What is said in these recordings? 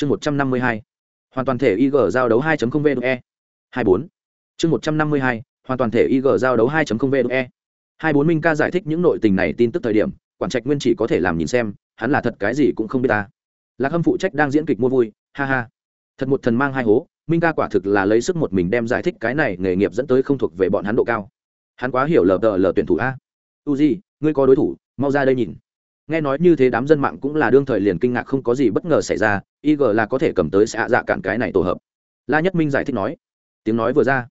chương một trăm năm mươi hai, hoàn toàn thể ig giao đấu 2 vde 24 chương một trăm năm mươi hai, hoàn toàn thể ig giao đấu 2 vde 24 minh ca giải thích những nội tình này tin tức thời điểm, quản trạch nguyên chỉ có thể làm nhìn xem, hắn là thật cái gì cũng không biết ta. Lạc hâm phụ trách đang diễn kịch mua vui, ha ha. Thật một thần mang hai hố, minh ca quả thực là lấy sức một mình đem giải thích cái này nghề nghiệp dẫn tới không thuộc về bọn hắn độ cao. Hắn quá hiểu lờ đờ lờ tuyển thủ a. U di ngươi có đối thủ, mau ra đây nhìn. Nghe nói như thế đám dân mạng cũng là đương thời liền kinh ngạc không có gì bất ngờ xảy ra ig là có thể cầm tới xạ dạ cạn cái này tổ hợp. La nhất minh giải thích nói, tiếng nói vừa ra,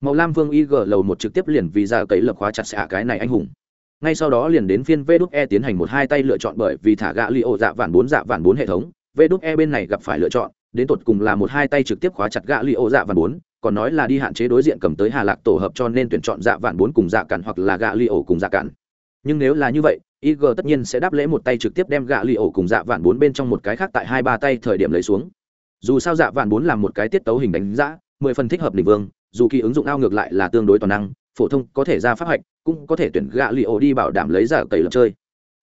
màu lam vương ig lầu một trực tiếp liền vì ra cấy lập khóa chặt xạ cái này anh hùng. Ngay sau đó liền đến phiên vê đúc e tiến hành một hai tay lựa chọn bởi vì thả gạ li ô dạ vạn bốn dạ vạn bốn hệ thống, vê đúc e bên này gặp phải lựa chọn, đến tột cùng là một hai tay trực tiếp khóa chặt gạ li ô dạ vạn bốn, còn nói là đi hạn chế đối diện cầm tới hà lạc tổ hợp cho nên tuyển chọn dạ vạn bốn cùng dạ cản hoặc là gạ li ổ cùng dạ cản nhưng nếu là như vậy ig tất nhiên sẽ đáp lễ một tay trực tiếp đem gạ lì ổ cùng dạ vạn bốn bên trong một cái khác tại hai ba tay thời điểm lấy xuống. Dù sao dạ vạn bốn là một cái tiết tấu hình đánh giá, mười phần thích hợp đỉnh vương, dù kỳ ứng dụng ao ngược lại là tương đối toàn năng, phổ thông có thể ra pháp hạch, cũng có thể tuyển gạ lì ổ đi bảo đảm lấy giả cầy lập chơi.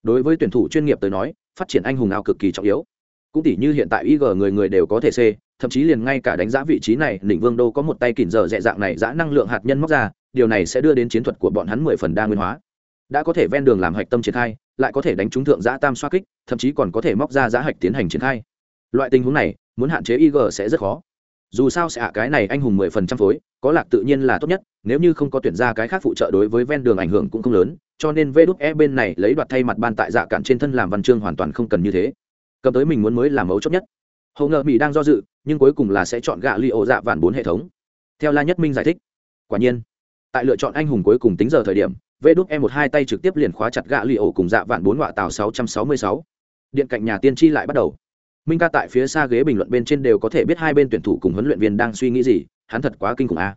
Đối với tuyển thủ chuyên nghiệp tới nói, phát triển anh hùng ao cực kỳ trọng yếu. Cũng tỷ như hiện tại ig người người đều có thể c, thậm chí liền ngay cả đánh giá vị trí này, đỉnh vương đô có một tay kỉn giờ dẹ dạng này giã năng lượng hạt nhân móc ra, điều này sẽ đưa đến chiến thuật của bọn hắn mười phần đa nguyên hóa đã có thể ven đường làm hạch tâm triển khai, lại có thể đánh trúng thượng giã tam xoa kích, thậm chí còn có thể móc ra giã hạch tiến hành triển khai. Loại tình huống này, muốn hạn chế ig sẽ rất khó. Dù sao sẽ hạ cái này anh hùng mười phần trăm phối, có lạc tự nhiên là tốt nhất, nếu như không có tuyển ra cái khác phụ trợ đối với ven đường ảnh hưởng cũng không lớn, cho nên vê đúc e bên này lấy đoạt thay mặt ban tại dạ cản trên thân làm văn chương hoàn toàn không cần như thế. Cầm tới mình muốn mới làm mấu chốt nhất. Hầu ngợ mỹ đang do dự, nhưng cuối cùng là sẽ chọn gạ li ổ dạ vạn bốn hệ thống. Theo la nhất minh giải thích, quả nhiên, tại lựa chọn anh hùng cuối cùng tính giờ thời điểm vê đúc em một hai tay trực tiếp liền khóa chặt gạ lì ổ cùng dạ vạn bốn họa tàu sáu trăm sáu mươi sáu. Điện cạnh nhà tiên tri lại bắt đầu. Minh ca tại phía xa ghế bình luận bên trên đều có thể biết hai bên tuyển thủ cùng huấn luyện viên đang suy nghĩ gì, hắn thật quá kinh khủng a.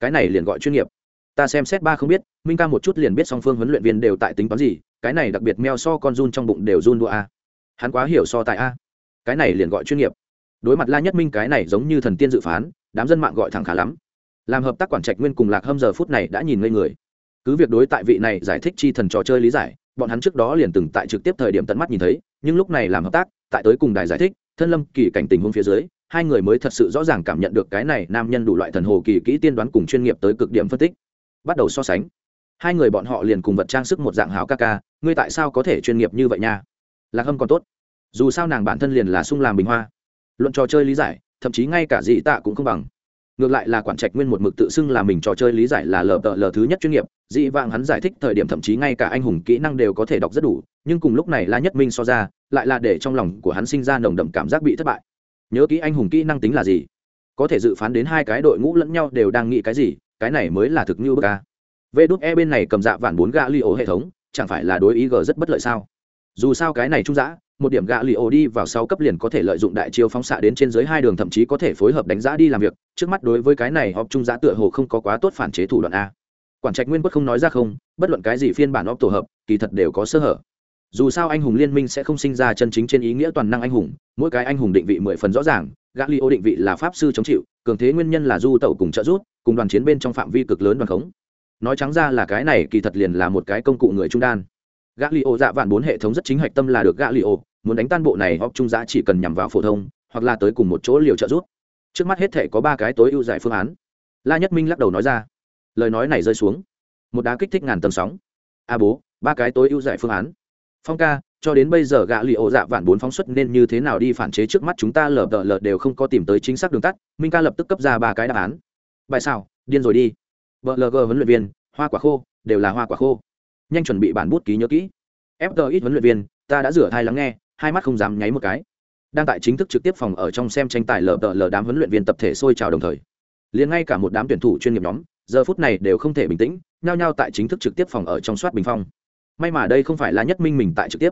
Cái này liền gọi chuyên nghiệp. Ta xem xét ba không biết, minh ca một chút liền biết song phương huấn luyện viên đều tại tính toán gì, cái này đặc biệt meo so con run trong bụng đều run đua a. Hắn quá hiểu so tại a. Cái này liền gọi chuyên nghiệp. Đối mặt la nhất minh cái này giống như thần tiên dự phán, đám dân mạng gọi thẳng khá lắm. Làm hợp tác quản trạch nguyên cùng lạc hâm giờ phút này đã nhìn ngây người cứ việc đối tại vị này giải thích chi thần trò chơi lý giải, bọn hắn trước đó liền từng tại trực tiếp thời điểm tận mắt nhìn thấy, nhưng lúc này làm hợp tác, tại tới cùng đài giải thích, thân lâm kỳ cảnh tình huống phía dưới, hai người mới thật sự rõ ràng cảm nhận được cái này nam nhân đủ loại thần hồ kỳ kỹ tiên đoán cùng chuyên nghiệp tới cực điểm phân tích. Bắt đầu so sánh, hai người bọn họ liền cùng vật trang sức một dạng hảo ca ca, ngươi tại sao có thể chuyên nghiệp như vậy nha? Lạc hâm còn tốt, dù sao nàng bản thân liền là sung làm bình hoa, luận trò chơi lý giải, thậm chí ngay cả dị tạ cũng không bằng ngược lại là quản trạch nguyên một mực tự xưng là mình trò chơi lý giải là lờ tờ lờ thứ nhất chuyên nghiệp, dị vãng hắn giải thích thời điểm thậm chí ngay cả anh hùng kỹ năng đều có thể đọc rất đủ, nhưng cùng lúc này la nhất minh so ra, lại là để trong lòng của hắn sinh ra nồng đậm cảm giác bị thất bại. Nhớ kỹ anh hùng kỹ năng tính là gì? Có thể dự phán đến hai cái đội ngũ lẫn nhau đều đang nghĩ cái gì, cái này mới là thực như bất ca vê đúc e bên này cầm dạ vạn bốn gạ li ổ hệ thống, chẳng phải là đối ý g rất bất lợi sao? Dù sao cái này trung giã một điểm gạ lì ổ đi vào sáu cấp liền có thể lợi dụng đại chiêu phóng xạ đến trên dưới hai đường thậm chí có thể phối hợp đánh giá đi làm việc. Trước mắt đối với cái này, họp trung giã tựa hồ không có quá tốt phản chế thủ đoạn a. Quản trạch nguyên quất không nói ra không, bất luận cái gì phiên bản họp tổ hợp, kỳ thật đều có sơ hở. Dù sao anh hùng liên minh sẽ không sinh ra chân chính trên ý nghĩa toàn năng anh hùng, mỗi cái anh hùng định vị mười phần rõ ràng gã li ô định vị là pháp sư chống chịu, cường thế nguyên nhân là du tẩu cùng trợ rút cùng đoàn chiến bên trong phạm vi cực lớn đoàn khống. Nói trắng ra là cái này kỳ thật liền là một cái công cụ người trung đan. Gã li ô dạ vạn bốn hệ thống rất chính hạch tâm là được gã li ô muốn đánh tan bộ này họp trung giá chỉ cần nhằm vào phổ thông, hoặc là tới cùng một chỗ liều trợ giúp. Trước mắt hết thể có ba cái tối ưu giải phương án. La nhất minh lắc đầu nói ra. Lời nói này rơi xuống. Một đá kích thích ngàn tầng sóng. A bố, ba cái tối ưu giải phương án. Phong ca, cho đến bây giờ gạ lì ổ dạ vạn bốn phóng xuất nên như thế nào đi phản chế trước mắt chúng ta lờ đợ lờ đều không có tìm tới chính xác đường tắt. Minh ca lập tức cấp ra ba cái đáp án. Bài sao điên rồi đi. Vợ lg huấn luyện viên, hoa quả khô, đều là hoa quả khô. Nhanh chuẩn bị bản bút ký nhớ kỹ. Fg ít huấn luyện viên, ta đã rửa thai lắng nghe hai mắt không dám nháy một cái. Đang tại chính thức trực tiếp phòng ở trong xem tranh tài lờ đờ lờ đám huấn luyện viên tập thể sôi trào đồng thời, liền ngay cả một đám tuyển thủ chuyên nghiệp nhóm, giờ phút này đều không thể bình tĩnh, nhao nhao tại chính thức trực tiếp phòng ở trong soát bình phong. May mà đây không phải là nhất minh mình tại trực tiếp.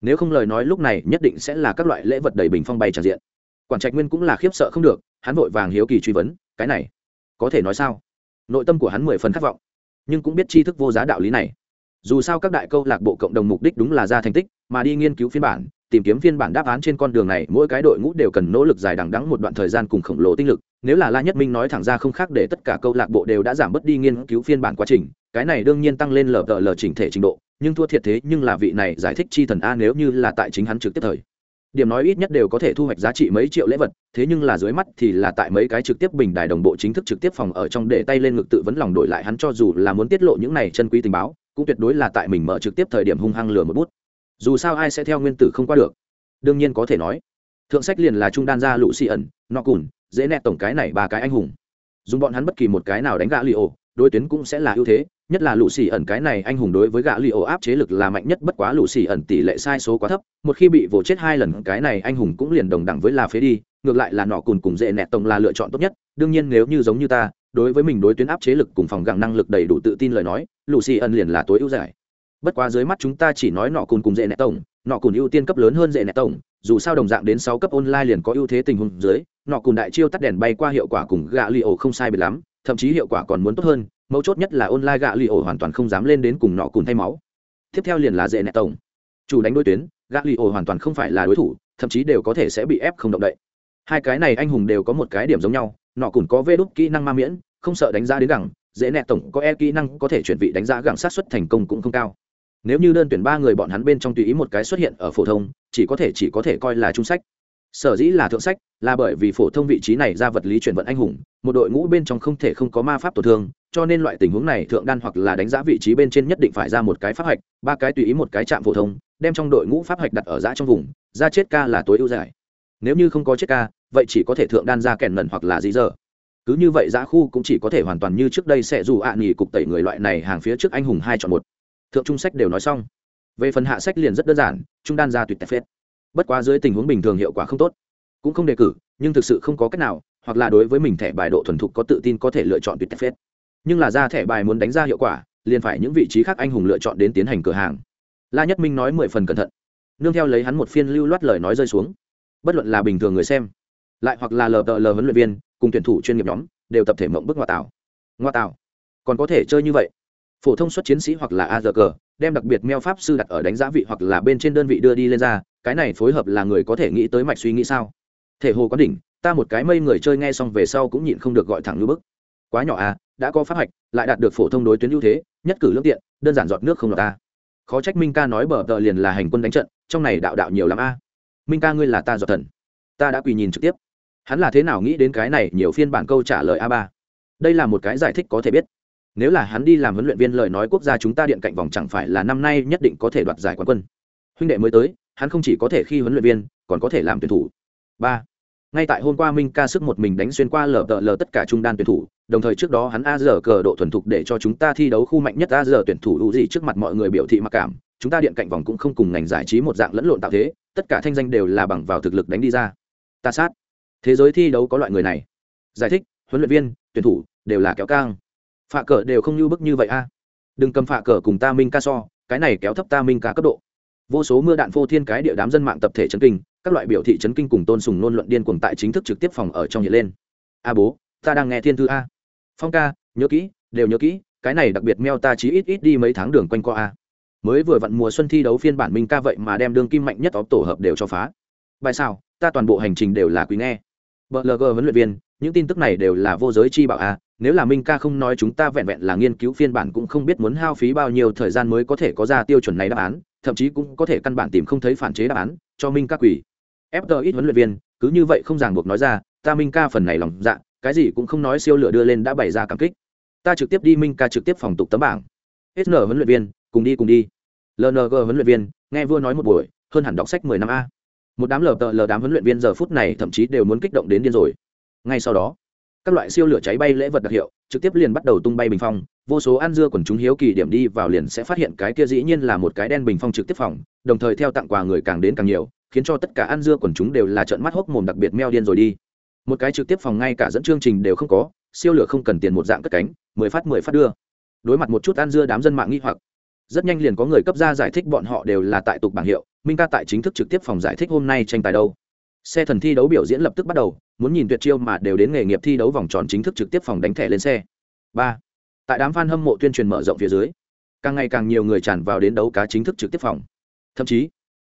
Nếu không lời nói lúc này nhất định sẽ là các loại lễ vật đầy bình phong bay tràn diện. Quản trạch nguyên cũng là khiếp sợ không được, hắn vội vàng hiếu kỳ truy vấn, cái này, có thể nói sao? Nội tâm của hắn mười phần khát vọng, nhưng cũng biết tri thức vô giá đạo lý này dù sao các đại câu lạc bộ cộng đồng mục đích đúng là ra thành tích, mà đi nghiên cứu phiên bản, tìm kiếm phiên bản đáp án trên con đường này, mỗi cái đội ngũ đều cần nỗ lực dài đằng đắng một đoạn thời gian cùng khổng lồ tinh lực. Nếu là la nhất minh nói thẳng ra không khác để tất cả câu lạc bộ đều đã giảm bớt đi nghiên cứu phiên bản quá trình, cái này đương nhiên tăng lên lờ đờ lờ chỉnh thể trình độ, nhưng thua thiệt thế, nhưng là vị này giải thích chi thần a nếu như là tại chính hắn trực tiếp thời, điểm nói ít nhất đều có thể thu hoạch giá trị mấy triệu lễ vật, thế nhưng là dưới mắt thì là tại mấy cái trực tiếp bình đài đồng bộ chính thức trực tiếp phòng ở trong để tay lên ngực tự vấn lòng đổi lại hắn cho dù là muốn tiết lộ những này chân quý tình báo cũng tuyệt đối là tại mình mở trực tiếp thời điểm hung hăng lừa một bút. Dù sao ai sẽ theo nguyên tử không qua được? Đương nhiên có thể nói, thượng sách liền là trung đan gia lũ xì ẩn, nọ cùn, dễ nẹt tổng cái này ba cái anh hùng. Dùng bọn hắn bất kỳ một cái nào đánh gã li ổ, đối tuyến cũng sẽ là ưu thế, nhất là lũ xì ẩn cái này anh hùng đối với gã li ổ áp chế lực là mạnh nhất, bất quá lũ xì ẩn tỷ lệ sai số quá thấp, một khi bị vỗ chết hai lần, cái này anh hùng cũng liền đồng đẳng với là phế đi, ngược lại là nọ cùn cùng dễ nẹt tổng là lựa chọn tốt nhất, đương nhiên nếu như giống như ta đối với mình đối tuyến áp chế lực cùng phòng gặng năng lực đầy đủ tự tin lời nói lù xì ẩn liền là tối ưu giải. Bất quá dưới mắt chúng ta chỉ nói nọ cùn cùng dễ nẹ tổng, nọ cùn ưu tiên cấp lớn hơn dễ nẹ tổng, dù sao đồng dạng đến sáu cấp online liền có ưu thế tình huống dưới, nọ cùn đại chiêu tắt đèn bay qua hiệu quả cùng gạ li ổ không sai biệt lắm, thậm chí hiệu quả còn muốn tốt hơn, mấu chốt nhất là online gạ li ổ hoàn toàn không dám lên đến cùng nọ cùn thay máu. Tiếp theo liền là dễ nẹ tổng. Chủ đánh đối tuyến, gạ li ổ hoàn toàn không phải là đối thủ, thậm chí đều có thể sẽ bị ép không động đậy. Hai cái này anh hùng đều có một cái điểm giống nhau nọ cùn có vê đúc kỹ năng ma miễn, không sợ đánh giá đến gẳng, dễ nẹt tổng có e kỹ năng, có thể chuyển vị đánh giá gẳng sát xuất thành công cũng không cao. Nếu như đơn tuyển ba người bọn hắn bên trong tùy ý một cái xuất hiện ở phổ thông, chỉ có thể, chỉ có thể coi là trung sách. Sở dĩ là thượng sách, là bởi vì phổ thông vị trí này ra vật lý chuyển vận anh hùng, một đội ngũ bên trong không thể không có ma pháp tổn thương, cho nên loại tình huống này thượng đan hoặc là đánh giá vị trí bên trên nhất định phải ra một cái pháp hạch, ba cái tùy ý một cái chạm phổ thông, đem trong đội ngũ pháp hạch đặt ở giã trong vùng ra chết ca là tối ưu giải nếu như không có chết ca, vậy chỉ có thể thượng đan ra kèn lần hoặc là dĩ dở. cứ như vậy giã khu cũng chỉ có thể hoàn toàn như trước đây sẽ dù ạ à nghỉ cục tẩy người loại này hàng phía trước anh hùng hai chọn một. Thượng trung sách đều nói xong. Về phần hạ sách liền rất đơn giản, trung đan ra tuyệt tẹp phết. Bất quá dưới tình huống bình thường hiệu quả không tốt. Cũng không đề cử, nhưng thực sự không có cách nào, hoặc là đối với mình thẻ bài độ thuần thục có tự tin có thể lựa chọn tuyệt tẹp phết. Nhưng là ra thẻ bài muốn đánh ra hiệu quả, liền phải những vị trí khác anh hùng lựa chọn đến tiến hành cửa hàng. La nhất minh nói mười phần cẩn thận. Nương theo lấy hắn một phiên lưu loát lời nói rơi xuống bất luận là bình thường người xem, lại hoặc là lờ tờ lờ huấn luyện viên, cùng tuyển thủ chuyên nghiệp nhóm, đều tập thể mộng bức ngoại tảo ngoại tảo còn có thể chơi như vậy. Phổ thông xuất chiến sĩ hoặc là a cờ đem đặc biệt meo pháp sư đặt ở đánh giá vị hoặc là bên trên đơn vị đưa đi lên ra, cái này phối hợp là người có thể nghĩ tới mạch suy nghĩ sao? Thể hồ có đỉnh, ta một cái mây người chơi nghe xong về sau cũng nhịn không được gọi thẳng như bức. Quá nhỏ à đã có pháp hạch, lại đạt được phổ thông đối tuyến ưu thế, nhất cử lương tiện, đơn giản giọt nước không lọt ta. Khó trách minh ca nói bờ tờ liền là hành quân đánh trận, trong này đạo đạo nhiều lắm a minh ca ngươi là ta dọa thần. Ta đã quỳ nhìn trực tiếp. Hắn là thế nào nghĩ đến cái này, nhiều phiên bản câu trả lời a ba. Đây là một cái giải thích có thể biết. Nếu là hắn đi làm huấn luyện viên lời nói quốc gia chúng ta điện cạnh vòng chẳng phải là năm nay nhất định có thể đoạt giải quán quân. Huynh đệ mới tới, hắn không chỉ có thể khi huấn luyện viên, còn có thể làm tuyển thủ. Ba. Ngay tại hôm qua minh ca sức một mình đánh xuyên qua lờ tờ lờ tất cả trung đan tuyển thủ, đồng thời trước đó hắn a giờ cờ độ thuần thục để cho chúng ta thi đấu khu mạnh nhất a giờ tuyển thủ đủ gì trước mặt mọi người biểu thị mặc cảm. Chúng ta điện cạnh vòng cũng không cùng ngành giải trí một dạng lẫn lộn tạo thế tất cả thanh danh đều là bằng vào thực lực đánh đi ra. Ta sát. Thế giới thi đấu có loại người này. Giải thích, huấn luyện viên, tuyển thủ, đều là kéo cang phạ cờ đều không như bức như vậy a. Đừng cầm phạ cờ cùng ta minh ca so, cái này kéo thấp ta minh ca cấp độ. Vô số mưa đạn phô thiên cái địa đám dân mạng tập thể chấn kinh, các loại biểu thị chấn kinh cùng tôn sùng nôn luận điên cuồng tại chính thức trực tiếp phòng ở trong hiện lên. A bố, ta đang nghe thiên thư a. Phong ca, nhớ kỹ, đều nhớ kỹ, cái này đặc biệt meo ta chí ít ít đi mấy tháng đường quanh qua a mới vừa vặn mùa xuân thi đấu phiên bản minh ca vậy mà đem đương kim mạnh nhất óp tổ hợp đều cho phá. Bài sao, ta toàn bộ hành trình đều là quý nghe. Blg huấn luyện viên, những tin tức này đều là vô giới chi bảo a, nếu là minh ca không nói chúng ta vẹn vẹn là nghiên cứu phiên bản cũng không biết muốn hao phí bao nhiêu thời gian mới có thể có ra tiêu chuẩn này đáp án, thậm chí cũng có thể căn bản tìm không thấy phản chế đáp án, cho minh ca quỷ fg ít huấn luyện viên, cứ như vậy không ràng buộc nói ra, ta minh ca phần này lòng dạ cái gì cũng không nói siêu lửa đưa lên đã bày ra cảm kích. Ta trực tiếp đi minh ca trực tiếp phòng tục tấm bảng. Sn huấn luyện viên cùng đi cùng đi. Lng huấn luyện viên, nghe vua nói một buổi, hơn hẳn đọc sách mười năm a. Một đám lờ tờ lờ đám huấn luyện viên giờ phút này thậm chí đều muốn kích động đến điên rồi. Ngay sau đó, các loại siêu lửa cháy bay lễ vật đặc hiệu, trực tiếp liền bắt đầu tung bay bình phong. Vô số ăn dưa quần chúng hiếu kỳ điểm đi vào liền sẽ phát hiện cái kia dĩ nhiên là một cái đen bình phong trực tiếp phòng, đồng thời theo tặng quà người càng đến càng nhiều, khiến cho tất cả ăn dưa quần chúng đều là trợn mắt hốc mồm đặc biệt meo điên rồi đi. Một cái trực tiếp phòng ngay cả dẫn chương trình đều không có, siêu lửa không cần tiền một dạng cất cánh, mười phát mười phát đưa. Đối mặt một chút ăn dưa đám dân mạng nghi hoặc rất nhanh liền có người cấp ra giải thích bọn họ đều là tại tục bảng hiệu, minh ca tại chính thức trực tiếp phòng giải thích hôm nay tranh tài đâu. Xe thần thi đấu biểu diễn lập tức bắt đầu, muốn nhìn tuyệt chiêu mà đều đến nghề nghiệp thi đấu vòng tròn chính thức trực tiếp phòng đánh thẻ lên xe. Ba, tại đám f a n hâm mộ tuyên truyền mở rộng phía dưới, càng ngày càng nhiều người tràn vào đến đấu cá chính thức trực tiếp phòng. Thậm chí,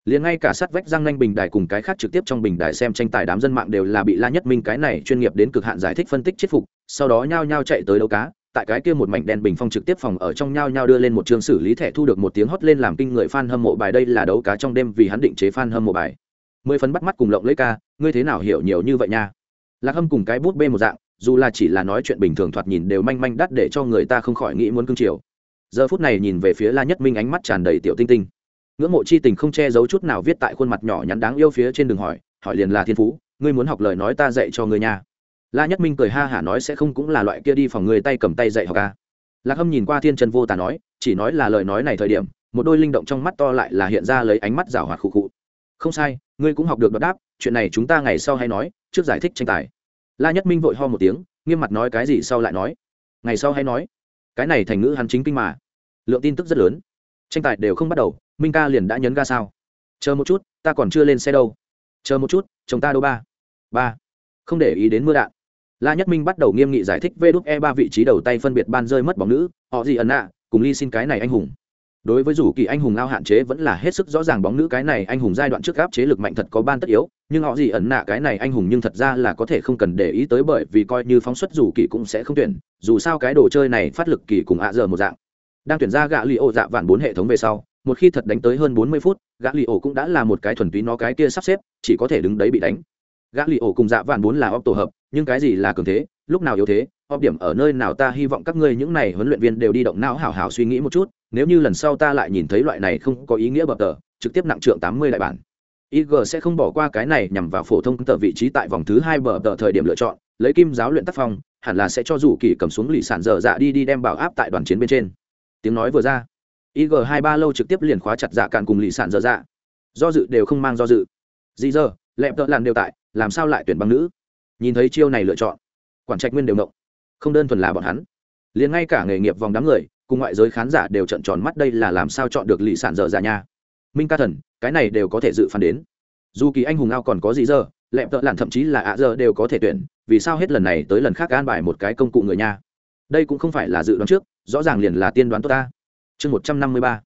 liền ngay cả sát vách giang nanh bình đài cùng cái khác trực tiếp trong bình đài xem tranh tài đám dân mạng đều là bị la nhất minh cái này chuyên nghiệp đến cực hạn giải thích phân tích chết phục, sau đó nhao nhao chạy tới đấu cá tại cái kia một mảnh đen bình phong trực tiếp phòng ở trong nhau nhau đưa lên một chương xử lý thẻ thu được một tiếng hót lên làm kinh người fan hâm mộ bài. Đây là đấu cá trong đêm vì hắn định chế fan hâm mộ bài. Mười phấn bắt mắt cùng lộng lấy ca, ngươi thế nào hiểu nhiều như vậy nha? Lạc hâm cùng cái bút bê một dạng, dù là chỉ là nói chuyện bình thường thoạt nhìn đều manh manh đắt để cho người ta không khỏi nghĩ muốn cưng chiều. Giờ phút này nhìn về phía la nhất minh ánh mắt tràn đầy tiểu tinh tinh. Ngưỡng mộ chi tình không che giấu chút nào viết tại khuôn mặt nhỏ nhắn đáng yêu phía trên đường hỏi hỏi liền là thiên phú, ngươi muốn học lời nói ta dạy cho ngươi nha la nhất minh cười ha hả nói sẽ không cũng là loại kia đi phòng người tay cầm tay dạy học ca lạc hâm nhìn qua thiên trần vô tà nói, chỉ nói là lời nói này thời điểm, một đôi linh động trong mắt to lại là hiện ra lấy ánh mắt rảo hoạt khụ khụ. Không sai, ngươi cũng học được đọc đáp, chuyện này chúng ta ngày sau hay nói, trước giải thích tranh tài. La nhất minh vội ho một tiếng, nghiêm mặt nói cái gì sau lại nói. Ngày sau hay nói. Cái này thành ngữ hắn chính kinh mà. Lượng tin tức rất lớn. Tranh tài đều không bắt đầu, minh ca liền đã nhấn ga sao. Chờ một chút, ta còn chưa lên xe đâu. Chờ một chút, chồng ta đâu ba. Ba. Không để ý đến mưa đạn la nhất minh bắt đầu nghiêm nghị giải thích vê đúc e ba vị trí đầu tay phân biệt ban rơi mất bóng nữ, họ gì ẩn ạ cùng ly xin cái này anh hùng. Đối với rủ kỳ anh hùng ao hạn chế vẫn là hết sức rõ ràng bóng nữ cái này anh hùng giai đoạn trước gáp chế lực mạnh thật có ban tất yếu, nhưng họ gì ẩn nạ cái này anh hùng nhưng thật ra là có thể không cần để ý tới bởi vì coi như phóng xuất rủ kỳ cũng sẽ không tuyển, dù sao cái đồ chơi này phát lực kỳ cùng ạ giờ một dạng. Đang tuyển ra gã li ô dạ vạn bốn hệ thống về sau, một khi thật đánh tới hơn bốn mươi phút, gã li ổ cũng đã là một cái thuần túy nó cái kia sắp xếp, chỉ có thể đứng đấy bị đánh gã lì ổ cùng dạ vạn bốn là óc tổ hợp, nhưng cái gì là cường thế, lúc nào yếu thế óc điểm ở nơi nào ta hy vọng các ngươi những này huấn luyện viên đều đi động não hảo hảo suy nghĩ một chút, nếu như lần sau ta lại nhìn thấy loại này không có ý nghĩa bập tờ, trực tiếp nặng trượng tám mươi đại bản. Ig sẽ không bỏ qua cái này nhằm vào phổ thông tờ vị trí tại vòng thứ hai bờ tờ thời điểm lựa chọn, lấy kim giáo luyện tác phong, hẳn là sẽ cho dù kỳ cầm xuống lì sản dở dạ đi đi đem bảo áp tại đoàn chiến bên trên. Tiếng nói vừa ra ig hai ba lâu trực tiếp liền khóa chặt dạ càn cùng lì sản dở dạ. Do dự đều không mang do dự. Gì giờ lẹp tợ làn đều tại làm sao lại tuyển băng nữ? Nhìn thấy chiêu này lựa chọn, quản trạch nguyên đều động không đơn thuần là bọn hắn, liền ngay cả nghề nghiệp vòng đám người, cùng ngoại giới khán giả đều trận tròn mắt đây là làm sao chọn được lì sản dở dạ nha. Minh ca thần, cái này đều có thể dự phán đến. Dù kỳ anh hùng ao còn có gì giờ lẹp tợ lặn thậm chí là ạ giờ đều có thể tuyển, vì sao hết lần này tới lần khác an bài một cái công cụ người nha? Đây cũng không phải là dự đoán trước, rõ ràng liền là tiên đoán tốt ta. Chương một trăm năm mươi ba,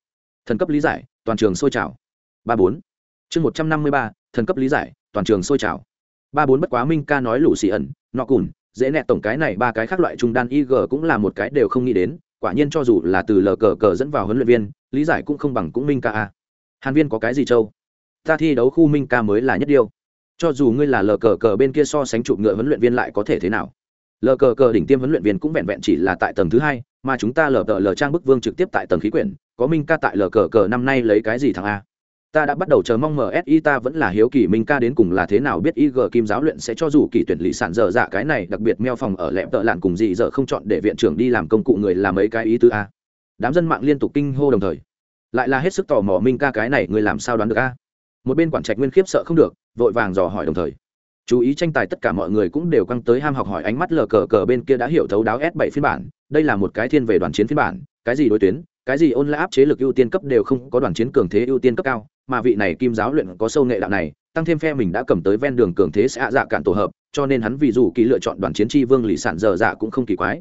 thần cấp lý giải, toàn trường sôi trào. Ba bốn, chương một trăm năm mươi ba, thần cấp lý giải, toàn trường sôi trào ba bốn bất quá minh ca nói lũ xì ẩn, nọ cùn, dễ nẹt tổng cái này ba cái khác loại trung đan ig cũng là một cái đều không nghĩ đến, quả nhiên cho dù là từ lờ cờ cờ dẫn vào huấn luyện viên, lý giải cũng không bằng cũng minh ca a. Hàn viên có cái gì châu? Ta thi đấu khu minh ca mới là nhất điêu cho dù ngươi là lờ cờ cờ bên kia so sánh chụp ngựa huấn luyện viên lại có thể thế nào? Lờ cờ cờ đỉnh tiêm huấn luyện viên cũng vẹn vẹn chỉ là tại tầng thứ hai, mà chúng ta lờ cờ lờ trang bức vương trực tiếp tại tầng khí quyển, có minh ca tại lờ cờ cờ năm nay lấy cái gì thằng a? Ta đã bắt đầu chờ mong msi ta vẫn là hiếu kỳ minh ca đến cùng là thế nào biết ig kim giáo luyện sẽ cho dù kỳ tuyển lý sản dở dạ cái này, đặc biệt meo phòng ở lẹp tợ lạn cùng gì dở không chọn để viện trưởng đi làm công cụ người làm mấy cái ý tứ a. Đám dân mạng liên tục kinh hô đồng thời. Lại là hết sức tò mò minh ca cái này người làm sao đoán được a. Một bên quản trạch nguyên khiếp sợ không được, vội vàng dò hỏi đồng thời. Chú ý tranh tài tất cả mọi người cũng đều căng tới ham học hỏi ánh mắt lờ cờ cờ bên kia đã hiểu thấu đáo s 7 phiên bản. Đây là một cái thiên về đoàn chiến phiên bản, cái gì đối tuyến cái gì ôn lại áp chế lực ưu tiên cấp đều không có đoàn chiến cường thế ưu tiên cấp cao, mà vị này kim giáo luyện có sâu nghệ đạo này, tăng thêm phe mình đã cầm tới ven đường cường thế sẽ hạ dạ cản tổ hợp, cho nên hắn vì dù kỳ lựa chọn đoàn chiến tri vương lì sản dở dạ cũng không kỳ quái.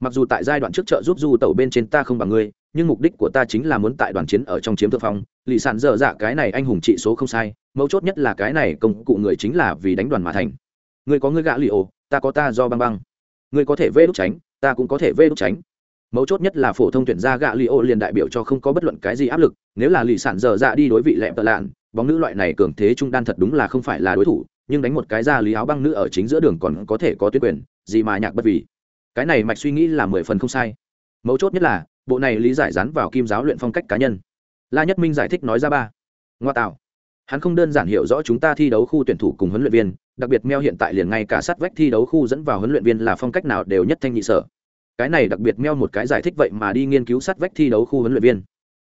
Mặc dù tại giai đoạn trước trợ giúp du tàu bên trên ta không bằng ngươi, nhưng mục đích của ta chính là muốn tại đoàn chiến ở trong chiếm thượng phong. Lì sản dở dạ cái này anh hùng trị số không sai, mấu chốt nhất là cái này công cụ người chính là vì đánh đoàn mà thành. Ngươi có ngươi gã lì ồ, ta có ta do băng băng. Ngươi có thể vê đúc tránh, ta cũng có thể vê đúc tránh mấu chốt nhất là phổ thông tuyển ra gạ li ô liền đại biểu cho không có bất luận cái gì áp lực, nếu là lì sản dở dạ đi đối vị lẹm tợ lạn, bóng nữ loại này cường thế trung đan thật đúng là không phải là đối thủ, nhưng đánh một cái ra lý áo băng nữ ở chính giữa đường còn có thể có tuyên quyền, gì mà nhạc bất vì. Cái này mạch suy nghĩ là mười phần không sai. Mấu chốt nhất là, bộ này lý giải rắn vào kim giáo luyện phong cách cá nhân. La nhất minh giải thích nói ra ba. Ngoa tạo. Hắn không đơn giản hiểu rõ chúng ta thi đấu khu tuyển thủ cùng huấn luyện viên, đặc biệt meo hiện tại liền ngay cả sát vách thi đấu khu dẫn vào huấn luyện viên là phong cách nào đều nhất thanh nhị sở cái này đặc biệt meo một cái giải thích vậy mà đi nghiên cứu sát vách thi đấu khu huấn luyện viên.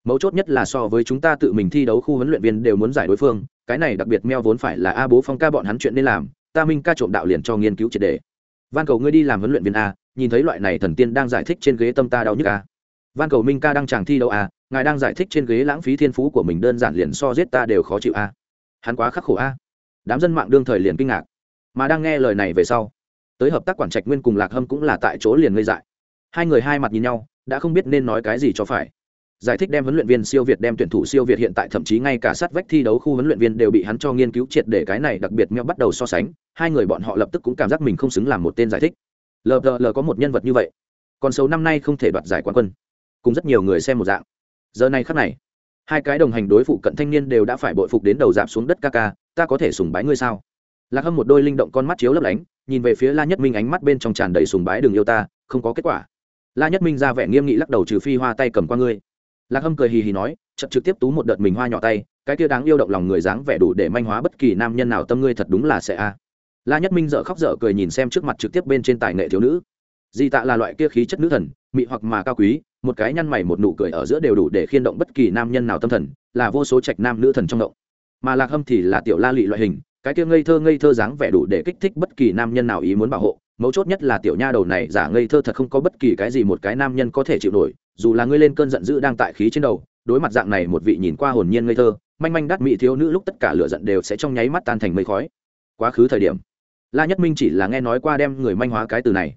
Mấu chốt nhất là so với chúng ta tự mình thi đấu khu huấn luyện viên đều muốn giải đối phương, cái này đặc biệt meo vốn phải là a bố phong ca bọn hắn chuyện nên làm, ta minh ca trộm đạo liền cho nghiên cứu triệt đề. Van cầu ngươi đi làm huấn luyện viên a, nhìn thấy loại này thần tiên đang giải thích trên ghế tâm ta đau nhức a. Van cầu minh ca đang chàng thi đấu a, ngài đang giải thích trên ghế lãng phí thiên phú của mình đơn giản liền so giết ta đều khó chịu a. Hắn quá khắc khổ a. Đám dân mạng đương thời liền kinh ngạc. Mà đang nghe lời này về sau, tới hợp tác quản trạch nguyên cùng lạc hâm cũng là tại chỗ liền ngây dại hai người hai mặt nhìn nhau, đã không biết nên nói cái gì cho phải. Giải thích đem huấn luyện viên siêu việt, đem tuyển thủ siêu việt hiện tại thậm chí ngay cả sát vách thi đấu khu huấn luyện viên đều bị hắn cho nghiên cứu triệt để cái này đặc biệt meo bắt đầu so sánh. Hai người bọn họ lập tức cũng cảm giác mình không xứng làm một tên giải thích. Lờ lờ có một nhân vật như vậy. Còn sâu năm nay không thể đoạt giải quán quân. Cùng rất nhiều người xem một dạng. Giờ này khắc này, hai cái đồng hành đối phụ cận thanh niên đều đã phải bội phục đến đầu dạp xuống đất ca ca, ta có thể sùng bái ngươi sao? Lạc hâm một đôi linh động con mắt chiếu lấp lánh, nhìn về phía la nhất minh ánh mắt bên trong tràn đầy sùng bái đường yêu ta, không có kết quả la nhất minh ra vẻ nghiêm nghị lắc đầu trừ phi hoa tay cầm qua ngươi. Lạc hâm cười hì hì nói chậm trực tiếp tú một đợt mình hoa nhỏ tay, cái kia đáng yêu động lòng người dáng vẻ đủ để manh hóa bất kỳ nam nhân nào, tâm ngươi thật đúng là sẽ a. La nhất minh dợ khóc dở cười nhìn xem trước mặt trực tiếp bên trên tài nghệ thiếu nữ. Di tạ là loại kia khí chất nữ thần, mị hoặc mà cao quý, một cái nhăn mày một nụ cười ở giữa đều đủ để khiên động bất kỳ nam nhân nào tâm thần, là vô số trạch nam nữ thần trong động. Mà lạc hâm thì là tiểu la lị loại hình, cái kia ngây thơ ngây thơ dáng vẻ đủ để kích thích bất kỳ nam nhân nào ý muốn bảo hộ mấu chốt nhất là tiểu nha đầu này giả ngây thơ thật không có bất kỳ cái gì một cái nam nhân có thể chịu nổi, dù là ngươi lên cơn giận dữ đang tại khí trên đầu, đối mặt dạng này một vị nhìn qua hồn nhiên ngây thơ, manh manh đắt mỹ thiếu nữ lúc tất cả lửa giận đều sẽ trong nháy mắt tan thành mây khói. Quá khứ thời điểm, la nhất minh chỉ là nghe nói qua đem người manh hóa cái từ này,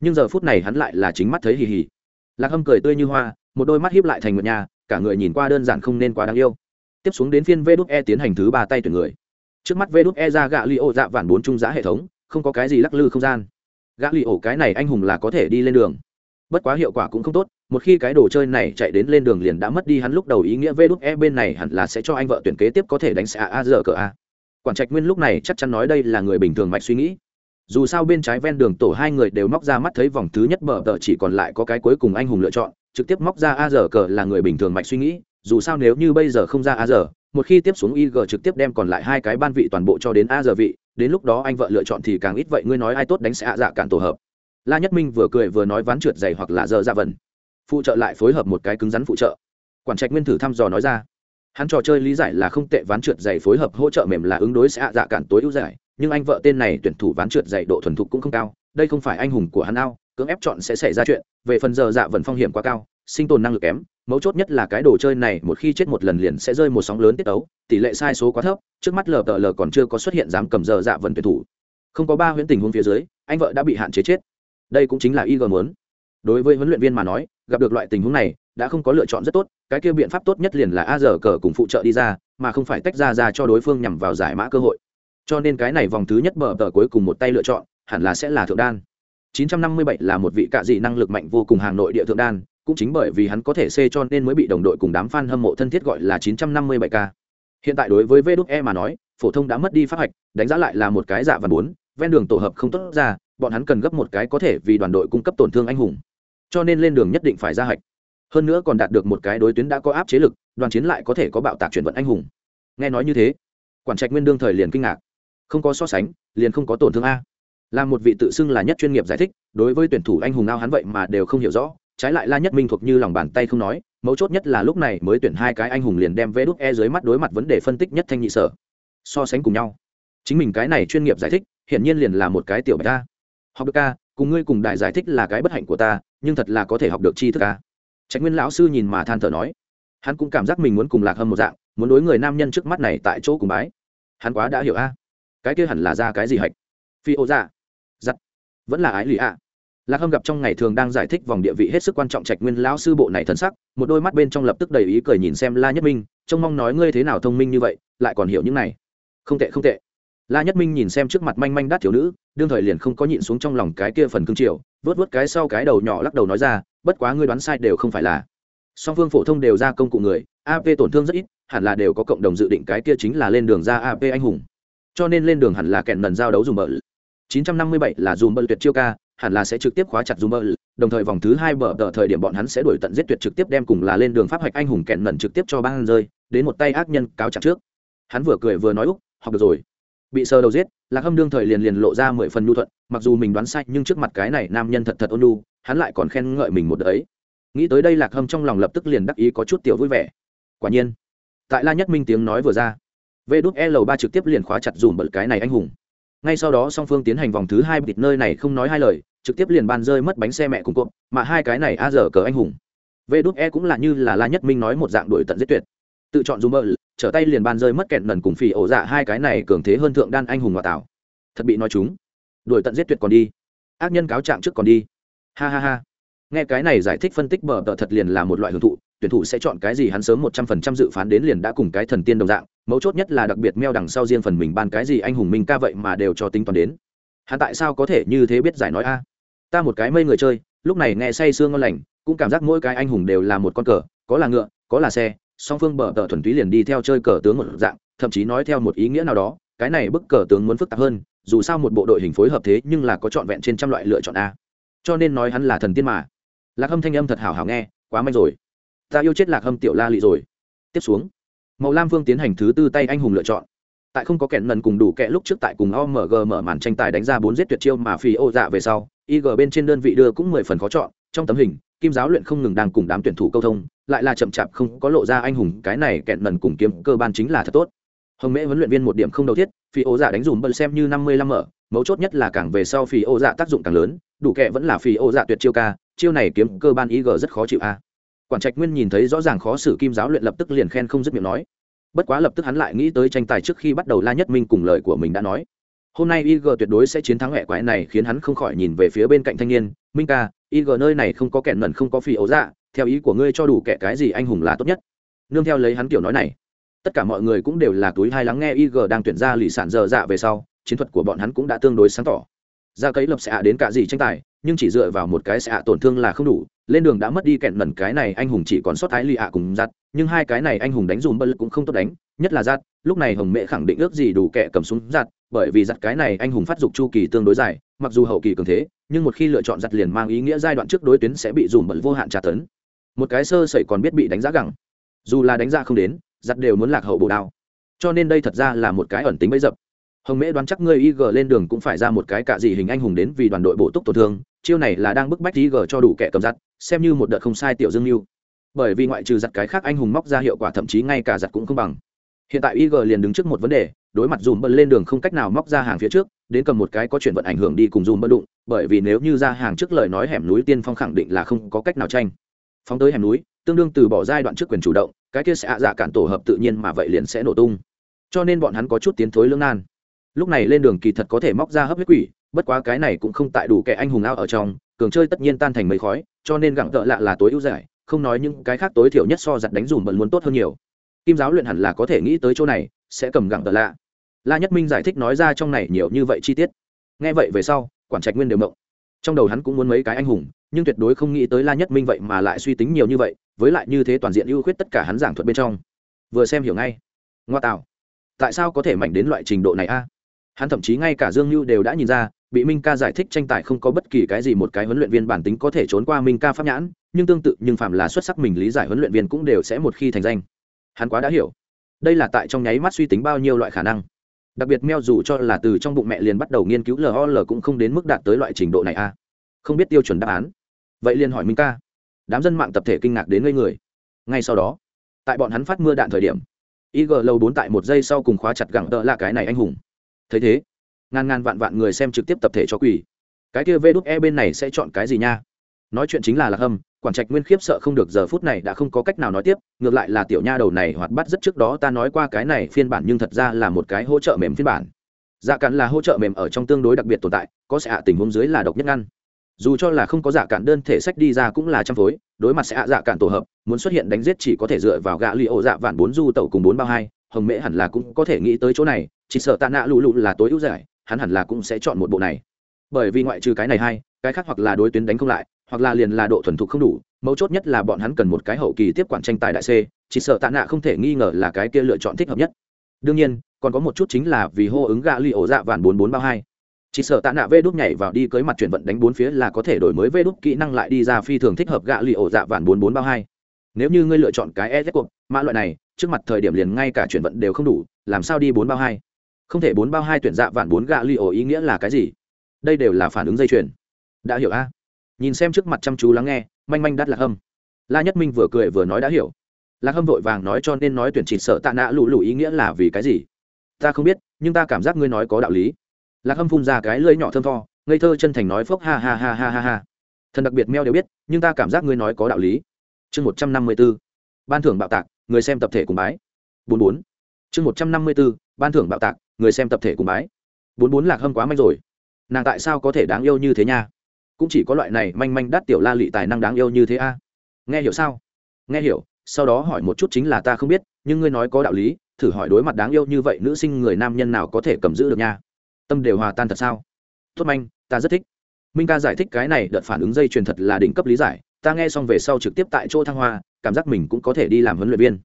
nhưng giờ phút này hắn lại là chính mắt thấy hì hì. Lạc hâm cười tươi như hoa, một đôi mắt hiếp lại thành một nhà cả người nhìn qua đơn giản không nên quá đáng yêu. Tiếp xuống đến phiên vê đúc e tiến hành thứ ba tay tuyển người. Trước mắt vê đúc e ra gạ li ô dạ vản bốn trung giá hệ thống, không có cái gì lắc lư không gian gã lì ổ cái này anh hùng là có thể đi lên đường. Bất quá hiệu quả cũng không tốt, một khi cái đồ chơi này chạy đến lên đường liền đã mất đi hắn lúc đầu ý nghĩa vê đúc e bên này hẳn là sẽ cho anh vợ tuyển kế tiếp có thể đánh xạ a giờ cờ a. Quản trạch nguyên lúc này chắc chắn nói đây là người bình thường mạch suy nghĩ. Dù sao bên trái ven đường tổ hai người đều móc ra mắt thấy vòng thứ nhất bờ tờ chỉ còn lại có cái cuối cùng anh hùng lựa chọn, trực tiếp móc ra a giờ cờ là người bình thường mạch suy nghĩ, dù sao nếu như bây giờ không ra a giờ, một khi tiếp xuống ig trực tiếp đem còn lại hai cái ban vị toàn bộ cho đến a giờ vị đến lúc đó anh vợ lựa chọn thì càng ít vậy ngươi nói ai tốt đánh sẽ ạ dạ cản tổ hợp. La nhất minh vừa cười vừa nói ván trượt dày hoặc là giờ ra dạ vần. Phụ trợ lại phối hợp một cái cứng rắn phụ trợ. Quản trạch nguyên thử thăm dò nói ra. Hắn trò chơi lý giải là không tệ, ván trượt dày phối hợp hỗ trợ mềm là ứng đối sẽ ạ dạ cản tối ưu giải, nhưng anh vợ tên này tuyển thủ ván trượt dày độ thuần thục cũng không cao, đây không phải anh hùng của hắn ao, cưỡng ép chọn sẽ xảy ra chuyện, về phần giờ dạ vần phong hiểm quá cao sinh tồn năng lực kém mấu chốt nhất là cái đồ chơi này một khi chết một lần liền sẽ rơi một sóng lớn tiết tấu, tỷ lệ sai số quá thấp trước mắt lờ tờ lờ còn chưa có xuất hiện dám cầm giờ dạ vần tuyển thủ. Không có ba huyễn tình huống phía dưới anh vợ đã bị hạn chế chết. Đây cũng chính là ig muốn. Đối với huấn luyện viên mà nói gặp được loại tình huống này đã không có lựa chọn rất tốt cái kia biện pháp tốt nhất liền là a giờ cờ cùng phụ trợ đi ra mà không phải tách ra ra cho đối phương nhằm vào giải mã cơ hội. Cho nên cái này vòng thứ nhất bờ tờ cuối cùng một tay lựa chọn hẳn là sẽ là thượng đan. 957 là một vị cạ dị năng lực mạnh vô cùng hàng nội địa thượng đan cũng chính bởi vì hắn có thể C cho nên mới bị đồng đội cùng đám fan hâm mộ thân thiết gọi là 957K. Hiện tại đối với vđe mà nói, phổ thông đã mất đi pháp hạch, đánh giá lại là một cái dạ và bốn, ven đường tổ hợp không tốt ra, bọn hắn cần gấp một cái có thể vì đoàn đội cung cấp tổn thương anh hùng. Cho nên lên đường nhất định phải ra hạch. Hơn nữa còn đạt được một cái đối tuyến đã có áp chế lực, đoàn chiến lại có thể có bạo tạc chuyển vận anh hùng. Nghe nói như thế, quản trạch nguyên đương thời liền kinh ngạc. Không có so sánh, liền không có tổn thương a. Là một vị tự xưng là nhất chuyên nghiệp giải thích, đối với tuyển thủ anh hùng nào hắn vậy mà đều không hiểu rõ, trái lại la nhất minh thuộc như lòng bàn tay không nói, mấu chốt nhất là lúc này mới tuyển hai cái anh hùng liền đem vé đúc e dưới mắt đối mặt vấn đề phân tích nhất thanh nhị sở. So sánh cùng nhau. Chính mình cái này chuyên nghiệp giải thích, hiển nhiên liền là một cái tiểu bạch ta học được ca, cùng ngươi cùng đại giải thích là cái bất hạnh của ta, nhưng thật là có thể học được tri thức ca. Trạch nguyên lão sư nhìn mà than thở nói. Hắn cũng cảm giác mình muốn cùng lạc hâm một dạng, muốn đối người nam nhân trước mắt này tại chỗ cùng bái. Hắn quá đã hiểu a. Cái kia hẳn là ra cái gì hạch? Phi ô dạ. Giặt vẫn là ái lì ạ lạc hâm gặp trong ngày thường đang giải thích vòng địa vị hết sức quan trọng trạch nguyên lão sư bộ này thân sắc, một đôi mắt bên trong lập tức đầy ý cười nhìn xem la nhất minh, trông mong nói ngươi thế nào thông minh như vậy, lại còn hiểu những này. Không tệ không tệ. La nhất minh nhìn xem trước mặt manh manh đắt thiếu nữ, đương thời liền không có nhịn xuống trong lòng cái kia phần cương triều, vớt vớt cái sau cái đầu nhỏ lắc đầu nói ra, bất quá ngươi đoán sai đều không phải là. Song phương phổ thông đều ra công cụ người ap tổn thương rất ít, hẳn là đều có cộng đồng dự định cái kia chính là lên đường ra ap anh hùng. Cho nên lên đường hẳn là kẹn lần giao đấu dùng bờ 957 là dùng bờ tuyệt chiêu ca hẳn là sẽ trực tiếp khóa chặt Zumber, đồng thời vòng thứ hai bờ tờ thời điểm bọn hắn sẽ đuổi tận giết tuyệt trực tiếp đem cùng là lên đường pháp hoạch anh hùng kẹn nần trực tiếp cho băng rơi, đến một tay ác nhân cáo chặt trước. Hắn vừa cười vừa nói úc, học được rồi. Bị sờ đầu giết, Lạc Hâm đương thời liền liền lộ ra mười phần nhu thuận, mặc dù mình đoán sai nhưng trước mặt cái này nam nhân thật thật ôn nhu, hắn lại còn khen ngợi mình một đấy. Nghĩ tới đây Lạc Hâm trong lòng lập tức liền đắc ý có chút tiểu vui vẻ. Quả nhiên, tại La Nhất Minh tiếng nói vừa ra, Vê đút ba trực tiếp liền khóa chặt dùm bật cái này anh hùng ngay sau đó song phương tiến hành vòng thứ hai bịt nơi này không nói hai lời, trực tiếp liền ban rơi mất bánh xe mẹ cùng cộp, mà hai cái này a dở cờ anh hùng. Vê đúc e cũng là như là la nhất minh nói một dạng đổi tận giết tuyệt. Tự chọn dùng bờ trở tay liền ban rơi mất kẹn lần cùng phỉ ổ dạ hai cái này cường thế hơn thượng đan anh hùng ngoại tảo thật bị nói chúng. Đổi tận giết tuyệt còn đi. Ác nhân cáo trạng trước còn đi. Ha ha ha. Nghe cái này giải thích phân tích bờ tờ thật liền là một loại hưởng thụ tuyển thủ sẽ chọn cái gì hắn sớm một trăm phần trăm dự phán đến liền đã cùng cái thần tiên đồng dạng, mấu chốt nhất là đặc biệt meo đằng sau riêng phần mình ban cái gì anh hùng minh ca vậy mà đều cho tính toán đến. Hắn tại sao có thể như thế biết giải nói a? Ta một cái mây người chơi, lúc này nghe say sương ngon lành, cũng cảm giác mỗi cái anh hùng đều là một con cờ, có là ngựa, có là xe, song phương bờ tờ thuần túy liền đi theo chơi cờ tướng một dạng, thậm chí nói theo một ý nghĩa nào đó, cái này bức cờ tướng muốn phức tạp hơn, dù sao một bộ đội hình phối hợp thế nhưng là có trọn vẹn trên trăm loại lựa chọn a. Cho nên nói hắn là thần tiên mà. Lạc âm thanh âm thật hảo hảo nghe, quá mạnh rồi ta yêu chết lạc hâm tiểu la lị rồi. Tiếp xuống, màu lam vương tiến hành thứ tư tay anh hùng lựa chọn. Tại không có kẹn lần cùng đủ kẹ lúc trước tại cùng omg mở màn tranh tài đánh ra bốn giết tuyệt chiêu mà phi ô dạ về sau ig bên trên đơn vị đưa cũng mười phần khó chọn. Trong tấm hình, kim giáo luyện không ngừng đang cùng đám tuyển thủ câu thông, lại là chậm chạp không có lộ ra anh hùng, cái này kẹn lần cùng kiếm cơ bản chính là thật tốt. Hồng mễ huấn luyện viên một điểm không đầu thiết, phi ô dạ đánh dùm bận xem như năm mươi lăm mở, mấu chốt nhất là càng về sau phi ô dạ tác dụng càng lớn, đủ kẹ vẫn là phi ô dạ tuyệt chiêu ca, chiêu này kiếm cơ bản ig rất khó chịu a quản trạch nguyên nhìn thấy rõ ràng khó xử kim giáo luyện lập tức liền khen không dứt miệng nói. Bất quá lập tức hắn lại nghĩ tới tranh tài trước khi bắt đầu la nhất minh cùng lời của mình đã nói. Hôm nay ig tuyệt đối sẽ chiến thắng mẹ quái này khiến hắn không khỏi nhìn về phía bên cạnh thanh niên. Minh ca ig nơi này không có kẹn mẩn, không có phi ấu dạ. Theo ý của ngươi cho đủ kẻ cái gì anh hùng là tốt nhất. Nương theo lấy hắn kiểu nói này, tất cả mọi người cũng đều là túi hai lắng nghe ig đang tuyển ra lì sản dơ dạ về sau, chiến thuật của bọn hắn cũng đã tương đối sáng tỏ. Ra cấy lập xạ đến cả gì tranh tài nhưng chỉ dựa vào một cái xạ tổn thương là không đủ, lên đường đã mất đi kẹn mẩn cái này anh hùng chỉ còn sót thái lì ạ cùng giặt, nhưng hai cái này anh hùng đánh dùm bơ cũng không tốt đánh, nhất là giặt, lúc này hồng mễ khẳng định ước gì đủ kẻ cầm súng giặt, bởi vì giặt cái này anh hùng phát dục chu kỳ tương đối dài, mặc dù hậu kỳ cường thế, nhưng một khi lựa chọn giặt liền mang ý nghĩa giai đoạn trước đối tuyến sẽ bị dùm bẩn vô hạn tra tấn. Một cái sơ sẩy còn biết bị đánh giá gẳng. Dù là đánh ra không đến, giặt đều muốn lạc hậu bổ đao. Cho nên đây thật ra là một cái ẩn tính bấy dập hồng mễ đoán chắc ngươi ig lên đường cũng phải ra một cái cạ gì hình anh hùng đến vì đoàn đội bổ túc tổn thương, chiêu này là đang bức bách ig cho đủ kẻ cầm giặt, xem như một đợt không sai tiểu dương mưu. Bởi vì ngoại trừ giặt cái khác anh hùng móc ra hiệu quả thậm chí ngay cả giặt cũng không bằng. Hiện tại ig liền đứng trước một vấn đề, đối mặt dùm bận lên đường không cách nào móc ra hàng phía trước, đến cầm một cái có chuyển vận ảnh hưởng đi cùng dùm bận đụng, bởi vì nếu như ra hàng trước lời nói hẻm núi tiên phong khẳng định là không có cách nào tranh. Phóng tới hẻm núi, tương đương từ bỏ giai đoạn trước quyền chủ động, cái kia sẽ hạ dạ cản tổ hợp tự nhiên mà vậy liền sẽ nổ tung. Cho nên bọn hắn có chút tiến thối lương nan lúc này lên đường kỳ thật có thể móc ra hấp huyết quỷ, bất quá cái này cũng không tại đủ kẻ anh hùng ao ở trong, cường chơi tất nhiên tan thành mấy khói, cho nên gặng tợ lạ là tối ưu giải, không nói những cái khác tối thiểu nhất so giặt đánh dùm bận muốn tốt hơn nhiều. Kim giáo luyện hẳn là có thể nghĩ tới chỗ này, sẽ cầm gặng tợ lạ. La nhất minh giải thích nói ra trong này nhiều như vậy chi tiết. Nghe vậy về sau, quản trạch nguyên đều mộng. Trong đầu hắn cũng muốn mấy cái anh hùng, nhưng tuyệt đối không nghĩ tới la nhất minh vậy mà lại suy tính nhiều như vậy, với lại như thế toàn diện ưu khuyết tất cả hắn giảng thuật bên trong. Vừa xem hiểu ngay. Ngoa tạo. Tại sao có thể mạnh đến loại trình độ này a? Hắn thậm chí ngay cả dương mưu đều đã nhìn ra, bị minh ca giải thích tranh tài không có bất kỳ cái gì một cái huấn luyện viên bản tính có thể trốn qua minh ca pháp nhãn, nhưng tương tự, nhưng phạm là xuất sắc mình lý giải huấn luyện viên cũng đều sẽ một khi thành danh. Hắn quá đã hiểu. Đây là tại trong nháy mắt suy tính bao nhiêu loại khả năng. Đặc biệt meo dù cho là từ trong bụng mẹ liền bắt đầu nghiên cứu lol cũng không đến mức đạt tới loại trình độ này a không biết tiêu chuẩn đáp án. Vậy liền hỏi minh ca. Đám dân mạng tập thể kinh ngạc đến ngây người. Ngay sau đó, tại bọn hắn phát mưa đạn thời điểm ig lâu bốn tại một giây sau cùng khóa chặt gẳng tợ là cái này anh hùng thấy thế, ngàn ngàn vạn vạn người xem trực tiếp tập thể cho quỷ. Cái kia vê đúc e bên này sẽ chọn cái gì nha? Nói chuyện chính là lạc hâm, quản trạch nguyên khiếp sợ không được giờ phút này đã không có cách nào nói tiếp, ngược lại là tiểu nha đầu này hoạt bắt rất trước đó ta nói qua cái này phiên bản nhưng thật ra là một cái hỗ trợ mềm phiên bản. Dạ cản là hỗ trợ mềm ở trong tương đối đặc biệt tồn tại, có sẽ hạ tình huống dưới là độc nhất ngăn. Dù cho là không có dạ cản đơn thể sách đi ra cũng là trăm phối, đối mặt sẽ hạ dạ cản tổ hợp, muốn xuất hiện đánh giết chỉ có thể dựa vào gã li ổ dạ vạn bốn du tẩu cùng bốn bao hai, hồng mễ hẳn là cũng có thể nghĩ tới chỗ này chỉ sợ tạ nạ lụ lụ là tối ưu giải, hắn hẳn là cũng sẽ chọn một bộ này. Bởi vì ngoại trừ cái này hai, cái khác hoặc là đối tuyến đánh không lại, hoặc là liền là độ thuần thục không đủ, mấu chốt nhất là bọn hắn cần một cái hậu kỳ tiếp quản tranh tài đại c, chỉ sợ tạ nạ không thể nghi ngờ là cái kia lựa chọn thích hợp nhất. Đương nhiên, còn có một chút chính là vì hô ứng gạ li ổ dạ vạn bốn bốn bao hai. Chỉ sợ tạ nạ vê đúc nhảy vào đi cưới mặt chuyển vận đánh bốn phía là có thể đổi mới vê đúc kỹ năng lại đi ra phi thường thích hợp gạ li ổ dạ vạn bốn bốn bao hai. Nếu như ngươi lựa chọn cái e cuộc, mã loại này, trước mặt thời điểm liền ngay cả chuyển vận đều không đủ, làm sao đi bốn bao hai? Không thể bốn bao hai tuyển dạ vạn bốn gạ li ổ ý nghĩa là cái gì? Đây đều là phản ứng dây chuyền. Đã hiểu a? Nhìn xem trước mặt chăm chú lắng nghe, manh manh đắt lạc hâm. La nhất minh vừa cười vừa nói đã hiểu. Lạc hâm vội vàng nói cho nên nói tuyển chỉ sợ tạ nạ lụ lụ ý nghĩa là vì cái gì? Ta không biết, nhưng ta cảm giác ngươi nói có đạo lý. Lạc hâm phun ra cái lưỡi nhỏ thơm tho, ngây thơ chân thành nói phốc ha ha ha ha ha ha. Thần đặc biệt meo đều biết, nhưng ta cảm giác ngươi nói có đạo lý. Chương một trăm năm mươi b ố ban thưởng bạo tạc, người xem tập thể cùng bái. Bốn bốn. Chương một trăm năm mươi b ố ban thưởng bạo tạc người xem tập thể cùng bái. Bốn bốn lạc hâm quá manh rồi. Nàng tại sao có thể đáng yêu như thế nha? Cũng chỉ có loại này manh manh đắt tiểu la lị tài năng đáng yêu như thế a. Nghe hiểu sao? Nghe hiểu, sau đó hỏi một chút chính là ta không biết, nhưng ngươi nói có đạo lý, thử hỏi đối mặt đáng yêu như vậy nữ sinh người nam nhân nào có thể cầm giữ được nha? Tâm đều hòa tan thật sao? Tốt manh, ta rất thích. Minh ca giải thích cái này, đợt phản ứng dây truyền thật là đỉnh cấp lý giải. Ta nghe xong về sau trực tiếp tại chỗ thăng hoa, cảm giác mình cũng có thể đi làm huấn luyện viên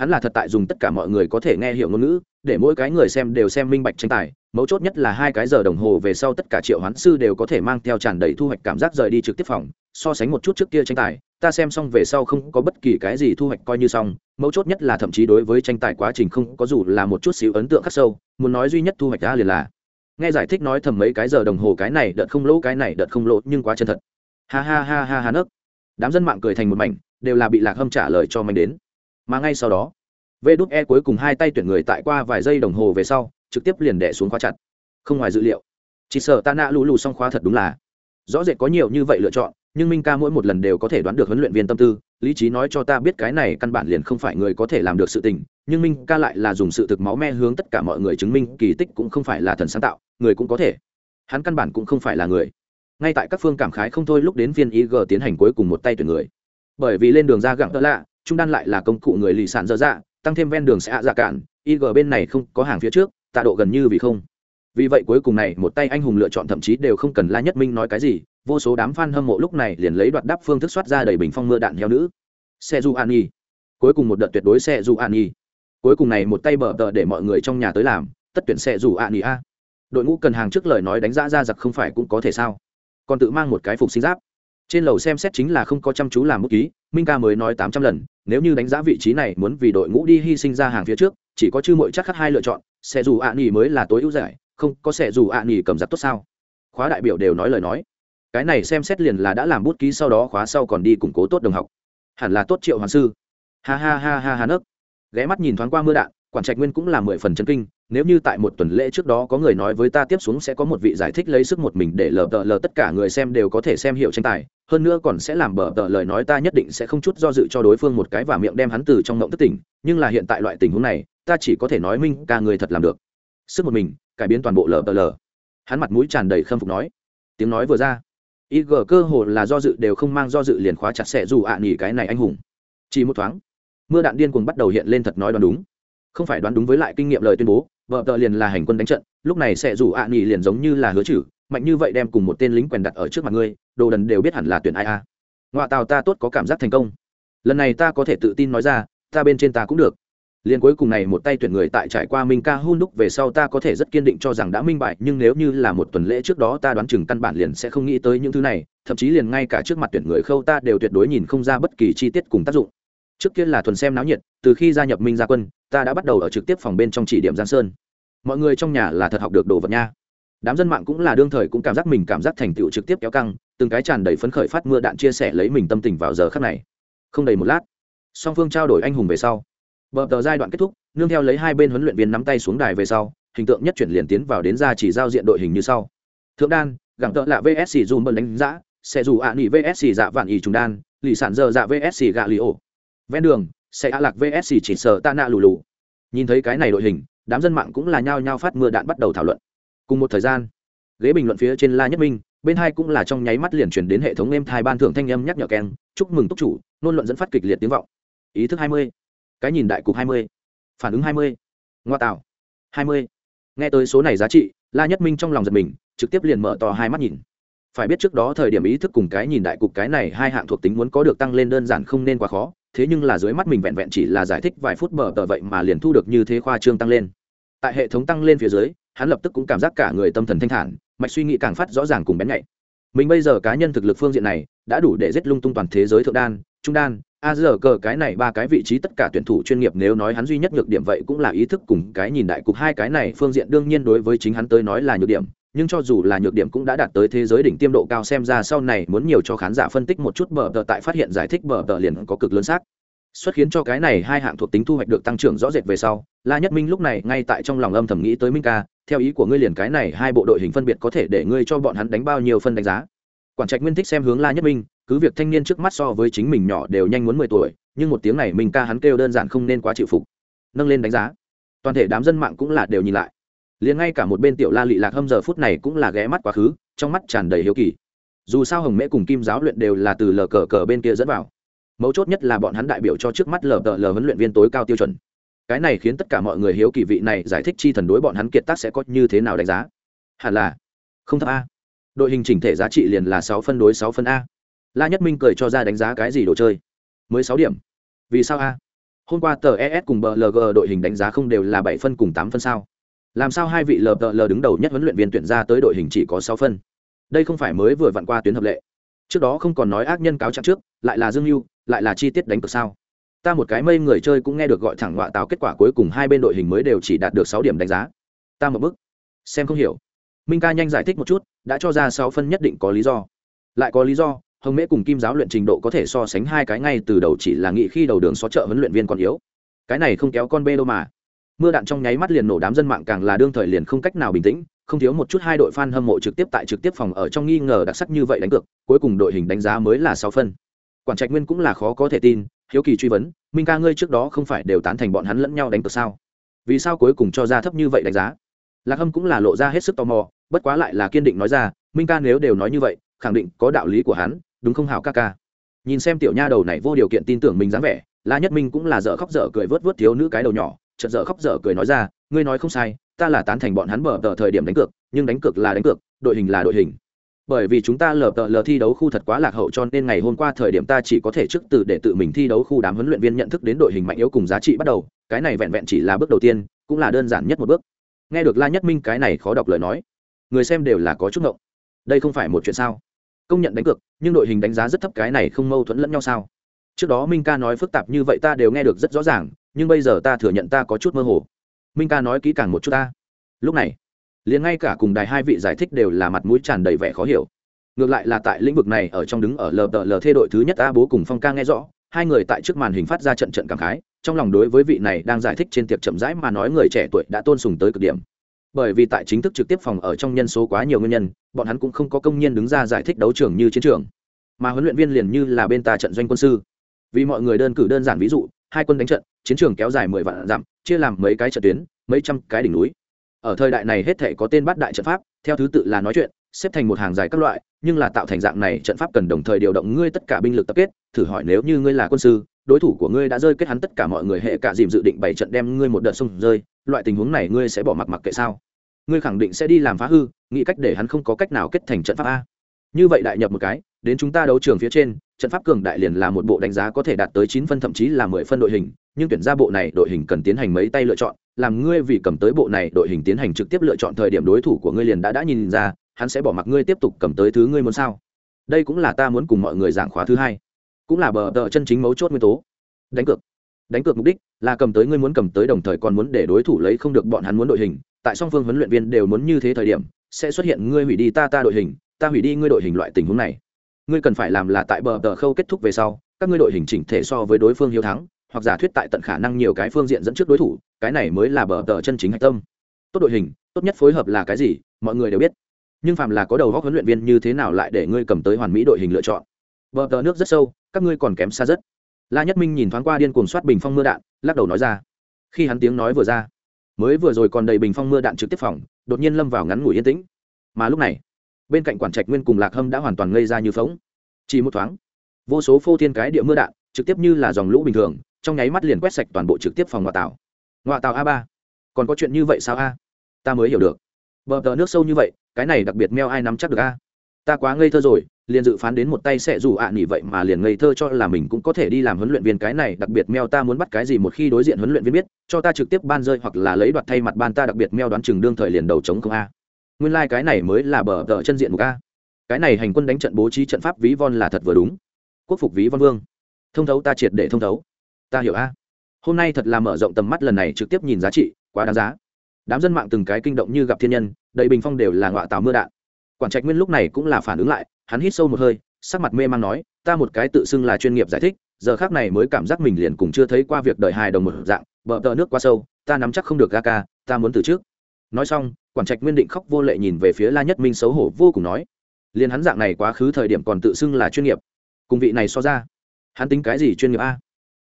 hắn là thật tại dùng tất cả mọi người có thể nghe hiểu ngôn ngữ, để mỗi cái người xem đều xem minh bạch tranh tài, mấu chốt nhất là hai cái giờ đồng hồ về sau tất cả triệu hoán sư đều có thể mang theo tràn đầy thu hoạch cảm giác rời đi trực tiếp phòng, so sánh một chút trước kia tranh tài, ta xem xong về sau không có bất kỳ cái gì thu hoạch coi như xong, mấu chốt nhất là thậm chí đối với tranh tài quá trình không có dù là một chút xíu ấn tượng khắc sâu, muốn nói duy nhất thu hoạch ra liền là, nghe giải thích nói thầm mấy cái giờ đồng hồ cái này đợt không lỗ cái này đợt không lỗ nhưng quá chân thật. Ha ha ha ha ha nấc. Đám dân mạng cười thành một mảnh, đều là bị lạc hâm trả lời cho mình đến mà ngay sau đó vê đúc e cuối cùng hai tay tuyển người tại qua vài giây đồng hồ về sau, trực tiếp liền đẻ xuống khóa chặt. Không ngoài dự liệu, chỉ sợ ta nạ lù lù xong khóa thật đúng là. Rõ rệt có nhiều như vậy lựa chọn, nhưng minh ca mỗi một lần đều có thể đoán được huấn luyện viên tâm tư, lý trí nói cho ta biết cái này căn bản liền không phải người có thể làm được sự tình, nhưng minh ca lại là dùng sự thực máu me hướng tất cả mọi người chứng minh kỳ tích cũng không phải là thần sáng tạo, người cũng có thể. Hắn căn bản cũng không phải là người. Ngay tại các phương cảm khái không thôi lúc đến viên ig tiến hành cuối cùng một tay tuyển người. Bởi vì lên đường ra gặng đỡ lạ trung đan lại là công cụ người lì sản dở dạ tăng thêm ven đường sẽ hạ dạ cản ig bên này không có hàng phía trước, tạ độ gần như vì không. Vì vậy cuối cùng này, một tay anh hùng lựa chọn thậm chí đều không cần la nhất minh nói cái gì, vô số đám fan hâm mộ lúc này liền lấy đoạt đáp phương thức soát ra đầy bình phong mưa đạn heo nữ. Xe du an nhi cuối cùng một đợt tuyệt đối xe du an nhi cuối cùng này một tay bờ tờ để mọi người trong nhà tới làm, tất tuyển xe dù an nhi a. Đội ngũ cần hàng trước lời nói đánh giá ra giặc không phải cũng có thể sao? Còn tự mang một cái phục sinh giáp trên lầu xem xét chính là không có chăm chú làm bút ký, minh ca mới nói tám trăm lần, nếu như đánh giá vị trí này muốn vì đội ngũ đi hy sinh ra hàng phía trước, chỉ có chư mội chắc khắc hai lựa chọn, sẽ dù ạ nghỉ mới là tối ưu giải, không có sẽ dù ạ nghỉ cầm giặc tốt sao? Khóa đại biểu đều nói lời nói. Cái này xem xét liền là đã làm bút ký sau đó khóa sau còn đi củng cố tốt đồng học. Hẳn là tốt triệu hoàng sư. Ha ha ha ha ha nấc. Ghé mắt nhìn thoáng qua mưa đạn, quản trạch nguyên cũng là mười phần chân kinh, nếu như tại một tuần lễ trước đó có người nói với ta tiếp xuống sẽ có một vị giải thích lấy sức một mình để lờ tờ lờ tất cả người xem đều có thể xem hiểu tranh tài hơn nữa còn sẽ làm bờ tờ lời nói ta nhất định sẽ không chút do dự cho đối phương một cái và miệng đem hắn từ trong ngộng thất tỉnh, nhưng là hiện tại loại tình huống này, ta chỉ có thể nói minh ca người thật làm được. Sức một mình, cải biến toàn bộ lờ tờ lờ. Hắn mặt mũi tràn đầy khâm phục nói. Tiếng nói vừa ra ig cơ hồ là do dự đều không mang do dự liền khóa chặt sẽ dù ạ à nghỉ cái này anh hùng. Chỉ một thoáng, mưa đạn điên cuồng bắt đầu hiện lên thật nói đoán đúng. Không phải đoán đúng với lại kinh nghiệm lời tuyên bố vợ tờ liền là hành quân đánh trận, lúc này sẽ rủ ạ à nghỉ liền giống như là hứa chử mạnh như vậy đem cùng một tên lính quèn đặt ở trước mặt ngươi, đồ đần đều biết hẳn là tuyển ai a. À. ngoại tàu ta tốt có cảm giác thành công. Lần này ta có thể tự tin nói ra, ta bên trên ta cũng được. Liền cuối cùng này một tay tuyển người tại trải qua minh ca Hôn đúc về sau ta có thể rất kiên định cho rằng đã minh bại, nhưng nếu như là một tuần lễ trước đó ta đoán chừng căn bản liền sẽ không nghĩ tới những thứ này, thậm chí liền ngay cả trước mặt tuyển người khâu ta đều tuyệt đối nhìn không ra bất kỳ chi tiết cùng tác dụng. Trước kia là thuần xem náo nhiệt, từ khi gia nhập minh gia quân, ta đã bắt đầu ở trực tiếp phòng bên trong chỉ điểm giang sơn. Mọi người trong nhà là thật học được đồ vật nha đám dân mạng cũng là đương thời cũng cảm giác mình cảm giác thành tựu trực tiếp kéo căng, từng cái tràn đầy phấn khởi phát mưa đạn chia sẻ lấy mình tâm tình vào giờ khắc này. Không đầy một lát, song phương trao đổi anh hùng về sau. Bờ tờ giai đoạn kết thúc, nương theo lấy hai bên huấn luyện viên nắm tay xuống đài về sau, hình tượng nhất chuyển liền tiến vào đến ra chỉ giao diện đội hình như sau. Thượng đan gặng tợ là vsc dù bần đánh giã sẽ dù ạ nỉ vsc dạ vạn ý trùng đan, lì sản dơ dạ vsc gạ lì ổ. Ven đường, sẽ ạ lạc vsc chỉ sợ ta nạ lù lù. Nhìn thấy cái này đội hình, đám dân mạng cũng là nhao nhao phát mưa đạn bắt đầu thảo luận cùng một thời gian, ghế bình luận phía trên la nhất minh, bên hai cũng là trong nháy mắt liền chuyển đến hệ thống êm thai ban thưởng thanh âm nhắc nhở keng, chúc mừng túc chủ. Nôn luận dẫn phát kịch liệt tiếng vọng. Ý thức hai mươi, cái nhìn đại cục hai mươi, phản ứng hai mươi, ngoa tạo, hai mươi. Nghe tới số này giá trị, la nhất minh trong lòng giật mình, trực tiếp liền mở to hai mắt nhìn. Phải biết trước đó thời điểm ý thức cùng cái nhìn đại cục cái này hai hạng thuộc tính muốn có được tăng lên đơn giản không nên quá khó, thế nhưng là dưới mắt mình vẹn vẹn chỉ là giải thích vài phút bờ tờ vậy mà liền thu được như thế khoa trương tăng lên. Tại hệ thống tăng lên phía dưới hắn lập tức cũng cảm giác cả người tâm thần thanh thản, mạch suy nghĩ càng phát rõ ràng cùng bén nhạy. Mình bây giờ cá nhân thực lực phương diện này, đã đủ để giết lung tung toàn thế giới thượng đan, trung đan, a giờ cờ cái này ba cái vị trí tất cả tuyển thủ chuyên nghiệp nếu nói hắn duy nhất nhược điểm vậy cũng là ý thức cùng cái nhìn đại cục hai cái này phương diện đương nhiên đối với chính hắn tới nói là nhược điểm, nhưng cho dù là nhược điểm cũng đã đạt tới thế giới đỉnh tiêm độ cao xem ra sau này muốn nhiều cho khán giả phân tích một chút bờ tờ tại phát hiện giải thích bờ tờ liền có cực lớn xác xuất khiến cho cái này hai hạng thuộc tính thu hoạch được tăng trưởng rõ rệt về sau, la nhất minh lúc này ngay tại trong lòng âm thầm nghĩ tới minh ca, theo ý của ngươi liền cái này hai bộ đội hình phân biệt có thể để ngươi cho bọn hắn đánh bao nhiêu phân đánh giá. Quản trạch nguyên thích xem hướng la nhất minh, cứ việc thanh niên trước mắt so với chính mình nhỏ đều nhanh muốn mười tuổi, nhưng một tiếng này minh ca hắn kêu đơn giản không nên quá chịu phục. Nâng lên đánh giá. Toàn thể đám dân mạng cũng là đều nhìn lại. Liền ngay cả một bên tiểu la lị lạc hâm giờ phút này cũng là ghé mắt quá khứ, trong mắt tràn đầy hiếu kỳ. Dù sao hồng mễ cùng kim giáo luyện đều là từ lờ cờ cờ bên kia dẫn vào mấu chốt nhất là bọn hắn đại biểu cho trước mắt lờ tờ lờ huấn luyện viên tối cao tiêu chuẩn. Cái này khiến tất cả mọi người hiếu kỳ vị này giải thích chi thần đối bọn hắn kiệt tác sẽ có như thế nào đánh giá. Hẳn là không thấp a. Đội hình chỉnh thể giá trị liền là sáu phân đối sáu phân a. La nhất minh cười cho ra đánh giá cái gì đồ chơi? Mới sáu điểm. Vì sao a? Hôm qua tờ es cùng blg đội hình đánh giá không đều là bảy phân cùng tám phân sao? Làm sao hai vị lờ lờ đứng đầu nhất huấn luyện viên tuyển ra tới đội hình chỉ có sáu phân? Đây không phải mới vừa vặn qua tuyến hợp lệ. Trước đó không còn nói ác nhân cáo trạng trước lại là dương mưu lại là chi tiết đánh cược sao? Ta một cái mây người chơi cũng nghe được gọi thẳng họa tạo kết quả cuối cùng hai bên đội hình mới đều chỉ đạt được sáu điểm đánh giá. Ta một bức xem không hiểu. Minh ca nhanh giải thích một chút, đã cho ra sáu phân nhất định có lý do. Lại có lý do, hồng mễ cùng kim giáo luyện trình độ có thể so sánh hai cái ngay từ đầu chỉ là nghị khi đầu đường xó chợ huấn luyện viên còn yếu. Cái này không kéo con bê đâu mà. Mưa đạn trong nháy mắt liền nổ đám dân mạng càng là đương thời liền không cách nào bình tĩnh, không thiếu một chút hai đội fan hâm mộ trực tiếp tại trực tiếp phòng ở trong nghi ngờ đặc sắc như vậy đánh cược, cuối cùng đội hình đánh giá mới là sáu phân quản trạch nguyên cũng là khó có thể tin, hiếu kỳ truy vấn, minh ca ngươi trước đó không phải đều tán thành bọn hắn lẫn nhau đánh cược sao? Vì sao cuối cùng cho ra thấp như vậy đánh giá? Lạc hâm cũng là lộ ra hết sức tò mò, bất quá lại là kiên định nói ra, minh ca nếu đều nói như vậy, khẳng định có đạo lý của hắn, đúng không hảo ca ca? Nhìn xem tiểu nha đầu này vô điều kiện tin tưởng mình dáng vẻ, la nhất minh cũng là dở khóc dở cười vớt vớt thiếu nữ cái đầu nhỏ, chợt dở khóc dở cười nói ra, ngươi nói không sai, ta là tán thành bọn hắn bờ tờ thời điểm đánh cược, nhưng đánh cược là đánh cược, đội hình là đội hình bởi vì chúng ta lờ tờ lờ thi đấu khu thật quá lạc hậu cho nên ngày hôm qua thời điểm ta chỉ có thể trước từ để tự mình thi đấu khu đám huấn luyện viên nhận thức đến đội hình mạnh yếu cùng giá trị bắt đầu, cái này vẹn vẹn chỉ là bước đầu tiên, cũng là đơn giản nhất một bước. Nghe được la nhất minh cái này khó đọc lời nói, người xem đều là có chút ngộng. Đây không phải một chuyện sao? Công nhận đánh cược, nhưng đội hình đánh giá rất thấp cái này không mâu thuẫn lẫn nhau sao? Trước đó minh ca nói phức tạp như vậy ta đều nghe được rất rõ ràng, nhưng bây giờ ta thừa nhận ta có chút mơ hồ. Minh ca nói kỹ càng một chút ta. Lúc này liền ngay cả cùng đài hai vị giải thích đều là mặt mũi tràn đầy vẻ khó hiểu. Ngược lại là tại lĩnh vực này ở trong đứng ở lờ tờ lờ thê đội thứ nhất a bố cùng phong ca nghe rõ, hai người tại trước màn hình phát ra trận trận cảm khái, trong lòng đối với vị này đang giải thích trên tiệc chậm rãi mà nói người trẻ tuổi đã tôn sùng tới cực điểm. Bởi vì tại chính thức trực tiếp phòng ở trong nhân số quá nhiều nguyên nhân, bọn hắn cũng không có công nhân đứng ra giải thích đấu trường như chiến trường. Mà huấn luyện viên liền như là bên ta trận doanh quân sư. Vì mọi người đơn cử đơn giản ví dụ, hai quân đánh trận, chiến trường kéo dài mười vạn dặm, chia làm mấy cái trận tuyến, mấy trăm cái đỉnh núi ở thời đại này hết thể có tên bát đại trận pháp, theo thứ tự là nói chuyện, xếp thành một hàng dài các loại, nhưng là tạo thành dạng này trận pháp cần đồng thời điều động ngươi tất cả binh lực tập kết. Thử hỏi nếu như ngươi là quân sư, đối thủ của ngươi đã rơi kết hắn tất cả mọi người hệ cả dìm dự định bảy trận đem ngươi một đợt sông rơi, loại tình huống này ngươi sẽ bỏ mặc mặc kệ sao? Ngươi khẳng định sẽ đi làm phá hư, nghĩ cách để hắn không có cách nào kết thành trận pháp a. Như vậy đại nhập một cái, đến chúng ta đấu trường phía trên, trận pháp cường đại liền là một bộ đánh giá có thể đạt tới chín phân, thậm chí là mười phân đội hình nhưng tuyển ra bộ này đội hình cần tiến hành mấy tay lựa chọn, làm ngươi vì cầm tới bộ này đội hình tiến hành trực tiếp lựa chọn thời điểm đối thủ của ngươi liền đã đã nhìn ra, hắn sẽ bỏ mặc ngươi tiếp tục cầm tới thứ ngươi muốn sao. Đây cũng là ta muốn cùng mọi người giảng khóa thứ hai. Cũng là bờ tờ chân chính mấu chốt nguyên tố. Đánh cược. Đánh cược mục đích là cầm tới ngươi muốn cầm tới đồng thời còn muốn để đối thủ lấy không được bọn hắn muốn đội hình. Tại song phương huấn luyện viên đều muốn như thế thời điểm, sẽ xuất hiện ngươi hủy đi ta ta đội hình, ta hủy đi ngươi đội hình loại tình huống này. Ngươi cần phải làm là tại bờ tờ khâu kết thúc về sau, các ngươi đội hình chỉnh thể so với đối phương hiếu thắng hoặc giả thuyết tại tận khả năng nhiều cái phương diện dẫn trước đối thủ, cái này mới là bờ tờ chân chính hạch tâm. Tốt đội hình, tốt nhất phối hợp là cái gì, mọi người đều biết. Nhưng phàm là có đầu góc huấn luyện viên như thế nào lại để ngươi cầm tới hoàn mỹ đội hình lựa chọn? Bờ tờ nước rất sâu, các ngươi còn kém xa rất. La nhất minh nhìn thoáng qua điên cuồng soát bình phong mưa đạn, lắc đầu nói ra. Khi hắn tiếng nói vừa ra, mới vừa rồi còn đầy bình phong mưa đạn trực tiếp phòng, đột nhiên lâm vào ngắn ngủi yên tĩnh. Mà lúc này, bên cạnh quản trạch nguyên cùng lạc hâm đã hoàn toàn ngây ra như phóng. Chỉ một thoáng, vô số phô thiên cái địa mưa đạn, trực tiếp như là dòng lũ bình thường trong nháy mắt liền quét sạch toàn bộ trực tiếp phòng ngoại tàu ngoại tàu a ba. Còn có chuyện như vậy sao a? Ta mới hiểu được. Bờ tờ nước sâu như vậy, cái này đặc biệt meo ai nắm chắc được a? Ta quá ngây thơ rồi, liền dự phán đến một tay sẽ rủ ạ à vậy mà liền ngây thơ cho là mình cũng có thể đi làm huấn luyện viên cái này, đặc biệt meo ta muốn bắt cái gì một khi đối diện huấn luyện viên biết, cho ta trực tiếp ban rơi hoặc là lấy đoạt thay mặt ban ta đặc biệt meo đoán chừng đương thời liền đầu chống không a. Nguyên lai cái này mới là bờ tờ chân diện một a. Cái này hành quân đánh trận bố trí trận pháp ví von là thật vừa đúng. Quốc phục ví von vương. Thông thấu ta triệt để thông thấu ta hiểu a. Hôm nay thật là mở rộng tầm mắt lần này trực tiếp nhìn giá trị, quá đáng giá. Đám dân mạng từng cái kinh động như gặp thiên nhân, đầy bình phong đều là ngọa tào mưa đạn. Quản trạch nguyên lúc này cũng là phản ứng lại, hắn hít sâu một hơi, sắc mặt mê man nói, ta một cái tự xưng là chuyên nghiệp giải thích, giờ khác này mới cảm giác mình liền cùng chưa thấy qua việc đợi hài đồng một dạng, bờ tờ nước quá sâu, ta nắm chắc không được ga ca ta muốn từ trước. Nói xong, quản trạch nguyên định khóc vô lệ nhìn về phía la nhất minh xấu hổ vô cùng nói, liền hắn dạng này quá khứ thời điểm còn tự xưng là chuyên nghiệp, cùng vị này so ra, hắn tính cái gì chuyên nghiệp a?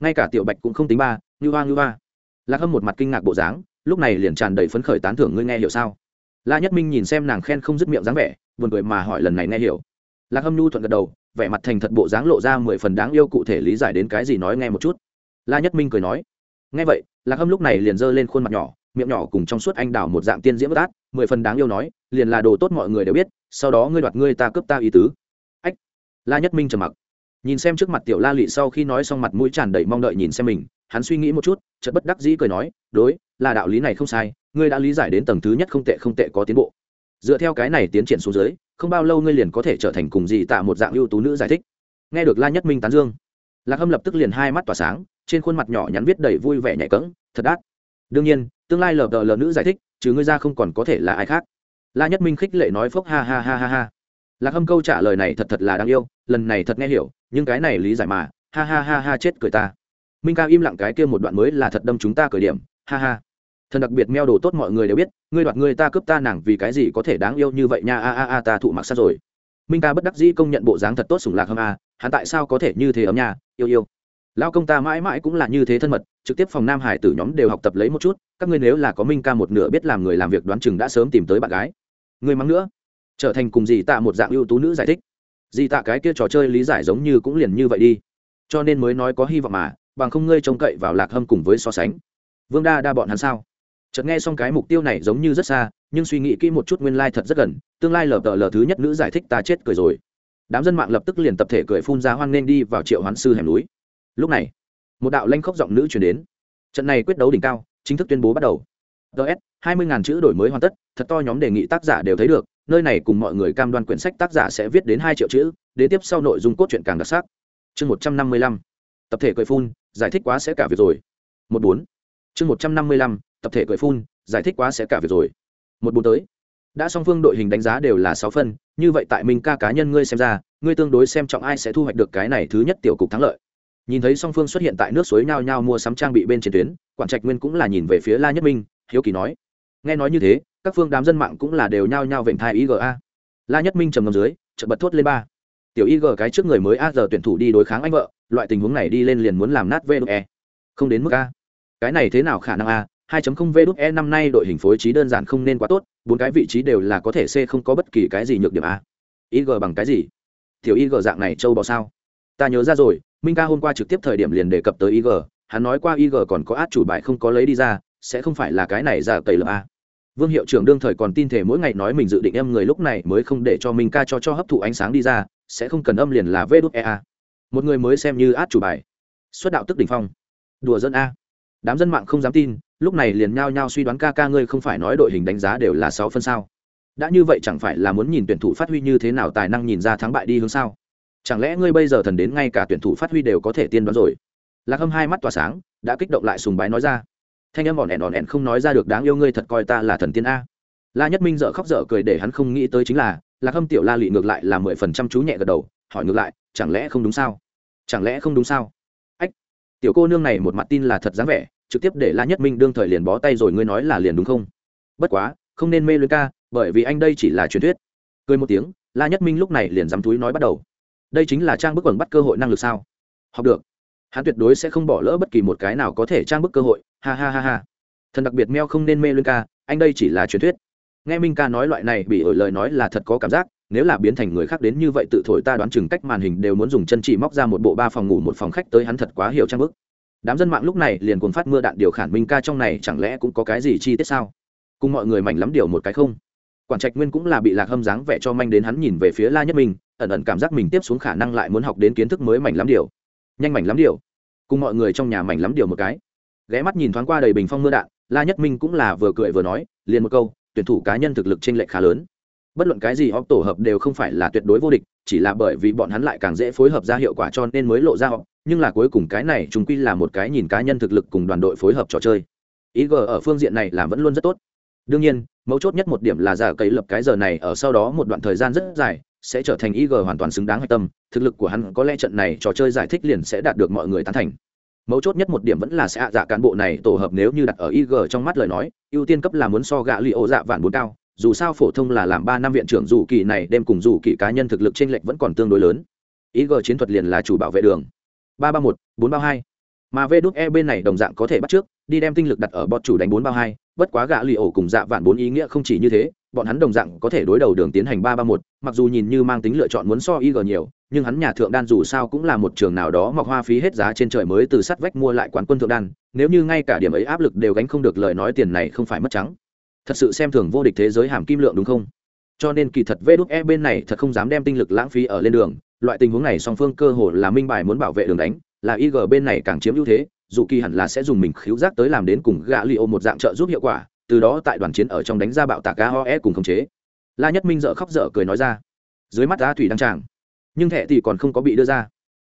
Ngay cả tiểu bạch cũng không tính ba như hoa như hoa, lạc hâm một mặt kinh ngạc bộ dáng lúc này liền tràn đầy phấn khởi tán thưởng ngươi nghe hiểu sao? La nhất minh nhìn xem nàng khen không dứt miệng dáng vẻ buồn cười mà hỏi lần này nghe hiểu. Lạc hâm nhu thuận gật đầu vẻ mặt thành thật bộ dáng lộ ra mười phần đáng yêu cụ thể lý giải đến cái gì nói nghe một chút. La nhất minh cười nói nghe vậy lạc hâm lúc này liền giơ lên khuôn mặt nhỏ miệng nhỏ cùng trong suốt anh đào một dạng tiên diễm bất át mười phần đáng yêu nói liền là đồ tốt mọi người đều biết sau đó ngươi đoạt ngươi ta cướp ta ý tứ. Ách. La nhất minh trầm mặc nhìn xem trước mặt tiểu la lị sau khi nói xong mặt mũi tràn đầy mong đợi nhìn xem mình, hắn suy nghĩ một chút, chợt bất đắc dĩ cười nói, đối, là đạo lý này không sai, ngươi đã lý giải đến tầng thứ nhất không tệ không tệ có tiến bộ. Dựa theo cái này tiến triển xuống dưới, không bao lâu ngươi liền có thể trở thành cùng gì tạ một dạng ưu tú nữ giải thích. Nghe được la nhất minh tán dương, lạc hâm lập tức liền hai mắt tỏa sáng, trên khuôn mặt nhỏ nhắn viết đầy vui vẻ nhảy cẫng, thật đắt. Đương nhiên, tương lai lờ đờ lờ nữ giải thích chứ ngươi ra không còn có thể là ai khác. La nhất minh khích lệ nói phốc ha ha ha ha ha. Lạc hâm câu trả lời này thật thật là đáng yêu, lần này thật nghe hiểu nhưng cái này lý giải mà, ha ha ha ha chết cười ta. Minh ca im lặng cái kia một đoạn mới là thật đâm chúng ta cười điểm, ha ha. Thần đặc biệt meo đồ tốt mọi người đều biết, ngươi đoạt ngươi ta cướp ta nàng vì cái gì có thể đáng yêu như vậy nha, a a a ta thụ mặc sát rồi. Minh ca bất đắc dĩ công nhận bộ dáng thật tốt sủng lạc hâm a, hắn tại sao có thể như thế ấm nha, yêu yêu. Lao công ta mãi mãi cũng là như thế thân mật, trực tiếp phòng nam hải tử nhóm đều học tập lấy một chút, các ngươi nếu là có minh ca một nửa biết làm người làm việc đoán chừng đã sớm tìm tới bạn gái. Người mắng nữa. Trở thành cùng gì tạ một dạng ưu tú nữ giải thích dì tạ cái kia trò chơi lý giải giống như cũng liền như vậy đi. Cho nên mới nói có hy vọng mà, bằng không ngươi trông cậy vào lạc hâm cùng với so sánh. Vương đa đa bọn hắn sao? Chợt nghe xong cái mục tiêu này giống như rất xa, nhưng suy nghĩ kỹ một chút nguyên lai thật rất gần, tương lai lờ tờ lờ thứ nhất nữ giải thích ta chết cười rồi. Đám dân mạng lập tức liền tập thể cười phun ra hoan nên đi vào triệu hoán sư hẻm núi. Lúc này, một đạo lanh khốc giọng nữ chuyển đến. Trận này quyết đấu đỉnh cao, chính thức tuyên bố bắt đầu. Ts hai mươi ngàn chữ đổi mới hoàn tất, thật to nhóm đề nghị tác giả đều thấy được nơi này cùng mọi người cam đoan quyển sách tác giả sẽ viết đến hai triệu chữ, đến tiếp sau nội dung cốt truyện càng đặc sắc. Chương một trăm năm mươi lăm, tập thể cười phun, giải thích quá sẽ cả việc rồi. Một bốn, chương một trăm năm mươi lăm, tập thể cười phun, giải thích quá sẽ cả việc rồi. Một bốn tới, đã song phương đội hình đánh giá đều là sáu phân, như vậy tại mình ca cá nhân ngươi xem ra, ngươi tương đối xem trọng ai sẽ thu hoạch được cái này thứ nhất tiểu cục thắng lợi. Nhìn thấy song phương xuất hiện tại nước suối nhao nhao mua sắm trang bị bên trên tuyến, quản trạch nguyên cũng là nhìn về phía la nhất minh, hiếu kỳ nói. Nghe nói như thế các phương đám dân mạng cũng là đều nhao nhao vểnh thai iga la nhất minh trầm ngầm dưới, chợt bật thốt lên ba. Tiểu ig cái trước người mới a giờ tuyển thủ đi đối kháng anh vợ, loại tình huống này đi lên liền muốn làm nát vê e. không đến mức a. Cái này thế nào khả năng a? 2.0 vê e năm nay đội hình phối trí đơn giản không nên quá tốt, bốn cái vị trí đều là có thể c không có bất kỳ cái gì nhược điểm a. Ig bằng cái gì? Tiểu ig dạng này châu bò sao? Ta nhớ ra rồi, minh ca hôm qua trực tiếp thời điểm liền đề cập tới ig hắn nói qua ig còn có át chủ bài không có lấy đi ra, sẽ không phải là cái này ra tẩy lập a vương hiệu trưởng đương thời còn tin thể mỗi ngày nói mình dự định em người lúc này mới không để cho mình ca cho cho hấp thụ ánh sáng đi ra, sẽ không cần âm liền là vê đút ea một người mới xem như át chủ bài. Xuất đạo tức đỉnh phong. Đùa dân a. Đám dân mạng không dám tin, lúc này liền nhao nhao suy đoán ca ca ngươi không phải nói đội hình đánh giá đều là sáu phân sao. Đã như vậy chẳng phải là muốn nhìn tuyển thủ phát huy như thế nào tài năng nhìn ra thắng bại đi hướng sao? Chẳng lẽ ngươi bây giờ thần đến ngay cả tuyển thủ phát huy đều có thể tiên đoán rồi? Lạc hâm hai mắt tỏa sáng, đã kích động lại sùng bái nói ra thanh em bọn ẻn bọn ẻn không nói ra được đáng yêu ngươi thật coi ta là thần tiên a. La nhất minh dợ khóc dở cười để hắn không nghĩ tới chính là, lạc hâm tiểu la lị ngược lại là mười phần trăm chú nhẹ gật đầu, hỏi ngược lại, chẳng lẽ không đúng sao? Chẳng lẽ không đúng sao? Ách, tiểu cô nương này một mặt tin là thật dáng vẻ, trực tiếp để la nhất minh đương thời liền bó tay rồi ngươi nói là liền đúng không? Bất quá, không nên mê luyến ca, bởi vì anh đây chỉ là truyền thuyết. Cười một tiếng, la nhất minh lúc này liền dám túi nói bắt đầu. Đây chính là trang bức quần bắt cơ hội năng lực sao? Học được. Hắn tuyệt đối sẽ không bỏ lỡ bất kỳ một cái nào có thể trang bức cơ hội ha ha ha ha. Thần đặc biệt meo không nên mê luyên ca, anh đây chỉ là truyền thuyết. Nghe minh ca nói loại này bị ổi lời nói là thật có cảm giác, nếu là biến thành người khác đến như vậy tự thổi ta đoán chừng cách màn hình đều muốn dùng chân chỉ móc ra một bộ ba phòng ngủ một phòng khách tới hắn thật quá hiểu trang bức. Đám dân mạng lúc này liền cuồng phát mưa đạn điều khản minh ca trong này chẳng lẽ cũng có cái gì chi tiết sao? Cùng mọi người mảnh lắm điều một cái không? Quản trạch nguyên cũng là bị lạc hâm dáng vẻ cho manh đến hắn nhìn về phía la nhất minh, ẩn ẩn cảm giác mình tiếp xuống khả năng lại muốn học đến kiến thức mới mảnh lắm điều. Nhanh mảnh lắm điều. Cùng mọi người trong nhà mảnh lắm điều một cái ghé mắt nhìn thoáng qua đầy bình phong mưa đạn la nhất minh cũng là vừa cười vừa nói liền một câu tuyển thủ cá nhân thực lực trên lệch khá lớn. Bất luận cái gì họ tổ hợp đều không phải là tuyệt đối vô địch chỉ là bởi vì bọn hắn lại càng dễ phối hợp ra hiệu quả cho nên mới lộ ra họ nhưng là cuối cùng cái này chúng quy là một cái nhìn cá nhân thực lực cùng đoàn đội phối hợp trò chơi. Ý g ở phương diện này làm vẫn luôn rất tốt. Đương nhiên mấu chốt nhất một điểm là giả cấy lập cái giờ này ở sau đó một đoạn thời gian rất dài sẽ trở thành IG hoàn toàn xứng đáng hạch tâm, thực lực của hắn có lẽ trận này trò chơi giải thích liền sẽ đạt được mọi người tán thành. Mấu chốt nhất một điểm vẫn là sẽ hạ dạ cán bộ này tổ hợp nếu như đặt ở IG trong mắt lời nói, ưu tiên cấp là muốn so gạ Liễu dạ vạn bốn cao, dù sao phổ thông là làm ba năm viện trưởng dù kỳ này đem cùng dù kỳ cá nhân thực lực chênh lệch vẫn còn tương đối lớn. IG chiến thuật liền là chủ bảo vệ đường. ba ba một bốn ba hai mà vê đút e bên này đồng dạng có thể bắt trước, đi đem tinh lực đặt ở bọt chủ đánh bốn bao hai, bất quá gạ lì ổ cùng dạ vạn bốn ý nghĩa không chỉ như thế, bọn hắn đồng dạng có thể đối đầu đường tiến hành ba ba một, mặc dù nhìn như mang tính lựa chọn muốn so y g nhiều, nhưng hắn nhà thượng đan dù sao cũng là một trường nào đó mọc hoa phí hết giá trên trời mới từ sắt vách mua lại quán quân thượng đan, nếu như ngay cả điểm ấy áp lực đều gánh không được lời nói tiền này không phải mất trắng. Thật sự xem thường vô địch thế giới hàm kim lượng đúng không? Cho nên kỳ thật vê đúc e bên này thật không dám đem tinh lực lãng phí ở lên đường, loại tình huống này song phương cơ hồ là minh bài muốn bảo vệ đường đánh là ig bên này càng chiếm ưu thế, dù kỳ hẳn là sẽ dùng mình khiếu giác tới làm đến cùng gạ li ô một dạng trợ giúp hiệu quả, từ đó tại đoàn chiến ở trong đánh ra bạo tạc aoe cùng khống chế. La nhất minh dợ khóc dở cười nói ra. Dưới mắt a thủy đăng tràng. Nhưng thẻ thì còn không có bị đưa ra.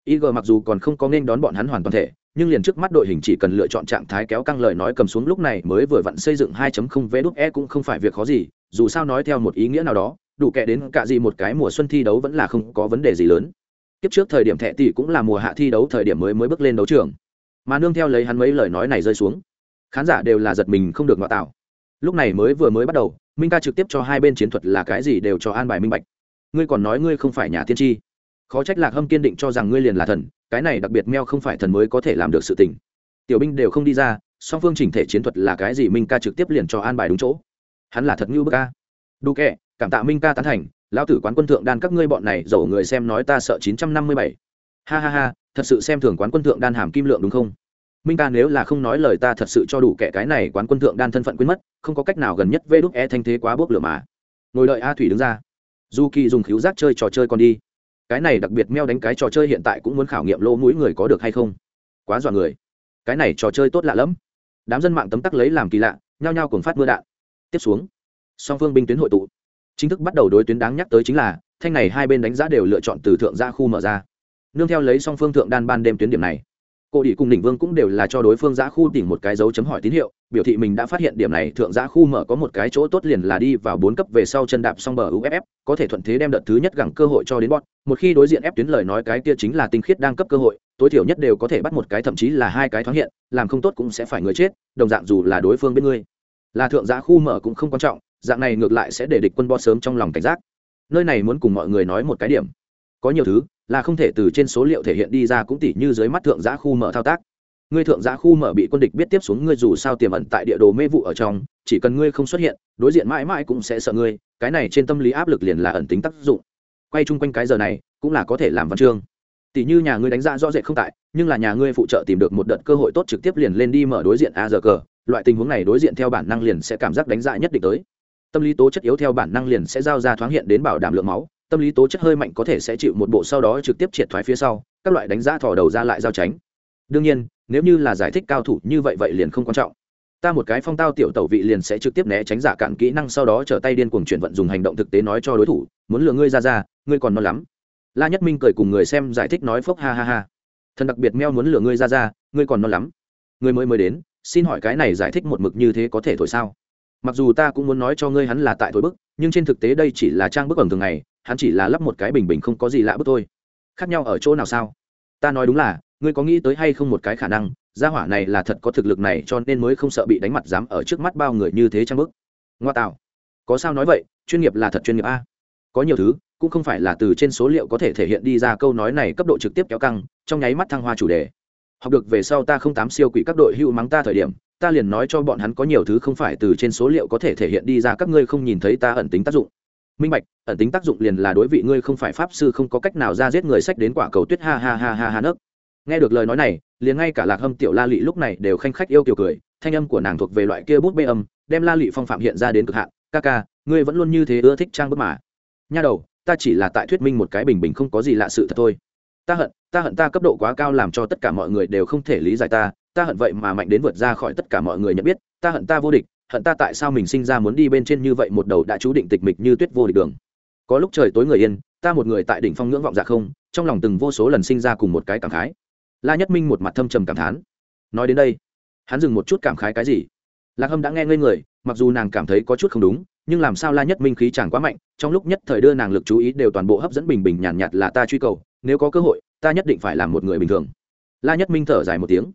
ig mặc dù còn không có nên đón bọn hắn hoàn toàn thể, nhưng liền trước mắt đội hình chỉ cần lựa chọn trạng thái kéo căng lời nói cầm xuống lúc này mới vừa vặn xây dựng 2.0 vé đúc e cũng không phải việc khó gì, dù sao nói theo một ý nghĩa nào đó, đủ kẻ đến cả gì một cái mùa xuân thi đấu vẫn là không có vấn đề gì lớn kiếp trước thời điểm thẻ tỷ cũng là mùa hạ thi đấu thời điểm mới mới bước lên đấu trường. Mà nương theo lấy hắn mấy lời nói này rơi xuống, khán giả đều là giật mình không được ngoại tạo. Lúc này mới vừa mới bắt đầu, minh ca trực tiếp cho hai bên chiến thuật là cái gì đều cho an bài minh bạch. Ngươi còn nói ngươi không phải nhà tiên tri. Khó trách lạc hâm kiên định cho rằng ngươi liền là thần, cái này đặc biệt meo không phải thần mới có thể làm được sự tình. Tiểu binh đều không đi ra, song phương chỉnh thể chiến thuật là cái gì minh ca trực tiếp liền cho an bài đúng chỗ. Hắn là thật như bức ca đu kệ cảm tạ minh ca tán thành lão tử quán quân thượng đan các ngươi bọn này, dầu người xem nói ta sợ chín trăm năm mươi bảy. Ha ha ha, thật sự xem thường quán quân thượng đan hàm kim lượng đúng không? Minh ca nếu là không nói lời ta thật sự cho đủ kẻ cái này quán quân thượng đan thân phận quên mất, không có cách nào gần nhất vê đúc e thanh thế quá bốc lửa mà. Ngồi đợi a thủy đứng ra. Du kỳ dùng khíu giác chơi trò chơi còn đi. Cái này đặc biệt meo đánh cái trò chơi hiện tại cũng muốn khảo nghiệm lỗ mũi người có được hay không? Quá dọa người. Cái này trò chơi tốt lạ lắm đám dân mạng tấm tắc lấy làm kỳ lạ, nhao nhao cùng phát mưa đạn. Tiếp xuống. Song phương binh tuyến hội tụ chính thức bắt đầu đối tuyến đáng nhắc tới chính là, thanh này hai bên đánh giá đều lựa chọn từ thượng ra khu mở ra. Nương theo lấy song phương thượng đan ban đêm tuyến điểm này cô đi cùng đỉnh vương cũng đều là cho đối phương giã khu tỉnh một cái dấu chấm hỏi tín hiệu, biểu thị mình đã phát hiện điểm này, thượng giã khu mở có một cái chỗ tốt liền là đi vào bốn cấp về sau chân đạp xong bờ uff có thể thuận thế đem đợt thứ nhất gẳng cơ hội cho đến bọn. Một khi đối diện ép tuyến lời nói cái kia chính là tinh khiết đang cấp cơ hội, tối thiểu nhất đều có thể bắt một cái, thậm chí là hai cái thoáng hiện, làm không tốt cũng sẽ phải người chết, đồng dạng dù là đối phương bên ngươi. Là thượng giã khu mở cũng không quan trọng dạng này ngược lại sẽ để địch quân bo sớm trong lòng cảnh giác. Nơi này muốn cùng mọi người nói một cái điểm. Có nhiều thứ là không thể từ trên số liệu thể hiện đi ra cũng tỉ như dưới mắt thượng giã khu mở thao tác. Ngươi thượng giã khu mở bị quân địch biết tiếp xuống ngươi dù sao tiềm ẩn tại địa đồ mê vụ ở trong, chỉ cần ngươi không xuất hiện, đối diện mãi mãi cũng sẽ sợ ngươi, cái này trên tâm lý áp lực liền là ẩn tính tác dụng. Quay chung quanh cái giờ này, cũng là có thể làm văn chương. Tỷ như nhà ngươi đánh giá rõ rệt không tại, nhưng là nhà ngươi phụ trợ tìm được một đợt cơ hội tốt trực tiếp liền lên đi mở đối diện a giờ cờ loại tình huống này đối diện theo bản năng liền sẽ cảm giác đánh giá nhất định tới tâm lý tố chất yếu theo bản năng liền sẽ giao ra thoáng hiện đến bảo đảm lượng máu, tâm lý tố chất hơi mạnh có thể sẽ chịu một bộ sau đó trực tiếp triệt thoái phía sau, các loại đánh giá thò đầu ra lại giao tránh. Đương nhiên, nếu như là giải thích cao thủ như vậy vậy liền không quan trọng. Ta một cái phong tao tiểu tẩu vị liền sẽ trực tiếp né tránh giả cạn kỹ năng sau đó trở tay điên cuồng chuyển vận dùng hành động thực tế nói cho đối thủ, muốn lừa ngươi ra ra, ngươi còn non lắm. La nhất minh cười cùng người xem giải thích nói phốc ha ha ha. Thần đặc biệt meo muốn lừa ngươi ra ra, ngươi còn non lắm. Ngươi mới mới đến, xin hỏi cái này giải thích một mực như thế có thể thổi sao? Mặc dù ta cũng muốn nói cho ngươi hắn là tại thổi bức, nhưng trên thực tế đây chỉ là trang bức ẩm thường ngày, hắn chỉ là lắp một cái bình bình không có gì lạ bức thôi. Khác nhau ở chỗ nào sao? Ta nói đúng là, ngươi có nghĩ tới hay không một cái khả năng, gia hỏa này là thật có thực lực này cho nên mới không sợ bị đánh mặt dám ở trước mắt bao người như thế trang bức. Ngoa tạo. Có sao nói vậy, chuyên nghiệp là thật chuyên nghiệp a. Có nhiều thứ, cũng không phải là từ trên số liệu có thể thể hiện đi ra câu nói này cấp độ trực tiếp kéo căng, trong nháy mắt thăng hoa chủ đề. Học được về sau ta không tám siêu quỷ các đội hưu mắng ta thời điểm ta liền nói cho bọn hắn có nhiều thứ không phải từ trên số liệu có thể thể hiện đi ra, các ngươi không nhìn thấy ta ẩn tính tác dụng. Minh bạch, ẩn tính tác dụng liền là đối vị ngươi không phải pháp sư, không có cách nào ra giết người sách đến quả cầu tuyết, ha ha ha ha ha nấc. Nghe được lời nói này, liền ngay cả lạc hâm tiểu la lị lúc này đều khanh khách yêu kiều cười, thanh âm của nàng thuộc về loại kia bút bê âm, đem la lị phong phạm hiện ra đến cực hạn. Ca ca, ngươi vẫn luôn như thế ưa thích trang bức mà. Nha đầu, ta chỉ là tại thuyết minh một cái bình bình không có gì lạ sự thật thôi. Ta hận ta hận ta cấp độ quá cao làm cho tất cả mọi người đều không thể lý giải ta ta hận vậy mà mạnh đến vượt ra khỏi tất cả mọi người nhận biết ta hận ta vô địch hận ta tại sao mình sinh ra muốn đi bên trên như vậy một đầu đã chú định tịch mịch như tuyết vô địch đường. Có lúc trời tối người yên ta một người tại đỉnh phong ngưỡng vọng dạ không trong lòng từng vô số lần sinh ra cùng một cái cảm khái. La nhất minh một mặt thâm trầm cảm thán. Nói đến đây hắn dừng một chút cảm khái cái gì? Lạc hâm đã nghe ngây người mặc dù nàng cảm thấy có chút không đúng nhưng làm sao la nhất minh khí chẳng quá mạnh trong lúc nhất thời đưa nàng lực chú ý đều toàn bộ hấp dẫn bình bình nhàn nhạt, nhạt là ta truy cầu nếu có cơ hội ta nhất định phải làm một người bình thường. La nhất minh thở dài một tiếng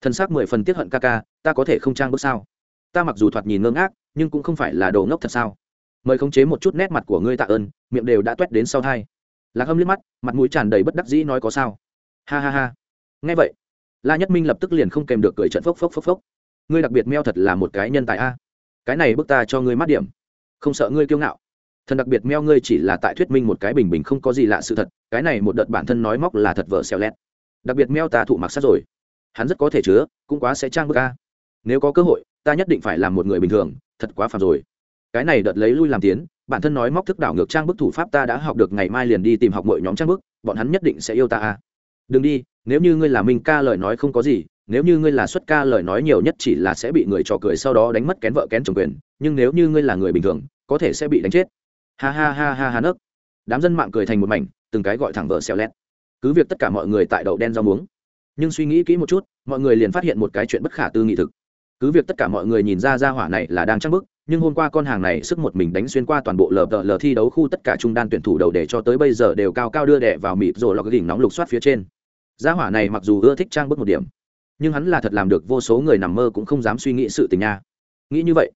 thân xác mười phần tiết hận ca ca, ta có thể không trang bước sao? Ta mặc dù thoạt nhìn ngơ ngác, nhưng cũng không phải là đồ ngốc thật sao? Mời khống chế một chút nét mặt của ngươi tạ ơn, miệng đều đã t u é t đến sau thai. Lạc hâm liếc mắt, mặt mũi tràn đầy bất đắc dĩ nói có sao? Ha ha ha. Nghe vậy, la nhất minh lập tức liền không kèm được cười trận phốc phốc phốc phốc. Ngươi đặc biệt meo thật là một cái nhân tài a. Cái này bức ta cho ngươi mát điểm. Không sợ ngươi kiêu ngạo. Thần đặc biệt meo ngươi chỉ là tại thuyết minh một cái bình bình không có gì lạ sự thật, cái này một đợt bản thân nói móc là thật vợ xèo lét đặc biệt meo ta thụ mặc sát rồi hắn rất có thể chứa, cũng quá sẽ trang bức a. Nếu có cơ hội, ta nhất định phải làm một người bình thường, thật quá phàm rồi. Cái này đợt lấy lui làm tiến, bản thân nói móc thức đảo ngược trang bức thủ pháp ta đã học được ngày mai liền đi tìm học mọi nhóm trang bức, bọn hắn nhất định sẽ yêu ta a. Đừng đi, nếu như ngươi là minh ca lời nói không có gì, nếu như ngươi là xuất ca lời nói nhiều nhất chỉ là sẽ bị người trò cười sau đó đánh mất kén vợ kén chồng quyền, nhưng nếu như ngươi là người bình thường, có thể sẽ bị đánh chết. Ha ha ha ha ha nấc. Đám dân mạng cười thành một mảnh, từng cái gọi thẳng vợ xèo lét. Cứ việc tất cả mọi người tại đậu đen rau muống nhưng suy nghĩ kỹ một chút, mọi người liền phát hiện một cái chuyện bất khả tư nghị thực. Cứ việc tất cả mọi người nhìn ra ra hỏa này là đang trăng bức, nhưng hôm qua con hàng này sức một mình đánh xuyên qua toàn bộ lờ tờ lờ thi đấu khu tất cả trung đan tuyển thủ đầu để cho tới bây giờ đều cao cao đưa đẻ vào mịt rồi lọc đỉnh nóng lục soát phía trên. Gia hỏa này mặc dù ưa thích trang bức một điểm, nhưng hắn là thật làm được vô số người nằm mơ cũng không dám suy nghĩ sự tình nha. Nghĩ như vậy,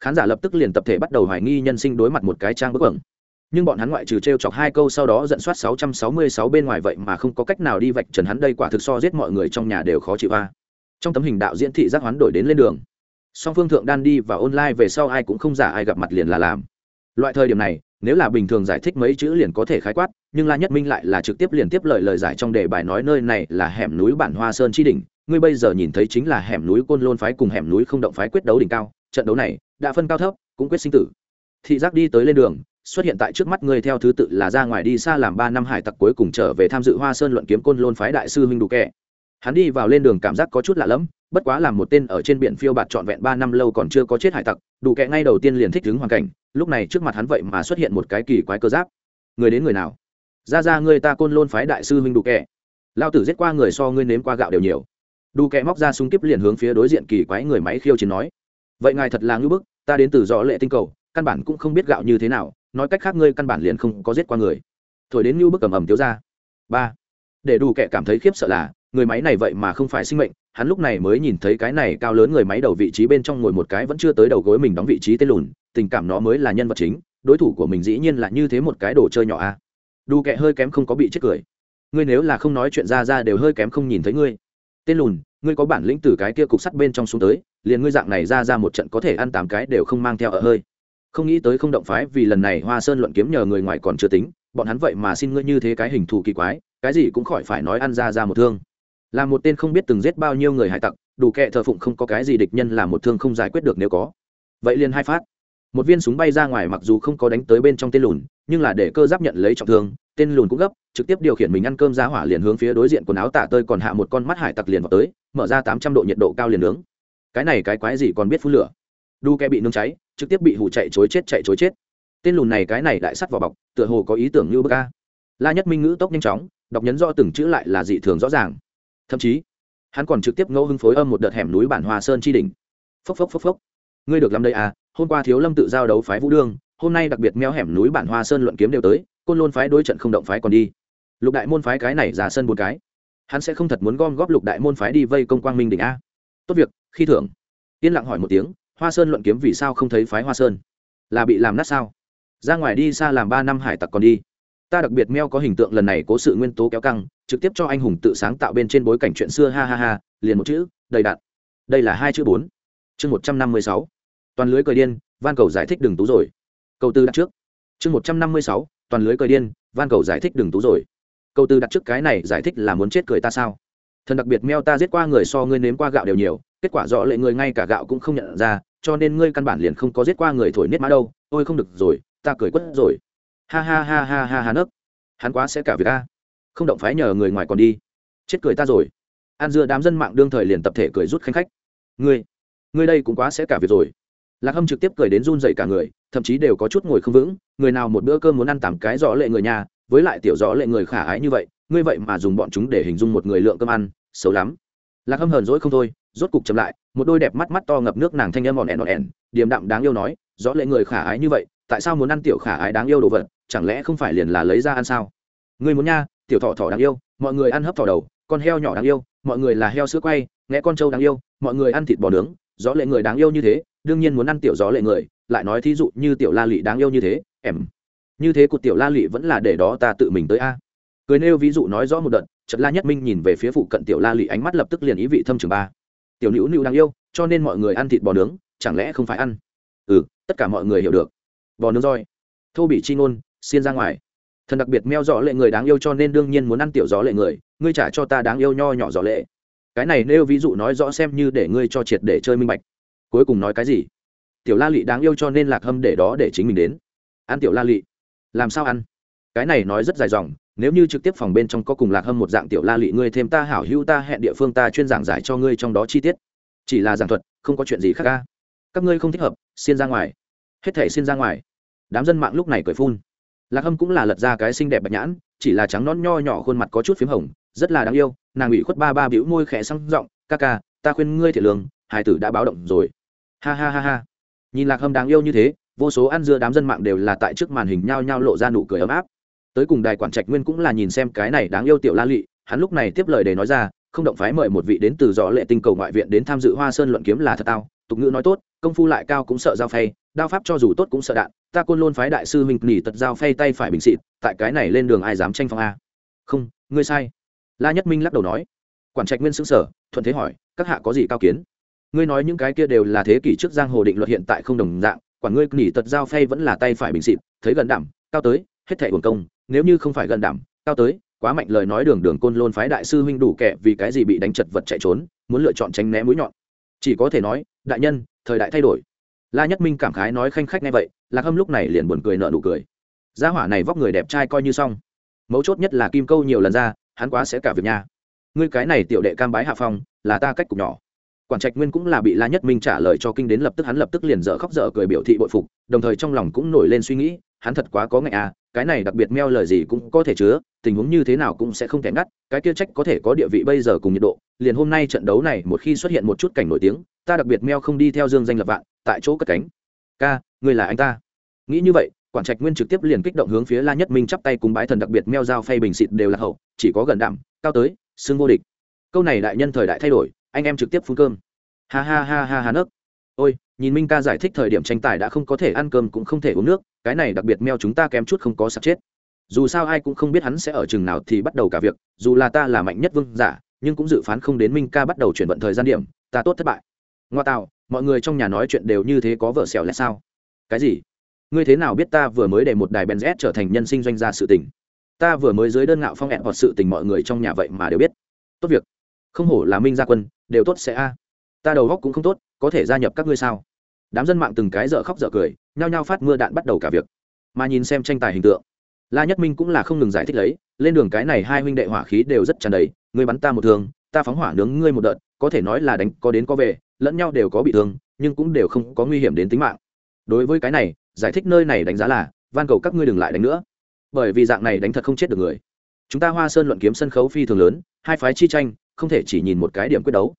khán giả lập tức liền tập thể bắt đầu hoài nghi nhân sinh đối mặt một cái trang bức ẩn nhưng bọn hắn ngoại trừ t r e o chọc hai câu sau đó dẫn soát 666 bên ngoài vậy mà không có cách nào đi vạch trần hắn đây quả thực so giết mọi người trong nhà đều khó chịu a. Trong tấm hình đạo diễn thị giác hoán đổi đến lên đường. Song phương thượng đan đi và online về sau ai cũng không giả ai gặp mặt liền là làm. Loại thời điểm này, nếu là bình thường giải thích mấy chữ liền có thể khái quát, nhưng la nhất minh lại là trực tiếp liền tiếp lời lời giải trong đề bài nói nơi này là hẻm núi bản hoa sơn chi đỉnh, ngươi bây giờ nhìn thấy chính là hẻm núi côn lôn phái cùng hẻm núi không động phái quyết đấu đỉnh cao, trận đấu này đã phân cao thấp, cũng quyết sinh tử. Thị giác đi tới lên đường xuất hiện tại trước mắt ngươi theo thứ tự là ra ngoài đi xa làm ba năm hải tặc cuối cùng trở về tham dự hoa sơn luận kiếm côn lôn phái đại sư huynh đủ kẻ. Hắn đi vào lên đường cảm giác có chút lạ lẫm, bất quá làm một tên ở trên biển phiêu bạt trọn vẹn ba năm lâu còn chưa có chết hải tặc đủ kẻ ngay đầu tiên liền thích đứng hoàn cảnh, lúc này trước mặt hắn vậy mà xuất hiện một cái kỳ quái cơ giáp. Người đến người nào? Ra ra ngươi ta côn lôn phái đại sư huynh đủ kẻ. Lao tử giết qua người so ngươi nếm qua gạo đều nhiều. Đủ kẻ móc ra súng kíp liền hướng phía đối diện kỳ quái người máy khiêu chiến nói. Vậy ngài thật là ngưỡng bức, ta đến từ rõ lệ tinh cầu, căn bản cũng không biết gạo như thế nào nói cách khác ngươi căn bản liền không có giết qua người. Thổi đến như bức cầm ẩm tiếu ra. Ba. Để đủ kệ cảm thấy khiếp sợ là, người máy này vậy mà không phải sinh mệnh, hắn lúc này mới nhìn thấy cái này cao lớn người máy đầu vị trí bên trong ngồi một cái vẫn chưa tới đầu gối mình đóng vị trí tên lùn, tình cảm nó mới là nhân vật chính, đối thủ của mình dĩ nhiên là như thế một cái đồ chơi nhỏ a. À. đủ kẹ hơi kém không có bị chết cười. Ngươi nếu là không nói chuyện ra ra đều hơi kém không nhìn thấy ngươi. Tên lùn, ngươi có bản lĩnh từ cái kia cục sắt bên trong xuống tới, liền ngươi dạng này ra ra một trận có thể ăn tám cái đều không mang theo ở hơi không nghĩ tới không động phái vì lần này hoa sơn luận kiếm nhờ người ngoài còn chưa tính, bọn hắn vậy mà xin ngươi như thế cái hình thù kỳ quái, cái gì cũng khỏi phải nói ăn ra ra một thương. Là một tên không biết từng giết bao nhiêu người hải tặc, đủ kệ thờ phụng không có cái gì địch nhân là một thương không giải quyết được nếu có. Vậy liền hai phát. Một viên súng bay ra ngoài mặc dù không có đánh tới bên trong tên lùn, nhưng là để cơ giáp nhận lấy trọng thương, tên lùn cũng gấp, trực tiếp điều khiển mình ăn cơm ra hỏa liền hướng phía đối diện quần áo tả tơi còn hạ một con mắt hải tặc liền vào tới, mở ra tám trăm độ nhiệt độ cao liền nướng. Cái này cái quái gì còn biết phun lửa? Đu kẹ bị nướng cháy trực tiếp bị hủ chạy chối chết chạy chối chết. Tên lùn này cái này đại sắt vào bọc, tựa hồ có ý tưởng như bơ ca la nhất minh ngữ tốc nhanh chóng, đọc nhấn rõ từng chữ lại là dị thường rõ ràng. Thậm chí, hắn còn trực tiếp ngẫu hưng phối âm một đợt hẻm núi bản hoa sơn chi đỉnh. Phốc phốc phốc phốc. Ngươi được làm đây à hôm qua thiếu lâm tự giao đấu phái vũ đương, hôm nay đặc biệt meo hẻm núi bản hoa sơn luận kiếm đều tới, côn lôn phái đối trận không động phái còn đi. Lục đại môn phái cái này ra sân một cái. Hắn sẽ không thật muốn gom góp lục đại môn phái đi vây công quang minh đỉnh a. Tốt việc, khi thưởng. Yên lặng hỏi một tiếng hoa sơn luận kiếm vì sao không thấy phái hoa sơn? Là bị làm nát sao? Ra ngoài đi xa làm ba năm hải tặc còn đi. Ta đặc biệt meo có hình tượng lần này cố sự nguyên tố kéo căng, trực tiếp cho anh hùng tự sáng tạo bên trên bối cảnh chuyện xưa, ha ha ha, liền một chữ, đầy đạn. Đây là hai chữ bốn. Chương một trăm năm mươi sáu. Toàn lưới cờ điên, van cầu giải thích đừng tú rồi. Câu tư đặt trước. Chương một trăm năm mươi sáu. Toàn lưới cờ điên, van cầu giải thích đừng tú rồi. Câu tư đặt trước cái này giải thích là muốn chết cười ta sao? Thần đặc biệt meo ta giết qua người so ngươi nếm qua gạo đều nhiều, kết quả rõ lệ người ngay cả gạo cũng không nhận ra cho nên ngươi căn bản liền không có giết qua người thổi nết mã đâu, ôi không được rồi, ta cười quất rồi. Ha ha ha ha ha ha nấc. Hắn quá sẽ cả việc a. Không động phái nhờ người ngoài còn đi. Chết cười ta rồi. An dưa đám dân mạng đương thời liền tập thể cười rút khanh khách. Ngươi ngươi đây cũng quá sẽ cả việc rồi. Lạc hâm trực tiếp cười đến run dậy cả người, thậm chí đều có chút ngồi không vững, người nào một bữa cơm muốn ăn tạm cái rõ lệ người nhà, với lại tiểu rõ lệ người khả ái như vậy, ngươi vậy mà dùng bọn chúng để hình dung một người lượng cơm ăn, xấu lắm lạc hâm hờn dỗi không thôi, rốt cục chậm lại, một đôi đẹp mắt mắt to ngập nước nàng thanh âm òn ẻn òn ẻn, điềm đạm đáng yêu nói, rõ lệ người khả ái như vậy, tại sao muốn ăn tiểu khả ái đáng yêu đồ vật, chẳng lẽ không phải liền là lấy ra ăn sao? Người muốn nha, tiểu thọ thọ đáng yêu, mọi người ăn hấp thỏ đầu, con heo nhỏ đáng yêu, mọi người là heo sữa quay, nghe con trâu đáng yêu, mọi người ăn thịt bò nướng, rõ lệ người đáng yêu như thế, đương nhiên muốn ăn tiểu gió lệ người, lại nói thí dụ như tiểu la lị đáng yêu như thế, em, như thế của tiểu la lị vẫn là để đó ta tự mình tới a. Cười nêu ví dụ nói rõ một đợt trận la nhất minh nhìn về phía phụ cận tiểu la lị ánh mắt lập tức liền ý vị thâm trường ba. Tiểu nữu nữu đáng yêu, cho nên mọi người ăn thịt bò nướng, chẳng lẽ không phải ăn? Ừ tất cả mọi người hiểu được. Bò nướng roi. Thô bị chi ngôn, xiên ra ngoài. Thần đặc biệt meo rõ lệ người đáng yêu cho nên đương nhiên muốn ăn tiểu gió lệ người, ngươi trả cho ta đáng yêu nho nhỏ gió lệ. Cái này nêu ví dụ nói rõ xem như để ngươi cho triệt để chơi minh bạch. Cuối cùng nói cái gì? Tiểu la lị đáng yêu cho nên lạc hâm để đó để chính mình đến. Ăn tiểu la lị. Làm sao ăn? Cái này nói rất dài dòng nếu như trực tiếp phòng bên trong có cùng lạc hâm một dạng tiểu la lị, ngươi thêm ta hảo hữu ta hẹn địa phương ta chuyên giảng giải cho ngươi trong đó chi tiết. Chỉ là giảng thuật, không có chuyện gì khác ca các ngươi không thích hợp, xin ra ngoài. Hết thể xin ra ngoài. Đám dân mạng lúc này cười phun. Lạc hâm cũng là lật ra cái xinh đẹp bạch nhãn, chỉ là trắng nón nho nhỏ khuôn mặt có chút p h í m hồng, rất là đáng yêu, nàng ủy khuất ba ba bĩu môi khẽ sang r ộ n g ca ca, ta khuyên ngươi thiệt lương hải tử đã báo động rồi. Ha ha ha ha. Nhìn lạc hâm đáng yêu như thế, vô số ăn dưa đám dân mạng đều là tại trước màn hình nhao nhao lộ ra nụ cười ấm áp tới cùng đài quản trạch nguyên cũng là nhìn xem cái này đáng yêu tiểu la lị, hắn lúc này tiếp lời để nói ra không động phái mời một vị đến từ dọ lệ tinh cầu ngoại viện đến tham dự hoa sơn luận kiếm là thật tao tục ngữ nói tốt công phu lại cao cũng sợ giao phay đao pháp cho dù tốt cũng sợ đạn ta côn lôn phái đại sư huynh nỉ tật giao phay tay phải bình xịt tại cái này lên đường ai dám tranh phong a? Không ngươi sai. La nhất minh lắc đầu nói. Quản trạch nguyên xứng sở thuận thế hỏi các hạ có gì cao kiến? Ngươi nói những cái kia đều là thế kỷ trước giang hồ định luật hiện tại không đồng dạng quản ngươi nỉ tật giao phay vẫn là tay phải bình xịt thấy gần đảm cao tới hết thẻ quần công nếu như không phải gần đảm, cao tới, quá mạnh lời nói đường đường côn lôn phái đại sư huynh đủ kẻ vì cái gì bị đánh chật vật chạy trốn, muốn lựa chọn tránh né mũi nhọn. Chỉ có thể nói, đại nhân, thời đại thay đổi. La nhất minh cảm khái nói khanh khách nghe vậy, lạc hâm lúc này liền buồn cười nợ nụ cười. Gia hỏa này vóc người đẹp trai coi như xong. Mấu chốt nhất là kim câu nhiều lần ra, hắn quá sẽ cả việc nha ngươi cái này tiểu đệ cam bái hạ phong, là ta cách cục nhỏ. Quản trạch nguyên cũng là bị la nhất minh trả lời cho kinh đến lập tức hắn lập tức liền dở khóc dở cười biểu thị bội phục, đồng thời trong lòng cũng nổi lên suy nghĩ, hắn thật quá có ngại à cái này đặc biệt meo lời gì cũng có thể chứa, tình huống như thế nào cũng sẽ không thể ngắt, cái kia trách có thể có địa vị bây giờ cùng nhiệt độ, liền hôm nay trận đấu này một khi xuất hiện một chút cảnh nổi tiếng, ta đặc biệt meo không đi theo dương danh lập vạn, tại chỗ cất cánh. Ca, người là anh ta. Nghĩ như vậy, quản trạch nguyên trực tiếp liền kích động hướng phía la nhất minh chắp tay cùng bái thần đặc biệt meo dao phay bình xịt đều là hậu, chỉ có gần đảm cao tới, xương vô địch. Câu này đại nhân thời đại thay đổi, anh em trực tiếp phun cơm. Ha ha ha ha ha nấc. Ôi nhìn minh ca giải thích thời điểm tranh tài đã không có thể ăn cơm cũng không thể uống nước, cái này đặc biệt meo chúng ta kém chút không có sắp chết. Dù sao ai cũng không biết hắn sẽ ở chừng nào thì bắt đầu cả việc, dù là ta là mạnh nhất vương giả, nhưng cũng dự phán không đến minh ca bắt đầu chuyển vận thời gian điểm, ta tốt thất bại. Ngoa tạo, mọi người trong nhà nói chuyện đều như thế có vợ xẻo lẽ sao? Cái gì? Ngươi thế nào biết ta vừa mới để một đài benz trở thành nhân sinh doanh gia sự tình? Ta vừa mới dưới đơn ngạo phong hẹn hoặc sự tình mọi người trong nhà vậy mà đều biết. Tốt việc. Không hổ là minh gia quân, đều tốt sẽ a. Ta đầu góc cũng không tốt, có thể gia nhập các ngươi sao? Đám dân mạng từng cái dở khóc dở cười, nhao nhao phát mưa đạn bắt đầu cả việc. Mà nhìn xem tranh tài hình tượng, la nhất minh cũng là không ngừng giải thích lấy, lên đường cái này hai huynh đệ hỏa khí đều rất tràn đầy ngươi bắn ta một thương, ta phóng hỏa nướng ngươi một đợt, có thể nói là đánh có đến có về, lẫn nhau đều có bị thương, nhưng cũng đều không có nguy hiểm đến tính mạng. Đối với cái này, giải thích nơi này đánh giá là, van cầu các ngươi đừng lại đánh nữa. Bởi vì dạng này đánh thật không chết được người. Chúng ta hoa sơn luận kiếm sân khấu phi thường lớn, hai phái chi tranh, không thể chỉ nhìn một cái điểm quyết đấu.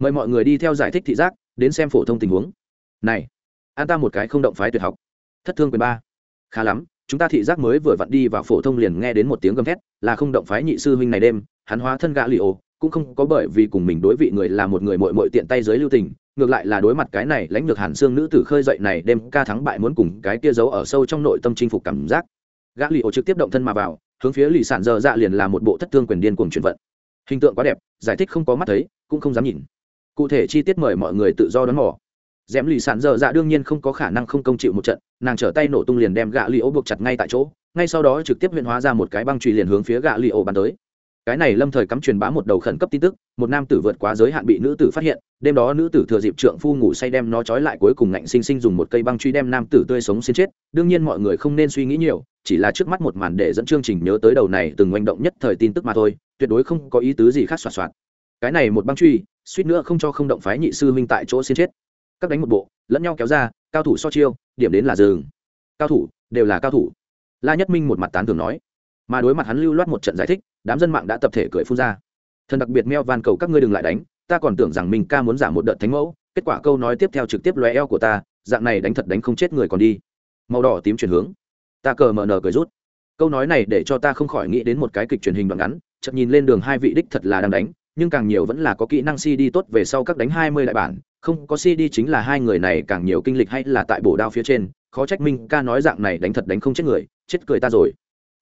Mời mọi người đi theo giải thích thị giác, đến xem phổ thông tình huống này, an ta một cái không động phái tuyệt học. Thất thương quyền ba. Khá lắm, chúng ta thị giác mới vừa vặn đi vào phổ thông liền nghe đến một tiếng gầm thét, là không động phái nhị sư huynh này đêm, hắn hóa thân gã li ô cũng không có bởi vì cùng mình đối vị người là một người mội mội tiện tay dưới lưu tình, ngược lại là đối mặt cái này lãnh được hàn xương nữ tử khơi dậy này đêm ca thắng bại muốn cùng cái kia giấu ở sâu trong nội tâm chinh phục cảm giác. Gã li ô trực tiếp động thân mà vào, hướng phía lì sản dơ dạ liền là một bộ thất thương quyền điên cuồng chuyển vận. Hình tượng quá đẹp, giải thích không có mắt thấy, cũng không dám nhìn. Cụ thể chi tiết mời mọi người tự do đón mò dẻm lì sản dơ dạ đương nhiên không có khả năng không công chịu một trận, nàng trở tay nổ tung liền đem gạ li ô buộc chặt ngay tại chỗ, ngay sau đó trực tiếp huyện hóa ra một cái băng trùy liền hướng phía gạ li ô bắn tới. Cái này lâm thời cắm truyền bá một đầu khẩn cấp tin tức, một nam tử vượt quá giới hạn bị nữ tử phát hiện, đêm đó nữ tử thừa dịp trượng phu ngủ say đem nó trói lại cuối cùng ngạnh sinh sinh dùng một cây băng truy đem nam tử tươi sống xin chết, đương nhiên mọi người không nên suy nghĩ nhiều, chỉ là trước mắt một màn để dẫn chương trình nhớ tới đầu này từng manh động nhất thời tin tức mà thôi, tuyệt đối không có ý tứ gì khác soạt soạt cái này một băng truy suýt nữa không cho không động phái nhị sư minh tại chỗ xin chết các đánh một bộ, lẫn nhau kéo ra, cao thủ so chiêu, điểm đến là dừng. Cao thủ, đều là cao thủ. La nhất minh một mặt tán thường nói. Mà đối mặt hắn lưu loát một trận giải thích, đám dân mạng đã tập thể cười phun ra. Thần đặc biệt meo van cầu các ngươi đừng lại đánh, ta còn tưởng rằng mình ca muốn giảm một đợt thánh mẫu, kết quả câu nói tiếp theo trực tiếp lóe eo của ta, dạng này đánh thật đánh không chết người còn đi. Màu đỏ tím chuyển hướng. Ta cờ mờ nờ cười rút. Câu nói này để cho ta không khỏi nghĩ đến một cái kịch truyền hình đoạn ngắn, chợt nhìn lên đường hai vị đích thật là đang đánh, nhưng càng nhiều vẫn là có kỹ năng si đi tốt về sau các đánh hai mươi đại bản không có cd chính là hai người này càng nhiều kinh lịch hay là tại bổ đao phía trên, khó trách minh ca nói dạng này đánh thật đánh không chết người, chết cười ta rồi.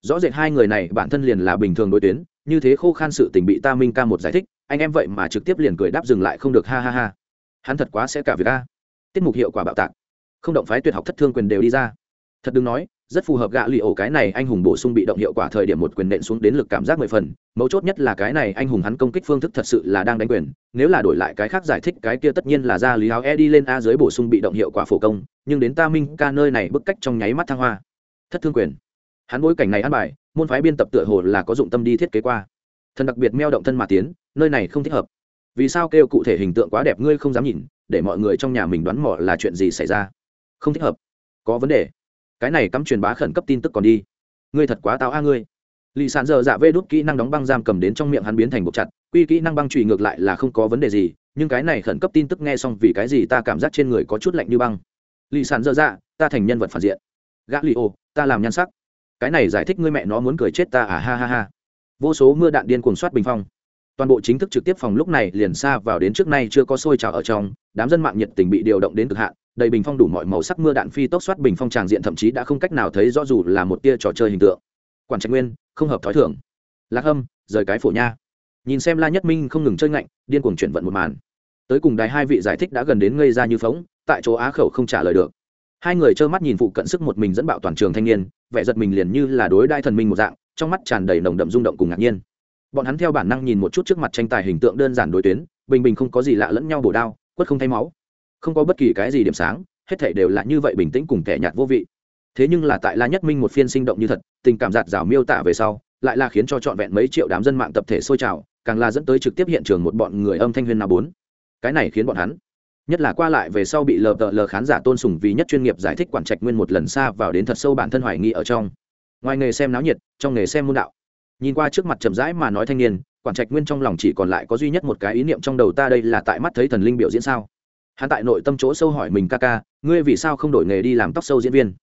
Rõ rệt hai người này bản thân liền là bình thường đối tuyến, như thế khô khan sự tình bị ta minh ca một giải thích, anh em vậy mà trực tiếp liền cười đáp dừng lại không được, ha ha ha. Hắn thật quá sẽ cả việc a. Tiết mục hiệu quả bạo tạc. Không động phái tuyệt học thất thương quyền đều đi ra. Thật đừng nói rất phù hợp gạ lì ổ cái này anh hùng bổ sung bị động hiệu quả thời điểm một quyền nện xuống đến lực cảm giác mười phần. Mấu chốt nhất là cái này anh hùng hắn công kích phương thức thật sự là đang đánh quyền. Nếu là đổi lại cái khác giải thích, cái kia tất nhiên là ra lý áo e đi lên a dưới bổ sung bị động hiệu quả phổ công, nhưng đến ta minh ca nơi này bức cách trong nháy mắt thăng hoa. Thất thương quyền. Hắn bối cảnh này ăn bài, môn phái biên tập tựa hồ là có dụng tâm đi thiết kế qua. Thần đặc biệt meo động thân mà tiến, nơi này không thích hợp. Vì sao kêu cụ thể hình tượng quá đẹp ngươi không dám nhìn, để mọi người trong nhà mình đoán mò là chuyện gì xảy ra? Không thích hợp. Có vấn đề cái này cắm truyền bá khẩn cấp tin tức còn đi. Ngươi thật quá táo a ngươi. Lì sàn giờ dạ vê đốt kỹ năng đóng băng giam cầm đến trong miệng hắn biến thành bột chặt, quy kỹ năng băng trụy ngược lại là không có vấn đề gì, nhưng cái này khẩn cấp tin tức nghe xong vì cái gì ta cảm giác trên người có chút lạnh như băng. Lì sàn giờ dạ ta thành nhân vật phản diện. Gã lì ô, ta làm nhan sắc. Cái này giải thích ngươi mẹ nó muốn cười chết ta à ha ha ha. Vô số mưa đạn điên cuồng soát bình phong. Toàn bộ chính thức trực tiếp phòng lúc này liền xa vào đến trước nay chưa có sôi trào ở trong, đám dân mạng nhiệt tình bị điều động đến cực hạn đầy bình phong đủ mọi màu sắc mưa đạn phi tốc soát bình phong tràng diện thậm chí đã không cách nào thấy rõ dù là một tia trò chơi hình tượng. Quản trạch nguyên, không hợp thói thường. Lạc hâm, rời cái phổ nha. Nhìn xem la nhất minh không ngừng chơi ngạnh, điên cuồng chuyển vận một màn. Tới cùng đài hai vị giải thích đã gần đến ngây ra như phóng, tại chỗ á khẩu không trả lời được. Hai người trơ mắt nhìn phụ cận sức một mình dẫn bạo toàn trường thanh niên, vẻ giật mình liền như là đối đai thần minh một dạng, trong mắt tràn đầy nồng đậm rung động cùng ngạc nhiên. Bọn hắn theo bản năng nhìn một chút trước mặt tranh tài hình tượng đơn giản đối tuyến, bình bình không có gì lạ lẫn nhau bổ đao, quất không thay máu không có bất kỳ cái gì điểm sáng, hết thể đều là như vậy bình tĩnh cùng kẻ nhạt vô vị. Thế nhưng là tại la nhất minh một phiên sinh động như thật, tình cảm giạt rào miêu tả về sau, lại là khiến cho trọn vẹn mấy triệu đám dân mạng tập thể sôi trào, càng là dẫn tới trực tiếp hiện trường một bọn người âm thanh huyên nào bốn. Cái này khiến bọn hắn, nhất là qua lại về sau bị lờ đợ lờ khán giả tôn sùng vì nhất chuyên nghiệp giải thích quản trạch nguyên một lần xa vào đến thật sâu bản thân hoài nghi ở trong. Ngoài nghề xem náo nhiệt, trong nghề xem môn đạo. Nhìn qua trước mặt chậm rãi mà nói thanh niên, quản trạch nguyên trong lòng chỉ còn lại có duy nhất một cái ý niệm trong đầu ta đây là tại mắt thấy thần linh biểu diễn sao? Hắn tại nội tâm chỗ sâu hỏi mình, ca ca, ngươi vì sao không đổi nghề đi làm tóc sâu diễn viên?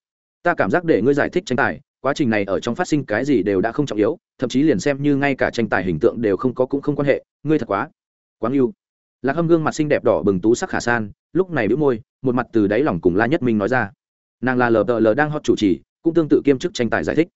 Ta cảm giác để ngươi giải thích tranh tài, quá trình này ở trong phát sinh cái gì đều đã không trọng yếu, thậm chí liền xem như ngay cả tranh tài hình tượng đều không có cũng không quan hệ, ngươi thật quá quá yêu. Lạc hâm gương mặt xinh đẹp đỏ bừng tú sắc khả san, lúc này bĩu môi, một mặt từ đáy lòng cùng la nhất minh nói ra. Nàng là lờ đờ lờ đang hot chủ trì, cũng tương tự kiêm chức tranh tài giải thích.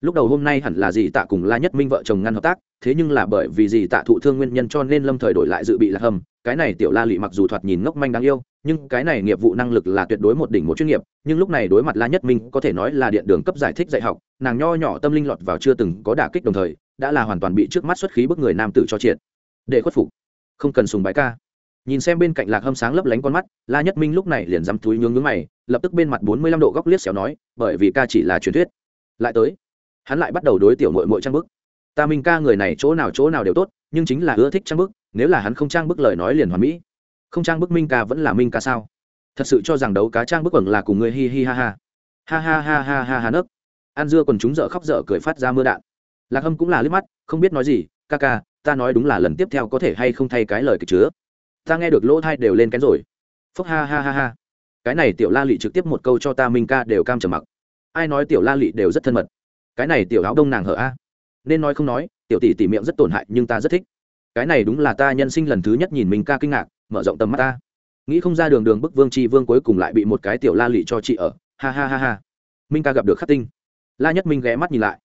Lúc đầu hôm nay hẳn là dì tạ cùng la nhất minh vợ chồng ngăn hợp tác, thế nhưng là bởi vì dì tạ thụ thương nguyên nhân cho nên lâm thời đổi lại dự bị lạc hâm cái này tiểu la lị mặc dù thoạt nhìn ngốc manh đáng yêu, nhưng cái này nghiệp vụ năng lực là tuyệt đối một đỉnh một chuyên nghiệp, nhưng lúc này đối mặt la nhất minh có thể nói là điện đường cấp giải thích dạy học, nàng nho nhỏ tâm linh lọt vào chưa từng có đả kích đồng thời, đã là hoàn toàn bị trước mắt xuất khí bức người nam tử cho triệt. Để khuất phục. Không cần sùng bái ca. Nhìn xem bên cạnh lạc hâm sáng lấp lánh con mắt, la nhất minh lúc này liền dám túi nhướng nhướng mày, lập tức bên mặt bốn mươi lăm độ góc liếc xéo nói, bởi vì ca chỉ là truyền thuyết. Lại tới. Hắn lại bắt đầu đối tiểu mội mội trang bức. Ta minh ca người này chỗ nào chỗ nào đều tốt nhưng chính là ưa thích trang bức, nếu là hắn không trang bức lời nói liền hoàn mỹ. Không trang bức minh ca vẫn là minh ca sao? Thật sự cho rằng đấu cá trang bức ẩn là cùng người hi hi ha ha. Ha ha ha ha ha ha nấc. An dưa còn chúng dở khóc dở cười phát ra mưa đạn. Lạc hâm cũng là liếc mắt, không biết nói gì, ca ca, ta nói đúng là lần tiếp theo có thể hay không thay cái lời kịch chứa. Ta nghe được lỗ thai đều lên kén rồi. Phúc ha ha ha ha. Cái này tiểu la lị trực tiếp một câu cho ta minh ca đều cam trở mặc. Ai nói tiểu la lị đều rất thân mật? Cái này tiểu áo đông nàng hở a. Nên nói không nói tiểu tỷ tỷ miệng rất tổn hại nhưng ta rất thích. Cái này đúng là ta nhân sinh lần thứ nhất nhìn mình ca kinh ngạc, mở rộng tầm mắt ta. Nghĩ không ra đường đường bức vương tri vương cuối cùng lại bị một cái tiểu la lị cho chị ở. Ha ha ha ha. Minh ca gặp được khắc tinh. La nhất minh ghé mắt nhìn lại.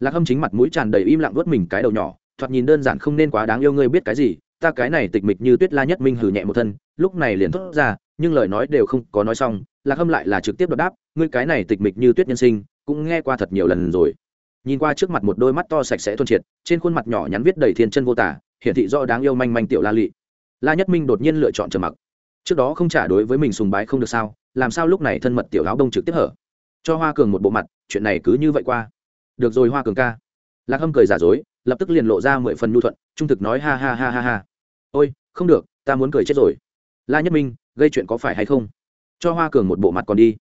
Lạc hâm chính mặt mũi tràn đầy im lặng vớt mình cái đầu nhỏ, thoạt nhìn đơn giản không nên quá đáng yêu ngươi biết cái gì, ta cái này tịch mịch như tuyết la nhất minh hử nhẹ một thân, lúc này liền thốt ra, nhưng lời nói đều không có nói xong, lạc hâm lại là trực tiếp đọc đáp, ngươi cái này tịch mịch như tuyết nhân sinh, cũng nghe qua thật nhiều lần rồi nhìn qua trước mặt một đôi mắt to sạch sẽ thuần triệt, trên khuôn mặt nhỏ nhắn viết đầy thiên chân vô tả, hiển thị do đáng yêu manh manh tiểu la lị. La nhất minh đột nhiên lựa chọn trầm mặc. Trước đó không trả đối với mình sùng bái không được sao, làm sao lúc này thân mật tiểu áo đông trực tiếp hở? Cho hoa cường một bộ mặt, chuyện này cứ như vậy qua. Được rồi hoa cường ca. Lạc hâm cười giả dối, lập tức liền lộ ra mười phần nhu thuận, trung thực nói ha ha ha ha ha. Ôi, không được, ta muốn cười chết rồi. La nhất minh, gây chuyện có phải hay không? Cho hoa cường một bộ mặt còn đi.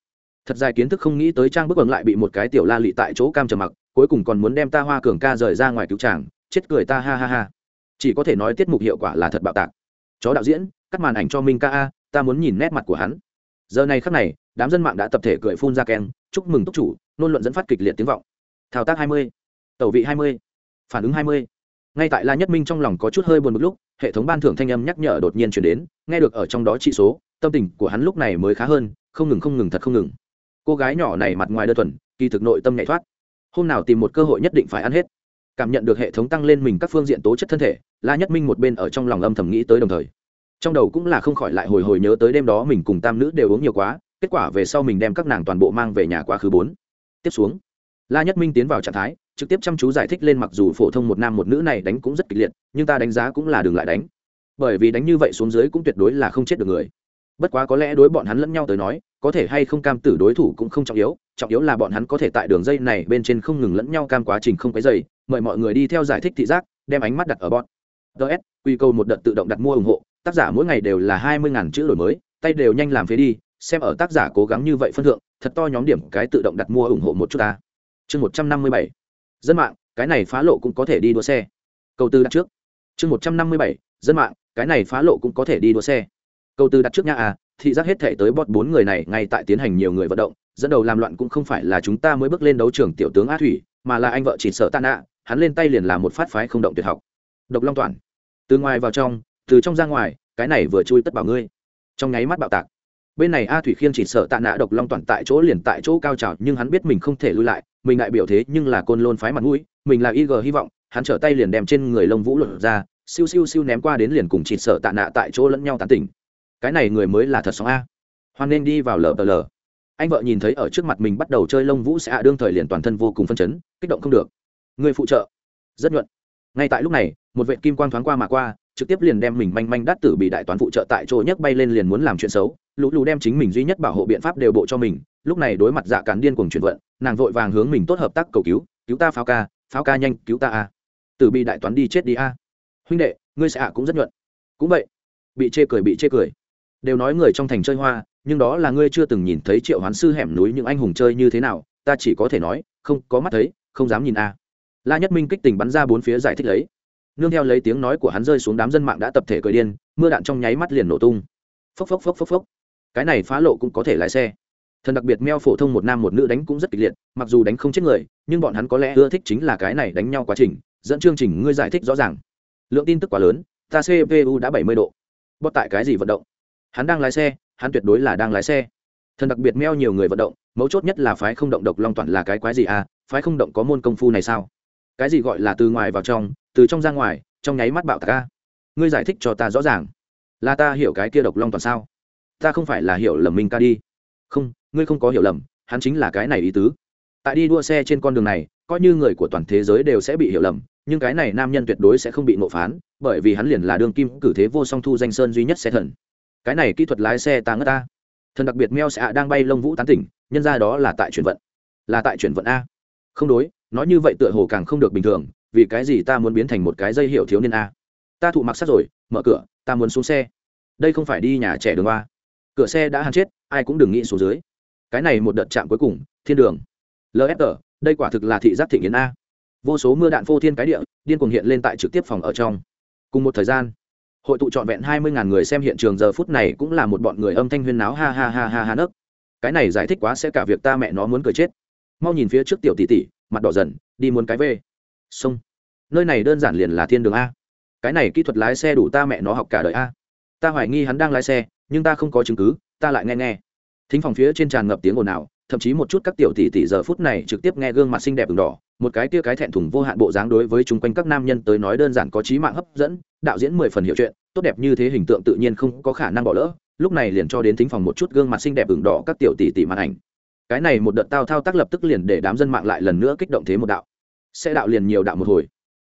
Thật dài kiến thức không nghĩ tới trang bức ẩn lại bị một cái tiểu la lị tại chỗ cam trầm mặc cuối cùng còn muốn đem ta hoa cường ca rời ra ngoài cứu tràng chết cười ta, ha ha ha. Chỉ có thể nói tiết mục hiệu quả là thật bạo tạc. Chó đạo diễn, cắt màn ảnh cho minh ca a, ta muốn nhìn nét mặt của hắn. Giờ này khắc này, đám dân mạng đã tập thể cười phun ra keng, chúc mừng túc chủ, nôn luận dẫn phát kịch liệt tiếng vọng. Thao tác hai mươi, tẩu vị hai mươi, phản ứng hai mươi. Ngay tại la nhất minh trong lòng có chút hơi buồn một lúc, hệ thống ban thưởng thanh âm nhắc nhở đột nhiên chuyển đến, nghe được ở trong đó trị số, tâm tình của hắn lúc này mới khá hơn, không ngừng không ngừng, thật không ngừng. Cô gái nhỏ này mặt ngoài đơn thuần, kỳ thực nội tâm nhảy thoát hôm nào tìm một cơ hội nhất định phải ăn hết. Cảm nhận được hệ thống tăng lên mình các phương diện tố chất thân thể, la nhất minh một bên ở trong lòng âm thầm nghĩ tới đồng thời. Trong đầu cũng là không khỏi lại hồi hồi nhớ tới đêm đó mình cùng tam nữ đều uống nhiều quá, kết quả về sau mình đem các nàng toàn bộ mang về nhà quá khứ bốn. Tiếp xuống, la nhất minh tiến vào trạng thái, trực tiếp chăm chú giải thích lên mặc dù phổ thông một nam một nữ này đánh cũng rất kịch liệt, nhưng ta đánh giá cũng là đừng lại đánh. Bởi vì đánh như vậy xuống dưới cũng tuyệt đối là không chết được người. Bất quá có lẽ đối bọn hắn lẫn nhau tới nói, có thể hay không cam tử đối thủ cũng không trọng yếu trọng yếu là bọn hắn có thể tại đường dây này bên trên không ngừng lẫn nhau cam quá trình không cái dày mời mọi người đi theo giải thích thị giác, đem ánh mắt đặt ở bọn. Ts quy cầu một đợt tự động đặt mua ủng hộ, tác giả mỗi ngày đều là hai mươi ngàn chữ đổi mới, tay đều nhanh làm phế đi, xem ở tác giả cố gắng như vậy phân thượng, thật to nhóm điểm cái tự động đặt mua ủng hộ một chút ta. Chương một trăm năm mươi bảy. Dân mạng, cái này phá lộ cũng có thể đi đua xe. Câu tư đặt trước. Chương một trăm năm mươi bảy, dân mạng, cái này phá lộ cũng có thể đi đua xe. Câu tư đặt trước nhà à thị giác hết thể tới bọt bốn người này ngay tại tiến hành nhiều người vận động, dẫn đầu làm loạn cũng không phải là chúng ta mới bước lên đấu trường tiểu tướng á thủy, mà là anh vợ chỉ sợ tạ ạ hắn lên tay liền làm một phát phái không động tuyệt học. Độc long toàn. Từ ngoài vào trong, từ trong ra ngoài, cái này vừa chui tất bảo ngươi. Trong nháy mắt bạo tạc. Bên này a thủy khiên chỉ sợ tạ nạ độc long toàn tại chỗ liền tại chỗ cao trào, nhưng hắn biết mình không thể lui lại, mình đại biểu thế nhưng là côn lôn phái mặt mũi, mình là ig hy vọng, hắn trở tay liền đem trên người lông vũ lột ra, siêu siêu siêu ném qua đến liền cùng chỉ sợ tạ nạ tại chỗ lẫn nhau tán tỉnh cái này người mới là thật sóng a. Hoan nên đi vào lờ lờ. Anh vợ nhìn thấy ở trước mặt mình bắt đầu chơi lông vũ sẽ ạ đương thời liền toàn thân vô cùng phân chấn, kích động không được. Người phụ trợ. Rất nhuận. Ngay tại lúc này, một vệ kim quang thoáng qua mà qua, trực tiếp liền đem mình manh manh đắt tử bị đại toán phụ trợ tại chỗ nhấc bay lên liền muốn làm chuyện xấu. Lũ lù đem chính mình duy nhất bảo hộ biện pháp đều bộ cho mình. Lúc này đối mặt dạ cán điên cuồng chuyển vận, nàng vội vàng hướng mình tốt hợp tác cầu cứu. Cứu ta pháo ca pháo ca nhanh, cứu ta a. Tử bị đại toán đi chết đi a. Huynh đệ, ngươi sẽ ạ cũng rất nhuận. Cũng vậy. Bị chê cười, bị chê cười đều nói người trong thành chơi hoa, nhưng đó là ngươi chưa từng nhìn thấy triệu hoán sư hẻm núi những anh hùng chơi như thế nào, ta chỉ có thể nói, không, có mắt thấy, không dám nhìn a. La nhất minh kích tình bắn ra bốn phía giải thích lấy. Nương theo lấy tiếng nói của hắn rơi xuống đám dân mạng đã tập thể cười điên, mưa đạn trong nháy mắt liền nổ tung. Phốc phốc phốc phốc phốc. Cái này phá lộ cũng có thể lái xe. Thần đặc biệt meo phổ thông một nam một nữ đánh cũng rất kịch liệt, mặc dù đánh không chết người, nhưng bọn hắn có lẽ ưa thích chính là cái này đánh nhau quá trình, dẫn chương trình ngươi giải thích rõ ràng. Lượng tin tức quá lớn, ta cpu đã bảy mươi độ. Bót tại cái gì vận động? Hắn đang lái xe, hắn tuyệt đối là đang lái xe. Thần đặc biệt meo nhiều người vận động, mấu chốt nhất là phái không động độc long toàn là cái quái gì à? Phái không động có môn công phu này sao? Cái gì gọi là từ ngoài vào trong, từ trong ra ngoài, trong nháy mắt bạo tạc ca ngươi giải thích cho ta rõ ràng. Là ta hiểu cái kia độc long toàn sao? Ta không phải là hiểu lầm minh ca đi. Không, ngươi không có hiểu lầm, hắn chính là cái này ý tứ. Tại đi đua xe trên con đường này, coi như người của toàn thế giới đều sẽ bị hiểu lầm, nhưng cái này nam nhân tuyệt đối sẽ không bị nộp phán, bởi vì hắn liền là đường kim cử thế vô song thu danh sơn duy nhất xe thần cái này kỹ thuật lái xe ta ngất ta. Thần đặc biệt meo xạ đang bay lông vũ tán tỉnh, nhân ra đó là tại chuyển vận. Là tại chuyển vận a. Không đối, nói như vậy tựa hồ càng không được bình thường, vì cái gì ta muốn biến thành một cái dây hiệu thiếu niên a. Ta thụ mặc sát rồi, mở cửa, ta muốn xuống xe. Đây không phải đi nhà trẻ đường a. Cửa xe đã hàn chết, ai cũng đừng nghĩ xuống dưới. Cái này một đợt chạm cuối cùng, thiên đường. Lfg đây quả thực là thị giác thị nghiến a. Vô số mưa đạn phô thiên cái địa, điên cuồng hiện lên tại trực tiếp phòng ở trong. Cùng một thời gian hội tụ trọn vẹn hai mươi ngàn người xem hiện trường giờ phút này cũng là một bọn người âm thanh huyên náo ha ha ha ha ha nấc. Cái này giải thích quá sẽ cả việc ta mẹ nó muốn cười chết. Mau nhìn phía trước tiểu tỷ tỷ, mặt đỏ dần, đi muốn cái về. Sông. Nơi này đơn giản liền là thiên đường a. Cái này kỹ thuật lái xe đủ ta mẹ nó học cả đời a. Ta hoài nghi hắn đang lái xe, nhưng ta không có chứng cứ, ta lại nghe nghe. Thính phòng phía trên tràn ngập tiếng ồn ào, thậm chí một chút các tiểu tỷ tỷ giờ phút này trực tiếp nghe gương mặt xinh đẹp ửng đỏ một cái tia cái thẹn thùng vô hạn bộ dáng đối với chung quanh các nam nhân tới nói đơn giản có trí mạng hấp dẫn, đạo diễn mười phần hiệu chuyện, tốt đẹp như thế hình tượng tự nhiên không có khả năng bỏ lỡ, lúc này liền cho đến thính phòng một chút gương mặt xinh đẹp ửng đỏ các tiểu tỷ tỷ màn ảnh. Cái này một đợt tao thao tác lập tức liền để đám dân mạng lại lần nữa kích động thế một đạo. Sẽ đạo liền nhiều đạo một hồi.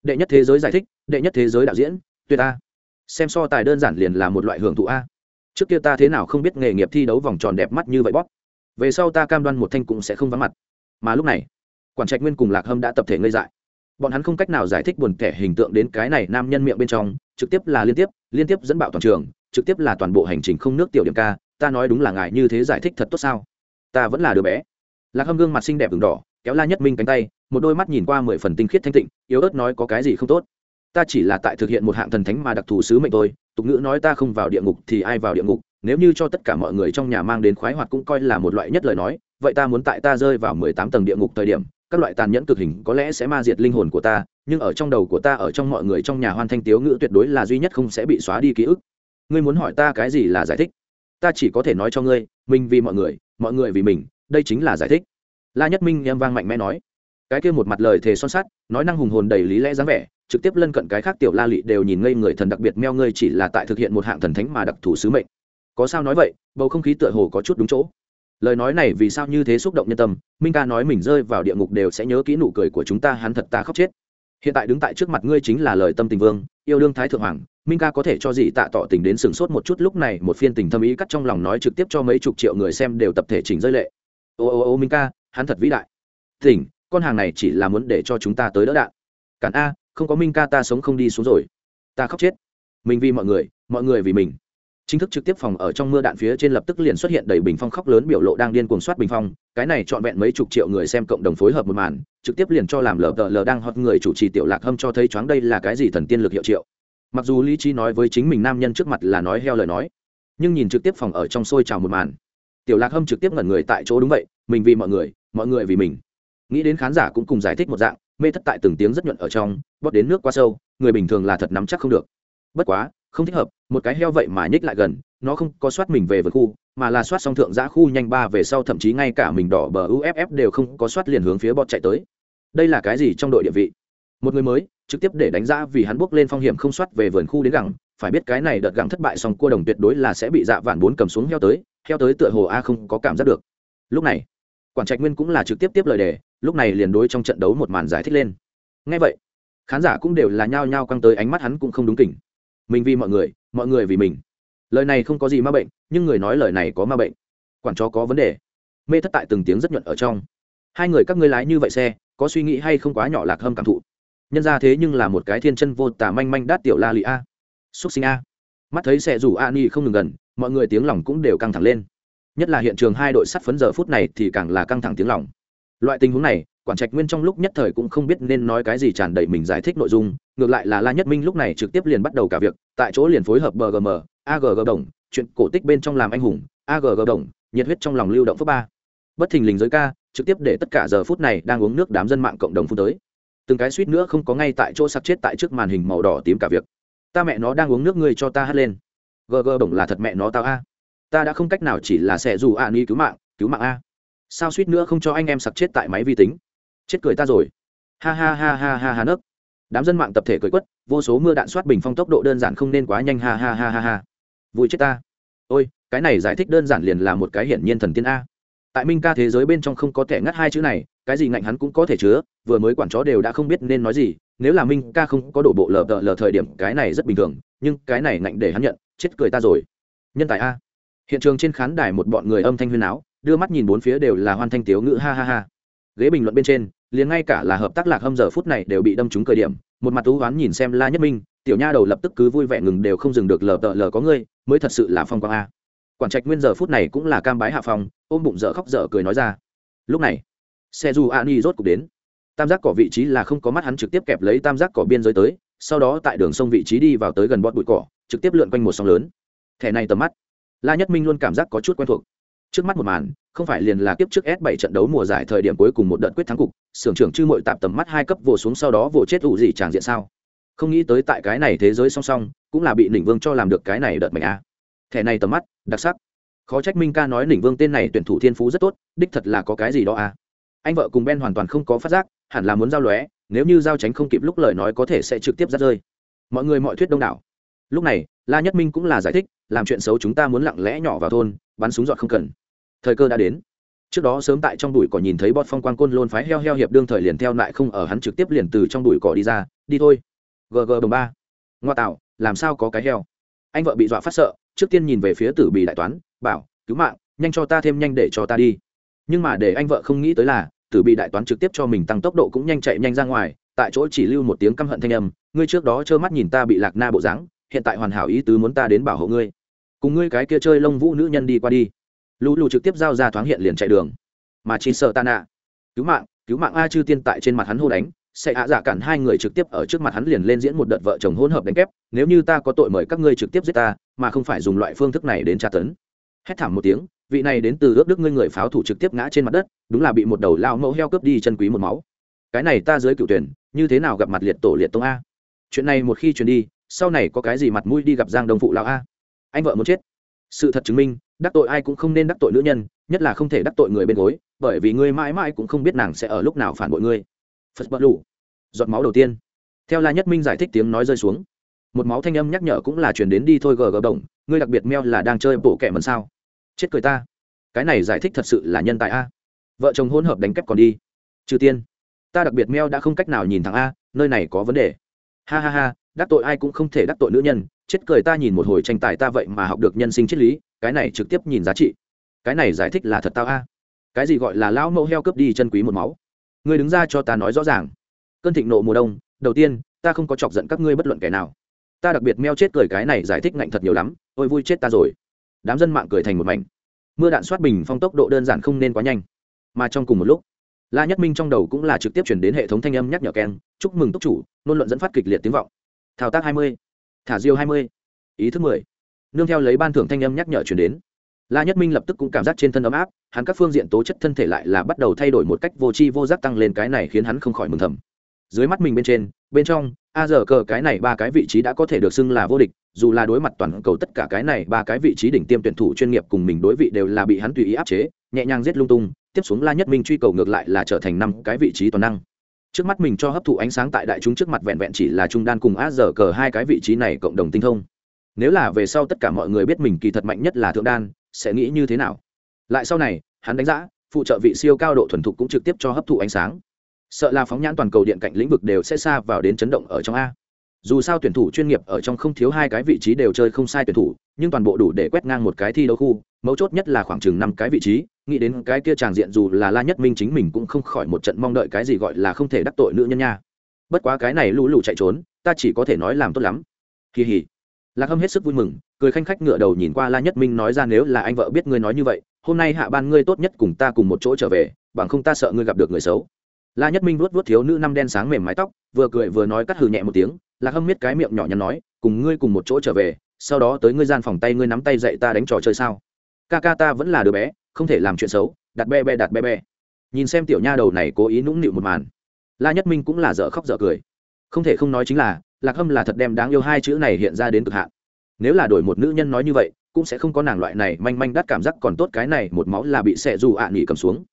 Đệ nhất thế giới giải thích, đệ nhất thế giới đạo diễn, tuyệt a. Xem so tài đơn giản liền là một loại hưởng thụ a. Trước kia ta thế nào không biết nghề nghiệp thi đấu vòng tròn đẹp mắt như vậy bóp. Về sau ta cam đoan một thanh cũng sẽ không vắng mặt. Mà lúc này quản trạch nguyên cùng lạc hâm đã tập thể ngây dại. Bọn hắn không cách nào giải thích buồn kẻ hình tượng đến cái này nam nhân miệng bên trong, trực tiếp là liên tiếp liên tiếp dẫn bạo toàn trường, trực tiếp là toàn bộ hành trình không nước tiểu điểm ca, ta nói đúng là ngài như thế giải thích thật tốt sao? Ta vẫn là đứa bé. Lạc hâm gương mặt xinh đẹp v đỏ, kéo la nhất minh cánh tay, một đôi mắt nhìn qua mười phần tinh khiết thanh tịnh, yếu ớt nói có cái gì không tốt. Ta chỉ là tại thực hiện một hạng thần thánh mà đặc thù sứ mệnh tôi tục ngữ nói ta không vào địa ngục thì ai vào địa ngục, nếu như cho tất cả mọi người trong nhà mang đến khoái hoạt cũng coi là một loại nhất lời nói, vậy ta muốn tại ta rơi vào mười tám tầng địa ngục thời điểm các loại tàn nhẫn cực hình có lẽ sẽ ma diệt linh hồn của ta, nhưng ở trong đầu của ta, ở trong mọi người trong nhà hoan thanh tiếu ngữ tuyệt đối là duy nhất không sẽ bị xóa đi ký ức. Ngươi muốn hỏi ta cái gì là giải thích? Ta chỉ có thể nói cho ngươi, mình vì mọi người mọi người vì mình, đây chính là giải thích. La nhất minh em vang mạnh mẽ nói. Cái kia một mặt lời thề son sắt, nói năng hùng hồn đầy lý lẽ dáng vẻ, trực tiếp lân cận cái khác tiểu la lị đều nhìn ngây người thần đặc biệt meo ngươi chỉ là tại thực hiện một hạng thần thánh mà đặc thù sứ mệnh. Có sao nói vậy, bầu không khí tựa hồ có chút đúng chỗ lời nói này vì sao như thế xúc động nhân tâm, minh ca nói mình rơi vào địa ngục đều sẽ nhớ kỹ nụ cười của chúng ta, hắn thật ta khóc chết. Hiện tại đứng tại trước mặt ngươi chính là lời tâm tình vương, yêu đương thái thượng hoàng, minh ca có thể cho gì tạ tỏ tình đến sừng sốt một chút, lúc này một phiên tình thâm ý cắt trong lòng nói trực tiếp cho mấy chục triệu người xem đều tập thể chỉnh rơi lệ. Ô ô ô, minh ca, hắn thật vĩ đại. Tỉnh, con hàng này chỉ là muốn để cho chúng ta tới đỡ đạn. Cản a, không có minh ca ta sống không đi xuống rồi. Ta khóc chết. Mình vì mọi người mọi người vì mình chính thức trực tiếp phòng ở trong mưa đạn phía trên lập tức liền xuất hiện đầy bình phong khóc lớn biểu lộ đang điên cuồng soát bình phong, cái này trọn vẹn mấy chục triệu người xem cộng đồng phối hợp một màn, trực tiếp liền cho làm lờ tờ lờ đang hot người chủ trì tiểu lạc hâm cho thấy choáng đây là cái gì thần tiên lực hiệu triệu. Mặc dù lý trí nói với chính mình nam nhân trước mặt là nói heo lời nói, nhưng nhìn trực tiếp phòng ở trong sôi trào một màn, tiểu lạc hâm trực tiếp ngẩn người tại chỗ đúng vậy, mình vì mọi người mọi người vì mình. Nghĩ đến khán giả cũng cùng giải thích một dạng, mê thất tại từng tiếng rất nhuận ở trong, bóp đến nước quá sâu, người bình thường là thật nắm chắc không được. Bất quá không thích hợp, một cái heo vậy mà nhích lại gần, nó không có soát mình về vườn khu, mà là soát xong thượng giã khu nhanh ba về sau thậm chí ngay cả mình đỏ bờ uff đều không có soát liền hướng phía bọt chạy tới. Đây là cái gì trong đội địa vị? Một người mới, trực tiếp để đánh giá vì hắn bước lên phong hiểm không soát về vườn khu đến gẳng, phải biết cái này đợt gẳng thất bại xong cua đồng tuyệt đối là sẽ bị dạ vạn bốn cầm xuống heo tới heo tới tựa hồ a không có cảm giác được. Lúc này, quản trạch nguyên cũng là trực tiếp tiếp lời đề, lúc này liền đối trong trận đấu một màn giải thích lên. Ngay vậy, khán giả cũng đều là nhao nhao căng tới, ánh mắt hắn cũng không đúng kỉnh mình vì mọi người mọi người vì mình. Lời này không có gì ma bệnh, nhưng người nói lời này có ma bệnh. Quản chó có vấn đề. Mê thất tại từng tiếng rất nhuận ở trong. Hai người các ngươi lái như vậy xe, có suy nghĩ hay không quá nhỏ lạc hâm cảm thụ. Nhân ra thế nhưng là một cái thiên chân vô tả manh manh đát tiểu la lị a. Xúc sinh a. Mắt thấy xe rủ a ni không ngừng gần, mọi người tiếng lòng cũng đều căng thẳng lên. Nhất là hiện trường hai đội sắt phấn giờ phút này thì càng là căng thẳng tiếng lòng. Loại tình huống này, quản trạch nguyên trong lúc nhất thời cũng không biết nên nói cái gì tràn đầy mình giải thích nội dung ngược lại là la nhất minh lúc này trực tiếp liền bắt đầu cả việc, tại chỗ liền phối hợp bgm agg đồng, chuyện cổ tích bên trong làm anh hùng agg đồng, nhiệt huyết trong lòng lưu động phước ba. Bất thình lình giới ca, trực tiếp để tất cả giờ phút này đang uống nước đám dân mạng cộng đồng phun tới. Từng cái suýt nữa không có ngay tại chỗ sặc chết tại trước màn hình màu đỏ tím cả việc. Ta mẹ nó đang uống nước ngươi cho ta hất lên. Gg đồng là thật mẹ nó tao a. Ta đã không cách nào chỉ là sẽ dù a ni cứu mạng cứu mạng a. Sao suýt nữa không cho anh em sặc chết tại máy vi tính? Chết cười ta rồi. Ha ha ha ha ha ha nấc đám dân mạng tập thể cười quất, vô số mưa đạn soát bình phong tốc độ đơn giản không nên quá nhanh, ha ha ha ha ha. Vui chết ta. Ôi, cái này giải thích đơn giản liền là một cái hiển nhiên thần tiên a. Tại minh ca thế giới bên trong không có thể ngắt hai chữ này, cái gì ngạnh hắn cũng có thể chứa, vừa mới quản chó đều đã không biết nên nói gì. Nếu là minh ca không có đổ bộ lờ đợ lờ thời điểm, cái này rất bình thường, nhưng cái này ngạnh để hắn nhận, chết cười ta rồi. Nhân tài a. Hiện trường trên khán đài một bọn người âm thanh huyên áo đưa mắt nhìn bốn phía đều là hoan thanh tiếu ngữ, ha ha ha. Ghế bình luận bên trên liền ngay cả là hợp tác lạc hâm giờ phút này đều bị đâm trúng cờ điểm. Một mặt tú hoán nhìn xem la nhất minh, tiểu nha đầu lập tức cứ vui vẻ ngừng đều không dừng được lờ tợ lờ có ngươi, mới thật sự là phong quang a. Quản trạch nguyên giờ phút này cũng là cam bái hạ phòng ôm bụng dở khóc dở cười nói ra. Lúc này, xe du ani rốt cục đến. Tam giác cỏ vị trí là không có mắt hắn trực tiếp kẹp lấy tam giác cỏ biên giới tới, sau đó tại đường sông vị trí đi vào tới gần bọt bụi cỏ, trực tiếp lượn quanh một sóng lớn. Thẻ này tầm mắt, la nhất minh luôn cảm giác có chút quen thuộc. Trước mắt một màn không phải liền là kiếp trước s 7 trận đấu mùa giải thời điểm cuối cùng một đợt quyết thắng cục sưởng trưởng chư muội tạp tầm mắt hai cấp vồ xuống sau đó vồ chết ủ gì chẳng diện sao? Không nghĩ tới tại cái này thế giới song song, cũng là bị Ninh vương cho làm được cái này đợt mạnh a. Thẻ này tầm mắt, đặc sắc. Khó trách minh ca nói Ninh vương tên này tuyển thủ thiên phú rất tốt, đích thật là có cái gì đó a. Anh vợ cùng ben hoàn toàn không có phát giác, hẳn là muốn giao lóe, nếu như giao tránh không kịp lúc lời nói có thể sẽ trực tiếp rắt rơi. Mọi người mọi thuyết đông đảo. Lúc này, la nhất minh cũng là giải thích, làm chuyện xấu chúng ta muốn lặng lẽ nhỏ vào thôn, bắn súng giọt không cần thời cơ đã đến. Trước đó sớm tại trong đùi cỏ nhìn thấy bọt phong quang côn lôn phái heo heo hiệp đương thời liền theo lại không ở hắn trực tiếp liền từ trong đùi cỏ đi ra, đi thôi. Gg đồng ba. Ngoa tạo, làm sao có cái heo? Anh vợ bị dọa phát sợ, trước tiên nhìn về phía tử bì đại toán, bảo, cứu mạng, nhanh cho ta thêm nhanh để cho ta đi. Nhưng mà để anh vợ không nghĩ tới là, tử bị đại toán trực tiếp cho mình tăng tốc độ cũng nhanh chạy nhanh ra ngoài, tại chỗ chỉ lưu một tiếng căm hận thanh âm, ngươi trước đó trơ mắt nhìn ta bị lạc na bộ dáng, hiện tại hoàn hảo ý tứ muốn ta đến bảo hộ ngươi. Cùng ngươi cái kia chơi lông vũ nữ nhân đi qua đi lũ lù trực tiếp giao ra thoáng hiện liền chạy đường. Mà chỉ sợ ta nạ. Cứu mạng cứu mạng a chư tiên tại trên mặt hắn hô đánh, sẽ hạ giả dạ cản hai người trực tiếp ở trước mặt hắn liền lên diễn một đợt vợ chồng hỗn hợp đánh kép. Nếu như ta có tội mời các ngươi trực tiếp giết ta, mà không phải dùng loại phương thức này đến tra tấn. Hét thảm một tiếng, vị này đến từ ước đức ngươi người pháo thủ trực tiếp ngã trên mặt đất, đúng là bị một đầu lao mẫu heo cướp đi chân quý một máu. Cái này ta dưới cựu tuyển, như thế nào gặp mặt liệt tổ liệt tông a? Chuyện này một khi truyền đi, sau này có cái gì mặt mũi đi gặp giang đông phụ lão a? Anh vợ muốn chết. Sự thật chứng minh đắc tội ai cũng không nên đắc tội nữ nhân, nhất là không thể đắc tội người bên gối, bởi vì ngươi mãi mãi cũng không biết nàng sẽ ở lúc nào phản bội ngươi. Phật bất lủ giọt máu đầu tiên. Theo la nhất minh giải thích tiếng nói rơi xuống. Một máu thanh âm nhắc nhở cũng là chuyển đến đi thôi gờ gờ đồng ngươi đặc biệt meo là đang chơi bộ kẻ mần sao. Chết cười ta. Cái này giải thích thật sự là nhân tài a. Vợ chồng hỗn hợp đánh kép còn đi. Trừ tiên. Ta đặc biệt meo đã không cách nào nhìn thẳng a, nơi này có vấn đề. Ha ha ha, đắc tội ai cũng không thể đắc tội nữ nhân chết cười ta nhìn một hồi tranh tài ta vậy mà học được nhân sinh triết lý, cái này trực tiếp nhìn giá trị. Cái này giải thích là thật tao a. Cái gì gọi là lão mẫu heo cướp đi chân quý một máu? Ngươi đứng ra cho ta nói rõ ràng. Cơn thịnh nộ mùa đông, đầu tiên, ta không có chọc giận các ngươi bất luận kẻ nào. Ta đặc biệt meo chết cười cái này giải thích ngạnh thật nhiều lắm, ôi vui chết ta rồi. Đám dân mạng cười thành một mảnh. Mưa đạn soát bình phong tốc độ đơn giản không nên quá nhanh. Mà trong cùng một lúc, la nhất minh trong đầu cũng là trực tiếp chuyển đến hệ thống thanh âm nhắc nhở keng, chúc mừng túc chủ. Nôn luận dẫn phát kịch liệt tiếng vọng. Thao tác hai mươi thả diêu hai mươi. Ý thứ mười. Nương theo lấy ban thưởng thanh âm nhắc nhở chuyển đến. La nhất minh lập tức cũng cảm giác trên thân ấm áp, hắn các phương diện tố chất thân thể lại là bắt đầu thay đổi một cách vô tri vô giác tăng lên cái này khiến hắn không khỏi mừng thầm. Dưới mắt mình bên trên, bên trong, a giờ cờ cái này ba cái vị trí đã có thể được xưng là vô địch, dù là đối mặt toàn cầu tất cả cái này ba cái vị trí đỉnh tiêm tuyển thủ chuyên nghiệp cùng mình đối vị đều là bị hắn tùy ý áp chế, nhẹ nhàng giết lung tung, tiếp xuống la nhất minh truy cầu ngược lại là trở thành năm cái vị trí toàn năng trước mắt mình cho hấp thụ ánh sáng tại đại chúng trước mặt vẹn vẹn chỉ là trung đan cùng a giờ cờ hai cái vị trí này cộng đồng tinh thông. Nếu là về sau tất cả mọi người biết mình kỳ thật mạnh nhất là thượng đan, sẽ nghĩ như thế nào? Lại sau này, hắn đánh giá, phụ trợ vị siêu cao độ thuần thục cũng trực tiếp cho hấp thụ ánh sáng. Sợ là phóng nhãn toàn cầu điện cạnh lĩnh vực đều sẽ xa vào đến chấn động ở trong a. Dù sao tuyển thủ chuyên nghiệp ở trong không thiếu hai cái vị trí đều chơi không sai tuyển thủ, nhưng toàn bộ đủ để quét ngang một cái thi đấu khu, mấu chốt nhất là khoảng chừng năm cái vị trí nghĩ đến cái kia tràng diện dù là la nhất minh chính mình cũng không khỏi một trận mong đợi cái gì gọi là không thể đắc tội nữ nhân nha. Bất quá cái này lũ lụ chạy trốn, ta chỉ có thể nói làm tốt lắm. Kỳ hỉ. Lạc hâm hết sức vui mừng, cười khanh khách ngựa đầu nhìn qua la nhất minh nói ra nếu là anh vợ biết ngươi nói như vậy, hôm nay hạ ban ngươi tốt nhất cùng ta cùng một chỗ trở về, bằng không ta sợ ngươi gặp được người xấu. La nhất minh vuốt vuốt thiếu nữ năm đen sáng mềm mái tóc, vừa cười vừa nói cắt hừ nhẹ một tiếng, lạc hâm biết cái miệng nhỏ nhắn nói, cùng ngươi cùng một chỗ trở về, sau đó tới ngươi gian phòng tay ngươi nắm tay dậy ta đánh trò chơi sao. Ca ca ta vẫn là đứa bé không thể làm chuyện xấu, đặt be be đặt be be. Nhìn xem tiểu nha đầu này cố ý nũng nịu một màn, la nhất minh cũng là dở khóc dở cười. Không thể không nói chính là, lạc hâm là thật đem đáng yêu hai chữ này hiện ra đến cực hạn. Nếu là đổi một nữ nhân nói như vậy, cũng sẽ không có nàng loại này manh manh đắt cảm giác, còn tốt cái này một máu là bị xẻ dù ạ à nghỉ cầm xuống.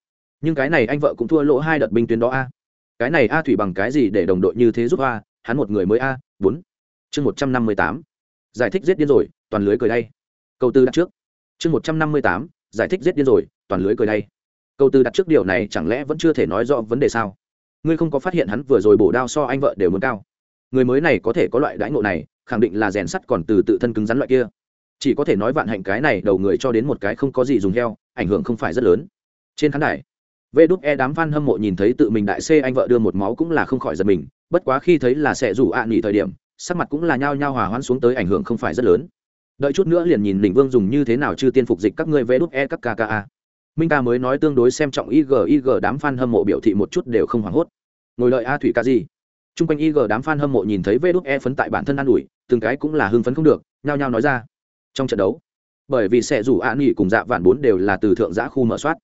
Nhưng cái này anh vợ cũng thua lỗ hai đợt binh tuyến đó a. Cái này a thủy bằng cái gì để đồng đội như thế giúp a, hắn một người mới a, bốn. Chương một trăm năm mươi tám. Giải thích giết điên rồi, toàn lưới cười đây. Câu tư đặt trước. Chương một trăm năm mươi tám giải thích giết điên rồi, toàn lưới cười đây. Câu tư đặt trước điều này chẳng lẽ vẫn chưa thể nói rõ vấn đề sao? Ngươi không có phát hiện hắn vừa rồi bổ đao so anh vợ đều muốn cao. Người mới này có thể có loại đãi ngộ này, khẳng định là rèn sắt còn từ tự thân cứng rắn loại kia. Chỉ có thể nói vạn hạnh cái này đầu người cho đến một cái không có gì dùng heo, ảnh hưởng không phải rất lớn. Trên khán đài, vê đúc e đám f a n hâm mộ nhìn thấy tự mình đại c anh vợ đưa một máu cũng là không khỏi giật mình, bất quá khi thấy là sẽ rủ ạ à nghỉ thời điểm, sắc mặt cũng là nhao nhao hòa hoãn xuống tới ảnh hưởng không phải rất lớn đợi chút nữa liền nhìn đỉnh vương dùng như thế nào chư tiên phục dịch các ngươi vê đúc e các kka minh ca mới nói tương đối xem trọng ig ig đám f a n hâm mộ biểu thị một chút đều không hoảng hốt. Ngồi lợi a thủy ca gì? T r u n g quanh ig đám f a n hâm mộ nhìn thấy vê đúc e phấn tại bản thân an ủi, từng cái cũng là hưng phấn không được, nhao nhao nói ra. Trong trận đấu, bởi vì sẽ rủ ạ nghỉ cùng dạ vạn bốn đều là từ thượng giã khu mở soát.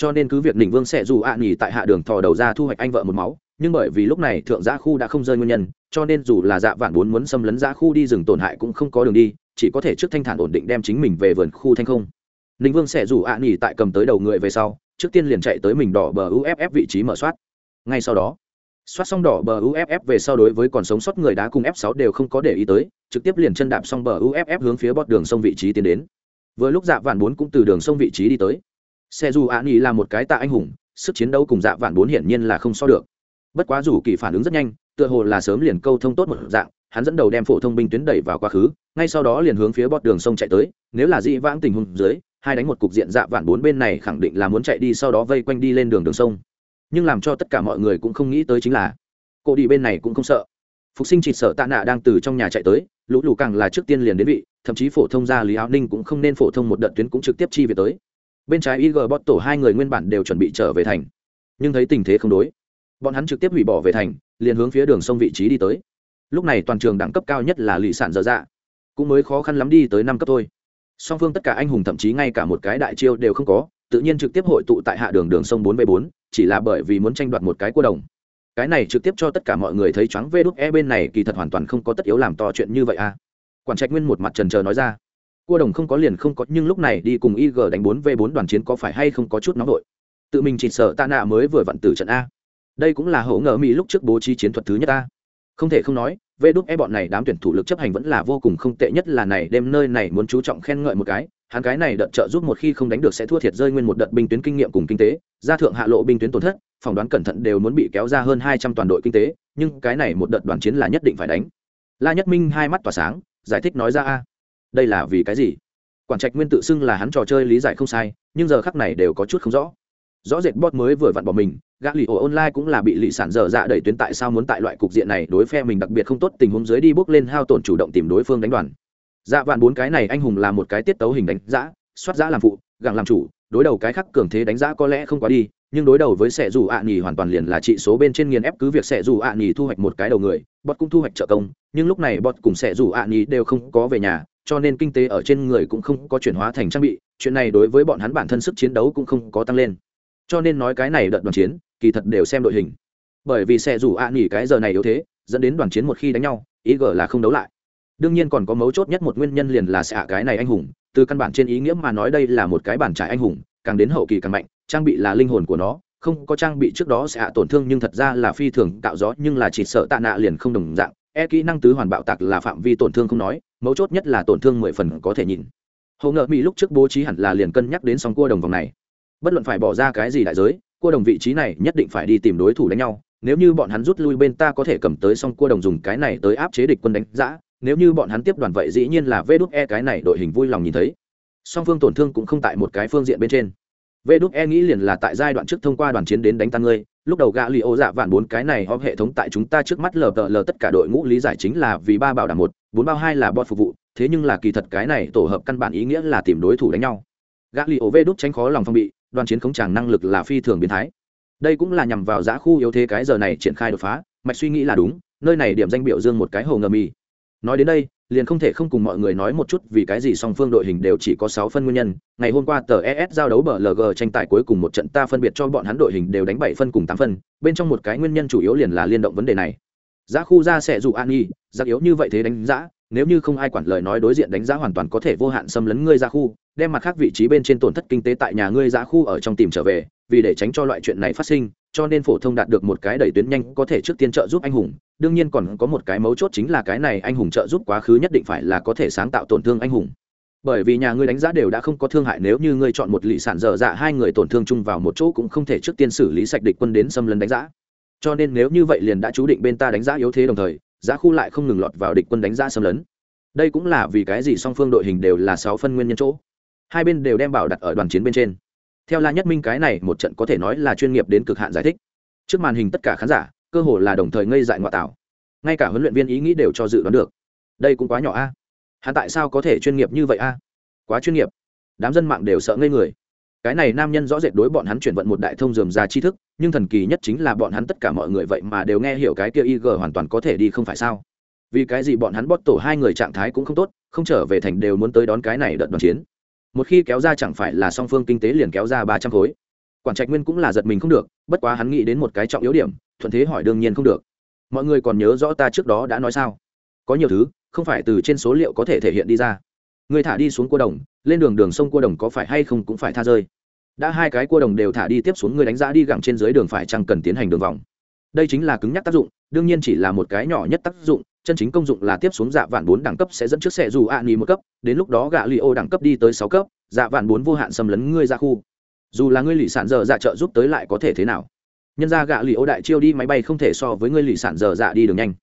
Cho nên cứ việc đỉnh vương sẽ rủ ạ nghỉ tại hạ đường thò đầu ra thu hoạch anh vợ một máu nhưng bởi vì lúc này thượng giã khu đã không rơi nguyên nhân, cho nên dù là dạ vạn bốn muốn xâm lấn giã khu đi rừng tổn hại cũng không có đường đi, chỉ có thể trước thanh thản ổn định đem chính mình về vườn khu thanh không. Ninh vương sẽ rủ ạ nghỉ tại cầm tới đầu người về sau, trước tiên liền chạy tới mình đỏ bờ uff vị trí mở soát. Ngay sau đó, soát xong đỏ bờ uff về sau đối với còn sống sót người đá cùng f 6 đều không có để ý tới, trực tiếp liền chân đạp xong bờ uff hướng phía bót đường sông vị trí tiến đến. Vừa lúc dạ vạn bốn cũng từ đường sông vị trí đi tới. Xe dù ạ nghỉ là một cái tạ anh hùng, sức chiến đấu cùng dạ vạn bốn hiển nhiên là không so được bất quá dù kỳ phản ứng rất nhanh, tựa hồ là sớm liền câu thông tốt một dạng, hắn dẫn đầu đem phổ thông binh tuyến đẩy vào quá khứ, ngay sau đó liền hướng phía bọt đường sông chạy tới, nếu là dị vãng tình huống dưới, hai đánh một cục diện dạ vạn bốn bên này khẳng định là muốn chạy đi sau đó vây quanh đi lên đường đường sông. Nhưng làm cho tất cả mọi người cũng không nghĩ tới chính là, cô đi bên này cũng không sợ. Phục sinh chịt sợ tạ nạ đang từ trong nhà chạy tới, lũ lù càng là trước tiên liền đến vị, thậm chí phổ thông gia lý áo ninh cũng không nên phổ thông một đợt tuyến cũng trực tiếp chi về tới. Bên trái ig bọt tổ hai người nguyên bản đều chuẩn bị trở về thành, nhưng thấy tình thế không đối bọn hắn trực tiếp hủy bỏ về thành, liền hướng phía đường sông vị trí đi tới. Lúc này toàn trường đẳng cấp cao nhất là lì sản dở dạ cũng mới khó khăn lắm đi tới năm cấp thôi. Song phương tất cả anh hùng thậm chí ngay cả một cái đại chiêu đều không có, tự nhiên trực tiếp hội tụ tại hạ đường đường sông bốn v bốn, chỉ là bởi vì muốn tranh đoạt một cái cua đồng. Cái này trực tiếp cho tất cả mọi người thấy choáng vê đúc e bên này kỳ thật hoàn toàn không có tất yếu làm to chuyện như vậy à. Quản trạch nguyên một mặt trần trờ nói ra, cua đồng không có liền không có, nhưng lúc này đi cùng ig đánh bốn v bốn đoàn chiến có phải hay không có chút nóng đội tự mình chỉ sợ tạ nạ mới vừa vặn tử trận a đây cũng là hậu ngờ mỹ lúc trước bố trí chiến thuật thứ nhất ta. Không thể không nói, vê đúc e bọn này đám tuyển thủ lực chấp hành vẫn là vô cùng không tệ nhất là này, đêm nơi này muốn chú trọng khen ngợi một cái, hắn cái này đợt trợ giúp một khi không đánh được sẽ thua thiệt rơi nguyên một đợt binh tuyến kinh nghiệm cùng kinh tế gia thượng hạ lộ binh tuyến tổn thất, phỏng đoán cẩn thận đều muốn bị kéo ra hơn hai trăm toàn đội kinh tế, nhưng cái này một đợt đoàn chiến là nhất định phải đánh. La nhất minh hai mắt tỏa sáng, giải thích nói ra a, đây là vì cái gì? Quản trạch nguyên tự xưng là hắn trò chơi lý giải không sai, nhưng giờ khắc này đều có chút không rõ. Rõ rệt bot mới vừa vặn bỏ mình gã lì ổ online cũng là bị lì sản dở dạ đẩy tuyến tại sao muốn tại loại cục diện này đối phe mình đặc biệt không tốt tình huống dưới đi bước lên hao tổn chủ động tìm đối phương đánh đoàn. Dạ vạn bốn cái này anh hùng là một cái tiết tấu hình đánh giã xoát giã làm phụ gặng làm chủ, đối đầu cái khắc cường thế đánh giá có lẽ không quá đi, nhưng đối đầu với sẻ dù ạ à hoàn toàn liền là trị số bên trên nghiền ép cứ việc sẻ dù ạ à thu hoạch một cái đầu người bọt cũng thu hoạch trợ công, nhưng lúc này bọt cùng sẻ dù ạ à đều không có về nhà, cho nên kinh tế ở trên người cũng không có chuyển hóa thành trang bị, chuyện này đối với bọn hắn bản thân sức chiến đấu cũng không có tăng lên. Cho nên nói cái này đợt đoàn chiến kỳ thật đều xem đội hình. Bởi vì xe dù ạ nghỉ cái giờ này yếu thế, dẫn đến đoàn chiến một khi đánh nhau, ý g là không đấu lại. Đương nhiên còn có mấu chốt nhất một nguyên nhân liền là xạ cái này anh hùng, từ căn bản trên ý nghĩa mà nói đây là một cái bản trải anh hùng, càng đến hậu kỳ càng mạnh, trang bị là linh hồn của nó, không có trang bị trước đó sẽ hạ tổn thương nhưng thật ra là phi thường tạo gió, nhưng là chỉ sợ tạ nạ liền không đồng dạng e kỹ năng tứ hoàn bạo tạc là phạm vi tổn thương không nói, mấu chốt nhất là tổn thương mười phần có thể nhìn. Hầu ngợ mỹ lúc trước bố trí hẳn là liền cân nhắc đến sóng cua đồng vòng này. Bất luận phải bỏ ra cái gì đại giới cua đồng vị trí này nhất định phải đi tìm đối thủ đánh nhau, nếu như bọn hắn rút lui bên ta có thể cầm tới song cua đồng dùng cái này tới áp chế địch quân đánh giã, nếu như bọn hắn tiếp đoàn vậy dĩ nhiên là vê đúc e cái này đội hình vui lòng nhìn thấy. Song phương tổn thương cũng không tại một cái phương diện bên trên. Vê đúc e nghĩ liền là tại giai đoạn trước thông qua đoàn chiến đến đánh tan ngươi, lúc đầu gã li ô dạ vạn bốn cái này họp hệ thống tại chúng ta trước mắt lờ tờ lờ tất cả đội ngũ lý giải chính là vì ba bảo đảm một, bốn bao hai là bọn phục vụ, thế nhưng là kỳ thật cái này tổ hợp căn bản ý nghĩa là tìm đối thủ đánh nhau. Gã li ô vê đúc tránh khó lòng phong bị đoàn chiến khống tràng năng lực là phi thường biến thái. Đây cũng là nhằm vào giã khu yếu thế cái giờ này triển khai đột phá, mạch suy nghĩ là đúng, nơi này điểm danh biểu dương một cái hồ ngầm y nói đến đây, liền không thể không cùng mọi người nói một chút vì cái gì song phương đội hình đều chỉ có sáu phân nguyên nhân. Ngày hôm qua tờ es giao đấu bờ lg tranh tài cuối cùng một trận ta phân biệt cho bọn hắn đội hình đều đánh bảy phân cùng tám phân, bên trong một cái nguyên nhân chủ yếu liền là liên động vấn đề này. Giá khu ra sẽ dù an y giặc yếu như vậy thế đánh giá nếu như không ai quản lời nói đối diện đánh giá hoàn toàn có thể vô hạn xâm lấn ngươi ra khu, đem mặt khác vị trí bên trên tổn thất kinh tế tại nhà ngươi ra khu ở trong tìm trở về, vì để tránh cho loại chuyện này phát sinh, cho nên phổ thông đạt được một cái đẩy tuyến nhanh có thể trước tiên trợ giúp anh hùng. Đương nhiên còn có một cái mấu chốt chính là cái này anh hùng trợ giúp quá khứ nhất định phải là có thể sáng tạo tổn thương anh hùng. Bởi vì nhà ngươi đánh giá đều đã không có thương hại nếu như ngươi chọn một lì sản dở dạ hai người tổn thương chung vào một chỗ cũng không thể trước tiên xử lý sạch địch quân đến xâm lấn đánh giá. Cho nên nếu như vậy liền đã chú định bên ta đánh giá yếu thế đồng thời giá khu lại không ngừng lọt vào địch quân đánh ra xâm lấn. Đây cũng là vì cái gì song phương đội hình đều là sáu phân nguyên nhân chỗ. Hai bên đều đem bảo đặt ở đoàn chiến bên trên. Theo la nhất minh cái này một trận có thể nói là chuyên nghiệp đến cực hạn giải thích. Trước màn hình tất cả khán giả, cơ hồ là đồng thời ngây dại ngoại tảo ngay cả huấn luyện viên ý nghĩ đều cho dự đoán được. Đây cũng quá nhỏ a. Hắn tại sao có thể chuyên nghiệp như vậy a? Quá chuyên nghiệp. Đám dân mạng đều sợ ngây người cái này nam nhân rõ rệt đối bọn hắn chuyển vận một đại thông dườm ra tri thức, nhưng thần kỳ nhất chính là bọn hắn tất cả mọi người vậy mà đều nghe hiểu cái kia ig hoàn toàn có thể đi không phải sao? Vì cái gì bọn hắn bót tổ hai người trạng thái cũng không tốt, không trở về thành đều muốn tới đón cái này đợt đoàn chiến. Một khi kéo ra chẳng phải là song phương kinh tế liền kéo ra ba trăm khối. Quản trạch nguyên cũng là giật mình không được, bất quá hắn nghĩ đến một cái trọng yếu điểm, thuận thế hỏi đương nhiên không được. Mọi người còn nhớ rõ ta trước đó đã nói sao? Có nhiều thứ, không phải từ trên số liệu có thể thể hiện đi ra. Người thả đi xuống cua đồng, lên đường đường sông cua đồng có phải hay không cũng phải tha rơi đã hai cái cua đồng đều thả đi tiếp xuống người đánh giá đi gẳng trên dưới đường phải chăng cần tiến hành đường vòng. Đây chính là cứng nhắc tác dụng, đương nhiên chỉ là một cái nhỏ nhất tác dụng, chân chính công dụng là tiếp xuống dạ vạn bốn đẳng cấp sẽ dẫn trước xe dù ạ à một cấp, đến lúc đó gạ li ô đẳng cấp đi tới sáu cấp dạ vạn bốn vô hạn xâm lấn ngươi ra khu. Dù là ngươi lì sản giờ dạ trợ giúp tới lại có thể thế nào? Nhân ra gạ lì ô đại chiêu đi máy bay không thể so với ngươi lì sản giờ dạ đi đường nhanh.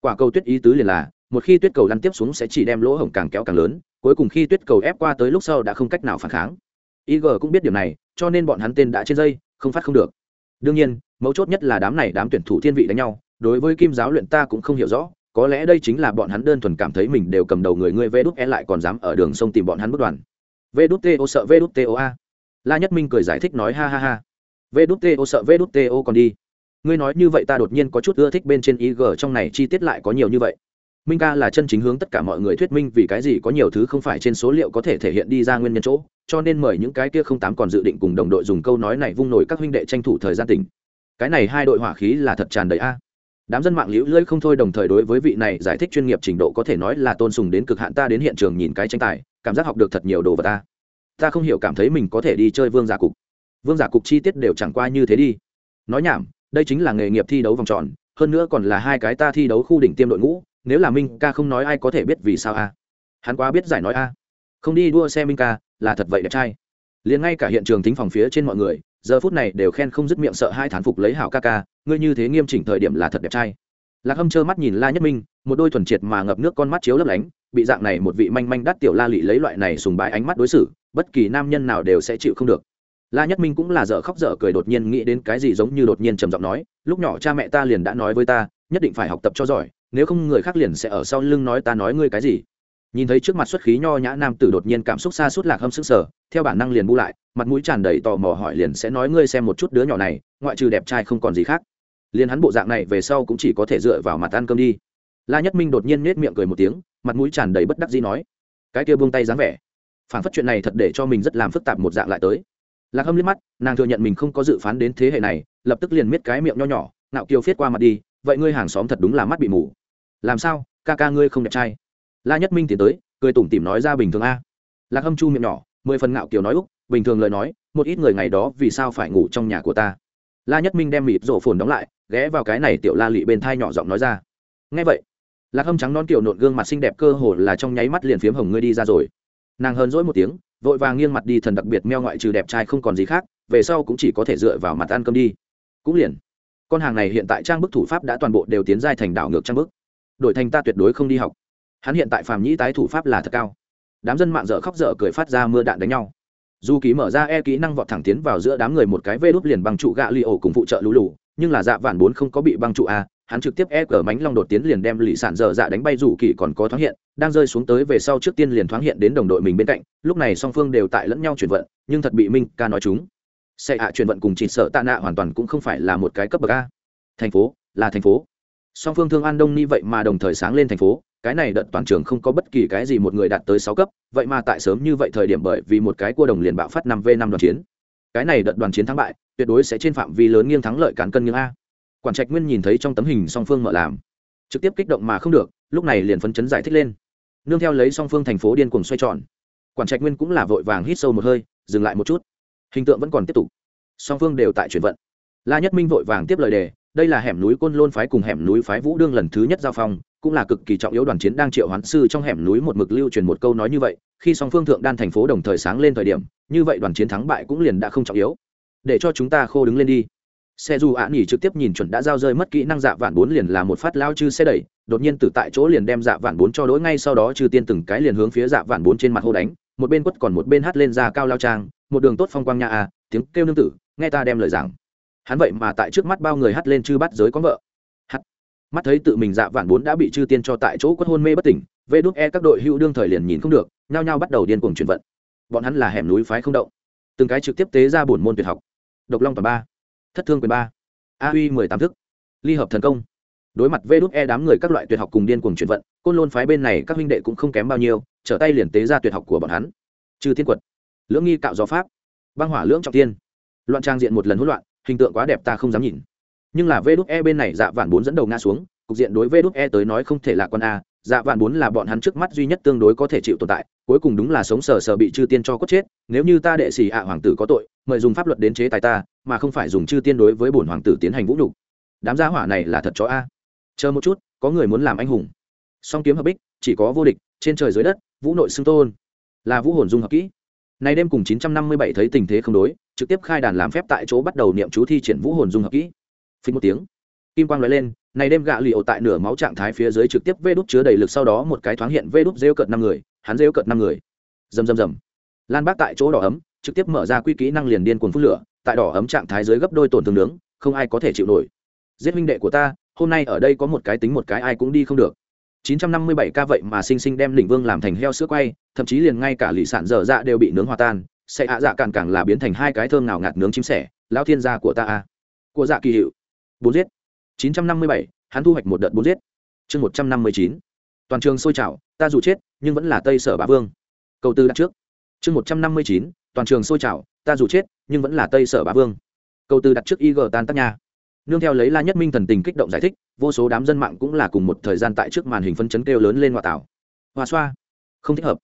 Quả cầu tuyết ý tứ liền là, một khi tuyết cầu lăn tiếp xuống sẽ chỉ đem lỗ hổng càng kéo càng lớn, cuối cùng khi tuyết cầu ép qua tới lúc sau đã không cách nào phản kháng ig cũng biết điểm này, cho nên bọn hắn tên đã trên dây, không phát không được. Đương nhiên, mấu chốt nhất là đám này đám tuyển thủ thiên vị đánh nhau, đối với kim giáo luyện ta cũng không hiểu rõ, có lẽ đây chính là bọn hắn đơn thuần cảm thấy mình đều cầm đầu người ngươi vê đút e lại còn dám ở đường sông tìm bọn hắn bất đoàn. Vê đút to sợ vê đút to a. La nhất minh cười giải thích nói ha ha ha. Vê đút to sợ vê đút to còn đi. Ngươi nói như vậy ta đột nhiên có chút ưa thích bên trên ig trong này chi tiết lại có nhiều như vậy minh ca là chân chính hướng tất cả mọi người thuyết minh vì cái gì có nhiều thứ không phải trên số liệu có thể thể hiện đi ra nguyên nhân chỗ, cho nên mời những cái kia không tám còn dự định cùng đồng đội dùng câu nói này vung nổi các huynh đệ tranh thủ thời gian tỉnh. Cái này hai đội hỏa khí là thật tràn đầy a. Đám dân mạng liễu lưỡi không thôi đồng thời đối với vị này giải thích chuyên nghiệp trình độ có thể nói là tôn sùng đến cực hạn ta đến hiện trường nhìn cái tranh tài, cảm giác học được thật nhiều đồ vật ta. Ta không hiểu cảm thấy mình có thể đi chơi vương giả cục. Vương giả cục chi tiết đều chẳng qua như thế đi. Nói nhảm, đây chính là nghề nghiệp thi đấu vòng tròn, hơn nữa còn là hai cái ta thi đấu khu đỉnh tiêm đội ngũ nếu là minh ca không nói ai có thể biết vì sao a? Hắn quá biết giải nói a. Không đi đua xe minh ca, là thật vậy đẹp trai. Liền ngay cả hiện trường thính phòng phía trên mọi người, giờ phút này đều khen không dứt miệng sợ hai thán phục lấy hảo ca ca, ngươi như thế nghiêm chỉnh thời điểm là thật đẹp trai. Lạc hâm trơ mắt nhìn la nhất minh, một đôi thuần triệt mà ngập nước con mắt chiếu lấp lánh, bị dạng này một vị manh manh đắt tiểu la lị lấy loại này sùng bái ánh mắt đối xử, bất kỳ nam nhân nào đều sẽ chịu không được. La nhất minh cũng là dở khóc dở cười đột nhiên nghĩ đến cái gì giống như đột nhiên trầm giọng nói, lúc nhỏ cha mẹ ta liền đã nói với ta, nhất định phải học tập cho giỏi nếu không người khác liền sẽ ở sau lưng nói ta nói ngươi cái gì. Nhìn thấy trước mặt xuất khí nho nhã nam tử đột nhiên cảm xúc xa suốt lạc hâm sức sở theo bản năng liền bu lại, mặt mũi tràn đầy tò mò hỏi liền sẽ nói ngươi xem một chút đứa nhỏ này, ngoại trừ đẹp trai không còn gì khác. Liền hắn bộ dạng này về sau cũng chỉ có thể dựa vào mặt ăn cơm đi. La nhất minh đột nhiên nết miệng cười một tiếng, mặt mũi tràn đầy bất đắc dĩ nói, cái kia buông tay dáng vẻ. Phản phất chuyện này thật để cho mình rất làm phức tạp một dạng lại tới. Lạc hâm liếc mắt, nàng thừa nhận mình không có dự phán đến thế hệ này, lập tức liền miết cái miệng nho nhỏ nạo kiều phiết qua mặt đi, vậy ngươi hàng xóm thật đúng là mắt bị mù làm sao? Ca ca ngươi không đẹp trai. La nhất minh tiến tới, cười tủm tỉm nói ra bình thường a. Lạc hâm chu miệng nhỏ, mười phần ngạo kiều nói úc, bình thường lời nói, một ít người ngày đó vì sao phải ngủ trong nhà của ta? La nhất minh đem mịt rổ phồn đóng lại, ghé vào cái này tiểu la lị bên thai nhỏ giọng nói ra. Ngay vậy, lạc hâm trắng non kiểu nộn gương mặt xinh đẹp cơ hồ là trong nháy mắt liền phiếm hồng ngươi đi ra rồi. Nàng hờn dỗi một tiếng, vội vàng nghiêng mặt đi thần đặc biệt meo ngoại trừ đẹp trai không còn gì khác, về sau cũng chỉ có thể dựa vào mặt ăn cơm đi. Cũng liền, con hàng này hiện tại trang bức thủ pháp đã toàn bộ đều tiến giai thành đảo ngược trang bức đổi thành ta tuyệt đối không đi học. Hắn hiện tại phàm nhĩ tái thủ pháp là thật cao. Đám dân mạng dở khóc dở cười phát ra mưa đạn đánh nhau. Dù ký mở ra e kỹ năng vọt thẳng tiến vào giữa đám người một cái vê đúp liền bằng trụ gạ li ổ cùng phụ trợ lũ lù, nhưng là dạ vạn bốn không có bị băng trụ a, hắn trực tiếp e cờ mánh long đột tiến liền đem lì sản dở dạ đánh bay dù kỳ còn có thoáng hiện, đang rơi xuống tới về sau trước tiên liền thoáng hiện đến đồng đội mình bên cạnh, lúc này song phương đều tại lẫn nhau chuyển vận, nhưng thật bị minh ca nói chúng. Xe hạ chuyển vận cùng chỉ sợ tạ nạ hoàn toàn cũng không phải là một cái cấp bậc a. Thành phố, là thành phố song phương thương an đông ni vậy mà đồng thời sáng lên thành phố, cái này đợt toàn trường không có bất kỳ cái gì một người đạt tới sáu cấp, vậy mà tại sớm như vậy thời điểm bởi vì một cái cua đồng liền bạo phát năm v năm đoàn chiến. Cái này đợt đoàn chiến thắng bại, tuyệt đối sẽ trên phạm vi lớn nghiêng thắng lợi cán cân nghiêng a. Quản trạch nguyên nhìn thấy trong tấm hình song phương mở làm, trực tiếp kích động mà không được, lúc này liền phấn chấn giải thích lên. Nương theo lấy song phương thành phố điên cuồng xoay tròn, quản trạch nguyên cũng là vội vàng hít sâu một hơi, dừng lại một chút. Hình tượng vẫn còn tiếp tục. Song phương đều tại chuyển vận. La nhất minh vội vàng tiếp lời đề đây là hẻm núi côn lôn phái cùng hẻm núi phái vũ đương lần thứ nhất giao phong, cũng là cực kỳ trọng yếu đoàn chiến đang triệu hoán sư trong hẻm núi một mực lưu truyền một câu nói như vậy, khi song phương thượng đan thành phố đồng thời sáng lên thời điểm, như vậy đoàn chiến thắng bại cũng liền đã không trọng yếu. Để cho chúng ta khô đứng lên đi. Xe dù ạ nghỉ trực tiếp nhìn chuẩn đã giao rơi mất kỹ năng dạ vạn bốn liền là một phát lao chư xe đẩy, đột nhiên từ tại chỗ liền đem dạ vạn bốn cho đỗi ngay sau đó chư tiên từng cái liền hướng phía dạ vạn bốn trên mặt hô đánh, một bên quất còn một bên hát lên ra cao lao trang, một đường tốt phong quang nhà à tiếng kêu nương tử, nghe ta đem lời giảng hắn vậy mà tại trước mắt bao người hắt lên chư bắt giới có vợ. Hắt. Mắt thấy tự mình dạ vạn bốn đã bị chư tiên cho tại chỗ quất hôn mê bất tỉnh, vê đúc e các đội hữu đương thời liền nhìn không được, nhao nhao bắt đầu điên cuồng chuyển vận. Bọn hắn là hẻm núi phái không động. Từng cái trực tiếp tế ra bổn môn tuyệt học. Độc long toàn ba. Thất thương quyền ba. A uy mười tám thức. Ly hợp thần công. Đối mặt vê đúc e đám người các loại tuyệt học cùng điên cuồng chuyển vận, côn lôn phái bên này các huynh đệ cũng không kém bao nhiêu, trở tay liền tế ra tuyệt học của bọn hắn. Trừ Thiên quật. Lưỡng nghi cạo gió pháp. Băng hỏa lưỡng trọng tiên. Loạn trang diện một lần hỗn loạn hình tượng quá đẹp ta không dám nhìn. Nhưng là vê đúc e bên này dạ vạn bốn dẫn đầu nga xuống, cục diện đối vê đúc e tới nói không thể là con a dạ vạn bốn là bọn hắn trước mắt duy nhất tương đối có thể chịu tồn tại, cuối cùng đúng là sống sờ sờ bị chư tiên cho cốt chết, nếu như ta đệ sĩ ạ hoàng tử có tội, mời dùng pháp luật đến chế tài ta, mà không phải dùng chư tiên đối với bổn hoàng tử tiến hành vũ nhục. Đám gia hỏa này là thật chó a. Chờ một chút, có người muốn làm anh hùng. Song kiếm hợp bích, chỉ có vô địch, trên trời dưới đất, vũ nội xưng tôn. Là vũ hồn dung hợp kỹ. Nay đêm cùng 957 thấy tình thế không đối trực tiếp khai đàn làm phép tại chỗ bắt đầu niệm chú thi triển vũ hồn dung hợp kỹ. Phí một tiếng, kim quang nói lên, này đêm gạ lì ổ tại nửa máu trạng thái phía dưới trực tiếp vê đúc chứa đầy lực sau đó một cái thoáng hiện vê đúc rêu cợt năm người, hắn rêu cợt năm người. Rầm rầm rầm. Lan bác tại chỗ đỏ ấm, trực tiếp mở ra quy kỹ năng liền điên cuồng phun lửa, tại đỏ ấm trạng thái dưới gấp đôi tổn thương nướng, không ai có thể chịu nổi. Giết huynh đệ của ta, hôm nay ở đây có một cái tính một cái ai cũng đi không được. 957 ca vậy mà sinh sinh đem lĩnh vương làm thành heo sữa quay, thậm chí liền ngay cả lì sản dở dạ đều bị nướng hòa tan sẽ hạ dạ càng càng là biến thành hai cái thơm nào ngạt nướng chim sẻ lao thiên gia của ta a. Của dạ kỳ hiệu. Bốn giết. 957, hắn thu hoạch một đợt bốn giết. Chương 159. toàn trường sôi trào ta dù chết nhưng vẫn là tây sở bá vương. Câu tư đặt trước. Chương 159, toàn trường sôi trào ta dù chết nhưng vẫn là tây sở bá vương. Câu tư đặt trước ig tan tác nha. Nương theo lấy la nhất minh thần tình kích động giải thích vô số đám dân mạng cũng là cùng một thời gian tại trước màn hình phân chấn kêu lớn lên ngoại tảo. Hòa xoa. Không thích hợp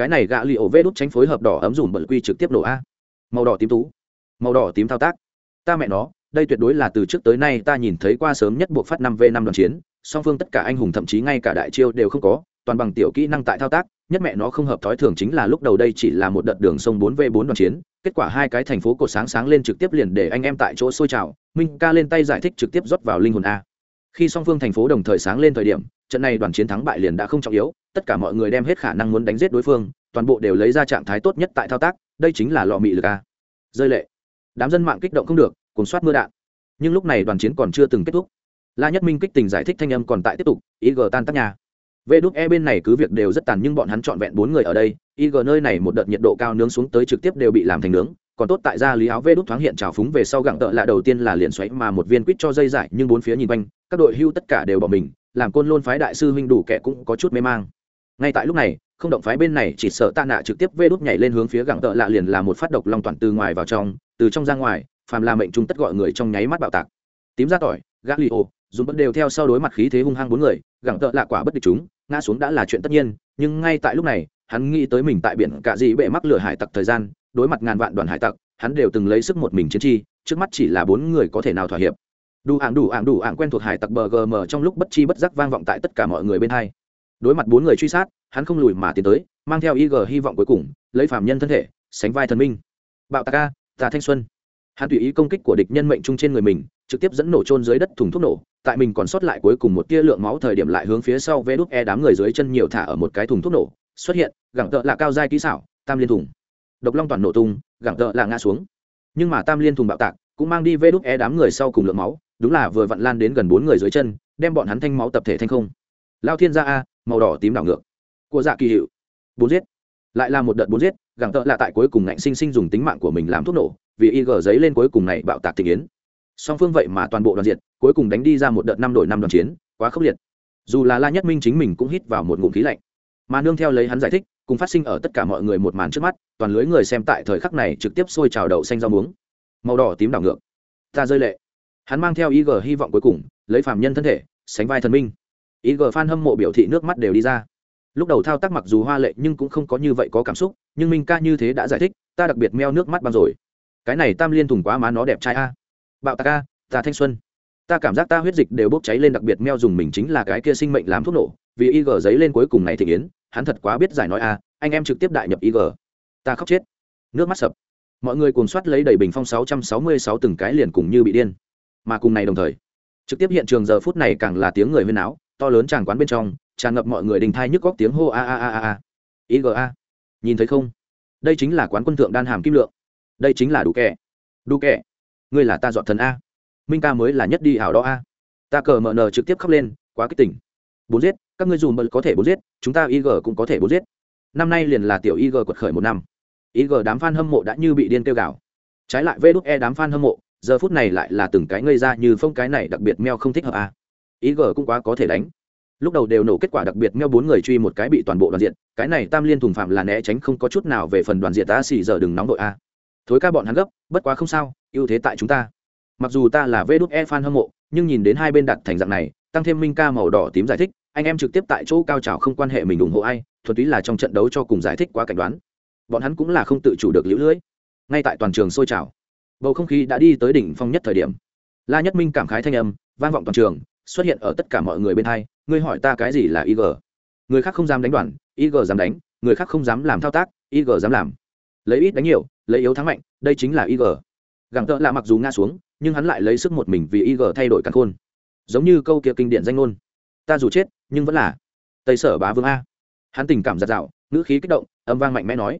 cái này gạ li ổ vê đút tránh phối hợp đỏ ấm dùm bẩn quy trực tiếp nổ a. Màu đỏ tím tú. Màu đỏ tím thao tác. Ta mẹ nó, đây tuyệt đối là từ trước tới nay ta nhìn thấy qua sớm nhất buộc phát năm v năm đoàn chiến, song phương tất cả anh hùng thậm chí ngay cả đại chiêu đều không có, toàn bằng tiểu kỹ năng tại thao tác, nhất mẹ nó không hợp thói thường chính là lúc đầu đây chỉ là một đợt đường sông bốn v bốn đoàn chiến, kết quả hai cái thành phố cột sáng sáng lên trực tiếp liền để anh em tại chỗ sôi trào, minh ca lên tay giải thích trực tiếp rót vào linh hồn a. Khi song phương thành phố đồng thời sáng lên thời điểm trận này đoàn chiến thắng bại liền đã không trọng yếu, tất cả mọi người đem hết khả năng muốn đánh giết đối phương, toàn bộ đều lấy ra trạng thái tốt nhất tại thao tác, đây chính là lò mị lực a. Rơi lệ. Đám dân mạng kích động không được cùng soát mưa đạn. Nhưng lúc này đoàn chiến còn chưa từng kết thúc. La nhất minh kích tình giải thích thanh âm còn tại tiếp tục ý tan tác nhà. Vê đúc e bên này cứ việc đều rất tàn nhưng bọn hắn chọn vẹn bốn người ở đây ig nơi này một đợt nhiệt độ cao nướng xuống tới trực tiếp đều bị làm thành nướng, còn tốt tại ra lý áo vê đúc thoáng hiện trào phúng về sau gặng tợ lạ đầu tiên là liền xoáy mà một viên quýt cho dây giải nhưng bốn phía nhìn quanh, các đội hưu tất cả đều bỏ mình làm côn lôn phái đại sư huynh đủ kẻ cũng có chút mê mang. Ngay tại lúc này, không động phái bên này chỉ sợ tạ nạ trực tiếp vê đốt nhảy lên hướng phía gặng tợ lạ liền là một phát độc long toàn từ ngoài vào trong, từ trong ra ngoài, phàm là mệnh trung tất gọi người trong nháy mắt bạo tạc. Tím ra tỏi gác li ô dùng bất đều theo sau đối mặt khí thế hung hăng bốn người gặng tợ lạ quả bất địch chúng, ngã xuống đã là chuyện tất nhiên, nhưng ngay tại lúc này, hắn nghĩ tới mình tại biển cả gì bệ mắc lửa hải tặc thời gian, đối mặt ngàn vạn đoàn hải tặc, hắn đều từng lấy sức một mình chiến chi, trước mắt chỉ là bốn người có thể nào thỏa hiệp đủ ảng đủ ảng đủ ảng quen thuộc hải tặc bờ gm trong lúc bất chi bất giác vang vọng tại tất cả mọi người bên hai. Đối mặt bốn người truy sát, hắn không lùi mà tiến tới, mang theo ig hy vọng cuối cùng, lấy phạm nhân thân thể, sánh vai thần minh. Bạo tạc ca tà thanh xuân. Hắn tùy ý công kích của địch nhân mệnh trung trên người mình, trực tiếp dẫn nổ trôn dưới đất thùng thuốc nổ, tại mình còn sót lại cuối cùng một tia lượng máu thời điểm lại hướng phía sau vê đúc e đám người dưới chân nhiều thả ở một cái thùng thuốc nổ, xuất hiện, gẳng tợ là cao dai kỹ xảo, tam liên thùng. Độc long toàn nổ tung, gẳng tợ là ngã xuống. Nhưng mà tam liên thùng bạo tạc, cũng mang đi vê đúc e đám người sau cùng lượng máu đúng là vừa vặn lan đến gần bốn người dưới chân, đem bọn hắn thanh máu tập thể thanh không. Lao thiên gia a, màu đỏ tím đảo ngược. Của dạ kỳ hiệu. Bốn giết. Lại là một đợt bốn giết, gẳng tợ là tại cuối cùng ngạnh sinh sinh dùng tính mạng của mình làm thuốc nổ, vì y gờ giấy lên cuối cùng này bạo tạc tình yến. Song phương vậy mà toàn bộ đoàn diện cuối cùng đánh đi ra một đợt năm đổi năm đoàn chiến, quá khốc liệt. Dù là la nhất minh chính mình cũng hít vào một ngụm khí lạnh. Mà nương theo lấy hắn giải thích, cùng phát sinh ở tất cả mọi người một màn trước mắt, toàn lưới người xem tại thời khắc này trực tiếp sôi trào đậu xanh rau muống. Màu đỏ tím đảo ngược. Ta rơi lệ hắn mang theo ý hy vọng cuối cùng, lấy phạm nhân thân thể, sánh vai thần minh. Ý gờ f hâm mộ biểu thị nước mắt đều đi ra. Lúc đầu thao tác mặc dù hoa lệ nhưng cũng không có như vậy có cảm xúc, nhưng minh ca như thế đã giải thích, ta đặc biệt meo nước mắt băng rồi. Cái này tam liên thùng quá má nó đẹp trai a. Bạo tạc a, ta thanh xuân. Ta cảm giác ta huyết dịch đều bốc cháy lên, đặc biệt meo dùng mình chính là cái kia sinh mệnh làm thuốc nổ, vì ig giấy lên cuối cùng này thị yến, hắn thật quá biết giải nói a, anh em trực tiếp đại nhập ig ta khóc chết. Nước mắt sập. Mọi người cùng soát lấy đầy bình phong 666 từng cái liền cùng như bị điên mà cùng này đồng thời, trực tiếp hiện trường giờ phút này càng là tiếng người huyên áo to lớn tràng quán bên trong, tràn ngập mọi người đình thai nhức góc tiếng hô a a a a a. Iga nhìn thấy không? Đây chính là quán quân thượng đan hàm kim lượng. Đây chính là đủ kẻ. Đủ kẻ. Ngươi là ta dọn thần a. Minh ca mới là nhất đi ảo đó a. Ta cờ mờ nờ trực tiếp khóc lên, quá kích tỉnh. Bốn giết, các ngươi dùm bật có thể bốn giết, chúng ta ig cũng có thể bốn giết. Năm nay liền là tiểu ig quật khởi một năm. Ig đám f a n hâm mộ đã như bị điên kêu gào. Trái lại vê đúc e đám f a n hâm mộ giờ phút này lại là từng cái ngây ra như phong cái này đặc biệt meo không thích hợp à. a ig cũng quá có thể đánh. Lúc đầu đều nổ kết quả đặc biệt meo bốn người truy một cái bị toàn bộ đoàn diện, cái này tam liên thùng phạm là né tránh không có chút nào về phần đoàn diện ta xì giờ đừng nóng đội a. Thối ca bọn hắn gấp, bất quá không sao, ưu thế tại chúng ta. Mặc dù ta là vê đút e fan hâm mộ, nhưng nhìn đến hai bên đặt thành dạng này, tăng thêm minh ca màu đỏ tím giải thích, anh em trực tiếp tại chỗ cao trào không quan hệ mình ủng hộ ai thuật túy là trong trận đấu cho cùng giải thích quá cảnh đoán. Bọn hắn cũng là không tự chủ được lũ lưỡi ngay tại toàn trường sôi trào bầu không khí đã đi tới đỉnh phong nhất thời điểm. La nhất minh cảm khái thanh âm, vang vọng toàn trường, xuất hiện ở tất cả mọi người bên hai, ngươi hỏi ta cái gì là ig người khác không dám đánh đoàn ig dám đánh, người khác không dám làm thao tác ig dám làm. Lấy ít đánh nhiều, lấy yếu thắng mạnh, đây chính là ig Gẳng tợ là mặc dù ngã xuống, nhưng hắn lại lấy sức một mình vì ig thay đổi căn khôn. Giống như câu kia kinh điển danh ngôn, ta dù chết, nhưng vẫn là tây sở bá vương a. Hắn tình cảm giặt rào, ngữ khí kích động, âm vang mạnh mẽ nói.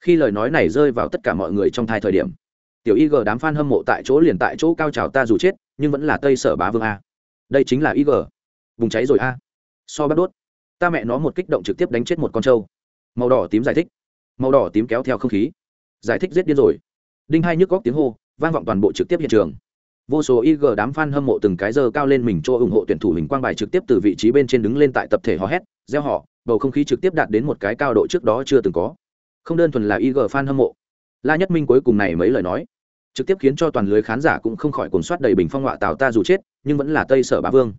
Khi lời nói này rơi vào tất cả mọi người trong thai thời điểm tiểu ig đám f a n hâm mộ tại chỗ liền tại chỗ cao trào ta dù chết, nhưng vẫn là tây sở bá vương a. Đây chính là ig Bùng cháy rồi a. So bắt đốt. Ta mẹ nó một kích động trực tiếp đánh chết một con trâu. Màu đỏ tím giải thích. Màu đỏ tím kéo theo không khí. Giải thích giết điên rồi. Đinh hai nhức góc tiếng hô, vang vọng toàn bộ trực tiếp hiện trường. Vô số ig đám f a n hâm mộ từng cái giờ cao lên mình cho ủng hộ tuyển thủ hình quang bài trực tiếp từ vị trí bên trên đứng lên tại tập thể hò hét gieo họ bầu không khí trực tiếp đạt đến một cái cao độ trước đó chưa từng có. Không đơn thuần là ig f a n hâm mộ la nhất minh cuối cùng này mấy lời nói, trực tiếp khiến cho toàn lưới khán giả cũng không khỏi cuốn soát đầy bình phong họa tào ta dù chết, nhưng vẫn là tây sở bá vương.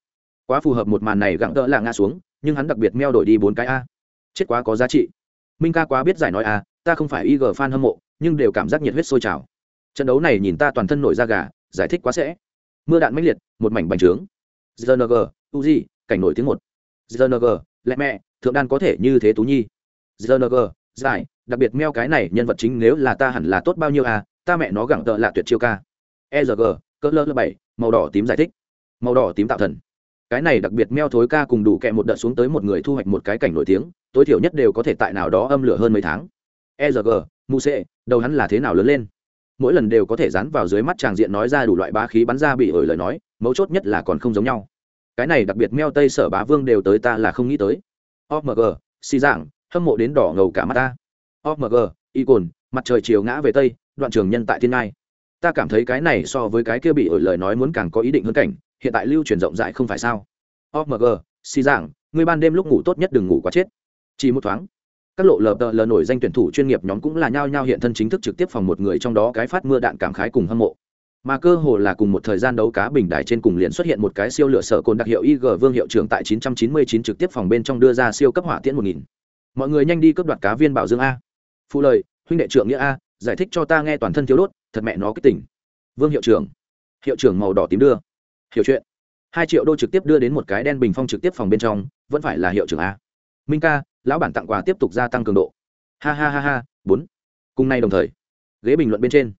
Quá phù hợp một màn này gặng đỡ là ngã xuống, nhưng hắn đặc biệt meo đổi đi bốn cái a. Chết quá có giá trị. Minh ca quá biết giải nói a, ta không phải ig fan hâm mộ, nhưng đều cảm giác nhiệt huyết sôi trào. Trận đấu này nhìn ta toàn thân nổi da gà, giải thích quá sẽ. Mưa đạn mãnh liệt, một mảnh bành trướng. Gng uzi cảnh nổi tiếng một. Gng lẹ mẹ, thượng đan có thể như thế tú nhi. Gng giải đặc biệt meo cái này nhân vật chính nếu là ta hẳn là tốt bao nhiêu à ta mẹ nó gẳng tợ là tuyệt chiêu ca. E cỡ lơ lơ bảy, màu đỏ tím giải thích. Màu đỏ tím tạo thần. Cái này đặc biệt meo thối ca cùng đủ kẹ một đợt xuống tới một người thu hoạch một cái cảnh nổi tiếng, tối thiểu nhất đều có thể tại nào đó âm lửa hơn mấy tháng. Egg mu sệ, đầu hắn là thế nào lớn lên? Mỗi lần đều có thể dán vào dưới mắt tràng diện nói ra đủ loại bá khí bắn ra bị ổi lời nói, mấu chốt nhất là còn không giống nhau. Cái này đặc biệt meo tây sở bá vương đều tới ta là không nghĩ tới. Omg xì dạng, hâm mộ đến đỏ ngầu cả mắt ta omg y cồn, mặt trời chiều ngã về tây, đoạn trường nhân tại thiên ngai ta cảm thấy cái này so với cái kia bị ổi lời nói muốn càng có ý định hơn cảnh, hiện tại lưu truyền rộng rãi không phải sao omg xì dạng người ban đêm lúc ngủ tốt nhất đừng ngủ quá chết chỉ một thoáng, các lộ lờ lờ nổi danh tuyển thủ chuyên nghiệp nhóm cũng là nhao nhao hiện thân chính thức trực tiếp phòng một người trong đó cái phát mưa đạn cảm khái cùng hâm mộ mà cơ hồ là cùng một thời gian đấu cá bình đài trên cùng liền xuất hiện một cái siêu lửa sở cồn đặc hiệu IG Vương hiệu trưởng tại 999 trực tiếp phòng bên trong đưa ra siêu cấp hỏa tiễn 1000. Mọi người nhanh đi cấp đoạt cá viên bảo dương a. Phụ lời, huynh đệ trưởng nghĩa a, giải thích cho ta nghe toàn thân thiếu đốt, thật mẹ nó cái tỉnh. Vương hiệu trưởng. Hiệu trưởng màu đỏ tím đưa. Hiểu chuyện. hai triệu đô trực tiếp đưa đến một cái đen bình phong trực tiếp phòng bên trong, vẫn phải là hiệu trưởng a. Minh ca, lão bản tặng quà tiếp tục gia tăng cường độ. Ha ha ha ha, bốn Cùng nay đồng thời, ghế bình luận bên trên.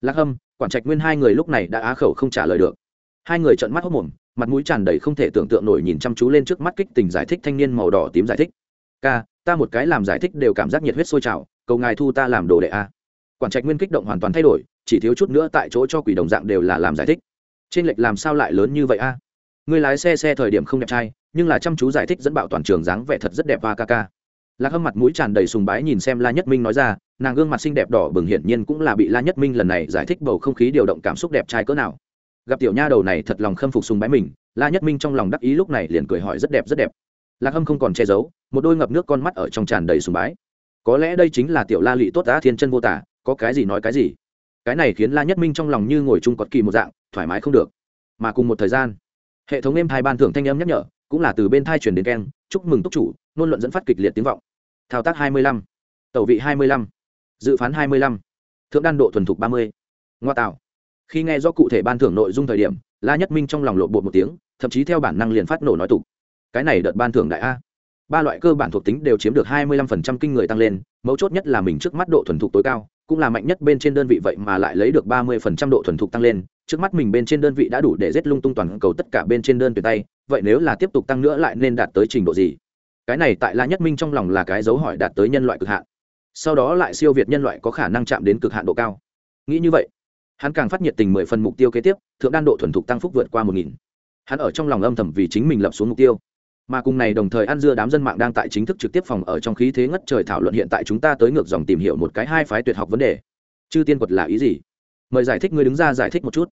Lạc Hâm, quản trạch nguyên hai người lúc này đã á khẩu không trả lời được hai người trợn mắt hốc mồm mặt mũi tràn đầy không thể tưởng tượng nổi nhìn chăm chú lên trước mắt kích tình giải thích thanh niên màu đỏ tím giải thích ca ta một cái làm giải thích đều cảm giác nhiệt huyết sôi trào cầu ngài thu ta làm đồ đệ a. Quản trạch nguyên kích động hoàn toàn thay đổi, chỉ thiếu chút nữa tại chỗ cho quỷ đồng dạng đều là làm giải thích. Trên lệch làm sao lại lớn như vậy a? Người lái xe xe thời điểm không đẹp trai, nhưng là chăm chú giải thích dẫn bạo toàn trường dáng vẻ thật rất đẹp và ca ca. Lạc hâm mặt mũi tràn đầy sùng bái nhìn xem la nhất minh nói ra, nàng gương mặt xinh đẹp đỏ bừng hiển nhiên cũng là bị la nhất minh lần này giải thích bầu không khí điều động cảm xúc đẹp trai cỡ nào. Gặp tiểu nha đầu này thật lòng khâm phục sùng bái mình, la nhất minh trong lòng đắc ý lúc này liền cười hỏi rất đẹp rất đẹp. Lạc hâm không còn che giấu, một đôi ngập nước con mắt ở trong tràn đầy sùng bái có lẽ đây chính là tiểu la lị tốt đã thiên chân vô tả có cái gì nói cái gì? Cái này khiến la nhất minh trong lòng như ngồi chung cọt kỳ một dạng thoải mái không được. Mà cùng một thời gian hệ thống êm hai ban thưởng thanh âm nhắc nhở cũng là từ bên thai truyền đến keng chúc mừng túc chủ nôn luận dẫn phát kịch liệt tiếng vọng. Thao tác 25, tẩu vị 25, dự phán 25, thượng đan độ thuần thục 30. ngoa tạo. Khi nghe do cụ thể ban thưởng nội dung thời điểm la nhất minh trong lòng lộ bột một tiếng thậm chí theo bản năng liền phát nổ nói tục. Cái này đợt ban thưởng đại a ba loại cơ bản thuộc tính đều chiếm được 25% kinh người tăng lên, mấu chốt nhất là mình trước mắt độ thuần thục tối cao, cũng là mạnh nhất bên trên đơn vị vậy mà lại lấy được 30% độ thuần thục tăng lên, trước mắt mình bên trên đơn vị đã đủ để giết lung tung toàn cầu tất cả bên trên đơn tuyển tay, vậy nếu là tiếp tục tăng nữa lại nên đạt tới trình độ gì? Cái này tại la nhất minh trong lòng là cái dấu hỏi đạt tới nhân loại cực hạn. Sau đó lại siêu việt nhân loại có khả năng chạm đến cực hạn độ cao. Nghĩ như vậy, hắn càng phát nhiệt tình mười phần mục tiêu kế tiếp, thượng đan độ thuần thục tăng phúc vượt qua một nghìn. Hắn ở trong lòng âm thầm vì chính mình lập xuống mục tiêu mà cùng này đồng thời ăn dưa đám dân mạng đang tại chính thức trực tiếp phòng ở trong khí thế ngất trời thảo luận hiện tại chúng ta tới ngược dòng tìm hiểu một cái hai phái tuyệt học vấn đề. Chư tiên quật là ý gì? Mời giải thích người đứng ra giải thích một chút.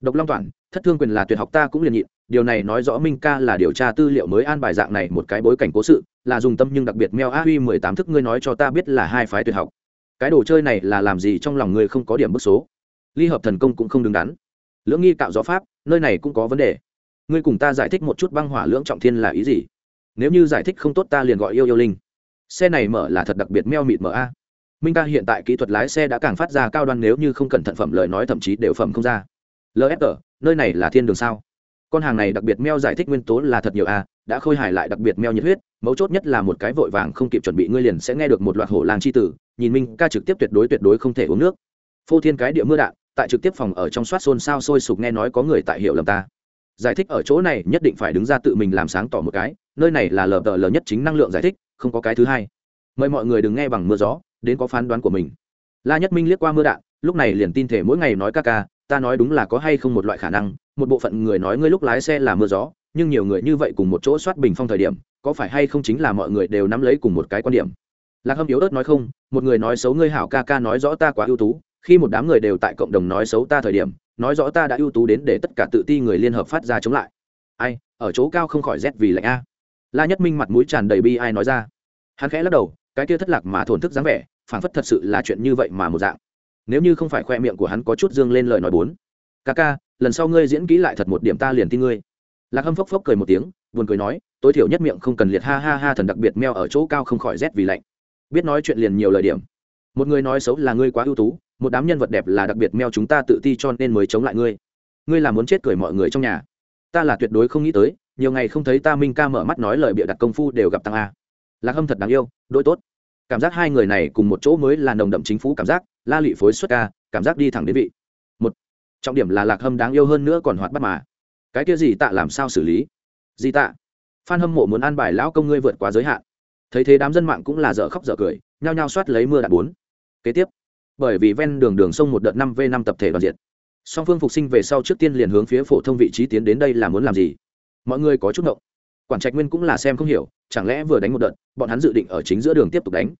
Độc long toàn thất thương quyền là tuyệt học ta cũng liền nhịn, điều này nói rõ minh ca là điều tra tư liệu mới an bài dạng này một cái bối cảnh cố sự, là dùng tâm nhưng đặc biệt meo a huy mười tám thức ngươi nói cho ta biết là hai phái tuyệt học. Cái đồ chơi này là làm gì trong lòng ngươi không có điểm bức số? Ly hợp thần công cũng không đứng đắn. Lưỡng nghi cạo rõ pháp, nơi này cũng có vấn đề ngươi cùng ta giải thích một chút băng hỏa lưỡng trọng thiên là ý gì? Nếu như giải thích không tốt ta liền gọi yêu yêu linh. Xe này mở là thật đặc biệt meo mịt mở a. Minh ca hiện tại kỹ thuật lái xe đã càng phát ra cao đoan nếu như không cẩn thận phẩm lời nói thậm chí đều phẩm không ra. Lfg nơi này là thiên đường sao? Con hàng này đặc biệt meo giải thích nguyên tố là thật nhiều a, đã khôi hài lại đặc biệt meo nhiệt huyết, mấu chốt nhất là một cái vội vàng không kịp chuẩn bị ngươi liền sẽ nghe được một loạt hổ làng c h i tử, nhìn minh ca trực tiếp tuyệt đối tuyệt đối không thể uống nước. Phô thiên cái địa mưa đạn, tại trực tiếp phòng ở trong soát xôn xao sôi sục nghe nói có người tại hiệu lầm ta giải thích ở chỗ này nhất định phải đứng ra tự mình làm sáng tỏ một cái, nơi này là lờ tờ lờ nhất chính năng lượng giải thích, không có cái thứ hai. Mời mọi người đừng nghe bằng mưa gió, đến có phán đoán của mình. La nhất minh liếc qua mưa đạn, lúc này liền tin thể mỗi ngày nói ca ca, ta nói đúng là có hay không một loại khả năng, một bộ phận người nói ngươi lúc lái xe là mưa gió, nhưng nhiều người như vậy cùng một chỗ soát bình phong thời điểm, có phải hay không chính là mọi người đều nắm lấy cùng một cái quan điểm. Lạc hâm yếu ớt nói không, một người nói xấu ngươi hảo ca ca nói rõ ta quá ưu tú khi một đám người đều tại cộng đồng nói xấu ta thời điểm, nói rõ ta đã ưu tú đến để tất cả tự ti người liên hợp phát ra chống lại. Ai, ở chỗ cao không khỏi rét vì lạnh a. La nhất minh mặt mũi tràn đầy bi ai nói ra. Hắn khẽ lắc đầu, cái kia thất lạc mà thổn thức dáng vẻ phản phất thật sự là chuyện như vậy mà một dạng. Nếu như không phải khoe miệng của hắn có chút dương lên lời nói bốn. Ca ca, lần sau ngươi diễn kỹ lại thật một điểm ta liền tin ngươi. Lạc hâm phốc phốc cười một tiếng, buồn cười nói, tối thiểu nhất miệng không cần liệt ha ha ha thần đặc biệt meo ở chỗ cao không khỏi rét vì lạnh. Biết nói chuyện liền nhiều lời điểm một người nói xấu là ngươi quá ưu tú, một đám nhân vật đẹp là đặc biệt meo chúng ta tự ti cho nên mới chống lại ngươi. Ngươi là muốn chết cười mọi người trong nhà. Ta là tuyệt đối không nghĩ tới, nhiều ngày không thấy ta minh ca mở mắt nói lời bịa đặt công phu đều gặp tăng a. Lạc hâm thật đáng yêu đôi tốt. Cảm giác hai người này cùng một chỗ mới là nồng đậm chính phủ cảm giác, la lị phối xuất ca, cảm giác đi thẳng đến vị. Một, trọng điểm là lạc hâm đáng yêu hơn nữa còn hoạt bắt mà. Cái kia gì tạ làm sao xử lý? Di tạ? Phan hâm mộ muốn an bài lão công ngươi vượt quá giới hạn. Thấy thế đám dân mạng cũng là dở khóc dở cười, nhao nhao soát lấy mưa đạn bốn kế tiếp, bởi vì ven đường đường sông một đợt năm v năm tập thể đoàn diện song phương phục sinh về sau trước tiên liền hướng phía phổ thông vị trí tiến đến đây là muốn làm gì? Mọi người có chút ngộng. Quản trạch nguyên cũng là xem không hiểu, chẳng lẽ vừa đánh một đợt, bọn hắn dự định ở chính giữa đường tiếp tục đánh?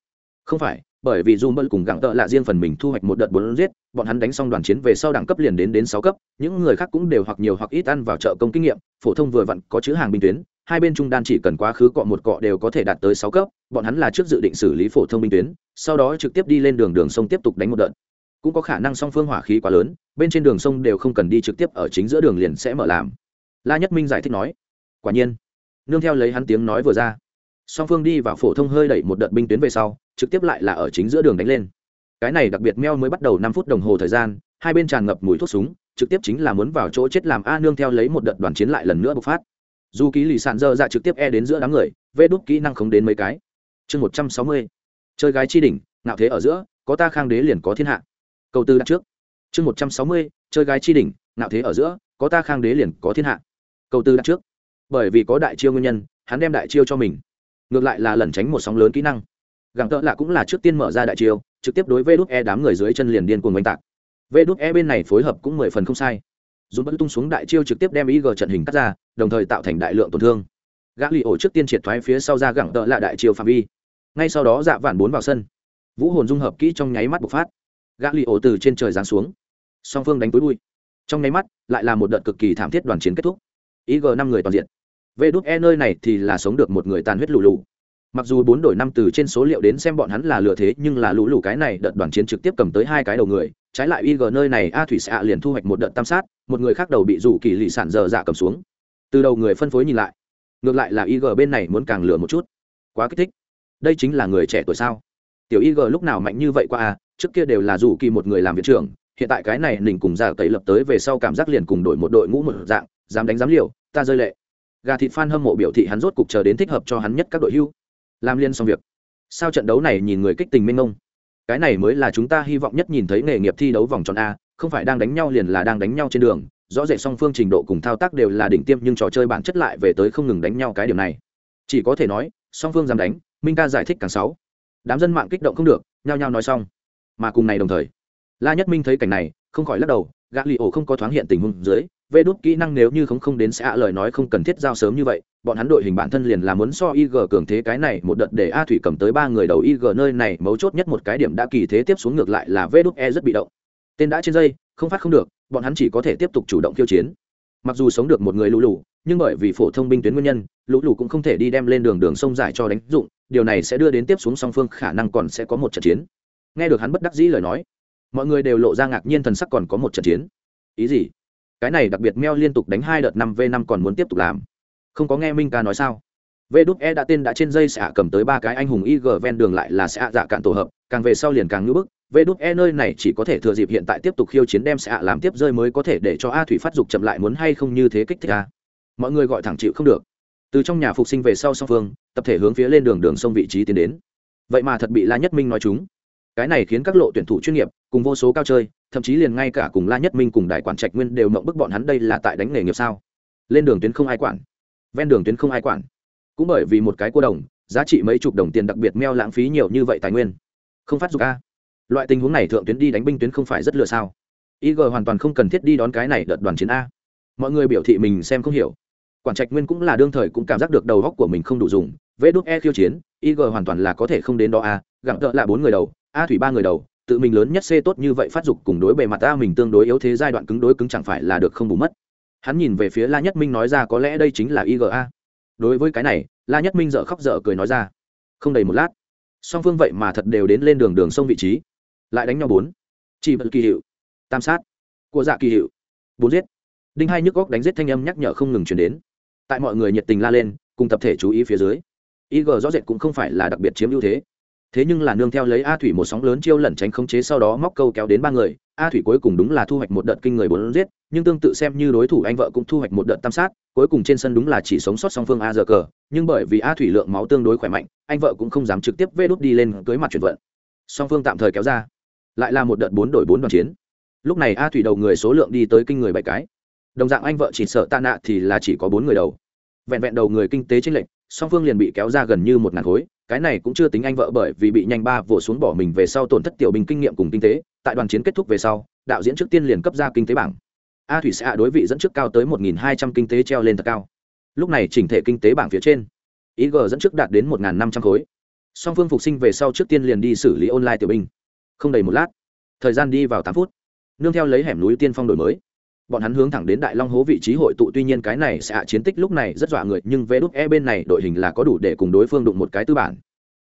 Không phải, bởi vì dù mân cùng gặng tợ lạ riêng phần mình thu hoạch một đợt bốn giết, bọn hắn đánh xong đoàn chiến về sau đẳng cấp liền đến đến sáu cấp, những người khác cũng đều hoặc nhiều hoặc ít ăn vào chợ công kinh nghiệm, phổ thông vừa vặn có chữ hàng binh tuyến, hai bên trung đan chỉ cần quá khứ cọ một cọ đều có thể đạt tới sáu cấp bọn hắn là trước dự định xử lý phổ thông binh tuyến, sau đó trực tiếp đi lên đường đường sông tiếp tục đánh một đợt. Cũng có khả năng song phương hỏa khí quá lớn, bên trên đường sông đều không cần đi trực tiếp ở chính giữa đường liền sẽ mở làm. La nhất minh giải thích nói, quả nhiên. Nương theo lấy hắn tiếng nói vừa ra, song phương đi vào phổ thông hơi đẩy một đợt binh tuyến về sau, trực tiếp lại là ở chính giữa đường đánh lên. Cái này đặc biệt meo mới bắt đầu năm phút đồng hồ thời gian, hai bên tràn ngập mùi thuốc súng, trực tiếp chính là muốn vào chỗ chết làm a nương theo lấy một đợt đoàn chiến lại lần nữa bộc phát. Dù ký lì sạn dơ dạ trực tiếp e đến giữa đám người, vê đúc kỹ năng không đến mấy cái chương một trăm sáu mươi. Chơi gái chi đỉnh, ngạo thế ở giữa, có ta khang đế liền có thiên hạ. Câu tư đặt trước. Chương một trăm sáu mươi, chơi gái chi đỉnh, ngạo thế ở giữa, có ta khang đế liền có thiên hạ. Câu tư đặt trước. Bởi vì có đại chiêu nguyên nhân, hắn đem đại chiêu cho mình. Ngược lại là lẩn tránh một sóng lớn kỹ năng. Gặng tợ lạ cũng là trước tiên mở ra đại chiêu, trực tiếp đối với đút e đám người dưới chân liền điên cuồng oanh tạc. Vê đút e bên này phối hợp cũng mười phần không sai. Dũng vẫn tung xuống đại chiêu trực tiếp đem ý trận hình cắt ra, đồng thời tạo thành đại lượng tổn thương. Gã lì ổ trước tiên triệt thoái phía sau ra gặng tợ lạ đại chiêu phạm vi ngay sau đó dạ vạn bốn vào sân. Vũ hồn dung hợp kỹ trong nháy mắt bộc phát. Gã lì ổ từ trên trời giáng xuống. Song phương đánh túi bụi trong nháy mắt, lại là một đợt cực kỳ thảm thiết đoàn chiến kết thúc. Ý g năm người toàn diện. Vê đúc e nơi này thì là sống được một người tàn huyết lù lù. Mặc dù bốn đổi năm từ trên số liệu đến xem bọn hắn là lừa thế, nhưng là lũ lù cái này đợt đoàn chiến trực tiếp cầm tới hai cái đầu người. Trái lại ig nơi này, a thủy xạ liền thu hoạch một đợt tam sát, một người khác đầu bị rủ kỳ lì sản dở dạ cầm xuống. Từ đầu người phân phối nhìn lại. Ngược lại là ig bên này muốn càng lừa một chút. Quá kích thích đây chính là người trẻ tuổi sao? Tiểu y g lúc nào mạnh như vậy qua à? trước kia đều là rủ kỳ một người làm viện trưởng, hiện tại cái này nỉnh cùng giả cậy lập tới về sau cảm giác liền cùng đổi một đội ngũ một dạng, dám đánh dám liều, ta rơi lệ. Gà thịt phan hâm mộ biểu thị hắn rốt cục chờ đến thích hợp cho hắn nhất các đội hưu. Làm liên xong việc. Sao trận đấu này nhìn người kích tình minh ông cái này mới là chúng ta hy vọng nhất nhìn thấy nghề nghiệp thi đấu vòng tròn a, không phải đang đánh nhau liền là đang đánh nhau trên đường. Rõ rệt song phương trình độ cùng thao tác đều là đỉnh tiêm, nhưng trò chơi bản chất lại về tới không ngừng đánh nhau cái điểm này. Chỉ có thể nói, song phương dám đánh minh ca giải thích càng sáu. Đám dân mạng kích động không được, nhao nhao nói xong. Mà cùng này đồng thời, la nhất minh thấy cảnh này, không khỏi lắc đầu, gã lì ổ không có thoáng hiện tình huống dưới, vê đốt kỹ năng nếu như không không đến sẽ ạ lời nói không cần thiết giao sớm như vậy, bọn hắn đội hình bản thân liền là muốn so ig cường thế cái này một đợt để a thủy cầm tới ba người đầu ig nơi này mấu chốt nhất một cái điểm đã kỳ thế tiếp xuống ngược lại là vê đốt e rất bị động. Tên đã trên dây, không phát không được, bọn hắn chỉ có thể tiếp tục chủ động khiêu chiến. Mặc dù sống được một người lũ lù nhưng bởi vì phổ thông binh tuyến nguyên nhân, lũ lụt cũng không thể đi đem lên đường đường sông dài cho đánh dụng, điều này sẽ đưa đến tiếp xuống song phương khả năng còn sẽ có một trận chiến. Nghe được hắn bất đắc dĩ lời nói, mọi người đều lộ ra ngạc nhiên thần sắc còn có một trận chiến. Ý gì? Cái này đặc biệt meo liên tục đánh hai đợt năm v năm còn muốn tiếp tục làm. Không có nghe minh ca nói sao? V đúc e đã tên đã trên dây xạ cầm tới ba cái anh hùng ig ven đường lại là xạ dạ cạn tổ hợp, càng về sau liền càng ngưỡng bức. V đúc e nơi này chỉ có thể thừa dịp hiện tại tiếp tục khiêu chiến đem xạ làm tiếp rơi mới có thể để cho a thủy phát dục chậm lại muốn hay không như thế kích thích a mọi người gọi thẳng chịu không được. Từ trong nhà phục sinh về sau song phương, tập thể hướng phía lên đường đường sông vị trí tiến đến. Vậy mà thật bị la nhất minh nói chúng. Cái này khiến các lộ tuyển thủ chuyên nghiệp, cùng vô số cao chơi, thậm chí liền ngay cả cùng la nhất minh cùng đại quản trạch nguyên đều mộng bức bọn hắn đây là tại đánh nghề nghiệp sao? Lên đường tuyến không ai quản. Ven đường tuyến không ai quản. Cũng bởi vì một cái cô đồng, giá trị mấy chục đồng tiền đặc biệt meo lãng phí nhiều như vậy tài nguyên. Không phát dục a. Loại tình huống này thượng tuyến đi đánh binh tuyến không phải rất lừa sao. Ig hoàn toàn không cần thiết đi đón cái này đợt đoàn chiến a. Mọi người biểu thị mình xem không hiểu quản trạch nguyên cũng là đương thời cũng cảm giác được đầu góc của mình không đủ dùng, vê đốt e khiêu chiến ig hoàn toàn là có thể không đến đó a gặng tợ là bốn người đầu, a thủy ba người đầu, tự mình lớn nhất c tốt như vậy phát dục cùng đối bề mặt a mình tương đối yếu thế giai đoạn cứng đối cứng chẳng phải là được không bù mất. Hắn nhìn về phía la nhất minh nói ra có lẽ đây chính là iga đối với cái này, la nhất minh dợ khóc dở cười nói ra. Không đầy một lát, song phương vậy mà thật đều đến lên đường đường sông vị trí. Lại đánh nhau bốn. Chỉ bật kỳ hiệu, tam sát, của dạ kỳ hiệu, bốn giết. Đinh hai nhức góc đánh giết thanh âm nhắc nhở không ngừng chuyển đến tại mọi người nhiệt tình la lên, cùng tập thể chú ý phía dưới. Ig rõ rệt cũng không phải là đặc biệt chiếm ưu thế. Thế nhưng là nương theo lấy a thủy một sóng lớn chiêu lẩn tránh khống chế sau đó móc câu kéo đến ba người, a thủy cuối cùng đúng là thu hoạch một đợt kinh người bốn giết, nhưng tương tự xem như đối thủ anh vợ cũng thu hoạch một đợt tam sát, cuối cùng trên sân đúng là chỉ sống sót song phương a giờ cờ, nhưng bởi vì a thủy lượng máu tương đối khỏe mạnh, anh vợ cũng không dám trực tiếp vê đốt đi lên cưới mặt chuyển vận. Song phương tạm thời kéo ra. Lại là một đợt bốn đổi bốn đoàn chiến. Lúc này a thủy đầu người số lượng đi tới kinh người bảy cái. Đồng dạng anh vợ chỉ sợ tạ nạ thì là chỉ có bốn người đầu vẹn vẹn đầu người kinh tế chênh lệch, song phương liền bị kéo ra gần như một ngàn khối. Cái này cũng chưa tính anh vợ bởi vì bị nhanh ba vỗ xuống bỏ mình về sau tổn thất tiểu bình kinh nghiệm cùng kinh tế. Tại đoàn chiến kết thúc về sau, đạo diễn trước tiên liền cấp ra kinh tế bảng. A thủy xạ đối vị dẫn trước cao tới một nghìn hai trăm kinh tế treo lên thật cao. Lúc này chỉnh thể kinh tế bảng phía trên ý g dẫn trước đạt đến một năm trăm khối. Song phương phục sinh về sau trước tiên liền đi xử lý online tiểu binh. Không đầy một lát, thời gian đi vào tám phút. Nương theo lấy hẻm núi tiên phong đổi mới bọn hắn hướng thẳng đến đại long hố vị trí hội tụ. Tuy nhiên cái này sẽ hạ chiến tích lúc này rất dọa người, nhưng vé đúc e bên này đội hình là có đủ để cùng đối phương đụng một cái tư bản.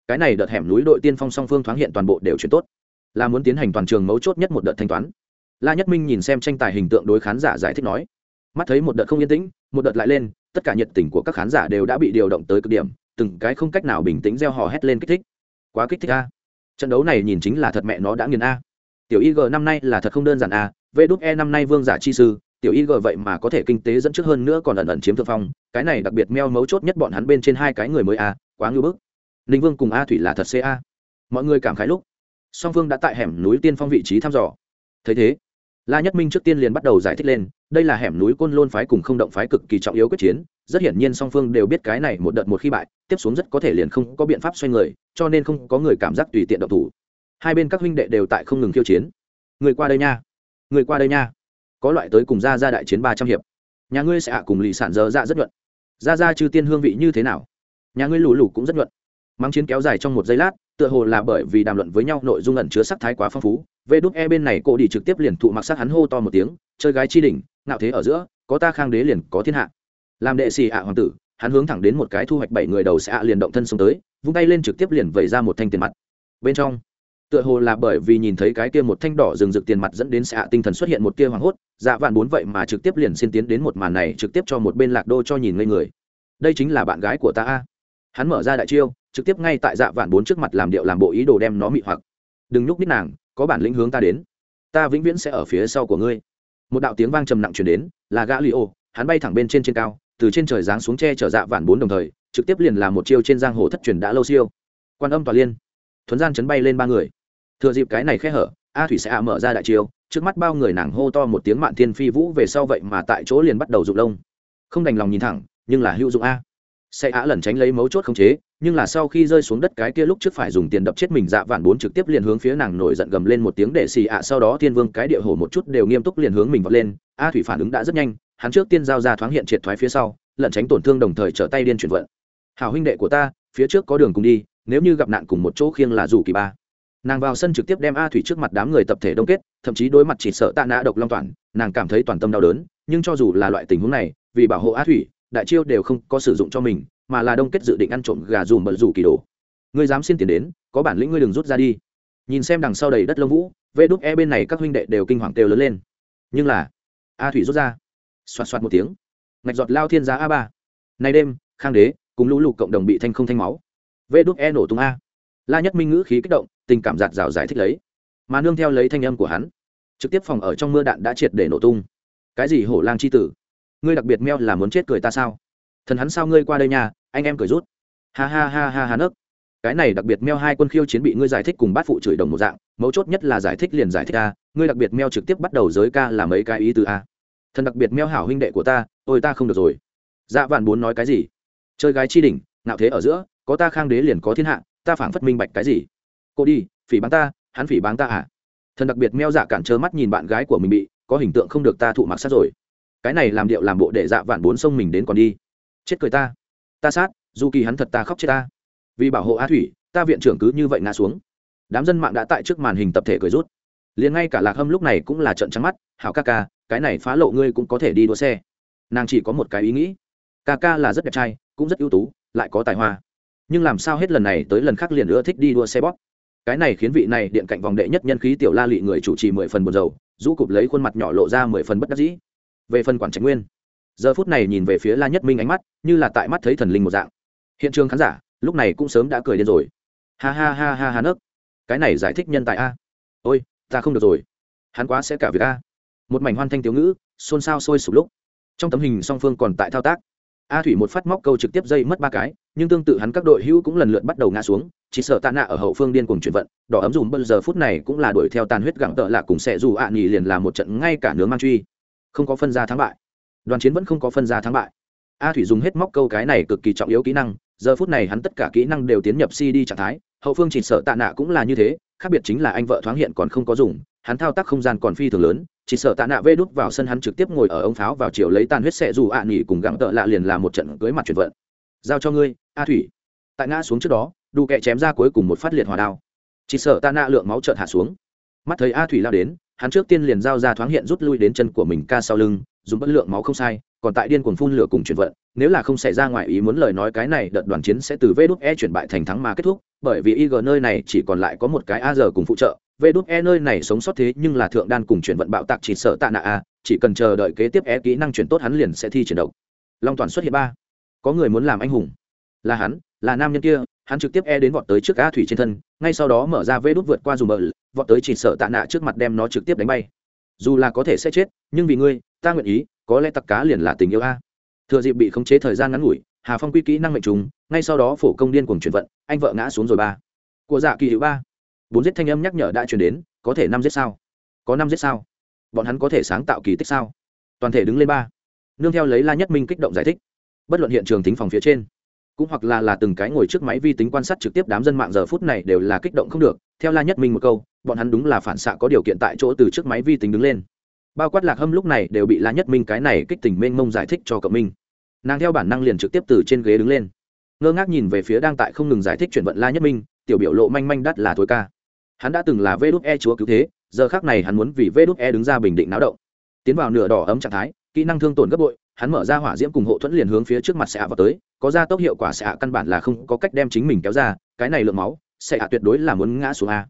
Cái này đợt hẻm núi đội tiên phong song phương thoáng hiện toàn bộ đều chuyển tốt. Là muốn tiến hành toàn trường mấu chốt nhất một đợt thanh toán. La nhất minh nhìn xem tranh tài hình tượng đối khán giả giải thích nói, mắt thấy một đợt không yên tĩnh, một đợt lại lên, tất cả nhiệt tình của các khán giả đều đã bị điều động tới cực điểm, từng cái không cách nào bình tĩnh gieo hò hét lên kích thích. Quá kích thích a. Trận đấu này nhìn chính là thật mẹ nó đã nghiền a. Tiểu ig năm nay là thật không đơn giản a vê đúc e năm nay vương giả chi sư, tiểu ig vậy mà có thể kinh tế dẫn trước hơn nữa còn ẩn ẩn chiếm thượng phong, cái này đặc biệt meo mấu chốt nhất bọn hắn bên trên hai cái người mới a, quá ngưỡng bức. Ninh vương cùng a thủy là thật ca mọi người cảm khái lúc, song phương đã tại hẻm núi tiên phong vị trí thăm dò. Thấy thế, la nhất minh trước tiên liền bắt đầu giải thích lên, đây là hẻm núi côn lôn phái cùng không động phái cực kỳ trọng yếu quyết chiến, rất hiển nhiên song phương đều biết cái này một đợt một khi bại, tiếp xuống rất có thể liền không có biện pháp xoay người, cho nên không có người cảm giác tùy tiện độc thủ. Hai bên các huynh đệ đều tại không ngừng khiêu chiến. Người qua đây nha người qua đây nha. Có loại tới cùng ra ra đại chiến ba trăm hiệp. Nhà ngươi sẽ ạ cùng lì sản dơ ra dạ rất nhuận. Ra ra chư tiên hương vị như thế nào? Nhà ngươi lù lù cũng rất nhuận. Mắng chiến kéo dài trong một giây lát, tựa hồ là bởi vì đàm luận với nhau nội dung ẩn chứa sắc thái quá phong phú, vê đúc e bên này cô đi trực tiếp liền thụ mặc sắc hắn hô to một tiếng, chơi gái chi đỉnh, ngạo thế ở giữa, có ta khang đế liền có thiên hạ. Làm đệ xì ạ hoàng tử, hắn hướng thẳng đến một cái thu hoạch bảy người đầu sẽ ạ liền động thân xuống tới, vung tay lên trực tiếp liền vẩy ra một thanh tiền mặt. Bên trong tựa hồ là bởi vì nhìn thấy cái kia một thanh đỏ rừng rực tiền mặt dẫn đến xạ tinh thần xuất hiện một tia hoảng hốt dạ vạn bốn vậy mà trực tiếp liền xin tiến đến một màn này, trực tiếp cho một bên lạc đô cho nhìn ngây người. Đây chính là bạn gái của ta a. Hắn mở ra đại chiêu, trực tiếp ngay tại dạ vạn bốn trước mặt làm điệu, làm bộ ý đồ đem nó mị hoặc. Đừng nhúc nít nàng, có bản lĩnh hướng ta đến. Ta vĩnh viễn sẽ ở phía sau của ngươi. Một đạo tiếng vang trầm nặng chuyển đến, là gã li ô hắn bay thẳng bên trên trên cao, từ trên trời giáng xuống tre chở dạ vạn bốn đồng thời, trực tiếp liền làm một chiêu trên giang hồ thất truyền đã lâu siêu. Quan âm tòa liên. Thuấn gian chấn bay lên ba người thừa dịp cái này khe hở, a thủy sẽ ạ mở ra đại chiêu, trước mắt bao người nàng hô to một tiếng mạn thiên phi vũ về sau vậy mà tại chỗ liền bắt đầu rụng lông. Không đành lòng nhìn thẳng, nhưng là hữu dụng a. Sẽ á lẩn tránh lấy mấu chốt không chế, nhưng là sau khi rơi xuống đất cái kia lúc trước phải dùng tiền đập chết mình dạ vạn bốn trực tiếp liền hướng phía nàng nổi giận gầm lên một tiếng để xì ạ, sau đó thiên vương cái địa hổ một chút đều nghiêm túc liền hướng mình vọt lên. A thủy phản ứng đã rất nhanh, hắn trước tiên giao ra thoáng hiện triệt thoái phía sau, lẩn tránh tổn thương đồng thời trở tay điên chuyển vận. Hảo huynh đệ của ta, phía trước có đường cùng đi, nếu như gặp nạn cùng một chỗ khiêng là dù kỳ ba nàng vào sân trực tiếp đem a thủy trước mặt đám người tập thể đông kết, thậm chí đối mặt chỉ sợ tạ nã độc long toàn, nàng cảm thấy toàn tâm đau đớn, nhưng cho dù là loại tình huống này, vì bảo hộ a thủy, đại chiêu đều không có sử dụng cho mình, mà là đông kết dự định ăn trộm gà dùm bật rủ kỳ đồ. Ngươi dám xin tiền đến, có bản lĩnh ngươi đừng rút ra đi. Nhìn xem đằng sau đầy đất lông vũ, vê đúc e bên này các huynh đệ đều kinh hoàng kêu lớn lên. Nhưng là, a thủy rút ra. Xoạt xoạt một tiếng. Ngạch giọt lao thiên giá a ba. Nay đêm, khang đế cùng lũ lụt cộng đồng bị thanh không thanh máu. Vê đúc e nổ tung a. La nhất minh ngữ khí kích động tình cảm giạt rào giải thích lấy. Mà nương theo lấy thanh âm của hắn, trực tiếp phòng ở trong mưa đạn đã triệt để nổ tung. Cái gì hổ lang c h i tử? Ngươi đặc biệt meo là muốn chết cười ta sao? Thần hắn sao ngươi qua đây nhà anh em cười rút. Ha ha ha ha ha nấc. Cái này đặc biệt meo hai quân khiêu chiến bị ngươi giải thích cùng bát phụ chửi đồng một dạng, mấu chốt nhất là giải thích liền giải thích a, ngươi đặc biệt meo trực tiếp bắt đầu giới ca là mấy cái ý từ a. Thần đặc biệt meo hảo huynh đệ của ta, ôi ta không được rồi. Dạ vạn bốn nói cái gì? Chơi gái chi đỉnh nạo thế ở giữa, có ta khang đế liền có thiên hạ, ta phảng phất minh bạch cái gì? Cô đi, phỉ báng ta, hắn phỉ báng ta à? Thần đặc biệt meo dạ cản trơ mắt nhìn bạn gái của mình bị, có hình tượng không được ta thụ mặc sát rồi. Cái này làm điệu làm bộ để dạ vạn bốn sông mình đến còn đi. Chết cười ta. Ta sát, dù kỳ hắn thật ta khóc chết ta. Vì bảo hộ a thủy, ta viện trưởng cứ như vậy ngã xuống. Đám dân mạng đã tại trước màn hình tập thể cười rút. Liền ngay cả lạc hâm lúc này cũng là trận trắng mắt, hảo ca ca, cái này phá lộ ngươi cũng có thể đi đua xe. Nàng chỉ có một cái ý nghĩ. Ca ca là rất đẹp trai, cũng rất ưu tú, lại có tài hoa. Nhưng làm sao hết lần này tới lần khác liền ưa thích đi đua xe bóp? Cái này khiến vị này điện cạnh vòng đệ nhất nhân khí tiểu la lị người chủ trì mười phần buồn dầu rũ cụp lấy khuôn mặt nhỏ lộ ra mười phần bất đắc dĩ. Về phần quản tránh nguyên, giờ phút này nhìn về phía la nhất minh ánh mắt, như là tại mắt thấy thần linh một dạng. Hiện trường khán giả, lúc này cũng sớm đã cười điên rồi. Ha ha ha ha ha nấc. Cái này giải thích nhân tài a. Ôi, ta không được rồi. Hắn quá sẽ cả việc a. Một mảnh hoan thanh thiếu ngữ, xôn xao sôi sụp lúc. Trong tấm hình song phương còn tại thao tác a thủy một phát móc câu trực tiếp dây mất ba cái, nhưng tương tự hắn các đội hữu cũng lần lượt bắt đầu ngã xuống, chỉ sợ tạ nạ ở hậu phương điên cùng chuyển vận, đỏ ấm dùm bân giờ phút này cũng là đuổi theo tàn huyết gặng tợ lạ cùng sẽ dù ạ à nghỉ liền là một trận ngay cả nướng mang truy. Không có phân ra thắng bại. Đoàn chiến vẫn không có phân ra thắng bại. A thủy dùng hết móc câu cái này cực kỳ trọng yếu kỹ năng, giờ phút này hắn tất cả kỹ năng đều tiến nhập cd trạng thái, hậu phương chỉ sợ tạ nạ cũng là như thế, khác biệt chính là anh vợ thoáng hiện còn không có dùng, hắn thao tác không gian còn phi thường lớn chỉ sợ tạ nạ vê đút vào sân hắn trực tiếp ngồi ở ống pháo vào chiều lấy tàn huyết xệ dù ạ nghỉ cùng gặng tợ lạ liền là một trận cưới mặt chuyển vận. Giao cho ngươi, a thủy. Tại ngã xuống trước đó đủ kẹ chém ra cuối cùng một phát liệt hỏa đao. Chỉ sợ tạ nạ lượng máu trợn hạ xuống. Mắt thấy a thủy lao đến, hắn trước tiên liền giao ra thoáng hiện rút lui đến chân của mình ca sau lưng, dùng bất lượng máu không sai, còn tại điên cuồng phun lửa cùng chuyển vận, nếu là không xảy ra ngoài ý muốn lời nói cái này, đợt đoàn chiến sẽ từ vê đút e chuyển bại thành thắng mà kết thúc, bởi vì ig nơi này chỉ còn lại có một cái a giờ cùng phụ trợ vê đút e nơi này sống sót thế nhưng là thượng đan cùng chuyển vận bạo tạc chỉ sợ tạ nạ a, chỉ cần chờ đợi kế tiếp e kỹ năng chuyển tốt hắn liền sẽ thi triển động long toàn xuất hiện ba. Có người muốn làm anh hùng. Là hắn, là nam nhân kia, hắn trực tiếp e đến vọt tới trước a thủy trên thân, ngay sau đó mở ra vê đút vượt qua dùng bờ, vọt tới chỉ sợ tạ nạ trước mặt đem nó trực tiếp đánh bay. Dù là có thể sẽ chết, nhưng vì ngươi, ta nguyện ý, có lẽ tặc cá liền là tình yêu a. Thừa dịp bị khống chế thời gian ngắn ngủi, hà phong quy kỹ năng mệnh trùng, ngay sau đó phổ công điên cuồng chuyển vận, anh vợ ngã xuống rồi ba. Của dạ kỳ hữu ba bốn giết thanh âm nhắc nhở đã truyền đến, có thể năm giết sao? Có năm giết sao? Bọn hắn có thể sáng tạo kỳ tích sao? Toàn thể đứng lên ba. Nương theo lấy la nhất minh kích động giải thích. Bất luận hiện trường thính phòng phía trên, cũng hoặc là là từng cái ngồi trước máy vi tính quan sát trực tiếp đám dân mạng giờ phút này đều là kích động không được. Theo la nhất minh một câu, bọn hắn đúng là phản xạ có điều kiện tại chỗ từ trước máy vi tính đứng lên. Bao quát lạc hâm lúc này đều bị la nhất minh cái này kích tình mênh mông giải thích cho cậu minh. Nàng theo bản năng liền trực tiếp từ trên ghế đứng lên. Ngơ ngác nhìn về phía đang tại không ngừng giải thích chuyển vận la nhất minh, tiểu biểu lộ manh manh đắt là thối ca hắn đã từng là vê đúc e chúa cứu thế, giờ khác này hắn muốn vì vê đúc e đứng ra bình định náo động. Tiến vào nửa đỏ ấm trạng thái, kỹ năng thương tổn gấp bội, hắn mở ra hỏa diễm cùng hộ thuẫn liền hướng phía trước mặt xạ vào tới, có ra tốc hiệu quả xạ căn bản là không có cách đem chính mình kéo ra, cái này lượng máu, xạ tuyệt đối là muốn ngã xuống a.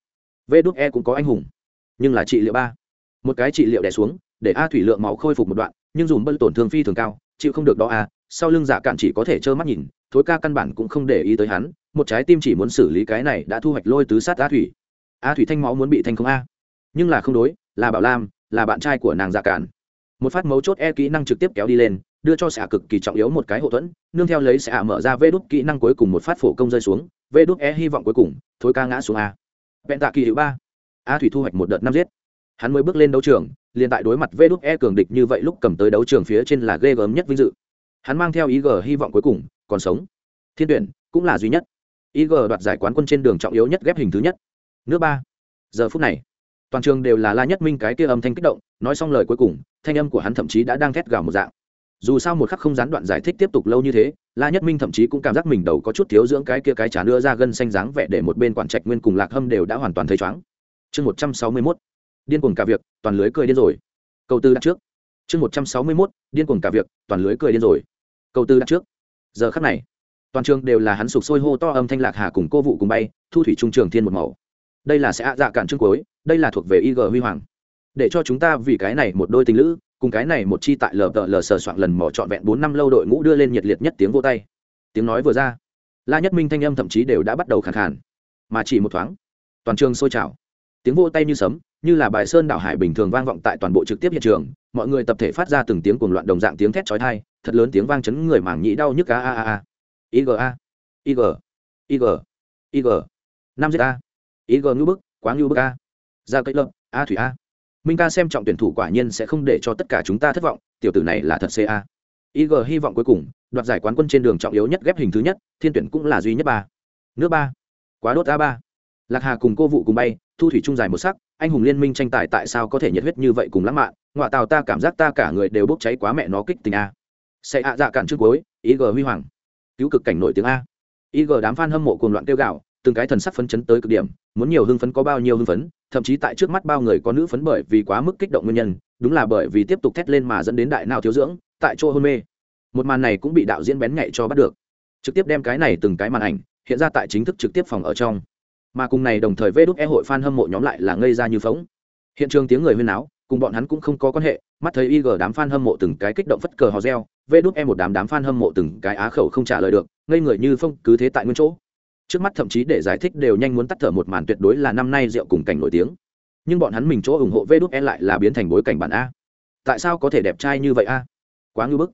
Vê đúc e cũng có anh hùng, nhưng là trị liệu ba. Một cái trị liệu đè xuống, để a thủy lượng máu khôi phục một đoạn, nhưng dùng bân tổn thương phi thường cao, chịu không được đó a, sau lưng giả cạn chỉ có thể trơ mắt nhìn, thối ca căn bản cũng không để ý tới hắn, một trái tim chỉ muốn xử lý cái này đã thu hoạch lôi tứ sát a thủy a thủy thanh máu muốn bị thanh không a. Nhưng là không đối, là bảo lam, là bạn trai của nàng dạ giả cản một phát mấu chốt e kỹ năng trực tiếp kéo đi lên, đưa cho xạ cực kỳ trọng yếu một cái hậu thuẫn, nương theo lấy xạ mở ra vê đút kỹ năng cuối cùng một phát phổ công rơi xuống, vê đút e hy vọng cuối cùng, thối ca ngã xuống a. Vẹn tạ kỳ hữu ba. A thủy thu hoạch một đợt năm giết. Hắn mới bước lên đấu trường, liền tại đối mặt vê đút e cường địch như vậy lúc cầm tới đấu trường phía trên là ghê gớm nhất vinh dự. Hắn mang theo ý g hy vọng cuối cùng, còn sống. Thiên tuyển, cũng là duy nhất. ý g đoạt giải quán quân trên đường trọng yếu nhất ghép hình thứ nhất nước ba. Giờ phút này, toàn trường đều là la nhất minh cái kia âm thanh kích động, nói xong lời cuối cùng, thanh âm của hắn thậm chí đã đang thét gào một dạng. Dù sao một khắc không gián đoạn giải thích tiếp tục lâu như thế, la nhất minh thậm chí cũng cảm giác mình đầu có chút thiếu dưỡng cái kia cái trả đưa ra gân xanh dáng vẻ để một bên quản trạch nguyên cùng lạc hâm đều đã hoàn toàn thấy chóng chương một trăm sáu mươi mốt. Điên cuồng cả việc, toàn lưới cười điên rồi. Câu tư đặt trước. Chương một trăm sáu mươi mốt. Điên cuồng cả việc, toàn lưới cười điên rồi. Câu tư đặt trước. Giờ khắc này, toàn trường đều là hắn sụp sôi hô to âm thanh lạc hà cùng cô vụ cùng bay, thu thủy trung trường thiên một màu đây là sẽ ạ dạ cản chương cuối, đây là thuộc về ig huy hoàng. Để cho chúng ta vì cái này một đôi tình lữ, cùng cái này một chi tại lờ tờ lờ sờ soạn lần mỏ trọn vẹn bốn năm lâu đội ngũ đưa lên nhiệt liệt nhất tiếng vô tay. Tiếng nói vừa ra, la nhất minh thanh âm thậm chí đều đã bắt đầu khàn khàn, mà chỉ một thoáng, toàn trường sôi trào. Tiếng vô tay như sấm, như là bài sơn đảo hải bình thường vang vọng tại toàn bộ trực tiếp hiện trường, mọi người tập thể phát ra từng tiếng cuồng loạn đồng dạng tiếng thét chói tai, thật lớn tiếng vang chấn người mảng nhĩ đau nhức a a a a. Iga iga iga ig năm z a iga ngưu bức, quá ngưu bức a. Ra cây lợm a thủy a. Minh ca xem trọng tuyển thủ quả nhiên sẽ không để cho tất cả chúng ta thất vọng, tiểu tử này là thật ca ig hy vọng cuối cùng, đoạt giải quán quân trên đường trọng yếu nhất ghép hình thứ nhất, thiên tuyển cũng là duy nhất ba. Nước ba. Quá đốt a ba. Lạc hà cùng cô vụ cùng bay, thu thủy trung dài một sắc, anh hùng liên minh tranh tài tại sao có thể nhiệt huyết như vậy cùng lãng mạn ngoại tàu ta cảm giác ta cả người đều bốc cháy quá mẹ nó kích tình a. Sẽ ạ dạ cản trước cuối ig huy hoàng. Cứu cực cảnh nổi tiếng a. Ig đám f a n hâm mộ cuồng loạn kêu gạo từng cái thần sắc phấn chấn tới cực điểm, muốn nhiều hưng phấn có bao nhiêu hưng phấn, thậm chí tại trước mắt bao người có nữ phấn bởi vì quá mức kích động nguyên nhân, đúng là bởi vì tiếp tục thét lên mà dẫn đến đại nào thiếu dưỡng, tại chỗ hôn mê. Một màn này cũng bị đạo diễn bén nhạy cho bắt được. Trực tiếp đem cái này từng cái màn ảnh hiện ra tại chính thức trực tiếp phòng ở trong. Mà cùng này đồng thời vê đúc e hội fan hâm mộ nhóm lại là ngây ra như phóng. Hiện trường tiếng người huyên áo cùng bọn hắn cũng không có quan hệ, mắt thấy ig đám fan hâm mộ từng cái kích động phất cờ hò reo, vê đúc e một đám đám fan hâm mộ từng cái á khẩu không trả lời được, ngây người như phong cứ thế tại nguyên chỗ trước mắt thậm chí để giải thích đều nhanh muốn tắt thở một màn tuyệt đối là năm nay rượu cùng cảnh nổi tiếng. Nhưng bọn hắn mình chỗ ủng hộ vê đúc e lại là biến thành bối cảnh bản a. Tại sao có thể đẹp trai như vậy a? Quá ngư bức.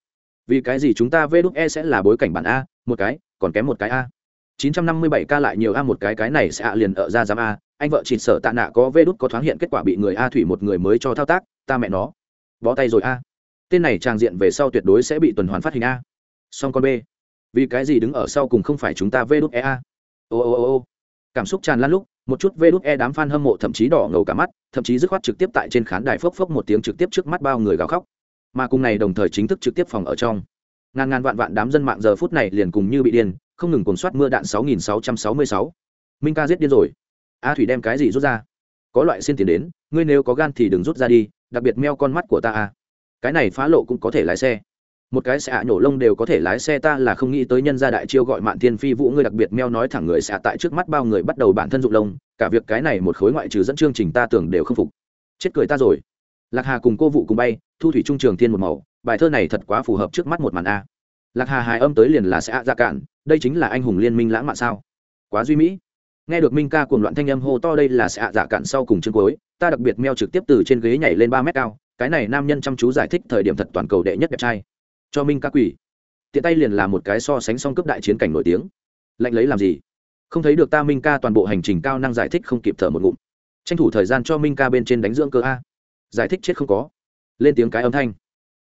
Vì cái gì chúng ta vê đúc e sẽ là bối cảnh bản a? Một cái, còn kém một cái a. 957 ca lại nhiều a một cái cái này sẽ ạ liền ở ra giám a. Anh vợ chỉ sợ tạ nạ có vê đúc có thoáng hiện kết quả bị người a thủy một người mới cho thao tác, ta mẹ nó. Bó tay rồi a. Tên này trang diện về sau tuyệt đối sẽ bị tuần hoàn phát hình a. Song con b. Vì cái gì đứng ở sau cùng không phải chúng ta vê đúc e a? Ô ô ô ô. Cảm xúc tràn lan lúc, một chút vê đút e đám f a n hâm mộ thậm chí đỏ ngầu cả mắt, thậm chí dứt khoát trực tiếp tại trên khán đài phốc phốc một tiếng trực tiếp trước mắt bao người gào khóc. Mà cùng này đồng thời chính thức trực tiếp phòng ở trong. Ngàn ngàn vạn vạn đám dân mạng giờ phút này liền cùng như bị điên, không ngừng cuốn soát mưa đạn 6666. minh ca giết điên rồi. A thủy đem cái gì rút ra? Có loại xin tiền đến, ngươi nếu có gan thì đừng rút ra đi, đặc biệt meo con mắt của ta a cái này phá lộ cũng có thể lái xe một cái xạ nhổ lông đều có thể lái xe ta là không nghĩ tới nhân gia đại chiêu gọi mạn thiên phi vũ ngươi đặc biệt meo nói thẳng người xạ tại trước mắt bao người bắt đầu bản thân dụng lông, cả việc cái này một khối ngoại trừ dẫn chương trình ta tưởng đều không phục. Chết cười ta rồi. Lạc hà cùng cô vụ cùng bay, thu thủy trung trường thiên một màu, bài thơ này thật quá phù hợp trước mắt một màn a. Lạc hà hài âm tới liền là sẽ ạ dạ cạn, đây chính là anh hùng liên minh lãng mạn sao? Quá duy mỹ. Nghe được minh ca cuồng loạn thanh âm hô to đây là sẽ ạ dạ cạn sau cùng chương cuối, ta đặc biệt meo trực tiếp từ trên ghế nhảy lên ba mét cao, cái này nam nhân chăm chú giải thích thời điểm thật toàn cầu đệ nhất đẹp trai cho minh ca quỷ. Tiện tay liền là một cái so sánh song cấp đại chiến cảnh nổi tiếng. Lạnh lấy làm gì? Không thấy được ta minh ca toàn bộ hành trình cao năng giải thích không kịp thở một ngụm. Tranh thủ thời gian cho minh ca bên trên đánh dưỡng cơ a. Giải thích chết không có. Lên tiếng cái âm thanh.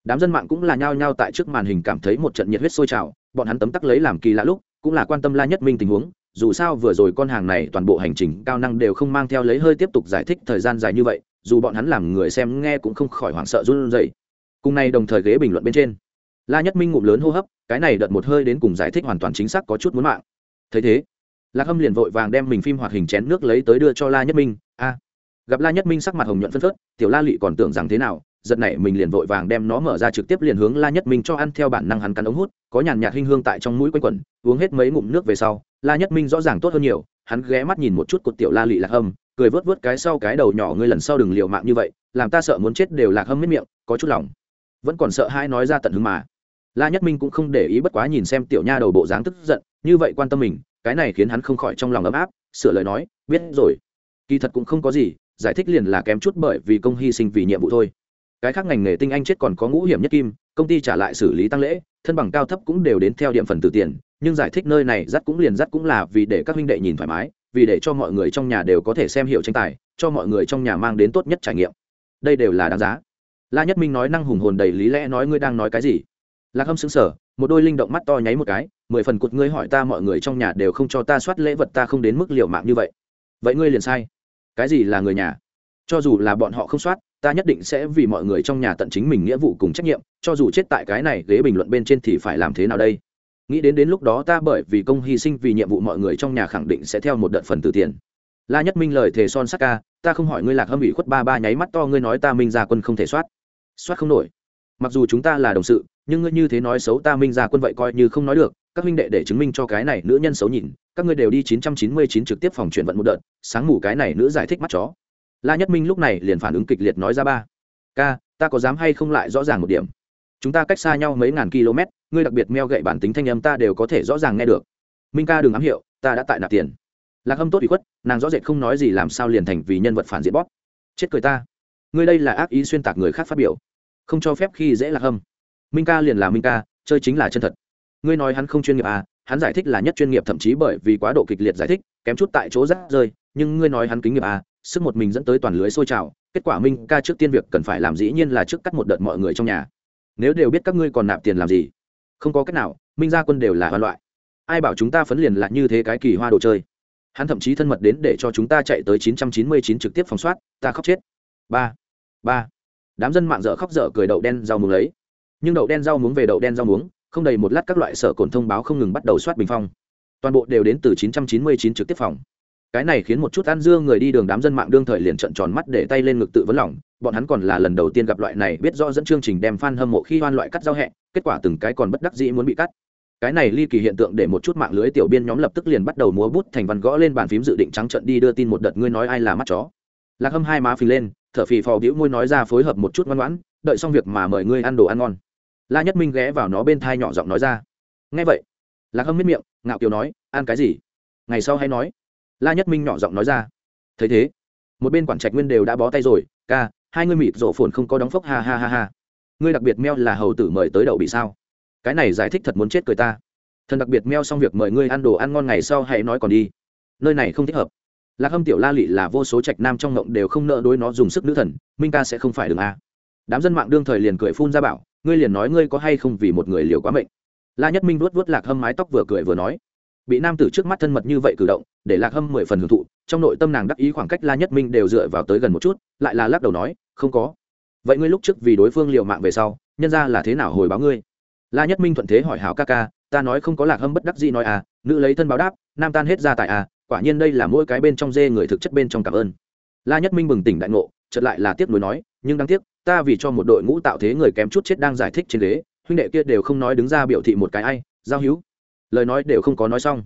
Đám dân mạng cũng là nhao nhao tại trước màn hình cảm thấy một trận nhiệt huyết sôi trào. Bọn hắn tấm tắc lấy làm kỳ lạ lúc, cũng là quan tâm la nhất minh tình huống. Dù sao vừa rồi con hàng này toàn bộ hành trình cao năng đều không mang theo lấy hơi tiếp tục giải thích thời gian dài như vậy, dù bọn hắn làm người xem nghe cũng không khỏi hoảng sợ run rẩy. Cùng nay đồng thời ghế bình luận bên trên la nhất minh ngụm lớn hô hấp, cái này đợt một hơi đến cùng giải thích hoàn toàn chính xác có chút muốn mạng. Thấy thế, lạc hâm liền vội vàng đem mình phim hoạt hình chén nước lấy tới đưa cho la nhất minh. A. Gặp la nhất minh sắc mặt hồng nhuận phân phớt, tiểu la Lệ còn tưởng rằng thế nào, giật này mình liền vội vàng đem nó mở ra trực tiếp liền hướng la nhất minh cho ăn theo bản năng hắn cắn ống hút, có nhàn nhạt hinh hương tại trong mũi quanh quẩn, uống hết mấy ngụm nước về sau, la nhất minh rõ ràng tốt hơn nhiều, hắn ghé mắt nhìn một chút cột tiểu la Lệ lạc hâm, cười vớt vớt cái sau cái đầu nhỏ, ngươi lần sau đừng liều mạng như vậy, làm ta sợ muốn chết đều lạc hâm miết miệng, có chút lòng. Vẫn còn sợ hai nói ra tận hứng mà la nhất minh cũng không để ý bất quá nhìn xem tiểu nha đầu bộ dáng tức giận, như vậy quan tâm mình, cái này khiến hắn không khỏi trong lòng ấm áp, sửa lời nói, biết rồi. Kỳ thật cũng không có gì, giải thích liền là kém chút bởi vì công hy sinh vì nhiệm vụ thôi. Cái khác ngành nghề tinh anh chết còn có ngũ hiểm nhất kim, công ty trả lại xử lý tăng lễ, thân bằng cao thấp cũng đều đến theo điểm phần từ tiền, nhưng giải thích nơi này dắt cũng liền dắt cũng là vì để các huynh đệ nhìn thoải mái, vì để cho mọi người trong nhà đều có thể xem hiểu tranh tài, cho mọi người trong nhà mang đến tốt nhất trải nghiệm. Đây đều là đáng giá. La nhất minh nói năng hùng hồn đầy lý lẽ nói ngươi đang nói cái gì? Lạc hâm xứng sở một đôi linh động mắt to nháy một cái, mười phần cụt ngươi hỏi ta mọi người trong nhà đều không cho ta soát lễ vật ta không đến mức liều mạng như vậy. Vậy ngươi liền sai. Cái gì là người nhà? Cho dù là bọn họ không soát, ta nhất định sẽ vì mọi người trong nhà tận chính mình nghĩa vụ cùng trách nhiệm, cho dù chết tại cái này ghế bình luận bên trên thì phải làm thế nào đây? Nghĩ đến đến lúc đó ta bởi vì công hy sinh vì nhiệm vụ mọi người trong nhà khẳng định sẽ theo một đợt phần từ tiền. La nhất minh lời thề son sắc ca, ta không hỏi ngươi lạc hâm ủy khuất ba ba nháy mắt to, ngươi nói ta minh ra quân không thể soát. Soát không nổi. Mặc dù chúng ta là đồng sự nhưng ngươi như thế nói xấu ta minh ra quân vậy coi như không nói được, các minh đệ để chứng minh cho cái này nữ nhân xấu nhìn, các ngươi đều đi 999 trực tiếp phòng chuyển vận một đợt, sáng ngủ cái này nữ giải thích mắt chó. La nhất minh lúc này liền phản ứng kịch liệt nói ra ba, ca, ta có dám hay không lại rõ ràng một điểm? Chúng ta cách xa nhau mấy ngàn km, ngươi đặc biệt meo gậy bản tính thanh âm ta đều có thể rõ ràng nghe được. Minh ca đừng ám hiệu, ta đã tại nạp tiền. Lạc hâm tốt bị khuất, nàng rõ rệt không nói gì làm sao liền thành vì nhân vật phản diện bóp. Chết cười ta. Ngươi đây là ác ý xuyên tạc người khác phát biểu. Không cho phép khi dễ lạc hâm minh ca liền là minh ca, chơi chính là chân thật. Ngươi nói hắn không chuyên nghiệp à hắn giải thích là nhất chuyên nghiệp thậm chí bởi vì quá độ kịch liệt giải thích, kém chút tại chỗ rác rơi, nhưng ngươi nói hắn kính nghiệp à sức một mình dẫn tới toàn lưới sôi trào, kết quả minh ca trước tiên việc cần phải làm dĩ nhiên là trước cắt một đợt mọi người trong nhà. Nếu đều biết các ngươi còn nạp tiền làm gì? Không có cách nào, minh gia quân đều là hoa loại. Ai bảo chúng ta phấn liền là như thế cái kỳ hoa đồ chơi. Hắn thậm chí thân mật đến để cho chúng ta chạy tới 999 trực tiếp phòng soát, ta khóc chết. Ba ba. Đám dân mạng dở khóc dở cười đậu đen rau mù lấy nhưng đậu đen rau muống về đậu đen rau muống, không đầy một lát các loại sở cồn thông báo không ngừng bắt đầu soát bình phong. Toàn bộ đều đến từ 999 trực tiếp phòng. Cái này khiến một chút ăn dưa người đi đường đám dân mạng đương thời liền trận tròn mắt để tay lên ngực tự vấn lòng, bọn hắn còn là lần đầu tiên gặp loại này biết rõ dẫn chương trình đem fan hâm mộ khi hoan loại cắt giao hẹ, kết quả từng cái còn bất đắc dĩ muốn bị cắt. Cái này ly kỳ hiện tượng để một chút mạng lưới tiểu biên nhóm lập tức liền bắt đầu múa bút thành văn gõ lên bàn phím dự định trắng trận đi đưa tin một đợt ngươi nói ai là mắt chó. Lạc hâm hai má phình lên, thở phì phò bĩu môi nói ra phối hợp một chút ngoan ngoãn, đợi xong việc mà mời ngươi ăn đồ ăn ngon la nhất minh ghé vào nó bên thai nhỏ giọng nói ra. Nghe vậy, lạc hâm miết miệng, ngạo kiều nói, ăn cái gì? Ngày sau hay nói. La nhất minh nhỏ giọng nói ra. Thấy thế, một bên quản trạch nguyên đều đã bó tay rồi, ca, hai ngươi mịt rổ phồn không có đóng phốc, ha ha ha ha. Ngươi đặc biệt meo là hầu tử mời tới đậu bị sao? Cái này giải thích thật muốn chết cười ta. Thần đặc biệt meo xong việc mời ngươi ăn đồ ăn ngon ngày sau hãy nói còn đi. Nơi này không thích hợp. Lạc hâm tiểu la lị là vô số trạch nam trong ngộng đều không nợ đối nó dùng sức nữ thần, minh ca sẽ không phải đường a. Đám dân mạng đương thời liền cười phun ra bảo ngươi liền nói ngươi có hay không vì một người liều quá mệnh? La nhất minh vuốt vuốt lạc hâm mái tóc vừa cười vừa nói, bị nam tử trước mắt thân mật như vậy cử động, để lạc hâm mười phần hưởng thụ, trong nội tâm nàng đắc ý khoảng cách la nhất minh đều dựa vào tới gần một chút, lại là lắc đầu nói, không có. Vậy ngươi lúc trước vì đối phương liều mạng về sau, nhân ra là thế nào hồi báo ngươi? La nhất minh thuận thế hỏi hảo ca ca, ta nói không có lạc hâm bất đắc gì nói à nữ lấy thân báo đáp, nam tan hết ra tại à quả nhiên đây là mỗi cái bên trong dê người thực chất bên trong cảm ơn. La nhất minh bừng tỉnh đại ngộ, chợt lại là tiếc nuối nói, nhưng đáng tiếc ta vì cho một đội ngũ tạo thế người kém chút chết đang giải thích trên ghế huynh đệ kia đều không nói đứng ra biểu thị một cái ai giao hữu lời nói đều không có nói xong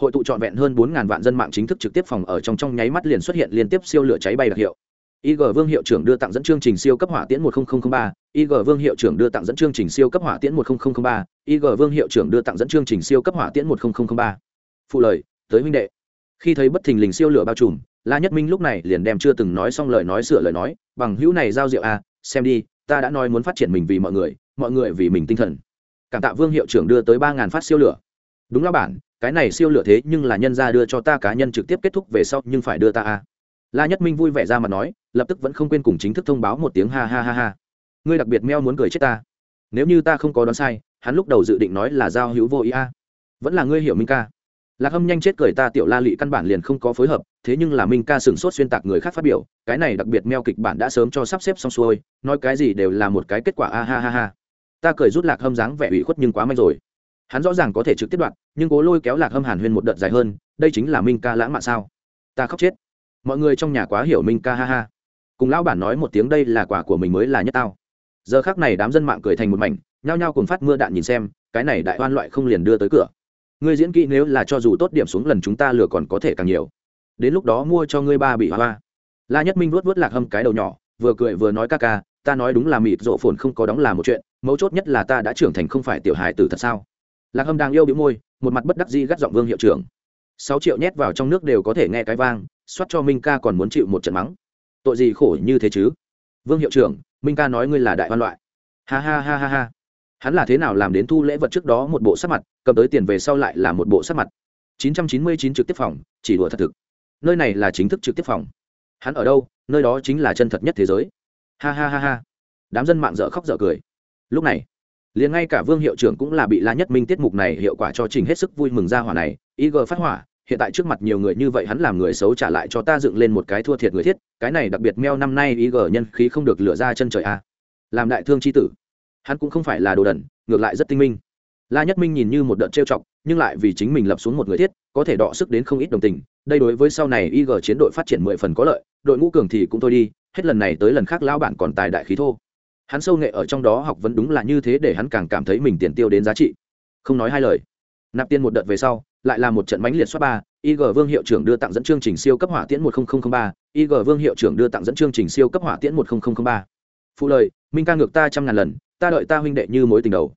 hội tụ trọn vẹn hơn bốn ngàn vạn dân mạng chính thức trực tiếp phòng ở trong trong nháy mắt liền xuất hiện liên tiếp siêu lửa cháy bay đặc hiệu IG Vương hiệu trưởng đưa tặng dẫn chương trình siêu cấp hỏa tiễn 10003, IG Vương hiệu trưởng đưa tặng dẫn chương trình siêu cấp hỏa tiễn 10003, IG Vương hiệu trưởng đưa tặng dẫn chương trình siêu cấp hỏa tiễn 10003. Phụ lời, tới huynh đệ. Khi thấy bất thình lình siêu lửa bao trùm, La Nhất Minh lúc này liền đem chưa từng nói xong lời nói sửa lời nói, bằng hữu này giao diệu à, xem đi, ta đã nói muốn phát triển mình vì mọi người, mọi người vì mình tinh thần. Cảm tạ Vương hiệu trưởng đưa tới ba ngàn phát siêu lửa. Đúng là bản, cái này siêu lửa thế nhưng là nhân gia đưa cho ta cá nhân trực tiếp kết thúc về sau nhưng phải đưa ta a. La nhất minh vui vẻ ra mà nói lập tức vẫn không quên cùng chính thức thông báo một tiếng ha ha ha ha. Ngươi đặc biệt meo muốn cười chết ta. Nếu như ta không có đoán sai hắn lúc đầu dự định nói là giao hữu vô ý a. Vẫn là ngươi hiểu minh ca lạc hâm nhanh chết cười ta tiểu la lị căn bản liền không có phối hợp, thế nhưng là minh ca sửng sốt xuyên tạc người khác phát biểu, cái này đặc biệt meo kịch bản đã sớm cho sắp xếp xong xuôi, nói cái gì đều là một cái kết quả, a ha ha ha. Ta cười rút lạc hâm dáng vẻ ủy khuất nhưng quá manh rồi. Hắn rõ ràng có thể trực tiếp đoạn, nhưng cố lôi kéo lạc hâm hàn huyên một đợt dài hơn, đây chính là minh ca lãng mạn sao. Ta khóc chết. Mọi người trong nhà quá hiểu minh ca, ha ha. Cùng lão bản nói một tiếng đây là quả của mình mới là nhất tao. Giờ khác này đám dân mạng cười thành một mảnh, nhao nhao cùng phát mưa đạn nhìn xem, cái này đại oan loại không liền đưa tới cửa ngươi diễn kỹ nếu là cho dù tốt điểm xuống lần chúng ta lừa còn có thể càng nhiều. Đến lúc đó mua cho ngươi ba bị hoa hoa. La nhất minh vuốt vuốt lạc hâm cái đầu nhỏ, vừa cười vừa nói ca ca, ta nói đúng là mịt rộ phồn không có đóng là một chuyện, mấu chốt nhất là ta đã trưởng thành không phải tiểu hài tử thật sao? Lạc hâm đang yêu bị môi, một mặt bất đắc di gắt giọng vương hiệu trưởng. Sáu triệu nhét vào trong nước đều có thể nghe cái vang, soát cho minh ca còn muốn chịu một trận mắng. Tội gì khổ như thế chứ? Vương hiệu trưởng, minh ca nói ngươi là đại văn loại. Ha ha ha ha ha hắn là thế nào làm đến thu lễ vật trước đó một bộ sắc mặt, cầm tới tiền về sau lại là một bộ sắc mặt. 999 trực tiếp phòng, chỉ đùa thật thực. Nơi này là chính thức trực tiếp phòng. Hắn ở đâu, nơi đó chính là chân thật nhất thế giới. Ha ha ha ha. Đám dân mạng dở khóc dở cười. Lúc này, liền ngay cả vương hiệu trưởng cũng là bị la nhất minh tiết mục này hiệu quả cho trình hết sức vui mừng ra hỏa này. Ig phát hỏa, hiện tại trước mặt nhiều người như vậy hắn làm người xấu trả lại cho ta dựng lên một cái thua thiệt người thiết. Cái này đặc biệt meo năm nay ý gờ nhân khí không được lựa ra chân trời a làm đại thương c h i tử hắn cũng không phải là đồ đần, ngược lại rất tinh minh. La nhất minh nhìn như một đợt trêu chọc, nhưng lại vì chính mình lập xuống một người thiết, có thể đọ sức đến không ít đồng tình. Đây đối với sau này ig chiến đội phát triển mười phần có lợi, đội ngũ cường thì cũng thôi đi, hết lần này tới lần khác lao bản còn tài đại khí thô. Hắn sâu nghệ ở trong đó học vấn đúng là như thế để hắn càng cảm thấy mình tiền tiêu đến giá trị. Không nói hai lời. Nạp tiền một đợt về sau, lại là một trận mánh liệt xuất ba ig vương hiệu trưởng đưa tặng dẫn chương trình siêu cấp hỏa tiễn một nghìn ba ig vương hiệu trưởng đưa tặng dẫn chương trình siêu cấp hỏa tiễn một nghìn ba. Phụ lời, minh ca ngược ta trăm ngàn lần ta đợi ta huynh đệ như mối tình đầu.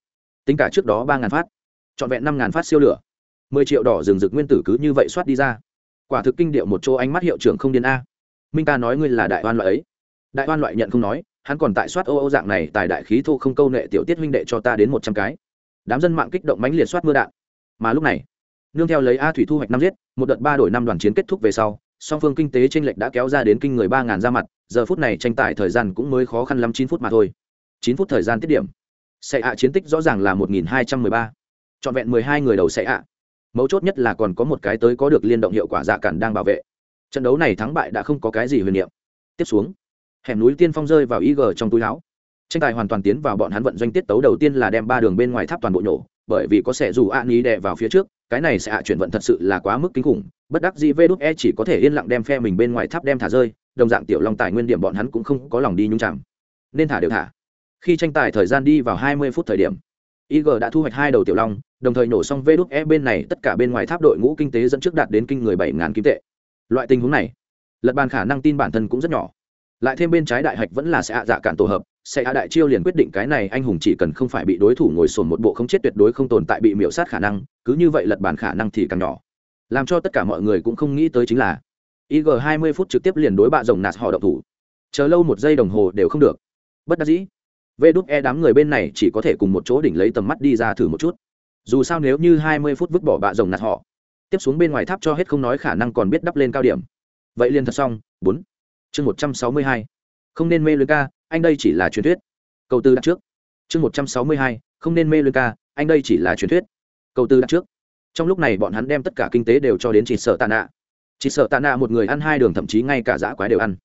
Tính cả trước đó ba ngàn phát, trọn vẹn năm ngàn phát siêu lửa, mười triệu đỏ rừng rực nguyên tử cứ như vậy soát đi ra. Quả thực kinh điệu một chỗ ánh mắt hiệu trưởng không điên a. Minh ca nói ngươi là đại oan loại ấy. Đại oan loại nhận không nói, hắn còn tại soát ô ô dạng này, tài đại khí thô không câu nệ tiểu tiết huynh đệ cho ta đến một trăm cái. Đám dân mạng kích động mãnh liệt soát mưa đạn. Mà lúc này, nương theo lấy a thủy thu hoạch năm giết, một đợt ba đổi năm đoàn chiến kết thúc về sau, song phương kinh tế tranh lệch đã kéo ra đến kinh người ba ngàn ra mặt, giờ phút này tranh tài thời gian cũng mới khó khăn lắm chín phút mà thôi chín phút thời gian tiết điểm. Sẽ ạ chiến tích rõ ràng là một nghìn hai trăm mười ba. Trọn vẹn mười hai người đầu sẽ ạ. Mấu chốt nhất là còn có một cái tới có được liên động hiệu quả dạ cản đang bảo vệ. Trận đấu này thắng bại đã không có cái gì huyền niệm. Tiếp xuống hẻm núi tiên phong rơi vào ig trong túi áo. Tranh tài hoàn toàn tiến vào bọn hắn vận doanh tiết tấu đầu tiên là đem ba đường bên ngoài tháp toàn bộ nổ, bởi vì có sẽ dù ạ ní đè vào phía trước cái này sẽ ạ chuyển vận thật sự là quá mức kinh khủng. Bất đắc dĩ VĐE chỉ có thể yên lặng đem phe mình bên ngoài tháp đem thả rơi đồng dạng tiểu long tài nguyên điểm bọn hắn cũng không có lòng đi nhúng chạm nên thả đều thả khi tranh tài thời gian đi vào 20 phút thời điểm ig đã thu hoạch hai đầu tiểu long, đồng thời nổ xong vê đúc e bên này tất cả bên ngoài tháp đội ngũ kinh tế dẫn trước đạt đến kinh người bảy ngàn kim tệ. Loại tình huống này, lật bàn khả năng tin bản thân cũng rất nhỏ. Lại thêm bên trái đại hạch vẫn là sẽ hạ dạ cạn tổ hợp, sẽ hạ đại chiêu liền quyết định cái này anh hùng chỉ cần không phải bị đối thủ ngồi sồn một bộ không chết tuyệt đối không tồn tại bị miễu sát khả năng, cứ như vậy lật bàn khả năng thì càng nhỏ. Làm cho tất cả mọi người cũng không nghĩ tới chính là ig 20 phút trực tiếp liền đối bạ rồng nạt họ độc thủ. Chờ lâu một giây đồng hồ đều không được. Bất đắc dĩ vê đúc e đám người bên này chỉ có thể cùng một chỗ đỉnh lấy tầm mắt đi ra thử một chút. Dù sao nếu như 20 phút vứt bỏ bạ rồng nạt họ, tiếp xuống bên ngoài tháp cho hết không nói khả năng còn biết đắp lên cao điểm. Vậy liền thật xong, bốn. Chương một trăm sáu mươi hai. Không nên mê luyến ca, anh đây chỉ là truyền thuyết. Câu tư đặt trước. Chương một trăm sáu mươi hai, không nên mê luyến ca, anh đây chỉ là truyền thuyết. Câu tư đặt trước. Trong lúc này bọn hắn đem tất cả kinh tế đều cho đến chỉ sợ tạ nạ. Chỉ sợ tạ nạ một người ăn hai đường thậm chí ngay cả dã quái đều ăn.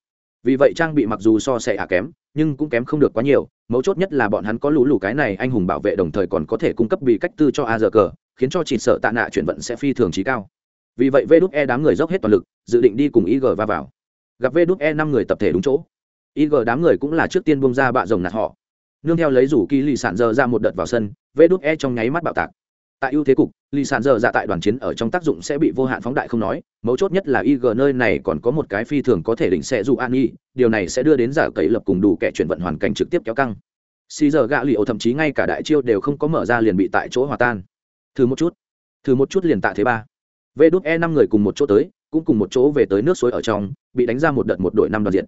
Vì vậy trang bị mặc dù so sẽ ả kém nhưng cũng kém không được quá nhiều, mấu chốt nhất là bọn hắn có lũ lù cái này anh hùng bảo vệ đồng thời còn có thể cung cấp bị cách tư cho a giờ cờ khiến cho chỉ sợ tạ nạ chuyển vận sẽ phi thường trí cao. Vì vậy vê đúc e đám người dốc hết toàn lực, dự định đi cùng ig va vào. Gặp vê đúc e năm người tập thể đúng chỗ. Ig đám người cũng là trước tiên bông ra bạ rồng nạt họ. Nương theo lấy rủ kỳ lì sản dơ ra một đợt vào sân vê đúc e trong nháy mắt bạo tạc tại ưu thế cục lì sàn dơ dạ tại đoàn chiến ở trong tác dụng sẽ bị vô hạn phóng đại không nói, mấu chốt nhất là ig nơi này còn có một cái phi thường có thể đỉnh sẽ dù an y điều này sẽ đưa đến giả cậy lập cùng đủ kẻ chuyển vận hoàn cảnh trực tiếp kéo căng. Xì giờ gạ lì ổ thậm chí ngay cả đại chiêu đều không có mở ra liền bị tại chỗ hòa tan. Thử một chút. Thử một chút liền tạ thế ba. Vê đúc e năm người cùng một chỗ tới, cũng cùng một chỗ về tới nước suối ở trong, bị đánh ra một đợt một đội năm đoàn diện.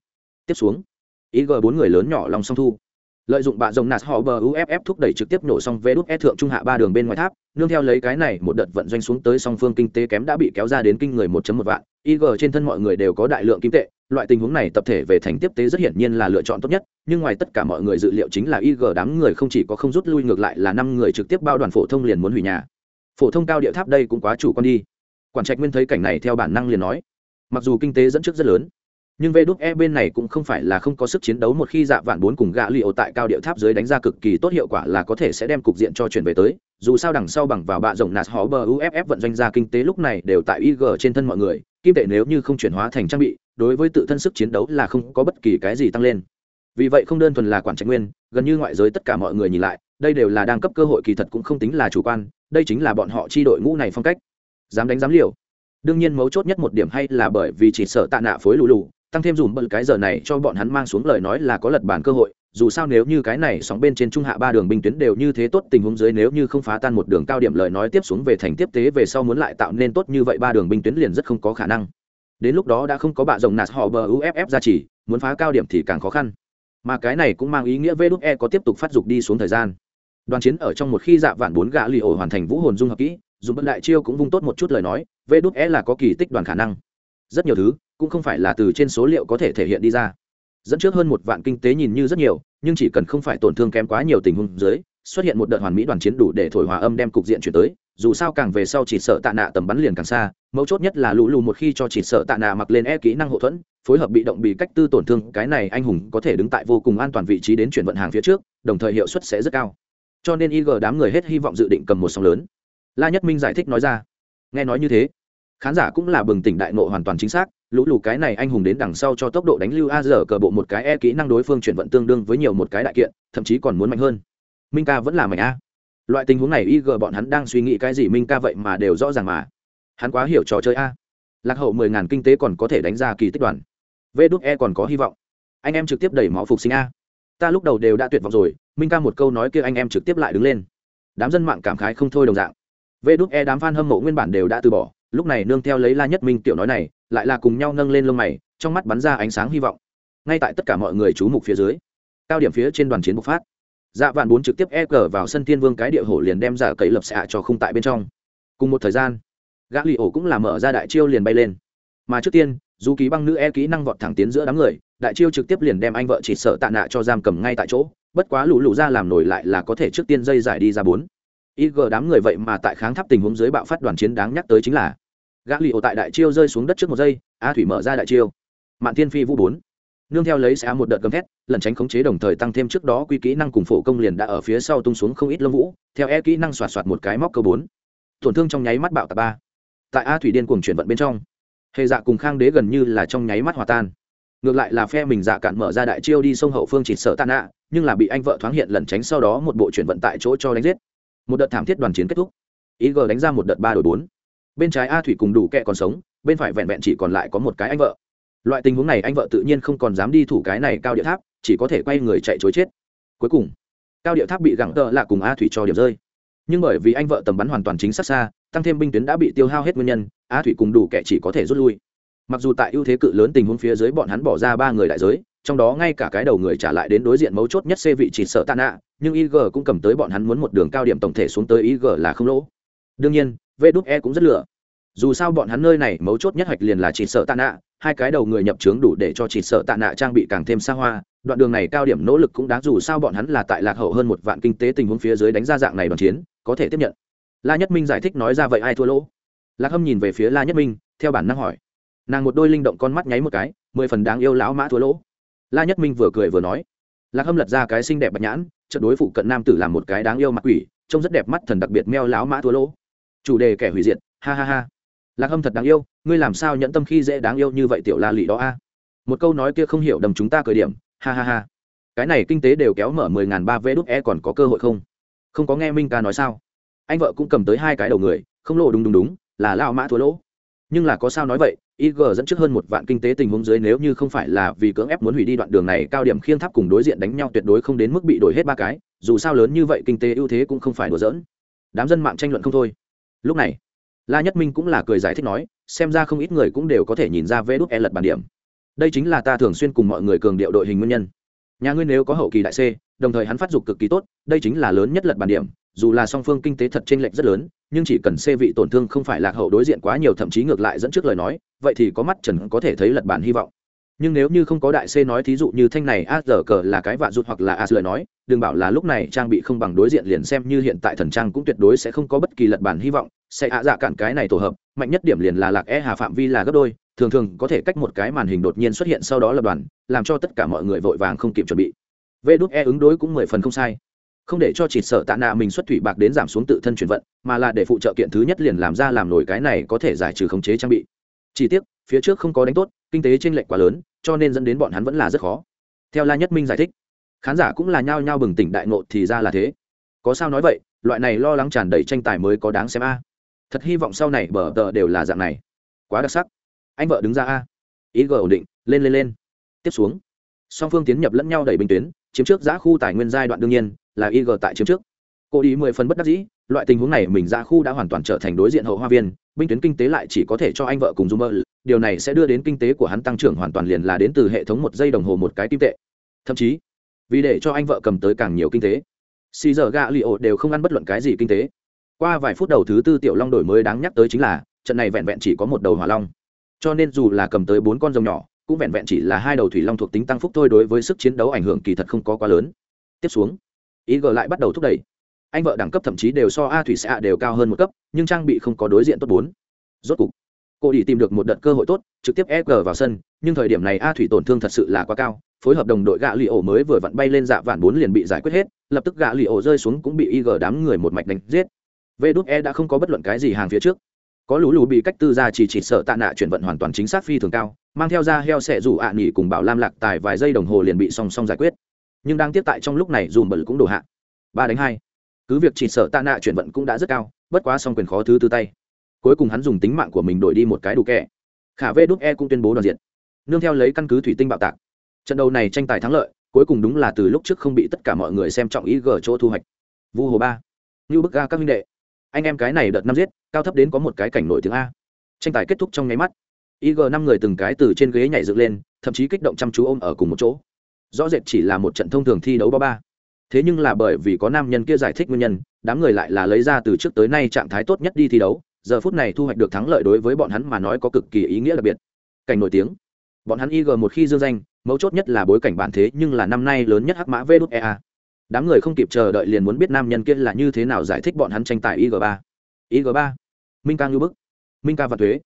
Tiếp xuống. Ig bốn người lớn nhỏ lòng song thu lợi dụng bạ rồng nạt họ bờ uff thúc đẩy trực tiếp nổ xong vé đút e thượng trung hạ ba đường bên ngoài tháp, nương theo lấy cái này một đợt vận doanh xuống tới song phương kinh tế kém đã bị kéo ra đến kinh người một một vạn. Ig trên thân mọi người đều có đại lượng kim tệ, loại tình huống này tập thể về thành tiếp tế rất hiển nhiên là lựa chọn tốt nhất, nhưng ngoài tất cả mọi người dự liệu chính là ig đám người không chỉ có không rút lui ngược lại là năm người trực tiếp bao đoàn phổ thông liền muốn hủy nhà. Phổ thông cao địa tháp đây cũng quá chủ quan đi. Quản trạch nguyên thấy cảnh này theo bản năng liền nói, mặc dù kinh tế dẫn trước rất lớn nhưng vê đúc e bên này cũng không phải là không có sức chiến đấu một khi dạ vạn bốn cùng gạ gã ô tại cao địa tháp dưới đánh ra cực kỳ tốt hiệu quả là có thể sẽ đem cục diện cho chuyển về tới. Dù sao đằng sau bằng vào bạ rộng nạt họ bờ uff vận doanh ra kinh tế lúc này đều tại ig trên thân mọi người, kim tệ nếu như không chuyển hóa thành trang bị, đối với tự thân sức chiến đấu là không có bất kỳ cái gì tăng lên. Vì vậy không đơn thuần là quản trạch nguyên, gần như ngoại giới tất cả mọi người nhìn lại, đây đều là đang cấp cơ hội kỳ thật cũng không tính là chủ quan, đây chính là bọn họ chi đội ngũ này phong cách. Dám đánh dám liều. Đương nhiên mấu chốt nhất một điểm hay là bởi vì chỉ sợ tạ nạ phối lù lù tăng thêm dùm bận cái giờ này cho bọn hắn mang xuống lời nói là có lật bản cơ hội, dù sao nếu như cái này sóng bên trên trung hạ ba đường binh tuyến đều như thế tốt, tình huống dưới nếu như không phá tan một đường cao điểm lời nói tiếp xuống về thành tiếp tế về sau muốn lại tạo nên tốt như vậy ba đường binh tuyến liền rất không có khả năng. Đến lúc đó đã không có bạ rồng nạt họ bờ uff ra chỉ, muốn phá cao điểm thì càng khó khăn. Mà cái này cũng mang ý nghĩa vê đúc e có tiếp tục phát dục đi xuống thời gian. Đoàn chiến ở trong một khi dạ vạn bốn gã lì ổ hoàn thành vũ hồn dung hợp kỹ dùng bất lại chiêu cũng vung tốt một chút lời nói, vê đúc e là có kỳ tích đoàn khả năng. Rất nhiều thứ cũng không phải là từ trên số liệu có thể thể hiện đi ra. Dẫn trước hơn một vạn kinh tế nhìn như rất nhiều, nhưng chỉ cần không phải tổn thương kém quá nhiều tình huống dưới, xuất hiện một đợt hoàn mỹ đoàn chiến đủ để thổi hòa âm đem cục diện chuyển tới, dù sao càng về sau chỉ sợ tạ nạ tầm bắn liền càng xa, mấu chốt nhất là lũ lù một khi cho chỉ sợ tạ nạ mặc lên e kỹ năng hậu thuẫn, phối hợp bị động bị cách tư tổn thương, cái này anh hùng có thể đứng tại vô cùng an toàn vị trí đến chuyển vận hàng phía trước, đồng thời hiệu suất sẽ rất cao. Cho nên ig đám người hết hy vọng dự định cầm một sóng lớn. La nhất minh giải thích nói ra. Nghe nói như thế, khán giả cũng là bừng tỉnh đại nộ hoàn toàn chính xác lũ lù cái này anh hùng đến đằng sau cho tốc độ đánh lưu a giờ cờ bộ một cái e kỹ năng đối phương chuyển vận tương đương với nhiều một cái đại kiện, thậm chí còn muốn mạnh hơn. Minh ca vẫn là mạnh a. Loại tình huống này ig bọn hắn đang suy nghĩ cái gì minh ca vậy mà đều rõ ràng mà. Hắn quá hiểu trò chơi a. Lạc hậu mười ngàn kinh tế còn có thể đánh ra kỳ tích đoàn. Vê đúc e còn có hy vọng. Anh em trực tiếp đẩy máu phục sinh a. Ta lúc đầu đều đã tuyệt vọng rồi, minh ca một câu nói kia anh em trực tiếp lại đứng lên. Đám dân mạng cảm khái không thôi đồng dạng. Vê đúc e đám f a n hâm mộ nguyên bản đều đã từ bỏ lúc này nương theo lấy la nhất minh tiểu nói này, lại là cùng nhau nâng lên lông mày, trong mắt bắn ra ánh sáng hy vọng. Ngay tại tất cả mọi người chú mục phía dưới, cao điểm phía trên đoàn chiến bộc phát. Dạ vạn bốn trực tiếp e cờ vào sân thiên vương cái địa hổ liền đem giả cậy lập xạ cho không tại bên trong. Cùng một thời gian, gã lì ổ cũng là mở ra đại chiêu liền bay lên. Mà trước tiên, dù ký băng nữ e kỹ năng vọt thẳng tiến giữa đám người, đại chiêu trực tiếp liền đem anh vợ chỉ sợ tạ nạ cho giam cầm ngay tại chỗ, bất quá lũ lũ ra làm nổi lại là có thể trước tiên dây giải đi ra bốn. Ig đám người vậy mà tại kháng tháp tình huống dưới bạo phát đoàn chiến đáng nhắc tới chính là gã lì ổ tại đại chiêu rơi xuống đất trước một giây, a thủy mở ra đại chiêu. Mạn thiên phi vũ bốn. Nương theo lấy xã một đợt gầm thét lần tránh khống chế đồng thời tăng thêm trước đó quy kỹ năng cùng phổ công liền đã ở phía sau tung xuống không ít lông vũ, theo e kỹ năng xoạt xoạt một cái móc cơ bốn. Tổn thương trong nháy mắt bạo tà ba. Tại a thủy điên cuồng chuyển vận bên trong, hề dạ cùng khang đế gần như là trong nháy mắt hòa tan. Ngược lại là phe mình dạ cạn mở ra đại chiêu đi sông hậu phương chỉ sợ tan ạ, nhưng là bị anh vợ thoáng hiện lẩn tránh sau đó một bộ chuyển vận tại chỗ cho đánh giết. Một đợt thảm thiết đoàn chiến kết thúc. Ý g đánh ra một đợt ba đổi bốn bên trái a thủy cùng đủ kẹ còn sống, bên phải vẹn vẹn chỉ còn lại có một cái anh vợ. Loại tình huống này anh vợ tự nhiên không còn dám đi thủ cái này cao địa tháp, chỉ có thể quay người chạy chối chết. Cuối cùng, cao địa tháp bị gẳng tợ là cùng a thủy cho điểm rơi. Nhưng bởi vì anh vợ tầm bắn hoàn toàn chính xác xa, tăng thêm binh tuyến đã bị tiêu hao hết nguyên nhân, a thủy cùng đủ kẻ chỉ có thể rút lui. Mặc dù tại ưu thế cự lớn tình huống phía dưới bọn hắn bỏ ra ba người đại giới, trong đó ngay cả cái đầu người trả lại đến đối diện mấu chốt nhất c vị chỉ sợ tạ nạ nhưng ig cũng cầm tới bọn hắn muốn một đường cao điểm tổng thể xuống tới ig là không lỗ. Đương nhiên vê đúc e cũng rất lửa. Dù sao bọn hắn nơi này mấu chốt nhất hạch liền là chỉ sợ tạ nạ, hai cái đầu người nhập trướng đủ để cho chỉ sợ tạ nạ trang bị càng thêm xa hoa, đoạn đường này cao điểm nỗ lực cũng đáng dù sao bọn hắn là tại lạc hậu hơn một vạn kinh tế tình huống phía dưới đánh ra dạng này đoàn chiến, có thể tiếp nhận. La nhất minh giải thích nói ra vậy ai thua lỗ? Lạc hâm nhìn về phía la nhất minh, theo bản năng hỏi. Nàng một đôi linh động con mắt nháy một cái, mười phần đáng yêu lão mã thua lỗ. La nhất minh vừa cười vừa nói. Lạc hâm lật ra cái xinh đẹp bạch nhãn trận đối phụ cận nam tử làm một cái đáng yêu mặt quỷ, trông rất đẹp mắt thần đặc biệt meo lão mã thua lỗ chủ đề kẻ hủy diệt, ha ha ha. Lạc hâm thật đáng yêu, ngươi làm sao nhẫn tâm khi dễ đáng yêu như vậy tiểu la lị đó a? Một câu nói kia không hiểu đầm chúng ta cởi điểm, ha ha ha. Cái này kinh tế đều kéo mở mười ngàn ba vé đúc e còn có cơ hội không? Không có nghe minh ca nói sao? Anh vợ cũng cầm tới hai cái đầu người, không lộ đúng đúng đúng, là lao mã thua lỗ. Nhưng là có sao nói vậy ig dẫn trước hơn một vạn kinh tế tình huống dưới nếu như không phải là vì cưỡng ép muốn hủy đi đoạn đường này, cao điểm khiêng tháp cùng đối diện đánh nhau tuyệt đối không đến mức bị đổi hết ba cái, dù sao lớn như vậy kinh tế ưu thế cũng không phải đùa dỡn đám dân mạng tranh luận không thôi lúc này, la nhất minh cũng là cười giải thích nói, xem ra không ít người cũng đều có thể nhìn ra vê đúc e lật bản điểm. Đây chính là ta thường xuyên cùng mọi người cường điệu đội hình nguyên nhân. Nhà ngươi nếu có hậu kỳ đại c, đồng thời hắn phát dục cực kỳ tốt, đây chính là lớn nhất lật bản điểm. Dù là song phương kinh tế thật chênh lệch rất lớn, nhưng chỉ cần c vị tổn thương không phải lạc hậu đối diện quá nhiều thậm chí ngược lại dẫn trước lời nói, vậy thì có mắt trần có thể thấy lật bản hy vọng nhưng nếu như không có đại c nói thí dụ như thanh này, a giờ cờ là cái vạ rụt hoặc là a lời nói, đừng bảo là lúc này trang bị không bằng đối diện liền xem như hiện tại thần trang cũng tuyệt đối sẽ không có bất kỳ lật bản hy vọng, sẽ ạ dạ cản cái này tổ hợp, mạnh nhất điểm liền là lạc e hà phạm vi là gấp đôi, thường thường có thể cách một cái màn hình đột nhiên xuất hiện sau đó lập đoàn, làm cho tất cả mọi người vội vàng không kịp chuẩn bị. Vê đúc e ứng đối cũng mười phần không sai. Không để cho chỉ sợ tạ nạ mình xuất thủy bạc đến giảm xuống tự thân chuyển vận, mà là để phụ trợ kiện thứ nhất liền làm ra làm nổi cái này có thể giải trừ khống chế trang bị. Chỉ tiếc, phía trước không có đánh tốt kinh tế t r ê n lệch quá lớn, cho nên dẫn đến bọn hắn vẫn là rất khó. Theo la nhất minh giải thích, khán giả cũng là nhao nhao bừng tỉnh đại ngộ thì ra là thế. Có sao nói vậy, loại này lo lắng tràn đầy tranh tài mới có đáng xem a. Thật hy vọng sau này bờ tờ đều là dạng này. Quá đặc sắc. Anh vợ đứng ra a. Ý ổn định, lên lên lên. Tiếp xuống. Song phương tiến nhập lẫn nhau đẩy bình tuyến, chiếm trước giã khu tài nguyên giai đoạn đương nhiên, là ig tại chiếm trước. Cô đi mười phần bất đắc dĩ, loại tình huống này mình ra khu đã hoàn toàn trở thành đối diện hậu hoa viên binh tuyến kinh tế lại chỉ có thể cho anh vợ cùng dung mơ điều này sẽ đưa đến kinh tế của hắn tăng trưởng hoàn toàn liền là đến từ hệ thống một giây đồng hồ một cái kim tệ. Thậm chí, vì để cho anh vợ cầm tới càng nhiều kinh tế xì giờ gạ li ổ đều không ăn bất luận cái gì kinh tế. Qua vài phút đầu thứ tư tiểu long đổi mới đáng nhắc tới chính là, trận này vẹn vẹn chỉ có một đầu hỏa long. Cho nên dù là cầm tới bốn con rồng nhỏ, cũng vẹn vẹn chỉ là hai đầu thủy long thuộc tính tăng phúc thôi đối với sức chiến đấu ảnh hưởng kỳ thật không có quá lớn. Tiếp xuống ý lại bắt đầu thúc đẩy anh vợ đẳng cấp thậm chí đều so a thủy xạ đều cao hơn một cấp, nhưng trang bị không có đối diện tốt bốn. Rốt cục, cô đi tìm được một đợt cơ hội tốt, trực tiếp ép g vào sân, nhưng thời điểm này a thủy tổn thương thật sự là quá cao, phối hợp đồng đội gạ lì ổ mới vừa vặn bay lên dạ vạn bốn liền bị giải quyết hết, lập tức gạ lì ổ rơi xuống cũng bị ig đám người một mạch đánh giết. Vê đúc e đã không có bất luận cái gì hàng phía trước. Có lũ lù bị cách tư ra chỉ chỉ sợ tạ nạ chuyển vận hoàn toàn chính xác phi thường cao, mang theo ra heo sẽ rủ ạ nghỉ cùng bảo lam lạc tài vài giây đồng hồ liền bị song song giải quyết. Nhưng đang tiếp tại trong lúc này dùm bẩn cũng đổ hạ. Ba đánh hai cứ việc chỉ sợ tạ nạ chuyển vận cũng đã rất cao, bất quá song quyền khó thứ tư tay. Cuối cùng hắn dùng tính mạng của mình đổi đi một cái đủ kẹ khả vê đúc e cũng tuyên bố đoàn diện. Nương theo lấy căn cứ thủy tinh bạo tạc. Trận đấu này tranh tài thắng lợi, cuối cùng đúng là từ lúc trước không bị tất cả mọi người xem trọng ý gờ chỗ thu hoạch. Vu hồ ba. Như bức ga các minh đệ. Anh em cái này đợt năm giết, cao thấp đến có một cái cảnh nổi tiếng a. Tranh tài kết thúc trong nháy mắt. Ig năm người từng cái từ trên ghế nhảy dựng lên, thậm chí kích động chăm chú ôm ở cùng một chỗ. Rõ rệt chỉ là một trận thông thường thi đấu ba ba thế nhưng là bởi vì có nam nhân kia giải thích nguyên nhân, đám người lại là lấy ra từ trước tới nay trạng thái tốt nhất đi thi đấu, giờ phút này thu hoạch được thắng lợi đối với bọn hắn mà nói có cực kỳ ý nghĩa đặc biệt. Cảnh nổi tiếng. Bọn hắn ig một khi dương danh, mấu chốt nhất là bối cảnh bản thế nhưng là năm nay lớn nhất hắc mã vê ea đám người không kịp chờ đợi liền muốn biết nam nhân kia là như thế nào giải thích bọn hắn tranh tài ig ba. ig ba. Minh ca ngưu bức. Minh ca và thuế.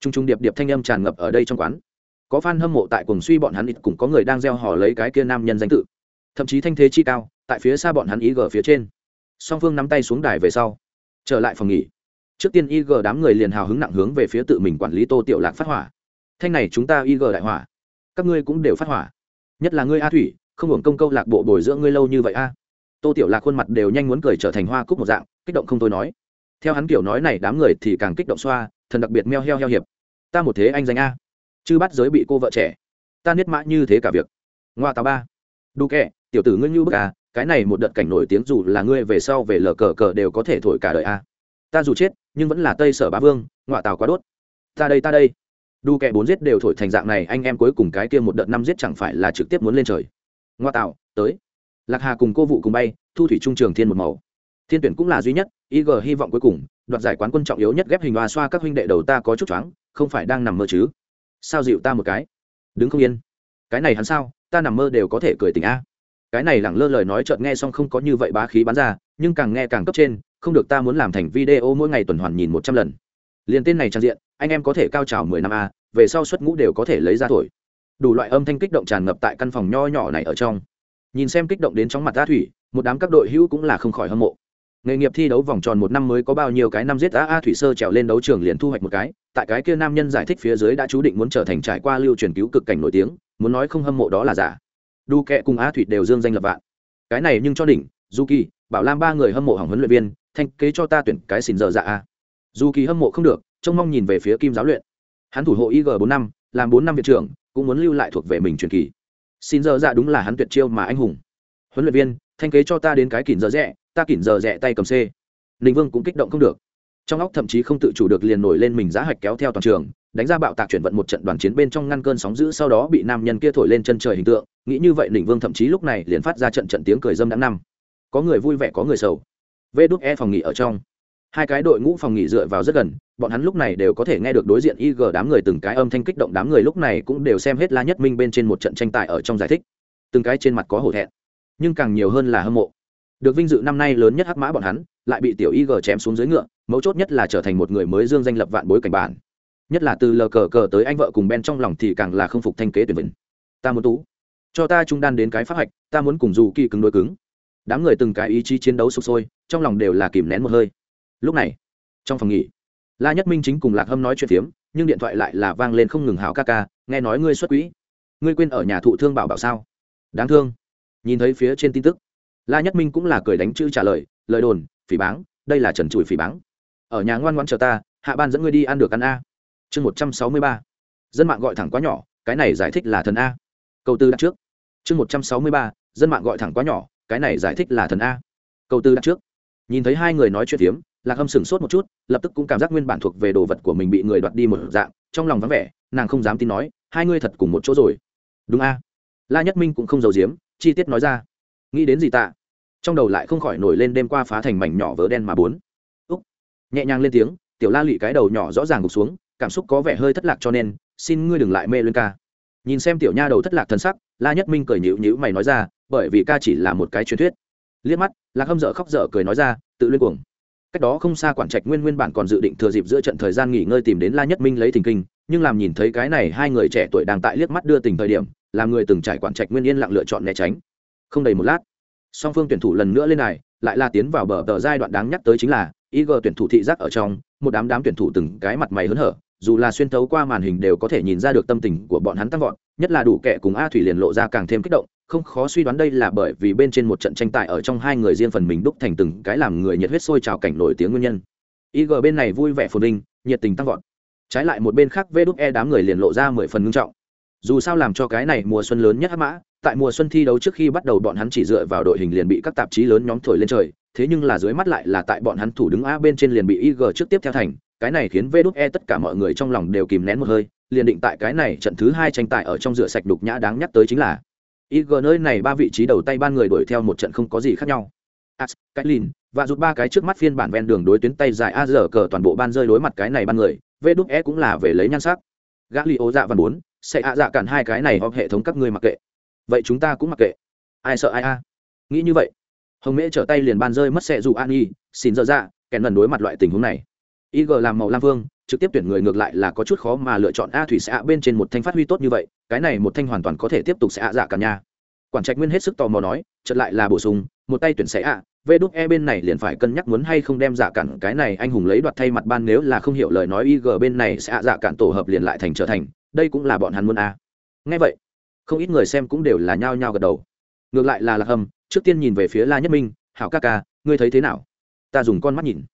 T r u n g t r u n g điệp điệp thanh âm tràn ngập ở đây trong quán. Có f a n hâm mộ tại cùng suy bọn hắn ít cũng có người đang gieo hò lấy cái kia nam nhân danh tự. Thậm chí thanh thế chi cao tại phía xa bọn hắn ig phía trên. Song phương nắm tay xuống đài về sau, trở lại phòng nghỉ. Trước tiên ig đám người liền hào hứng nặng hướng về phía tự mình quản lý tô tiểu lạc phát hỏa. Thanh này chúng ta ig đại hỏa, các ngươi cũng đều phát hỏa. Nhất là ngươi a thủy, không hưởng công câu lạc bộ bồi dưỡng ngươi lâu như vậy a. Tô tiểu lạc khuôn mặt đều nhanh muốn cười trở thành hoa cúc một dạng, kích động không tôi nói. Theo hắn kiểu nói này đám người thì càng kích động xoa, thần đặc biệt meo heo heo hiệp. Ta một thế anh danh a. Chứ bắt giới bị cô vợ trẻ. Ta niết mã như thế cả việc. Ngoa tà ba. Đu kẹ, tiểu tử ngươi như bức à cái này một đợt cảnh nổi tiếng dù là ngươi về sau về lờ cờ cờ đều có thể thổi cả đời a. Ta dù chết, nhưng vẫn là tây sở bá vương ngoại tào quá đốt. Ta đây ta đây. Đu kẹ bốn giết đều thổi thành dạng này, anh em cuối cùng cái kia một đợt năm giết chẳng phải là trực tiếp muốn lên trời. Ngoa tạo tới. Lạc hà cùng cô vụ cùng bay, thu thủy trung trường thiên một màu. Thiên tuyển cũng là duy nhất ig hy vọng cuối cùng, đoạt giải quán quân trọng yếu nhất ghép hình hoa xoa các huynh đệ đầu ta có chút choáng, không phải đang nằm mơ chứ? Sao dịu ta một cái? Đứng không yên. Cái này hắn sao? Ta nằm mơ đều có thể cười tình a cái này lẳng lơ lời nói chợt nghe xong không có như vậy bá khí bắn ra, nhưng càng nghe càng cấp trên, không được ta muốn làm thành video mỗi ngày tuần hoàn nhìn một trăm lần. Liền tên này trang diện, anh em có thể cao trào mười năm a, về sau xuất ngũ đều có thể lấy ra thổi. Đủ loại âm thanh kích động tràn ngập tại căn phòng nho nhỏ này ở trong. Nhìn xem kích động đến trong mặt a thủy, một đám các đội hữu cũng là không khỏi hâm mộ. Nghề nghiệp thi đấu vòng tròn một năm mới có bao nhiêu cái năm giết a a thủy sơ trèo lên đấu trường liền thu hoạch một cái, tại cái kia nam nhân giải thích phía dưới đã chú định muốn trở thành trải qua lưu truyền cứu cực cảnh nổi tiếng, muốn nói không hâm mộ đó là giả đu kẹ cùng a thủy đều dương danh lập vạn. Cái này nhưng cho đỉnh du kỳ bảo lam ba người hâm mộ hỏng huấn luyện viên, thanh kế cho ta tuyển cái xỉn dở dạ a. Du kỳ hâm mộ không được, trông mong nhìn về phía kim giáo luyện. Hắn thủ hộ ig bốn năm, làm bốn năm viện trưởng, cũng muốn lưu lại thuộc về mình truyền kỳ. Xin dở dạ đúng là hắn tuyệt chiêu mà anh hùng. Huấn luyện viên, thanh kế cho ta đến cái kỉn dở rẽ, ta kỉn dở rẽ tay cầm c. Ninh vương cũng kích động không được trong óc thậm chí không tự chủ được liền nổi lên mình giá hạch kéo theo toàn trường, đánh ra bạo tạc chuyển vận một trận đoàn chiến bên trong ngăn cơn sóng dữ sau đó bị nam nhân kia thổi lên chân trời hình tượng. Nghĩ như vậy đỉnh vương thậm chí lúc này liền phát ra trận trận tiếng cười dâm đã năm. Có người vui vẻ, có người sầu. Vê đúc e phòng nghỉ ở trong. Hai cái đội ngũ phòng nghỉ dựa vào rất gần, bọn hắn lúc này đều có thể nghe được đối diện ig đám người từng cái âm thanh kích động, đám người lúc này cũng đều xem hết la nhất minh bên trên một trận tranh tài ở trong giải thích. Từng cái trên mặt có hổ thẹn, nhưng càng nhiều hơn là hâm mộ. Được vinh dự năm nay lớn nhất hắc mã bọn hắn, lại bị tiểu ig chém xuống dưới ngựa mấu chốt nhất là trở thành một người mới dương danh lập vạn bối cảnh bản. Nhất là từ lờ cờ cờ tới anh vợ cùng ben trong lòng thì càng là không phục thanh kế tuyển vĩnh ta muốn tú. Cho ta trung đan đến cái pháp hạch, ta muốn cùng dù kỳ cứng đối cứng. Đám người từng cái ý chí chiến đấu sụp sôi, trong lòng đều là kìm nén một hơi. Lúc này, trong phòng nghỉ, la nhất minh chính cùng lạc hâm nói chuyện phiếm, nhưng điện thoại lại là vang lên không ngừng hào ca ca, nghe nói ngươi xuất quỹ. Ngươi quên ở nhà thụ thương bảo bảo sao? Đáng thương. Nhìn thấy phía trên tin tức, la nhất minh cũng là cười đánh chữ trả lời lời đồn, phỉ báng, đây là trần trụi phỉ báng ở nhà ngoan ngoan chờ ta, hạ ban dẫn ngươi đi ăn được ăn a. Chương một trăm sáu mươi ba. Dân mạng gọi thẳng quá nhỏ, cái này giải thích là thần a. Câu tư đặt trước. Chương một trăm sáu mươi ba. Dân mạng gọi thẳng quá nhỏ, cái này giải thích là thần a. Câu tư đặt trước. Nhìn thấy hai người nói chuyện phiếm, lạc hâm sửng sốt một chút, lập tức cũng cảm giác nguyên bản thuộc về đồ vật của mình bị người đoạt đi một dạng, trong lòng vắng vẻ, nàng không dám tin nói, hai ngươi thật cùng một chỗ rồi. Đúng a. La nhất minh cũng không giàu giếm, chi tiết nói ra. Nghĩ đến gì tạ? Trong đầu lại không khỏi nổi lên đêm qua phá thành mảnh nhỏ vỡ đen mà bốn nhẹ nhàng lên tiếng, tiểu la lụy cái đầu nhỏ rõ ràng gục xuống, cảm xúc có vẻ hơi thất lạc cho nên, xin ngươi đừng lại mê lên ca. Nhìn xem tiểu nha đầu thất lạc thân sắc, la nhất minh cười nhịu nhịu mày nói ra, bởi vì ca chỉ là một cái truyền thuyết. Liếc mắt, lạc hâm dở khóc dở cười nói ra, tự luyên cuồng. Cách đó không xa quản trạch nguyên nguyên bản còn dự định thừa dịp giữa trận thời gian nghỉ ngơi tìm đến la nhất minh lấy thình kinh, nhưng làm nhìn thấy cái này hai người trẻ tuổi đang tại liếc mắt đưa tình thời điểm, làm người từng trải quản trạch nguyên yên lặng lựa chọn né tránh. Không đầy một lát, song phương tuyển thủ lần nữa lên này lại là tiến vào bờ tờ giai đoạn đáng nhắc tới chính là ig tuyển thủ thị giác ở trong, một đám đám tuyển thủ từng cái mặt mày hớn hở, dù là xuyên thấu qua màn hình đều có thể nhìn ra được tâm tình của bọn hắn tăng vọt, nhất là đủ kẻ cùng a thủy liền lộ ra càng thêm kích động, không khó suy đoán đây là bởi vì bên trên một trận tranh tài ở trong hai người riêng phần mình đúc thành từng cái làm người nhiệt huyết sôi trào cảnh nổi tiếng nguyên nhân. Ig bên này vui vẻ phồn vinh, nhiệt tình tăng vọt. Trái lại một bên khác VĐE đúc e đám người liền lộ ra mười phần ngưng trọng. Dù sao làm cho cái này mùa xuân lớn nhất hắc mã, tại mùa xuân thi đấu trước khi bắt đầu bọn hắn chỉ dựa vào đội hình liền bị các tạp chí lớn nhóm thổi lên trời thế nhưng là dưới mắt lại là tại bọn hắn thủ đứng a bên trên liền bị ig trước tiếp theo thành, cái này khiến vê đúc e tất cả mọi người trong lòng đều kìm nén một hơi, liền định tại cái này trận thứ hai tranh tài ở trong rửa sạch đục nhã đáng nhắc tới chính là ig nơi này ba vị trí đầu tay ban người đuổi theo một trận không có gì khác nhau. As, cái lìn, và rút ba cái trước mắt phiên bản ven đường đối tuyến tay dài a giờ cờ toàn bộ ban rơi đối mặt cái này ban người, vê đúc e cũng là về lấy nhan sắc. Gã li ô dạ văn bốn, sẽ ạ dạ cản hai cái này hoặc hệ thống các ngươi mặc kệ. Vậy chúng ta cũng mặc kệ. Ai sợ ai a? Nghĩ như vậy hồng mễ trở tay liền ban rơi mất xe dù an y, xin dơ dạ kèn lần đối mặt loại tình huống này. Ig làm màu lam vương, trực tiếp tuyển người ngược lại là có chút khó mà lựa chọn a thủy sẽ bên trên một thanh phát huy tốt như vậy, cái này một thanh hoàn toàn có thể tiếp tục sẽ ạ dạ cả nhà. Quản trạch nguyên hết sức tò mò nói, chợt lại là bổ sung, một tay tuyển sẽ ạ vê đúc e bên này liền phải cân nhắc muốn hay không đem giả cản cái này anh hùng lấy đoạt thay mặt ban nếu là không hiểu lời nói ig bên này sẽ ạ dạ cản tổ hợp liền lại thành trở thành, đây cũng là bọn hắn muốn a. À. ngay vậy, không ít người xem cũng đều là nhao nhao gật đầu ngược lại là lạc hâm, trước tiên nhìn về phía la nhất minh, hảo ca ca, ngươi thấy thế nào? Ta dùng con mắt nhìn.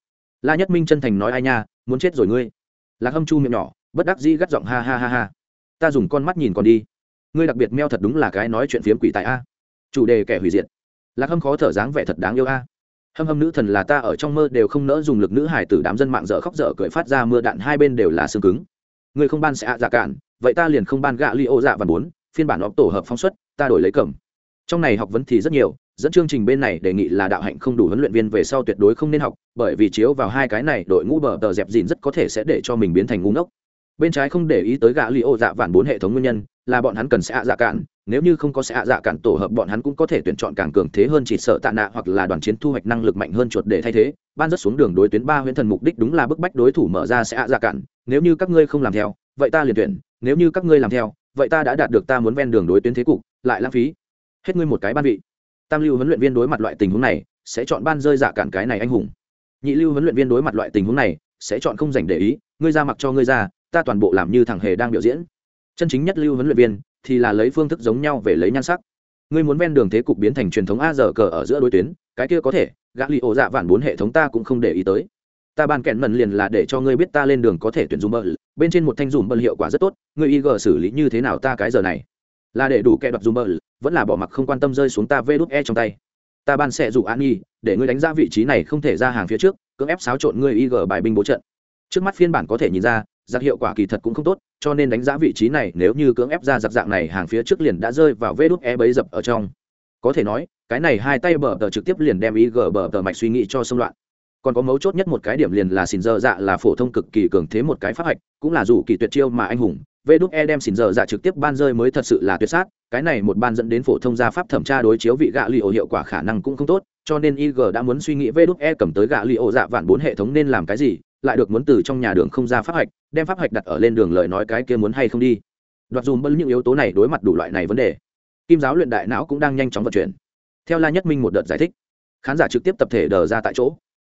La nhất minh chân thành nói, ai nha, muốn chết rồi ngươi. Lạc hâm chu miệng nhỏ, bất đắc dĩ gắt giọng, ha ha ha ha. Ta dùng con mắt nhìn còn đi. Ngươi đặc biệt meo thật đúng là cái nói chuyện phiếm quỷ tại a. Chủ đề kẻ hủy diệt. Lạc hâm khó thở dáng vẻ thật đáng yêu a. Hâm hâm nữ thần là ta ở trong mơ đều không nỡ dùng lực nữ hải tử đám dân mạng dở khóc dở cười phát ra mưa đạn, hai bên đều là xương cứng. Người không ban sẽ ạ dạ cản vậy ta liền không ban gạ li ô dạ và bốn, phiên bản óc tổ hợp phóng xuất, ta đổi lấy cầm trong này học vấn thì rất nhiều, dẫn chương trình bên này đề nghị là đạo hạnh không đủ huấn luyện viên về sau tuyệt đối không nên học, bởi vì chiếu vào hai cái này đội ngũ bờ tờ dẹp dìn rất có thể sẽ để cho mình biến thành ngu ngốc. Bên trái không để ý tới gã li ô dạ vản bốn hệ thống nguyên nhân, là bọn hắn cần sẽ hạ dạ cạn, nếu như không có sẽ hạ dạ cản tổ hợp bọn hắn cũng có thể tuyển chọn càng cường thế hơn chỉ sợ tạ nạ hoặc là đoàn chiến thu hoạch năng lực mạnh hơn chuột để thay thế. Ban rất xuống đường đối tuyến ba huyễn thần mục đích đúng là bức bách đối thủ mở ra sẽ hạ dạ cản nếu như các ngươi không làm theo, vậy ta liền tuyển, nếu như các ngươi làm theo, vậy ta đã đạt được ta muốn ven đường đối tuyến thế cục, lại lãng phí hết ngươi một cái ban vị. Tam lưu huấn luyện viên đối mặt loại tình huống này, sẽ chọn ban rơi dạ cản cái này anh hùng. Nhị lưu huấn luyện viên đối mặt loại tình huống này, sẽ chọn không dành để ý, ngươi ra mặc cho ngươi ra, ta toàn bộ làm như thằng hề đang biểu diễn. Chân chính nhất lưu huấn luyện viên, thì là lấy phương thức giống nhau về lấy nhan sắc. Ngươi muốn ven đường thế cục biến thành truyền thống a giờ cờ ở giữa đối tuyến, cái kia có thể, gã li ổ dạ vạn bốn hệ thống ta cũng không để ý tới. Ta ban kẹn mần liền là để cho ngươi biết ta lên đường có thể tuyển dùng bờ bên trên một thanh dùng bờ hiệu quả rất tốt, ngươi ig xử lý như thế nào ta cái giờ này? Là để đủ kẹ đoạt dùng bờ, vẫn là bỏ mặc không quan tâm rơi xuống ta vê đút e trong tay. Ta ban sẽ rủ an nghi để ngươi đánh giá vị trí này không thể ra hàng phía trước, cưỡng ép xáo trộn ngươi ig bài binh bố trận. Trước mắt phiên bản có thể nhìn ra, giặc hiệu quả kỳ thật cũng không tốt, cho nên đánh giá vị trí này nếu như cưỡng ép ra giặc dạng này hàng phía trước liền đã rơi vào vê đút e bấy dập ở trong. Có thể nói, cái này hai tay bờ tờ trực tiếp liền đem ig bờ tờ mạch suy nghĩ cho xung loạn. Còn có mấu chốt nhất một cái điểm liền là xin dơ dạ là phổ thông cực kỳ cường thế một cái pháp hạch, cũng là dù kỳ tuyệt chiêu mà anh hùng vê đúc e đem xỉn giờ dạ trực tiếp ban rơi mới thật sự là tuyệt sát, cái này một ban dẫn đến phổ thông gia pháp thẩm tra đối chiếu vị gạ li ổ hiệu quả khả năng cũng không tốt, cho nên ig đã muốn suy nghĩ vê đúc e cầm tới gạ li ổ dạ vạn bốn hệ thống nên làm cái gì, lại được muốn từ trong nhà đường không ra pháp hạch, đem pháp hạch đặt ở lên đường lời nói cái kia muốn hay không đi. Đoạt dùm bớt những yếu tố này đối mặt đủ loại này vấn đề. Kim giáo luyện đại não cũng đang nhanh chóng vận chuyển. Theo la nhất minh một đợt giải thích, khán giả trực tiếp tập thể đờ ra tại chỗ.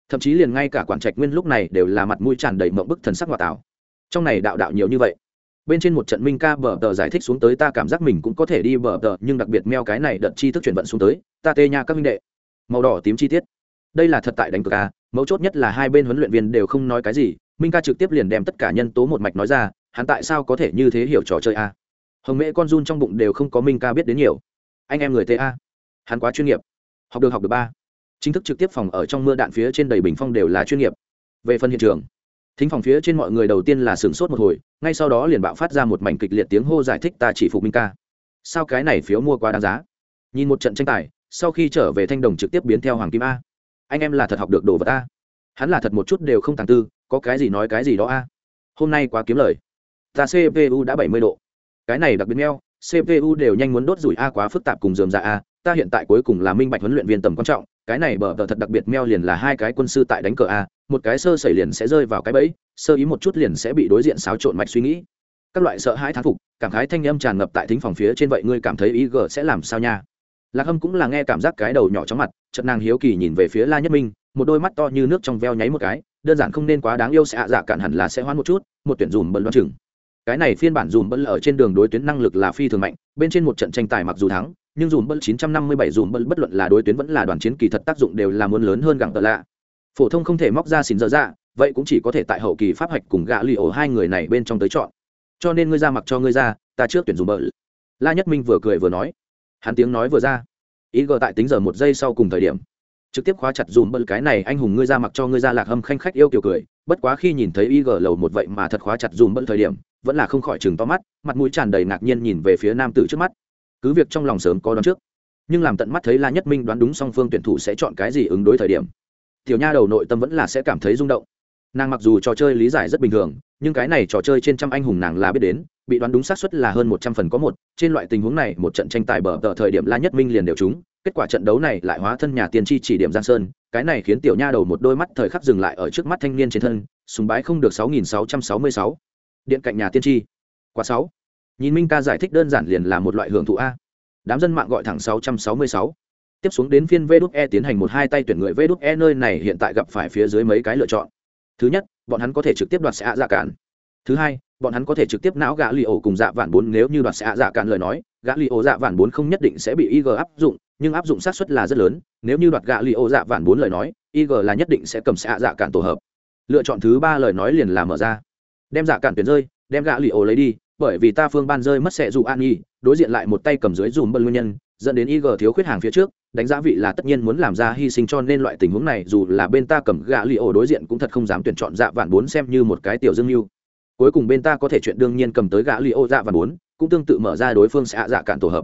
Thậm chí liền ngay cả quản trạch nguyên lúc này đều là mặt mũi tràn đầy mộng bức thần sắc hòa tảo. Trong này đạo đạo nhiều như vậy bên trên một trận minh ca bờ tờ giải thích xuống tới, ta cảm giác mình cũng có thể đi bờ tờ, nhưng đặc biệt meo cái này đợt chi thức chuyển vận xuống tới, ta tê nha các minh đệ. Màu đỏ tím chi tiết. Đây là thật tại đánh cược a mấu chốt nhất là hai bên huấn luyện viên đều không nói cái gì, minh ca trực tiếp liền đem tất cả nhân tố một mạch nói ra, hắn tại sao có thể như thế hiểu trò chơi a hồng mễ con run trong bụng đều không có minh ca biết đến nhiều. Anh em người ta hắn quá chuyên nghiệp. Học được học được ba. Chính thức trực tiếp phòng ở trong mưa đạn phía trên đầy bình phong đều là chuyên nghiệp. Về phần hiện trường thính phòng phía trên mọi người đầu tiên là sửng sốt một hồi, ngay sau đó liền bạo phát ra một mảnh kịch liệt tiếng hô giải thích ta chỉ phục minh ca. Sao cái này phiếu mua quá đáng giá? Nhìn một trận tranh tài, sau khi trở về thanh đồng trực tiếp biến theo hoàng kim a. Anh em là thật học được đồ vật a. Hắn là thật một chút đều không tàng tư, có cái gì nói cái gì đó a. Hôm nay quá kiếm lời. Ta cpu đã bảy mươi độ. Cái này đặc biệt neo cpu đều nhanh muốn đốt rủi a quá phức tạp cùng dườm ra a, ta hiện tại cuối cùng là minh bạch huấn luyện viên tầm quan trọng cái này bờ tờ thật đặc biệt meo liền là hai cái quân sư tại đánh cờ a, một cái sơ xảy liền sẽ rơi vào cái bẫy, sơ ý một chút liền sẽ bị đối diện xáo trộn mạch suy nghĩ. Các loại sợ hãi thán phục, cảm khái thanh âm tràn ngập tại thính phòng phía trên vậy ngươi cảm thấy ý g sẽ làm sao nha? Lạc hâm cũng là nghe cảm giác cái đầu nhỏ chóng mặt trận nàng hiếu kỳ nhìn về phía la nhất minh, một đôi mắt to như nước trong veo nháy một cái, đơn giản không nên quá đáng yêu sẽ ạ dạ cạn hẳn là sẽ hoán một chút, một tuyển dùm bận loan chừng. Cái này phiên bản dùm bận ở trên đường đối tuyến năng lực là phi thường mạnh, bên trên một trận tranh tài mặc dù thắng nhưng dùm bận 957 dùm bận bất luận là đối tuyến vẫn là đoàn chiến kỳ thật tác dụng đều là muốn lớn hơn gặng tờ lạ. Phổ thông không thể móc ra xỉn dở dạ vậy cũng chỉ có thể tại hậu kỳ pháp hạch cùng gạ lì ổ hai người này bên trong tới chọn. Cho nên ngươi ra mặc cho ngươi ra, ta trước tuyển dùm bận. La nhất minh vừa cười vừa nói. Hắn tiếng nói vừa ra. Ý gờ tại tính giờ một giây sau cùng thời điểm. Trực tiếp khóa chặt dùm bận cái này, anh hùng ngươi ra mặc cho ngươi ra lạc hâm khanh khách yêu kiểu cười. Bất quá khi nhìn thấy ý gờ lầu một vậy mà thật khóa chặt dùm bận thời điểm, vẫn là không khỏi chừng to mắt, mặt mũi tràn đầy ngạc nhiên nhìn về phía nam tử trước mắt cứ việc trong lòng sớm có đoán trước, nhưng làm tận mắt thấy la nhất minh đoán đúng song phương tuyển thủ sẽ chọn cái gì ứng đối thời điểm, tiểu nha đầu nội tâm vẫn là sẽ cảm thấy rung động. Nàng mặc dù trò chơi lý giải rất bình thường, nhưng cái này trò chơi trên trăm anh hùng nàng là biết đến, bị đoán đúng xác suất là hơn một trăm phần có một, trên loại tình huống này, một trận tranh tài bờ tờ thời điểm la nhất minh liền đều trúng, kết quả trận đấu này lại hóa thân nhà tiên tri chỉ điểm giang sơn, cái này khiến tiểu nha đầu một đôi mắt thời khắc dừng lại ở trước mắt thanh niên trên thân, súng bái không được sáu nghìn sáu trăm sáu mươi sáu. Điện cạnh nhà tiên tri, quá sáu nhìn minh ca giải thích đơn giản liền là một loại hưởng thụ a. Đám dân mạng gọi thẳng 666. tiếp xuống đến phiên vê e tiến hành một hai tay tuyển người vê e nơi này hiện tại gặp phải phía dưới mấy cái lựa chọn. Thứ nhất, bọn hắn có thể trực tiếp đoạt sẽ dạ cản thứ hai, bọn hắn có thể trực tiếp não gã li ổ cùng dạ vạn bốn nếu như đoạt sẽ dạ cản lời nói, gã li ổ dạ vạn bốn không nhất định sẽ bị ig áp dụng, nhưng áp dụng xác suất là rất lớn, nếu như đoạt gã li ổ dạ vạn bốn lời nói ig là nhất định sẽ cầm sẽ dạ cản tổ hợp. Lựa chọn thứ ba lời nói liền là mở ra. Đem dạ cản tuyển rơi, đem gã li ổ lấy đi bởi vì ta phương ban rơi mất sẽ dù an nhi đối diện lại một tay cầm dưới dùm bân nguyên nhân, dẫn đến ig thiếu khuyết hàng phía trước, đánh giá vị là tất nhiên muốn làm ra hy sinh cho nên loại tình huống này, dù là bên ta cầm gạ li ổ đối diện cũng thật không dám tuyển chọn dạ vạn bốn xem như một cái tiểu dương mưu. Cuối cùng bên ta có thể chuyện đương nhiên cầm tới gạ li ổ dạ vạn bốn, cũng tương tự mở ra đối phương sẽ dạ cản tổ hợp.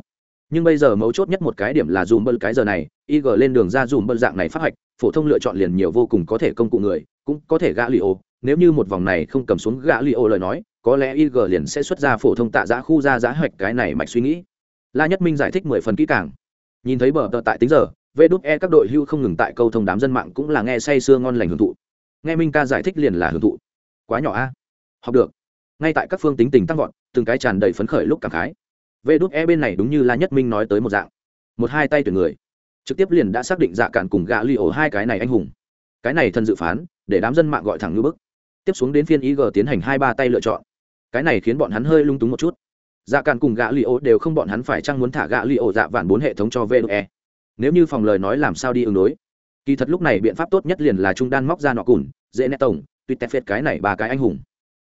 Nhưng bây giờ mấu chốt nhất một cái điểm là dùm bân cái giờ này ig lên đường ra dùm bân dạng này phát hạch, phổ thông lựa chọn liền nhiều vô cùng có thể công cụ người, cũng có thể gạ li ổ nếu như một vòng này không cầm xuống gạ li ổ lời nói có lẽ ig liền sẽ xuất ra phổ thông tạ giã khu ra giá hoạch cái này mạch suy nghĩ. La nhất minh giải thích mười phần kỹ càng. Nhìn thấy bờ tờ tại tính giờ vê đúc e các đội hưu không ngừng tại câu thông đám dân mạng cũng là nghe say sưa ngon lành hưởng thụ. Nghe minh ca giải thích liền là hưởng thụ. Quá nhỏ a. Học được. Ngay tại các phương tính tình tăng vọt, từng cái tràn đầy phấn khởi lúc cảm khái. Vê đúc e bên này đúng như la nhất minh nói tới một dạng. Một hai tay tuyển người. Trực tiếp liền đã xác định dạ cản cùng gã li ổ hai cái này anh hùng. Cái này thân dự phán, để đám dân mạng gọi thẳng như bức. Tiếp xuống đến phiên ig tiến hành hai ba tay lựa chọn cái này khiến bọn hắn hơi lung túng một chút. Dạ càn cùng gã li ô đều không bọn hắn phải chăng muốn thả gã li ô dạ vạn bốn hệ thống cho ve nếu như phòng lời nói làm sao đi ứng đối? Kỳ thật lúc này biện pháp tốt nhất liền là trung đan móc ra nọ cùn, dễ nét tổng, tuyệt tép phết cái này ba cái anh hùng.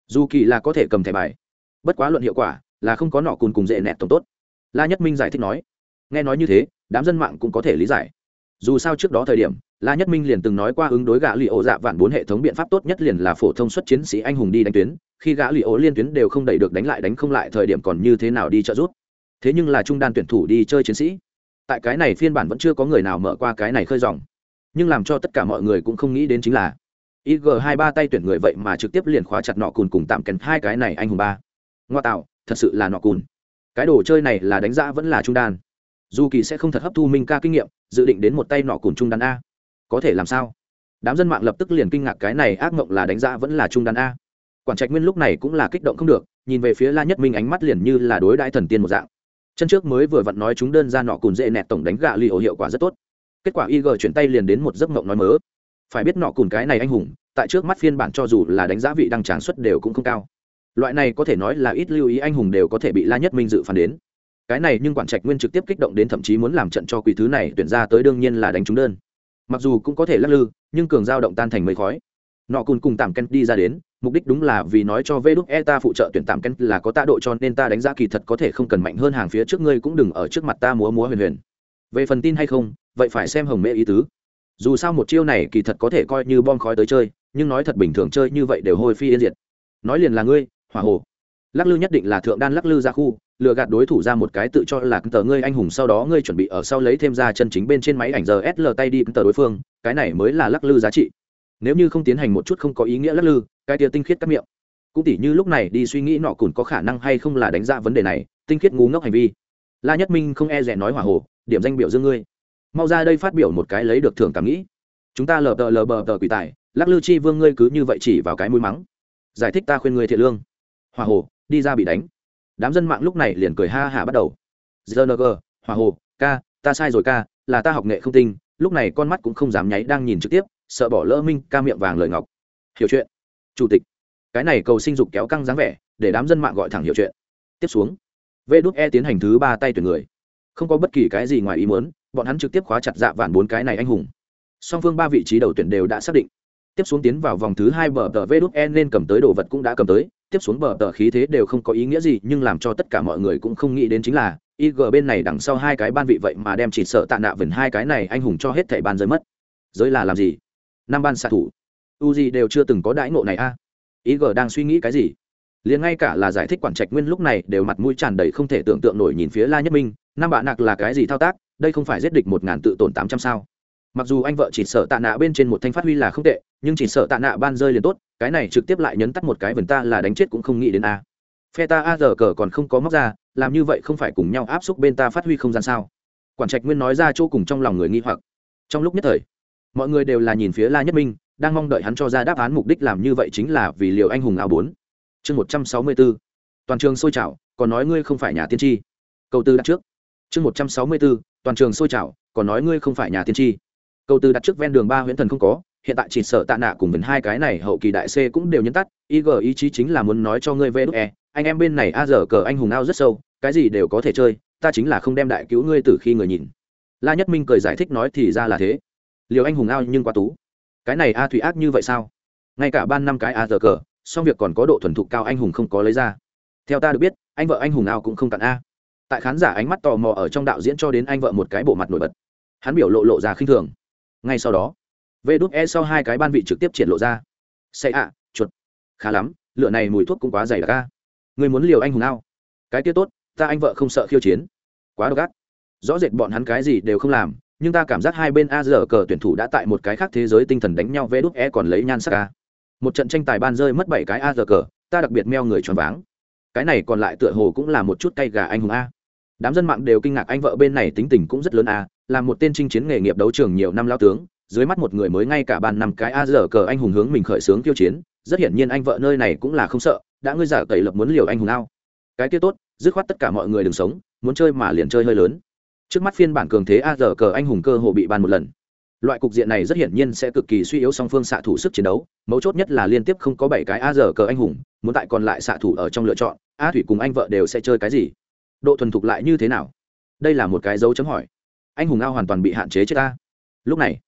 Dù kỳ là có thể cầm thẻ bài, bất quá luận hiệu quả, là không có nọ cùn cùng dễ nẹt tổng tốt. La nhất minh giải thích nói, nghe nói như thế, đám dân mạng cũng có thể lý giải. Dù sao trước đó thời điểm, la nhất minh liền từng nói qua ứng đối gã lì ổ dạ vạn bốn hệ thống biện pháp tốt nhất liền là phổ thông xuất chiến sĩ anh hùng đi đánh tuyến khi gã lì ố liên tuyến đều không đẩy được đánh lại đánh không lại thời điểm còn như thế nào đi trợ giúp. Thế nhưng là trung đan tuyển thủ đi chơi chiến sĩ. Tại cái này phiên bản vẫn chưa có người nào mở qua cái này khơi dòng. Nhưng làm cho tất cả mọi người cũng không nghĩ đến chính là ig hai ba tay tuyển người vậy mà trực tiếp liền khóa chặt nọ cùn cùng tạm kèn hai cái này anh hùng ba. Ngoa tạo, thật sự là nọ cùn. Cái đồ chơi này là đánh giá vẫn là trung đan. Dù kỳ sẽ không thật hấp thu minh ca kinh nghiệm, dự định đến một tay nọ cùn trung đan a. Có thể làm sao? Đám dân mạng lập tức liền kinh ngạc cái này ác mộng là đánh giá vẫn là trung đan a quản trạch nguyên lúc này cũng là kích động không được, nhìn về phía la nhất minh ánh mắt liền như là đối đãi thần tiên một dạng. Chân trước mới vừa vặn nói chúng đơn ra nọ cùn dễ nẹt tổng đánh gạ li ổ hiệu quả rất tốt. Kết quả ig chuyển tay liền đến một giấc mộng nói mớ. Phải biết nọ cùn cái này anh hùng, tại trước mắt phiên bản cho dù là đánh giá vị đăng tráng suất đều cũng không cao. Loại này có thể nói là ít lưu ý anh hùng đều có thể bị la nhất minh dự phản đến. Cái này nhưng quản trạch nguyên trực tiếp kích động đến thậm chí muốn làm trận cho quỷ thứ này tuyển ra tới đương nhiên là đánh trúng đơn. Mặc dù cũng có thể lắc lư, nhưng cường giao động tan thành mây khói. Nọ cùn cùng tạm ken đi ra đến mục đích đúng là vì nói cho vê đúc e ta phụ trợ tuyển tạm ken là có tạ độ cho nên ta đánh giá kỳ thật có thể không cần mạnh hơn hàng phía trước ngươi cũng đừng ở trước mặt ta múa múa huyền huyền. Về phần tin hay không, vậy phải xem hồng mễ ý tứ. Dù sao một chiêu này kỳ thật có thể coi như bom khói tới chơi, nhưng nói thật bình thường chơi như vậy đều hôi phi yên diệt. Nói liền là ngươi, hỏa hồ. Lắc lư nhất định là thượng đan lắc lư ra khu, lừa gạt đối thủ ra một cái tự cho là tờ ngươi anh hùng sau đó ngươi chuẩn bị ở sau lấy thêm ra chân chính bên trên máy ảnh giờ sl tay đi tờ đối phương, cái này mới là lắc lư giá trị nếu như không tiến hành một chút không có ý nghĩa lắc lư, cái tia tinh khiết cắt miệng. Cũng tỉ như lúc này đi suy nghĩ nọ cùn có khả năng hay không là đánh giá vấn đề này, tinh khiết ngu ngốc hành vi. La nhất minh không e rẻ nói hỏa hồ, điểm danh biểu dương ngươi. Mau ra đây phát biểu một cái lấy được thưởng cảm nghĩ. Chúng ta lờ tờ lờ bờ tờ quỷ tài, lắc lư chi vương ngươi cứ như vậy chỉ vào cái mũi mắng. Giải thích ta khuyên ngươi thiện lương. Hòa hồ, đi ra bị đánh. Đám dân mạng lúc này liền cười ha hả bắt đầu. Gng hòa hồ, ca, ta sai rồi ca, là ta học nghệ không tinh, lúc này con mắt cũng không dám nháy đang nhìn trực tiếp sợ bỏ lỡ minh ca miệng vàng lời ngọc. Hiểu chuyện. Chủ tịch. Cái này cầu sinh dục kéo căng dáng vẻ, để đám dân mạng gọi thẳng hiểu chuyện. Tiếp xuống. Vê đúc e tiến hành thứ ba tay tuyển người. Không có bất kỳ cái gì ngoài ý muốn, bọn hắn trực tiếp khóa chặt dạ vạn bốn cái này anh hùng. Song phương ba vị trí đầu tuyển đều đã xác định. Tiếp xuống tiến vào vòng thứ hai bờ tờ vê đúc e nên cầm tới đồ vật cũng đã cầm tới. Tiếp xuống bờ tờ khí thế đều không có ý nghĩa gì, nhưng làm cho tất cả mọi người cũng không nghĩ đến chính là ig bên này đằng sau hai cái ban vị vậy mà đem chỉ sợ tạ nạ vần hai cái này anh hùng cho hết thẻ ban giới mất. Giới là làm gì? Năm ban xạ thủ. U gì đều chưa từng có đãi ngộ này a. À? g đang suy nghĩ cái gì? Liền ngay cả là giải thích quản trạch nguyên lúc này đều mặt mũi tràn đầy không thể tưởng tượng nổi nhìn phía la nhất minh, năm bạn nạc là cái gì thao tác, đây không phải giết địch một ngàn tự tổn tám trăm sao. Mặc dù anh vợ chỉ sợ tạ nạ bên trên một thanh phát huy là không tệ, nhưng chỉ sợ tạ nạ ban rơi liền tốt, cái này trực tiếp lại nhấn tắt một cái vần ta là đánh chết cũng không nghĩ đến a. Phe ta a giờ cờ còn không có móc ra, làm như vậy không phải cùng nhau áp xúc bên ta phát huy không gian sao? Quản trạch nguyên nói ra chỗ cùng trong lòng người nghi hoặc. Trong lúc nhất thời mọi người đều là nhìn phía la nhất minh, đang mong đợi hắn cho ra đáp án mục đích làm như vậy chính là vì liều anh hùng áo bốn. Chương một trăm sáu mươi bốn. Toàn trường sôi trào, còn nói ngươi không phải nhà tiên tri. Câu tư đặt trước. Chương một trăm sáu mươi bốn, toàn trường sôi trào, còn nói ngươi không phải nhà tiên tri. Câu tư đặt trước ven đường ba huyễn thần không có, hiện tại chỉ sợ tạ nạ cùng với hai cái này hậu kỳ đại c cũng đều nhấn tắt ig ý chí chính là muốn nói cho ngươi vê đúc e anh em bên này a dở cờ anh hùng ao rất sâu, cái gì đều có thể chơi, ta chính là không đem đại cứu ngươi từ khi người nhìn. La nhất minh cười giải thích nói thì ra là thế liều anh hùng ao nhưng quá tú. Cái này a thủy ác như vậy sao? Ngay cả ban năm cái a giờ cờ song việc còn có độ thuần thục cao anh hùng không có lấy ra. Theo ta được biết, anh vợ anh hùng ao cũng không cặn a. Tại khán giả ánh mắt tò mò ở trong đạo diễn cho đến anh vợ một cái bộ mặt nổi bật. Hắn biểu lộ lộ ra khinh thường. Ngay sau đó, vê đúc e sau hai cái ban vị trực tiếp triển lộ ra. Xây ạ, chuột. Khá lắm lựa này mùi thuốc cũng quá dày đặc a. Người muốn liều anh hùng ao. Cái kia tốt, ta anh vợ không sợ khiêu chiến. Quá độc ác. Rõ rệt bọn hắn cái gì đều không làm nhưng ta cảm giác hai bên a giờ cờ tuyển thủ đã tại một cái khác thế giới tinh thần đánh nhau vê đúc e còn lấy nhan sắc a. Một trận tranh tài ban rơi mất bảy cái a giờ cờ, ta đặc biệt meo người tròn váng. Cái này còn lại tựa hồ cũng là một chút cay gà anh hùng a. Đám dân mạng đều kinh ngạc anh vợ bên này tính tình cũng rất lớn à là một tên chinh chiến nghề nghiệp đấu trường nhiều năm lao tướng, dưới mắt một người mới ngay cả bàn năm cái a giờ cờ anh hùng hướng mình khởi xướng tiêu chiến, rất hiển nhiên anh vợ nơi này cũng là không sợ, đã ngươi giả cậy lập muốn liều anh hùng ao. Cái kia tốt, dứt khoát tất cả mọi người đừng sống, muốn chơi mà liền chơi hơi lớn trước mắt phiên bản cường thế a giờ cờ anh hùng cơ hồ bị ban một lần. Loại cục diện này rất hiển nhiên sẽ cực kỳ suy yếu song phương xạ thủ sức chiến đấu, mấu chốt nhất là liên tiếp không có bảy cái a giờ cờ anh hùng, muốn tại còn lại xạ thủ ở trong lựa chọn, a thủy cùng anh vợ đều sẽ chơi cái gì? Độ thuần thục lại như thế nào? Đây là một cái dấu chấm hỏi. Anh hùng ao hoàn toàn bị hạn chế chết ta. Lúc này,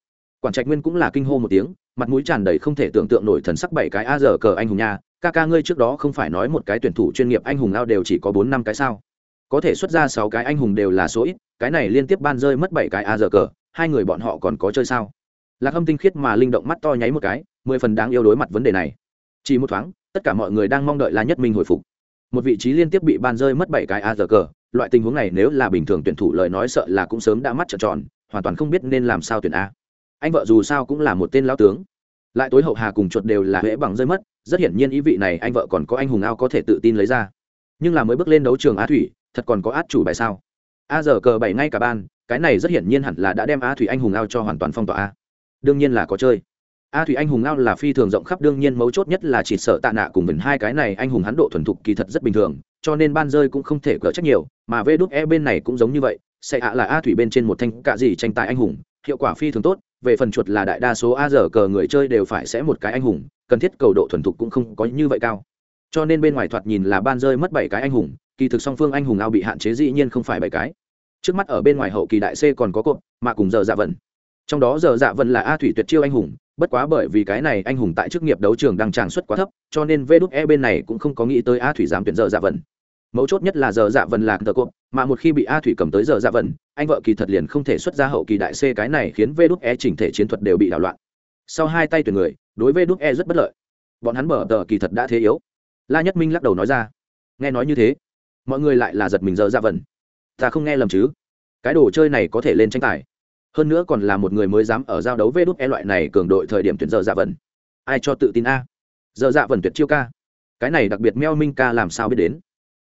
quản trạch nguyên cũng là kinh hô một tiếng, mặt mũi tràn đầy không thể tưởng tượng nổi thần sắc bảy cái a giờ cờ anh hùng nha. Ca ca ngươi trước đó không phải nói một cái tuyển thủ chuyên nghiệp anh hùng ao đều chỉ có bốn năm cái sao? Có thể xuất ra sáu cái anh hùng đều là số ít cái này liên tiếp ban rơi mất bảy cái a giờ cờ, hai người bọn họ còn có chơi sao? Lạc hâm tinh khiết mà linh động mắt to nháy một cái, mười phần đáng yêu đối mặt vấn đề này. Chỉ một thoáng, tất cả mọi người đang mong đợi la nhất minh hồi phục. Một vị trí liên tiếp bị ban rơi mất bảy cái a giờ cờ, loại tình huống này nếu là bình thường tuyển thủ lời nói sợ là cũng sớm đã mắt trợn tròn, hoàn toàn không biết nên làm sao tuyển a. Anh vợ dù sao cũng là một tên lão tướng. Lại tối hậu hà cùng chuột đều là huệ bằng rơi mất, rất hiển nhiên ý vị này anh vợ còn có anh hùng ao có thể tự tin lấy ra. Nhưng là mới bước lên đấu trường á thủy, thật còn có át chủ bài sao? A giờ cờ bảy ngay cả ban, cái này rất hiển nhiên hẳn là đã đem a thủy anh hùng ao cho hoàn toàn phong tỏa a. Đương nhiên là có chơi. A thủy anh hùng ao là phi thường rộng khắp, đương nhiên mấu chốt nhất là chỉ sợ tạ nạ cùng mình hai cái này, anh hùng hắn độ thuần thục kỳ thật rất bình thường, cho nên ban rơi cũng không thể cỡ trách nhiều, mà vê đúc e bên này cũng giống như vậy, sẽ ạ là a thủy bên trên một thanh cạ gì tranh tài anh hùng, hiệu quả phi thường tốt, về phần chuột là đại đa số a giờ cờ người chơi đều phải sẽ một cái anh hùng, cần thiết cầu độ thuần thục cũng không có như vậy cao. Cho nên bên ngoài thoạt nhìn là ban rơi mất bảy cái anh hùng kỳ thực song phương anh hùng ao bị hạn chế dĩ nhiên không phải bảy cái. Trước mắt ở bên ngoài hậu kỳ đại c còn có cộp mà cùng giờ dạ vần trong đó giờ dạ vần là a thủy tuyệt chiêu anh hùng, bất quá bởi vì cái này anh hùng tại chức nghiệp đấu trường đang tràn suất quá thấp, cho nên vê đúc e bên này cũng không có nghĩ tới a thủy dám tuyển giờ dạ vần mấu chốt nhất là giờ dạ vần lạc tờ cộp mà một khi bị a thủy cầm tới giờ dạ vần anh vợ kỳ thật liền không thể xuất ra hậu kỳ đại c cái này khiến vê đúc e chỉnh thể chiến thuật đều bị đảo loạn. Sau hai tay tuyển người, đối vê đúc e rất bất lợi. Bọn hắn mở tờ kỳ thật đã thế yếu. La nhất minh lắc đầu nói ra. Nghe nói như thế mọi người lại là giật mình giờ ra dạ vần. Ta không nghe lầm chứ? Cái đồ chơi này có thể lên tranh tài. Hơn nữa còn là một người mới dám ở giao đấu vê đút e loại này cường đội thời điểm tuyển giờ dạ vần. Ai cho tự tin a? Giờ dạ vần tuyệt chiêu ca. Cái này đặc biệt meo minh ca làm sao biết đến?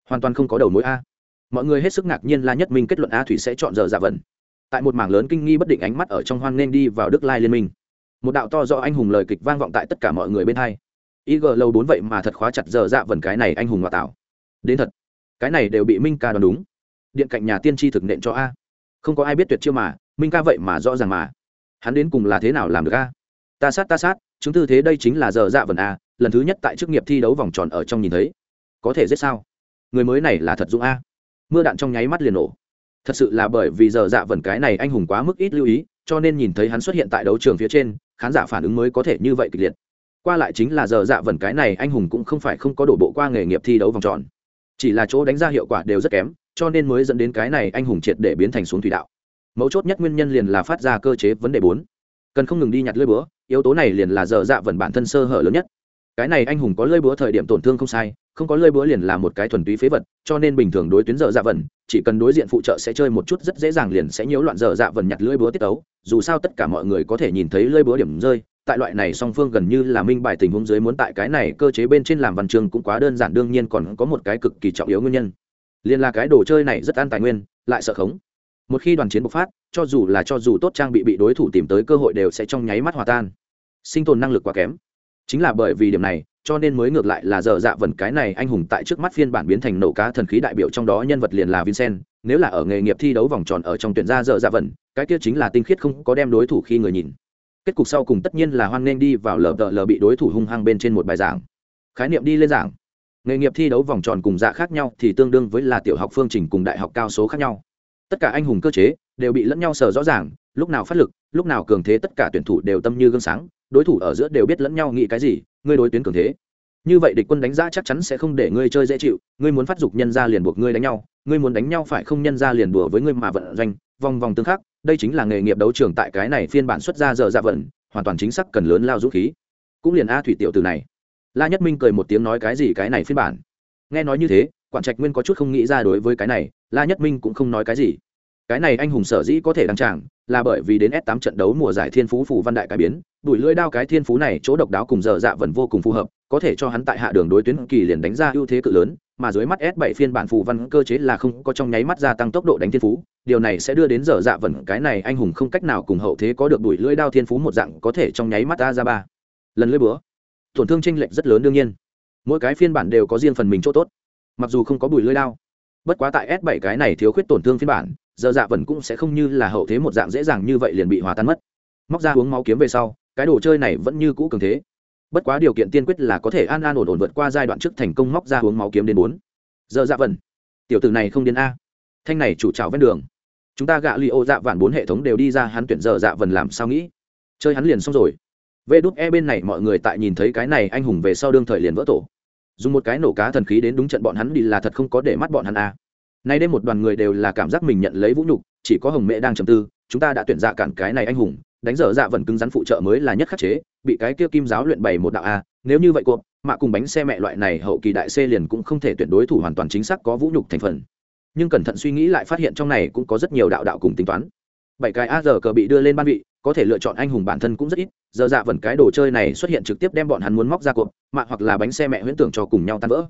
Hoàn toàn không có đầu mối a. Mọi người hết sức ngạc nhiên la nhất minh kết luận a thủy sẽ chọn giờ dạ vần. Tại một mảng lớn kinh nghi bất định ánh mắt ở trong hoan nên đi vào đức lai liên minh. Một đạo to do anh hùng lời kịch vang vọng tại tất cả mọi người bên hai. Ig lâu bốn vậy mà thật khóa chặt giờ dạ vần cái này anh hùng hòa tạo. Đến thật cái này đều bị minh ca đoán đúng. Điện cạnh nhà tiên tri thực nện cho a. Không có ai biết tuyệt chiêu mà, minh ca vậy mà rõ ràng mà. Hắn đến cùng là thế nào làm được a? Ta sát ta sát, chứng tư thế đây chính là giờ dạ vần a, lần thứ nhất tại chức nghiệp thi đấu vòng tròn ở trong nhìn thấy. Có thể giết sao? Người mới này là thật dũng a. Mưa đạn trong nháy mắt liền nổ. Thật sự là bởi vì giờ dạ vần cái này anh hùng quá mức ít lưu ý, cho nên nhìn thấy hắn xuất hiện tại đấu trường phía trên, khán giả phản ứng mới có thể như vậy kịch liệt. Qua lại chính là giờ dạ vần cái này anh hùng cũng không phải không có đổ bộ qua nghề nghiệp thi đấu vòng tròn chỉ là chỗ đánh ra hiệu quả đều rất kém, cho nên mới dẫn đến cái này anh hùng triệt để biến thành xuống thủy đạo. Mấu chốt nhất nguyên nhân liền là phát ra cơ chế vấn đề bốn. Cần không ngừng đi nhặt lưỡi búa, yếu tố này liền là dở dạ vần bản thân sơ hở lớn nhất. Cái này anh hùng có lưỡi búa thời điểm tổn thương không sai, không có lưỡi búa liền là một cái thuần túy phế vật, cho nên bình thường đối tuyến dở dạ vần chỉ cần đối diện phụ trợ sẽ chơi một chút rất dễ dàng liền sẽ nhiễu loạn dở dạ vần nhặt lưỡi búa tiết ấu. Dù sao tất cả mọi người có thể nhìn thấy lưỡi búa điểm rơi tại loại này song phương gần như là minh bài tình huống dưới muốn tại cái này cơ chế bên trên làm văn chương cũng quá đơn giản, đương nhiên còn có một cái cực kỳ trọng yếu nguyên nhân. Liền là cái đồ chơi này rất an tài nguyên, lại sợ khống. Một khi đoàn chiến bộc phát, cho dù là cho dù tốt trang bị bị đối thủ tìm tới cơ hội đều sẽ trong nháy mắt hòa tan. Sinh tồn năng lực quá kém. Chính là bởi vì điểm này, cho nên mới ngược lại là dở dạ vần cái này anh hùng tại trước mắt phiên bản biến thành nổ cá thần khí đại biểu trong đó nhân vật liền là vincent, nếu là ở nghề nghiệp thi đấu vòng tròn ở trong tuyển gia dở dạ vần, cái kia chính là tinh khiết không có đem đối thủ khi người nhìn kết cục sau cùng tất nhiên là hoan nghênh đi vào lờ đợ lờ bị đối thủ hung hăng bên trên một bài giảng. Khái niệm đi lên giảng. Nghề nghiệp thi đấu vòng tròn cùng dạ khác nhau thì tương đương với là tiểu học phương trình cùng đại học cao số khác nhau. Tất cả anh hùng cơ chế đều bị lẫn nhau sờ rõ ràng, lúc nào phát lực, lúc nào cường thế tất cả tuyển thủ đều tâm như gương sáng, đối thủ ở giữa đều biết lẫn nhau nghĩ cái gì, ngươi đối tuyến cường thế. Như vậy địch quân đánh giá chắc chắn sẽ không để ngươi chơi dễ chịu, ngươi muốn phát dục nhân ra liền buộc ngươi đánh nhau, ngươi muốn đánh nhau phải không nhân ra liền đùa với ngươi mà vận doanh vòng vòng tương khắc, đây chính là nghề nghiệp đấu trường tại cái này phiên bản xuất ra giờ dạ vận hoàn toàn chính xác cần lớn lao dũng khí. Cũng liền a thủy tiểu từ này. La nhất minh cười một tiếng nói cái gì cái này phiên bản? Nghe nói như thế, quản trạch nguyên có chút không nghĩ ra đối với cái này, la nhất minh cũng không nói cái gì. Cái này anh hùng sở dĩ có thể đăng tràng, là bởi vì đến s 8 trận đấu mùa giải thiên phú phủ văn đại cải biến, đuổi lưỡi đao cái thiên phú này chỗ độc đáo cùng giờ dạ vẫn vô cùng phù hợp, có thể cho hắn tại hạ đường đối tuyến kỳ liền đánh ra ưu thế cự lớn mà dưới mắt s 7 phiên bản phù văn cơ chế là không có trong nháy mắt gia tăng tốc độ đánh thiên phú. Điều này sẽ đưa đến giờ dạ vẩn, cái này anh hùng không cách nào cùng hậu thế có được đuổi lưỡi đao thiên phú một dạng có thể trong nháy mắt ra ra ba. Lần lưỡi búa, tổn thương chênh lệch rất lớn đương nhiên. Mỗi cái phiên bản đều có riêng phần mình chỗ tốt, mặc dù không có bùi lưỡi đao. Bất quá tại s 7 cái này thiếu khuyết tổn thương phiên bản giờ dạ vẩn cũng sẽ không như là hậu thế một dạng dễ dàng như vậy liền bị hòa tan mất. Móc ra uống máu kiếm về sau, cái đồ chơi này vẫn như cũ cường thế bất quá điều kiện tiên quyết là có thể an an ổn ổn vượt qua giai đoạn trước thành công móc ra uống máu kiếm đến bốn. Giờ dạ vần. Tiểu tử này không đến a. Thanh này chủ trào ven đường. Chúng ta gạ li ô dạ vạn bốn hệ thống đều đi ra hắn tuyển giờ dạ vần làm sao nghĩ. Chơi hắn liền xong rồi. Vê đúc e bên này mọi người tại nhìn thấy cái này anh hùng về sau đương thời liền vỡ tổ. Dùng một cái nổ cá thần khí đến đúng trận bọn hắn đi là thật không có để mắt bọn hắn a. Nay đêm một đoàn người đều là cảm giác mình nhận lấy vũ nhục, chỉ có hồng Mễ đang trầm tư, chúng ta đã tuyển dạ cản cái này anh hùng đánh dở dạ vần cứng rắn phụ trợ mới là nhất khắc chế, bị cái kia kim giáo luyện bày một đạo a, nếu như vậy cộp mạ cùng bánh xe mẹ loại này hậu kỳ đại xê liền cũng không thể tuyển đối thủ hoàn toàn chính xác có vũ nhục thành phần. Nhưng cẩn thận suy nghĩ lại phát hiện trong này cũng có rất nhiều đạo đạo cùng tính toán. Bảy cái a giờ cờ bị đưa lên ban vị, có thể lựa chọn anh hùng bản thân cũng rất ít, giờ dạ vần cái đồ chơi này xuất hiện trực tiếp đem bọn hắn muốn móc ra cộp mạ hoặc là bánh xe mẹ huyễn tưởng cho cùng nhau tan vỡ.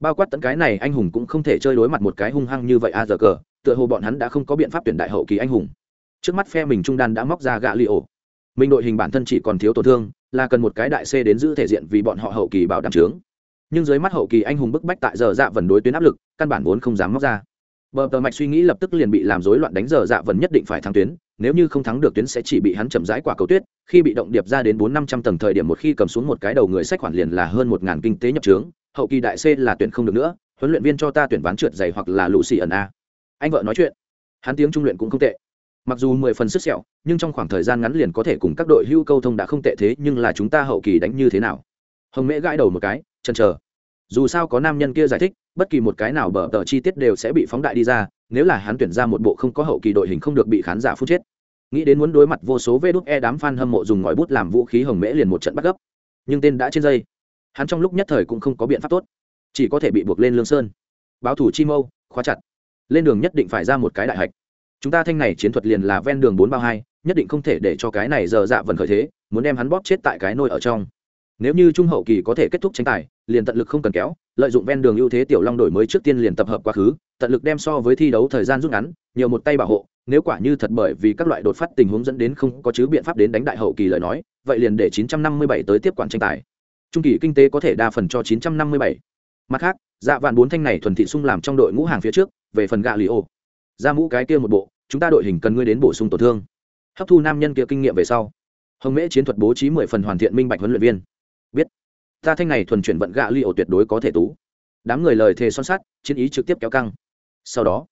Bao quát tận cái này anh hùng cũng không thể chơi đối mặt một cái hung hăng như vậy a giờ cờ, tựa hồ bọn hắn đã không có biện pháp tuyển đại hậu kỳ anh hùng trước mắt phe mình trung đan đã móc ra gạ li ổ mình đội hình bản thân chỉ còn thiếu tổn thương, là cần một cái đại c đến giữ thể diện vì bọn họ hậu kỳ bảo đảm trướng nhưng dưới mắt hậu kỳ anh hùng bức bách tại giờ dạ vần đối tuyến áp lực, căn bản vốn không dám móc ra. Bờ tờ mạch suy nghĩ lập tức liền bị làm rối loạn đánh giờ dạ vần nhất định phải thắng tuyến, nếu như không thắng được tuyến sẽ chỉ bị hắn chậm rãi quả cầu tuyết, khi bị động điệp ra đến bốn năm trăm tầng thời điểm một khi cầm xuống một cái đầu người sách khoản liền là hơn một ngàn kinh tế nhập trướng hậu kỳ đại c là tuyển không được nữa, huấn luyện viên cho ta tuyển ván trượt dày hoặc là lũ xì ẩn a. Anh vợ nói chuyện. Hắn tiếng trung luyện cũng không tệ mặc dù mười phần sức sẹo, nhưng trong khoảng thời gian ngắn liền có thể cùng các đội hưu câu thông đã không tệ thế, nhưng là chúng ta hậu kỳ đánh như thế nào? Hồng mễ gãi đầu một cái, chần chờ. Dù sao có nam nhân kia giải thích, bất kỳ một cái nào bở tờ chi tiết đều sẽ bị phóng đại đi ra, nếu là hắn tuyển ra một bộ không có hậu kỳ đội hình không được bị khán giả phút chết. Nghĩ đến muốn đối mặt vô số vê đúc e đám f a n hâm mộ dùng ngòi bút làm vũ khí, hồng mễ liền một trận bắt gấp. Nhưng tên đã trên dây. Hắn trong lúc nhất thời cũng không có biện pháp tốt. Chỉ có thể bị buộc lên lương sơn. Báo thủ chi mâu, khóa chặt. Lên đường nhất định phải ra một cái đại hạch chúng ta thanh này chiến thuật liền là ven đường bốn bao hai, nhất định không thể để cho cái này giờ dạ vần khởi thế, muốn đem hắn bóp chết tại cái nôi ở trong. Nếu như trung hậu kỳ có thể kết thúc tranh tài, liền tận lực không cần kéo, lợi dụng ven đường ưu thế tiểu long đổi mới trước tiên liền tập hợp quá khứ, tận lực đem so với thi đấu thời gian rút ngắn, nhiều một tay bảo hộ, nếu quả như thật bởi vì các loại đột phát tình huống dẫn đến không có chứ biện pháp đến đánh đại hậu kỳ lời nói, vậy liền để 957 tới tiếp quản tranh tài. Trung kỳ kinh tế có thể đa phần cho 957. mặt khác dạ vạn bốn thanh này thuần thị sung làm trong đội ngũ hàng phía trước, về phần gạ lì ô ra mũ cái kia một bộ, chúng ta đội hình cần ngươi đến bổ sung tổn thương. Hấp thu nam nhân kia kinh nghiệm về sau, hồng mễ chiến thuật bố trí mười phần hoàn thiện minh bạch huấn luyện viên. Biết, ta thanh này thuần chuyển vận gạ li ổ tuyệt đối có thể tú. Đám người lời thề son sắt, chiến ý trực tiếp kéo căng. Sau đó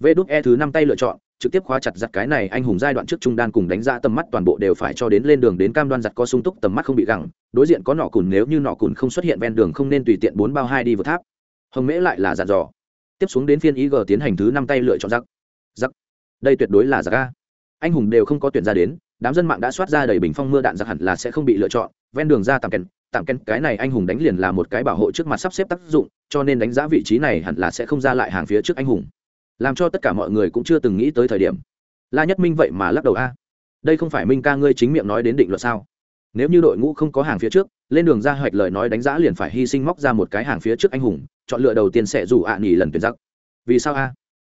vê đúc e thứ năm tay lựa chọn, trực tiếp khóa chặt giặt cái này anh hùng giai đoạn trước trung đan cùng đánh ra tầm mắt toàn bộ đều phải cho đến lên đường đến cam đoan giặt có sung túc, tầm mắt không bị gẳng, đối diện có nọ cùn nếu như nọ cùn không xuất hiện ven đường không nên tùy tiện bốn bao hai đi vượt tháp. Hồng mễ lại là giặt dò. Tiếp xuống đến phiên ý g tiến hành thứ năm tay lựa chọn giặc giặc. Đây tuyệt đối là giặc a. Anh hùng đều không có tuyển ra đến, đám dân mạng đã soát ra đầy bình phong mưa đạn giặc hẳn là sẽ không bị lựa chọn. Ven đường ra tạm kèn tạm kèn, cái này anh hùng đánh liền là một cái bảo hộ trước mặt sắp xếp tác dụng, cho nên đánh giá vị trí này hẳn là sẽ không ra lại hàng phía trước anh hùng. Làm cho tất cả mọi người cũng chưa từng nghĩ tới thời điểm. La nhất minh vậy mà lắc đầu a. Đây không phải minh ca ngươi chính miệng nói đến định luật sao? Nếu như đội ngũ không có hàng phía trước, lên đường ra hoạch lời nói đánh giá liền phải hy sinh móc ra một cái hàng phía trước anh hùng, chọn lựa đầu tiên sẽ dù ạ à nghỉ lần tuyển giặc. Vì sao a?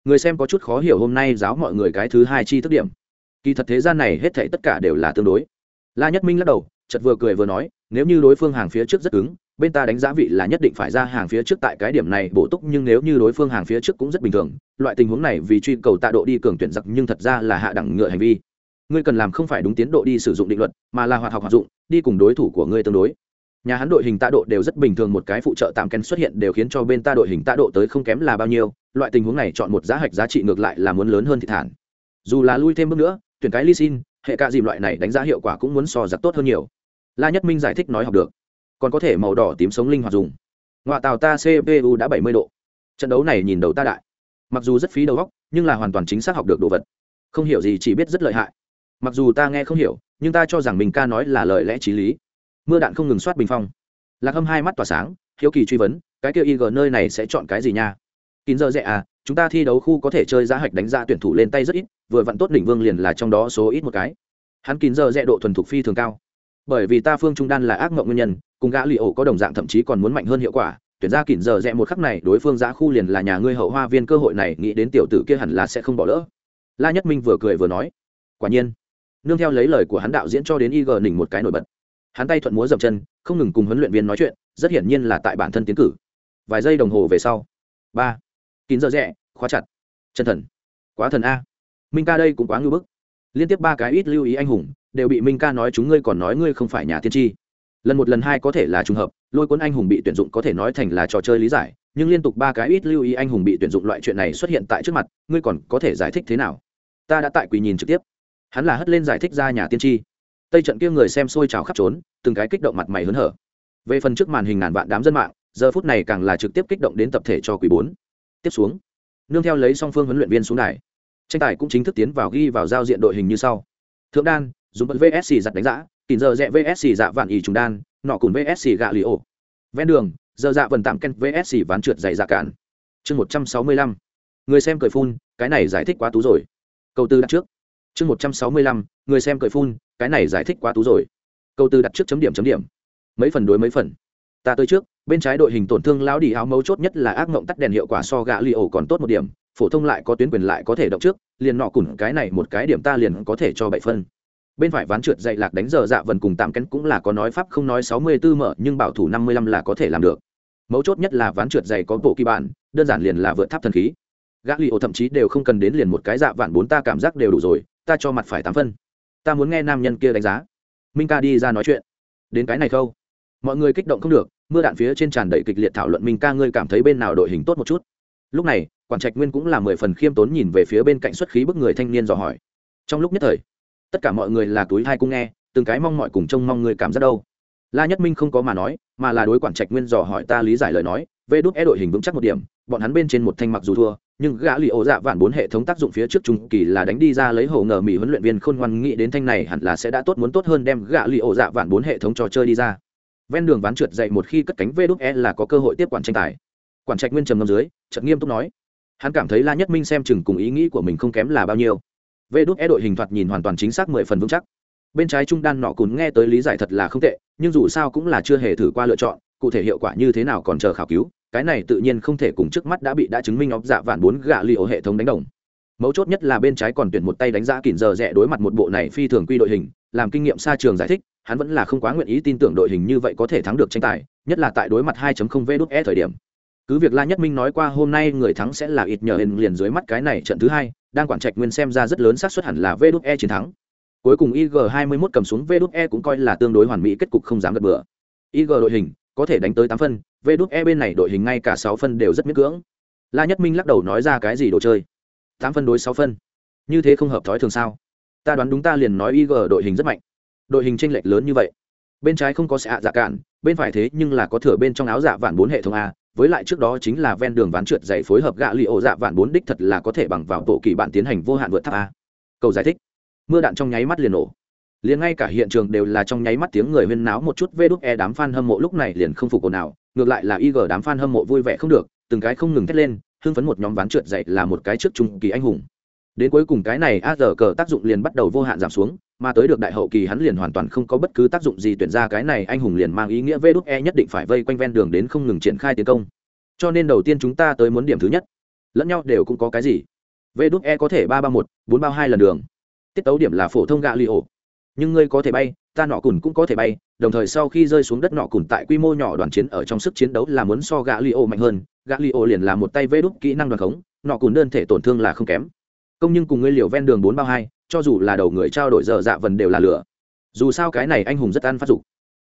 Người xem có chút khó hiểu hôm nay giáo mọi người cái thứ hai chi thức điểm. Kỳ thật thế gian này hết thảy tất cả đều là tương đối. La nhất minh lắc đầu chật vừa cười vừa nói, nếu như đối phương hàng phía trước rất cứng, bên ta đánh giá vị là nhất định phải ra hàng phía trước tại cái điểm này bổ túc, nhưng nếu như đối phương hàng phía trước cũng rất bình thường, loại tình huống này vì truy cầu tạ độ đi cường tuyển giặc nhưng thật ra là hạ đẳng ngựa hành vi. Ngươi cần làm không phải đúng tiến độ đi sử dụng định luật, mà là hoạt học hoạt dụng, đi cùng đối thủ của ngươi tương đối nhà hắn đội hình tạ độ đều rất bình thường, một cái phụ trợ tạm ken xuất hiện đều khiến cho bên ta đội hình tạ độ tới không kém là bao nhiêu, loại tình huống này chọn một giá hạch giá trị ngược lại là muốn lớn hơn thị thản. Dù là lui thêm bước nữa, tuyển cái ly xin hệ cạ dìm loại này đánh giá hiệu quả cũng muốn so giặc tốt hơn nhiều. La nhất minh giải thích nói học được. Còn có thể màu đỏ tím sống linh hoạt dùng. Ngoại tàu ta cpu đã bảy mươi độ. Trận đấu này nhìn đầu ta đại. Mặc dù rất phí đầu góc nhưng là hoàn toàn chính xác học được đồ vật. Không hiểu gì chỉ biết rất lợi hại. Mặc dù ta nghe không hiểu, nhưng ta cho rằng mình ca nói là lời lẽ t r í lý mưa đạn không ngừng soát bình phong. Lạc hâm hai mắt tỏa sáng, hiếu kỳ truy vấn, cái kia ig nơi này sẽ chọn cái gì nha? Kín giờ rẻ à chúng ta thi đấu khu có thể chơi giá hạch đánh ra tuyển thủ lên tay rất ít, vừa vặn tốt đỉnh vương liền là trong đó số ít một cái. Hắn kín giờ rẽ độ thuần thục phi thường cao. Bởi vì ta phương trung đan là ác mộng nguyên nhân, cùng gã lì ổ có đồng dạng thậm chí còn muốn mạnh hơn hiệu quả, tuyển ra kín giờ rẽ một khắc này đối phương giã khu liền là nhà ngươi hậu hoa viên cơ hội này, nghĩ đến tiểu tử kia hẳn là sẽ không bỏ lỡ. La nhất minh vừa cười vừa nói, quả nhiên. Nương theo lấy lời của hắn đạo diễn cho đến ig nỉnh một cái nổi bật hắn tay thuận múa dậm chân, không ngừng cùng huấn luyện viên nói chuyện, rất hiển nhiên là tại bản thân tiến cử. Vài giây đồng hồ về sau. Ba. Kín giờ rẽ khóa chặt. Chân thần. Quá thần a. Minh ca đây cũng quá ngưỡng bức. Liên tiếp ba cái ít lưu ý anh hùng, đều bị minh ca nói chúng ngươi còn nói ngươi không phải nhà tiên tri. Lần một lần hai có thể là trùng hợp, lôi cuốn anh hùng bị tuyển dụng có thể nói thành là trò chơi lý giải, nhưng liên tục ba cái ít lưu ý anh hùng bị tuyển dụng loại chuyện này xuất hiện tại trước mặt, ngươi còn có thể giải thích thế nào? Ta đã tại quỳ nhìn trực tiếp. Hắn là hất lên giải thích ra nhà tiên tri tây trận kia người xem xôi trào khắp trốn từng cái kích động mặt mày hớn hở. Về phần trước màn hình ngàn vạn đám dân mạng giờ phút này càng là trực tiếp kích động đến tập thể cho quý bốn. Tiếp xuống nương theo lấy song phương huấn luyện viên xuống này, tranh tài cũng chính thức tiến vào ghi vào giao diện đội hình như sau. Thượng đan dùng bận vsc giặt đánh giã tìm giờ rẽ vsc dạ vạn ý trùng đan nọ cùng vsc gạ lì ổ. Ven đường giờ dạ vần tạm ken vsc ván trượt dày dạ cản chương một trăm sáu mươi lăm. Người xem cười phun cái này giải thích quá tú rồi. Câu tư đặt trước chương một trăm sáu mươi lăm, người xem cười phun, cái này giải thích quá tú rồi. Câu tư đặt trước chấm điểm chấm điểm. Mấy phần đối mấy phần. Ta tới trước, bên trái đội hình tổn thương lão đi áo mấu chốt nhất là ác mộng tắt đèn hiệu quả so gạ li ổ còn tốt một điểm, phổ thông lại có tuyến quyền lại có thể động trước, liền nọ củng cái này một cái điểm ta liền có thể cho bảy phân. Bên phải ván trượt dậy lạc đánh giờ dạ vần cùng tạm kén cũng là có nói pháp không nói sáu mươi 64 mở, nhưng bảo thủ năm mươi lăm là có thể làm được. Mấu chốt nhất là ván trượt dày có bộ kỳ bản, đơn giản liền là vượt tháp thần khí. Gã li ổ thậm chí đều không cần đến liền một cái dạ vạn bốn ta cảm giác đều đủ rồi ta cho mặt phải tám phân. Ta muốn nghe nam nhân kia đánh giá. Minh ca đi ra nói chuyện. Đến cái này khâu. Mọi người kích động không được, mưa đạn phía trên tràn đầy kịch liệt thảo luận minh ca ngươi cảm thấy bên nào đội hình tốt một chút. Lúc này, quản trạch nguyên cũng là mười phần khiêm tốn nhìn về phía bên cạnh xuất khí bức người thanh niên dò hỏi. Trong lúc nhất thời, tất cả mọi người là túi hai cũng nghe, từng cái mong mọi cùng trông mong người cảm giác đâu. La nhất minh không có mà nói, mà là đối quản trạch nguyên dò hỏi ta lý giải lời nói, vê đúc e đội hình vững chắc một điểm, bọn hắn bên trên một thanh mặc dù thua nhưng gã lì ổ dạ vạn bốn hệ thống tác dụng phía trước trung kỳ là đánh đi ra lấy hồ ngờ mỹ huấn luyện viên khôn ngoan nghĩ đến thanh này hẳn là sẽ đã tốt muốn tốt hơn đem gã lì ổ dạ vạn bốn hệ thống trò chơi đi ra. Ven đường ván trượt dậy một khi cất cánh vê đúc e là có cơ hội tiếp quản tranh tài. Quản trạch nguyên trầm ngâm dưới trận nghiêm túc nói. Hắn cảm thấy la nhất minh xem chừng cùng ý nghĩ của mình không kém là bao nhiêu. Vê đúc e đội hình thoạt nhìn hoàn toàn chính xác mười phần vững chắc. Bên trái trung đan nọ cùn nghe tới lý giải thật là không tệ, nhưng dù sao cũng là chưa hề thử qua lựa chọn, cụ thể hiệu quả như thế nào còn chờ khảo cứu cái này tự nhiên không thể cùng trước mắt đã bị đã chứng minh óc dạ vạn bốn gạ li ổ hệ thống đánh đồng. Mấu chốt nhất là bên trái còn tuyển một tay đánh giá kỉn giờ rẽ đối mặt một bộ này phi thường quy đội hình, làm kinh nghiệm xa trường giải thích, hắn vẫn là không quá nguyện ý tin tưởng đội hình như vậy có thể thắng được tranh tài, nhất là tại đối mặt 2.0 v đúc e thời điểm. Cứ việc la nhất minh nói qua hôm nay người thắng sẽ là ít nhờ hình liền dưới mắt cái này trận thứ hai, đang quản trạch nguyên xem ra rất lớn xác suất hẳn là v đúc e chiến thắng. Cuối cùng ig 21 cầm xuống v đúc e cũng coi là tương đối hoàn mỹ kết cục không dám gật bừa. Ig đội hình có thể đánh tới tám phân về đúc e bên này đội hình ngay cả sáu phân đều rất miễn cưỡng. La nhất minh lắc đầu nói ra cái gì đồ chơi? Tám phân đối sáu phân. Như thế không hợp thói thường sao? Ta đoán đúng ta liền nói ig đội hình rất mạnh. Đội hình tranh lệch lớn như vậy. Bên trái không có xạ giả dạ cạn, bên phải thế nhưng là có thừa bên trong áo giả vạn bốn hệ thống a, với lại trước đó chính là ven đường ván trượt dày phối hợp gạ lì ổ dạ vạn bốn đích thật là có thể bằng vào bộ kỳ bạn tiến hành vô hạn vượt tháp a. Cầu giải thích. Mưa đạn trong nháy mắt liền nổ liền ngay cả hiện trường đều là trong nháy mắt tiếng người huyên náo một chút vê đúc e đám fan hâm mộ lúc này liền không phục ồn nào ngược lại là ig đám fan hâm mộ vui vẻ không được, từng cái không ngừng thét lên, hưng phấn một nhóm ván trượt dậy là một cái trước trung kỳ anh hùng. Đến cuối cùng cái này a giờ cờ tác dụng liền bắt đầu vô hạn giảm xuống, mà tới được đại hậu kỳ hắn liền hoàn toàn không có bất cứ tác dụng gì tuyển ra cái này anh hùng liền mang ý nghĩa vê đúc e nhất định phải vây quanh ven đường đến không ngừng triển khai tiến công. Cho nên đầu tiên chúng ta tới muốn điểm thứ nhất. Lẫn nhau đều cũng có cái gì? Vê đúc e có thể ba ba một, bốn bao hai lần đường. Tiết tấu điểm là phổ thông gạ li ổ nhưng ngươi có thể bay, ta nọ cùn cũng có thể bay, đồng thời sau khi rơi xuống đất nọ cùn tại quy mô nhỏ đoàn chiến ở trong sức chiến đấu là muốn so gã li ô mạnh hơn, gã li ô liền là một tay vê đúc kỹ năng đoàn khống, nọ cùn đơn thể tổn thương là không kém. Công nhưng cùng ngươi liều ven đường bốn bao hai, cho dù là đầu người trao đổi giờ dạ vần đều là lửa. Dù sao cái này anh hùng rất ăn phát dục.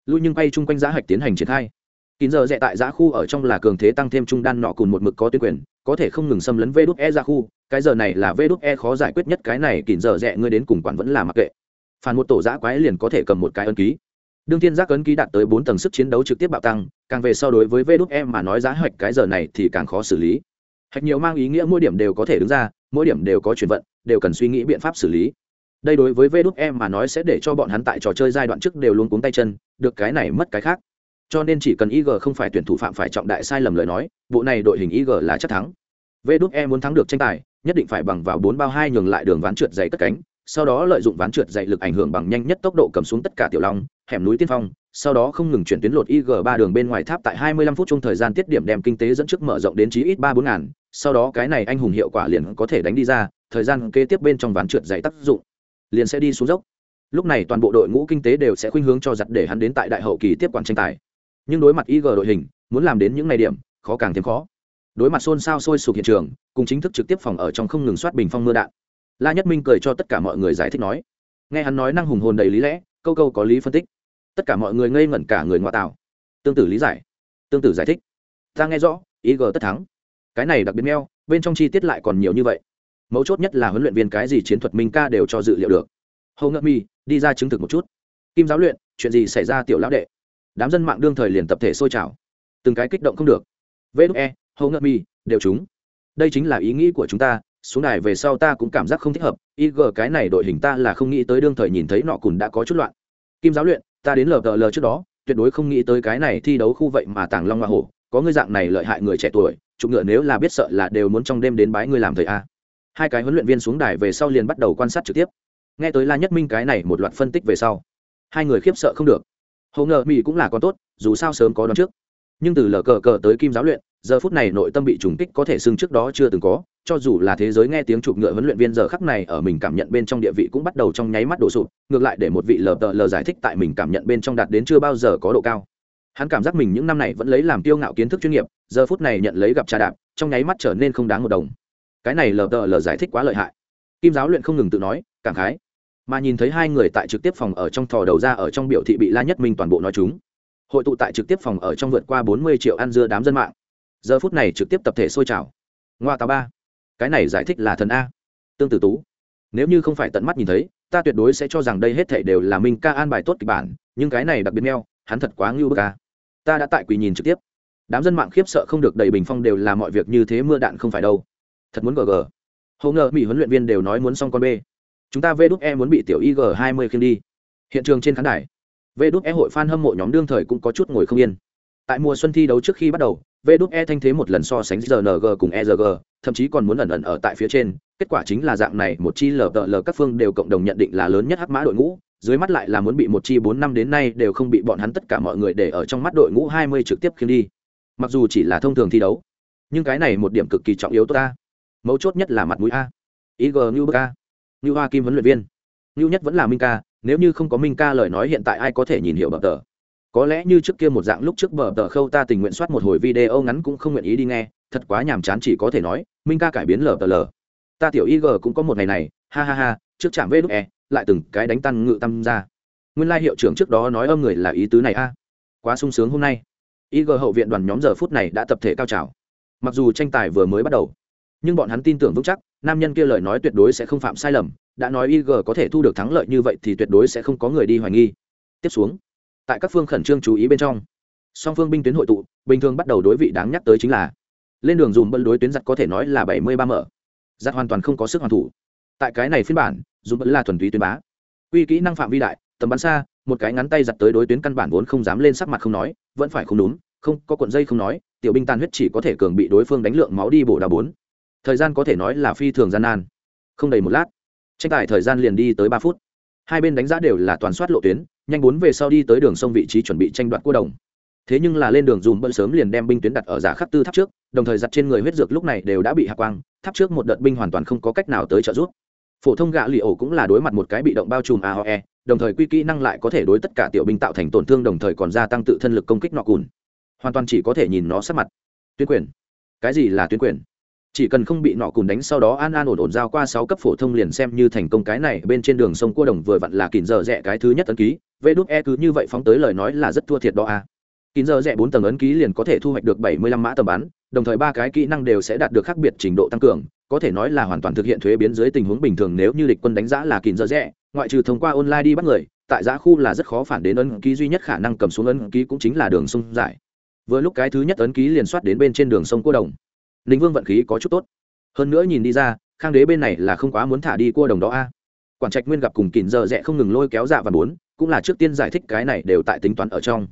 Lui nhưng bay chung quanh giá hạch tiến hành triển khai. Kín giờ dẹ tại giá khu ở trong là cường thế tăng thêm trung đan nọ cùn một mực có tuyên quyền, có thể không ngừng xâm lấn vê đúc e ra khu, cái giờ này là vê đúc e khó giải quyết nhất cái này, kín giờ dẹ ngươi đến cùng quản vẫn là mặc kệ phản một tổ giã quái liền có thể cầm một cái ấn ký. Đương thiên giác ấn ký đạt tới bốn tầng sức chiến đấu trực tiếp bạo tăng, càng về so đối với vê đúc Em mà nói giá hạch cái giờ này thì càng khó xử lý. Hạch nhiều mang ý nghĩa mỗi điểm đều có thể đứng ra, mỗi điểm đều có chuyển vận, đều cần suy nghĩ biện pháp xử lý. Đây đối với vê đúc Em mà nói sẽ để cho bọn hắn tại trò chơi giai đoạn trước đều luôn cuống tay chân, được cái này mất cái khác. Cho nên chỉ cần ig không phải tuyển thủ phạm phải trọng đại sai lầm lời nói, bộ này đội hình ig là chắc thắng. Vê đúc Em muốn thắng được tranh tài, nhất định phải bằng vào bốn bao hai nhường lại đường ván trượt dày cất cánh sau đó lợi dụng ván trượt dạy lực ảnh hưởng bằng nhanh nhất tốc độ cầm xuống tất cả tiểu long, hẻm núi tiên phong, sau đó không ngừng chuyển tuyến lột ig ba đường bên ngoài tháp tại 25 phút trong thời gian tiết điểm đem kinh tế dẫn trước mở rộng đến chí ít ba bốn ngàn, sau đó cái này anh hùng hiệu quả liền có thể đánh đi ra, thời gian kế tiếp bên trong ván trượt dạy tác dụng liền sẽ đi xuống dốc. Lúc này toàn bộ đội ngũ kinh tế đều sẽ khuynh hướng cho giặt để hắn đến tại đại hậu kỳ tiếp quản tranh tài. Nhưng đối mặt ig đội hình, muốn làm đến những ngày điểm, khó càng thêm khó. Đối mặt xôn xao sôi sục hiện trường, cùng chính thức trực tiếp phòng ở trong không ngừng soát bình phong mưa đạn la nhất minh cười cho tất cả mọi người giải thích nói. Nghe hắn nói năng hùng hồn đầy lý lẽ, câu câu có lý phân tích. Tất cả mọi người ngây ngẩn cả người ngoại tạo. Tương tự lý giải. Tương tự giải thích. Ta nghe rõ, ý g tất thắng. Cái này đặc biệt meo, bên trong chi tiết lại còn nhiều như vậy. Mấu chốt nhất là huấn luyện viên cái gì chiến thuật minh ca đều cho dự liệu được. Hầu ngậm mi, đi ra chứng thực một chút. Kim giáo luyện, chuyện gì xảy ra tiểu lão đệ? Đám dân mạng đương thời liền tập thể sôi trào. Từng cái kích động không được. Vê đúc e hầu ngậm mi, đều chúng đây chính là ý nghĩ của chúng ta xuống đài về sau ta cũng cảm giác không thích hợp ig cái này đội hình ta là không nghĩ tới đương thời nhìn thấy nọ cùn đã có chút loạn. Kim giáo luyện, ta đến lờ lờ trước đó, tuyệt đối không nghĩ tới cái này thi đấu khu vậy mà tàng long hoa hổ, có ngươi dạng này lợi hại người trẻ tuổi, chụp ngựa nếu là biết sợ là đều muốn trong đêm đến bái ngươi làm thầy a. Hai cái huấn luyện viên xuống đài về sau liền bắt đầu quan sát trực tiếp. Nghe tới la nhất minh cái này một loạt phân tích về sau, hai người khiếp sợ không được. Hầu ngờ mỹ cũng là con tốt, dù sao sớm có đón trước. Nhưng từ lờ cờ cờ tới kim giáo luyện giờ phút này nội tâm bị trùng kích có thể xưng trước đó chưa từng có, cho dù là thế giới nghe tiếng chụp ngựa huấn luyện viên giờ khắc này ở mình cảm nhận bên trong địa vị cũng bắt đầu trong nháy mắt đổ sụp, ngược lại để một vị lờ tờ lờ giải thích tại mình cảm nhận bên trong đạt đến chưa bao giờ có độ cao. Hắn cảm giác mình những năm này vẫn lấy làm tiêu ngạo kiến thức chuyên nghiệp, giờ phút này nhận lấy gặp trà đạp, trong nháy mắt trở nên không đáng một đồng. Cái này lờ tờ lờ giải thích quá lợi hại. Kim giáo luyện không ngừng tự nói, cảm khái. Mà nhìn thấy hai người tại trực tiếp phòng ở trong thò đầu ra ở trong biểu thị bị la nhất minh toàn bộ nói chúng. Hội tụ tại trực tiếp phòng ở trong vượt qua bốn mươi triệu ăn dưa đám dân mạng giờ phút này trực tiếp tập thể sôi trào. Ngoa tà ba. Cái này giải thích là thần a. Tương tự tú. Nếu như không phải tận mắt nhìn thấy ta tuyệt đối sẽ cho rằng đây hết thể đều là minh ca an bài tốt kịch bản nhưng cái này đặc biệt neo hắn thật quá ngưu bức ca ta đã tại quỳ nhìn trực tiếp. Đám dân mạng khiếp sợ không được đầy bình phong đều là mọi việc như thế mưa đạn không phải đâu. Thật muốn gờ gờ, hầu ngờ mỹ huấn luyện viên đều nói muốn xong con b. Chúng ta vê đúc e muốn bị tiểu ig hai mươi khiêng đi. Hiện trường trên khán đài. Vê đúc e hội f a n hâm mộ nhóm đương thời cũng có chút ngồi không yên. Tại mùa xuân thi đấu trước khi bắt đầu vê đúc e thanh thế một lần so sánh rng cùng erg thậm chí còn muốn ẩn ẩn ở tại phía trên. Kết quả chính là dạng này, một chi lờ lờ các phương đều cộng đồng nhận định là lớn nhất hắc mã đội ngũ. Dưới mắt lại là muốn bị một chi bốn năm đến nay đều không bị bọn hắn tất cả mọi người để ở trong mắt đội ngũ hai mươi trực tiếp khiến đi. Mặc dù chỉ là thông thường thi đấu, nhưng cái này một điểm cực kỳ trọng yếu tốt ta. Mấu chốt nhất là mặt mũi a. Ig như bơ như hoa kim huấn luyện viên. Như nhất vẫn là minh ca. Nếu như không có minh ca lời nói hiện tại ai có thể nhìn hiểu bậc tờ? Có lẽ như trước kia một dạng lúc trước bờ tờ khâu ta tình nguyện soát một hồi video ngắn cũng không nguyện ý đi nghe, thật quá nhàm chán chỉ có thể nói, minh ca cải biến lờ tờ lờ. Ta tiểu ig cũng có một ngày này, ha ha ha, trước chạm vê đúc e lại từng cái đánh tăng ngự tâm ra. Nguyên lai hiệu trưởng trước đó nói âm người là ý tứ này a. Quá sung sướng hôm nay. ig hậu viện đoàn nhóm giờ phút này đã tập thể cao trào. Mặc dù tranh tài vừa mới bắt đầu, nhưng bọn hắn tin tưởng vững chắc, nam nhân kia lời nói tuyệt đối sẽ không phạm sai lầm, đã nói ig có thể thu được thắng lợi như vậy thì tuyệt đối sẽ không có người đi hoài nghi. Tiếp xuống tại các phương khẩn trương chú ý bên trong. Song phương binh tuyến hội tụ, bình thường bắt đầu đối vị đáng nhắc tới chính là, lên đường dùng bân đối tuyến giặt có thể nói là bảy mươi ba mở. Giặt hoàn toàn không có sức hoàn thủ. Tại cái này phiên bản dùng bân là thuần túy tuyến bá. Quy kỹ năng phạm vi đại, tầm bắn xa, một cái ngắn tay giặt tới đối tuyến căn bản vốn không dám lên sắc mặt không nói, vẫn phải không đúng không, có cuộn dây không nói, tiểu binh tàn huyết chỉ có thể cường bị đối phương đánh lượng máu đi bổ đà bốn. Thời gian có thể nói là phi thường gian nan. Không đầy một lát, tranh tài thời gian liền đi tới ba phút. Hai bên đánh giá đều là toàn soát lộ tuyến nhanh bốn về sau đi tới đường sông vị trí chuẩn bị tranh đoạt cua đồng. Thế nhưng là lên đường dùm bận sớm liền đem binh tuyến đặt ở giả khắc tư tháp trước, đồng thời giặt trên người huyết dược lúc này đều đã bị hạ quang, tháp trước một đợt binh hoàn toàn không có cách nào tới trợ giúp. Phổ thông gạ lì ổ cũng là đối mặt một cái bị động bao trùm aoe đồng thời quy kỹ năng lại có thể đối tất cả tiểu binh tạo thành tổn thương đồng thời còn gia tăng tự thân lực công kích nọ cùn. Hoàn toàn chỉ có thể nhìn nó sát mặt. Tuyến quyền. Cái gì là tuyến quyền? Chỉ cần không bị nọ cùn đánh sau đó an an ổn ổn giao qua sáu cấp phổ thông liền xem như thành công cái này bên trên đường sông cua đồng vừa vặn là kìm giờ rẽ cái thứ nhất ấn ký vê đúc e cứ như vậy phóng tới lời nói là rất thua thiệt đó a à. kín giờ rẽ bốn tầng ấn ký liền có thể thu hoạch được bảy mươi lăm mã tầm bắn, đồng thời ba cái kỹ năng đều sẽ đạt được khác biệt trình độ tăng cường, có thể nói là hoàn toàn thực hiện thuế biến dưới tình huống bình thường nếu như địch quân đánh giá là kín giờ rẽ ngoại trừ thông qua online đi bắt người, tại giã khu là rất khó phản đến ấn ký duy nhất khả năng cầm xuống ấn ký cũng chính là đường sông giải. Vừa lúc cái thứ nhất ấn ký liền soát đến bên trên đường sông cua đồng. Ninh vương vận khí có chút tốt. Hơn nữa nhìn đi ra, khang đế bên này là không quá muốn thả đi cua đồng đó a quản trạch nguyên gặp cùng kìn giờ rẽ không ngừng lôi kéo dạ và bốn, cũng là trước tiên giải thích cái này đều tại tính toán ở trong.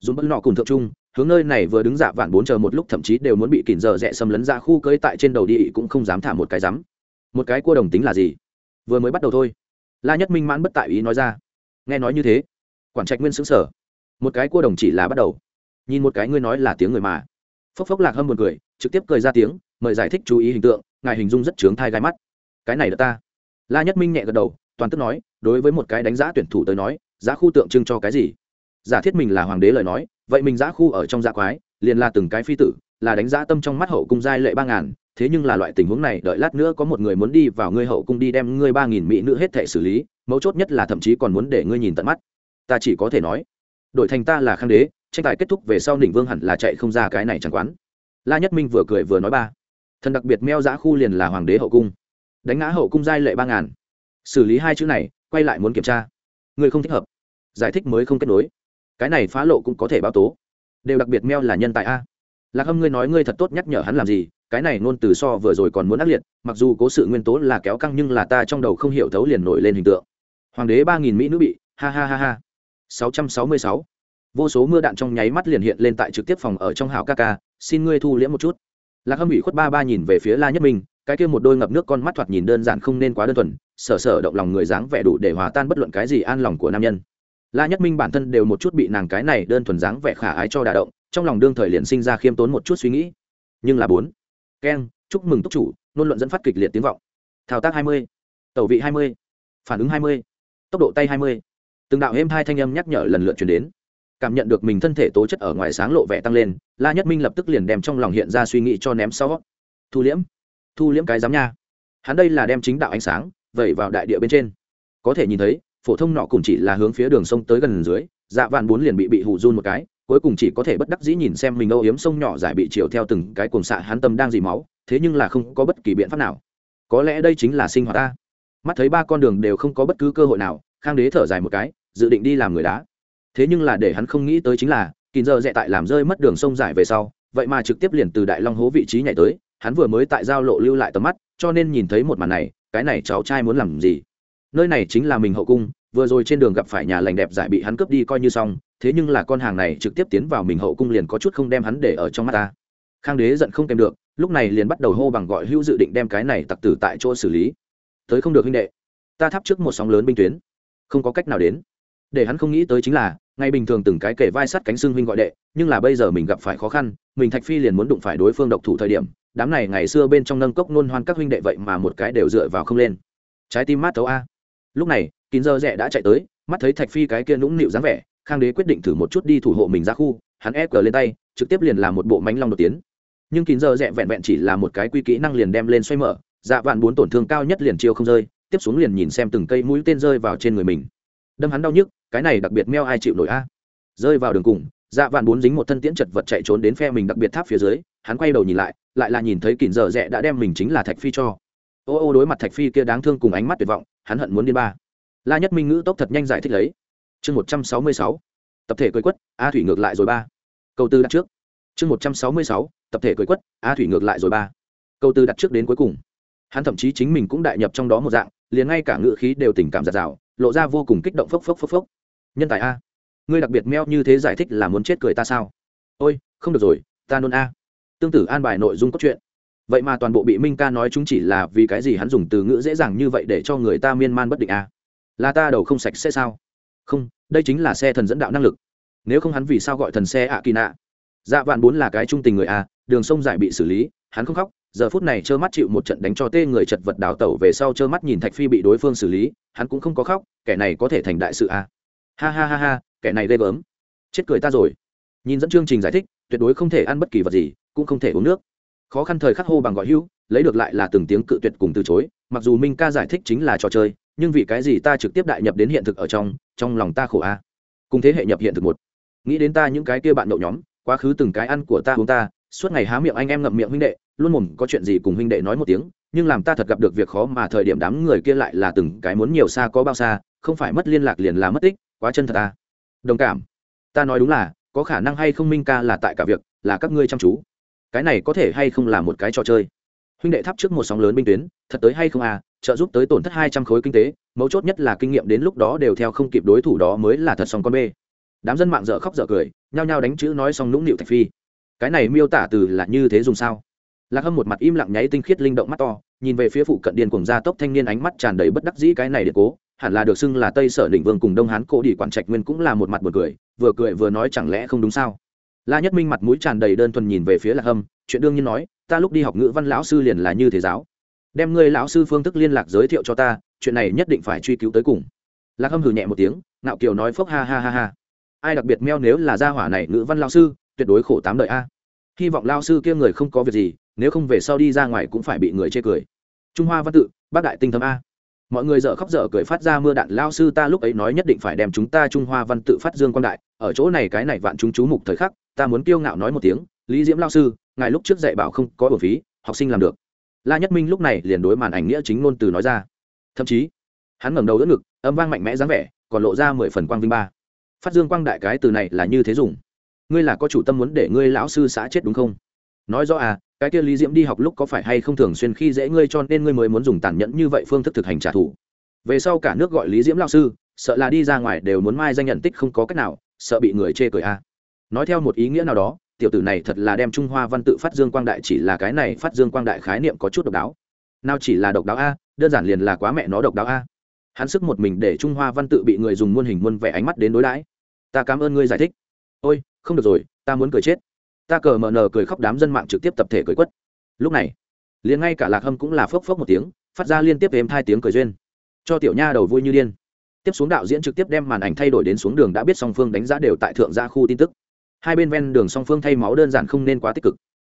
Dùng bất nọ cùng thượng trung, hướng nơi này vừa đứng dạ vạn bốn chờ một lúc thậm chí đều muốn bị kìn giờ rẽ xâm lấn ra khu cơi tại trên đầu đi cũng không dám thả một cái rắm. Một cái cua đồng tính là gì? Vừa mới bắt đầu thôi. La nhất minh mãn bất tại ý nói ra. Nghe nói như thế quản trạch nguyên xứng sở một cái cua đồng chỉ là bắt đầu. Nhìn một cái ngươi nói là tiếng người mà. Phốc phốc lạc hâm một cười, trực tiếp cười ra tiếng, mời giải thích chú ý hình tượng, ngài hình dung rất trướng thai gai mắt. Cái này là ta la nhất minh nhẹ gật đầu, toàn tức nói, đối với một cái đánh giá tuyển thủ tới nói, giá khu tượng trưng cho cái gì? Giả thiết mình là hoàng đế lời nói, vậy mình giá khu ở trong giá quái, liền là từng cái phi tử, là đánh giá tâm trong mắt hậu cung giai lệ ba ngàn, thế nhưng là loại tình huống này, đợi lát nữa có một người muốn đi vào ngươi hậu cung đi đem ngươi ba nghìn mỹ nữ hết thể xử lý, mấu chốt nhất là thậm chí còn muốn để ngươi nhìn tận mắt. Ta chỉ có thể nói, đổi thành ta là khang đế, tranh tài kết thúc về sau đỉnh vương hẳn là chạy không ra cái này chẳng quán. La nhất minh vừa cười vừa nói ba, thần đặc biệt meo giã khu liền là hoàng đế hậu cung đánh ngã hậu cung giai lệ ba ngàn. Xử lý hai chữ này, quay lại muốn kiểm tra. Người không thích hợp. Giải thích mới không kết nối. Cái này phá lộ cũng có thể báo tố. Đều đặc biệt meo là nhân tài a. Lạc hâm, ngươi nói ngươi thật tốt nhắc nhở hắn làm gì, cái này nôn từ so vừa rồi còn muốn ác liệt, mặc dù cố sự nguyên tố là kéo căng nhưng là ta trong đầu không hiểu thấu liền nổi lên hình tượng. Hoàng đế ba nghìn mỹ nữ bị, ha ha ha ha. Sáu trăm sáu mươi sáu. Vô số mưa đạn trong nháy mắt liền hiện lên tại trực tiếp phòng ở trong hào ca ca, xin ngươi thu liễm một chút. Lạc hâm ủy khuất ba ba nhìn về phía la nhất minh cái kia một đôi ngập nước con mắt thoạt nhìn đơn giản không nên quá đơn thuần sở sở động lòng người dáng vẻ đủ để hòa tan bất luận cái gì an lòng của nam nhân. La nhất minh bản thân đều một chút bị nàng cái này đơn thuần dáng vẻ khả ái cho đà động, trong lòng đương thời liền sinh ra khiêm tốn một chút suy nghĩ. Nhưng là bốn. Keng chúc mừng túc chủ nôn luận dẫn phát kịch liệt tiếng vọng. Thao tác hai mươi. Tẩu vị hai mươi. Phản ứng hai mươi. Tốc độ tay hai mươi. Từng đạo êm hai thanh âm nhắc nhở lần lượt chuyển đến. Cảm nhận được mình thân thể tố chất ở ngoài sáng lộ vẻ tăng lên, la nhất minh lập tức liền đem trong lòng hiện ra suy nghĩ cho ném sau. Thu liễm thu liễm cái giám nha. Hắn đây là đem chính đạo ánh sáng vẩy vào đại địa bên trên. Có thể nhìn thấy, phổ thông nọ cũng chỉ là hướng phía đường sông tới gần dưới dạ vạn bốn liền bị bị hù run một cái, cuối cùng chỉ có thể bất đắc dĩ nhìn xem mình âu yếm sông nhỏ dài bị chiều theo từng cái cuồng xạ hắn tâm đang dì máu, thế nhưng là không có bất kỳ biện pháp nào. Có lẽ đây chính là sinh hoạt ta. Mắt thấy ba con đường đều không có bất cứ cơ hội nào, khang đế thở dài một cái, dự định đi làm người đá. Thế nhưng là để hắn không nghĩ tới chính là kín giờ dẹ tại làm rơi mất đường sông dài về sau, vậy mà trực tiếp liền từ đại long hố vị trí nhảy tới hắn vừa mới tại giao lộ lưu lại tầm mắt, cho nên nhìn thấy một màn này, cái này cháu trai muốn làm gì? Nơi này chính là mình hậu cung, vừa rồi trên đường gặp phải nhà lành đẹp giải bị hắn cướp đi coi như xong, thế nhưng là con hàng này trực tiếp tiến vào mình hậu cung liền có chút không đem hắn để ở trong mắt ta. Khang đế giận không kèm được, lúc này liền bắt đầu hô bằng gọi hữu dự định đem cái này tặc tử tại chỗ xử lý. Tới không được huynh đệ, ta thắp trước một sóng lớn binh tuyến. Không có cách nào đến. Để hắn không nghĩ tới chính là, ngay bình thường từng cái kể vai sắt cánh xương huynh gọi đệ, nhưng là bây giờ mình gặp phải khó khăn, mình thạch phi liền muốn đụng phải đối phương độc thủ thời điểm đám này ngày xưa bên trong nâng cốc nôn hoan các huynh đệ vậy mà một cái đều dựa vào không lên. Trái tim mát thấu a. Lúc này, kín giờ rẽ đã chạy tới, mắt thấy thạch phi cái kia nũng nịu dáng vẻ, khang đế quyết định thử một chút đi thủ hộ mình ra khu, hắn ép cờ lên tay, trực tiếp liền làm một bộ mánh long đột tiến. Nhưng kín giờ rẽ vẹn vẹn chỉ là một cái quy kỹ năng liền đem lên xoay mở dạ vạn bốn tổn thương cao nhất liền chiêu không rơi, tiếp xuống liền nhìn xem từng cây mũi tên rơi vào trên người mình. Đâm hắn đau nhức, cái này đặc biệt meo ai chịu nổi a. Rơi vào đường cùng dạ vạn bốn dính một thân tiễn chật vật chạy trốn đến phe mình đặc biệt tháp phía dưới, hắn quay đầu nhìn lại lại là nhìn thấy kỉn dở dẹ đã đem mình chính là thạch phi cho. Ô ô đối mặt thạch phi kia đáng thương cùng ánh mắt tuyệt vọng, hắn hận muốn điên ba. La nhất minh ngữ tốc thật nhanh giải thích lấy. Chương một trăm sáu mươi sáu, tập thể cưới quất, a thủy ngược lại rồi ba. Câu tư đặt trước. Chương một trăm sáu mươi sáu, tập thể cưới quất, a thủy ngược lại rồi ba. Câu tư đặt trước đến cuối cùng. Hắn thậm chí chính mình cũng đại nhập trong đó một dạng, liền ngay cả ngữ khí đều tình cảm giạt rào, lộ ra vô cùng kích động phốc phốc phốc phốc. Nhân tài a ngươi đặc biệt meo như thế giải thích là muốn chết cười ta sao? Ôi, không được rồi, ta nôn a. Tương tự an bài nội dung cốt truyện. Vậy mà toàn bộ bị minh ca nói chúng chỉ là vì cái gì hắn dùng từ ngữ dễ dàng như vậy để cho người ta miên man bất định a? Là ta đầu không sạch sẽ sao? Không, đây chính là xe thần dẫn đạo năng lực. Nếu không hắn vì sao gọi thần xe ạ kỳ nạ dạ vạn bốn là cái trung tình người a, đường sông giải bị xử lý, hắn không khóc, giờ phút này trơ mắt chịu một trận đánh cho tê người chật vật đào tẩu về sau trơ mắt nhìn thạch phi bị đối phương xử lý, hắn cũng không có khóc, kẻ này có thể thành đại sự a. Ha ha ha ha kẻ này ghê gớm. Chết cười ta rồi. Nhìn dẫn chương trình giải thích, tuyệt đối không thể ăn bất kỳ vật gì, cũng không thể uống nước. Khó khăn thời khắc hô bằng gọi hữu, lấy được lại là từng tiếng cự tuyệt cùng từ chối, mặc dù minh ca giải thích chính là trò chơi, nhưng vì cái gì ta trực tiếp đại nhập đến hiện thực ở trong trong lòng ta khổ a. Cùng thế hệ nhập hiện thực một. Nghĩ đến ta những cái kia bạn đậu nhóm, quá khứ từng cái ăn của ta uống ta, suốt ngày há miệng anh em ngậm miệng huynh đệ, luôn mồm có chuyện gì cùng huynh đệ nói một tiếng, nhưng làm ta thật gặp được việc khó mà thời điểm đám người kia lại là từng cái muốn nhiều xa có bao xa, không phải mất liên lạc liền là mất tích, quá chân thật ta đồng cảm. Ta nói đúng là, có khả năng hay không minh ca là tại cả việc, là các ngươi chăm chú. Cái này có thể hay không là một cái trò chơi? Huynh đệ thắp trước một sóng lớn binh tuyến, thật tới hay không à trợ giúp tới tổn thất hai trăm khối kinh tế, mấu chốt nhất là kinh nghiệm đến lúc đó đều theo không kịp đối thủ đó mới là thật sòng con bê. Đám dân mạng dở khóc dở cười, nhao nhao đánh chữ nói xong nũng nịu thạch phi. Cái này miêu tả từ là như thế dùng sao? Lạc hâm một mặt im lặng nháy tinh khiết linh động mắt to, nhìn về phía phụ cận điên cùng gia tốc thanh niên ánh mắt tràn đầy bất đắc dĩ cái này để cố hẳn là được xưng là tây sở định vương cùng đông hán cổ đi quản trạch nguyên cũng là một mặt một cười, vừa cười vừa nói chẳng lẽ không đúng sao? La nhất minh mặt mũi tràn đầy đơn thuần nhìn về phía lạc hâm, chuyện đương nhiên nói, ta lúc đi học ngữ văn lão sư liền là như thế giáo. Đem ngươi lão sư phương thức liên lạc giới thiệu cho ta, chuyện này nhất định phải truy cứu tới cùng. Lạc hâm hừ nhẹ một tiếng, ngạo kiều nói phốc ha ha ha ha. Ai đặc biệt meo nếu là gia hỏa này ngữ văn lao sư, tuyệt đối khổ tám đời a. Hy vọng lao sư kia người không có việc gì, nếu không về sau đi ra ngoài cũng phải bị người chê cười. Trung hoa văn tự, bác đại tinh thấm a mọi người dở khóc dở cười phát ra mưa đạn, lao sư ta lúc ấy nói nhất định phải đem chúng ta trung hoa văn tự phát dương quan đại, ở chỗ này cái này vạn chúng chú mục thời khắc, ta muốn kiêu ngạo nói một tiếng, lý diễm lao sư, ngài lúc trước dạy bảo không có bổ phí, học sinh làm được. La nhất minh lúc này liền đối màn ảnh nghĩa chính ngôn từ nói ra. Thậm chí, hắn ngẩng đầu đỡ ngực, âm vang mạnh mẽ dáng vẻ, còn lộ ra mười phần quang vinh ba. Phát dương quang đại cái từ này là như thế dùng. Ngươi là có chủ tâm muốn để ngươi lão sư xã chết đúng không? Nói rõ à cái kia lý diễm đi học lúc có phải hay không thường xuyên khi dễ ngươi cho nên ngươi mới muốn dùng tàn nhẫn như vậy phương thức thực hành trả thù. Về sau cả nước gọi lý diễm lao sư, sợ là đi ra ngoài đều muốn mai danh nhận tích không có cách nào, sợ bị người chê cười a. À. nói theo một ý nghĩa nào đó, tiểu tử này thật là đem trung hoa văn tự phát dương quang đại chỉ là cái này phát dương quang đại khái niệm có chút độc đáo. Nào chỉ là độc đáo a, đơn giản liền là quá mẹ nó độc đáo a. Hắn sức một mình để trung hoa văn tự bị người dùng muôn hình muôn vẻ ánh mắt đến đối đãi. Ta cảm ơn ngươi giải thích. Ôi, không được rồi, ta muốn cười chết ta cờ mờ nờ cười khóc đám dân mạng trực tiếp tập thể cười quất. Lúc này, liền ngay cả lạc hâm cũng là phốc phốc một tiếng, phát ra liên tiếp êm hai tiếng cười duyên. Cho tiểu nha đầu vui như điên. Tiếp xuống đạo diễn trực tiếp đem màn ảnh thay đổi đến xuống đường đã biết song phương đánh giá đều tại thượng gia khu tin tức. Hai bên ven đường song phương thay máu đơn giản không nên quá tích cực.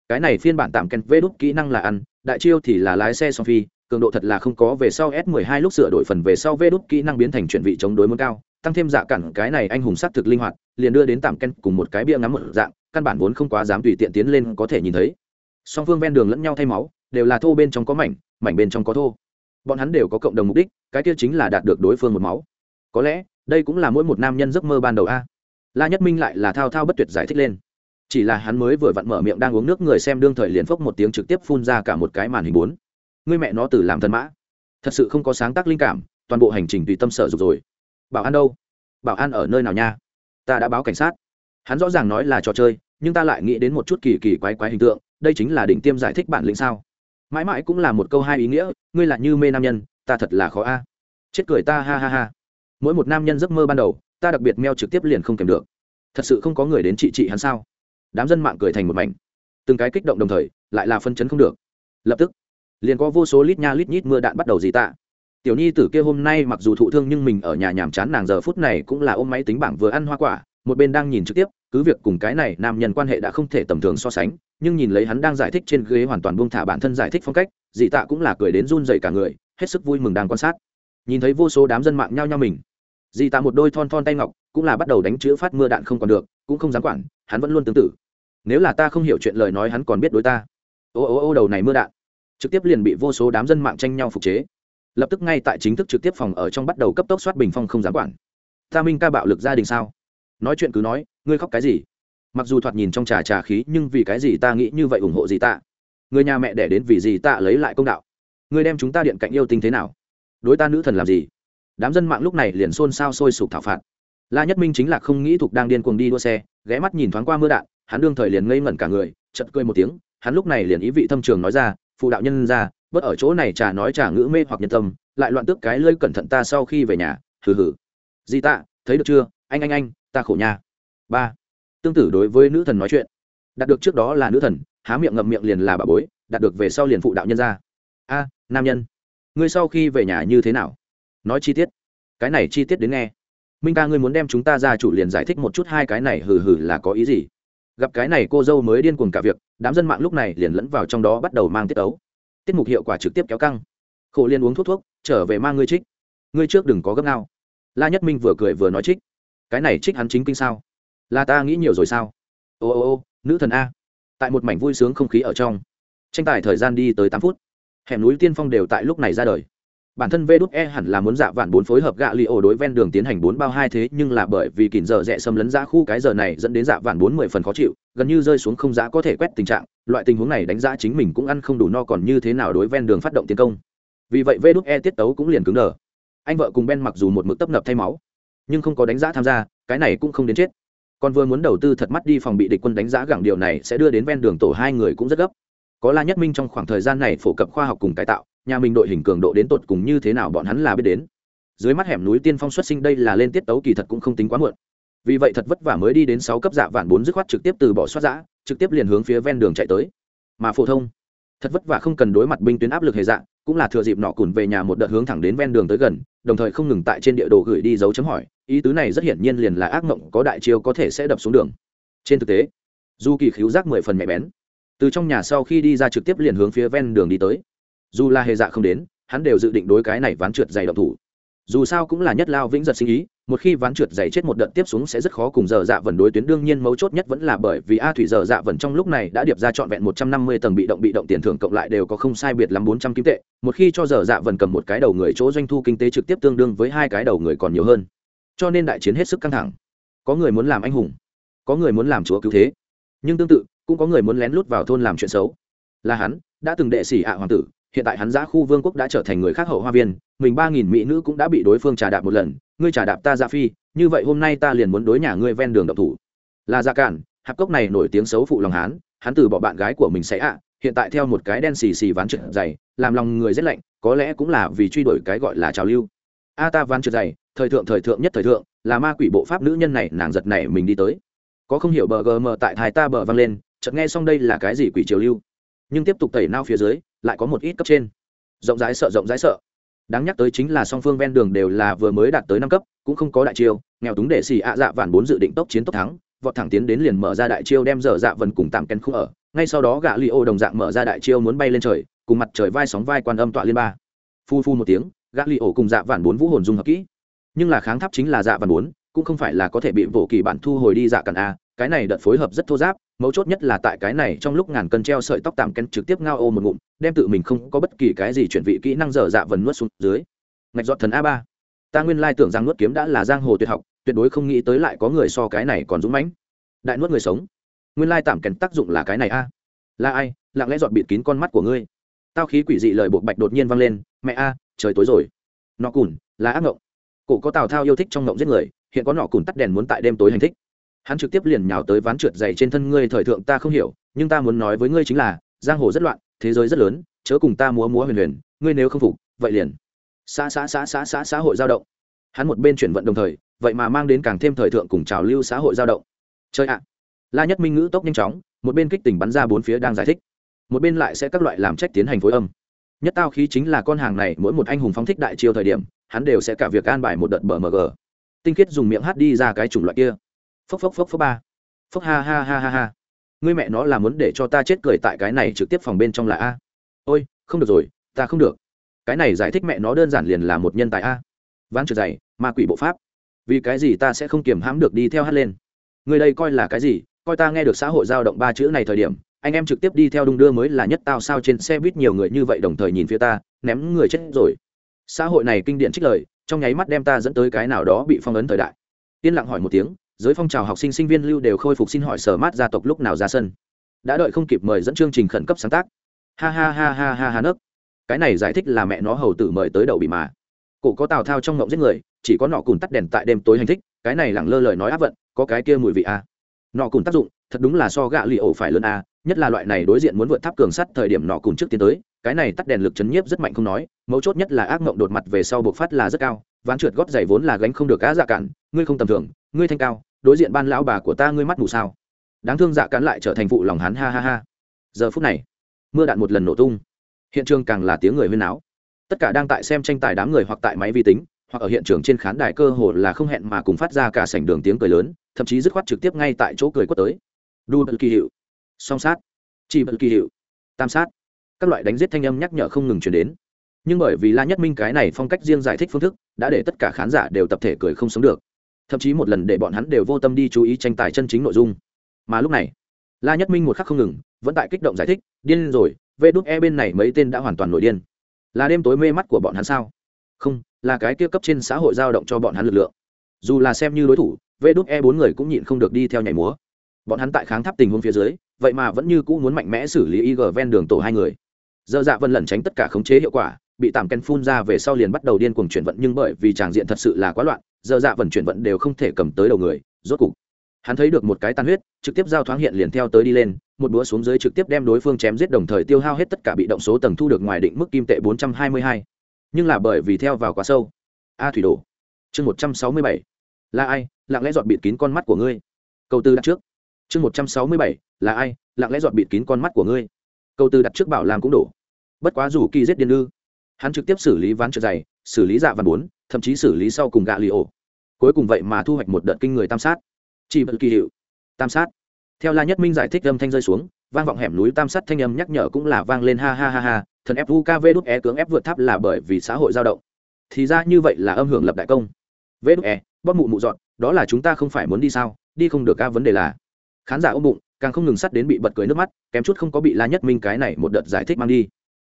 Cái này phiên bản tạm kèn vê đúc kỹ năng là ăn, đại chiêu thì là lái xe song phi, cường độ thật là không có về sau s 12 lúc sửa đổi phần về sau vê đúc kỹ năng biến thành chuyển vị chống đối muốn cao tăng thêm dạ cản cái này anh hùng s thực linh hoạt, liền đưa đến tạm ken cùng một cái bia ngắm một dạng, căn bản vốn không quá dám tùy tiện tiến lên có thể nhìn thấy. Song phương ven đường lẫn nhau thay máu, đều là thô bên trong có mảnh mảnh bên trong có thô. Bọn hắn đều có cộng đồng mục đích, cái kia chính là đạt được đối phương một máu. Có lẽ, đây cũng là mỗi một nam nhân giấc mơ ban đầu a. La nhất minh lại là thao thao bất tuyệt giải thích lên. Chỉ là hắn mới vừa vặn mở miệng đang uống nước, người xem đương thời liền phốc một tiếng trực tiếp phun ra cả một cái màn hình bốn. Người mẹ nó từ làm thần mã. Thật sự không có sáng tác linh cảm, toàn bộ hành trình tùy tâm sở dục rồi bảo an đâu? Bảo an ở nơi nào nha? Ta đã báo cảnh sát. Hắn rõ ràng nói là trò chơi, nhưng ta lại nghĩ đến một chút kỳ kỳ quái quái hình tượng, đây chính là đỉnh tiêm giải thích bản lĩnh sao? Mãi mãi cũng là một câu hai ý nghĩa, ngươi là như mê nam nhân, ta thật là khó a. Chết cười ta, ha ha ha. Mỗi một nam nhân giấc mơ ban đầu, ta đặc biệt meo trực tiếp liền không kèm được. Thật sự không có người đến trị trị hắn sao? Đám dân mạng cười thành một mảnh. Từng cái kích động đồng thời, lại là phân chấn không được. Lập tức, liền có vô số lít nha lít nhít mưa đạn bắt đầu gì tạ tiểu nhi tử kia hôm nay mặc dù thụ thương nhưng mình ở nhà nhàm chán, nàng giờ phút này cũng là ôm máy tính bảng vừa ăn hoa quả, một bên đang nhìn trực tiếp, cứ việc cùng cái này nam nhân quan hệ đã không thể tầm thường so sánh, nhưng nhìn lấy hắn đang giải thích trên ghế hoàn toàn buông thả bản thân giải thích phong cách dị tạ cũng là cười đến run dậy cả người, hết sức vui mừng đang quan sát. Nhìn thấy vô số đám dân mạng nhao nhao mình dị tạ một đôi thon thon tay ngọc cũng là bắt đầu đánh chữ phát mưa đạn không còn được, cũng không dám quản, hắn vẫn luôn tương tự. Nếu là ta không hiểu chuyện lời nói hắn còn biết đối ta. Ô ô ô, đầu này mưa đạn. Trực tiếp liền bị vô số đám dân mạng tranh nhau phục chế lập tức ngay tại chính thức trực tiếp phòng ở trong bắt đầu cấp tốc soát bình phong không dám quản. Ta minh ca bạo lực gia đình sao? Nói chuyện cứ nói, ngươi khóc cái gì? Mặc dù thoạt nhìn trong trà trà khí, nhưng vì cái gì ta nghĩ như vậy ủng hộ gì ta? Người nhà mẹ đẻ đến vì gì ta lấy lại công đạo. Ngươi đem chúng ta điện cạnh yêu tinh thế nào? Đối ta nữ thần làm gì? Đám dân mạng lúc này liền xôn xao sôi sục thảo phạt. La nhất minh chính là không nghĩ thuộc đang điên cuồng đi đua xe, ghé mắt nhìn thoáng qua mưa đạn, hắn đương thời liền ngây ngẩn cả người chật cười một tiếng, hắn lúc này liền ý vị thâm trường nói ra, phụ đạo nhân ra bớt ở chỗ này trà nói trà ngữ mê hoặc nhân tâm, lại loạn tước cái lơi cẩn thận ta sau khi về nhà, hừ hừ. Di tạ, thấy được chưa? Anh anh anh, ta khổ nha. Ba. Tương tự đối với nữ thần nói chuyện. Đạt được trước đó là nữ thần, há miệng ngậm miệng liền là bà bối, đạt được về sau liền phụ đạo nhân ra. A, nam nhân. Ngươi sau khi về nhà như thế nào? Nói chi tiết. Cái này chi tiết đến nghe. Minh ca ngươi muốn đem chúng ta ra chủ liền giải thích một chút hai cái này hừ hừ là có ý gì? Gặp cái này cô dâu mới điên cuồng cả việc, đám dân mạng lúc này liền lẫn vào trong đó bắt đầu mang tiết ấu tiết mục hiệu quả trực tiếp kéo căng. Khổ liên uống thuốc thuốc, trở về mang ngươi trích. Ngươi trước đừng có gấp nào la nhất minh vừa cười vừa nói trích. Cái này trích hắn chính kinh sao? Là ta nghĩ nhiều rồi sao? Ô ô ô, nữ thần a. Tại một mảnh vui sướng không khí ở trong. Tranh tài thời gian đi tới tám phút. Hẻm núi tiên phong đều tại lúc này ra đời bản thân vê đúc e hẳn là muốn dạ vạn bốn phối hợp gạ li ổ đối ven đường tiến hành bốn bao hai thế, nhưng là bởi vì kìm giờ rẽ xâm lấn ra khu cái giờ này dẫn đến dạ vạn bốn mười phần khó chịu, gần như rơi xuống không giá có thể quét tình trạng, loại tình huống này đánh giá chính mình cũng ăn không đủ no còn như thế nào đối ven đường phát động tiến công. Vì vậy vê đúc e tiết tấu cũng liền cứng đờ. Anh vợ cùng ben mặc dù một mực tấp nập thay máu, nhưng không có đánh giá tham gia, cái này cũng không đến chết. Còn vừa muốn đầu tư thật mắt đi phòng bị địch quân đánh giá gẳng điều này sẽ đưa đến ven đường tổ hai người cũng rất gấp. Có la nhất minh trong khoảng thời gian này phổ cập khoa học cùng cải tạo nhà mình đội hình cường độ đến tột cùng như thế nào bọn hắn là biết đến. Dưới mắt hẻm núi tiên phong xuất sinh đây là lên tiết tấu kỳ thật cũng không tính quá muộn. Vì vậy thật vất vả mới đi đến sáu cấp dạ vạn bốn dứt khoát trực tiếp từ bỏ soát giã, trực tiếp liền hướng phía ven đường chạy tới. Mà phổ thông, thật vất vả không cần đối mặt binh tuyến áp lực hề dạng cũng là thừa dịp nọ cùn về nhà một đợt hướng thẳng đến ven đường tới gần, đồng thời không ngừng tại trên địa đồ gửi đi dấu chấm hỏi, ý tứ này rất hiển nhiên liền là ác mộng có đại chiêu có thể sẽ đập xuống đường. Trên thực tế dù kỳ khiếu giác mười phần mẹ bén. Từ trong nhà sau khi đi ra trực tiếp liền hướng phía ven đường đi tới dù là hề dạ không đến, hắn đều dự định đối cái này ván trượt dày động thủ. Dù sao cũng là nhất lao vĩnh giật sinh ý, một khi ván trượt dày chết một đợt tiếp xuống sẽ rất khó cùng giờ dạ vần đối tuyến. Đương nhiên mấu chốt nhất vẫn là bởi vì a thủy giờ dạ vần trong lúc này đã điệp ra trọn vẹn một trăm năm mươi tầng bị động bị động tiền thưởng cộng lại đều có không sai biệt lắm bốn trăm kim tệ. Một khi cho giờ dạ vần cầm một cái đầu người chỗ doanh thu kinh tế trực tiếp tương đương với hai cái đầu người còn nhiều hơn. Cho nên đại chiến hết sức căng thẳng. Có người muốn làm anh hùng, có người muốn làm chúa cứu thế. Nhưng tương tự, cũng có người muốn lén lút vào thôn làm chuyện xấu. Là hắn, đã từng đệ sĩ ạ hoàng tử hiện tại hắn giã khu vương quốc đã trở thành người khác hậu hoa viên, mình ba nghìn mỹ nữ cũng đã bị đối phương trà đạp một lần, ngươi trà đạp ta ra phi, như vậy hôm nay ta liền muốn đối nhà ngươi ven đường độc thủ. Là gia cản, hạp cốc này nổi tiếng xấu phụ lòng hán, hắn từ bỏ bạn gái của mình sẽ ạ, hiện tại theo một cái đen xì xì ván trượt dày, làm lòng người rét lạnh, có lẽ cũng là vì truy đuổi cái gọi là trào lưu. A ta ván trượt dày, thời thượng thời thượng nhất thời thượng, là ma quỷ bộ pháp nữ nhân này, nàng giật này mình đi tới. Có không hiểu bờ gm tại thái ta bờ văng lên, chợt nghe xong đây là cái gì quỷ triều lưu. Nhưng tiếp tục tẩy nao phía dưới lại có một ít cấp trên. Rộng rãi sợ, rộng rãi sợ. Đáng nhắc tới chính là song phương ven đường đều là vừa mới đạt tới năm cấp, cũng không có đại chiêu, nghèo túng để xì ạ dạ vạn bốn dự định tốc chiến tốc thắng, vọt thẳng tiến đến liền mở ra đại chiêu đem dở dạ vần cùng tạm kèn không ở, ngay sau đó gạ li ô đồng dạng mở ra đại chiêu muốn bay lên trời, cùng mặt trời vai sóng vai quan âm tọa liên ba. Phu phu một tiếng, gã li ô cùng dạ vạn bốn vũ hồn dung hợp kỹ. Nhưng là kháng tháp chính là dạ vạn bốn, cũng không phải là có thể bị vỗ kỳ bản thu hồi đi dạ cản a, cái này đợt phối hợp rất thô giáp mấu chốt nhất là tại cái này trong lúc ngàn cân treo sợi tóc tạm kén trực tiếp ngao ô một ngụm, đem tự mình không có bất kỳ cái gì chuyển vị kỹ năng dở dạ vần nuốt xuống dưới. Ngạch dọn thần a ba. Ta nguyên lai tưởng rằng nuốt kiếm đã là giang hồ tuyệt học, tuyệt đối không nghĩ tới lại có người so cái này còn dũng mãnh. Đại nuốt người sống. Nguyên lai tạm kén tác dụng là cái này a. Là ai? Lặng lẽ dọn bịt kín con mắt của ngươi. Tao khí quỷ dị lời bộ bạch đột nhiên vang lên, mẹ a, trời tối rồi. Nọ cùn, là ác ngộng. Cổ có tào thao yêu thích trong ngộng giết người, hiện có nọ cùn tắt đèn muốn tại đêm tối hành thích hắn trực tiếp liền nhào tới ván trượt dày trên thân ngươi thời thượng ta không hiểu, nhưng ta muốn nói với ngươi chính là, giang hồ rất loạn, thế giới rất lớn, chớ cùng ta múa múa huyền huyền, ngươi nếu không phục, vậy liền. Xã xã xã xã xã xã hội giao động. Hắn một bên chuyển vận đồng thời, vậy mà mang đến càng thêm thời thượng cùng trào lưu xã hội giao động. Chơi ạ. À. La nhất minh ngữ tốc nhanh chóng, một bên kích tình bắn ra bốn phía đang giải thích. Một bên lại sẽ các loại làm trách tiến hành phối âm. Nhất tao khí chính là con hàng này, mỗi một anh hùng phóng thích đại chiêu thời điểm, hắn đều sẽ cả việc an bài một đợt bờ mg tinh khiết dùng miệng hát đi ra cái chủng loại kia phốc phốc phốc phốc ba. Phốc ha ha ha ha ha. Ngươi mẹ nó là muốn để cho ta chết cười tại cái này trực tiếp phòng bên trong là a. Ôi, không được rồi, ta không được. Cái này giải thích mẹ nó đơn giản liền là một nhân tài a. Ván trượt dày, ma quỷ bộ pháp. Vì cái gì ta sẽ không kiềm hãm được đi theo hát lên? Người đây coi là cái gì? Coi ta nghe được xã hội dao động ba chữ này thời điểm, anh em trực tiếp đi theo đung đưa mới là nhất tao sao trên xe buýt nhiều người như vậy đồng thời nhìn phía ta, ném người chết rồi. Xã hội này kinh điển trích lời, trong nháy mắt đem ta dẫn tới cái nào đó bị phong ấn thời đại. Yên lặng hỏi một tiếng giới phong trào học sinh sinh viên lưu đều khôi phục xin hỏi sở mát gia tộc lúc nào ra sân. Đã đợi không kịp mời dẫn chương trình khẩn cấp sáng tác. Ha ha ha ha ha ha nấc. Cái này giải thích là mẹ nó hầu tử mời tới đậu bị mà. Cổ có tào thao trong ngộng giết người, chỉ có nọ cùn tắt đèn tại đêm tối hành thích, cái này lẳng lơ lời nói áp vận, có cái kia mùi vị a à. nọ cùn tác dụng, thật đúng là so gạ lì ổ phải lớn a nhất là loại này đối diện muốn vượt tháp cường sắt thời điểm nọ cùn trước tiến tới, cái này tắt đèn lực chấn nhiếp rất mạnh không nói, mấu chốt nhất là ác mộng đột mặt về sau bộc phát là rất cao, ván trượt gót giày vốn là gánh không được cá dạ cản ngươi không tầm thường ngươi thanh cao, đối diện ban lão bà của ta ngươi mắt mù sao? Đáng thương dạ cắn lại trở thành vụ lòng hắn, ha ha ha. Giờ phút này, mưa đạn một lần nổ tung. Hiện trường càng là tiếng người huyên náo. Tất cả đang tại xem tranh tài đám người hoặc tại máy vi tính, hoặc ở hiện trường trên khán đài cơ hồ là không hẹn mà cùng phát ra cả sảnh đường tiếng cười lớn, thậm chí dứt khoát trực tiếp ngay tại chỗ cười quất tới. Đu bật kỳ hiệu. Song sát. Chỉ bật kỳ hiệu. Tam sát. Các loại đánh giết thanh âm nhắc nhở không ngừng chuyển đến. Nhưng bởi vì la nhất minh cái này phong cách riêng giải thích phương thức, đã để tất cả khán giả đều tập thể cười không sống được thậm chí một lần để bọn hắn đều vô tâm đi chú ý tranh tài chân chính nội dung. Mà lúc này, la nhất minh một khắc không ngừng, vẫn tại kích động giải thích, điên rồi, vê đúc e bên này mấy tên đã hoàn toàn nổi điên. Là đêm tối mê mắt của bọn hắn sao? Không, là cái kia cấp trên xã hội giao động cho bọn hắn lực lượng. Dù là xem như đối thủ, vê đúc e bốn người cũng nhịn không được đi theo nhảy múa. Bọn hắn tại kháng tháp tình huống phía dưới, vậy mà vẫn như cũ muốn mạnh mẽ xử lý ig ven đường tổ hai người. Dơ dạ vân lẩn tránh tất cả khống chế hiệu quả bị tạm ken phun ra về sau liền bắt đầu điên cuồng chuyển vận, nhưng bởi vì tràng diện thật sự là quá loạn, giờ dạ vần chuyển vận đều không thể cầm tới đầu người, rốt cục, hắn thấy được một cái tan huyết, trực tiếp giao thoáng hiện liền theo tới đi lên, một búa xuống dưới trực tiếp đem đối phương chém giết đồng thời tiêu hao hết tất cả bị động số tầng thu được ngoài định mức kim tệ bốn trăm hai mươi hai. Nhưng là bởi vì theo vào quá sâu. A thủy đổ, chương một trăm sáu mươi bảy. Là ai? Lặng lẽ dọn bịt kín con mắt của ngươi. Câu tư đặt trước. Chương một trăm sáu mươi bảy. Là ai? Lặng lẽ dọn bịt kín con mắt của ngươi. Câu tư đặt trước bảo làm cũng đổ. Bất quá dù kỳ giết điên ư hắn trực tiếp xử lý ván trượt dày, xử lý dạ văn bốn, thậm chí xử lý sau cùng gạ li ổ. Cuối cùng vậy mà thu hoạch một đợt kinh người tam sát. Chỉ bật kỳ hiệu. Tam sát. Theo la nhất minh giải thích âm thanh rơi xuống, vang vọng hẻm núi tam sát thanh âm nhắc nhở cũng là vang lên ha ha ha ha, thần ép ukv đúc e cưỡng ép vượt tháp là bởi vì xã hội dao động. Thì ra như vậy là âm hưởng lập đại công. Vê đúc e bóp mụ mụ dọn, đó là chúng ta không phải muốn đi sao, đi không được ca vấn đề là. Khán giả ôm bụng, càng không ngừng sắt đến bị bật cười nước mắt, kém chút không có bị la nhất minh cái này một đợt giải thích mang đi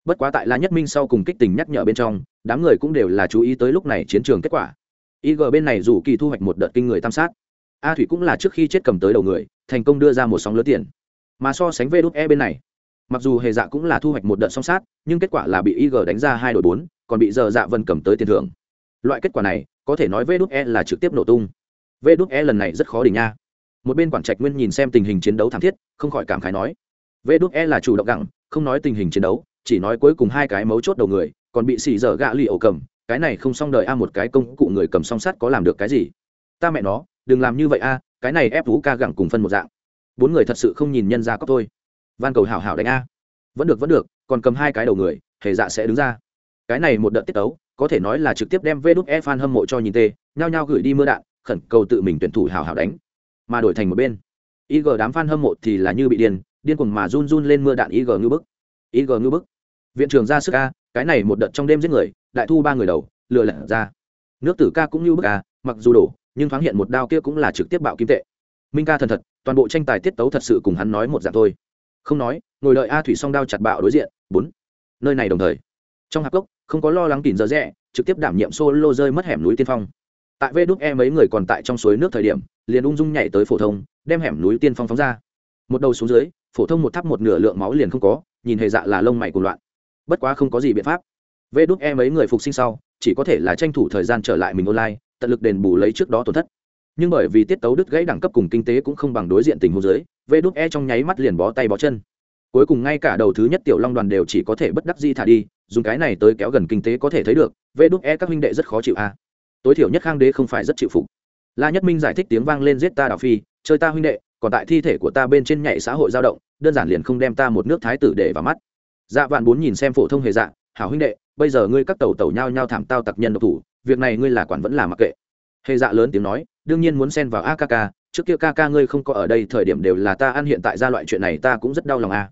bất quá tại la nhất minh sau cùng kích tình nhắc nhở bên trong, đám người cũng đều là chú ý tới lúc này chiến trường kết quả. Ig bên này dù kỳ thu hoạch một đợt kinh người tam sát. A thủy cũng là trước khi chết cầm tới đầu người, thành công đưa ra một sóng lớn tiền. Mà so sánh vê đúc e bên này, mặc dù hề dạ cũng là thu hoạch một đợt song sát, nhưng kết quả là bị ig đánh ra hai đội bốn, còn bị giờ dạ vân cầm tới tiền thưởng. Loại kết quả này, có thể nói vê đúc e là trực tiếp nổ tung. Vê đúc e lần này rất khó đỉnh nha. Một bên quản trạch nguyên nhìn xem tình hình chiến đấu thảm thiết, không khỏi cảm khái nói. Vê đúc e là chủ động gặng, không nói tình hình chiến đấu chỉ nói cuối cùng hai cái mấu chốt đầu người, còn bị xì dở gạ lì ổ cầm, cái này không xong đời a, một cái công cụ người cầm song sắt có làm được cái gì? Ta mẹ nó, đừng làm như vậy a, cái này ép vũ ca gặng cùng phân một dạng. Bốn người thật sự không nhìn nhân ra có thôi. Van cầu hảo hảo đánh a. Vẫn được vẫn được, còn cầm hai cái đầu người, hề dạ sẽ đứng ra. Cái này một đợt tiết tấu, có thể nói là trực tiếp đem vê đúc e fan hâm mộ cho nhìn tê, nhao nhao gửi đi mưa đạn, khẩn cầu tự mình tuyển thủ hào hào đánh. Mà đổi thành một bên ig đám fan hâm mộ thì là như bị điên điên cuồng mà run run lên mưa đạn ig ngư bức. ig ngư bức viện trưởng ra sức a, cái này một đợt trong đêm giết người, đại thu ba người đầu, lừa lật ra. Nước tử ca cũng như bức a, mặc dù đổ, nhưng thoáng hiện một đao kia cũng là trực tiếp bạo kim tệ. Minh ca thần thật, toàn bộ tranh tài tiết tấu thật sự cùng hắn nói một dạng thôi. Không nói, ngồi đợi a thủy song đao chặt bạo đối diện, bốn. Nơi này đồng thời, trong hạp cốc, không có lo lắng tỉn giờ rẽ, trực tiếp đảm nhiệm solo rơi mất hẻm núi tiên phong. Tại vê đúc e mấy người còn tại trong suối nước thời điểm, liền ung dung nhảy tới phổ thông, đem hẻm núi tiên phong phóng ra. Một đầu xuống dưới, phổ thông một tháp một nửa lượng máu liền không có, nhìn hề dạ là lông mày cùng loạn bất quá không có gì biện pháp. Vê đúc e mấy người phục sinh sau, chỉ có thể là tranh thủ thời gian trở lại mình online, tận lực đền bù lấy trước đó tổn thất. Nhưng bởi vì tiết tấu đứt gãy đẳng cấp cùng kinh tế cũng không bằng đối diện tình huống dưới, vê đúc e trong nháy mắt liền bó tay bó chân. Cuối cùng ngay cả đầu thứ nhất tiểu long đoàn đều chỉ có thể bất đắc di thả đi, dùng cái này tới kéo gần kinh tế có thể thấy được, vê đúc e các huynh đệ rất khó chịu a. Tối thiểu nhất khang đế không phải rất chịu phục. La nhất minh giải thích tiếng vang lên giết ta đào phi, chơi ta huynh đệ, còn tại thi thể của ta bên trên nhảy xã hội dao động, đơn giản liền không đem ta một nước thái tử để vào mắt dạ vạn bốn nhìn xem phổ thông hề dạ hảo huynh đệ, bây giờ ngươi các tàu tàu nhao nhao thảm tao tặc nhân độc thủ, việc này ngươi là quản vẫn là mặc kệ. Hề dạ lớn tiếng nói, đương nhiên muốn xen vào akk trước kia ca ca ngươi không có ở đây, thời điểm đều là ta ăn hiện tại ra loại chuyện này ta cũng rất đau lòng a.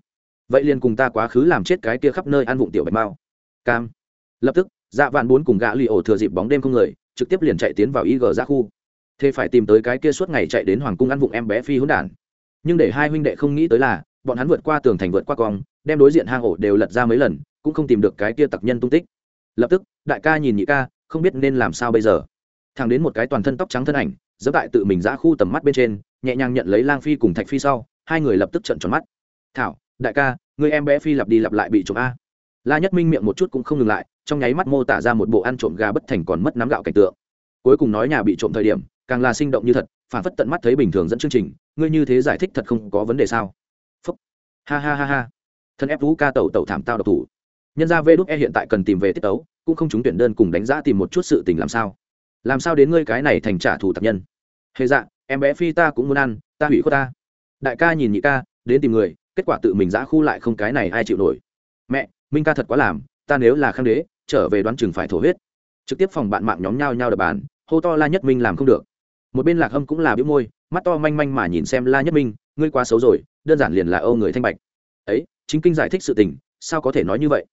Vậy liền cùng ta quá khứ làm chết cái kia khắp nơi ăn vụng tiểu bạch mao. Cam. Lập tức dạ vạn bốn cùng gã lì ổ thừa dịp bóng đêm không người, trực tiếp liền chạy tiến vào ig ra khu. Thế phải tìm tới cái kia suốt ngày chạy đến hoàng cung ăn vụng em bé phi hỗn đản. Nhưng để hai huynh đệ không nghĩ tới là bọn hắn vượt qua tường thành vượt qua cong, đem đối diện hang ổ đều lật ra mấy lần, cũng không tìm được cái kia tặc nhân tung tích. Lập tức, đại ca nhìn nhị ca, không biết nên làm sao bây giờ. Thằng đến một cái toàn thân tóc trắng thân ảnh dẫm tại tự mình giã khu tầm mắt bên trên, nhẹ nhàng nhận lấy lang phi cùng thạch phi sau, hai người lập tức trận tròn mắt. Thảo, đại ca người em bé phi lặp đi lặp lại bị trộm a. La nhất minh miệng một chút cũng không ngừng lại, trong nháy mắt mô tả ra một bộ ăn trộm gà bất thành còn mất nắm gạo cảnh tượng. Cuối cùng nói nhà bị trộm thời điểm, càng là sinh động như thật, phản phất tận mắt thấy bình thường dẫn chương trình, ngươi như thế giải thích thật không có vấn đề sao? Ha ha ha ha. Thân ép vũ ca tẩu tẩu thảm tao độc thủ. Nhân ra vê đúc e hiện tại cần tìm về tiết tấu, cũng không trúng tuyển đơn cùng đánh giá tìm một chút sự tình làm sao. Làm sao đến ngươi cái này thành trả thù tập nhân? Hề dạ em bé phi ta cũng muốn ăn, ta hủy khuất ta. Đại ca nhìn nhị ca, đến tìm người, kết quả tự mình giã khu lại không cái này ai chịu nổi. Mẹ, minh ca thật quá làm, ta nếu là khang đế, trở về đoán chừng phải thổ huyết. Trực tiếp phòng bạn mạng nhóm nhau nhau đập bàn, hô to la nhất minh làm không được. Một bên lạc hâm cũng là biếu môi, mắt to manh manh mà nhìn xem la nhất minh ngươi quá xấu rồi, đơn giản liền là âu người thanh bạch. Ấy, chính kinh giải thích sự tình, sao có thể nói như vậy?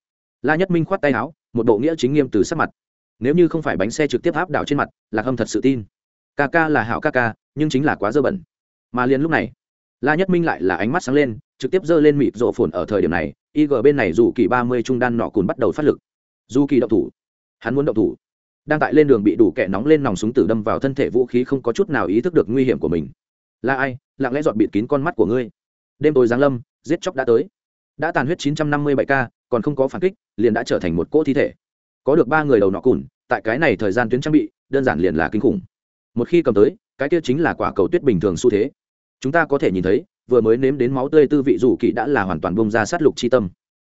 La nhất minh khoát tay áo, một bộ nghĩa chính nghiêm từ sắc mặt. Nếu như không phải bánh xe trực tiếp áp đảo trên mặt, lạc hâm thật sự tin. Ca ca là hảo ca ca, nhưng chính là quá dơ bẩn. Mà liền lúc này, la nhất minh lại là ánh mắt sáng lên, trực tiếp giơ lên mịt rộ phồn ở thời điểm này ig bên này dù kỳ ba mươi trung đan nọ cùn bắt đầu phát lực. Dù kỳ động thủ. Hắn muốn động thủ. Đang tại lên đường bị đủ kẻ nóng lên nòng súng tử đâm vào thân thể vũ khí không có chút nào ý thức được nguy hiểm của mình là ai lặng lẽ dọn bịt kín con mắt của ngươi đêm tối giáng lâm giết chóc đã tới đã tàn huyết chín trăm năm mươi bảy k còn không có phản kích liền đã trở thành một cỗ thi thể có được ba người đầu nọ cùn tại cái này thời gian tuyến trang bị đơn giản liền là kinh khủng một khi cầm tới cái kia chính là quả cầu tuyết bình thường xu thế chúng ta có thể nhìn thấy vừa mới nếm đến máu tươi tư vị dù kỵ đã là hoàn toàn bông ra sát lục chi tâm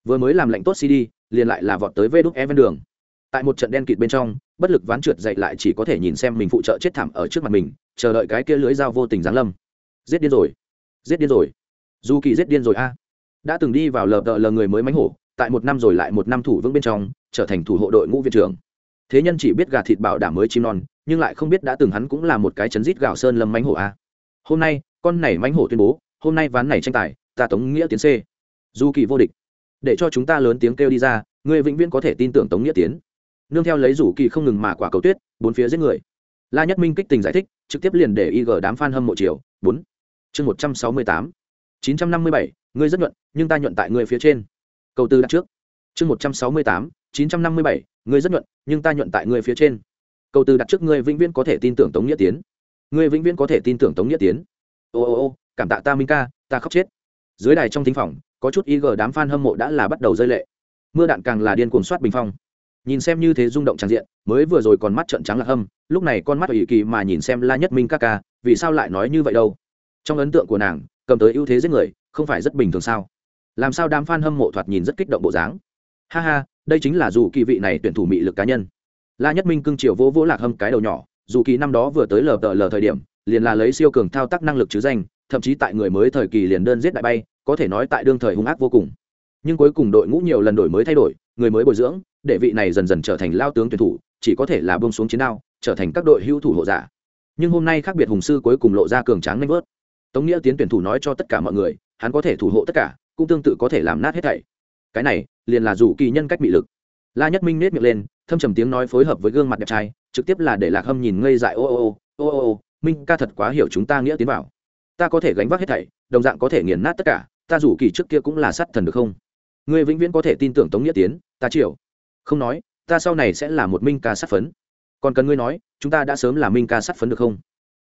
vừa mới làm lệnh tốt cd liền lại là vọt tới vê đúc e ven đường tại một trận đen kịt bên trong, bất lực ván trượt dậy lại chỉ có thể nhìn xem mình phụ trợ chết thảm ở trước mặt mình, chờ đợi cái kia lưới dao vô tình giáng lâm. Giết điên rồi. Giết điên rồi. Dù kỳ giết điên rồi a. Đã từng đi vào lờ đợ lờ người mới mánh hổ, tại một năm rồi lại một năm thủ vững bên trong, trở thành thủ hộ đội ngũ viện trưởng. Thế nhân chỉ biết gà thịt bảo đảm mới chim non, nhưng lại không biết đã từng hắn cũng là một cái chấn rít gạo sơn lâm mánh hổ a. Hôm nay, con này mánh hổ tuyên bố, hôm nay ván này tranh tài, ta tống nghĩa tiến c. Dù kỳ vô địch. Để cho chúng ta lớn tiếng kêu đi ra người vĩnh viễn có thể tin tưởng tống nghĩa tiến nương theo lấy rủ kỳ không ngừng mà quả cầu tuyết, bốn phía giết người. La nhất minh kích tình giải thích, trực tiếp liền để ig đám f a n hâm mộ chiều, bốn. Chương một trăm sáu mươi tám. Chín trăm năm mươi bảy, ngươi rất nhuận, nhưng ta nhuận tại người phía trên. Câu tư đặt trước. Chương một trăm sáu mươi tám, chín trăm năm mươi bảy, ngươi rất nhuận, nhưng ta nhuận tại người phía trên. Câu tư đặt trước ngươi vĩnh viễn có thể tin tưởng tống nghĩa tiến. Ngươi vĩnh viễn có thể tin tưởng tống nghĩa tiến. Ô ô ô, cảm tạ ta minh ca, ta khóc chết. Dưới đài trong thính phòng, có chút ig đám f a n hâm mộ đã là bắt đầu rơi lệ. Mưa đạn càng là điên cuồng soát bình phong nhìn xem như thế rung động tràn diện, mới vừa rồi còn mắt trợn trắng lạc hâm, lúc này con mắt ủy kỳ mà nhìn xem la nhất minh ca ca, vì sao lại nói như vậy đâu? Trong ấn tượng của nàng, cầm tới ưu thế giết người, không phải rất bình thường sao? Làm sao đám f a n hâm mộ thoạt nhìn rất kích động bộ dáng? Ha ha, đây chính là dù kỳ vị này tuyển thủ mị lực cá nhân. La nhất minh cưng chiều vỗ vỗ lạc hâm cái đầu nhỏ, dù kỳ năm đó vừa tới lờ tờ lờ thời điểm, liền là lấy siêu cường thao tác năng lực chứ danh, thậm chí tại người mới thời kỳ liền đơn giết đại bay, có thể nói tại đương thời hung ác vô cùng. Nhưng cuối cùng đội ngũ nhiều lần đổi mới thay đổi, người mới bồi dưỡng để vị này dần dần trở thành lao tướng tuyển thủ, chỉ có thể là bông xuống chiến đao, trở thành các đội hữu thủ hộ giả. Nhưng hôm nay khác biệt hùng sư cuối cùng lộ ra cường tráng nanh vớt. Tống nghĩa tiến tuyển thủ nói cho tất cả mọi người, hắn có thể thủ hộ tất cả, cũng tương tự có thể làm nát hết thảy. Cái này, liền là dù kỳ nhân cách bị lực. La nhất minh nết miệng lên, thâm trầm tiếng nói phối hợp với gương mặt đẹp trai, trực tiếp là để lạc hâm nhìn ngây dại, ô ô ô ô ô ô, minh ca thật quá hiểu chúng ta nghĩa tiến vào. Ta có thể gánh vác hết thảy, đồng dạng có thể nghiền nát tất cả, ta dù kỳ trước kia cũng là sát thần được không? Ngươi vĩnh viễn có thể tin tưởng tống nghĩa tiến, ta chịu không nói, ta sau này sẽ là một minh ca sát phấn. Còn cần ngươi nói, chúng ta đã sớm là minh ca sát phấn được không?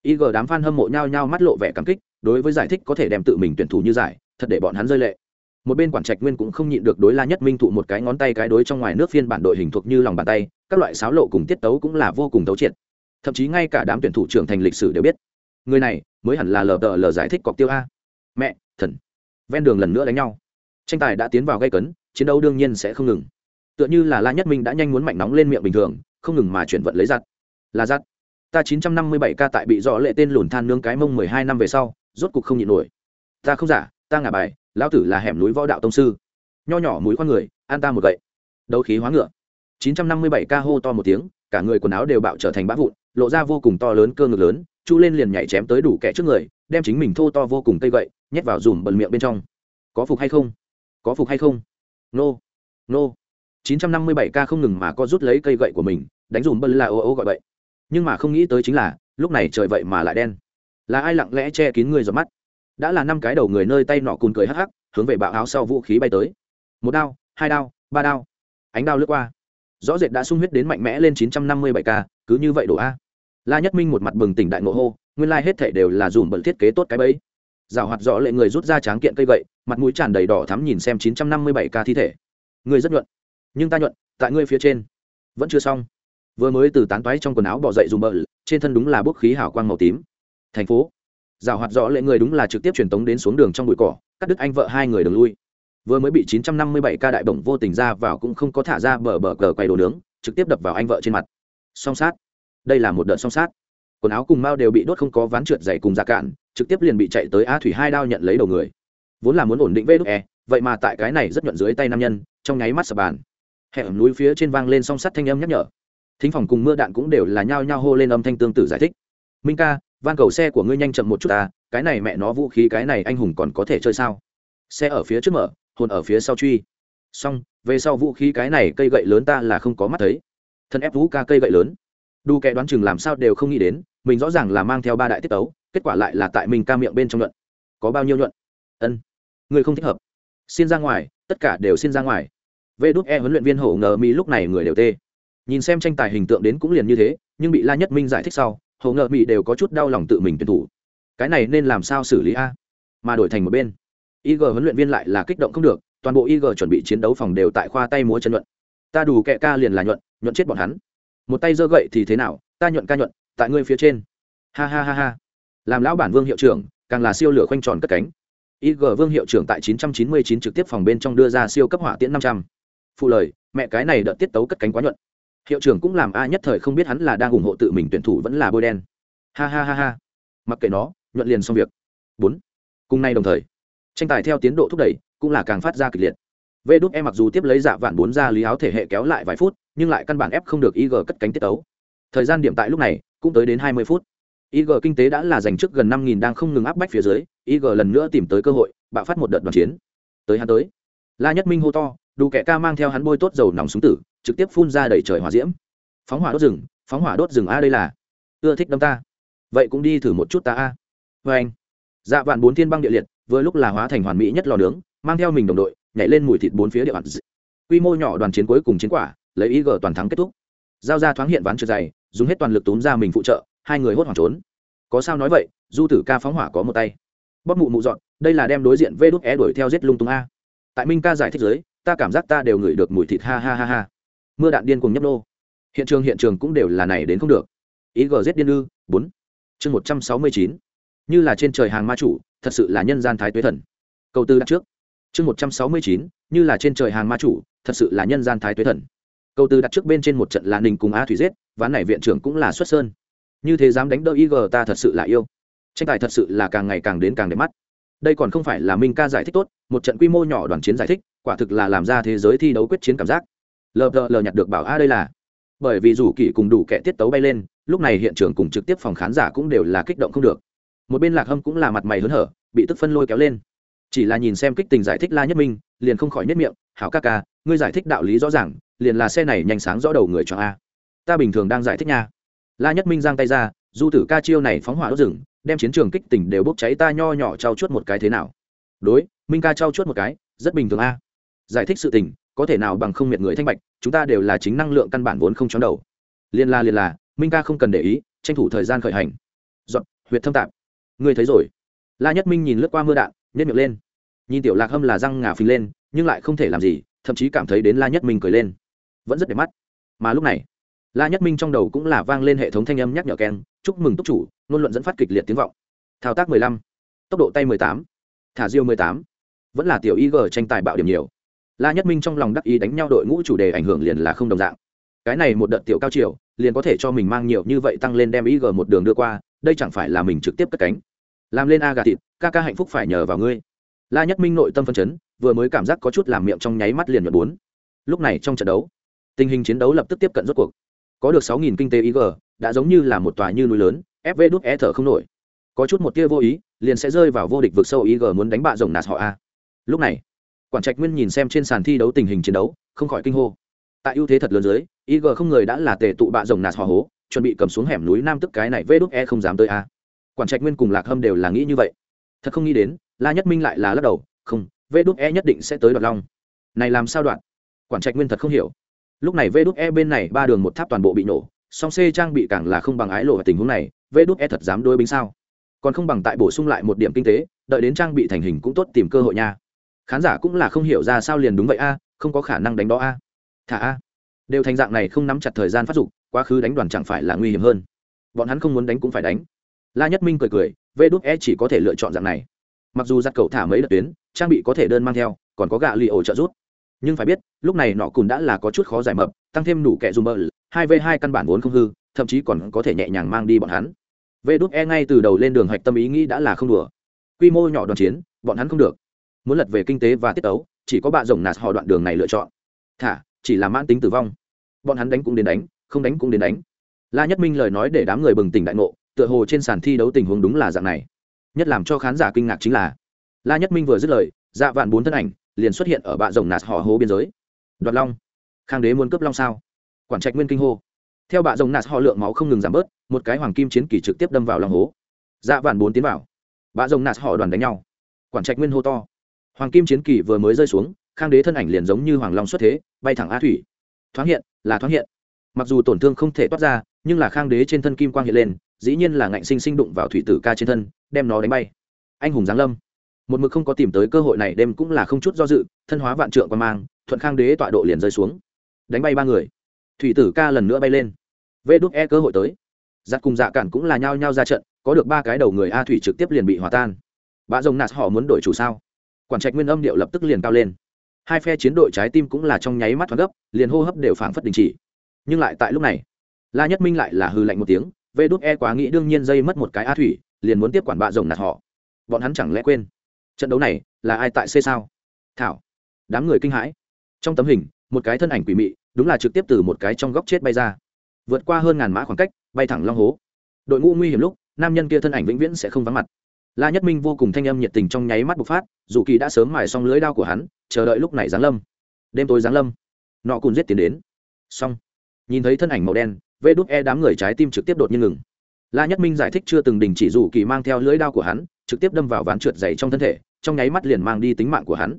Ig đám f a n hâm mộ nhao nhao mắt lộ vẻ cảm kích, đối với giải thích có thể đem tự mình tuyển thủ như giải, thật để bọn hắn rơi lệ. Một bên quản trạch nguyên cũng không nhịn được đối la nhất minh thụ một cái ngón tay cái đối trong ngoài nước phiên bản đội hình thuộc như lòng bàn tay, các loại sáo lộ cùng tiết tấu cũng là vô cùng tấu triệt. Thậm chí ngay cả đám tuyển thủ trưởng thành lịch sử đều biết. Người này, mới hẳn là lờ đờ lờ giải thích cọc tiêu a. Mẹ, thần. Ven đường lần nữa đánh nhau. Tranh tài đã tiến vào gây cấn, chiến đấu đương nhiên sẽ không ngừng tựa như là la nhất minh đã nhanh muốn mạnh nóng lên miệng bình thường, không ngừng mà chuyển vận lấy giặt. Là giặt. Ta chín trăm năm mươi bảy ca tại bị dọ lệ tên lùn than nương cái mông mười hai năm về sau, rốt cục không nhịn nổi. Ta không giả, ta ngả bài, lão tử là hẻm núi võ đạo tông sư. Nho nhỏ mũi con người, an ta một gậy. Đấu khí hóa ngựa. chín trăm năm mươi bảy ca hô to một tiếng, cả người quần áo đều bạo trở thành bã vụn, lộ ra vô cùng to lớn cơ ngực lớn, chu lên liền nhảy chém tới đủ kẻ trước người, đem chính mình thô to vô cùng cây gậy, nhét vào dùm bẩn miệng bên trong. Có phục hay không? Có phục hay không? Nô. Nô. 957 ca không ngừng mà co rút lấy cây gậy của mình, đánh dùm bần là ô ô gọi vậy nhưng mà không nghĩ tới chính là, lúc này trời vậy mà lại đen. Là ai lặng lẽ che kín người giọt mắt? Đã là năm cái đầu người nơi tay nọ cùn cười hắc hắc, hướng về bạo áo sau vũ khí bay tới. Một đao, hai đao, ba đao. Ánh đao lướt qua. Rõ rệt đã sung huyết đến mạnh mẽ lên 957 ca, cứ như vậy đổ a. La nhất minh một mặt bừng tỉnh đại ngộ hô, nguyên lai hết thảy đều là dùm bẩn thiết kế tốt cái bẫy. Giảo hoạt rõ lệ người rút ra tráng kiện cây gậy, mặt mũi tràn đầy đỏ thắm nhìn xem 957 ca thi thể. Người rất nhuận nhưng ta nhuận, tại ngươi phía trên. Vẫn chưa xong. Vừa mới từ tán toái trong quần áo bỏ dậy dùng bờ trên thân đúng là bốc khí hảo quang màu tím. Thành phố. Rào hoạt rõ lệ người đúng là trực tiếp truyền tống đến xuống đường trong bụi cỏ, cắt đứt anh vợ hai người đường lui. Vừa mới bị 957 ca đại bổng vô tình ra vào cũng không có thả ra bờ bờ cờ quay đồ nướng, trực tiếp đập vào anh vợ trên mặt. Song sát. Đây là một đợt song sát. Quần áo cùng mao đều bị đốt không có ván trượt dày cùng giả cạn, trực tiếp liền bị chạy tới a thủy hai đao nhận lấy đầu người. Vốn là muốn ổn định vê đúc e vậy mà tại cái này rất nhuận dưới tay nam nhân, trong nháy mắt sập bàn hẻm núi phía trên vang lên song sắt thanh âm nhắc nhở. Thính phòng cùng mưa đạn cũng đều là nhao nhao hô lên âm thanh tương tự giải thích. Minh ca, van cầu xe của ngươi nhanh chậm một chút ta, cái này mẹ nó vũ khí, cái này anh hùng còn có thể chơi sao? Xe ở phía trước mở, hồn ở phía sau truy. Xong, về sau vũ khí, cái này cây gậy lớn ta là không có mắt thấy. Thân ép vũ ca cây gậy lớn. Đu kẻ đoán chừng làm sao đều không nghĩ đến, mình rõ ràng là mang theo ba đại tiết tấu, kết quả lại là tại mình ca miệng bên trong luận. có bao nhiêu nhuận? Ân, người không thích hợp. Xin ra ngoài, tất cả đều xin ra ngoài vê đúc e huấn luyện viên hổ ngờ mỹ lúc này người đều tê. Nhìn xem tranh tài hình tượng đến cũng liền như thế, nhưng bị la nhất minh giải thích sau hổ ngờ mỹ đều có chút đau lòng tự mình tuyển thủ. Cái này nên làm sao xử lý a? Mà đổi thành một bên. Ig huấn luyện viên lại là kích động không được, toàn bộ ig chuẩn bị chiến đấu phòng đều tại khoa tay múa chân nhuận. Ta đủ kẹ ca liền là nhuận nhuận chết bọn hắn. Một tay giơ gậy thì thế nào, ta nhuận ca nhuận, tại ngươi phía trên. Ha ha ha ha. Làm lão bản vương hiệu trưởng, càng là siêu lửa khoanh tròn cất cánh. Ig vương hiệu trưởng tại 999 trực tiếp phòng bên trong đưa ra siêu cấp hỏa tiễn 500 phụ lời, mẹ cái này đợt tiết tấu cất cánh quá nhuận. Hiệu trưởng cũng làm a nhất thời không biết hắn là đang ủng hộ tự mình tuyển thủ vẫn là bôi đen. Ha ha ha ha. Mặc kệ nó, nhuận liền xong việc. Bốn. Cùng nay đồng thời, tranh tài theo tiến độ thúc đẩy cũng là càng phát ra kịch liệt. Vê đúc em mặc dù tiếp lấy dạ vạn bốn ra lý áo thể hệ kéo lại vài phút, nhưng lại căn bản ép không được ig cất cánh tiết tấu. Thời gian điểm tại lúc này cũng tới đến hai mươi phút. Ig kinh tế đã là giành trước gần năm nghìn đang không ngừng áp bách phía dưới ig lần nữa tìm tới cơ hội, bạo phát một đợt đoàn chiến. Tới hắn tới. La nhất minh hô to đủ kẻ ca mang theo hắn bôi tốt dầu nòng súng tử, trực tiếp phun ra đầy trời hỏa diễm. Phóng hỏa đốt rừng, phóng hỏa đốt rừng a, đây là ưa thích đâm ta. Vậy cũng đi thử một chút ta a. À. vê anh. Dạ vạn bốn thiên băng địa liệt, vừa lúc là hóa thành hoàn mỹ nhất lò nướng, mang theo mình đồng đội, nhảy lên mùi thịt bốn phía địa bàn quy mô nhỏ đoàn chiến cuối cùng chiến quả, lấy ý gờ toàn thắng kết thúc. Giao ra thoáng hiện ván trượt dày, dùng hết toàn lực túm ra mình phụ trợ, hai người hốt hoảng trốn. Có sao nói vậy, du tử ca phóng hỏa có một tay. Bóp mụ mụ dọn, đây là đem đối diện vê đốt é e đuổi theo giết lung tung a. Tại minh ca giải thích giới ta cảm giác ta đều ngửi được mùi thịt ha ha ha ha. Mưa đạn điên cùng nhấp nô. Hiện trường hiện trường cũng đều là này đến không được. Ý gz điên ư, bốn. Chương một trăm sáu mươi chín. Như là trên trời hàng ma chủ, thật sự là nhân gian thái tuế thần. Câu tư đặt trước. Chương một trăm sáu mươi chín, như là trên trời hàng ma chủ, thật sự là nhân gian thái tuế thần. Câu tư đặt trước bên trên một trận là ninh cùng a thủy giết, ván này viện trưởng cũng là xuất sơn. Như thế dám đánh đỡ ig ta thật sự là yêu. Tranh tài thật sự là càng ngày càng đến càng đẹp mắt. Đây còn không phải là minh ca giải thích tốt, một trận quy mô nhỏ đoàn chiến giải thích quả thực là làm ra thế giới thi đấu quyết chiến cảm giác. Lờ lờ nhặt được bảo a đây là. Bởi vì dù kỳ cùng đủ kẻ tiết tấu bay lên, lúc này hiện trường cùng trực tiếp phòng khán giả cũng đều là kích động không được. Một bên lạc hâm cũng là mặt mày hớn hở, bị tức phân lôi kéo lên. Chỉ là nhìn xem kích tình giải thích la nhất minh, liền không khỏi nhất miệng, hảo ca ca, ngươi giải thích đạo lý rõ ràng, liền là xe này nhanh sáng rõ đầu người cho a. Ta bình thường đang giải thích nha. La nhất minh giang tay ra, du tử ca chiêu này phóng hỏa đốt rừng, đem chiến trường kích tình đều bốc cháy ta nho nhỏ trao chuốt một cái thế nào? Đối, minh ca trao chuốt một cái, rất bình thường a giải thích sự tình, có thể nào bằng không miệt người thanh bạch, chúng ta đều là chính năng lượng căn bản vốn không chóng đầu. Liên la liên là minh ca không cần để ý, tranh thủ thời gian khởi hành. Dọn huyệt thâm tạp. Ngươi thấy rồi. La nhất minh nhìn lướt qua mưa đạn nhét miệng lên. Nhìn tiểu lạc hâm là răng ngà phình lên, nhưng lại không thể làm gì, thậm chí cảm thấy đến la nhất minh cười lên. Vẫn rất đẹp mắt. Mà lúc này, la nhất minh trong đầu cũng là vang lên hệ thống thanh âm nhắc nhở keng, chúc mừng túc chủ, ngôn luận dẫn phát kịch liệt tiếng vọng. Thao tác mười lăm, tốc độ tay mười tám, thả diêu mười tám. Vẫn là tiểu ig tranh tài bạo điểm nhiều la nhất minh trong lòng đắc ý đánh nhau đội ngũ chủ đề ảnh hưởng liền là không đồng dạng. Cái này một đợt tiểu cao chiều, liền có thể cho mình mang nhiều như vậy tăng lên đem ig một đường đưa qua, đây chẳng phải là mình trực tiếp cất cánh. Làm lên a gà thịt, ca ca hạnh phúc phải nhờ vào ngươi. La nhất minh nội tâm phân chấn, vừa mới cảm giác có chút làm miệng trong nháy mắt liền nhuận bốn. Lúc này trong trận đấu, tình hình chiến đấu lập tức tiếp cận rốt cuộc. Có được sáu nghìn kinh tế ig đã giống như là một tòa như núi lớn fv đút e thở không nổi. Có chút một tia vô ý, liền sẽ rơi vào vô địch vực sâu ig muốn đánh bạ rồng nạt họ a. Lúc này quản trạch nguyên nhìn xem trên sàn thi đấu tình hình chiến đấu, không khỏi kinh hô. Tại ưu thế thật lớn dưới ig không người đã là tề tụ bạ rồng nạt hò hố, chuẩn bị cầm xuống hẻm núi nam tức cái này vê đúc e không dám tới a. Quản trạch nguyên cùng lạc hâm đều là nghĩ như vậy. Thật không nghĩ đến, la nhất minh lại là lắc đầu, không, vê đúc e nhất định sẽ tới đoạt long. Này làm sao đoạn? Quản trạch nguyên thật không hiểu. Lúc này vê đúc e bên này ba đường một tháp toàn bộ bị nổ, song c trang bị càng là không bằng ái lộ ở tình huống này, vê đúc e thật dám đôi binh sao? Còn không bằng tại bổ sung lại một điểm kinh tế, đợi đến trang bị thành hình cũng tốt tìm cơ hội nha khán giả cũng là không hiểu ra sao liền đúng vậy a, không có khả năng đánh đó a. Thả a. Đều thành dạng này không nắm chặt thời gian phát dục, quá khứ đánh đoàn chẳng phải là nguy hiểm hơn. Bọn hắn không muốn đánh cũng phải đánh. La nhất minh cười cười, vê đúc e chỉ có thể lựa chọn dạng này. Mặc dù giặt cậu thả mấy đợt tuyến, trang bị có thể đơn mang theo, còn có gạ lì ổ trợ rút nhưng phải biết, lúc này nọ cùn đã là có chút khó giải mập, tăng thêm đủ kẻ dùng bờ, hai v hai căn bản vốn không hư, thậm chí còn có thể nhẹ nhàng mang đi bọn hắn. Vê đúc e ngay từ đầu lên đường hạch tâm ý nghĩ đã là không đùa. Quy mô nhỏ đoàn chiến, bọn hắn không được muốn lật về kinh tế và tiết ấu, chỉ có bạ rồng nạt họ đoạn đường này lựa chọn. Thả, chỉ là mãn tính tử vong. Bọn hắn đánh cũng đến đánh, không đánh cũng đến đánh. La nhất minh lời nói để đám người bừng tỉnh đại ngộ, tựa hồ trên sàn thi đấu tình huống đúng là dạng này. Nhất làm cho khán giả kinh ngạc chính là, la nhất minh vừa dứt lời dạ vạn bốn thân ảnh liền xuất hiện ở bạ rồng nạt họ hố biên giới. Đoạt long, khang đế muốn cướp long sao? Quản trạch nguyên kinh hô. Theo bạ rồng nạt họ lượng máu không ngừng giảm bớt, một cái hoàng kim chiến kỳ trực tiếp đâm vào lòng hố. Dạ vạn bốn tiến vào. Bạ rồng nạt họ đoàn đánh nhau. Quản trạch nguyên hô to hoàng kim chiến kỳ vừa mới rơi xuống, khang đế thân ảnh liền giống như hoàng long xuất thế, bay thẳng a thủy. Thoáng hiện, là thoáng hiện. Mặc dù tổn thương không thể toát ra, nhưng là khang đế trên thân kim quang hiện lên, dĩ nhiên là ngạnh sinh sinh đụng vào thủy tử ca trên thân, đem nó đánh bay. Anh hùng giáng lâm. Một mực không có tìm tới cơ hội này đêm cũng là không chút do dự, thân hóa vạn trượng qua mang, thuận khang đế tọa độ liền rơi xuống. Đánh bay ba người. Thủy tử ca lần nữa bay lên. Vê đúc e cơ hội tới. Giặc cùng dạ cản cũng là nhao nhao ra trận, có được ba cái đầu người a thủy trực tiếp liền bị hòa tan. Bà rồng nạt họ muốn đổi chủ sao? Quản trạch nguyên âm điệu lập tức liền cao lên. Hai phe chiến đội trái tim cũng là trong nháy mắt thoáng gấp, liền hô hấp đều phảng phất đình chỉ. Nhưng lại tại lúc này, la nhất minh lại là hư lạnh một tiếng, vê đốt e quá nghĩ đương nhiên dây mất một cái a thủy, liền muốn tiếp quản bạ rồng nạt họ. Bọn hắn chẳng lẽ quên, trận đấu này là ai tại c sao? Thảo, đám người kinh hãi. Trong tấm hình, một cái thân ảnh quỷ mị, đúng là trực tiếp từ một cái trong góc chết bay ra. Vượt qua hơn ngàn mã khoảng cách, bay thẳng long hố. Đội ngũ nguy hiểm lúc, nam nhân kia thân ảnh vĩnh viễn sẽ không vắng mặt la nhất minh vô cùng thanh âm nhiệt tình trong nháy mắt bộc phát, dù kỳ đã sớm mài xong lưới đao của hắn, chờ đợi lúc này giáng lâm. Đêm tối giáng lâm. Nọ cùng giết tiến đến. Xong. Nhìn thấy thân ảnh màu đen, vê Đút e đám người trái tim trực tiếp đột nhiên ngừng. La nhất minh giải thích chưa từng đình chỉ dù kỳ mang theo lưỡi đao của hắn, trực tiếp đâm vào ván trượt dày trong thân thể, trong nháy mắt liền mang đi tính mạng của hắn.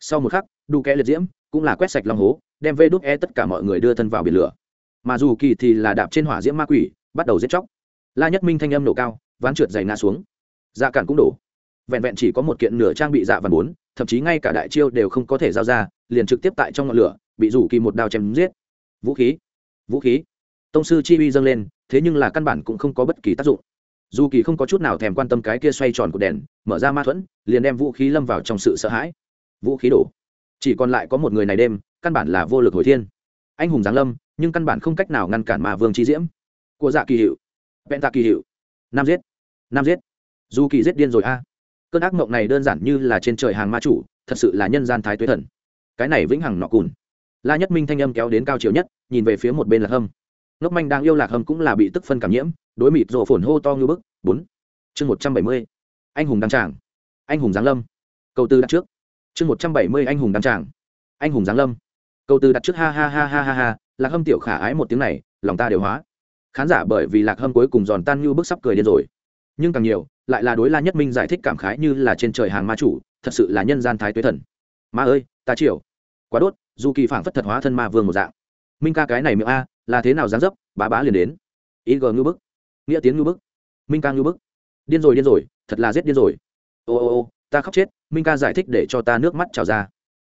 Sau một khắc đủ kẽ liệt diễm, cũng là quét sạch lòng hố, đem vê Đút e tất cả mọi người đưa thân vào biển lửa. Mà dù kỳ thì là đạp trên hỏa diễm ma quỷ, bắt đầu giết chóc. La nhất minh thanh âm nổ cao, ván trượt dày ngã xuống dạ cản cũng đổ. Vẹn vẹn chỉ có một kiện nửa trang bị dạ và bốn, thậm chí ngay cả đại chiêu đều không có thể giao ra, liền trực tiếp tại trong ngọn lửa, bị rủ kỳ một đao chém giết. Vũ khí. Vũ khí. Tông sư chi uy dâng lên, thế nhưng là căn bản cũng không có bất kỳ tác dụng. Dù kỳ không có chút nào thèm quan tâm cái kia xoay tròn của đèn, mở ra ma thuẫn, liền đem vũ khí lâm vào trong sự sợ hãi. Vũ khí đổ. Chỉ còn lại có một người này đêm, căn bản là vô lực hồi thiên. Anh hùng giáng lâm, nhưng căn bản không cách nào ngăn cản mà vương chi diễm. Của dạ kỳ hiệu. Vẹn tạ kỳ hiệu. Nam giết. Nam giết dù kỳ giết điên rồi a. Cơn ác mộng này đơn giản như là trên trời hàng ma chủ, thật sự là nhân gian thái tuế thần. Cái này vĩnh hằng nọ cùn. La nhất minh thanh âm kéo đến cao chiều nhất, nhìn về phía một bên lạc hâm. Ngốc manh đang yêu lạc hâm cũng là bị tức phân cảm nhiễm, đối mịt rộ phồn hô to như bức. Bốn. Chương một trăm bảy mươi. Anh hùng đăng tràng. Anh hùng giáng lâm. Câu tư đặt trước. Chương một trăm bảy mươi anh hùng đăng tràng. Anh hùng giáng lâm. Câu tư đặt trước, ha ha ha ha ha ha. Lạc hâm tiểu khả ái một tiếng này, lòng ta đều hóa. Khán giả bởi vì lạc hâm cuối cùng giòn tan như bức sắp cười điên rồi. Nhưng càng nhiều lại là đối la nhất minh giải thích cảm khái như là trên trời hàng ma chủ, thật sự là nhân gian thái tuế thần. Ma ơi, ta chịu quá đốt, dù kỳ phảng phất thật hóa thân ma vương một dạng. Minh ca cái này miệng a, là thế nào dáng dấp? Bá bá liền đến. Ý gờ ngư bức. Nghĩa tiến ngư bức. Minh ca ngư bức. Điên rồi điên rồi, thật là giết điên rồi. Ô ô ô, ta khóc chết, minh ca giải thích để cho ta nước mắt trào ra.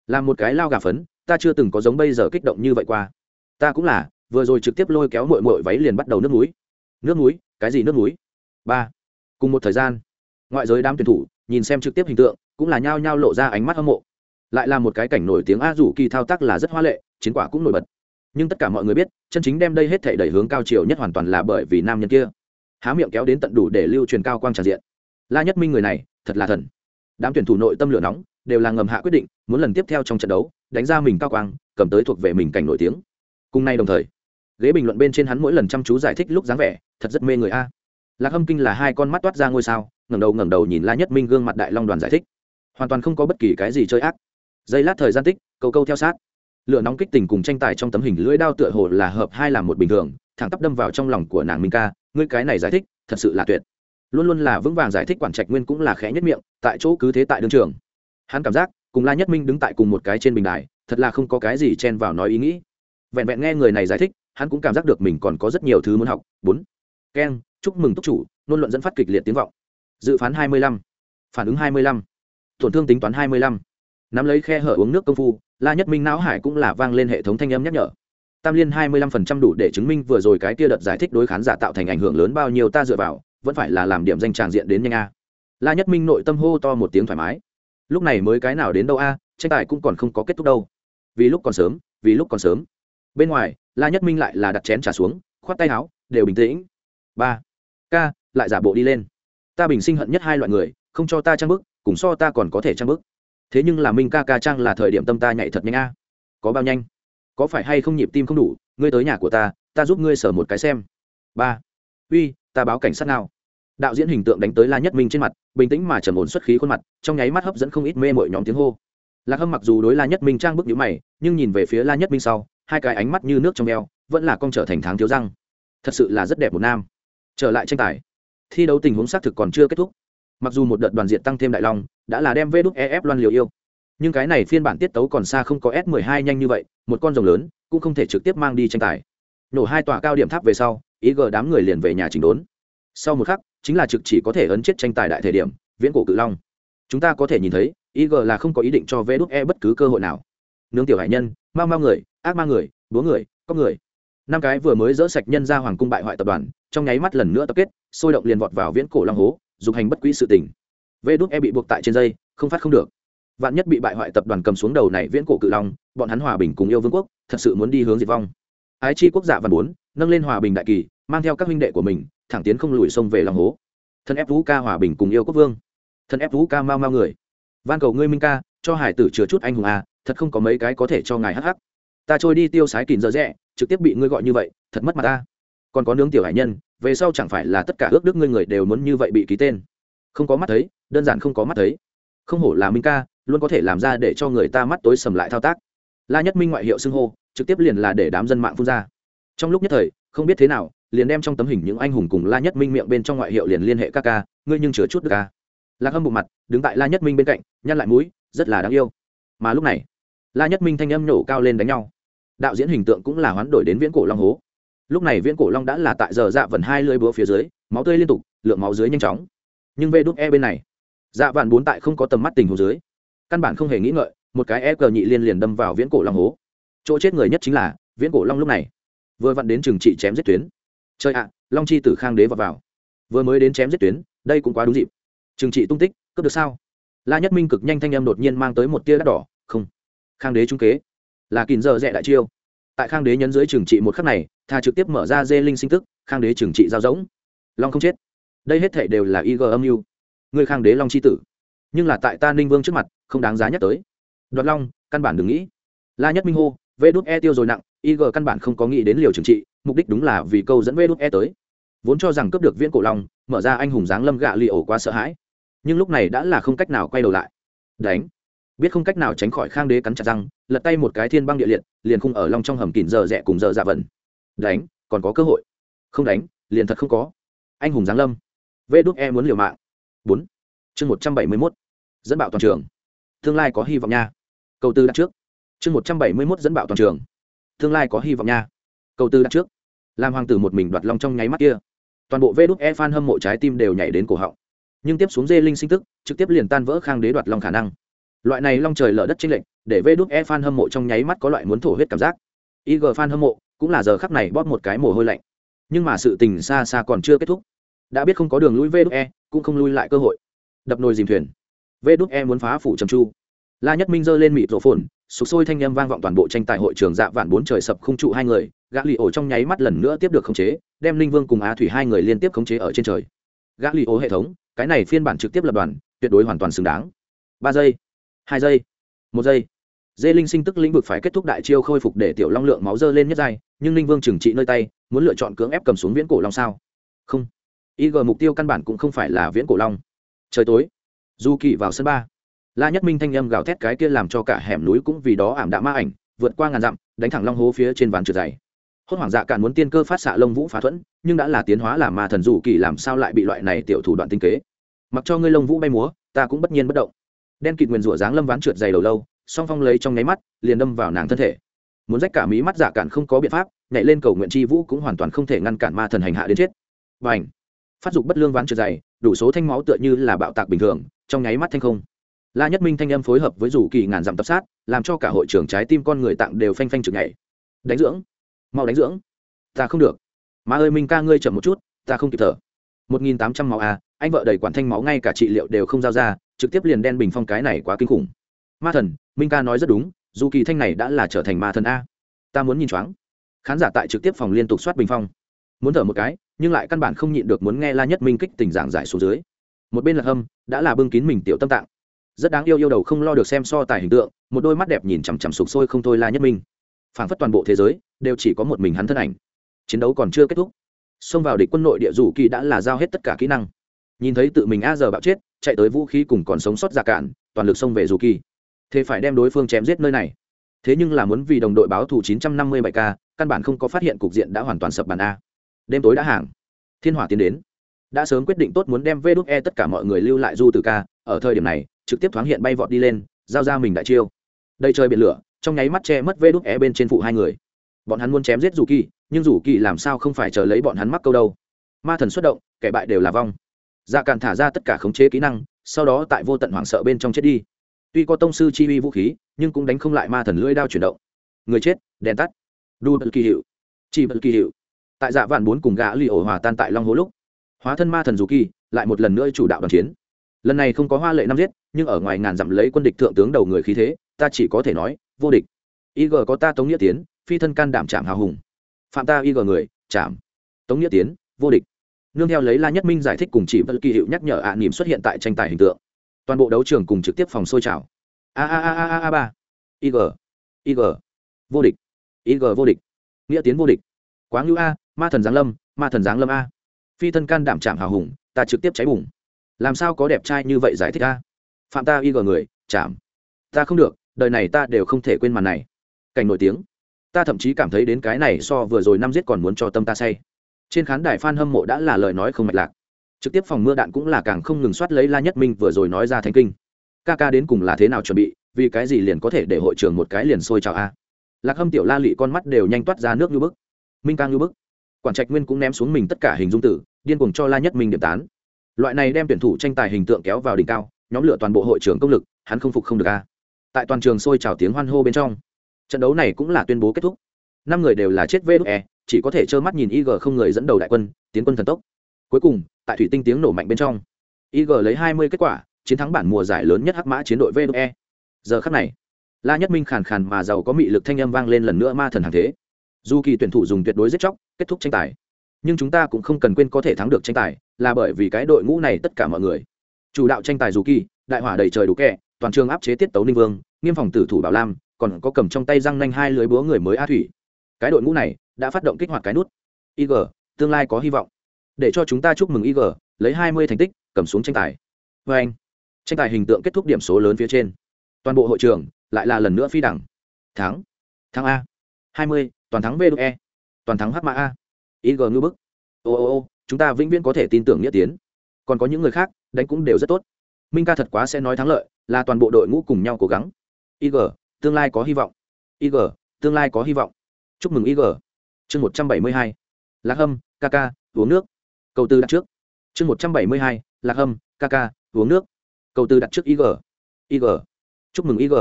Làm một cái lao gà phấn, ta chưa từng có giống bây giờ kích động như vậy qua. Ta cũng là, vừa rồi trực tiếp lôi kéo mội mội váy liền bắt đầu nước núi. Nước núi? Cái gì nước núi? Ba cùng một thời gian, ngoại giới đám tuyển thủ nhìn xem trực tiếp hình tượng, cũng là nhao nhao lộ ra ánh mắt hâm mộ. Lại là một cái cảnh nổi tiếng a rủ kỳ thao tác là rất hoa lệ, chiến quả cũng nổi bật. Nhưng tất cả mọi người biết, chân chính đem đây hết thể đẩy hướng cao chiều nhất hoàn toàn là bởi vì nam nhân kia. Há miệng kéo đến tận đủ để lưu truyền cao quang tràn diện. La nhất minh người này, thật là thần. Đám tuyển thủ nội tâm lửa nóng, đều là ngầm hạ quyết định, muốn lần tiếp theo trong trận đấu, đánh ra mình cao quang, cầm tới thuộc về mình cảnh nổi tiếng. Cùng nay đồng thời, ghế bình luận bên trên hắn mỗi lần chăm chú giải thích lúc dáng vẻ, thật rất mê người a lạc hâm kinh là hai con mắt toát ra ngôi sao, ngẩng đầu ngẩng đầu nhìn la nhất minh gương mặt đại long đoàn giải thích. Hoàn toàn không có bất kỳ cái gì chơi ác. Giây lát thời gian tích, câu câu theo sát. Lửa nóng kích tình cùng tranh tài trong tấm hình lưỡi đao tựa hồ là hợp hai làm một bình thường, thẳng tắp đâm vào trong lòng của nàng minh ca, ngươi cái này giải thích, thật sự là tuyệt. Luôn luôn là vững vàng giải thích quản trạch nguyên cũng là khẽ nhất miệng, tại chỗ cứ thế tại đương trường. Hắn cảm giác, cùng la nhất minh đứng tại cùng một cái trên bình đài, thật là không có cái gì chen vào nói ý nghĩ. Vẹn vẹn nghe người này giải thích, hắn cũng cảm giác được mình còn có rất nhiều thứ muốn học. Bốn keng chúc mừng túc chủ, nôn luận dẫn phát kịch liệt tiếng vọng. Dự phán hai mươi lăm, phản ứng hai mươi lăm, tổn thương tính toán hai mươi lăm. Nắm lấy khe hở uống nước công phu, la nhất minh não hải cũng là vang lên hệ thống thanh âm nhắc nhở. Tam liên hai mươi lăm phần trăm đủ để chứng minh vừa rồi cái tia đợt giải thích đối khán giả tạo thành ảnh hưởng lớn bao nhiêu ta dựa vào, vẫn phải là làm điểm danh tràng diện đến nhanh a. La nhất minh nội tâm hô to một tiếng thoải mái. Lúc này mới cái nào đến đâu a, tranh tài cũng còn không có kết thúc đâu. Vì lúc còn sớm, vì lúc còn sớm. Bên ngoài, la nhất minh lại là đặt chén trà xuống, khoát tay áo, đều bình tĩnh ba ca lại giả bộ đi lên ta bình sinh hận nhất hai loại người không cho ta trang bức cùng so ta còn có thể trang bức thế nhưng là minh ca ca trang là thời điểm tâm ta nhảy thật nhanh a à. có bao nhanh có phải hay không nhịp tim không đủ ngươi tới nhà của ta ta giúp ngươi sở một cái xem ba uy ta báo cảnh sát nào đạo diễn hình tượng đánh tới la nhất minh trên mặt bình tĩnh mà trầm ổn xuất khí khuôn mặt trong nháy mắt hấp dẫn không ít mê mội nhóm tiếng hô lạc hâm mặc dù đối la nhất minh trang bức nhữ mày nhưng nhìn về phía la nhất minh sau hai cái ánh mắt như nước trong eo vẫn là con trở thành tháng thiếu răng thật sự là rất đẹp một nam trở lại tranh tài. Thi đấu tình huống xác thực còn chưa kết thúc. Mặc dù một đợt đoàn diện tăng thêm đại long, đã là đem vê đúc ef loan liều yêu. Nhưng cái này phiên bản tiết tấu còn xa không có s 12 nhanh như vậy, một con rồng lớn, cũng không thể trực tiếp mang đi tranh tài. Nổ hai tòa cao điểm tháp về sau, ý gờ đám người liền về nhà chỉnh đốn. Sau một khắc, chính là trực chỉ có thể ấn chết tranh tài đại thời điểm, viễn cổ cự long. Chúng ta có thể nhìn thấy, ý gờ là không có ý định cho vê đúc e bất cứ cơ hội nào. Nướng tiểu hải nhân, mau mau người, ác ma người, búa người, có người. Năm cái vừa mới dỡ sạch nhân ra hoàng cung bại hoại tập đoàn trong nháy mắt lần nữa tập kết, sôi động liền vọt vào viễn cổ long hố, dục hành bất quỹ sự tình. Vê đúc e bị buộc tại trên dây, không phát không được. Vạn nhất bị bại hoại tập đoàn cầm xuống đầu này viễn cổ cự long, bọn hắn hòa bình cùng yêu vương quốc, thật sự muốn đi hướng diệt vong. Ái chi quốc giả văn bốn, nâng lên hòa bình đại kỳ, mang theo các huynh đệ của mình, thẳng tiến không lùi sông về lòng hố. Thân ép vũ ca hòa bình cùng yêu quốc vương. Thân ép vũ ca mau mau người. Van cầu ngươi minh ca, cho hải tử chứa chút anh hùng à thật không có mấy cái có thể cho ngài hắc hắc. Ta trôi đi tiêu sái kìn dở rẽ trực tiếp bị ngươi gọi như vậy, thật mất mặt ta còn có nướng tiểu hải nhân, về sau chẳng phải là tất cả ước đức ngươi người đều muốn như vậy bị ký tên. Không có mắt thấy, đơn giản không có mắt thấy. Không hổ là minh ca, luôn có thể làm ra để cho người ta mắt tối sầm lại thao tác. La nhất minh ngoại hiệu xưng hô, trực tiếp liền là để đám dân mạng phun ra. Trong lúc nhất thời, không biết thế nào, liền đem trong tấm hình những anh hùng cùng la nhất minh miệng bên trong ngoại hiệu liền liên hệ các ca, ngươi nhưng chứa chút được ca. Lạc hâm bộ mặt, đứng tại la nhất minh bên cạnh, nhăn lại mũi, rất là đáng yêu. Mà lúc này, la nhất minh thanh âm nổ cao lên đánh nhau. Đạo diễn hình tượng cũng là hoán đổi đến viễn cổ long hố lúc này viễn cổ long đã là tại giờ dạ vần hai lưỡi búa phía dưới, máu tươi liên tục, lượng máu dưới nhanh chóng. Nhưng vê đúc e bên này dạ vạn bốn tại không có tầm mắt tình hồ dưới, căn bản không hề nghĩ ngợi, một cái e cờ nhị liên liền đâm vào viễn cổ long hố. Chỗ chết người nhất chính là viễn cổ long lúc này. Vừa vặn đến trường trị chém giết tuyến. Chơi ạ, long chi tử khang đế vào vào. Vừa mới đến chém giết tuyến, đây cũng quá đúng dịp. Trừng trị tung tích, cướp được sao? La nhất minh cực nhanh thanh âm đột nhiên mang tới một tia đắt đỏ, không. Khang đế trung kế. Là kìm giờ rẽ đại chiêu tại khang đế nhấn dưới trừng trị một khắc này thà trực tiếp mở ra dê linh sinh tức, khang đế trừng trị giao giống long không chết. Đây hết thể đều là ig âm mưu. Người khang đế long c h i tử. Nhưng là tại ta ninh vương trước mặt, không đáng giá nhắc tới. Đoạt long, căn bản đừng nghĩ. La nhất minh hô, vê đút e tiêu rồi nặng ig căn bản không có nghĩ đến liều trừng trị, mục đích đúng là vì câu dẫn vê đút e tới. Vốn cho rằng cướp được viễn cổ long, mở ra anh hùng giáng lâm gạ li ổ quá sợ hãi. Nhưng lúc này đã là không cách nào quay đầu lại. Đánh biết không cách nào tránh khỏi khang đế cắn chặt răng, lật tay một cái thiên băng địa liệt, liền khung ở long trong hầm kìn giờ rẽ cùng giờ dạ vần. Đánh, còn có cơ hội. Không đánh, liền thật không có. Anh hùng giáng lâm. Vê đúc e muốn liều mạng. Bốn. Chương một trăm bảy mươi mốt. Dẫn bạo toàn trường. Tương lai có hy vọng nha. Câu tư đặt trước. Chương một trăm bảy mươi mốt dẫn bạo toàn trường. Tương lai có hy vọng nha. Câu tư đặt trước. Làm hoàng tử một mình đoạt long trong nháy mắt kia. Toàn bộ vê đúc e f hâm mộ trái tim đều nhảy đến cổ họng. Nhưng tiếp xuống dê linh sinh tức, trực tiếp liền tan vỡ khang đế đoạt long khả năng loại này long trời lở đất chênh lệch, để vê đúc e f hâm mộ trong nháy mắt có loại muốn thổ huyết cảm giác. Ig fan hâm mộ cũng là giờ khắc này bóp một cái mồ hôi lạnh. Nhưng mà sự tình xa xa còn chưa kết thúc. Đã biết không có đường lui vê đúc e cũng không lui lại cơ hội. Đập nồi dìm thuyền. Vê đúc e muốn phá phủ trầm chu. La nhất minh giơ lên mịt rổ phồn sụp sôi thanh â m vang vọng toàn bộ tranh tài hội trường dạ vạn bốn trời sập không trụ hai người, gã lì ổ trong nháy mắt lần nữa tiếp được khống chế, đem linh vương cùng á thủy hai người liên tiếp khống chế ở trên trời. Gã lì ổ hệ thống, cái này phiên bản trực tiếp lập đoàn, tuyệt đối hoàn toàn xứng đáng. Ba giây hai giây. Một giây. Dê linh sinh tức lĩnh vực phải kết thúc đại chiêu khôi phục để tiểu long lượng máu dơ lên nhất giai, nhưng linh vương trừng trị nơi tay, muốn lựa chọn cưỡng ép cầm xuống viễn cổ long sao? Không. Ig mục tiêu căn bản cũng không phải là viễn cổ long. Trời tối. Du kỳ vào sân ba. La nhất minh thanh âm gào thét cái kia làm cho cả hẻm núi cũng vì đó ảm đạm ma ảnh, vượt qua ngàn dặm, đánh thẳng long hố phía trên ván trượt dày. Hốt hoảng dạ cạn muốn tiên cơ phát xạ lông vũ phá thuẫn, nhưng đã là tiến hóa làm ma thần dù kỳ làm sao lại bị loại này tiểu thủ đoạn tinh kế. Mặc cho ngươi lông vũ bay múa, ta cũng bất nhiên bất động đen kịt nguyền rủa dáng lâm ván trượt dày đầu lâu, song phong lấy trong nháy mắt, liền đâm vào nàng thân thể. Muốn rách cả mí mắt giả cản không có biện pháp, nhảy lên cầu nguyện chi vũ cũng hoàn toàn không thể ngăn cản ma thần hành hạ đến chết. Và ảnh phát dục bất lương ván trượt dày, đủ số thanh máu tựa như là bạo tạc bình thường, trong nháy mắt thanh không. La nhất minh thanh âm phối hợp với rủ kỳ ngàn dặm tập sát, làm cho cả hội trưởng trái tim con người tặng đều phanh phanh trực nhảy. Đánh dưỡng! Mau đánh dưỡng! Ta không được. Má ơi minh ca ngươi chậm một chút, ta không kịp thở. Một nghìn tám trăm máu a, anh vợ đầy quản thanh máu ngay cả trị liệu đều không giao ra trực tiếp liền đen bình phong cái này quá kinh khủng. Ma thần, minh ca nói rất đúng, dù kỳ thanh này đã là trở thành ma thần a. Ta muốn nhìn choáng khán giả tại trực tiếp phòng liên tục soát bình phong. Muốn thở một cái, nhưng lại căn bản không nhịn được muốn nghe la nhất minh kích tình giảng giải số dưới. Một bên là hâm, đã là bưng kín mình tiểu tâm tạng. Rất đáng yêu yêu đầu không lo được xem so tài hình tượng, một đôi mắt đẹp nhìn chằm chằm sụp sôi không thôi la nhất minh. Phảng phất toàn bộ thế giới, đều chỉ có một mình hắn thân ảnh. Chiến đấu còn chưa kết thúc. Xông vào địch quân nội địa dù kỳ đã là giao hết tất cả kỹ năng. Nhìn thấy tự mình a giờ bạo chết chạy tới vũ khí cùng còn sống sót ra cạn, toàn lực xông về dù kỳ. Thế phải đem đối phương chém giết nơi này. Thế nhưng là muốn vì đồng đội báo thù 957 k, căn bản không có phát hiện cục diện đã hoàn toàn sập bàn a. Đêm tối đã hàng. Thiên hỏa tiến đến. Đã sớm quyết định tốt muốn đem vê đúc e tất cả mọi người lưu lại du từ ca, ở thời điểm này, trực tiếp thoáng hiện bay vọt đi lên, giao ra mình đại chiêu. Đây chơi biển lửa, trong nháy mắt che mất vê đúc e bên trên phụ hai người. Bọn hắn muốn chém giết dù kỳ, nhưng dù kỳ làm sao không phải chờ lấy bọn hắn mắc câu đâu? Ma thần xuất động, kẻ bại đều là vong dạ càn thả ra tất cả khống chế kỹ năng, sau đó tại vô tận hoảng sợ bên trong chết đi. Tuy có tông sư chi uy vũ khí, nhưng cũng đánh không lại ma thần lưỡi đao chuyển động. Người chết, đèn tắt. Đu bật kỳ hiệu. Chỉ bật kỳ hiệu. Tại dạ vạn bốn cùng gã lì ổ hòa tan tại long hố lúc, hóa thân ma thần dù kỳ, lại một lần nữa chủ đạo đoàn chiến. Lần này không có hoa lệ năm giết, nhưng ở ngoài ngàn dặm lấy quân địch thượng tướng đầu người khí thế, ta chỉ có thể nói, vô địch. Ig có ta tống nghĩa tiến, phi thân can đảm chạm hào hùng. Phạm ta y gờ người, chạm. Tống nghĩa tiến, vô địch nương theo lấy la nhất minh giải thích cùng chỉ vật kỳ hiệu nhắc nhở ạ à nỉm xuất hiện tại tranh tài hình tượng. Toàn bộ đấu trường cùng trực tiếp phòng sôi trào. A a a a a ba. Ig ig vô địch. Ig vô địch. Nghĩa tiến vô địch. Quá ngữ a, ma thần giáng lâm, ma thần giáng lâm a. Phi thân can đảm chạm hào hùng, ta trực tiếp cháy bùng. Làm sao có đẹp trai như vậy giải thích a? Phạm ta ig người, chạm. Ta không được, đời này ta đều không thể quên màn này. Cảnh nổi tiếng. Ta thậm chí cảm thấy đến cái này so vừa rồi năm giết còn muốn cho tâm ta say trên khán đài f hâm mộ đã là lời nói không mạch lạc. Trực tiếp phòng mưa đạn cũng là càng không ngừng soát lấy la nhất minh vừa rồi nói ra thành kinh. Ca ca đến cùng là thế nào chuẩn bị, vì cái gì liền có thể để hội trường một cái liền sôi chào a? Lạc hâm tiểu la lị con mắt đều nhanh toát ra nước như bức. Minh càng như bức. Quản trạch nguyên cũng ném xuống mình tất cả hình dung tử, điên cuồng cho la nhất minh điểm tán. Loại này đem tuyển thủ tranh tài hình tượng kéo vào đỉnh cao, nhóm lửa toàn bộ hội trường công lực, hắn không phục không được a. Tại toàn trường sôi trào tiếng hoan hô bên trong, trận đấu này cũng là tuyên bố kết thúc. Năm người đều là chết vê đúc e chỉ có thể trơ mắt nhìn ig không người dẫn đầu đại quân, tiến quân thần tốc. Cuối cùng, tại thủy tinh tiếng nổ mạnh bên trong, ig lấy hai mươi kết quả, chiến thắng bản mùa giải lớn nhất hắc mã chiến đội vde giờ khắc này, la nhất minh khàn khàn mà giàu có mị lực thanh âm vang lên lần nữa ma thần hàng thế. Dù kỳ tuyển thủ dùng tuyệt đối giết chóc, kết thúc tranh tài. Nhưng chúng ta cũng không cần quên có thể thắng được tranh tài, là bởi vì cái đội ngũ này tất cả mọi người. Chủ đạo tranh tài dù kỳ, đại hỏa đầy trời đủ kẹ toàn trường áp chế tiết tấu ninh vương, nghiêm phòng tử thủ bảo lam, còn có cầm trong tay răng nanh hai lưới búa người mới a thủy. Cái đội ngũ này đã phát động kích hoạt cái nút. Ig tương lai có hy vọng. Để cho chúng ta chúc mừng ig lấy hai mươi thành tích, cầm xuống tranh tài. Vê anh, tranh tài hình tượng kết thúc điểm số lớn phía trên. Toàn bộ hội trường, lại là lần nữa phi đẳng. Thắng. Thắng a. hai mươi, toàn thắng v e. Toàn thắng h mã a. Ig ngư bức. Ô ô ô, chúng ta vĩnh viễn có thể tin tưởng nghĩa tiến. Còn có những người khác, đánh cũng đều rất tốt. Minh ca thật quá sẽ nói thắng lợi, là toàn bộ đội ngũ cùng nhau cố gắng. Ig tương lai có hy vọng. Ig tương lai có hy vọng. Chúc mừng ig chương một trăm bảy mươi hai, lạc hâm, ca ca, uống nước. Câu tư đặt trước. Chương một trăm bảy mươi hai, lạc hâm, ca ca, uống nước. Câu tư đặt trước ig ig chúc mừng ig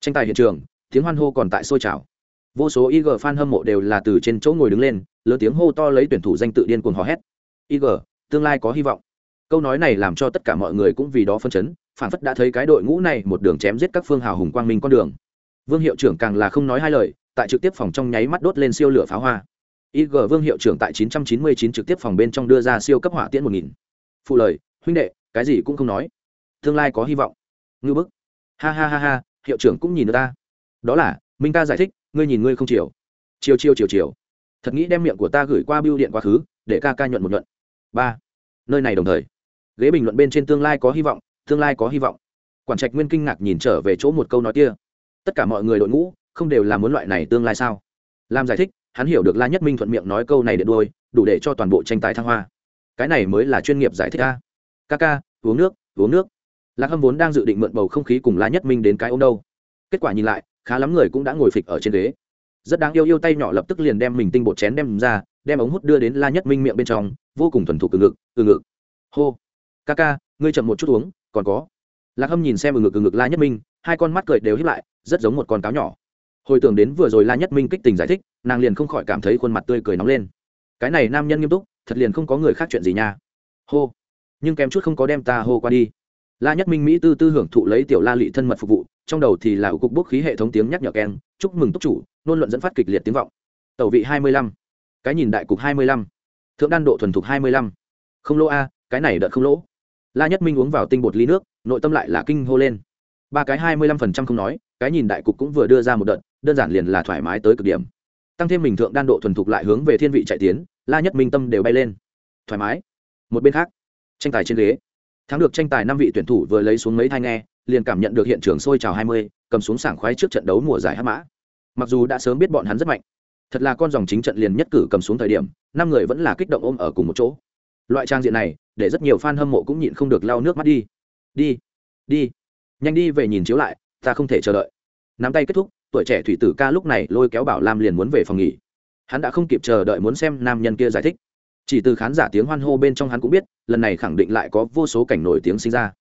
tranh tài hiện trường, tiếng hoan hô còn tại sôi trào. Vô số ig fan hâm mộ đều là từ trên chỗ ngồi đứng lên, lớn tiếng hô to lấy tuyển thủ danh tự điên cuồng hò hét. Ig tương lai có hy vọng. Câu nói này làm cho tất cả mọi người cũng vì đó phân chấn phản phất đã thấy cái đội ngũ này một đường chém giết các phương hào hùng quang minh con đường. Vương hiệu trưởng càng là không nói hai lời tại trực tiếp phòng trong nháy mắt đốt lên siêu lửa pháo hoa. Ig vương hiệu trưởng tại 999 trực tiếp phòng bên trong đưa ra siêu cấp hỏa tiễn 1000. phụ lời, huynh đệ, cái gì cũng không nói. Tương lai có hy vọng. Ngư bức. Ha ha ha ha, hiệu trưởng cũng nhìn được ta. Đó là, minh ca giải thích, ngươi nhìn ngươi không chiều. Chiều chiều chiều chiều. Thật nghĩ đem miệng của ta gửi qua bưu điện quá khứ, để ca ca nhuận một nhuận. Ba. Nơi này đồng thời. Ghế bình luận bên trên tương lai có hy vọng, tương lai có hy vọng. Quản trạch nguyên kinh ngạc nhìn trở về chỗ một câu nói kia. Tất cả mọi người đội ngũ không đều là muốn loại này tương lai sao? Làm giải thích, hắn hiểu được la nhất minh thuận miệng nói câu này điện đôi đủ để cho toàn bộ tranh tài thăng hoa. Cái này mới là chuyên nghiệp giải thích a. Ca ca, uống nước uống nước. Lạc hâm vốn đang dự định mượn bầu không khí cùng la nhất minh đến cái ôm đâu. Kết quả nhìn lại, khá lắm người cũng đã ngồi phịch ở trên ghế. Rất đáng yêu yêu tay nhỏ lập tức liền đem mình tinh bột chén đem ra, đem ống hút đưa đến la nhất minh miệng bên trong, vô cùng thuần thục từ ngực từ ngực. Hô. Ca ca, ngươi chậm một chút uống, còn có. Lạc hâm nhìn xem ừ ngực ừ ngực la nhất minh, hai con mắt cười đều hiếp lại, rất giống một con cáo nhỏ hồi tưởng đến vừa rồi la nhất minh kích tình giải thích, nàng liền không khỏi cảm thấy khuôn mặt tươi cười nóng lên. Cái này nam nhân nghiêm túc, thật liền không có người khác chuyện gì nha. Hô. Nhưng kém chút không có đem ta hô qua đi. La nhất minh mỹ tư tư hưởng thụ lấy tiểu la lị thân mật phục vụ, trong đầu thì là cục bốc khí hệ thống tiếng nhắc nhở keng, chúc mừng túc chủ, nôn luận dẫn phát kịch liệt tiếng vọng. Tẩu vị hai mươi lăm. Cái nhìn đại cục hai mươi lăm. Thượng đan độ thuần thục hai mươi lăm. Không lỗ a, cái này đợt không lỗ. La nhất minh uống vào tinh bột ly nước, nội tâm lại là kinh hô lên ba cái hai mươi lăm phần trăm không nói, cái nhìn đại cục cũng vừa đưa ra một đợt, đơn giản liền là thoải mái tới cực điểm. Tăng thêm mình thượng đan độ thuần thục lại hướng về thiên vị chạy tiến, la nhất minh tâm đều bay lên. Thoải mái. Một bên khác, tranh tài trên ghế. Thắng được tranh tài năm vị tuyển thủ vừa lấy xuống mấy thai nghe, liền cảm nhận được hiện trường sôi trào hai mươi, cầm xuống sảng khoái trước trận đấu mùa giải hát mã. Mặc dù đã sớm biết bọn hắn rất mạnh, thật là con dòng chính trận liền nhất cử cầm xuống thời điểm, năm người vẫn là kích động ôm ở cùng một chỗ. Loại trang diện này, để rất nhiều fan hâm mộ cũng nhịn không được lau nước mắt đi. Đi đi nhanh đi về nhìn chiếu lại, ta không thể chờ đợi. Nắm tay kết thúc, tuổi trẻ thủy tử ca lúc này lôi kéo bảo lam liền muốn về phòng nghỉ. Hắn đã không kịp chờ đợi muốn xem nam nhân kia giải thích. Chỉ từ khán giả tiếng hoan hô bên trong hắn cũng biết, lần này khẳng định lại có vô số cảnh nổi tiếng sinh ra.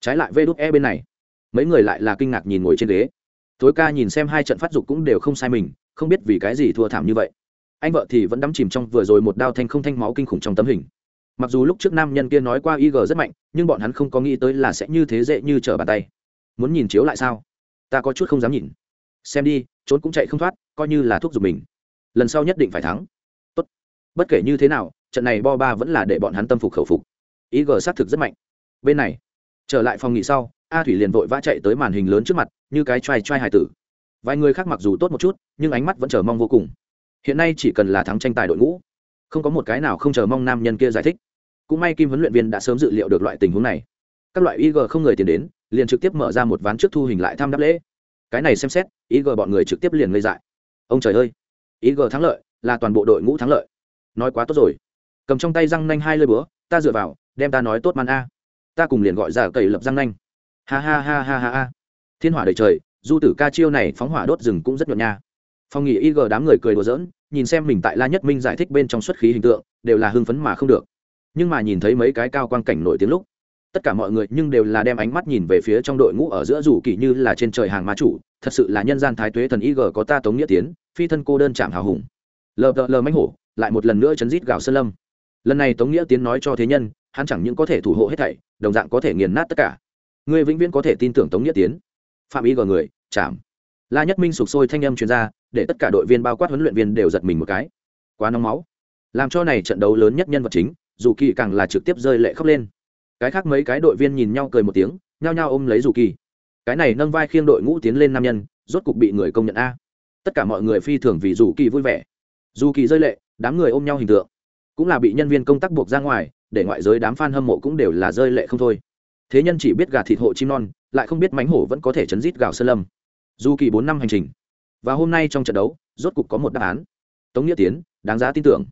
Trái lại vê đút e bên này, mấy người lại là kinh ngạc nhìn ngồi trên ghế. Tối ca nhìn xem hai trận phát dục cũng đều không sai mình, không biết vì cái gì thua thảm như vậy. Anh vợ thì vẫn đắm chìm trong vừa rồi một đao thanh không thanh máu kinh khủng trong tấm hình. Mặc dù lúc trước nam nhân kia nói qua ig rất mạnh, nhưng bọn hắn không có nghĩ tới là sẽ như thế dễ như trở bàn tay muốn nhìn chiếu lại sao? Ta có chút không dám nhìn. Xem đi, trốn cũng chạy không thoát, coi như là thuốc giục mình. Lần sau nhất định phải thắng. Tốt. bất kể như thế nào, trận này bo ba vẫn là để bọn hắn tâm phục khẩu phục. Ý g xác thực rất mạnh. Bên này, trở lại phòng nghỉ sau, a thủy liền vội vã chạy tới màn hình lớn trước mặt, như cái t r a i t r a i hài tử. Vài người khác mặc dù tốt một chút, nhưng ánh mắt vẫn chờ mong vô cùng. Hiện nay chỉ cần là thắng tranh tài đội ngũ, không có một cái nào không chờ mong nam nhân kia giải thích. Cũng may kim huấn luyện viên đã sớm dự liệu được loại tình huống này các loại ig không người tiền đến, liền trực tiếp mở ra một ván trước thu hình lại tham đáp lễ. Cái này xem xét, ig bọn người trực tiếp liền ngây dại. Ông trời ơi, ig thắng lợi, là toàn bộ đội ngũ thắng lợi. Nói quá tốt rồi. Cầm trong tay răng nanh hai lơi búa, ta dựa vào, đem ta nói tốt man a. Ta cùng liền gọi ra cầy lập răng nanh. Ha ha ha ha ha ha. Thiên hỏa đầy trời, du tử ca chiêu này phóng hỏa đốt rừng cũng rất nhuận nha. Phong nghị ig đám người cười đùa giỡn, nhìn xem mình tại la nhất minh giải thích bên trong xuất khí hình tượng, đều là hưng phấn mà không được. Nhưng mà nhìn thấy mấy cái cao quan cảnh nổi tiếng lúc tất cả mọi người nhưng đều là đem ánh mắt nhìn về phía trong đội ngũ ở giữa rủ kỳ như là trên trời hàng ma chủ, thật sự là nhân gian thái tuế thần ig có ta tống nghĩa tiến, phi thân cô đơn chạm hào hùng. Lờ đợ lờ mánh hổ, lại một lần nữa chấn rít gạo sơn lâm. Lần này tống nghĩa tiến nói cho thế nhân, hắn chẳng những có thể thủ hộ hết thảy, đồng dạng có thể nghiền nát tất cả. Người vĩnh viễn có thể tin tưởng tống nghĩa tiến. Phạm ý g người, chạm. La nhất minh sụp sôi thanh âm chuyên gia để tất cả đội viên bao quát huấn luyện viên đều giật mình một cái. Quá nóng máu. Làm cho này trận đấu lớn nhất nhân vật chính, dù kỳ càng là trực tiếp rơi lệ khóc lên cái khác mấy cái đội viên nhìn nhau cười một tiếng, nhao nhao ôm lấy dù kỳ. Cái này nâng vai khiêng đội ngũ tiến lên nam nhân, rốt cục bị người công nhận a. Tất cả mọi người phi thường vì dù kỳ vui vẻ. Dù kỳ rơi lệ, đám người ôm nhau hình tượng. Cũng là bị nhân viên công tác buộc ra ngoài, để ngoại giới đám f a n hâm mộ cũng đều là rơi lệ không thôi. Thế nhân chỉ biết gà thịt hộ chim non, lại không biết mánh hổ vẫn có thể chấn rít gạo sơn lâm. Dù kỳ bốn năm hành trình. Và hôm nay trong trận đấu, rốt cục có một đáp án. Tống nghĩa tiến, đáng giá tin tưởng.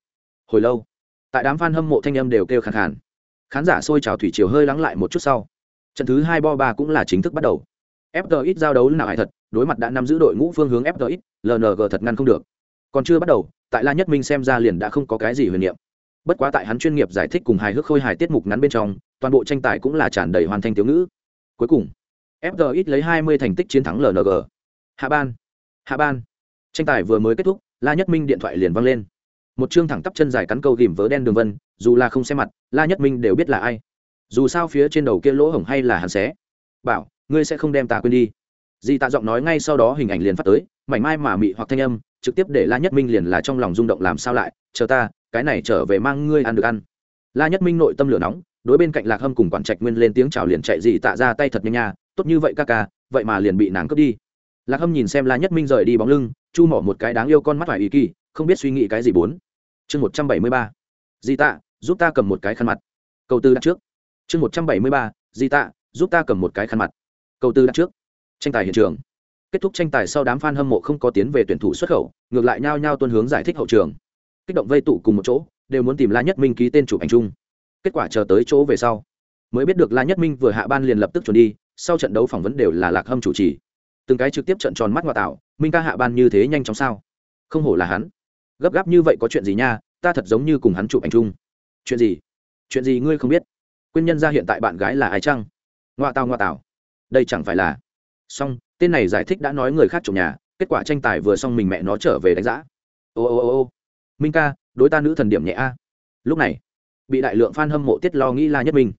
Hồi lâu, tại đám f a n hâm mộ thanh âm đều kêu khẳng khàn khán giả xôi trào thủy chiều hơi lắng lại một chút sau. Trận thứ hai bo ba cũng là chính thức bắt đầu. FTX giao đấu nào hải thật, đối mặt đã nắm giữ đội ngũ phương hướng FTX lng thật ngăn không được. Còn chưa bắt đầu, tại la nhất minh xem ra liền đã không có cái gì huyền niệm. Bất quá tại hắn chuyên nghiệp giải thích cùng hài hước khôi hài tiết mục ngắn bên trong, toàn bộ tranh tài cũng là tràn đầy hoàn thành thiếu ngữ. Cuối cùng FTX lấy 20 thành tích chiến thắng lng hạ ban. Hạ ban. Tranh tài vừa mới kết thúc, la nhất minh điện thoại liền văng lên một chương thẳng tắp chân dài cắn câu ghìm vớ đen đường vân, dù là không xem mặt, la nhất minh đều biết là ai. Dù sao phía trên đầu kia lỗ hổng hay là hắn xé. Bảo, ngươi sẽ không đem ta quên đi. Di tạ giọng nói ngay sau đó hình ảnh liền phát tới, mảnh mai mà mị hoặc thanh âm, trực tiếp để la nhất minh liền là trong lòng rung động làm sao lại, chờ ta, cái này trở về mang ngươi ăn được ăn. La nhất minh nội tâm lửa nóng, đối bên cạnh lạc hâm cùng quản trạch nguyên lên tiếng chào liền chạy dị tạ ra tay thật nhanh nha, tốt như vậy ca ca, vậy mà liền bị nàng cướp đi. Lạc hâm nhìn xem la nhất minh rời đi bóng lưng, chu mỏ một cái đáng yêu con mắt phải ý kỳ, không biết suy nghĩ cái gì bốn chương một trăm bảy mươi ba, di tạ, giúp ta cầm một cái khăn mặt. Câu tư đặt trước. Chương một trăm bảy mươi ba, di tạ, giúp ta cầm một cái khăn mặt. Câu tư đặt trước. Tranh tài hiện trường. Kết thúc tranh tài sau đám f a n hâm mộ không có tiến về tuyển thủ xuất khẩu, ngược lại nhao nhao tuân hướng giải thích hậu trường. Kích động vây tụ cùng một chỗ, đều muốn tìm la nhất minh ký tên chụp ảnh chung. Kết quả chờ tới chỗ về sau, mới biết được la nhất minh vừa hạ ban liền lập tức chuẩn đi, sau trận đấu phỏng vấn đều là lạc hâm chủ trì. Từng cái trực tiếp trận tròn mắt ngoại tạo, minh ca hạ ban như thế nhanh chóng sao? Không hổ là hắn gấp gáp như vậy có chuyện gì nha, ta thật giống như cùng hắn chụp ảnh chung. Chuyện gì? Chuyện gì ngươi không biết? Quyên nhân ra hiện tại bạn gái là ai chăng? Ngoa tào ngoa tào. Đây chẳng phải là. Xong, tên này giải thích đã nói người khác chụp nhà, kết quả tranh tài vừa xong mình mẹ nó trở về đánh giá. Ô ô ô ô. Minh ca, đối ta nữ thần điểm nhẹ a. Lúc này, bị đại lượng f a n hâm mộ tiết lo nghĩ la nhất minh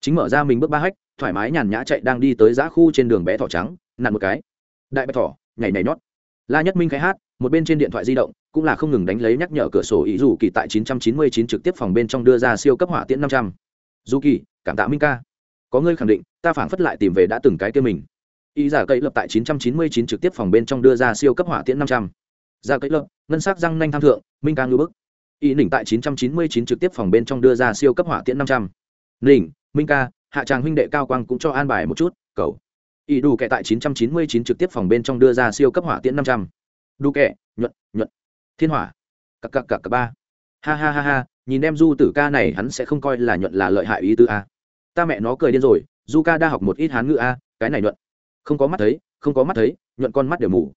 chính mở ra mình bước ba hách, thoải mái nhàn nhã chạy đang đi tới giã khu trên đường bé thỏ trắng, nặn một cái. Đại bạch thỏ, nhảy nhảy nhót. La nhất minh khai hát, một bên trên điện thoại di động cũng là không ngừng đánh lấy nhắc nhở cửa sổ ý dù kỳ tại 999 trực tiếp phòng bên trong đưa ra siêu cấp hỏa tiễn 500. Dù kỳ, cảm tạ Minh ca. Có ngươi khẳng định, ta phản phất lại tìm về đã từng cái kia mình. Ý giả cậy lập tại 999 trực tiếp phòng bên trong đưa ra siêu cấp hỏa tiễn 500. Giả cậy lập, ngân sắc răng nanh tham thượng, Minh ca ngư bức. Ý đỉnh tại 999 trực tiếp phòng bên trong đưa ra siêu cấp hỏa tiễn 500. Đỉnh, Minh ca, hạ tràng huynh đệ cao quang cũng cho an bài một chút, cầu. Ý đủ kẻ tại 999 trực tiếp phòng bên trong đưa ra siêu cấp hỏa tiễn 500. Đủ kẻ, nhuận, nhuận thiên hỏa. Cặp cặp cặp cặp ba. Ha ha ha ha, nhìn em du tử ca này hắn sẽ không coi là nhuận là lợi hại ý tứ a. Ta mẹ nó cười điên rồi, du ca đa học một ít hán ngữ a, cái này nhuận. Không có mắt thấy, không có mắt thấy, nhuận con mắt đều mù.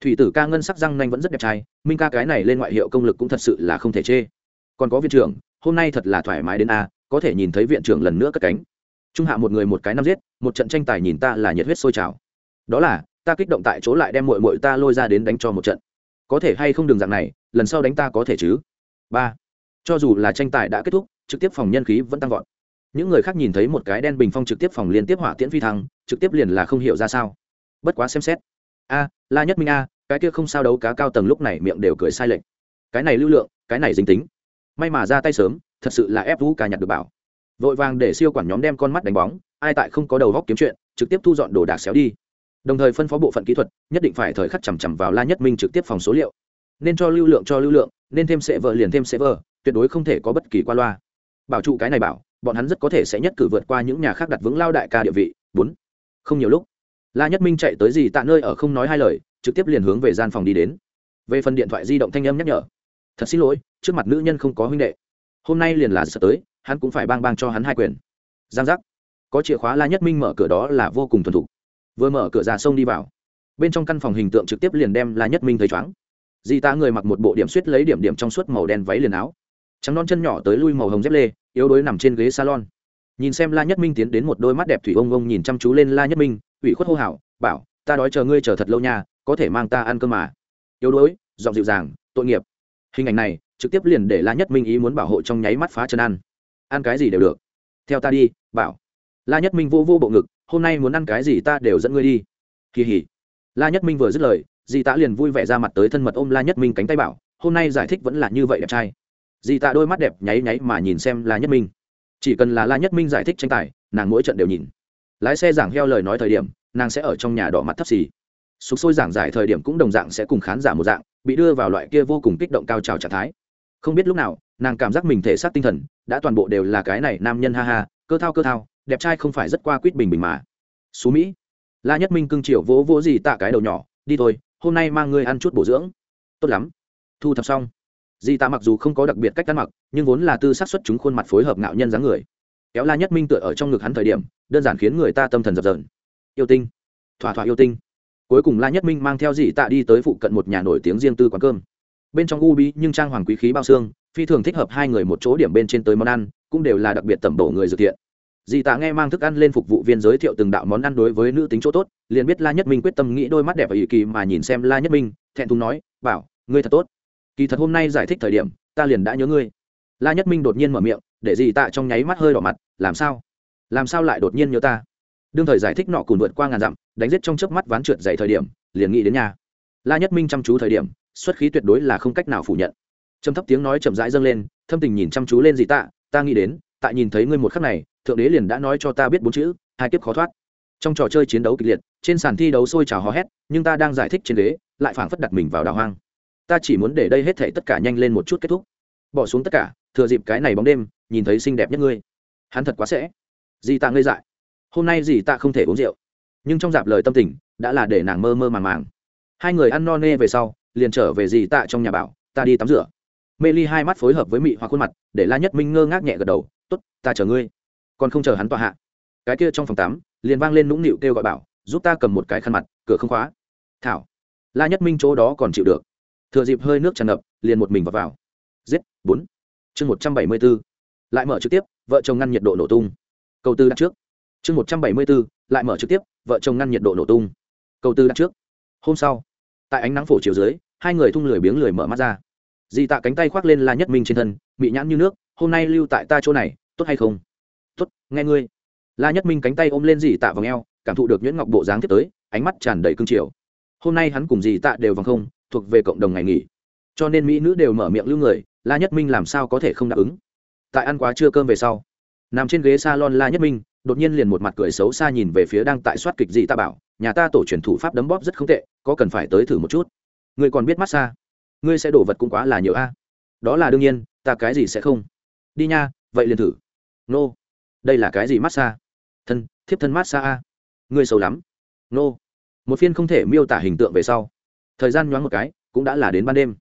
Thủy tử ca ngân sắc răng nanh vẫn rất đẹp trai, minh ca cái này lên ngoại hiệu công lực cũng thật sự là không thể chê. Còn có viện trưởng, hôm nay thật là thoải mái đến a, có thể nhìn thấy viện trưởng lần nữa cất cánh. Trung hạ một người một cái năm giết, một trận tranh tài nhìn ta là nhiệt huyết sôi trào. Đó là, ta kích động tại chỗ lại đem mội mội ta lôi ra đến đánh cho một trận có thể hay không đường dạng này, lần sau đánh ta có thể chứ? Ba. Cho dù là tranh tài đã kết thúc, trực tiếp phòng nhân khí vẫn tăng vọt. Những người khác nhìn thấy một cái đen bình phong trực tiếp phòng liên tiếp hỏa tiễn phi thăng, trực tiếp liền là không hiểu ra sao. Bất quá xem xét. A, la nhất minh a, cái kia không sao đấu cá cao tầng lúc này miệng đều cười sai lệch. Cái này lưu lượng, cái này dính tính. May mà ra tay sớm, thật sự là ép vũ cả nhặt được bảo. Vội vàng để siêu quản nhóm đem con mắt đánh bóng, ai tại không có đầu góc kiếm chuyện, trực tiếp thu dọn đồ đạc xéo đi đồng thời phân phó bộ phận kỹ thuật, nhất định phải thời khắc chằm chằm vào la nhất minh trực tiếp phòng số liệu. Nên cho lưu lượng cho lưu lượng, nên thêm sẽ vợ liền thêm sẽ vợ tuyệt đối không thể có bất kỳ qua loa. Bảo trụ cái này bảo, bọn hắn rất có thể sẽ nhất cử vượt qua những nhà khác đặt vững lao đại ca địa vị. Bốn. Không nhiều lúc, la nhất minh chạy tới gì tạ nơi ở không nói hai lời, trực tiếp liền hướng về gian phòng đi đến. Về phần điện thoại di động thanh âm nhắc nhở. Thật xin lỗi, trước mặt nữ nhân không có huynh đệ. Hôm nay liền là sợ tới, hắn cũng phải bang bang cho hắn hai quyền. Giang giác. Có chìa khóa la nhất minh mở cửa đó là vô cùng thuần thục vừa mở cửa ra sông đi vào. Bên trong căn phòng hình tượng trực tiếp liền đem la nhất minh thấy chóng di ta người mặc một bộ điểm suýt lấy điểm điểm trong suốt màu đen váy liền áo. Trắng non chân nhỏ tới lui màu hồng dép lê, yếu đuối nằm trên ghế salon. Nhìn xem la nhất minh tiến đến một đôi mắt đẹp thủy ông ông nhìn chăm chú lên la nhất minh, ủy khuất hô hào, bảo, ta đói chờ ngươi chờ thật lâu nha, có thể mang ta ăn cơm mà. Yếu đuối, giọng dịu dàng, tội nghiệp. Hình ảnh này trực tiếp liền để la nhất minh ý muốn bảo hộ trong nháy mắt phá chân ăn. Ăn cái gì đều được. Theo ta đi, bảo. La nhất minh vô vô bộ ngực hôm nay muốn ăn cái gì ta đều dẫn ngươi đi. Kỳ hỉ. La nhất minh vừa dứt lời, dì tạ liền vui vẻ ra mặt tới thân mật ôm la nhất minh cánh tay bảo, hôm nay giải thích vẫn là như vậy đẹp trai. Dì tạ đôi mắt đẹp nháy nháy mà nhìn xem la nhất minh. Chỉ cần là la nhất minh giải thích tranh tài, nàng mỗi trận đều nhìn. Lái xe giảng heo lời nói thời điểm, nàng sẽ ở trong nhà đỏ mặt thấp xì. Sục sôi giảng giải thời điểm cũng đồng dạng sẽ cùng khán giả một dạng, bị đưa vào loại kia vô cùng kích động cao trào trạng thái. Không biết lúc nào, nàng cảm giác mình thể xác tinh thần, đã toàn bộ đều là cái này nam nhân ha ha, cơ thao cơ thao đẹp trai không phải rất qua quýt bình bình mà. Xú mỹ, la nhất minh cưng chiều vỗ vỗ gì tạ cái đầu nhỏ, đi thôi, hôm nay mang ngươi ăn chút bổ dưỡng. Tốt lắm. Thu thập xong. Di tạ mặc dù không có đặc biệt cách ăn mặc, nhưng vốn là tư sát xuất chúng khuôn mặt phối hợp ngạo nhân dáng người. Kéo la nhất minh tựa ở trong ngực hắn thời điểm, đơn giản khiến người ta tâm thần dập dờn. Yêu tinh. Thỏa thỏa yêu tinh. Cuối cùng la nhất minh mang theo dị tạ đi tới phụ cận một nhà nổi tiếng riêng tư quán cơm. Bên trong u bí nhưng trang hoàng quý khí bao xương, phi thường thích hợp hai người một chỗ điểm bên trên tới món ăn, cũng đều là đặc biệt tẩm bổ người dự thiện Dì tạ nghe mang thức ăn lên phục vụ viên giới thiệu từng đạo món ăn đối với nữ tính chỗ tốt, liền biết la nhất minh quyết tâm nghĩ đôi mắt đẹp và ý kỳ mà nhìn xem la nhất minh, thẹn thùng nói, bảo, ngươi thật tốt. Kỳ thật hôm nay giải thích thời điểm, ta liền đã nhớ ngươi. La nhất minh đột nhiên mở miệng, để Dì tạ trong nháy mắt hơi đỏ mặt, làm sao? Làm sao lại đột nhiên nhớ ta? Đương thời giải thích nọ cùng vượt qua ngàn dặm, đánh giết trong chớp mắt ván trượt dày thời điểm, liền nghĩ đến nhà. La nhất minh chăm chú thời điểm, xuất khí tuyệt đối là không cách nào phủ nhận. Trầm thấp tiếng nói chậm rãi dâng lên, thâm tình nhìn chăm chú lên Dì tạ, ta nghĩ đến, tại nhìn thấy ngươi một khắc này thượng đế liền đã nói cho ta biết bốn chữ, hai kiếp khó thoát. Trong trò chơi chiến đấu kịch liệt, trên sàn thi đấu sôi trào hò hét, nhưng ta đang giải thích trên đế lại phảng phất đặt mình vào đảo hoang. Ta chỉ muốn để đây hết thể tất cả nhanh lên một chút kết thúc. Bỏ xuống tất cả, thừa dịp cái này bóng đêm, nhìn thấy xinh đẹp nhất ngươi. Hắn thật quá sẽ. Dì tạ ngây dại. Hôm nay dì tạ không thể uống rượu. Nhưng trong dạp lời tâm tình, đã là để nàng mơ mơ màng màng. Hai người ăn no nê về sau, liền trở về dì tạ trong nhà bảo, ta đi tắm rửa. Mê ly hai mắt phối hợp với mị hoặc khuôn mặt, để la nhất minh ngơ ngác nhẹ gật đầu t ố t ta chờ ngươi còn không chờ hắn tọa hạ. Cái kia trong phòng tắm, liền vang lên nũng nịu kêu gọi bảo, giúp ta cầm một cái khăn mặt, cửa không khóa. Thảo. La nhất minh chỗ đó còn chịu được. Thừa dịp hơi nước tràn ngập, liền một mình vào vào. Giết, bốn. Chương một trăm bảy mươi b ố lại mở trực tiếp, vợ chồng ngăn nhiệt độ nổ tung. Câu tư đặt trước. Chương một trăm bảy mươi b ố lại mở trực tiếp, vợ chồng ngăn nhiệt độ nổ tung. Câu tư đặt trước. Hôm sau, tại ánh nắng phổ chiều dưới, hai người thung lười biếng lười mở mắt ra. Dì tạ cánh tay khoác lên la nhất minh trên thân bị nhãn như nước, hôm nay lưu tại ta chỗ này, tốt hay không? Tốt, nghe ngươi. La nhất minh cánh tay ôm lên dì tạ vào ngheo cảm thụ được nhuyễn ngọc bộ dáng tiếp tới, ánh mắt tràn đầy cương triều. Hôm nay hắn cùng dì tạ đều vòng không, thuộc về cộng đồng ngày nghỉ. Cho nên mỹ nữ đều mở miệng lưu người, la nhất minh làm sao có thể không đáp ứng? Tại ăn quá trưa cơm về sau, nằm trên ghế s a lon la nhất minh, đột nhiên liền một mặt cười xấu xa nhìn về phía đang tại soát kịch dì tạ bảo, nhà ta tổ truyền thủ pháp đấm bóp rất không tệ, có cần phải tới thử một chút? Người còn biết massage? Ngươi sẽ đổ vật cũng quá là nhiều a. Đó là đương nhiên, ta cái gì sẽ không? Đi nha, vậy liền thử. Nô đây là cái gì massage thân, thiếp thân massage a? Ngươi xấu lắm. Nô. Một phiên không thể miêu tả hình tượng về sau. Thời gian nhoáng một cái, cũng đã là đến ban đêm.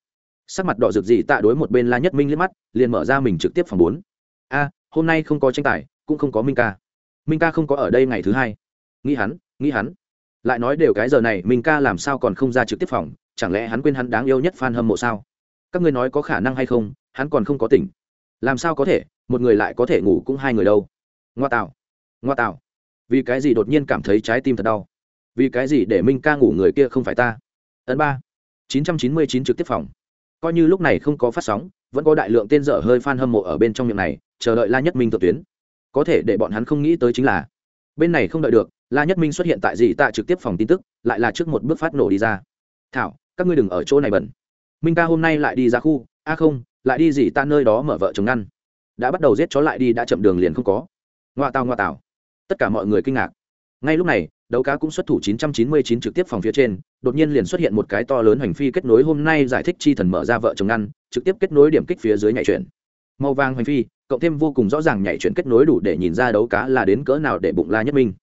Sắc mặt đỏ rực gì tạ đối một bên la nhất minh liếc mắt, liền mở ra mình trực tiếp phòng bốn. A, hôm nay không có tranh tài, cũng không có minh ca. Minh ca không có ở đây ngày thứ hai. Nghĩ hắn nghĩ hắn. Lại nói đều cái giờ này, minh ca làm sao còn không ra trực tiếp phòng? Chẳng lẽ hắn quên hắn đáng yêu nhất f a n hâm mộ sao? Các ngươi nói có khả năng hay không, hắn còn không có tỉnh. Làm sao có thể, một người lại có thể ngủ cũng hai người đâu ngoa tạo ngoa tạo vì cái gì đột nhiên cảm thấy trái tim thật đau? Vì cái gì để minh ca ngủ người kia không phải ta? Ấn ba. chín trăm chín mươi chín trực tiếp phòng. Coi như lúc này không có phát sóng, vẫn có đại lượng tên dở hơi f a n hâm mộ ở bên trong miệng này, chờ đợi la nhất minh thượng tuyến. Có thể để bọn hắn không nghĩ tới chính là, bên này không đợi được, la nhất minh xuất hiện tại gì tạ trực tiếp phòng tin tức, lại là trước một bước phát nổ đi ra. Thảo, các ngươi đừng ở chỗ này bẩn. Minh ca hôm nay lại đi ra khu. A không, lại đi gì ta nơi đó mở vợ chồng ngăn. Đã bắt đầu giết chó lại đi, đã chậm đường liền không có ngoa tào ngoa tào. Tất cả mọi người kinh ngạc. Ngay lúc này, đấu cá cũng xuất thủ 999 trực tiếp phòng phía trên, đột nhiên liền xuất hiện một cái to lớn hành phi kết nối hôm nay giải thích chi thần mở ra vợ chồng ngăn trực tiếp kết nối điểm kích phía dưới nhảy chuyển. Màu vàng hành phi, cộng thêm vô cùng rõ ràng nhảy chuyển kết nối đủ để nhìn ra đấu cá là đến cỡ nào để bụng la nhất minh.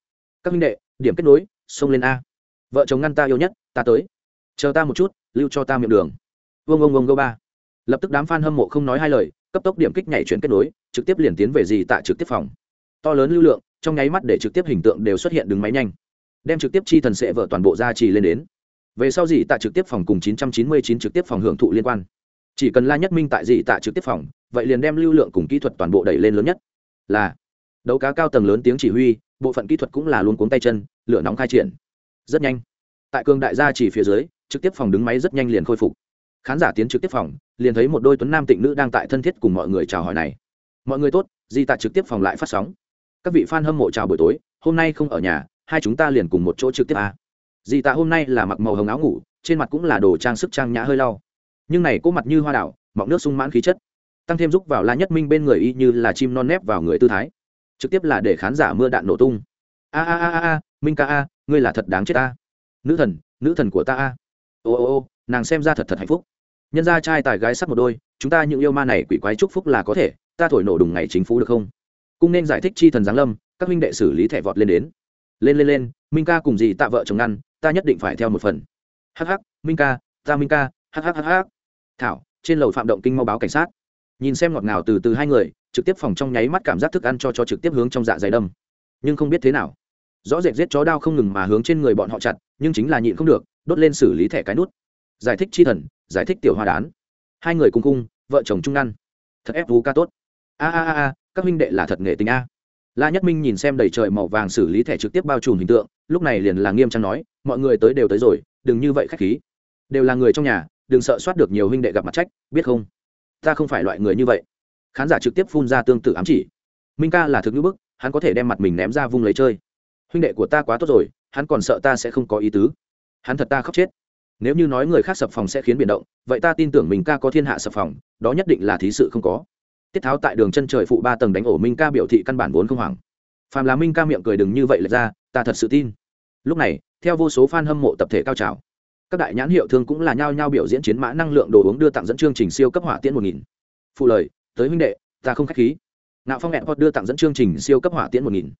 Các minh đệ, điểm kết nối, xông lên a. Vợ chồng ngăn ta yêu nhất, ta tới. Chờ ta một chút, lưu cho ta miệng đường. Vương ông ông gâu ba. Lập tức đám f a n hâm mộ không nói hai lời, cấp tốc điểm kích nhảy chuyển kết nối, trực tiếp liền tiến về gì tại trực tiếp phòng to lớn lưu lượng, trong nháy mắt để trực tiếp hình tượng đều xuất hiện đứng máy nhanh, đem trực tiếp chi thần sệ vợ toàn bộ gia trì lên đến. Về sau gì tại trực tiếp phòng cùng 999 trực tiếp phòng hưởng thụ liên quan. Chỉ cần la nhất minh tại gì tại trực tiếp phòng, vậy liền đem lưu lượng cùng kỹ thuật toàn bộ đẩy lên lớn nhất. Là, đấu cá cao tầng lớn tiếng chỉ huy, bộ phận kỹ thuật cũng là luôn cuống tay chân, lửa nóng khai triển. Rất nhanh, tại cường đại gia chỉ phía dưới, trực tiếp phòng đứng máy rất nhanh liền khôi phục. Khán giả tiến trực tiếp phòng, liền thấy một đôi tuấn nam tịnh nữ đang tại thân thiết cùng mọi người chào hỏi này. Mọi người tốt di tại trực tiếp phòng lại phát sóng các vị fan hâm mộ chào buổi tối, hôm nay không ở nhà, hai chúng ta liền cùng một chỗ trực tiếp à. Dì tạ hôm nay là mặc màu hồng áo ngủ, trên mặt cũng là đồ trang sức trang nhã hơi lau. Nhưng này cô mặt như hoa đảo, mọng nước sung mãn khí chất. Tăng thêm giúp vào la nhất minh bên người y như là chim non nép vào người tư thái. Trực tiếp là để khán giả mưa đạn nổ tung. A a a a minh ca a, ngươi là thật đáng chết a. Nữ thần nữ thần của ta a. Ô ô ô, nàng xem ra thật thật hạnh phúc. Nhân ra trai tài gái sắc một đôi, chúng ta những yêu ma này quỷ quái chúc phúc là có thể, ta thổi nổ đùng ngày chính phủ được không? Cung nên giải thích chi thần giáng lâm, các huynh đệ xử lý thẻ vọt lên đến. Lên lên lên, minh ca cùng gì tạ vợ chồng ngăn, ta nhất định phải theo một phần. Hh minh ca, ta minh ca hhhh thảo, trên lầu phạm động kinh mau báo cảnh sát. Nhìn xem ngọt ngào từ từ hai người, trực tiếp phòng trong nháy mắt cảm giác thức ăn cho cho trực tiếp hướng trong dạ dày đâm. Nhưng không biết thế nào. Rõ rệt giết chó đao không ngừng mà hướng trên người bọn họ chặt, nhưng chính là nhịn không được, đốt lên xử lý thẻ cái nút. Giải thích chi thần, giải thích tiểu hoa đán. Hai người cùng cung, vợ chồng trung ngăn. Thật ép vú ca tốt. A a a a các huynh đệ là thật nghệ tình a. La nhất minh nhìn xem đầy trời màu vàng xử lý thẻ trực tiếp bao trùm hình tượng, lúc này liền là nghiêm trang nói, mọi người tới đều tới rồi, đừng như vậy khách khí. Đều là người trong nhà, đừng sợ soát được nhiều huynh đệ gặp mặt trách, biết không? Ta không phải loại người như vậy. Khán giả trực tiếp phun ra tương tự ám chỉ. Minh ca là thực ngữ bức, hắn có thể đem mặt mình ném ra vung lấy chơi. Huynh đệ của ta quá tốt rồi, hắn còn sợ ta sẽ không có ý tứ. Hắn thật ta khóc chết. Nếu như nói người khác sập phòng sẽ khiến biển động, vậy ta tin tưởng mình ca có thiên hạ sập phòng, đó nhất định là thí sự không có tiết tháo tại đường chân trời phụ ba tầng đánh ổ minh ca biểu thị căn bản vốn không hoảng. Phàm là minh ca miệng cười đừng như vậy lệch ra, ta thật sự tin. Lúc này, theo vô số fan hâm mộ tập thể cao trào, các đại nhãn hiệu thương cũng là nhao nhao biểu diễn chiến mã năng lượng đồ uống đưa tặng dẫn chương trình siêu cấp hỏa tiễn một nghìn. Phụ lời, tới huynh đệ, ta không k h á c h khí. Nạo phong hẹn hoặc đưa tặng dẫn chương trình siêu cấp hỏa tiễn một nghìn.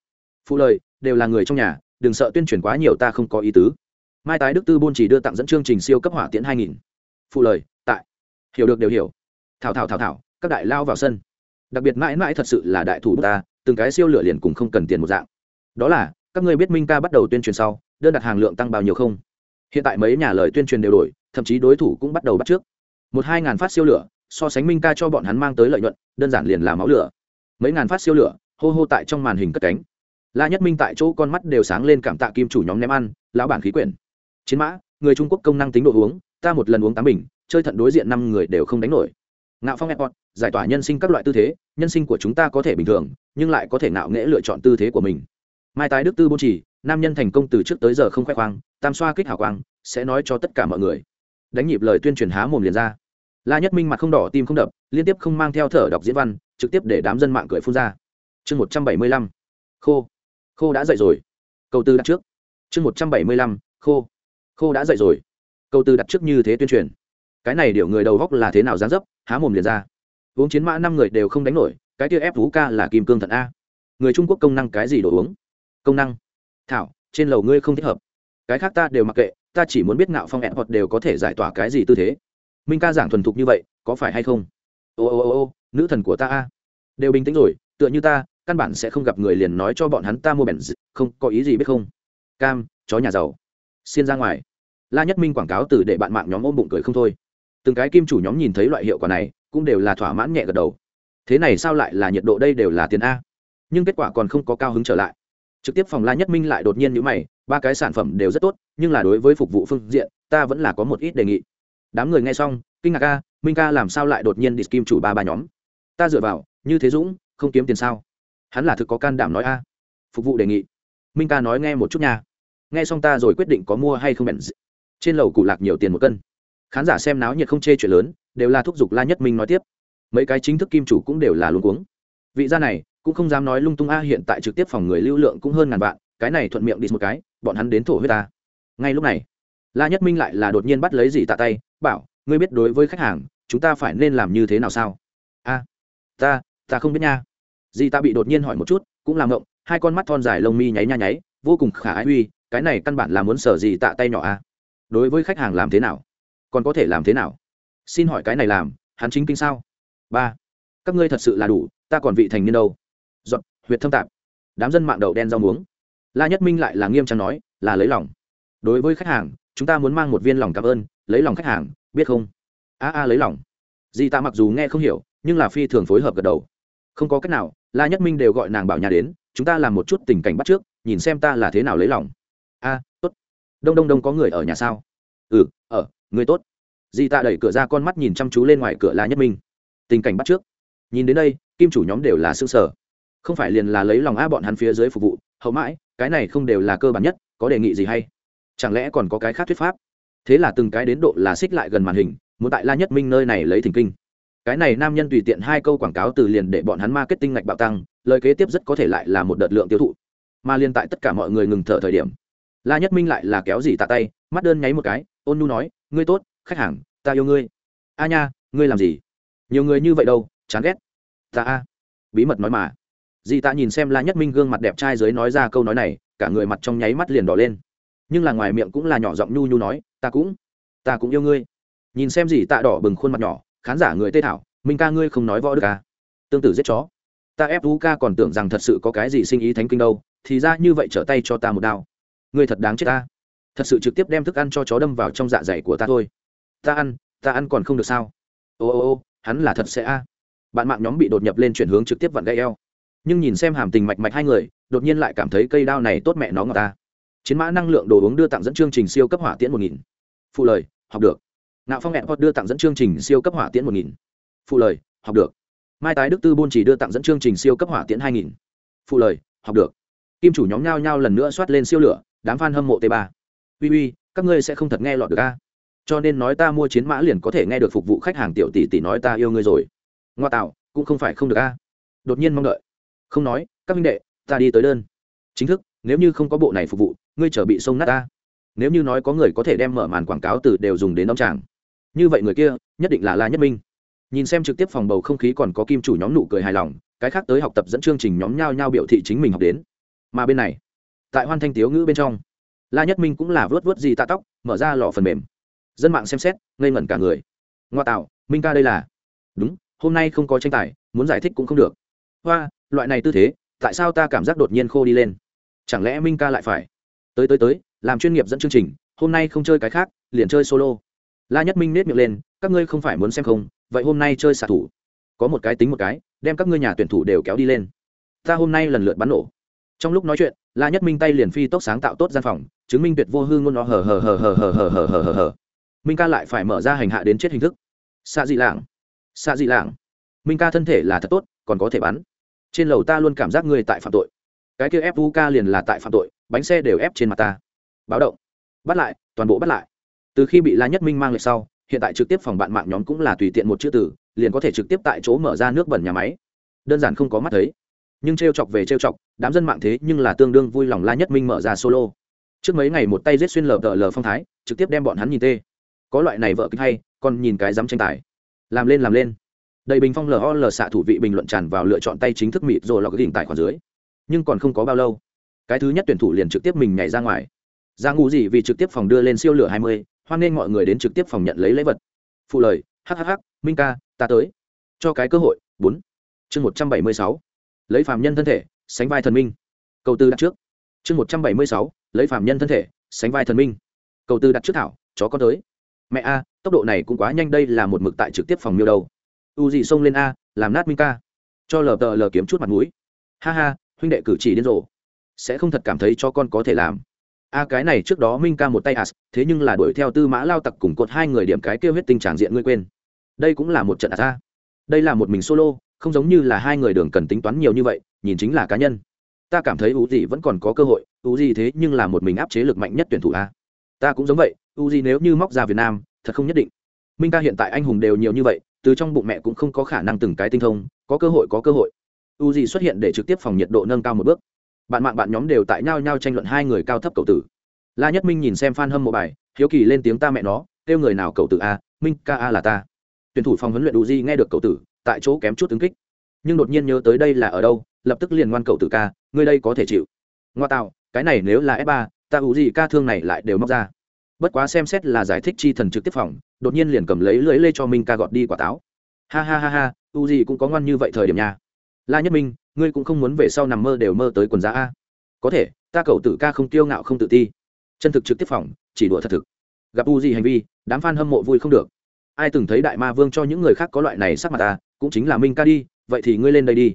Phụ lời, đều là người trong nhà, đừng sợ tuyên truyền quá nhiều ta không có ý tứ. Mai tái đức tư buôn chỉ đưa tặng dẫn chương trình siêu cấp hỏa tiễn hai nghìn. Phụ lời, tại. Hiểu được, đều hiểu. Thảo thảo thảo thảo các đại lao vào sân. Đặc biệt mãi mãi thật sự là đại thủ ta, từng cái siêu lửa liền cùng không cần tiền một dạng. Đó là, các ngươi biết minh ca bắt đầu tuyên truyền sau, đơn đặt hàng lượng tăng bao nhiêu không? Hiện tại mấy nhà lời tuyên truyền đều đổi, thậm chí đối thủ cũng bắt đầu bắt trước. Một hai ngàn phát siêu lửa, so sánh minh ca cho bọn hắn mang tới lợi nhuận, đơn giản liền là máu lửa. Mấy ngàn phát siêu lửa, hô hô tại trong màn hình cất cánh. La nhất minh tại chỗ con mắt đều sáng lên cảm tạ kim chủ nhóm ném ăn, lão bản khí quyển. Chiến mã, người trung quốc công năng tính độ uống, ta một lần uống tám bình, chơi thận đối diện năm người đều không đánh nổi ngạo phong airport giải tỏa nhân sinh các loại tư thế, nhân sinh của chúng ta có thể bình thường, nhưng lại có thể ngạo nghễ lựa chọn tư thế của mình. Mai tái đức tư bôn chỉ nam nhân thành công từ trước tới giờ không khoe khoang, tam xoa kích hào quang, sẽ nói cho tất cả mọi người. Đánh nhịp lời tuyên truyền há mồm liền ra. La nhất minh mặt không đỏ, tim không đập, liên tiếp không mang theo thở đọc diễn văn, trực tiếp để đám dân mạng cười phun ra. Chương một trăm bảy mươi lăm, khô. Khô đã dậy rồi. Câu tư đặt trước. Chương một trăm bảy mươi lăm, khô. Khô đã dậy rồi. Câu tư đặt trước như thế tuyên truyền cái này điều người đầu góc là thế nào dán dấp, há mồm liền ra. Uống chiến mã năm người đều không đánh nổi, cái kia ép vũ ca là kim cương thận a. Người trung quốc công năng cái gì đồ uống? Công năng. Thảo, trên lầu ngươi không thích hợp. Cái khác ta đều mặc kệ, ta chỉ muốn biết ngạo phong hẹn hoặc đều có thể giải tỏa cái gì tư thế. Minh ca giảng thuần thục như vậy, có phải hay không? Ô ô ô ô, nữ thần của ta a. Đều bình tĩnh rồi, tựa như ta, căn bản sẽ không gặp người liền nói cho bọn hắn ta mua bèn không, có ý gì biết không? Cam, chó nhà giàu. Xin ra ngoài. La nhất minh quảng cáo từ để bạn mạng nhóm ôm bụng cười không thôi từng cái kim chủ nhóm nhìn thấy loại hiệu quả này, cũng đều là thỏa mãn nhẹ gật đầu. Thế này sao lại là nhiệt độ đây đều là tiền a? Nhưng kết quả còn không có cao hứng trở lại. Trực tiếp phòng la nhất minh lại đột nhiên nhữ mày, ba cái sản phẩm đều rất tốt, nhưng là đối với phục vụ phương diện, ta vẫn là có một ít đề nghị. Đám người nghe xong, kinh ngạc ca minh ca làm sao lại đột nhiên đi kim chủ ba ba nhóm? Ta dựa vào, như thế dũng, không kiếm tiền sao? Hắn là thực có can đảm nói a. Phục vụ đề nghị. Minh ca nói nghe một chút nha. Nghe xong ta rồi quyết định có mua hay không bèn trên lầu cụ lạc nhiều tiền một cân khán giả xem náo nhiệt không chê chuyện lớn, đều là thúc giục la nhất minh nói tiếp. Mấy cái chính thức kim chủ cũng đều là luống cuống. Vị gia này, cũng không dám nói lung tung a, hiện tại trực tiếp phòng người lưu lượng cũng hơn ngàn vạn, cái này thuận miệng đi một cái, bọn hắn đến thổ huyết ta. Ngay lúc này, la nhất minh lại là đột nhiên bắt lấy dì tạ tay, bảo, ngươi biết đối với khách hàng, chúng ta phải nên làm như thế nào sao? A, ta ta không biết nha. Dì ta bị đột nhiên hỏi một chút, cũng làm ngộng, hai con mắt thon dài lông mi nháy nha nháy, vô cùng khả ái uy, cái này căn bản là muốn sở gì tạ tay nhỏ a. Đối với khách hàng làm thế nào? Còn có thể làm thế nào? Xin hỏi cái này làm, hắn chính kinh sao? Ba, các ngươi thật sự là đủ, ta còn vị thành niên đâu? Dọn huyệt thâm tạp. Đám dân mạng đầu đen rau muống. La nhất minh lại là nghiêm trang nói, là lấy lòng. Đối với khách hàng, chúng ta muốn mang một viên lòng cảm ơn, lấy lòng khách hàng, biết không? A a, lấy lòng. Dì ta mặc dù nghe không hiểu, nhưng là phi thường phối hợp gật đầu. Không có cách nào, la nhất minh đều gọi nàng bảo nhà đến, chúng ta làm một chút tình cảnh bắt trước, nhìn xem ta là thế nào lấy lòng. A, tốt. Đông đông đông, có người ở nhà sao? Ừ ở người tốt. Dì tạ đẩy cửa ra con mắt nhìn chăm chú lên ngoài cửa la nhất minh. Tình cảnh bắt trước. Nhìn đến đây, kim chủ nhóm đều là xương sở không phải liền là lấy lòng a bọn hắn phía dưới phục vụ, hậu mãi, cái này không đều là cơ bản nhất, có đề nghị gì hay? Chẳng lẽ còn có cái khác thuyết pháp? Thế là từng cái đến độ là xích lại gần màn hình, muốn tại la nhất minh nơi này lấy thỉnh kinh. Cái này nam nhân tùy tiện hai câu quảng cáo từ liền để bọn hắn marketing ngạch bạo tăng, lời kế tiếp rất có thể lại là một đợt lượng tiêu thụ. Mà liên tại tất cả mọi người ngừng thở thời điểm, la nhất minh lại là kéo gì tạ tay, mắt đơn nháy một cái, ôn nu nói ngươi tốt, khách hàng, ta yêu ngươi. A nha, ngươi làm gì? Nhiều người như vậy đâu, chán ghét. Ta a. Bí mật nói mà. Dì ta nhìn xem la nhất minh gương mặt đẹp trai dưới nói ra câu nói này, cả người mặt trong nháy mắt liền đỏ lên. Nhưng là ngoài miệng cũng là nhỏ giọng nhu nhu nói, ta cũng ta cũng yêu ngươi. Nhìn xem dì tạ đỏ bừng khuôn mặt nhỏ, khán giả người tê thảo, minh ca ngươi không nói võ được ca à? tương tự giết chó. Ta ép vũ ca còn tưởng rằng thật sự có cái gì sinh ý thánh kinh đâu, thì ra như vậy trở tay cho ta một đao. Ngươi thật đáng chết ta thật sự trực tiếp đem thức ăn cho chó đâm vào trong dạ dày của ta thôi. Ta ăn ta ăn còn không được sao? Ô ô ô, hắn là thật sẽ a. Bạn mạng nhóm bị đột nhập lên chuyển hướng trực tiếp vặn gây eo. Nhưng nhìn xem hàm tình mạch mạch hai người, đột nhiên lại cảm thấy cây đao này tốt mẹ nó ngọt ta. Chiến mã năng lượng đồ uống đưa tặng dẫn chương trình siêu cấp hỏa tiễn một nghìn. Phụ lời, học được. Nạo phong hẹn hot đưa tặng dẫn chương trình siêu cấp hỏa tiễn một nghìn. Phụ lời, học được. Mai tái đức tư bôn chỉ đưa tặng dẫn chương trình siêu cấp hỏa tiễn hai nghìn. Phụ lời, học được. Kim chủ nhóm nhao nhao lần nữa soát lên siêu lửa, đám f a n hâm mộ t ba uy uy, các ngươi sẽ không thật nghe lọt được a. Cho nên nói ta mua chiến mã liền có thể nghe được phục vụ khách hàng tiểu tỷ tỷ nói ta yêu ngươi rồi. Ngoa tạo, cũng không phải không được a. Đột nhiên mong đợi. Không nói, các minh đệ, ta đi tới đơn. Chính thức, nếu như không có bộ này phục vụ, ngươi trở bị sông nát ta. Nếu như nói có người có thể đem mở màn quảng cáo từ đều dùng đến đóng tràng. Như vậy người kia, nhất định là la nhất minh. Nhìn xem trực tiếp phòng bầu không khí còn có kim chủ nhóm nụ cười hài lòng, cái khác tới học tập dẫn chương trình nhóm nhao nhao biểu thị chính mình học đến. Mà bên này, tại hoan thanh tiếu ngữ bên trong la nhất minh cũng là vớt vớt gì tạ tóc, mở ra lò phần mềm. Dân mạng xem xét, ngây ngẩn cả người. Ngoa tạo, minh ca đây là. Đúng, hôm nay không có tranh tài, muốn giải thích cũng không được. Hoa, loại này tư thế, tại sao ta cảm giác đột nhiên khô đi lên? Chẳng lẽ minh ca lại phải? Tới tới tới, làm chuyên nghiệp dẫn chương trình, hôm nay không chơi cái khác, liền chơi solo. La nhất minh nết miệng lên, các ngươi không phải muốn xem không, vậy hôm nay chơi xạ thủ. Có một cái tính một cái, đem các ngươi nhà tuyển thủ đều kéo đi lên. Ta hôm nay lần lượt bắn nổ trong lúc nói chuyện, la nhất minh tay liền phi tốc sáng tạo tốt gian phòng, chứng minh tuyệt vô hư ngôn nó hờ hờ hờ hờ hờ hờ hờ hờ hờ. Hờ minh ca lại phải mở ra hành hạ đến chết hình thức. Xạ dị lạng. Xạ dị lạng. Minh ca thân thể là thật tốt, còn có thể bắn. Trên lầu ta luôn cảm giác ngươi tại phạm tội. Cái kia ép vu ca liền là tại phạm tội, bánh xe đều ép trên mặt ta. Báo động. Bắt lại, toàn bộ bắt lại. Từ khi bị la nhất minh mang lại sau, hiện tại trực tiếp phòng bạn mạng nhóm cũng là tùy tiện một chữ từ, liền có thể trực tiếp tại chỗ mở ra nước bẩn nhà máy. Đơn giản không có mắt thấy. Nhưng t r e o chọc về t r e o chọc đám dân mạng thế nhưng là tương đương vui lòng la nhất minh mở ra solo. Trước mấy ngày một tay rết xuyên lờ tờ lờ phong thái, trực tiếp đem bọn hắn nhìn tê. Có loại này vợ kịch hay, còn nhìn cái dám tranh tài. Làm lên làm lên. Đầy bình phong lờ lờ xạ thủ vị bình luận tràn vào lựa chọn tay chính thức mịt rồi lọc đỉnh tài khoản dưới. Nhưng còn không có bao lâu, cái thứ nhất tuyển thủ liền trực tiếp mình nhảy ra ngoài. Ra ngủ gì vì trực tiếp phòng đưa lên siêu lửa hai mươi, hoan nên mọi người đến trực tiếp phòng nhận lấy lễ vật. Phụ lời hhh minh ca, ta tới. Cho cái cơ hội, bốn. Chương một trăm bảy mươi sáu. Lấy phàm nhân thân thể sánh vai thần minh. Cầu tư đặt trước. Chương một trăm bảy mươi sáu, lấy phạm nhân thân thể, sánh vai thần minh. Cầu tư đặt trước thảo, chó có tới. Mẹ a, tốc độ này cũng quá nhanh đây là một mực tại trực tiếp phòng miêu đầu. U gì xông lên a, làm nát minh ca. Cho lờ tờ lờ kiếm chút mặt mũi. Ha ha, huynh đệ cử chỉ điên rồ. Sẽ không thật cảm thấy cho con có thể làm. A cái này trước đó minh ca một tay as thế nhưng là đuổi theo tư mã lao tặc cùng cột hai người điểm cái kêu huyết tinh tràng diện ngươi quên. Đây cũng là một trận as a. Đây là một mình solo không giống như là hai người đường cần tính toán nhiều như vậy, nhìn chính là cá nhân. Ta cảm thấy u gì vẫn còn có cơ hội u gì thế nhưng là một mình áp chế lực mạnh nhất tuyển thủ a. Ta cũng giống vậy u gì nếu như móc ra việt nam, thật không nhất định. Minh ca hiện tại anh hùng đều nhiều như vậy, từ trong bụng mẹ cũng không có khả năng từng cái tinh thông, có cơ hội có cơ hội. U gì xuất hiện để trực tiếp phòng nhiệt độ nâng cao một bước. Bạn mạng bạn nhóm đều tại nhau nhau tranh luận hai người cao thấp cầu tử. La nhất minh nhìn xem f a n hâm mộ bài, hiếu kỳ lên tiếng ta mẹ nó, kêu người nào cầu tử a, minh ca a là ta. Tuyển thủ phòng huấn luyện u di nghe được cầu tử tại chỗ kém chút ứng kích. Nhưng đột nhiên nhớ tới đây là ở đâu, lập tức liền ngoan cầu tử ca, ngươi đây có thể chịu. Ngoa tạo, cái này nếu là f ba, ta u gì ca thương này lại đều móc ra. Bất quá xem xét là giải thích chi thần trực tiếp phòng, đột nhiên liền cầm lấy lưỡi lê cho minh ca gọt đi quả táo. Ha ha ha ha u gì cũng có ngoan như vậy thời điểm nha. La nhất minh, ngươi cũng không muốn về sau nằm mơ đều mơ tới quần giá a. Có thể, ta cầu tử ca không tiêu ngạo không tự ti. Chân thực trực tiếp phòng, chỉ đùa thật thực. Gặp u gì hành vi, đám f a n hâm mộ vui không được ai từng thấy đại ma vương cho những người khác có loại này sắc mặt ta, cũng chính là minh ca đi, vậy thì ngươi lên đây đi.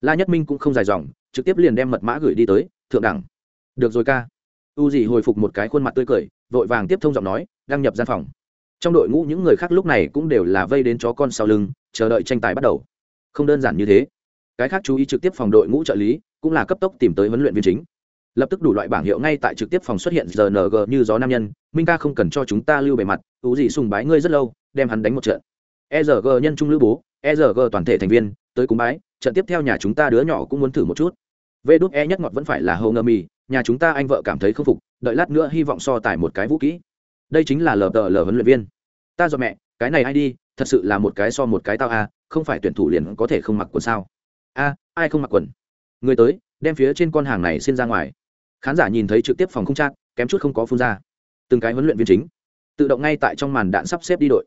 La nhất minh cũng không dài dòng, trực tiếp liền đem mật mã gửi đi tới, thượng đẳng. Được rồi ca. U dì hồi phục một cái khuôn mặt tươi cười, vội vàng tiếp thông giọng nói, đăng nhập gian phòng. Trong đội ngũ những người khác lúc này cũng đều là vây đến chó con sau lưng, chờ đợi tranh tài bắt đầu. Không đơn giản như thế. Cái khác chú ý trực tiếp phòng đội ngũ trợ lý, cũng là cấp tốc tìm tới huấn luyện viên chính. Lập tức đủ loại bảng hiệu ngay tại trực tiếp phòng xuất hiện rng như gió nam nhân, minh ca không cần cho chúng ta lưu bề mặt tú gì sùng bái ngươi rất lâu đem hắn đánh một trận. Erg nhân trung lữ bố erg toàn thể thành viên tới cúng bái trận tiếp theo nhà chúng ta đứa nhỏ cũng muốn thử một chút. Vệ đút e nhất ngọt vẫn phải là Hồ ngơ mì nhà chúng ta anh vợ cảm thấy không phục đợi lát nữa hy vọng so tài một cái vũ kỹ. Đây chính là lờ tờ lờ huấn luyện viên. Ta dọn mẹ cái này ai đi thật sự là một cái so một cái tao a không phải tuyển thủ liền có thể không mặc quần sao? A ai không mặc quần? Người tới đem phía trên con hàng này xin ra ngoài. Khán giả nhìn thấy trực tiếp phòng không trang, kém chút không có phun ra. Từng cái huấn luyện viên chính tự động ngay tại trong màn đạn sắp xếp đi đội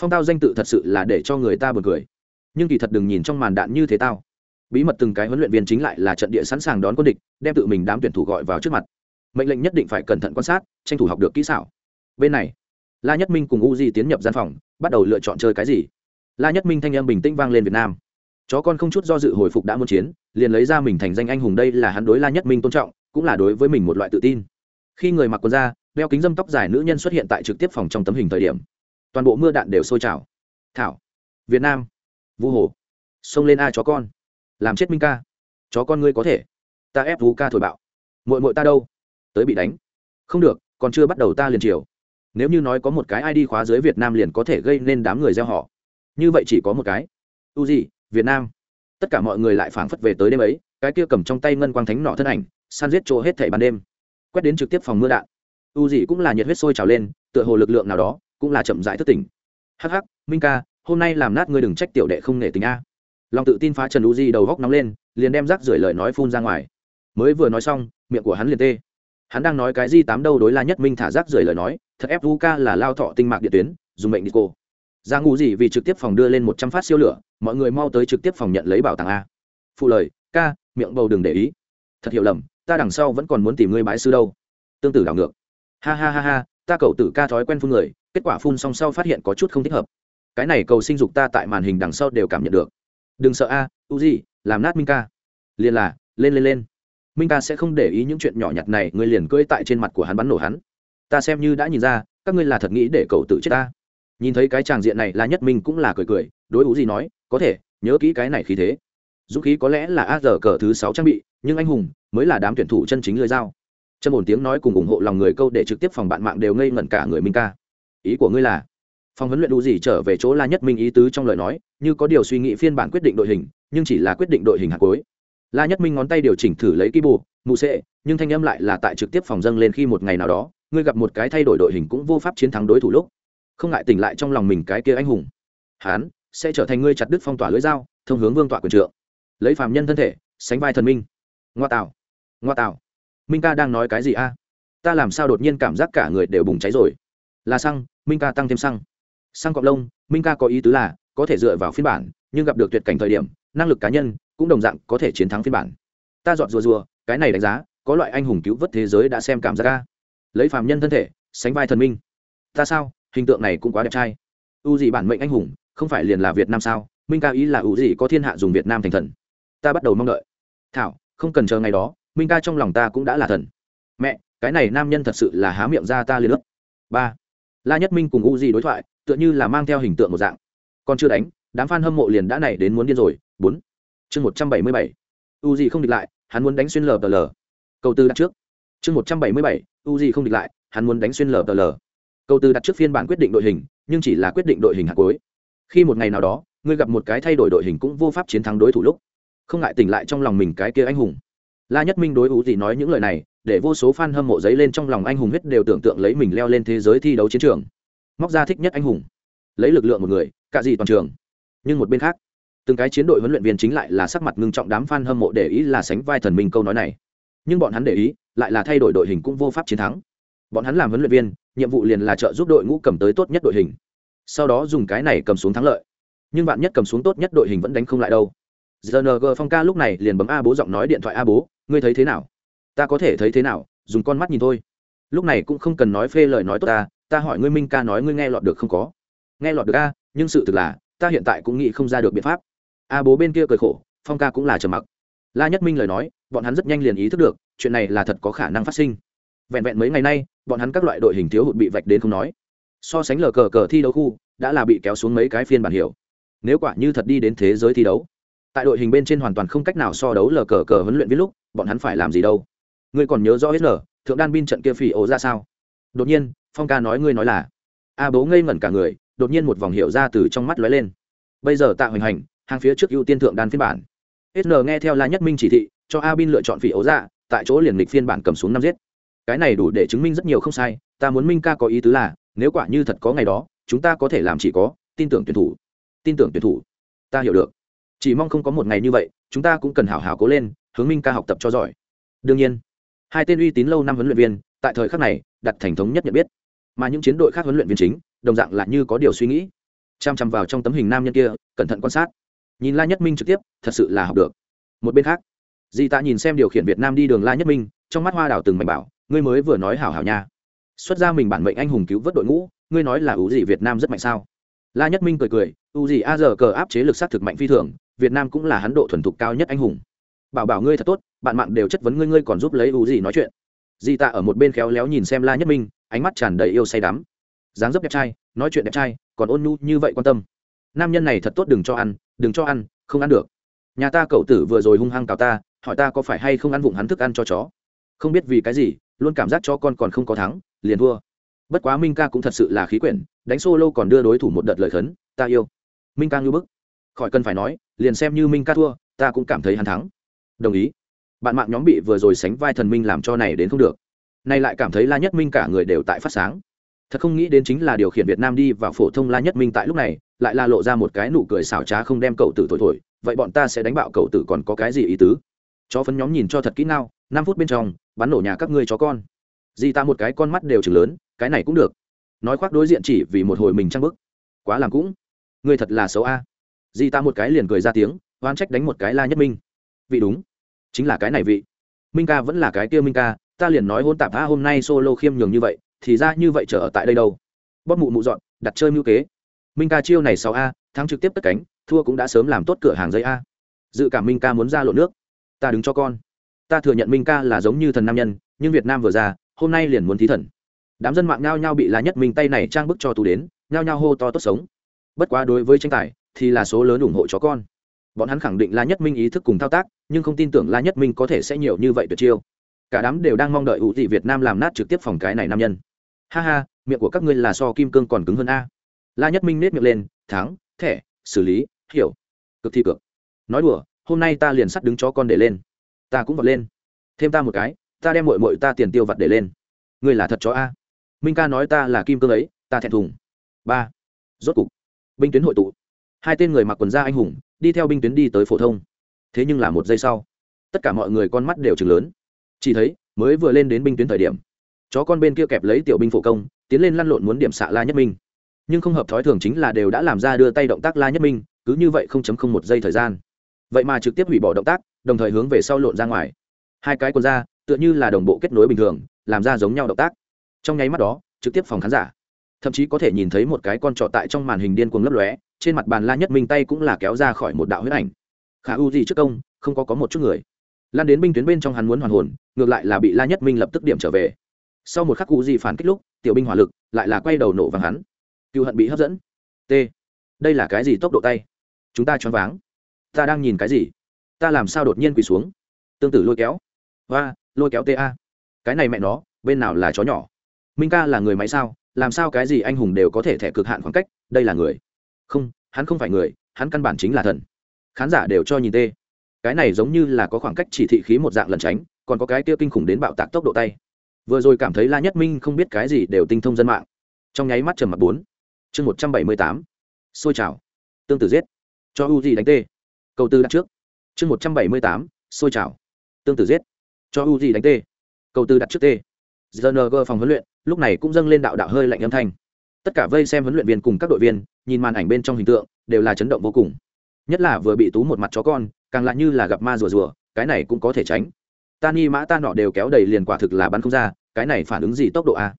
phong tao danh tự thật sự là để cho người ta buồn cười. Nhưng kỳ thật đừng nhìn trong màn đạn như thế tao. Bí mật từng cái huấn luyện viên chính lại là trận địa sẵn sàng đón quân địch, đem tự mình đám tuyển thủ gọi vào trước mặt. Mệnh lệnh nhất định phải cẩn thận quan sát, tranh thủ học được kỹ xảo. Bên này, la nhất minh cùng u di tiến nhập gian phòng, bắt đầu lựa chọn chơi cái gì? La nhất minh thanh em bình tĩnh vang lên việt nam. Chó con không chút do dự hồi phục đã muốn chiến, liền lấy ra mình thành danh anh hùng đây là hắn đối la nhất minh tôn trọng, cũng là đối với mình một loại tự tin. Khi người mặc quần da, đeo kính dâm tóc dài nữ nhân xuất hiện tại trực tiếp phòng trong tấm hình thời điểm toàn bộ mưa đạn đều sôi trào. Thảo, việt nam, vu hồ, xông lên a chó con. Làm chết minh ca. Chó con ngươi có thể. Ta ép vu ca thổi bạo. Mội mội ta đâu? Tới bị đánh. Không được, còn chưa bắt đầu ta liền chiều. Nếu như nói có một cái id khóa dưới việt nam liền có thể gây nên đám người gieo họ. Như vậy chỉ có một cái. U gì việt nam. Tất cả mọi người lại phảng phất về tới đêm ấy, cái kia cầm trong tay ngân quang thánh nọ thân ảnh, san giết chỗ hết thảy ban đêm. Quét đến trực tiếp phòng mưa đạn. U gì cũng là nhiệt huyết sôi trào lên, tựa hồ lực lượng nào đó cũng là chậm rãi thức tỉnh. Hắc hắc, minh ca, hôm nay làm nát ngươi đừng trách tiểu đệ không nể tình a. Lòng tự tin phá trần u di đầu góc nóng lên, liền đem rác rưởi lời nói phun ra ngoài. Mới vừa nói xong, miệng của hắn liền tê. Hắn đang nói cái gì tám đâu đối la nhất minh thả rác rưởi lời nói, thật ép vu ca là lao thọ tinh mạc điện tuyến, dùng mệnh đi cô. Ra ngu gì vì trực tiếp phòng đưa lên một trăm phát siêu lửa, mọi người mau tới trực tiếp phòng nhận lấy bảo tàng a. Phụ lời, ca, miệng bầu đừng để ý. Thật hiểu lầm, ta đằng sau vẫn còn muốn tìm ngươi bái sư đâu. Tương tự đảo ngược. Ha ha ha ha, ta cầu tử ca thói quen phun người kết quả phun xong sau phát hiện có chút không thích hợp. Cái này cầu sinh dục ta tại màn hình đằng sau đều cảm nhận được. Đừng sợ a u gì làm nát minh ca liền là, lên lên lên. Minh ca sẽ không để ý những chuyện nhỏ nhặt này, ngươi liền cưỡi tại trên mặt của hắn bắn nổ hắn. Ta xem như đã nhìn ra, các ngươi là thật nghĩ để cậu tự chết ta. Nhìn thấy cái tràng diện này là nhất minh cũng là cười cười, đối ú gì nói, có thể, nhớ kỹ cái này khí thế. Dũng khí có lẽ là a giờ cờ thứ sáu trang bị, nhưng anh hùng mới là đám tuyển thủ chân chính lưới dao. Chân ổn tiếng nói cùng ủng hộ lòng người câu để trực tiếp phòng bạn mạng đều ngây ngẩn cả người minh ca ý của ngươi là phòng huấn luyện đủ gì trở về chỗ la nhất minh ý tứ trong lời nói, như có điều suy nghĩ phiên bản quyết định đội hình, nhưng chỉ là quyết định đội hình hạt cuối. La nhất minh ngón tay điều chỉnh thử lấy ký bù mù sệ, nhưng thanh âm lại là tại trực tiếp phòng dâng lên khi một ngày nào đó, ngươi gặp một cái thay đổi đội hình cũng vô pháp chiến thắng đối thủ lúc. Không ngại tỉnh lại trong lòng mình cái kia anh hùng. Hán, sẽ trở thành ngươi chặt đứt phong tỏa lưỡi dao, thông hướng vương tọa quyền trượng. Lấy phàm nhân thân thể, sánh vai thần minh. Ngoa tạo ngoa tạo minh ca đang nói cái gì a? Ta làm sao đột nhiên cảm giác cả người đều bùng cháy rồi là xăng, minh ca tăng thêm xăng. Xăng cọp lông, minh ca có ý tứ là có thể dựa vào phiên bản, nhưng gặp được tuyệt cảnh thời điểm, năng lực cá nhân cũng đồng dạng có thể chiến thắng phiên bản. Ta dọn rùa rùa, cái này đánh giá, có loại anh hùng cứu vớt thế giới đã xem cảm giác ca lấy phàm nhân thân thể, sánh vai thần minh. Ta sao? Hình tượng này cũng quá đẹp trai. U gì bản mệnh anh hùng, không phải liền là việt nam sao? Minh ca ý là u gì có thiên hạ dùng việt nam thành thần. Ta bắt đầu mong đợi. Thảo, không cần chờ ngày đó, minh ca trong lòng ta cũng đã là thần. Mẹ, cái này nam nhân thật sự là há miệng ra ta liền ước. Ba la nhất minh cùng u gì đối thoại, tựa như là mang theo hình tượng một dạng. Còn chưa đánh, đám f a n hâm mộ liền đã này đến muốn điên rồi. Bốn. Chương một trăm bảy mươi bảy. U gì không địch lại, hắn muốn đánh xuyên lờ tờ lờ. Câu tư đặt trước. Chương một trăm bảy mươi bảy. U gì không địch lại, hắn muốn đánh xuyên lờ tờ lờ. Câu tư đặt trước phiên bản quyết định đội hình, nhưng chỉ là quyết định đội hình hạt cuối. Khi một ngày nào đó, ngươi gặp một cái thay đổi đội hình cũng vô pháp chiến thắng đối thủ lúc. Không ngại tỉnh lại trong lòng mình cái kia anh hùng la nhất minh đối ủ gì nói những lời này, để vô số fan hâm mộ giấy lên trong lòng anh hùng huyết đều tưởng tượng lấy mình leo lên thế giới thi đấu chiến trường. Móc ra thích nhất anh hùng. Lấy lực lượng một người, cả gì toàn trường. Nhưng một bên khác, từng cái chiến đội huấn luyện viên chính lại là sắc mặt ngưng trọng đám fan hâm mộ để ý là sánh vai thần minh câu nói này. Nhưng bọn hắn để ý, lại là thay đổi đội hình cũng vô pháp chiến thắng. Bọn hắn làm huấn luyện viên, nhiệm vụ liền là trợ giúp đội ngũ cầm tới tốt nhất đội hình. Sau đó dùng cái này cầm xuống thắng lợi. Nhưng bạn nhất cầm xuống tốt nhất đội hình vẫn đánh không lại đâu. Rng phong ca lúc này liền bấm a bố giọng nói điện thoại a bố ngươi thấy thế nào? Ta có thể thấy thế nào? Dùng con mắt nhìn thôi. Lúc này cũng không cần nói phê lời nói tốt ta ta hỏi ngươi minh ca nói ngươi nghe lọt được không có? Nghe lọt được a, nhưng sự thực là, ta hiện tại cũng nghĩ không ra được biện pháp. A bố bên kia cười khổ, phong ca cũng là trầm mặc. La nhất minh lời nói, bọn hắn rất nhanh liền ý thức được, chuyện này là thật có khả năng phát sinh. Vẹn vẹn mấy ngày nay, bọn hắn các loại đội hình thiếu hụt bị vạch đến không nói. So sánh lờ cờ cờ thi đấu khu, đã là bị kéo xuống mấy cái phiên bản hiểu nếu quả như thật đi đến thế giới thi đấu, tại đội hình bên trên hoàn toàn không cách nào so đấu lờ cờ cờ huấn luyện viết lúc bọn hắn phải làm gì đâu? Ngươi còn nhớ rõ hết nở, thượng đan bin trận kia phỉ ổ ra sao? Đột nhiên phong ca nói ngươi nói là. A bố ngây ngẩn cả người đột nhiên một vòng hiệu ra từ trong mắt lóe lên. Bây giờ tạ hoành hành hàng phía trước ưu tiên thượng đan phiên bản. Sn nghe theo la nhất minh chỉ thị cho a bin lựa chọn phỉ ấu ra tại chỗ liền lịch phiên bản cầm xuống năm giết. Cái này đủ để chứng minh rất nhiều không sai ta muốn minh ca có ý tứ là nếu quả như thật có ngày đó chúng ta có thể làm chỉ có tin tưởng tuyển thủ. Tin tưởng tuyển thủ. Ta hiểu được. Chỉ mong không có một ngày như vậy chúng ta cũng cần hảo hảo cố lên hướng minh ca học tập cho giỏi. Đương nhiên, hai tên uy tín lâu năm huấn luyện viên tại thời khắc này đặt thành thống nhất nhận biết. Mà những chiến đội khác huấn luyện viên chính, đồng dạng là như có điều suy nghĩ. Chăm chăm vào trong tấm hình nam nhân kia, cẩn thận quan sát. Nhìn la nhất minh trực tiếp, thật sự là học được. Một bên khác, di tạ nhìn xem điều khiển việt nam đi đường la nhất minh, trong mắt hoa đào từng mảnh bảo, ngươi mới vừa nói hảo hảo nha. Xuất ra mình bản mệnh anh hùng cứu vớt đội ngũ, ngươi nói là ưu gì việt nam rất mạnh sao? La nhất minh cười cười ưu gì a giờ cờ áp chế lực sát thực mạnh phi thường, việt nam cũng là hắn độ thuần thục cao nhất anh hùng bảo bảo ngươi thật tốt, bạn mạng đều chất vấn ngươi ngươi còn giúp lấy u gì nói chuyện. Di tạ ở một bên khéo léo nhìn xem la nhất minh, ánh mắt tràn đầy yêu say đắm. Dáng dấp đẹp trai, nói chuyện đẹp trai, còn ôn nhu như vậy quan tâm. Nam nhân này thật tốt, đừng cho ăn, đừng cho ăn, không ăn được. Nhà ta cậu tử vừa rồi hung hăng cào ta, hỏi ta có phải hay không ăn vụng hắn thức ăn cho chó. Không biết vì cái gì, luôn cảm giác cho con còn không có thắng, liền thua. Bất quá minh ca cũng thật sự là khí quyển, đánh solo còn đưa đối thủ một đợt lời khấn, ta yêu. Minh ca ngưu bức. Khỏi cần phải nói, liền xem như minh ca thua, ta cũng cảm thấy hắn thắng đồng ý. Bạn mạng nhóm bị vừa rồi sánh vai thần minh làm cho này đến không được. Nay lại cảm thấy la nhất minh cả người đều tại phát sáng. Thật không nghĩ đến chính là điều khiển việt nam đi vào phổ thông la nhất minh tại lúc này, lại la lộ ra một cái nụ cười xảo trá không đem cậu tử thổi thổi. Vậy bọn ta sẽ đánh bạo cậu tử còn có cái gì ý tứ? Chó phấn nhóm nhìn cho thật kỹ nào năm phút bên trong, bắn nổ nhà các ngươi chó con. Di ta một cái con mắt đều chừng lớn, cái này cũng được. Nói khoác đối diện chỉ vì một hồi mình trăng bức. Quá làm cũng. Ngươi thật là xấu a. Di ta một cái liền cười ra tiếng oan trách đánh một cái la nhất minh vị đúng. Chính là cái này vị. Minh ca vẫn là cái kia minh ca, ta liền nói hôn tạp tha hôm nay solo khiêm nhường như vậy, thì ra như vậy trở ở tại đây đâu. Bóp mụ mụ dọn, đặt chơi mưu kế. Minh ca chiêu này sáu a, thắng trực tiếp tất cánh, thua cũng đã sớm làm tốt cửa hàng giấy a. Dự cảm minh ca muốn ra lộ nước. Ta đứng cho con. Ta thừa nhận minh ca là giống như thần nam nhân, nhưng việt nam vừa ra, hôm nay liền muốn thí thần. Đám dân mạng nhao nhao bị lá nhất minh tay này trang bức cho tù đến, nhao nhao hô to tốt sống. Bất quá đối với tranh tài, thì là số lớn ủng hộ chó con. Bọn hắn khẳng định là nhất minh ý thức cùng thao tác nhưng không tin tưởng la nhất minh có thể sẽ nhiều như vậy tuyệt chiêu. Cả đám đều đang mong đợi ủ thị việt nam làm nát trực tiếp phòng cái này nam nhân. Ha ha, miệng của các ngươi là so kim cương còn cứng hơn a. La nhất minh nết miệng lên, thắng, thẻ, xử lý, hiểu. Cực thi cực. Nói đùa, hôm nay ta liền sắt đứng cho con để lên. Ta cũng vọt lên. Thêm ta một cái, ta đem mội mội ta tiền tiêu vặt để lên. Ngươi là thật chó a. Minh ca nói ta là kim cương ấy, ta thẹn thùng. Ba. Rốt cục. Binh tuyến hội tụ. Hai tên người mặc quần da anh hùng, đi theo binh tuyến đi tới phổ thông thế nhưng là một giây sau, tất cả mọi người con mắt đều chừng lớn. Chỉ thấy, mới vừa lên đến binh tuyến thời điểm, chó con bên kia kẹp lấy tiểu binh phổ công, tiến lên lăn lộn muốn điểm xạ la nhất minh. Nhưng không hợp thói thường chính là đều đã làm ra đưa tay động tác la nhất minh, cứ như vậy không chấm không một giây thời gian. Vậy mà trực tiếp hủy bỏ động tác, đồng thời hướng về sau lộn ra ngoài. Hai cái quần ra tựa như là đồng bộ kết nối bình thường, làm ra giống nhau động tác. Trong nháy mắt đó, trực tiếp phòng khán giả. Thậm chí có thể nhìn thấy một cái con trọ tại trong màn hình điên cuồng lấp lóe, trên mặt bàn la nhất minh tay cũng là kéo ra khỏi một đạo huyết ảnh khả u gì trước công, không có có một chút người. Lan đến binh tuyến bên trong hắn muốn hoàn hồn, ngược lại là bị la nhất minh lập tức điểm trở về. Sau một khắc cụ gì phản kích lúc, tiểu binh hỏa lực lại là quay đầu nổ vàng hắn. Cựu hận bị hấp dẫn. T. Đây là cái gì tốc độ tay? Chúng ta choáng váng. Ta đang nhìn cái gì? Ta làm sao đột nhiên quỳ xuống? Tương tự lôi kéo. Và lôi kéo ta cái này mẹ nó, bên nào là chó nhỏ? Minh ca là người máy sao? Làm sao cái gì anh hùng đều có thể thẻ cực hạn khoảng cách? Đây là người. Không, hắn không phải người, hắn căn bản chính là thần khán giả đều cho nhìn tê. Cái này giống như là có khoảng cách chỉ thị khí một dạng lần tránh, còn có cái kia kinh khủng đến bạo tạc tốc độ tay. Vừa rồi cảm thấy la nhất minh không biết cái gì đều tinh thông dân mạng. Trong nháy mắt trầm mặt bốn. Chương một trăm bảy mươi tám. Xôi trào. Tương tự giết. Cho u gì đánh tê. Câu tư đặt trước. Chương một trăm bảy mươi tám. Xôi trào. Tương tự giết. Cho u gì đánh tê. Câu tư đặt trước tê. Gng phòng huấn luyện, lúc này cũng dâng lên đạo đạo hơi lạnh âm thanh. Tất cả vây xem huấn luyện viên cùng các đội viên, nhìn màn ảnh bên trong hình tượng, đều là chấn động vô cùng nhất là vừa bị tú một mặt chó con, càng lại như là gặp ma rùa rùa, cái này cũng có thể tránh. Ta ni mã ta nọ đều kéo đầy liền quả thực là bắn không ra, cái này phản ứng gì tốc độ a?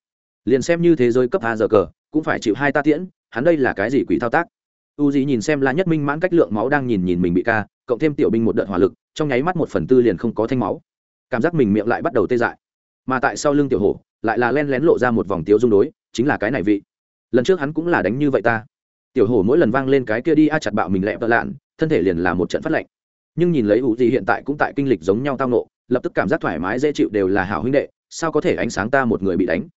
Liền xem như thế giới cấp a giờ cờ, cũng phải chịu hai ta tiễn, hắn đây là cái gì quỷ thao tác? U gì nhìn xem la nhất minh mãn cách lượng máu đang nhìn nhìn mình bị ca, cộng thêm tiểu binh một đợt hỏa lực, trong nháy mắt một phần tư liền không có thanh máu. Cảm giác mình miệng lại bắt đầu tê dại. Mà tại sau lưng tiểu hổ, lại là len lén lộ ra một vòng tiếu dung đối, chính là cái này vị. Lần trước hắn cũng là đánh như vậy ta tiểu hổ mỗi lần vang lên cái kia đi a chặt bạo mình lẹ vợ lạn, thân thể liền là một trận phát lệnh nhưng nhìn lấy u gì hiện tại cũng tại kinh lịch giống nhau tao nộ lập tức cảm giác thoải mái dễ chịu đều là hảo huynh đệ, sao có thể ánh sáng ta một người bị đánh?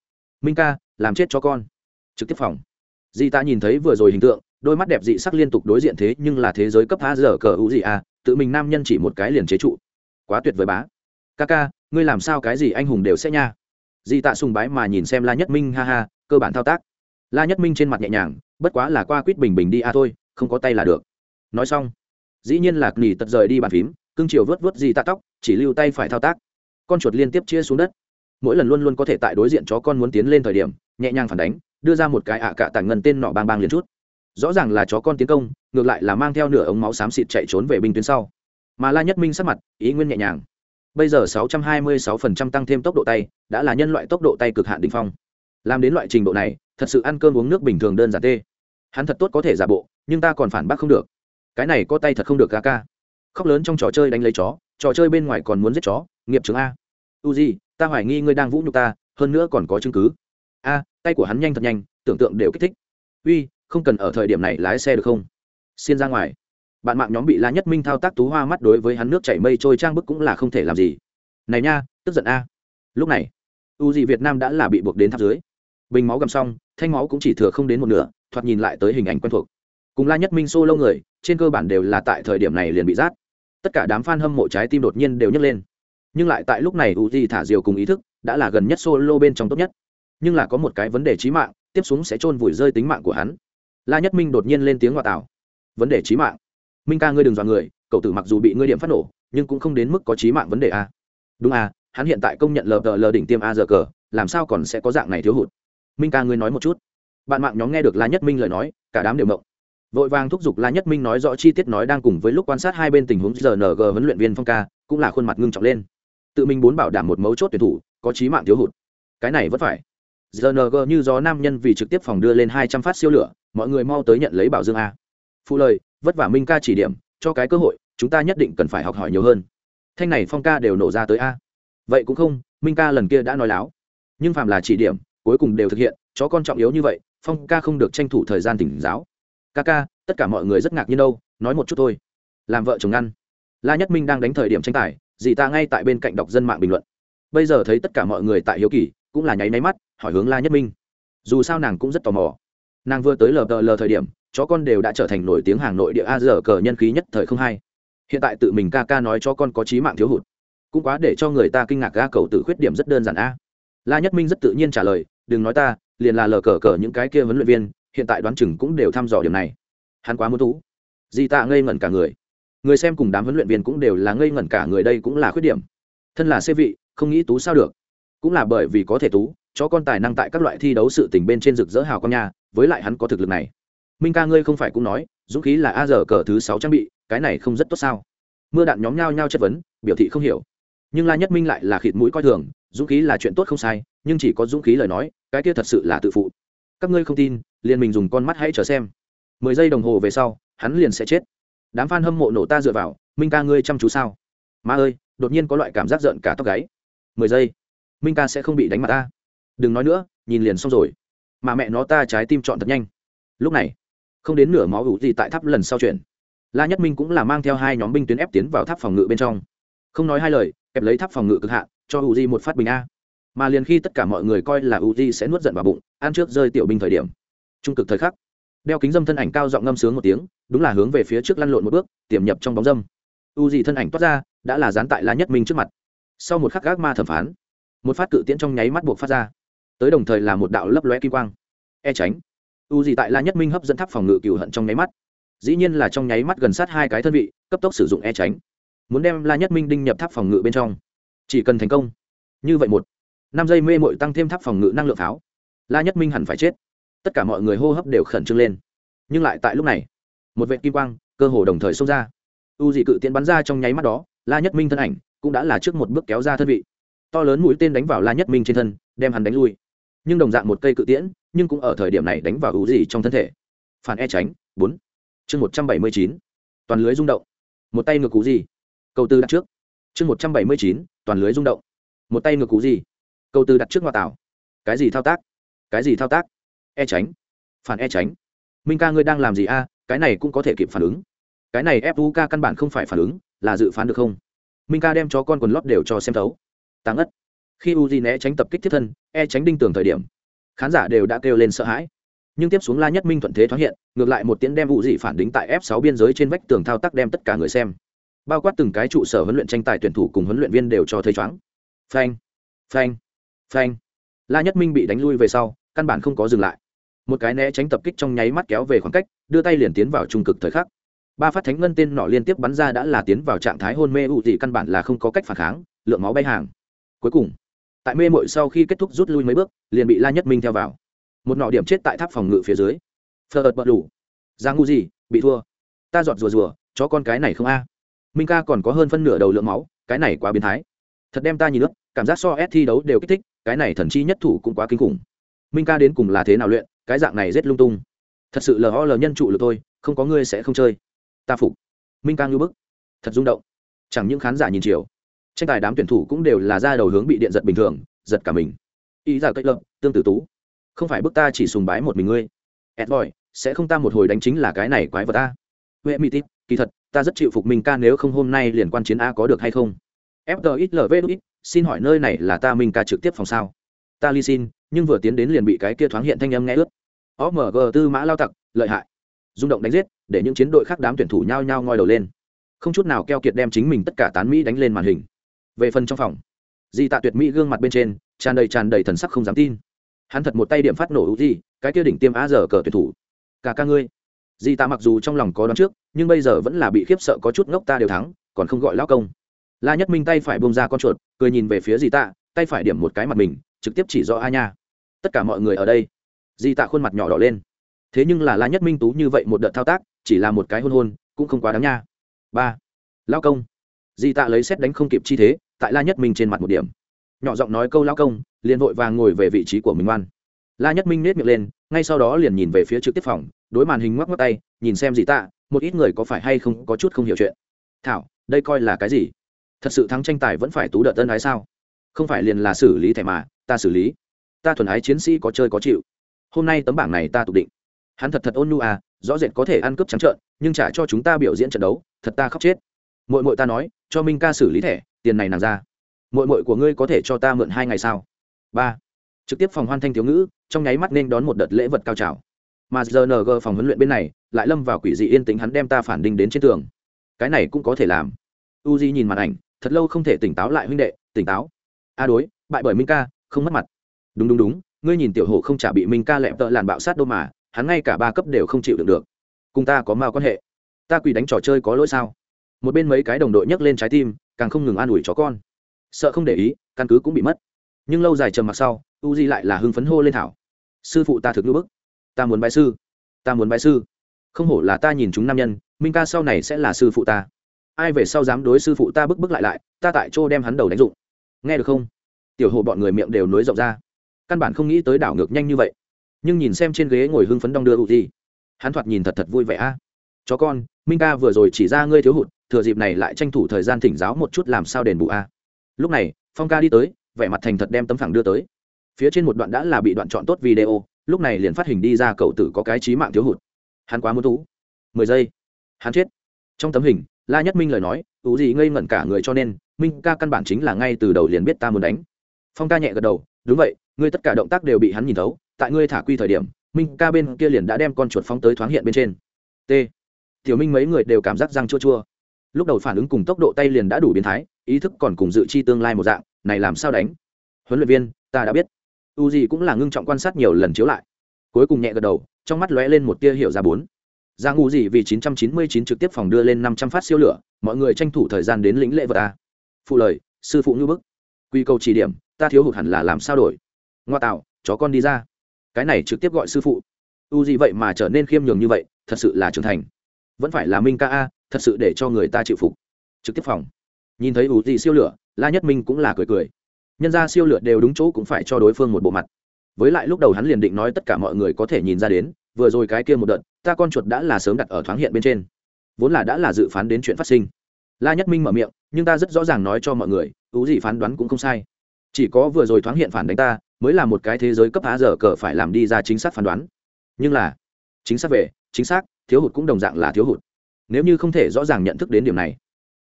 Minh ca, làm chết cho con. Trực tiếp phòng. Di ta nhìn thấy vừa rồi hình tượng, đôi mắt đẹp dị sắc liên tục đối diện thế nhưng là thế giới cấp a giờ cờ u gì a tự mình nam nhân chỉ một cái liền chế trụ. Quá tuyệt vời bá. Ca ca, ngươi làm sao cái gì anh hùng đều sẽ nha. Di tạ sùng bái mà nhìn xem la nhất minh, ha ha, cơ bản thao tác la nhất minh trên mặt nhẹ nhàng, bất quá là qua quýt bình bình đi a thôi, không có tay là được. Nói xong, dĩ nhiên là nghỉ tật rời đi bàn phím, cưng chiều vớt vớt gì tạ tóc, chỉ lưu tay phải thao tác. Con chuột liên tiếp chia xuống đất. Mỗi lần luôn luôn có thể tại đối diện chó con muốn tiến lên thời điểm, nhẹ nhàng phản đánh, đưa ra một cái ạ à cạ tảng ngân tên nọ bang bang liền chút. Rõ ràng là chó con tiến công, ngược lại là mang theo nửa ống máu xám xịt chạy trốn về binh tuyến sau. Mà la nhất minh sắc mặt, ý nguyên nhẹ nhàng. Bây giờ 626% tăng thêm tốc độ tay, đã là nhân loại tốc độ tay cực hạn đỉnh phong. Làm đến loại trình độ này thật sự ăn cơm uống nước bình thường đơn giản tê. Hắn thật tốt có thể giả bộ, nhưng ta còn phản bác không được. Cái này có tay thật không được ca ca khóc lớn trong trò chơi đánh lấy chó, trò chơi bên ngoài còn muốn giết chó, nghiệp chứng a. U gì ta hoài nghi ngươi đang vũ nhục ta, hơn nữa còn có chứng cứ. A, tay của hắn nhanh thật nhanh, tưởng tượng đều kích thích. Uy, không cần ở thời điểm này lái xe được không? Xin ra ngoài. Bạn mạng nhóm bị la nhất minh thao tác tú hoa mắt đối với hắn nước chảy mây trôi trang bức cũng là không thể làm gì. Này nha, tức giận a. Lúc này u gì việt nam đã là bị buộc đến tháp dưới bình máu gầm xong, thanh máu cũng chỉ thừa không đến một nửa, thoạt nhìn lại tới hình ảnh quen thuộc. Cùng la nhất minh xô lâu người, trên cơ bản đều là tại thời điểm này liền bị rát. Tất cả đám f a n hâm mộ trái tim đột nhiên đều nhấc lên. Nhưng lại tại lúc này u di thả diều cùng ý thức, đã là gần nhất solo bên trong tốt nhất. Nhưng là có một cái vấn đề trí mạng, tiếp xuống sẽ chôn vùi rơi tính mạng của hắn. La nhất minh đột nhiên lên tiếng ngoại tảo. Vấn đề trí mạng. Minh ca ngươi đừng dọa người, cậu tử mặc dù bị ngươi điểm phát nổ, nhưng cũng không đến mức có trí mạng vấn đề a đúng a hắn hiện tại công nhận lờ đờ lờ đỉnh tiêm a giờ cờ, làm sao còn sẽ có dạng này thiếu hụt minh ca ngươi nói một chút. Bạn mạng nhóm nghe được la nhất minh lời nói, cả đám đều mộng vội vàng thúc giục la nhất minh nói rõ chi tiết nói đang cùng với lúc quan sát hai bên tình huống rng huấn luyện viên phong ca, cũng là khuôn mặt ngưng trọng lên. Tự mình muốn bảo đảm một mấu chốt tuyển thủ, có trí mạng thiếu hụt. Cái này vẫn phải. Rng như gió nam nhân vì trực tiếp phòng đưa lên hai trăm phát siêu lửa, mọi người mau tới nhận lấy bảo dương a. Phụ lời, vất vả minh ca chỉ điểm, cho cái cơ hội, chúng ta nhất định cần phải học hỏi nhiều hơn. Thanh này phong ca đều nổ ra tới a. Vậy cũng không, minh ca lần kia đã nói láo. Nhưng phạm là chỉ điểm cuối cùng đều thực hiện, chó con trọng yếu như vậy, phong ca không được tranh thủ thời gian tỉnh giáo. Ca ca, tất cả mọi người rất ngạc nhiên đâu, nói một chút thôi. Làm vợ chồng ngăn la nhất minh đang đánh thời điểm tranh tài, dì ta ngay tại bên cạnh đọc dân mạng bình luận. Bây giờ thấy tất cả mọi người tại hiếu kỳ, cũng là nháy máy mắt, hỏi hướng la nhất minh. Dù sao nàng cũng rất tò mò. Nàng vừa tới lờ tờ lờ thời điểm, chó con đều đã trở thành nổi tiếng hàng nội địa a giờ cờ nhân khí nhất thời không hai hiện tại tự mình ca ca nói cho con có trí mạng thiếu hụt. Cũng quá để cho người ta kinh ngạc ga cầu tự khuyết điểm rất đơn giản a la nhất minh rất tự nhiên trả lời, đừng nói ta, liền là lờ cờ cờ những cái kia huấn luyện viên, hiện tại đoán chừng cũng đều thăm dò điểm này. Hắn quá muốn thú. Di tạ ngây ngẩn cả người. Người xem cùng đám huấn luyện viên cũng đều là ngây ngẩn cả người, đây cũng là khuyết điểm. Thân là xê vị, không nghĩ tú sao được. Cũng là bởi vì có thể tú cho con tài năng tại các loại thi đấu sự tình bên trên rực rỡ hào con nhà với lại hắn có thực lực này. Minh ca ngươi không phải cũng nói, dũng khí là a giờ cờ thứ sáu trang bị, cái này không rất tốt sao? Mưa đạn nhóm nhao nhao chất vấn, biểu thị không hiểu. Nhưng la nhất minh lại là khịt mũi coi thường dũng khí là chuyện tốt không sai, nhưng chỉ có dũng khí lời nói, cái kia thật sự là tự phụ. Các ngươi không tin, liền mình dùng con mắt hãy chờ xem. Mười giây đồng hồ về sau, hắn liền sẽ chết. Đám f a n hâm mộ nổ ta dựa vào, minh ca ngươi chăm chú sao? Ma ơi, đột nhiên có loại cảm giác g i ậ n cả tóc gáy. Mười giây. Minh ca sẽ không bị đánh mặt ta. Đừng nói nữa, nhìn liền xong rồi. Mà mẹ nó ta trái tim chọn thật nhanh. Lúc này, không đến nửa máu ủ gì tại tháp lần sau chuyển la nhất minh cũng là mang theo hai nhóm binh tuyến ép tiến vào tháp phòng ngự bên trong. Không nói hai lời ép lấy tháp phòng ngự cực hạ cho ủ di một phát bình a. Mà liền khi tất cả mọi người coi là ủ di sẽ nuốt giận vào bụng, ăn trước rơi tiểu binh thời điểm. Trung cực thời khắc, đeo kính dâm thân ảnh cao giọng ngâm sướng một tiếng, đúng là hướng về phía trước lăn lộn một bước, tiềm nhập trong bóng dâm. U dị thân ảnh toát ra, đã là dán tại la nhất minh trước mặt. Sau một khắc gác ma thẩm phán, một phát cự tiễn trong nháy mắt buộc phát ra. Tới đồng thời là một đạo lấp lóe kim quang. E tránh. U dị tại la nhất minh hấp dẫn tháp phòng ngự cựu hận trong nháy mắt. Dĩ nhiên là trong nháy mắt gần sát hai cái thân vị, cấp tốc sử dụng e tránh. Muốn đem la nhất minh đinh nhập tháp phòng ngự bên trong chỉ cần thành công. Như vậy một, năm giây mê mội tăng thêm tháp phòng ngự năng lượng pháo. La nhất minh hẳn phải chết. Tất cả mọi người hô hấp đều khẩn trương lên. Nhưng lại tại lúc này, một vệ kim quang, cơ hồ đồng thời xông ra. U dị cự tiễn bắn ra trong nháy mắt đó, la nhất minh thân ảnh cũng đã là trước một bước kéo ra thân vị. To lớn mũi tên đánh vào la nhất minh trên thân, đem hắn đánh lui. Nhưng đồng dạng một cây cự tiễn, nhưng cũng ở thời điểm này đánh vào u dị trong thân thể. Phản e tránh, bốn. Chương một trăm bảy mươi chín. Toàn lưới rung động. Một tay ngược cú gì? Cầu tư đặt trước chương một trăm bảy mươi chín, toàn lưới rung động. Một tay ngược cú gì? Câu tư đặt trước ngoại tảo. Cái gì thao tác? Cái gì thao tác? E tránh. Phản e tránh. Minh ca ngươi đang làm gì a? Cái này cũng có thể kịp phản ứng. Cái này fu ca căn bản không phải phản ứng, là dự phán được không? Minh ca đem cho con quần lót đều cho xem thấu. Tăng ất khi u di né tránh tập kích thiết thân e tránh đinh tường thời điểm, khán giả đều đã kêu lên sợ hãi. Nhưng tiếp xuống la nhất minh thuận thế thoáng hiện, ngược lại một tiếng đem vụ dị phản đính tại f 6 biên giới trên vách tường thao tác đem tất cả người xem bao quát từng cái trụ sở huấn luyện tranh tài tuyển thủ cùng huấn luyện viên đều cho thấy chóng. Phanh phanh phanh. La nhất minh bị đánh lui về sau, căn bản không có dừng lại. Một cái né tránh tập kích trong nháy mắt kéo về khoảng cách, đưa tay liền tiến vào trung cực thời khắc. Ba phát thánh ngân tên nọ liên tiếp bắn ra đã là tiến vào trạng thái hôn mê ụ dị căn bản là không có cách phản kháng, lượng máu bay hàng. Cuối cùng, tại mê mội sau khi kết thúc rút lui mấy bước, liền bị la nhất minh theo vào. Một nọ điểm chết tại tháp phòng ngự phía dưới. Phờ ợt bật đủ ra ngu gì bị thua. Ta dọn rùa rùa, chó con cái này không a minh ca còn có hơn phân nửa đầu lượng máu cái này quá biến thái. Thật đem ta nhìn nước cảm giác so s thi đấu đều kích thích cái này thần chi nhất thủ cũng quá kinh khủng. Minh ca đến cùng là thế nào luyện cái dạng này rất lung tung. Thật sự lờ ho lờ nhân trụ được thôi, không có ngươi sẽ không chơi. Ta phục. Minh ca ngư bức. Thật rung động. Chẳng những khán giả nhìn chiều tranh tài đám tuyển thủ cũng đều là ra đầu hướng bị điện giật bình thường giật cả mình. Ý giả cách lợm tương tử tú. Không phải bức ta chỉ sùng bái một mình ngươi. Ed boy sẽ không ta một hồi đánh chính là cái này quái vật ta. Huệ mỹ tít kỳ thật, ta rất chịu phục minh ca nếu không hôm nay liền quan chiến a có được hay không? Fgxlv xin hỏi nơi này là ta minh ca trực tiếp phòng sao? Ta ly xin, nhưng vừa tiến đến liền bị cái kia thoáng hiện thanh âm nghe ướt. Omg tư mã lao tặc, lợi hại. Rung động đánh giết, để những chiến đội khác đám tuyển thủ nhao nhao ngoi đầu lên. Không chút nào keo kiệt đem chính mình tất cả tán mỹ đánh lên màn hình. Về phần trong phòng, di tạ tuyệt mỹ gương mặt bên trên, tràn đầy tràn đầy thần sắc không dám tin. Hắn thật một tay điểm phát nổ hữu gì cái kia đỉnh tiêm a giờ cờ tuyển thủ. Cả ca ngươi. Di tạ mặc dù trong lòng có đoán trước nhưng bây giờ vẫn là bị khiếp sợ có chút ngốc ta đều thắng, còn không gọi lao công. La nhất minh tay phải bông ra con chuột, cười nhìn về phía di tạ, tay phải điểm một cái mặt mình, trực tiếp chỉ rõ a nha. Tất cả mọi người ở đây. Di tạ khuôn mặt nhỏ đỏ lên. Thế nhưng là la nhất minh tú như vậy một đợt thao tác, chỉ là một cái hôn hôn, cũng không quá đáng nha. Ba. Lao công. Di tạ lấy xét đánh không kịp chi thế, tại la nhất minh trên mặt một điểm. Nhỏ giọng nói câu lao công liền vội vàng ngồi về vị trí của mình ngoan. La nhất minh nết miệng lên, ngay sau đó liền nhìn về phía trực tiếp phòng, đối màn hình ngoắc ngoắc tay, nhìn xem dì tạ một ít người có phải hay không có chút không hiểu chuyện. Thảo, đây coi là cái gì? Thật sự thắng tranh tài vẫn phải tú đợt tân ái sao? Không phải liền là xử lý thẻ mà, ta xử lý. Ta thuần ái chiến sĩ có chơi có chịu. Hôm nay tấm bảng này ta tục định. Hắn thật thật ôn nu à rõ rệt có thể ăn cướp trắng trợn, nhưng trả cho chúng ta biểu diễn trận đấu, thật ta khóc chết. Mội mội ta nói, cho minh ca xử lý thẻ, tiền này nàng ra. Mội mội của ngươi có thể cho ta mượn hai ngày sao? Ba. Trực tiếp phòng hoan thanh thiếu ngữ, trong nháy mắt nên đón một đợt lễ vật cao trào mà rng phòng huấn luyện bên này lại lâm vào quỷ dị yên tĩnh hắn đem ta phản đinh đến trên tường. Cái này cũng có thể làm. U di nhìn màn ảnh, thật lâu không thể tỉnh táo lại huynh đệ, tỉnh táo. A đối, bại bởi minh ca không mất mặt. Đúng đúng đúng, ngươi nhìn tiểu hồ không trả bị minh ca lẹm tợ làn bạo sát đâu mà, hắn ngay cả ba cấp đều không chịu được được. Cùng ta có mao quan hệ. Ta quỳ đánh trò chơi có lỗi sao? Một bên mấy cái đồng đội nhấc lên trái tim, càng không ngừng an ủi chó con. Sợ không để ý, căn cứ cũng bị mất. Nhưng lâu dài trầm mặc sau u di lại là hưng phấn hô lên thảo. Sư phụ ta thực ngữ bức ta muốn bái sư ta muốn bái sư. Không hổ là ta nhìn chúng nam nhân minh ca sau này sẽ là sư phụ ta. Ai về sau dám đối sư phụ ta bức bức lại lại ta tại chỗ đem hắn đầu đánh dụng. Nghe được không? Tiểu hồ bọn người miệng đều nối rộng ra. Căn bản không nghĩ tới đảo ngược nhanh như vậy. Nhưng nhìn xem trên ghế ngồi hưng phấn đong đưa u gì, hắn thoạt nhìn thật thật vui vẻ a. Chó con minh ca vừa rồi chỉ ra ngươi thiếu hụt thừa dịp này lại tranh thủ thời gian thỉnh giáo một chút làm sao đền bù a. Lúc này phong ca đi tới vẻ mặt thành thật đem tấm phẳng đưa tới. Phía trên một đoạn đã là bị đoạn chọn tốt video lúc này liền phát hình đi ra cậu tử có cái trí mạng thiếu hụt. Hắn quá muốn thú. Mười giây. Hắn chết. Trong tấm hình, la nhất minh lời nói ưu gì ngây ngẩn cả người cho nên, minh ca căn bản chính là ngay từ đầu liền biết ta muốn đánh. Phong ca nhẹ gật đầu, đúng vậy, ngươi tất cả động tác đều bị hắn nhìn thấu, tại ngươi thả quy thời điểm, minh ca bên kia liền đã đem con chuột phóng tới thoáng hiện bên trên. T. Tiểu minh mấy người đều cảm giác răng chua chua. Lúc đầu phản ứng cùng tốc độ tay liền đã đủ biến thái, ý thức còn cùng dự chi tương lai một dạng, này làm sao đánh? Huấn luyện viên, ta đã biết u gì cũng là ngưng trọng quan sát nhiều lần chiếu lại cuối cùng nhẹ gật đầu trong mắt lóe lên một tia hiệu ra bốn giang U gì vì 999 trực tiếp phòng đưa lên 500 phát siêu lửa mọi người tranh thủ thời gian đến lĩnh lễ vật a. phụ lời sư phụ như bức quy cầu chỉ điểm ta thiếu hụt hẳn là làm sao đổi ngoa tạo chó con đi ra cái này trực tiếp gọi sư phụ u gì vậy mà trở nên khiêm nhường như vậy thật sự là trưởng thành vẫn phải là minh ca a thật sự để cho người ta chịu phục trực tiếp phòng nhìn thấy u gì siêu lửa la nhất minh cũng là cười cười nhân ra siêu lửa đều đúng chỗ cũng phải cho đối phương một bộ mặt. Với lại lúc đầu hắn liền định nói tất cả mọi người có thể nhìn ra đến, vừa rồi cái kia một đợt, ta con chuột đã là sớm đặt ở thoáng hiện bên trên. Vốn là đã là dự phán đến chuyện phát sinh. La nhất minh mở miệng, nhưng ta rất rõ ràng nói cho mọi người cứ gì phán đoán cũng không sai. Chỉ có vừa rồi thoáng hiện phản đánh ta, mới là một cái thế giới cấp há giờ cờ phải làm đi ra chính xác phán đoán. Nhưng là, chính xác về, chính xác, thiếu hụt cũng đồng dạng là thiếu hụt. Nếu như không thể rõ ràng nhận thức đến điểm này,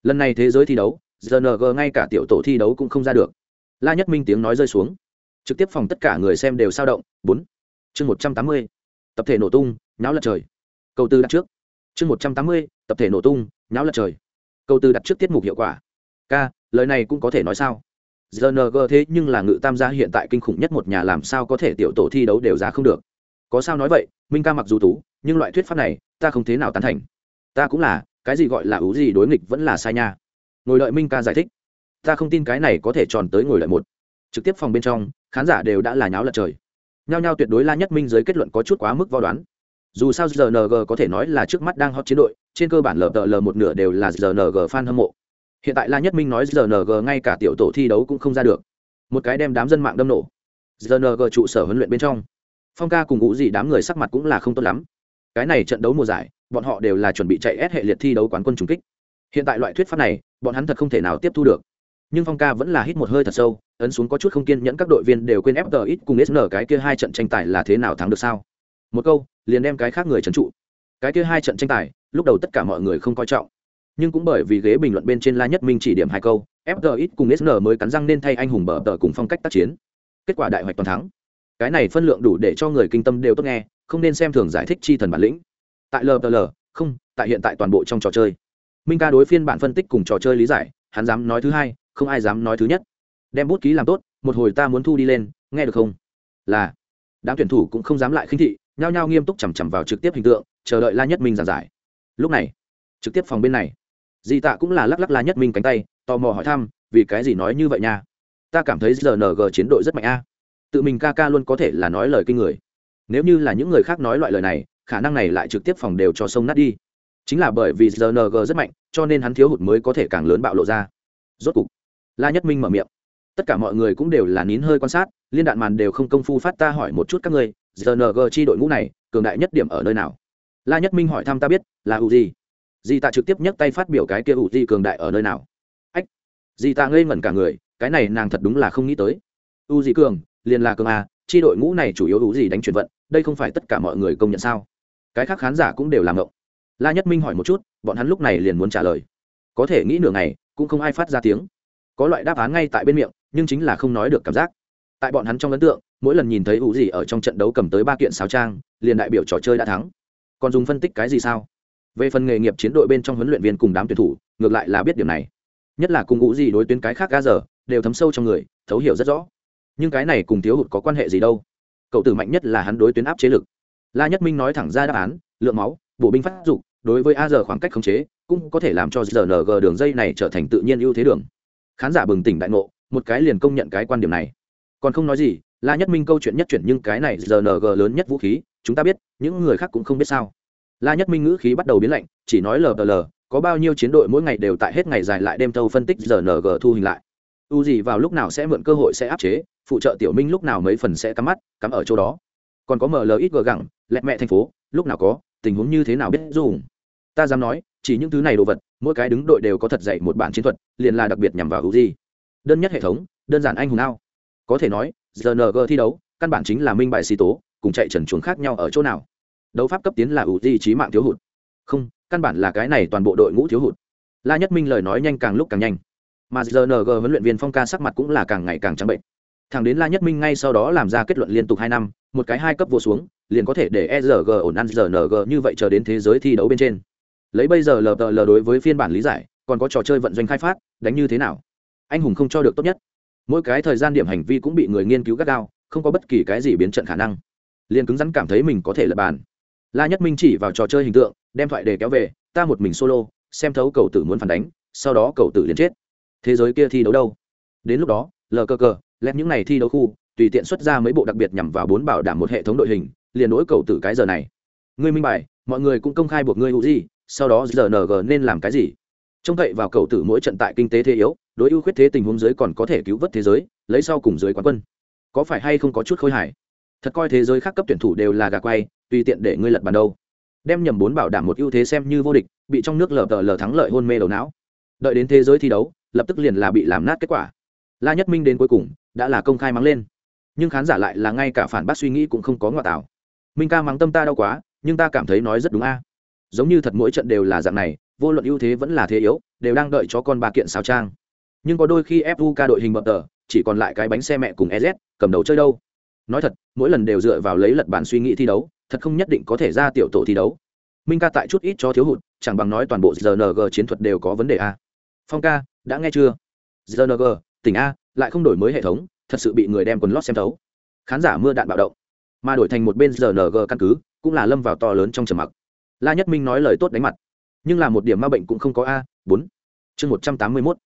lần này thế giới thi đấu rng ngay cả tiểu tổ thi đấu cũng không ra được la nhất minh tiếng nói rơi xuống. Trực tiếp phòng tất cả người xem đều sao động. Bốn. Chương một trăm tám mươi. Tập thể nổ tung náo lật trời. Câu tư đặt trước. Chương một trăm tám mươi, tập thể nổ tung náo lật trời. Câu tư đặt trước tiết mục hiệu quả. K lời này cũng có thể nói sao? Rng thế nhưng là ngự tam gia hiện tại kinh khủng nhất một nhà làm sao có thể tiểu tổ thi đấu đều ra không được. Có sao nói vậy, minh ca mặc dù tú, nhưng loại thuyết pháp này, ta không thế nào tán thành. Ta cũng là, cái gì gọi là ủ gì đối nghịch vẫn là sai nha. Ngồi đợi minh ca giải thích ta không tin cái này có thể tròn tới ngồi lại một. Trực tiếp phòng bên trong, khán giả đều đã là nháo lật trời. Nhao nhao tuyệt đối la nhất minh giới kết luận có chút quá mức vo đoán. Dù sao rng có thể nói là trước mắt đang hot chiến đội, trên cơ bản lờ tờ lờ một nửa đều là rng fan hâm mộ. Hiện tại la nhất minh nói rng ngay cả tiểu tổ thi đấu cũng không ra được. Một cái đem đám dân mạng đâm nổ. Rng trụ sở huấn luyện bên trong. Phong ca cùng ngũ gì đám người sắc mặt cũng là không tốt lắm. Cái này trận đấu mùa giải, bọn họ đều là chuẩn bị chạy ép hệ liệt thi đấu quán quân trùng kích. Hiện tại loại thuyết pháp này, bọn hắn thật không thể nào tiếp thu được nhưng phong ca vẫn là hít một hơi thật sâu, ấn xuống có chút không kiên nhẫn các đội viên đều quên ép ít cùng sn cái kia hai trận tranh tài là thế nào thắng được sao. Một câu, liền đem cái khác người trấn trụ. Cái kia hai trận tranh tài, lúc đầu tất cả mọi người không coi trọng. Nhưng cũng bởi vì ghế bình luận bên trên la nhất minh chỉ điểm hai câu ít cùng sn mới cắn răng nên thay anh hùng bờ tờ cùng phong cách tác chiến. Kết quả đại hoạch toàn thắng. Cái này phân lượng đủ để cho người kinh tâm đều tốt nghe, không nên xem thường giải thích chi thần bản lĩnh. Tại lpl không, tại hiện tại toàn bộ trong trò chơi. Minh ca đối phiên bản phân tích cùng trò chơi lý giải, hắn dám nói thứ hai không ai dám nói thứ nhất. Đem bút ký làm tốt, một hồi ta muốn thu đi lên, nghe được không? Là. Đám tuyển thủ cũng không dám lại khinh thị, nhao nhao nghiêm túc chằm chằm vào trực tiếp hình tượng, chờ đợi la nhất minh giảng giải. Lúc này, trực tiếp phòng bên này, di tạ cũng là lắc lắc la nhất minh cánh tay, tò mò hỏi thăm, vì cái gì nói như vậy nha? Ta cảm thấy rng chiến đội rất mạnh a. Tự mình ca ca luôn có thể là nói lời kinh người. Nếu như là những người khác nói loại lời này, khả năng này lại trực tiếp phòng đều cho sông nát đi. Chính là bởi vì rng rất mạnh, cho nên hắn thiếu hụt mới có thể càng lớn bạo lộ ra. Rốt cục la nhất minh mở miệng. Tất cả mọi người cũng đều là nín hơi quan sát, liên đạn màn đều không công phu phát ta hỏi một chút các ngươi rng chi đội ngũ này, cường đại nhất điểm ở nơi nào? La nhất minh hỏi thăm ta biết, là u gì di tạ trực tiếp nhấc tay phát biểu cái kia u gì cường đại ở nơi nào. Ách, di tạ ngây ngẩn cả người, cái này nàng thật đúng là không nghĩ tới. U gì cường, liền là cường a, chi đội ngũ này chủ yếu u gì đánh chuyển vận, đây không phải tất cả mọi người công nhận sao? Cái khác khán giả cũng đều làm ngộng. La nhất minh hỏi một chút, bọn hắn lúc này liền muốn trả lời. Có thể nghĩ nửa ngày, cũng không ai phát ra tiếng có loại đáp án ngay tại bên miệng, nhưng chính là không nói được cảm giác. Tại bọn hắn trong ấn tượng, mỗi lần nhìn thấy ủ gì ở trong trận đấu cầm tới ba kiện sáo trang, liền đại biểu trò chơi đã thắng. Còn dùng phân tích cái gì sao? Về phần nghề nghiệp chiến đội bên trong huấn luyện viên cùng đám tuyển thủ, ngược lại là biết điều này. Nhất là cùng ủ gì đối tuyến cái khác ga giờ, đều thấm sâu trong người, thấu hiểu rất rõ. Nhưng cái này cùng thiếu hụt có quan hệ gì đâu? Cậu tử mạnh nhất là hắn đối tuyến áp chế lực. La nhất minh nói thẳng ra đáp án, lượng máu, bộ binh phát dục, đối với a giờ khoảng cách khống chế, cũng có thể làm cho rng đường dây này trở thành tự nhiên ưu thế đường khán giả bừng tỉnh đại ngộ, một cái liền công nhận cái quan điểm này. Còn không nói gì, la nhất minh câu chuyện nhất chuyển nhưng cái này rng lớn nhất vũ khí, chúng ta biết, những người khác cũng không biết sao. La nhất minh ngữ khí bắt đầu biến lạnh, chỉ nói lờ lờ, có bao nhiêu chiến đội mỗi ngày đều tại hết ngày dài lại đêm thâu phân tích rng thu hình lại. U gì vào lúc nào sẽ mượn cơ hội sẽ áp chế, phụ trợ tiểu minh lúc nào mấy phần sẽ cắm mắt, cắm ở chỗ đó. Còn có mlxg ít gờ gẳng, lẹt mẹ thành phố, lúc nào có, tình huống như thế nào biết dùng. Ta dám nói chỉ những thứ này đồ vật, mỗi cái đứng đội đều có thật dạy một bản chiến thuật, liền là đặc biệt nhằm vào hữu di đơn nhất hệ thống, đơn giản anh hùng nào có thể nói rng thi đấu, căn bản chính là minh bài xì tố, cùng chạy trần chuồng khác nhau ở chỗ nào. Đấu pháp cấp tiến là ủ di trí mạng thiếu hụt. Không, căn bản là cái này toàn bộ đội ngũ thiếu hụt. La nhất minh lời nói nhanh càng lúc càng nhanh. Mà rng huấn luyện viên phong ca sắc mặt cũng là càng ngày càng trắng bệnh. Thằng đến la nhất minh ngay sau đó làm ra kết luận liên tục hai năm, một cái hai cấp vô xuống, liền có thể để erg ổn ăn rng như vậy chờ đến thế giới thi đấu bên trên lấy bây giờ lờ lờ đối với phiên bản lý giải, còn có trò chơi vận doanh khai phát, đánh như thế nào? Anh hùng không cho được tốt nhất. Mỗi cái thời gian điểm hành vi cũng bị người nghiên cứu gắt gao, không có bất kỳ cái gì biến trận khả năng. Liền cứng rắn cảm thấy mình có thể lập bàn. La nhất minh chỉ vào trò chơi hình tượng, đem thoại đề kéo về, ta một mình solo, xem thấu cầu tử muốn phản đánh, sau đó cầu tử liền chết. Thế giới kia thi đấu đâu? Đến lúc đó, lờ cơ cờ lét những này thi đấu khu, tùy tiện xuất ra mấy bộ đặc biệt nhằm vào bốn bảo đảm một hệ thống đội hình, liền nỗi cầu tử cái giờ này. Ngươi minh bài, mọi người cũng công khai buộc ngươi hữu gì sau đó rng nên làm cái gì? Trông cậy vào cầu tử mỗi trận tại kinh tế thế yếu, đối ưu khuyết thế tình huống giới còn có thể cứu vớt thế giới, lấy sau cùng giới quán quân. Có phải hay không có chút khôi hài? Thật coi thế giới khác cấp tuyển thủ đều là gà quay, tùy tiện để ngươi lật bàn đâu. Đem nhầm bốn bảo đảm một ưu thế xem như vô địch, bị trong nước lờ tờ lờ thắng lợi hôn mê đầu não. Đợi đến thế giới thi đấu, lập tức liền là bị làm nát kết quả. La nhất minh đến cuối cùng, đã là công khai mắng lên. Nhưng khán giả lại là ngay cả phản bác suy nghĩ cũng không có ngoại tảo minh ca mắng tâm ta đau quá, nhưng ta cảm thấy nói rất đúng a giống như thật mỗi trận đều là dạng này, vô luận ưu thế vẫn là thế yếu, đều đang đợi cho con ba kiện sao trang. Nhưng có đôi khi fu đội hình bập tờ, chỉ còn lại cái bánh xe mẹ cùng ez cầm đầu chơi đâu. Nói thật, mỗi lần đều dựa vào lấy lật bản suy nghĩ thi đấu, thật không nhất định có thể ra tiểu tổ thi đấu. Minh ca tại chút ít cho thiếu hụt, chẳng bằng nói toàn bộ rng chiến thuật đều có vấn đề a. Phong ca, đã nghe chưa? Rng tỉnh a, lại không đổi mới hệ thống, thật sự bị người đem quần lót xem thấu. Khán giả mưa đạn bạo động. Mà đổi thành một bên rng căn cứ, cũng là lâm vào to lớn trong trầm mặc la nhất minh nói lời tốt đánh mặt. Nhưng là một điểm ma bệnh cũng không có a, bốn. Chương một trăm tám mươi mốt.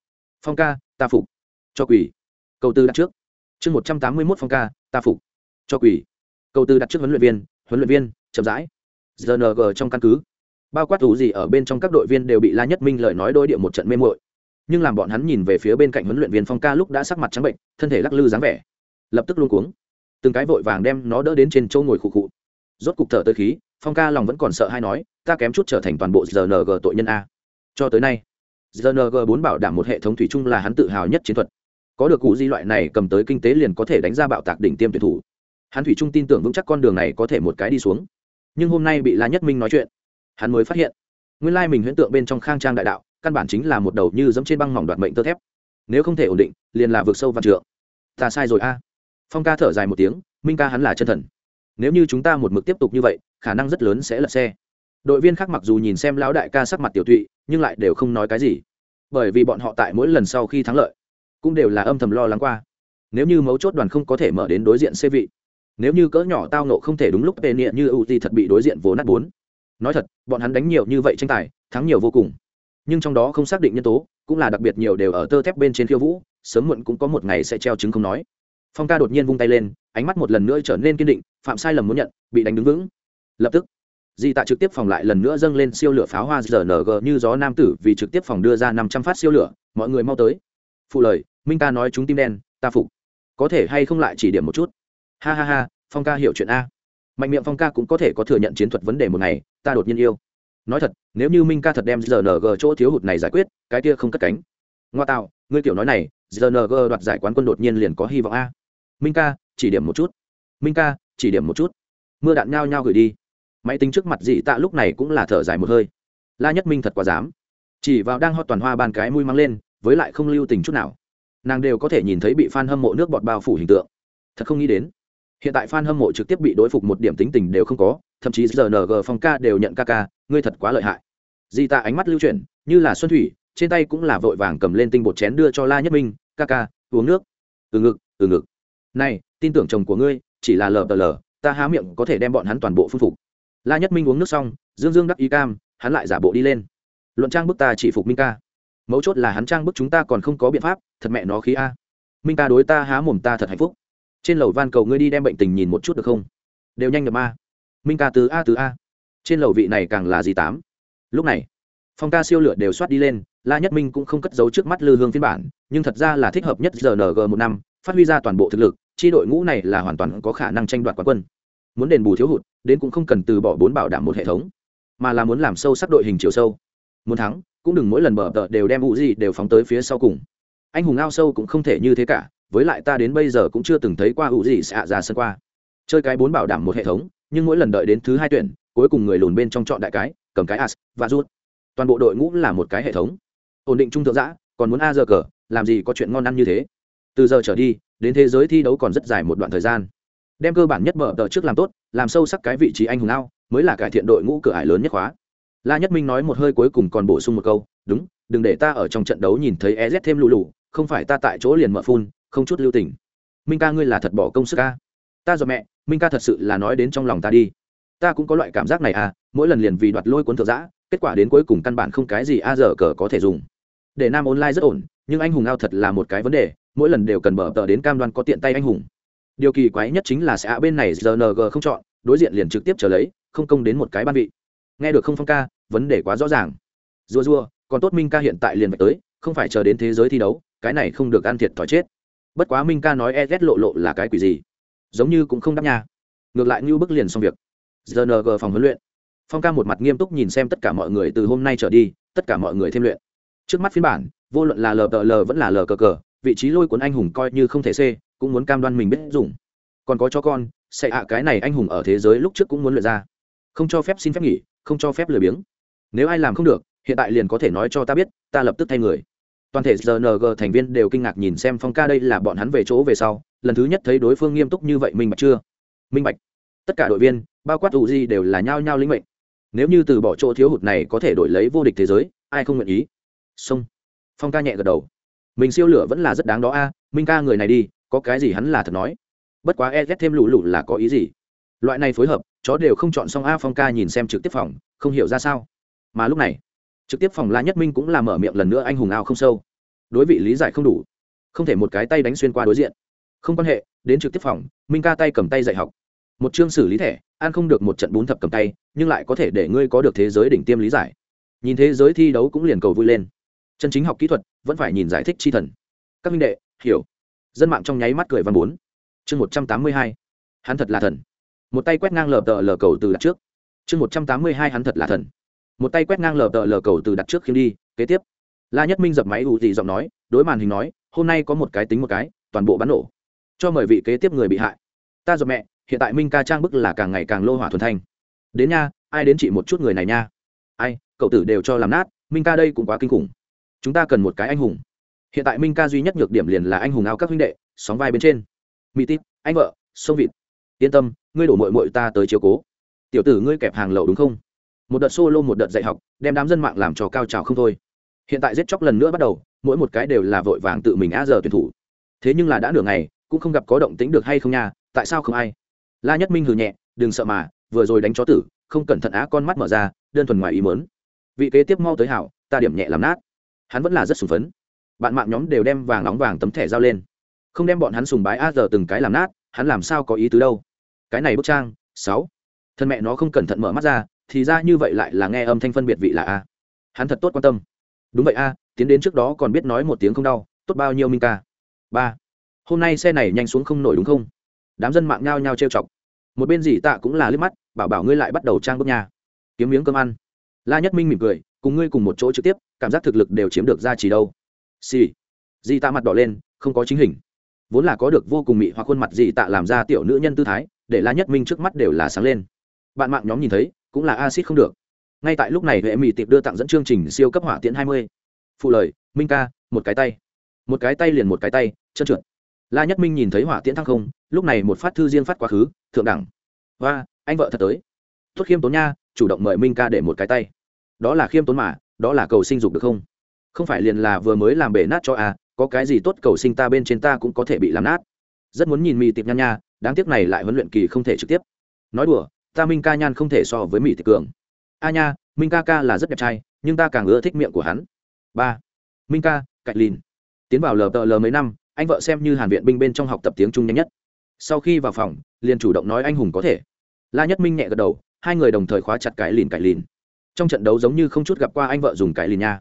Phong ca, ta phục. Cho quỷ. Câu tư đặt trước. Chương một trăm tám mươi mốt phong ca, ta phục. Cho quỷ. Câu tư đặt trước huấn luyện viên, huấn luyện viên, chậm rãi. Gng trong căn cứ. Bao quát thú gì ở bên trong các đội viên đều bị la nhất minh lời nói đôi địa một trận mê mội nhưng làm bọn hắn nhìn về phía bên cạnh huấn luyện viên phong ca lúc đã sắc mặt trắng bệnh, thân thể lắc lư dáng vẻ. Lập tức luôn cuống. Từng cái vội vàng đem nó đỡ đến trên châu ngồi khụ khụ. Rốt cục thở tới khí phong ca lòng vẫn còn sợ hay nói, ta kém chút trở thành toàn bộ rng tội nhân a. Cho tới nay rng bốn bảo đảm một hệ thống thủy chung là hắn tự hào nhất chiến thuật. Có được cụ di loại này cầm tới kinh tế liền có thể đánh ra bạo tạc đỉnh tiêm tuyển thủ. Hắn thủy trung tin tưởng vững chắc con đường này có thể một cái đi xuống. Nhưng hôm nay bị la nhất minh nói chuyện, hắn mới phát hiện, nguyên lai mình huyễn tượng bên trong khang trang đại đạo, căn bản chính là một đầu như dẫm trên băng mỏng đoạt mệnh tơ thép. Nếu không thể ổn định, liền là vượt sâu văn trượng. Ta sai rồi a. Phong ca thở dài một tiếng, minh ca hắn là chân thần nếu như chúng ta một mực tiếp tục như vậy, khả năng rất lớn sẽ lật xe. Đội viên khác mặc dù nhìn xem lão đại ca sắc mặt tiểu tụy, nhưng lại đều không nói cái gì. Bởi vì bọn họ tại mỗi lần sau khi thắng lợi, cũng đều là âm thầm lo lắng qua. Nếu như mấu chốt đoàn không có thể mở đến đối diện xê vị, nếu như cỡ nhỏ tao nộ không thể đúng lúc tệ niệm như ưu ti thật bị đối diện vốn nát bốn. Nói thật, bọn hắn đánh nhiều như vậy tranh tài, thắng nhiều vô cùng. Nhưng trong đó không xác định nhân tố, cũng là đặc biệt nhiều đều ở tơ thép bên trên khiêu vũ, sớm muộn cũng có một ngày sẽ treo chứng không nói phong ca đột nhiên vung tay lên, ánh mắt một lần nữa trở nên kiên định, phạm sai lầm muốn nhận, bị đánh đứng vững. Lập tức, di tạ trực tiếp phòng lại lần nữa dâng lên siêu lửa pháo hoa rng như gió nam tử vì trực tiếp phòng đưa ra năm trăm phát siêu lửa, mọi người mau tới. Phụ lời, minh ca nói chúng tim đen, ta phục. Có thể hay không lại chỉ điểm một chút? Ha ha ha, phong ca hiểu chuyện a. Mạnh miệng phong ca cũng có thể có thừa nhận chiến thuật vấn đề một ngày, ta đột nhiên yêu. Nói thật, nếu như minh ca thật đem rng chỗ thiếu hụt này giải quyết, cái kia không cất cánh. Ngoa tạo, ngươi kiểu nói này rng đoạt giải quán quân đột nhiên liền có hy vọng a minh ca, chỉ điểm một chút. Minh ca, chỉ điểm một chút. Mưa đạn nhao nhao gửi đi. Máy tính trước mặt dị tạ lúc này cũng là thở dài một hơi. La nhất minh thật quá dám. Chỉ vào đang hót toàn hoa ban cái mũi mang lên, với lại không lưu tình chút nào. Nàng đều có thể nhìn thấy bị f a n hâm mộ nước bọt bao phủ hình tượng. Thật không nghĩ đến. Hiện tại f a n hâm mộ trực tiếp bị đối phục một điểm tính tình đều không có, thậm chí rng phong ca đều nhận ca ca, ngươi thật quá lợi hại. Di tạ ánh mắt lưu chuyển, như là xuân thủy, trên tay cũng là vội vàng cầm lên tinh bột chén đưa cho la nhất minh, ca ca, uống nước. Từ ngực từ ngực này, tin tưởng chồng của ngươi, chỉ là lờ tờ lờ, ta há miệng có thể đem bọn hắn toàn bộ phun phục. La nhất minh uống nước xong, dương dương đắc ý cam, hắn lại giả bộ đi lên. Luận trang bức ta chỉ phục minh ca. Mấu chốt là hắn trang bức chúng ta còn không có biện pháp, thật mẹ nó khí a. Minh ca đối ta há mồm ta thật hạnh phúc. Trên lầu van cầu ngươi đi đem bệnh tình nhìn một chút được không? Đều nhanh nhập a minh ca từ a từ a. Trên lầu vị này càng là gì tám. Lúc này, phong ca siêu lửa đều soát đi lên, la nhất minh cũng không cất giấu trước mắt lư hương phiên bản, nhưng thật ra là thích hợp nhất rng một năm phát huy ra toàn bộ thực lực, chi đội ngũ này là hoàn toàn có khả năng tranh đoạt quán quân. Muốn đền bù thiếu hụt, đến cũng không cần từ bỏ bốn bảo đảm một hệ thống, mà là muốn làm sâu sắc đội hình chiều sâu. Muốn thắng, cũng đừng mỗi lần bờ tờ đều đem vụ gì đều phóng tới phía sau cùng. Anh hùng ao sâu cũng không thể như thế cả, với lại ta đến bây giờ cũng chưa từng thấy qua vụ gì xạ ra sân qua. Chơi cái bốn bảo đảm một hệ thống, nhưng mỗi lần đợi đến thứ hai tuyển, cuối cùng người lùn bên trong chọn đại cái, cầm cái as, và rút. Toàn bộ đội ngũ là một cái hệ thống. Ổn định trung thượng giã, còn muốn a giờ cờ, làm gì có chuyện ngon ăn như thế? Từ giờ trở đi, đến thế giới thi đấu còn rất dài một đoạn thời gian. Đem cơ bản nhất mở tờ trước làm tốt, làm sâu sắc cái vị trí anh hùng ao, mới là cải thiện đội ngũ cửa ải lớn nhất khóa. La nhất minh nói một hơi cuối cùng còn bổ sung một câu, đúng, đừng để ta ở trong trận đấu nhìn thấy ez thêm lù lù, không phải ta tại chỗ liền mở phun, không chút lưu tình. Minh ca ngươi là thật bỏ công sức ca ta dò mẹ, minh ca thật sự là nói đến trong lòng ta đi. Ta cũng có loại cảm giác này à mỗi lần liền vì đoạt lôi cuốn thượng giã, kết quả đến cuối cùng căn bản không cái gì a giờ cờ có thể dùng. Để nam online rất ổn, nhưng anh hùng ao thật là một cái vấn đề mỗi lần đều cần mở tờ đến cam đoan có tiện tay anh hùng. Điều kỳ quái nhất chính là sẽ bên này rng không chọn, đối diện liền trực tiếp trở lấy, không công đến một cái ban vị. Nghe được không phong ca, vấn đề quá rõ ràng. Rua rua, còn tốt minh ca hiện tại liền phải tới, không phải chờ đến thế giới thi đấu, cái này không được ăn thiệt thòi chết. Bất quá minh ca nói e ghét lộ lộ là cái quỷ gì? Giống như cũng không đáp nha. Ngược lại như bức liền xong việc. Rng phòng huấn luyện. Phong ca một mặt nghiêm túc nhìn xem tất cả mọi người từ hôm nay trở đi, tất cả mọi người thêm luyện. Trước mắt phiên bản, vô luận là lờ tờ lờ vẫn là lờ cờ cờ vị trí lôi cuốn anh hùng coi như không thể xê, cũng muốn cam đoan mình biết dùng. Còn có cho con, sẽ ạ, cái này anh hùng ở thế giới lúc trước cũng muốn luyện ra. Không cho phép xin phép nghỉ, không cho phép lười biếng. Nếu ai làm không được, hiện tại liền có thể nói cho ta biết, ta lập tức thay người. Toàn thể rng thành viên đều kinh ngạc nhìn xem phong ca đây là bọn hắn về chỗ về sau. Lần thứ nhất thấy đối phương nghiêm túc như vậy minh bạch chưa? Minh bạch. Tất cả đội viên, bao quát ủ di đều là nhao nhao linh mệnh. Nếu như từ bỏ chỗ thiếu hụt này có thể đổi lấy vô địch thế giới, ai không nguyện ý? Xong. Phong ca nhẹ gật đầu mình siêu lửa vẫn là rất đáng đó a à, minh ca người này đi, có cái gì hắn là thật nói. Bất quá e ghét thêm lũ lụ là có ý gì? Loại này phối hợp, chó đều không chọn xong a phong ca nhìn xem trực tiếp phòng, không hiểu ra sao. Mà lúc này, trực tiếp phòng la nhất minh cũng là mở miệng lần nữa anh hùng ao không sâu. Đối vị lý giải không đủ, không thể một cái tay đánh xuyên qua đối diện. Không quan hệ, đến trực tiếp phòng, minh ca tay cầm tay dạy học. Một chương xử lý thẻ an không được một trận bún thập cầm tay, nhưng lại có thể để ngươi có được thế giới đỉnh tiêm lý giải. Nhìn thế giới thi đấu cũng liền cầu vui lên chân chính học kỹ thuật, vẫn phải nhìn giải thích chi thần. Các minh đệ, hiểu. Dân mạng trong nháy mắt cười văn bốn. Chương một trăm tám mươi hai. Hắn thật là thần. Một tay quét ngang lờ tờ lờ cầu từ đặt trước. Chương một trăm tám mươi hai hắn thật là thần. Một tay quét ngang lờ tờ lờ cầu từ đặt trước khi đi, kế tiếp. La nhất minh dập máy ủ dị giọng nói, đối màn hình nói, hôm nay có một cái tính một cái, toàn bộ bắn nổ. Cho mời vị kế tiếp người bị hại. Ta dập mẹ, hiện tại minh ca trang bức là càng ngày càng lô hỏa thuần thanh. Đến nha, ai đến chị một chút người này nha? Ai, cậu tử đều cho làm nát, minh ca đây cũng quá kinh khủng chúng ta cần một cái anh hùng. Hiện tại minh ca duy nhất nhược điểm liền là anh hùng ao các huynh đệ, sóng vai bên trên. Mỹ tít, anh vợ, sông vịt. Yên tâm, ngươi đổ mội mội ta tới chiếu cố. Tiểu tử ngươi kẹp hàng lậu đúng không? Một đợt solo, một đợt dạy học, đem đám dân mạng làm cho cao trào không thôi. Hiện tại giết chóc lần nữa bắt đầu, mỗi một cái đều là vội vàng tự mình á giờ tuyển thủ. Thế nhưng là đã nửa ngày, cũng không gặp có động tính được hay không nha, tại sao không ai? La nhất minh hừ nhẹ, đừng sợ mà, vừa rồi đánh chó tử, không cẩn thận á con mắt mở ra, đơn thuần ngoài ý mớn vị kế tiếp mau tới hảo, ta điểm nhẹ làm nát hắn vẫn là rất sùng phấn. Bạn mạng nhóm đều đem vàng nóng vàng tấm thẻ giao lên. Không đem bọn hắn sùng bái a giờ từng cái làm nát, hắn làm sao có ý tứ đâu. Cái này bức trang, sáu. Thân mẹ nó không cẩn thận mở mắt ra, thì ra như vậy lại là nghe âm thanh phân biệt vị là a. Hắn thật tốt quan tâm. Đúng vậy a, tiến đến trước đó còn biết nói một tiếng không đau, tốt bao nhiêu minh ca. Ba. Hôm nay xe này nhanh xuống không nổi đúng không? Đám dân mạng nhao nhao trêu chọc. Một bên dì tạ cũng là liếc mắt, bảo bảo ngươi lại bắt đầu trang bước nhà. Kiếm miếng cơm ăn. La nhất minh mỉm cười cùng ngươi cùng một chỗ trực tiếp, cảm giác thực lực đều chiếm được ra chỉ đâu. Xì、sì. di tạ mặt đỏ lên, không có chính hình. Vốn là có được vô cùng mị hoặc khuôn mặt di tạ làm ra tiểu nữ nhân tư thái, để la nhất minh trước mắt đều là sáng lên. Bạn mạng nhóm nhìn thấy, cũng là acid không được. Ngay tại lúc này huệ mỹ tiệp đưa tặng dẫn chương trình siêu cấp hỏa tiễn hai mươi. Phụ lời, minh ca, một cái tay. Một cái tay liền một cái tay, chân trượt. La nhất minh nhìn thấy hỏa tiễn thăng không, lúc này một phát thư riêng phát quá khứ, thượng đẳng. Và anh vợ thật tới. Tốt khiêm tốn nha, chủ động mời minh ca để một cái tay đó là khiêm tốn mà, đó là cầu sinh dục được không? Không phải liền là vừa mới làm bể nát cho à có cái gì tốt cầu sinh ta bên trên ta cũng có thể bị làm nát. Rất muốn nhìn mỹ tiệp nhan nha, đáng tiếc này lại huấn luyện kỳ không thể trực tiếp. Nói đùa, ta minh ca nhan không thể so với mỹ tiệp cường. A nha, minh ca ca là rất đẹp trai, nhưng ta càng ưa thích miệng của hắn. Ba, minh ca cạnh lìn. Tiến vào lờ tờ lờ mấy năm, anh vợ xem như hàn viện binh bên trong học tập tiếng trung nhanh nhất. Sau khi vào phòng, liền chủ động nói anh hùng có thể. La nhất minh nhẹ gật đầu, hai người đồng thời khóa chặt cái lìn cải lìn trong trận đấu giống như không chút gặp qua anh vợ dùng cái lìn nha.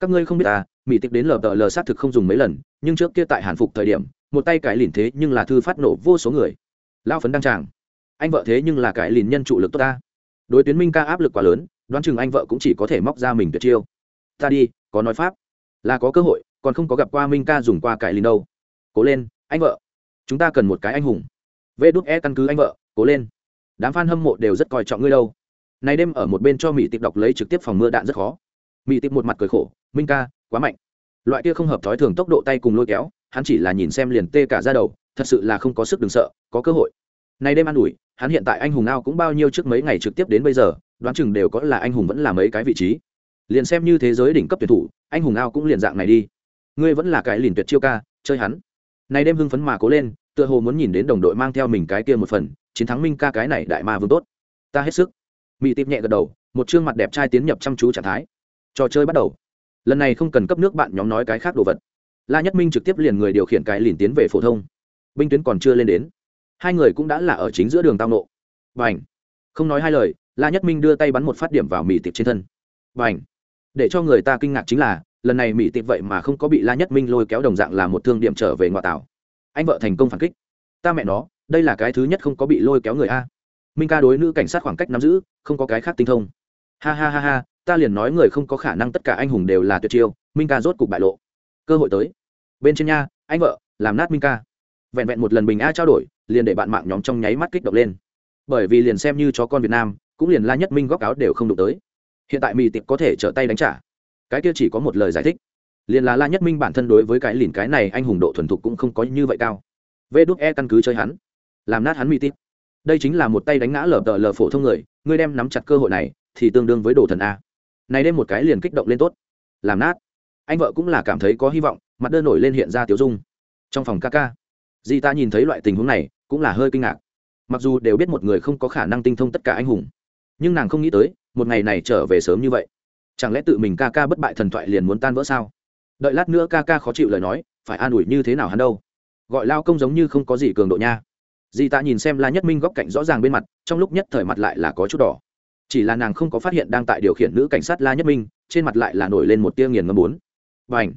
Các ngươi không biết à mỹ tịch đến lờ tờ lờ xác thực không dùng mấy lần, nhưng trước kia tại hàn phục thời điểm, một tay cái lìn thế nhưng là thư phát nổ vô số người. Lao phấn đăng tràng. Anh vợ thế nhưng là cái lìn nhân trụ lực tốt ta. Đối tuyến minh ca áp lực quá lớn, đoán chừng anh vợ cũng chỉ có thể móc ra mình tuyệt chiêu. Ta đi, có nói pháp. Là có cơ hội, còn không có gặp qua minh ca dùng qua cải lìn đâu. Cố lên, anh vợ. Chúng ta cần một cái anh hùng. Vê đúc e căn cứ anh vợ, cố lên. Đám f a n hâm mộ đều rất coi trọng ngươi đâu này đêm ở một bên cho mỹ tịp đọc lấy trực tiếp phòng mưa đạn rất khó. Mỹ tịp một mặt cười khổ, minh ca, quá mạnh. Loại kia không hợp thói thường tốc độ tay cùng lôi kéo, hắn chỉ là nhìn xem liền tê cả ra đầu, thật sự là không có sức đừng sợ, có cơ hội. Này đêm an ủi, hắn hiện tại anh hùng ao cũng bao nhiêu trước mấy ngày trực tiếp đến bây giờ, đoán chừng đều có là anh hùng vẫn là mấy cái vị trí. Liền xem như thế giới đỉnh cấp tuyển thủ, anh hùng ao cũng liền dạng này đi. Ngươi vẫn là cái liền tuyệt chiêu ca, chơi hắn. Này đêm hưng phấn mà cố lên, tựa hồ muốn nhìn đến đồng đội mang theo mình cái kia một phần, chiến thắng minh ca cái này đại ma vương tốt. Ta hết sức mỹ tiếp nhẹ gật đầu, một chương mặt đẹp trai tiến nhập chăm chú trạng thái. Trò chơi bắt đầu. Lần này không cần cấp nước bạn nhóm nói cái khác đồ vật. La nhất minh trực tiếp liền người điều khiển cái liền tiến về phổ thông. Binh tuyến còn chưa lên đến. Hai người cũng đã là ở chính giữa đường tao nộ và h không nói hai lời, la nhất minh đưa tay bắn một phát điểm vào mỹ tiệp trên thân. Và h để cho người ta kinh ngạc chính là, lần này mỹ tiệp vậy mà không có bị la nhất minh lôi kéo đồng dạng là một thương điểm trở về ngoại tảo. Anh vợ thành công phản kích. Ta mẹ nó, đây là cái thứ nhất không có bị lôi kéo người a minh ca đối nữ cảnh sát khoảng cách nắm giữ, không có cái khác tinh thông. Ha ha ha ha, ta liền nói người không có khả năng tất cả anh hùng đều là tuyệt chiêu, minh ca rốt cục bại lộ. Cơ hội tới. Bên trên nha, anh vợ, làm nát minh ca. Vẹn vẹn một lần bình a trao đổi, liền để bạn mạng nhóm trong nháy mắt kích động lên. Bởi vì liền xem như chó con việt nam, cũng liền la nhất minh góc áo đều không đụng tới. Hiện tại mỹ tịp có thể trở tay đánh trả. Cái kia chỉ có một lời giải thích. Liền là la nhất minh bản thân đối với cái lìn cái này anh hùng độ thuần thục cũng không có như vậy cao. Vê đúc e căn cứ chơi hắn. Làm nát hắn mỹ tịp đây chính là một tay đánh ngã lờ tờ lờ phổ thông người, ngươi đem nắm chặt cơ hội này, thì tương đương với đồ thần a. Này đêm một cái liền kích động lên tốt. Làm nát. Anh vợ cũng là cảm thấy có hy vọng, mặt đơn nổi lên hiện ra tiểu dung. Trong phòng ca ca, di ta nhìn thấy loại tình huống này, cũng là hơi kinh ngạc. Mặc dù đều biết một người không có khả năng tinh thông tất cả anh hùng, nhưng nàng không nghĩ tới, một ngày này trở về sớm như vậy. Chẳng lẽ tự mình ca ca bất bại thần thoại liền muốn tan vỡ sao? Đợi lát nữa ca ca khó chịu lời nói, phải an ủi như thế nào hắn đâu? Gọi lao công giống như không có gì cường độ nha. Dì ta nhìn xem la nhất minh góc cạnh rõ ràng bên mặt, trong lúc nhất thời mặt lại là có chút đỏ. Chỉ là nàng không có phát hiện đang tại điều khiển nữ cảnh sát la nhất minh, trên mặt lại là nổi lên một tia nghiền ngâm bốn vành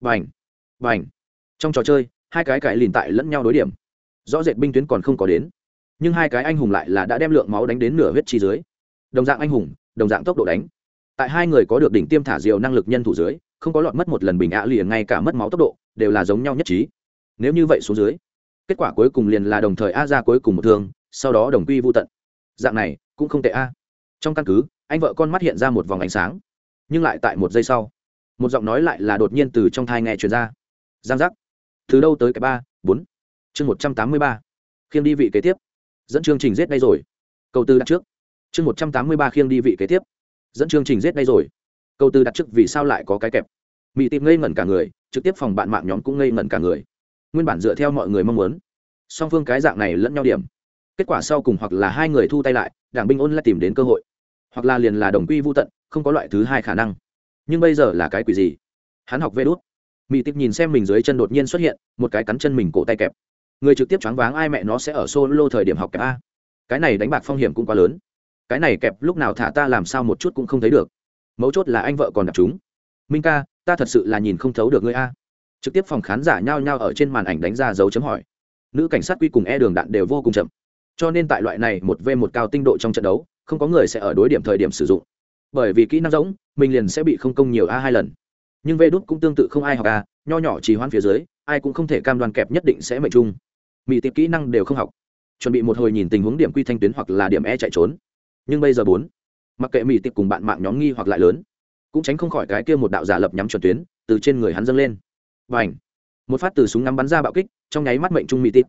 vành vành trong trò chơi, hai cái cãi lìn tại lẫn nhau đối điểm. Rõ rệt binh tuyến còn không có đến. Nhưng hai cái anh hùng lại là đã đem lượng máu đánh đến nửa huyết chi dưới. Đồng dạng anh hùng, đồng dạng tốc độ đánh. Tại hai người có được đỉnh tiêm thả diều năng lực nhân thủ dưới, không có lọt mất một lần bình ạ liền ngay cả mất máu tốc độ, đều là giống nhau nhất trí. Nếu như vậy xuống dưới kết quả cuối cùng liền là đồng thời a ra cuối cùng một thương, sau đó đồng quy vô tận. Dạng này, cũng không tệ a. Trong căn cứ, anh vợ con mắt hiện ra một vòng ánh sáng. Nhưng lại tại một giây sau, một giọng nói lại là đột nhiên từ trong thai nghe truyền ra. Giang giác. Từ đâu tới cái ba, bốn? Chương một trăm tám mươi ba. Khiêng đi vị kế tiếp. Dẫn chương trình rết đây rồi. Câu tư đặt trước. Chương một trăm tám mươi ba khiêng đi vị kế tiếp. Dẫn chương trình rết đây rồi. Câu tư đặt trước vì sao lại có cái kẹp? Mỹ tìm ngây ngẩn cả người, trực tiếp phòng bạn mạng nhóm cũng ngây ngẩn cả người nguyên bản dựa theo mọi người mong muốn. Song phương cái dạng này lẫn nhau điểm. Kết quả sau cùng hoặc là hai người thu tay lại, đảng binh ôn lại tìm đến cơ hội. Hoặc là liền là đồng quy vô tận, không có loại thứ hai khả năng. Nhưng bây giờ là cái quỷ gì? Hắn học vê đốt mỹ tiếp nhìn xem mình dưới chân đột nhiên xuất hiện, một cái cắn chân mình cổ tay kẹp. Người trực tiếp choáng váng, ai mẹ nó sẽ ở solo thời điểm học kẹp a. Cái này đánh bạc phong hiểm cũng quá lớn. Cái này kẹp lúc nào thả ta làm sao một chút cũng không thấy được. Mấu chốt là anh vợ còn đập chúng. Minh ca, ta thật sự là nhìn không thấu được ngươi a trực tiếp phòng khán giả nhao nhao ở trên màn ảnh đánh ra dấu chấm hỏi. Nữ cảnh sát quy cùng e đường đạn đều vô cùng chậm. Cho nên tại loại này một v một cao tinh độ trong trận đấu, không có người sẽ ở đối điểm thời điểm sử dụng. Bởi vì kỹ năng giống, mình liền sẽ bị không công nhiều a hai lần. Nhưng vê đút cũng tương tự không ai học a, nho nhỏ chỉ hoãn phía dưới, ai cũng không thể cam đoan kẹp nhất định sẽ mệnh chung. Mỹ tiệp kỹ năng đều không học. Chuẩn bị một hồi nhìn tình huống điểm quy thanh tuyến hoặc là điểm e chạy trốn. Nhưng bây giờ bốn, mặc kệ mỹ tiệp cùng bạn mạng nhóm nghi hoặc lại lớn, cũng tránh không khỏi cái kia một đạo giả lập nhắm chuẩn tuyến, từ trên người hắn dâng lên và ảnh. Một phát từ súng ngắm bắn ra bạo kích, trong nháy mắt mệnh trung mỹ tiệp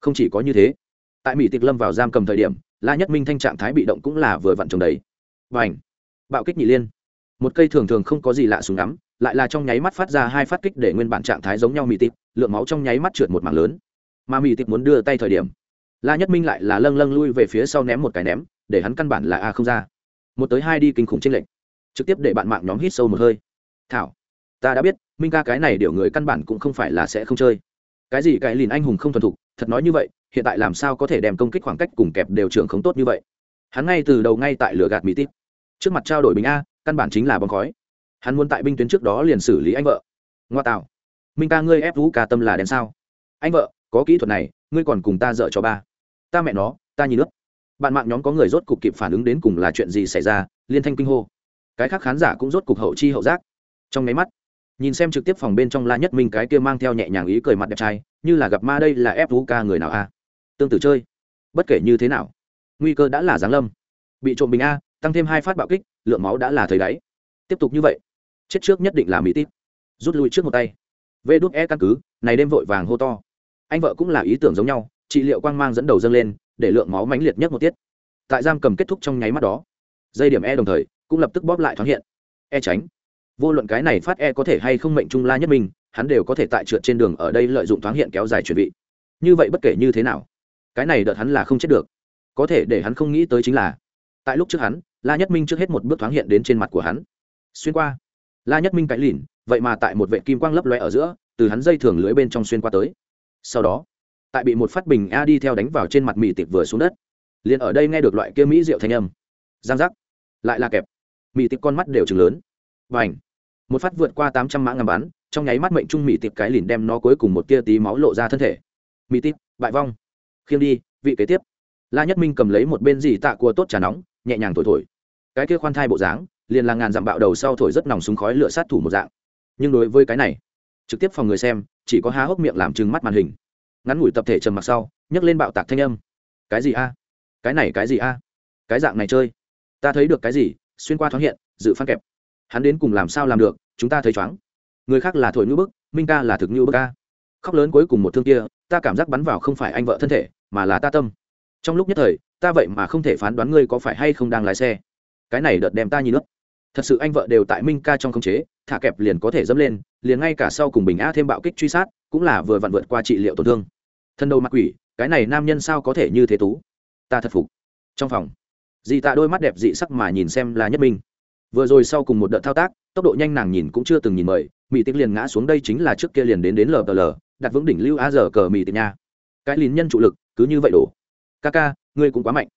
không chỉ có như thế, tại mỹ tiệp lâm vào giam cầm thời điểm, la nhất minh thanh trạng thái bị động cũng là vừa vặn trồng đấy và ảnh. Bạo kích nhị liên. Một cây thường thường không có gì lạ súng ngắm, lại là trong nháy mắt phát ra hai phát kích để nguyên bản trạng thái giống nhau mỹ tịp lượng máu trong nháy mắt trượt một mảng lớn. Mà mỹ tịp muốn đưa tay thời điểm, la nhất minh lại là lâng lâng lui về phía sau ném một cái ném, để hắn căn bản là a không ra. Một tới hai đi kinh khủng trên lệnh trực tiếp để bạn mạng nhóm hít sâu một hơi. Thảo ta đã biết, minh ca cái này điều người căn bản cũng không phải là sẽ không chơi. Cái gì cái lìn anh hùng không thuần thục, thật nói như vậy, hiện tại làm sao có thể đem công kích khoảng cách cùng kẹp đều trưởng không tốt như vậy? Hắn ngay từ đầu ngay tại lửa gạt mỹ tít. Trước mặt trao đổi bình a, căn bản chính là bóng khói. Hắn muốn tại binh tuyến trước đó liền xử lý anh vợ. Ngoa tạo. Minh ca ngươi ép vũ ca tâm là đèn sao? Anh vợ, có kỹ thuật này, ngươi còn cùng ta dợ cho ba. Ta mẹ nó, ta nhìn nước bạn mạng nhóm có người rốt cục kịp phản ứng đến cùng là chuyện gì xảy ra, liên thanh kinh hô. Cái khác khán giả cũng rốt cục hậu chi hậu giác. Trong nháy mắt nhìn xem trực tiếp phòng bên trong la nhất minh cái kia mang theo nhẹ nhàng ý cười mặt đẹp trai, như là gặp ma đây là ép vũ ca người nào a? Tương tự chơi. Bất kể như thế nào, nguy cơ đã là giáng lâm. Bị trộm bình a, tăng thêm hai phát bạo kích, lượng máu đã là thời đáy. Tiếp tục như vậy, chết trước nhất định là mỹ tít. Rút lui trước một tay. Vê đúc e căn cứ, này đêm vội vàng hô to. Anh vợ cũng là ý tưởng giống nhau, trị liệu quang mang dẫn đầu dâng lên, để lượng máu mãnh liệt nhất một tiết. Tại giam cầm kết thúc trong nháy mắt đó, dây điểm e đồng thời, cũng lập tức bóp lại thoáng hiện. E tránh vô luận cái này phát e có thể hay không mệnh trung la nhất mình, hắn đều có thể tại trượt trên đường ở đây lợi dụng thoáng hiện kéo dài chuẩn bị như vậy bất kể như thế nào, cái này đợt hắn là không chết được. Có thể để hắn không nghĩ tới chính là, tại lúc trước hắn, la nhất minh trước hết một bước thoáng hiện đến trên mặt của hắn. Xuyên qua, la nhất minh cãi lìn, vậy mà tại một vệ kim quang lấp loe ở giữa, từ hắn dây thường lưới bên trong xuyên qua tới. Sau đó, tại bị một phát bình a đi theo đánh vào trên mặt mỹ tịch vừa xuống đất. Liền ở đây nghe được loại kia mỹ rượu thanh âm. Giang giác, lại là kẹp. Mỹ tịch con mắt đều chừng lớn. Và ảnh một phát vượt qua tám trăm mã ngầm bắn, trong nháy mắt mệnh trung mỹ tiệp cái lìn đem nó cuối cùng một tia tí máu lộ ra thân thể. Mỹ tiệp bại vong. Khiêng đi, vị kế tiếp. La nhất minh cầm lấy một bên dì tạ cua tốt trà nóng, nhẹ nhàng thổi thổi. Cái kia khoan thai bộ dáng, liền là ngàn dặm bạo đầu sau thổi rất nòng súng khói lửa sát thủ một dạng. Nhưng đối với cái này, trực tiếp phòng người xem, chỉ có há hốc miệng làm trừng mắt màn hình. Ngắn ngủi tập thể trầm mặc sau, nhấc lên bạo tạc thanh âm. Cái gì a? Cái này cái gì a? Cái dạng này chơi. Ta thấy được cái gì, xuyên qua thoáng hiện, dự phan kẹp hắn đến cùng làm sao làm được, chúng ta thấy chóng. Người khác là thổi ngữ bức, minh ca là thực ngữ bức ca khóc lớn cuối cùng một thương kia, ta cảm giác bắn vào không phải anh vợ thân thể, mà là ta tâm. Trong lúc nhất thời, ta vậy mà không thể phán đoán ngươi có phải hay không đang lái xe. Cái này đợt đem ta nhìn nước thật sự anh vợ đều tại minh ca trong khống chế, thả kẹp liền có thể dẫm lên, liền ngay cả sau cùng bình a thêm bạo kích truy sát, cũng là vừa vặn vượt qua trị liệu tổn thương. Thân đầu mặc quỷ, cái này nam nhân sao có thể như thế tú? Ta thật phục. Trong phòng dị tạ đôi mắt đẹp dị sắc mà nhìn xem là nhất minh vừa rồi sau cùng một đợt thao tác, tốc độ nhanh nàng nhìn cũng chưa từng nhìn mời, mỹ tích liền ngã xuống đây chính là trước kia liền đến đến lờ lờ đặt vững đỉnh lưu a giờ cờ mỹ tích nha. Cái lín nhân trụ lực, cứ như vậy đổ. Ca ca ngươi cũng quá mạnh.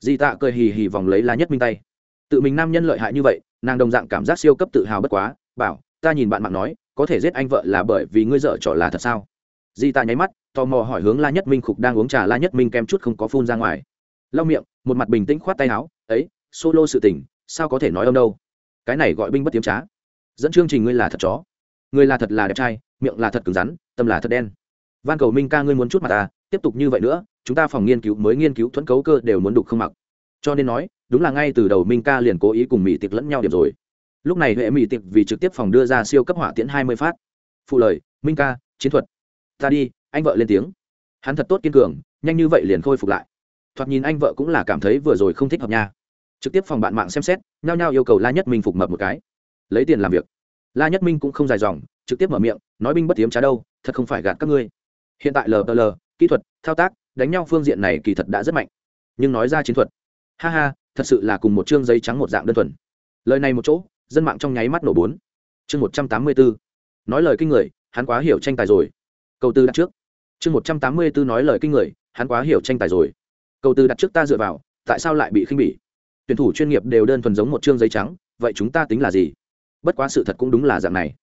Di tạ cười hì hì vòng lấy la nhất minh tay. Tự mình nam nhân lợi hại như vậy, nàng đồng dạng cảm giác siêu cấp tự hào bất quá, bảo, ta nhìn bạn mạng nói, có thể giết anh vợ là bởi vì ngươi dở trò là thật sao? Di tạ nháy mắt, tò mò hỏi hướng la nhất minh khục đang uống trà la nhất minh kem chút không có phun ra ngoài. Lau miệng, một mặt bình tĩnh khoát tay áo, ấy, solo sự tình sao có thể nói ông đâu? Cái này gọi binh bất tiếm trá. Dẫn chương trình ngươi là thật chó. Ngươi là thật là đẹp trai, miệng là thật cứng rắn, tâm là thật đen. Van cầu minh ca ngươi muốn chút mặt ta, tiếp tục như vậy nữa, chúng ta phòng nghiên cứu mới nghiên cứu thuẫn cấu cơ đều muốn đục không mặc. Cho nên nói, đúng là ngay từ đầu minh ca liền cố ý cùng mỹ tiệc lẫn nhau điểm rồi. Lúc này huệ mỹ tiệc vì trực tiếp phòng đưa ra siêu cấp hỏa tiễn hai mươi phát. Phụ lời, minh ca, chiến thuật. Ta đi, anh vợ lên tiếng. Hắn thật tốt kiên cường, nhanh như vậy liền khôi phục lại. Thoạt nhìn anh vợ cũng là cảm thấy vừa rồi không thích hợp nha trực tiếp phòng bạn mạng xem xét, nhao nhao yêu cầu la nhất minh phục mập một cái. Lấy tiền làm việc. La nhất minh cũng không dài dòng, trực tiếp mở miệng, nói binh bất tiếm trá đâu, thật không phải gạt các ngươi. Hiện tại lờ kỹ thuật, thao tác, đánh nhau phương diện này kỳ thật đã rất mạnh. Nhưng nói ra chiến thuật. Ha ha, thật sự là cùng một chương giấy trắng một dạng đơn thuần. Lời này một chỗ, dân mạng trong nháy mắt nổ bốn. Chương một trăm tám mươi bốn nói lời kinh người, hắn quá hiểu tranh tài rồi. Câu tư đặt trước. Chương một trăm tám mươi bốn nói lời kinh người, hắn quá hiểu tranh tài rồi. Câu tư đặt trước ta dựa vào, tại sao lại bị khinh bỉ? Tuyển thủ chuyên nghiệp đều đơn thuần giống một chương giấy trắng, vậy chúng ta tính là gì? Bất quá sự thật cũng đúng là dạng này.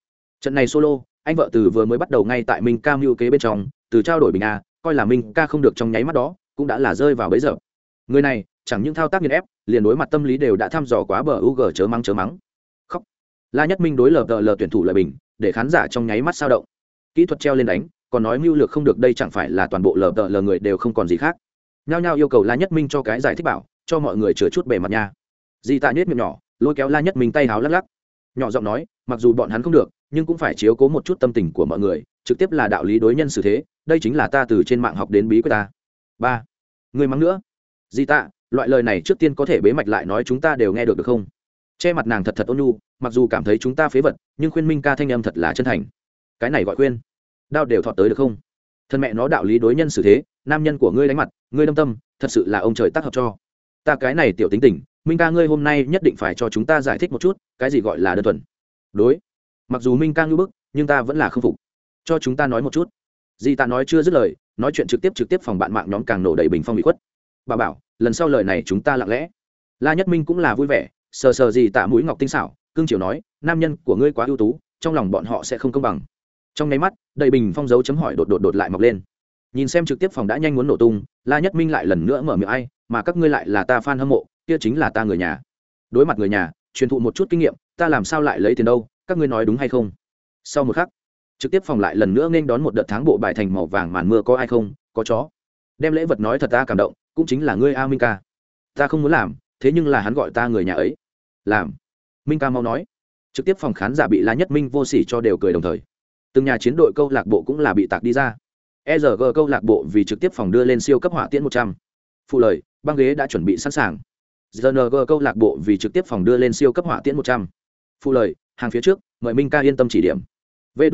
Trận này solo, anh vợ từ vừa mới bắt đầu ngay tại minh ca mưu kế bên trong, từ trao đổi bình a, coi là minh ca không được trong nháy mắt đó, cũng đã là rơi vào bấy giờ người này, chẳng những thao tác nghiền ép, liền đối mặt tâm lý đều đã thăm dò quá bờ u g chớ mắng chớ mắng. Khóc. La nhất minh đối lờ lờ tuyển thủ lời bình, để khán giả trong nháy mắt sao động. Kỹ thuật treo lên đánh, còn nói mưu lược không được đây chẳng phải là toàn bộ lờ lờ người đều không còn gì khác. Nhao nhao yêu cầu la nhất minh cho cái giải thích bảo cho mọi người chừa chút bề mặt nha. Di tạ nhét miệng nhỏ, lôi kéo la nhất mình tay háo lắc lắc. Nhỏ giọng nói, mặc dù bọn hắn không được, nhưng cũng phải chiếu cố một chút tâm tình của mọi người, trực tiếp là đạo lý đối nhân xử thế, đây chính là ta từ trên mạng học đến bí quyết ta. Ba, người mắng nữa. Di tạ, loại lời này trước tiên có thể bế mạch lại nói chúng ta đều nghe được được không? Che mặt nàng thật thật ôn nhu, mặc dù cảm thấy chúng ta phế vật, nhưng khuyên minh ca thanh âm thật là chân thành. Cái này gọi khuyên. Đao đều thọt tới được không? Thân mẹ nó đạo lý đối nhân xử thế, nam nhân của ngươi đánh mặt, ngươi đâm tâm, thật sự là ông trời tác hợp cho ta cái này tiểu tính tình, minh ca ngươi hôm nay nhất định phải cho chúng ta giải thích một chút, cái gì gọi là đơn thuần. Đối. Mặc dù minh ca ngưỡng bức, nhưng ta vẫn là không phục. Cho chúng ta nói một chút. Di ta nói chưa dứt lời, nói chuyện trực tiếp trực tiếp phòng bạn mạng nhóm càng nổ đầy bình phong bị khuất. Bà bảo, lần sau lời này chúng ta lặng lẽ. La nhất minh cũng là vui vẻ, sờ sờ gì tạ mũi ngọc tinh xảo, cương triều nói, nam nhân của ngươi quá ưu tú, trong lòng bọn họ sẽ không công bằng. Trong nháy mắt, đầy bình phong dấu chấm hỏi đột đột đột lại mọc lên nhìn xem trực tiếp phòng đã nhanh muốn nổ tung, la nhất minh lại lần nữa mở miệng, ai, mà các ngươi lại là ta fan hâm mộ, kia chính là ta người nhà. Đối mặt người nhà, truyền thụ một chút kinh nghiệm, ta làm sao lại lấy tiền đâu, các ngươi nói đúng hay không? Sau một khắc, trực tiếp phòng lại lần nữa nên đón một đợt tháng bộ bài thành màu vàng màn mưa có ai không? Có chó. Đem lễ vật nói thật ta cảm động, cũng chính là ngươi a minh ca. Ta không muốn làm, thế nhưng là hắn gọi ta người nhà ấy. Làm. Minh ca mau nói. Trực tiếp phòng khán giả bị la nhất minh vô s ỉ cho đều cười đồng thời. Từng nhà chiến đội câu lạc bộ cũng là bị tạc đi ra. ERG câu lạc bộ vì trực tiếp phòng đưa lên siêu cấp hỏa tiễn 100. Phụ lời, băng ghế đã chuẩn bị sẵn sàng. ZNG câu lạc bộ vì trực tiếp phòng đưa lên siêu cấp hỏa tiễn 100. Phụ lời, hàng phía trước, mời Minh ca yên tâm chỉ điểm.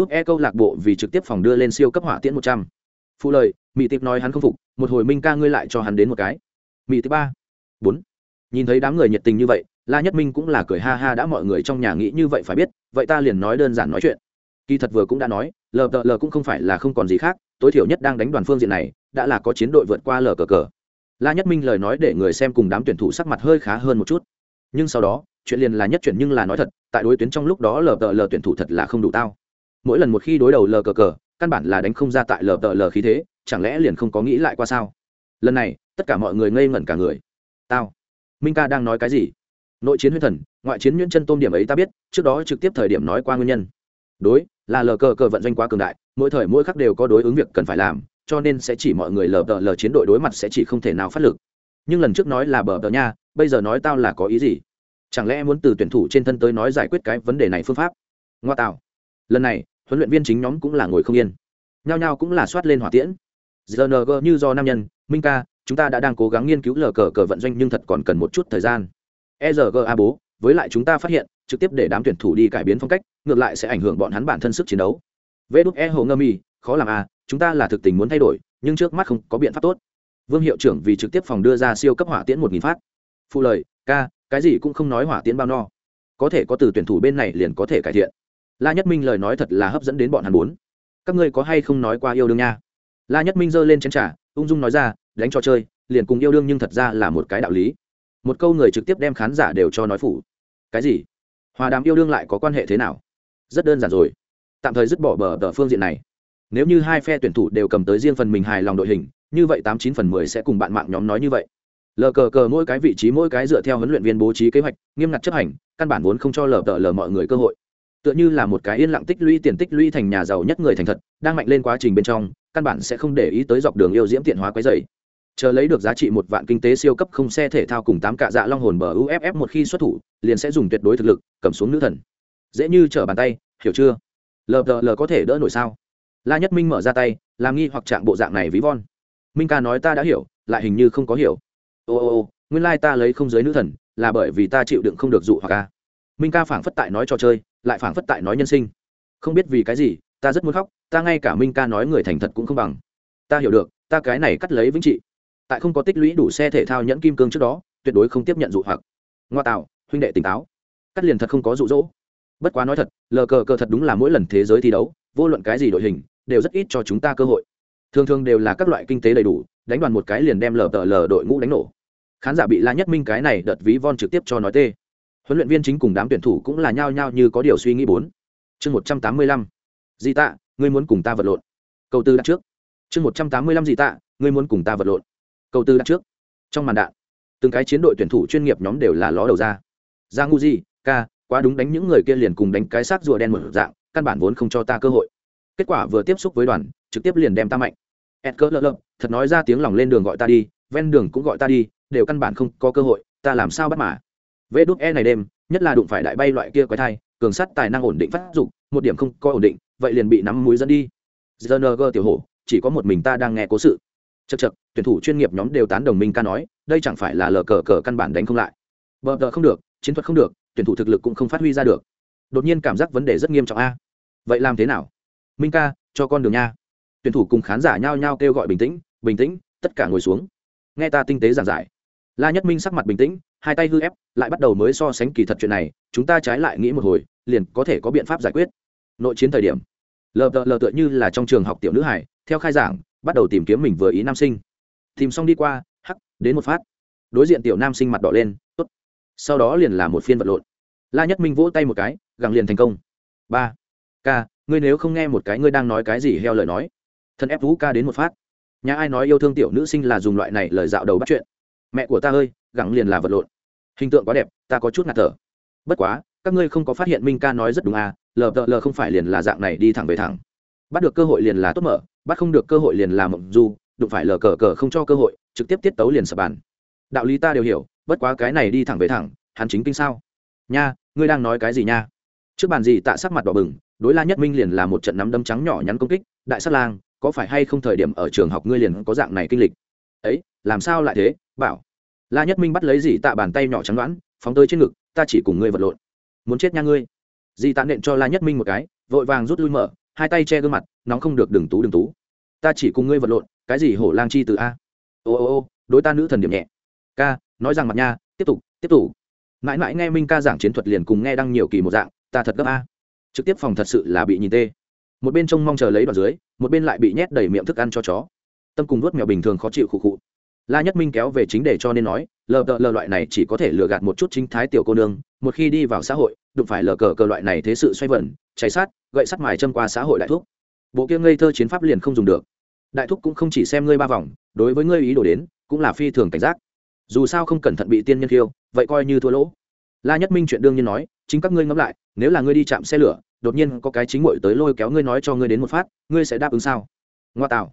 E câu lạc bộ vì trực tiếp phòng đưa lên siêu cấp hỏa tiễn 100. Phụ lời, Mị Tịch nói hắn không phục, một hồi Minh ca ngươi lại cho hắn đến một cái. Mị Tịch 3. 4. Nhìn thấy đám người nhiệt tình như vậy, La Nhất Minh cũng là cười ha ha đã mọi người trong nhà nghĩ như vậy phải biết, vậy ta liền nói đơn giản nói chuyện. Kỳ thật vừa cũng đã nói, lờ đờ lờ cũng không phải là không còn gì khác, tối thiểu nhất đang đánh đoàn phương diện này, đã là có chiến đội vượt qua lờ cờ cờ. La nhất minh lời nói để người xem cùng đám tuyển thủ sắc mặt hơi khá hơn một chút. Nhưng sau đó chuyện liền là nhất chuyển nhưng là nói thật tại đối tuyến trong lúc đó lờ tờ lờ tuyển thủ thật là không đủ tao. Mỗi lần một khi đối đầu lờ cờ cờ căn bản là đánh không ra tại lờ tờ lờ khí thế chẳng lẽ liền không có nghĩ lại qua sao? Lần này tất cả mọi người ngây ngẩn cả người. Tao. Minh ca đang nói cái gì? Nội chiến huyết thần ngoại chiến nhuyễn chân tôm điểm ấy ta biết trước đó trực tiếp thời điểm nói qua nguyên nhân. Đối là lờ cờ cờ vận doanh quá cường đại mỗi thời mỗi khắc đều có đối ứng việc cần phải làm, cho nên sẽ chỉ mọi người lờ đờ lờ chiến đội đối mặt sẽ chỉ không thể nào phát lực. Nhưng lần trước nói là bờ đờ nha, bây giờ nói tao là có ý gì? Chẳng lẽ muốn từ tuyển thủ trên thân tới nói giải quyết cái vấn đề này phương pháp? Ngoa tạo. Lần này, huấn luyện viên chính nhóm cũng là ngồi không yên. Nhao nhao cũng là soát lên hỏa tiễn. Gng như do nam nhân, minh ca, chúng ta đã đang cố gắng nghiên cứu lờ cờ cờ vận doanh nhưng thật còn cần một chút thời gian. Erga bố, với lại chúng ta phát hiện, trực tiếp để đám tuyển thủ đi cải biến phong cách, ngược lại sẽ ảnh hưởng bọn hắn bản thân sức chiến đấu vê đúc e hồ ngâm y khó làm à chúng ta là thực tình muốn thay đổi, nhưng trước mắt không có biện pháp tốt. Vương hiệu trưởng vì trực tiếp phòng đưa ra siêu cấp hỏa tiễn một nghìn phát. Phụ lời, ca, cái gì cũng không nói hỏa tiễn bao no. Có thể có từ tuyển thủ bên này liền có thể cải thiện. La nhất minh lời nói thật là hấp dẫn đến bọn hắn bốn các ngươi có hay không nói qua yêu đương nha? La nhất minh giơ lên chén t r à ung dung nói ra, đánh trò chơi, liền cùng yêu đương nhưng thật ra là một cái đạo lý. Một câu người trực tiếp đem khán giả đều cho nói phủ. Cái gì? Hòa đàm yêu đương lại có quan hệ thế nào? Rất đơn giản rồi tạm thời dứt bỏ bờ tờ phương diện này. Nếu như hai phe tuyển thủ đều cầm tới riêng phần mình hài lòng đội hình, như vậy tám chín phần mười sẽ cùng bạn mạng nhóm nói như vậy. Lờ cờ cờ mỗi cái vị trí mỗi cái dựa theo huấn luyện viên bố trí kế hoạch, nghiêm ngặt chấp hành, căn bản vốn không cho lờ tờ lờ mọi người cơ hội. Tựa như là một cái yên lặng tích lũy tiền tích lũy thành nhà giàu nhất người thành thật, đang mạnh lên quá trình bên trong, căn bản sẽ không để ý tới dọc đường yêu diễm tiện hóa quấy dày chờ lấy được giá trị một vạn kinh tế siêu cấp không xe thể thao cùng tám cạ dạ long hồn bờ uff một khi xuất thủ, liền sẽ dùng tuyệt đối thực lực, cầm xuống nữ thần. Dễ như trở bàn tay, hiểu chưa? Lờ lờ có thể đỡ nổi sao? La nhất minh mở ra tay, làm nghi hoặc trạng bộ dạng này ví von. Minh ca nói ta đã hiểu, lại hình như không có hiểu. Ô ô ô, nguyên lai ta lấy không giới nữ thần, là bởi vì ta chịu đựng không được dụ hoặc ca minh ca phảng phất tại nói trò chơi, lại phảng phất tại nói nhân sinh. Không biết vì cái gì, ta rất muốn khóc, ta ngay cả minh ca nói người thành thật cũng không bằng. Ta hiểu được, ta cái này cắt lấy vĩnh trị. Tại không có tích lũy đủ xe thể thao nhẫn kim cương trước đó, tuyệt đối không tiếp nhận dụ hoặc. Ngoa tạo, huynh đệ tỉnh táo. Cắt liền thật không có dụ dỗ bất quá nói thật, lờ cờ cờ thật đúng là mỗi lần thế giới thi đấu, vô luận cái gì đội hình, đều rất ít cho chúng ta cơ hội. Thường thường đều là các loại kinh tế đầy đủ, đánh đoàn một cái liền đem lờ tờ lờ đội ngũ đánh nổ. Khán giả bị la nhất minh cái này đợt ví von trực tiếp cho nói tê. Huấn luyện viên chính cùng đám tuyển thủ cũng là nhao nhao như có điều suy nghĩ bốn. Chương một trăm tám mươi lăm. Di tạ, ngươi muốn cùng ta vật lộn. Câu tư đặt trước. Chương một trăm tám mươi lăm di tạ, ngươi muốn cùng ta vật lộn. Câu tư đặt trước. Trong màn đạn, từng cái chiến đội tuyển thủ chuyên nghiệp nhóm đều là ló đầu ra. Ra ngu di ca quá đúng đánh những người kia liền cùng đánh cái xác rùa đen một dạng, căn bản vốn không cho ta cơ hội. Kết quả vừa tiếp xúc với đoàn, trực tiếp liền đem ta mạnh. Ed cỡ lơ lơ, thật nói ra tiếng lòng lên đường gọi ta đi, ven đường cũng gọi ta đi, đều căn bản không có cơ hội, ta làm sao bắt mà. Vê đúc e này đêm, nhất là đụng phải đại bay loại kia quái thai, cường sắt tài năng ổn định phát dục, một điểm không có ổn định, vậy liền bị nắm mũi dẫn đi. Gng tiểu hổ, chỉ có một mình ta đang nghe cố sự. Chật chật tuyển thủ chuyên nghiệp nhóm đều tán đồng minh ca nói, đây chẳng phải là lờ cờ cờ căn bản đánh không lại. Bờ đờ không được, chiến thuật không được tuyển thủ thực lực cũng không phát huy ra được. Đột nhiên cảm giác vấn đề rất nghiêm trọng a. Vậy làm thế nào? Minh ca, cho con đường nha. Tuyển thủ cùng khán giả nhao nhao kêu gọi bình tĩnh bình tĩnh, tất cả ngồi xuống. Nghe ta tinh tế giảng giải. La nhất minh sắc mặt bình tĩnh, hai tay hư ép, lại bắt đầu mới so sánh kỳ thật chuyện này, chúng ta trái lại nghĩ một hồi, liền có thể có biện pháp giải quyết. Nội chiến thời điểm lờ đợ lờ tựa như là trong trường học tiểu nữ hải, theo khai giảng, bắt đầu tìm kiếm mình vừa ý nam sinh. Tìm xong đi qua, hắc, đến một phát. Đối diện tiểu nam sinh mặt đỏ lên, tốt sau đó liền là một phiên vật lộn. La nhất minh vỗ tay một cái, gặng liền thành công. Ba. Ca, ngươi nếu không nghe một cái ngươi đang nói cái gì heo lời nói. Thân ép vũ ca đến một phát. Nhà ai nói yêu thương tiểu nữ sinh là dùng loại này lời dạo đầu bắt chuyện. Mẹ của ta ơi, gặng liền là vật lộn. Hình tượng quá đẹp, ta có chút ngạt thở. Bất quá, các ngươi không có phát hiện minh ca nói rất đúng à lờ đợ lờ không phải liền là dạng này đi thẳng về thẳng. Bắt được cơ hội liền là tốt mở, bắt không được cơ hội liền là mộng du, đụng phải lờ cờ cờ không cho cơ hội, trực tiếp tiết tấu liền sập bàn. Đạo lý ta đều hiểu bất quá cái này đi thẳng về thẳng, hắn chính kinh sao? Nha, ngươi đang nói cái gì nha? Trước bàn gì tạ sắc mặt đỏ bừng, đối la nhất minh liền là một trận nắm đấm trắng nhỏ nhắn công kích, đại sát lang, có phải hay không thời điểm ở trường học ngươi liền có dạng này kinh lịch? Ấy, làm sao lại thế? Bảo. La nhất minh bắt lấy dì tạ bàn tay nhỏ trắng đoán, phóng tới trên ngực, ta chỉ cùng ngươi vật lộn. Muốn chết nha ngươi. Dì tạ nện cho la nhất minh một cái, vội vàng rút lui mở, hai tay che gương mặt, nóng không được đừng tú đừng tú. Ta chỉ cùng ngươi vật lộn, cái gì hổ lang chi từ a? Ô ô ô, đối ta nữ thần điểm nhẹ. Ca nói rằng mặt nha, tiếp tục tiếp tục. Mãi mãi nghe minh ca giảng chiến thuật liền cùng nghe đăng nhiều kỳ một dạng, ta thật gấp a. Trực tiếp phòng thật sự là bị nhìn tê. Một bên trông mong chờ lấy đoạn dưới, một bên lại bị nhét đầy miệng thức ăn cho chó. Tâm cùng nuốt mèo bình thường khó chịu khụ khụ. La nhất minh kéo về chính để cho nên nói, lờ cờ lờ loại này chỉ có thể lừa gạt một chút chính thái tiểu cô nương, một khi đi vào xã hội, đụng phải lờ cờ cờ loại này thế sự xoay vẩn cháy sát, gậy sắt mài châm qua xã hội đại thúc. Bộ kia ngây thơ chiến pháp liền không dùng được. Đại thúc cũng không chỉ xem ngươi ba vòng, đối với ngươi ý đồ đến, cũng là phi thường cảnh giác dù sao không cẩn thận bị tiên nhân khiêu, vậy coi như thua lỗ. La nhất minh chuyện đương nhiên nói, chính các ngươi ngẫm lại, nếu là ngươi đi chạm xe lửa, đột nhiên có cái chính ngội tới lôi kéo ngươi nói cho ngươi đến một phát, ngươi sẽ đáp ứng sao? Ngoa tạo.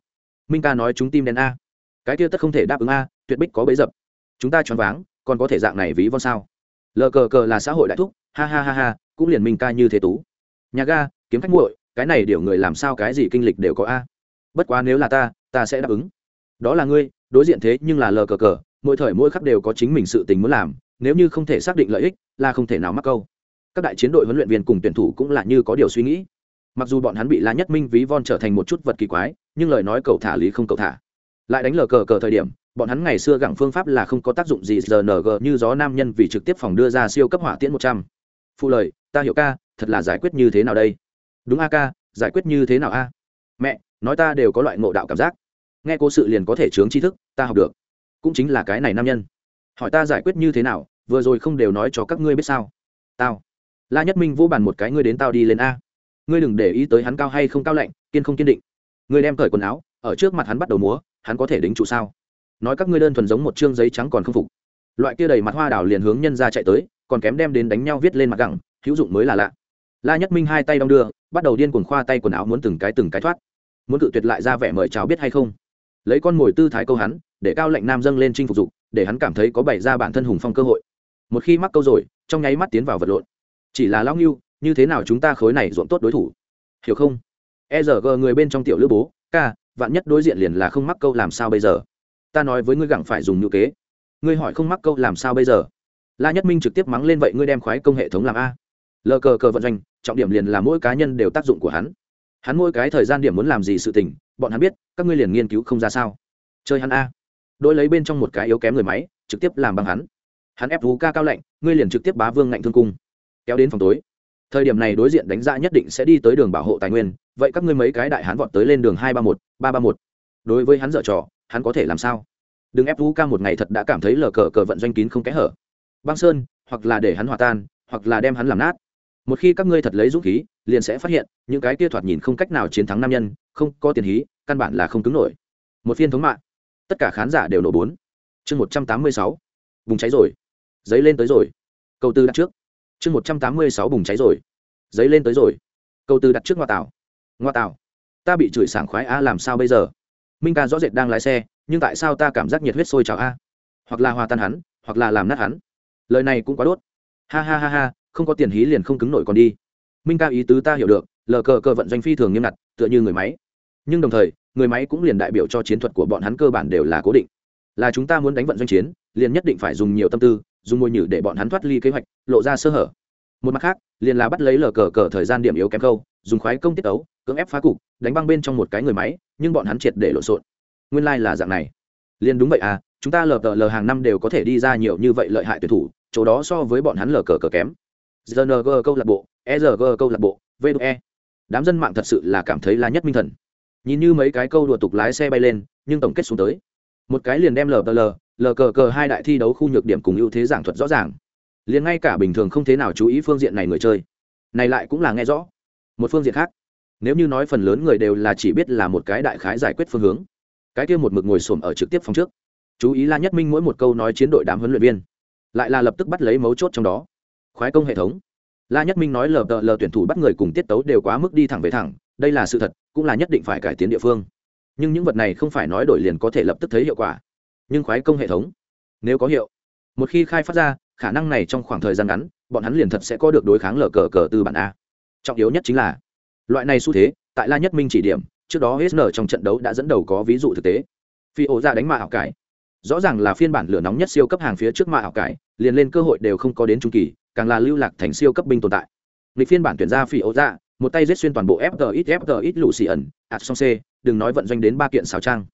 Minh ca nói chúng tim đen a. Cái kia tất không thể đáp ứng a, tuyệt bích có bấy dập. Chúng ta choáng váng, còn có thể dạng này ví von sao? Lờ cờ cờ là xã hội đại thúc, ha ha ha ha, cũng liền minh ca như thế tú. Nhà ga, kiếm khách muội, cái này điều người làm sao cái gì kinh lịch đều có a. Bất quá nếu là ta ta sẽ đáp ứng. Đó là ngươi, đối diện thế nhưng là lờ cờ cờ mỗi thời mỗi khắc đều có chính mình sự tình muốn làm, nếu như không thể xác định lợi ích, là không thể nào mắc câu. Các đại chiến đội huấn luyện viên cùng tuyển thủ cũng là như có điều suy nghĩ. Mặc dù bọn hắn bị la nhất minh ví von trở thành một chút vật kỳ quái, nhưng lời nói cầu thả lý không cầu thả. Lại đánh lờ cờ cờ thời điểm, bọn hắn ngày xưa gặng phương pháp là không có tác dụng gì rng như gió nam nhân vì trực tiếp phòng đưa ra siêu cấp hỏa tiễn một trăm. Phụ lời, ta hiểu ca, thật là giải quyết như thế nào đây? Đúng a ca, giải quyết như thế nào a? Mẹ, nói ta đều có loại ngộ đạo cảm giác. Nghe cố sự liền có thể chướng tri thức, ta học được cũng chính là cái này nam nhân. Hỏi ta giải quyết như thế nào, vừa rồi không đều nói cho các ngươi biết sao? Tao. La nhất minh vô bàn một cái, ngươi đến tao đi lên a. Ngươi đừng để ý tới hắn cao hay không cao lạnh, kiên không kiên định. Ngươi đem cởi quần áo, ở trước mặt hắn bắt đầu múa, hắn có thể đính trụ sao? Nói các ngươi đơn thuần giống một chương giấy trắng còn không phục. Loại kia đầy mặt hoa đào liền hướng nhân ra chạy tới, còn kém đem đến đánh nhau viết lên mặt gẳng, hữu dụng mới là lạ. La nhất minh hai tay đong đưa, bắt đầu điên cuồng khoa tay quần áo muốn từng cái từng cái thoát. Muốn cự tuyệt lại ra vẻ mời chào biết hay không? Lấy con mồi tư thái câu hắn để cao lệnh nam dâng lên chinh phục dục, để hắn cảm thấy có bày ra bản thân hùng phong cơ hội. Một khi mắc câu rồi, trong nháy mắt tiến vào vật lộn. Chỉ là lão nghiêu như thế nào chúng ta khối này ruộng tốt đối thủ? Hiểu không? E giờ g người bên trong tiểu lữ bố, ca, vạn nhất đối diện liền là không mắc câu làm sao bây giờ? Ta nói với ngươi gặng phải dùng ngữ kế. Ngươi hỏi không mắc câu làm sao bây giờ? La nhất minh trực tiếp mắng lên vậy ngươi đem khoái công hệ thống làm a. Lờ cờ cờ vận doanh, trọng điểm liền là mỗi cá nhân đều tác dụng của hắn. Hắn mỗi cái thời gian điểm muốn làm gì sự tình, bọn hắn biết, các ngươi liền nghiên cứu không ra sao. Chơi hắn a đôi lấy bên trong một cái yếu kém người máy, trực tiếp làm bằng hắn. Hắn ép vú ca cao lạnh, ngươi liền trực tiếp bá vương ngạnh thương cung. Kéo đến phòng tối. Thời điểm này đối diện đánh giá nhất định sẽ đi tới đường bảo hộ tài nguyên, vậy các ngươi mấy cái đại hắn vọt tới lên đường hai ba một, ba ba một. Đối với hắn dở trò, hắn có thể làm sao? Đừng ép vũ ca một ngày thật đã cảm thấy lờ cờ cờ vận doanh kín không kẽ hở. Băng sơn, hoặc là để hắn hòa tan, hoặc là đem hắn làm nát. Một khi các ngươi thật lấy dũng khí, liền sẽ phát hiện, những cái kia thoạt nhìn không cách nào chiến thắng nam nhân, không có tiền hí, căn bản là không cứng nổi. Một phiên thống mạng tất cả khán giả đều nổ bốn. Chương một trăm tám mươi sáu, bùng cháy rồi. Giấy lên tới rồi. Câu tư đặt trước. Chương một trăm tám mươi sáu, bùng cháy rồi. Giấy lên tới rồi. Câu tư đặt trước ngoa tảo. Ngoa tảo. Ta bị chửi sảng khoái a, làm sao bây giờ? Minh ca rõ rệt đang lái xe, nhưng tại sao ta cảm giác nhiệt huyết sôi trào a? Hoặc là hòa tan hắn, hoặc là làm nát hắn. Lời này cũng quá đốt. Ha ha ha ha, không có tiền hí liền không cứng nổi còn đi. Minh ca ý tứ ta hiểu được, lờ cờ cờ vận doanh phi thường nghiêm ngặt, tựa như người máy. Nhưng đồng thời người máy cũng liền đại biểu cho chiến thuật của bọn hắn cơ bản đều là cố định. Là chúng ta muốn đánh vận doanh chiến, liền nhất định phải dùng nhiều tâm tư, dùng môi nhử để bọn hắn thoát ly kế hoạch, lộ ra sơ hở. Một mặt khác, liền là bắt lấy lờ cờ cờ thời gian điểm yếu kém câu, dùng khoái công tiết ấu cưỡng ép phá cục, đánh băng bên trong một cái người máy, nhưng bọn hắn triệt để lộn xộn. Nguyên lai、like、là dạng này. Liền đúng vậy à chúng ta lờ cờ lờ hàng năm đều có thể đi ra nhiều như vậy lợi hại tuyển thủ, chỗ đó so với bọn hắn lờ cờ cờ kém. Gng câu lạc bộ erg câu lạc bộ ve đám dân mạng thật sự là cảm thấy là nhất minh thần nhìn như mấy cái câu đùa tục lái xe bay lên, nhưng tổng kết xuống tới. Một cái liền đem lờ lờ lờ cờ cờ hai đại thi đấu khu nhược điểm cùng ưu thế giảng thuật rõ ràng. Liền ngay cả bình thường không thế nào chú ý phương diện này người chơi, này lại cũng là nghe rõ. Một phương diện khác, nếu như nói phần lớn người đều là chỉ biết là một cái đại khái giải quyết phương hướng, cái kia một mực ngồi xổm ở trực tiếp phòng trước. Chú ý la nhất minh mỗi một câu nói chiến đội đám huấn luyện viên, lại là lập tức bắt lấy mấu chốt trong đó. Khoái công hệ thống. La nhất minh nói lờ tờ lờ tuyển thủ bắt người cùng tiết tấu đều quá mức đi thẳng về thẳng đây là sự thật, cũng là nhất định phải cải tiến địa phương. Nhưng những vật này không phải nói đổi liền có thể lập tức thấy hiệu quả. Nhưng khoái công hệ thống, nếu có hiệu, một khi khai phát ra, khả năng này trong khoảng thời gian ngắn, bọn hắn liền thật sẽ có được đối kháng lờ cờ cờ từ bản a. Trọng yếu nhất chính là, loại này xu thế, tại la nhất minh chỉ điểm, trước đó hết nở trong trận đấu đã dẫn đầu có ví dụ thực tế. Phi ổ ra đánh mạ hảo cải. Rõ ràng là phiên bản lửa nóng nhất siêu cấp hàng phía trước mạ hảo cải, liền lên cơ hội đều không có đến trung kỳ, càng là lưu lạc thành siêu cấp binh tồn tại. Lịch phiên bản tuyển ra phi ổ ra một tay giết xuyên toàn bộ FTX FTX ít lũ xì ẩn ạt song c đừng nói vận doanh đến ba kiện xào trang.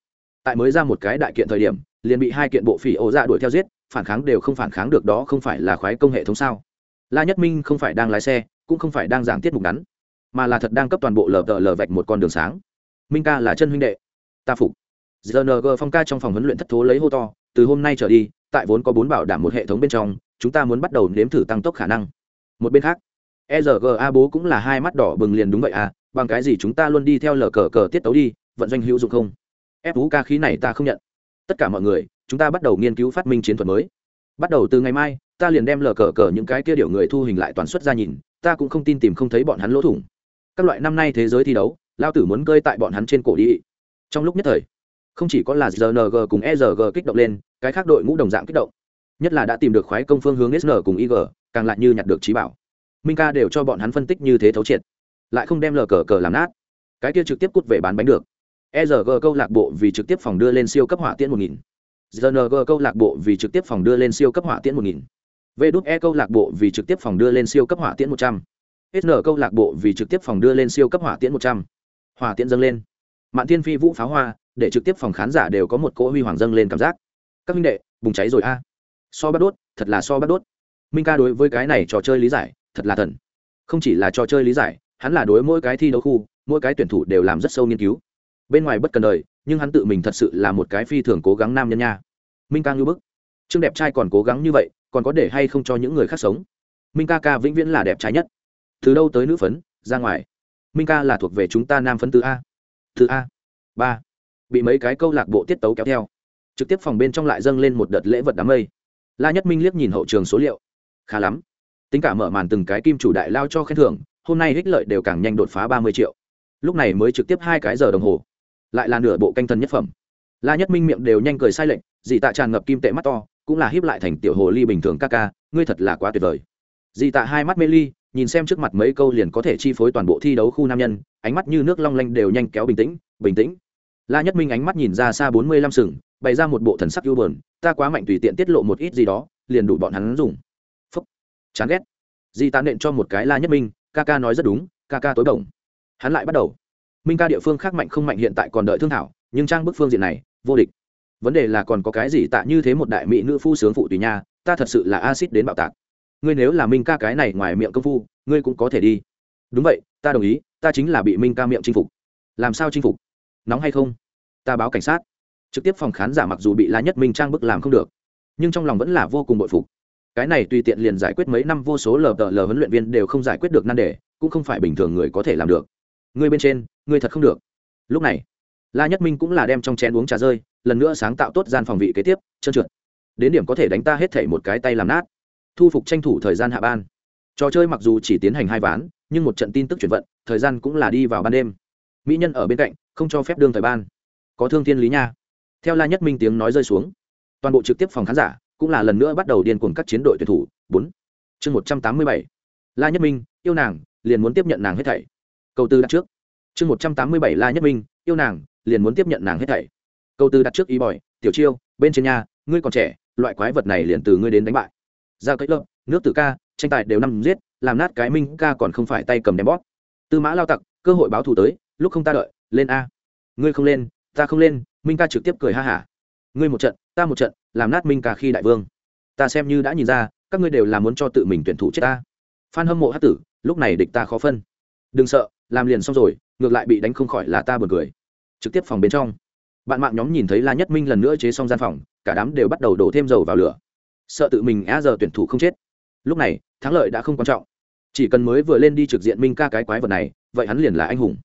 Tại mới ra một cái đại kiện thời điểm, liền bị hai kiện bộ phỉ ổ dạ đuổi theo giết, phản kháng đều không phản kháng được đó không phải là khoái công hệ thống sao? La nhất minh không phải đang lái xe, cũng không phải đang giảng tiết mục ngắn, mà là thật đang cấp toàn bộ lờ tờ lờ vạch một con đường sáng. Minh ca là chân huynh đệ. Ta phục. Rng phong ca trong phòng huấn luyện thất thố lấy hô to, từ hôm nay trở đi, tại vốn có bốn bảo đảm một hệ thống bên trong, chúng ta muốn bắt đầu nếm thử tăng tốc khả năng. Một bên khác erga bố cũng là hai mắt đỏ bừng liền đúng vậy à bằng cái gì chúng ta luôn đi theo lờ cờ cờ tiết tấu đi, vận doanh hữu dụng không? Ép ca khí này ta không nhận. Tất cả mọi người, chúng ta bắt đầu nghiên cứu phát minh chiến thuật mới. Bắt đầu từ ngày mai, ta liền đem lờ cờ cờ những cái kia điều người thu hình lại toàn xuất ra nhìn, ta cũng không tin tìm không thấy bọn hắn lỗ thủng. Các loại năm nay thế giới thi đấu, lao tử muốn cơi tại bọn hắn trên cổ đi. Trong lúc nhất thời, không chỉ có là rng cùng erg kích động lên, cái khác đội ngũ đồng dạng kích động. Nhất là đã tìm được khoái công phương hướng sn cùng ig càng lại như nhặt được trí bảo minh ca đều cho bọn hắn phân tích như thế thấu triệt lại không đem lờ cờ cờ làm nát cái kia trực tiếp cút về bán bánh được erg câu lạc bộ vì trực tiếp phòng đưa lên siêu cấp hỏa tiễn một nghìn. Rng câu lạc bộ vì trực tiếp phòng đưa lên siêu cấp hỏa tiễn một nghìn. V đúc e câu lạc bộ vì trực tiếp phòng đưa lên siêu cấp hỏa tiễn một trăm. Sn câu lạc bộ vì trực tiếp phòng đưa lên siêu cấp hỏa tiễn một trăm. Hỏa tiễn dâng lên. Mạn thiên phi vũ pháo hoa, để trực tiếp phòng khán giả đều có một cỗ huy hoàng dâng lên cảm giác. Các minh đệ, bùng cháy rồi a. So bắt đốt, thật là so bắt đốt. Minh ca đối với cái này trò chơi lý giải thật là thần. Không chỉ là trò chơi lý giải, hắn là đối mỗi cái thi đấu khu, mỗi cái tuyển thủ đều làm rất sâu nghiên cứu. Bên ngoài bất cần đời, nhưng hắn tự mình thật sự là một cái phi thường cố gắng nam nhân nha. Minh ca ngưu bức. Trương đẹp trai còn cố gắng như vậy, còn có để hay không cho những người khác sống? Minh ca ca vĩnh viễn là đẹp trai nhất. Từ đâu tới nữ phấn? Ra ngoài. Minh ca là thuộc về chúng ta nam phấn từ a. Từ a. Ba. Bị mấy cái câu lạc bộ tiết tấu kéo theo. Trực tiếp phòng bên trong lại dâng lên một đợt lễ vật đám mây. La nhất minh liếc nhìn hậu trường số liệu. Khá lắm tính cả mở màn từng cái kim chủ đại lao cho khen thưởng, hôm nay ích lợi đều càng nhanh đột phá ba mươi triệu. Lúc này mới trực tiếp hai cái giờ đồng hồ. Lại là nửa bộ canh thân nhất phẩm. La nhất minh miệng đều nhanh cười sai lệnh dị tạ tràn ngập kim tệ mắt to, cũng là hiếp lại thành tiểu hồ ly bình thường ca ca, ngươi thật là quá tuyệt vời. Dị tạ hai mắt mê ly, nhìn xem trước mặt mấy câu liền có thể chi phối toàn bộ thi đấu khu nam nhân, ánh mắt như nước long lanh đều nhanh kéo bình tĩnh bình tĩnh. La nhất minh ánh mắt nhìn ra xa bốn mươi lăm sừng, bày ra một bộ thần sắc ưu bờn ta quá mạnh tùy tiện tiết lộ một ít gì đó, liền đủ bọn hắn dùng chán ghét. Di tán nện cho một cái la nhất minh, ca ca nói rất đúng, ca ca tối đồng hắn lại bắt đầu. Minh ca địa phương khác mạnh không mạnh hiện tại còn đợi thương thảo, nhưng trang bức phương diện này, vô địch. Vấn đề là còn có cái gì tạ như thế một đại mỹ nữ phu sướng phụ tùy nha, ta thật sự là acid đến bạo tạc. Ngươi nếu là minh ca cái này ngoài miệng công phu, ngươi cũng có thể đi. Đúng vậy, ta đồng ý, ta chính là bị minh ca miệng chinh phục. Làm sao chinh phục? Nóng hay không? Ta báo cảnh sát. Trực tiếp phòng khán giả mặc dù bị la nhất minh trang bức làm không được, nhưng trong lòng vẫn là vô cùng bội phục cái này tùy tiện liền giải quyết mấy năm vô số lờ tờ lờ huấn luyện viên đều không giải quyết được nan đề, cũng không phải bình thường người có thể làm được. Người bên trên, người thật không được. Lúc này, la nhất minh cũng là đem trong chén uống trà rơi, lần nữa sáng tạo tốt gian phòng vị kế tiếp, trơn trượt. Đến điểm có thể đánh ta hết thảy một cái tay làm nát. Thu phục tranh thủ thời gian hạ ban. Trò chơi mặc dù chỉ tiến hành hai ván, nhưng một trận tin tức chuyển vận, thời gian cũng là đi vào ban đêm. Mỹ nhân ở bên cạnh, không cho phép đương thời ban. Có thương thiên lý nha. Theo la nhất minh tiếng nói rơi xuống, toàn bộ trực tiếp phòng khán giả cũng là lần nữa bắt đầu điên cuồng các chiến đội tuyển thủ. Bốn. Chương một trăm tám mươi bảy. La nhất minh, yêu nàng, liền muốn tiếp nhận nàng hết thảy. Câu tư đặt trước. Chương một trăm tám mươi bảy, la nhất minh, yêu nàng, liền muốn tiếp nhận nàng hết thảy. Câu tư đặt trước ý bòi, tiểu chiêu, bên trên nhà, ngươi còn trẻ, loại quái vật này liền từ ngươi đến đánh bại. Ra cấy lớp nước tử ca, tranh tài đều năm giết, làm nát cái minh ca còn không phải tay cầm đem bóp. Tư mã lao tặc, cơ hội báo thù tới, lúc không ta đợi, lên a. Ngươi không lên, ta không lên, minh ca trực tiếp cười ha hả. Ngươi một trận, ta một trận làm nát minh ca khi đại vương. Ta xem như đã nhìn ra, các ngươi đều là muốn cho tự mình tuyển thủ chết ta. Phan hâm mộ hát tử, lúc này địch ta khó phân. Đừng sợ, làm liền xong rồi, ngược lại bị đánh không khỏi là ta buồn cười. Trực tiếp phòng bên trong. Bạn mạng nhóm nhìn thấy la nhất minh lần nữa chế xong gian phòng, cả đám đều bắt đầu đổ thêm dầu vào lửa. Sợ tự mình e giờ tuyển thủ không chết. Lúc này, thắng lợi đã không quan trọng. Chỉ cần mới vừa lên đi trực diện minh ca cái quái vật này, vậy hắn liền là anh hùng.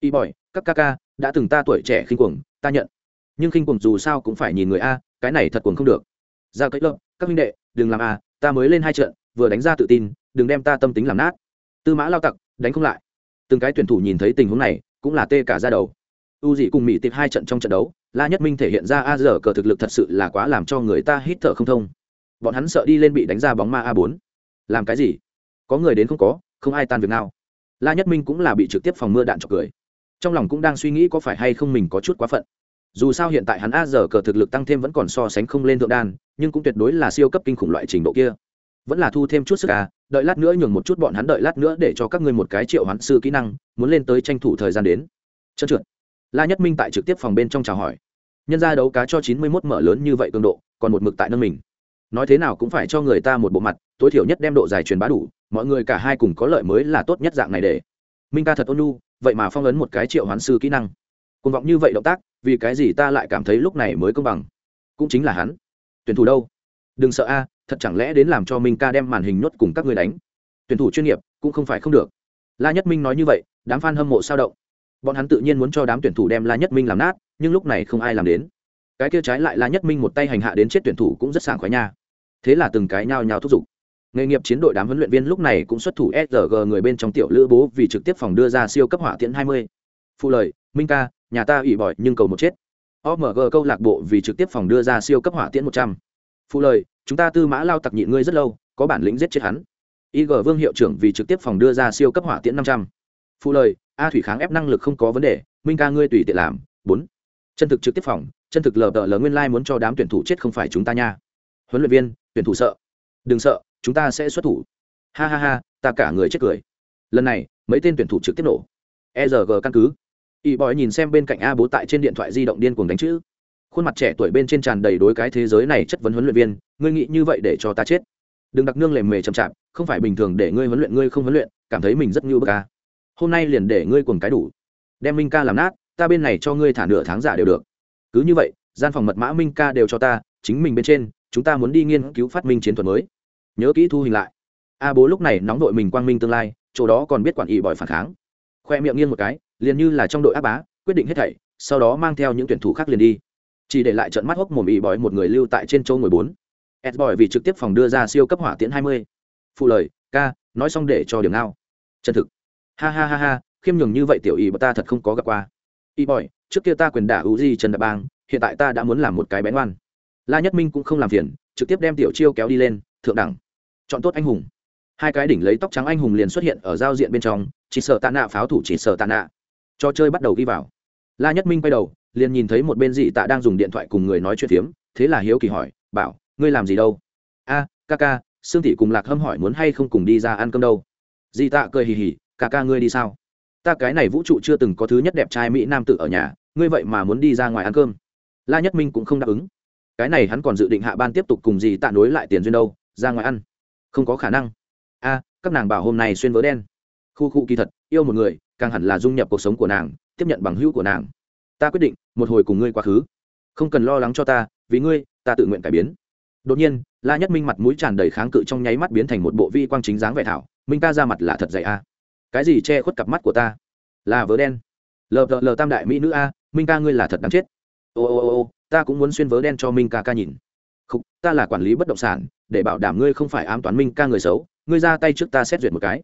Y bỏi các ca ca, đã từng ta tuổi trẻ khinh cuồng, ta nhận nhưng khinh cuồng dù sao cũng phải nhìn người a, cái này thật cuồng không được. Ra cấy lớp, các minh đệ, đừng làm a, ta mới lên hai trận, vừa đánh ra tự tin, đừng đem ta tâm tính làm nát. Tư mã lao tặc, đánh không lại. Từng cái tuyển thủ nhìn thấy tình huống này, cũng là tê cả ra đầu. U dị cùng mỹ tiệp hai trận trong trận đấu, la nhất minh thể hiện ra a giờ cờ thực lực thật sự là quá làm cho người ta hít thở không thông. Bọn hắn sợ đi lên bị đánh ra bóng ma a bốn. Làm cái gì? Có người đến không có, không ai tan việc nào. La nhất minh cũng là bị trực tiếp phòng mưa đạn chọc cười. Trong lòng cũng đang suy nghĩ có phải hay không mình có chút quá phận dù sao hiện tại hắn a giờ cờ thực lực tăng thêm vẫn còn so sánh không lên thượng đan, nhưng cũng tuyệt đối là siêu cấp kinh khủng loại trình độ kia. Vẫn là thu thêm chút sức à đợi lát nữa nhường một chút bọn hắn đợi lát nữa để cho các ngươi một cái triệu hoán sư kỹ năng, muốn lên tới tranh thủ thời gian đến. Chân trượt. La nhất minh tại trực tiếp phòng bên trong chào hỏi. Nhân ra đấu cá cho chín mươi mốt mở lớn như vậy cường độ, còn một mực tại nâng mình. Nói thế nào cũng phải cho người ta một bộ mặt, tối thiểu nhất đem độ dài truyền bá đủ, mọi người cả hai cùng có lợi mới là tốt nhất dạng này để. Minh ca thật ôn nhu, vậy mà phong ấn một cái triệu hoán sư kỹ năng. Côn vọng như vậy động tác vì cái gì ta lại cảm thấy lúc này mới công bằng? Cũng chính là hắn. Tuyển thủ đâu? Đừng sợ a, thật chẳng lẽ đến làm cho minh ca đem màn hình nhốt cùng các người đánh? Tuyển thủ chuyên nghiệp, cũng không phải không được. La nhất minh nói như vậy, đám f a n hâm mộ sao động. Bọn hắn tự nhiên muốn cho đám tuyển thủ đem la nhất minh làm nát, nhưng lúc này không ai làm đến. Cái kia trái lại la nhất minh một tay hành hạ đến chết tuyển thủ cũng rất sảng khoái nha. Thế là từng cái nhao nhao thúc giục. Nghề nghiệp chiến đội đám huấn luyện viên lúc này cũng xuất thủ sg người bên trong tiểu lữ bố vì trực tiếp phòng đưa ra siêu cấp hỏa tiễn 20. phụ lời, minh ca nhà ta ủy bỏi nhưng cầu một chết. Omg câu lạc bộ vì trực tiếp phòng đưa ra siêu cấp hỏa tiễn 100. phụ lời, chúng ta tư mã lao tặc nhịn ngươi rất lâu, có bản lĩnh giết chết hắn. Ig vương hiệu trưởng vì trực tiếp phòng đưa ra siêu cấp hỏa tiễn 500. phụ lời, a thủy kháng ép năng lực không có vấn đề, minh ca ngươi tùy tiện làm. Bốn. Chân thực trực tiếp phòng, chân thực lờ đợ lờ nguyên lai muốn cho đám tuyển thủ chết không phải chúng ta nha. Huấn luyện viên, tuyển thủ sợ. Đừng sợ, chúng ta sẽ xuất thủ. Ha ha ha, ta cả người chết cười. Lần này, mấy tên tuyển thủ trực tiếp nổ. E rg căn cứ y bòi nhìn xem bên cạnh a bố tại trên điện thoại di động điên cuồng đánh chữ. Khuôn mặt trẻ tuổi bên trên tràn đầy đối cái thế giới này chất vấn huấn luyện viên, ngươi nghĩ như vậy để cho ta chết. Đừng đặc nương lề mề chậm chạp, không phải bình thường để ngươi huấn luyện ngươi không huấn luyện, cảm thấy mình rất ngưu bức ca hôm nay liền để ngươi cuồng cái đủ. Đem minh ca làm nát, ta bên này cho ngươi thả nửa tháng giả đều được. Cứ như vậy, gian phòng mật mã minh ca đều cho ta, chính mình bên trên, chúng ta muốn đi nghiên cứu phát minh chiến thuật mới. Nhớ kỹ thu hình lại. A bố lúc này nóng đội mình quang minh tương lai, chỗ đó còn biết quản ý bòi phản kháng. Khoe miệng nghiêng một cái liền như là trong đội áp bá, quyết định hết thảy, sau đó mang theo những tuyển thủ khác liền đi. Chỉ để lại trận mắt hốc mồm ý bỏi một người lưu tại trên châu ngồi bốn. Ed bỏi vì trực tiếp phòng đưa ra siêu cấp hỏa tiễn hai mươi. Phụ lời, ca, nói xong để cho điểm nào. Chân thực. Ha ha ha ha, khiêm nhường như vậy tiểu ý bà ta thật không có gặp qua. Y bỏi trước kia ta quyền đả u di trần đạp bang, hiện tại ta đã muốn làm một cái bén oan. La nhất minh cũng không làm phiền, trực tiếp đem tiểu chiêu kéo đi lên, thượng đẳng. Chọn tốt anh hùng. Hai cái đỉnh lấy tóc trắng anh hùng liền xuất hiện ở giao diện bên trong, chỉ sợ tạ nạ pháo thủ chỉ sợ tạ nạ cho chơi bắt đầu ghi vào. La nhất minh quay đầu, liền nhìn thấy một bên dị tạ đang dùng điện thoại cùng người nói chuyện phiếm, thế là hiếu kỳ hỏi, bảo, ngươi làm gì đâu? A, ca ca, sương thị cùng lạc hâm hỏi muốn hay không cùng đi ra ăn cơm đâu. Dị tạ cười hì hì, ca ca ngươi đi sao? Ta cái này vũ trụ chưa từng có thứ nhất đẹp trai mỹ nam tự ở nhà, ngươi vậy mà muốn đi ra ngoài ăn cơm? La nhất minh cũng không đáp ứng. Cái này hắn còn dự định hạ ban tiếp tục cùng dì tạ nối lại tiền duyên đâu, ra ngoài ăn. Không có khả năng. A, các nàng bảo hôm nay xuyên vớ đen. Khu khu kỳ thật, yêu một người càng hẳn là dung nhập cuộc sống của nàng, tiếp nhận bằng hữu của nàng. Ta quyết định, một hồi cùng ngươi quá khứ. Không cần lo lắng cho ta, vì ngươi, ta tự nguyện cải biến. Đột nhiên, la nhất minh mặt mũi tràn đầy kháng cự trong nháy mắt biến thành một bộ vi quang chính dáng vẻ thảo. Minh ca ra mặt là thật dày a. Cái gì che khuất cặp mắt của ta? Là vớ đen. Lờ lờ tam đại mỹ nữ a, minh ca ngươi là thật đáng chết. Ô ô ô ô, ta cũng muốn xuyên vớ đen cho minh ca ca nhìn. Không ta là quản lý bất động sản, để bảo đảm ngươi không phải ám toán minh ca người xấu, ngươi ra tay trước ta xét duyệt một cái.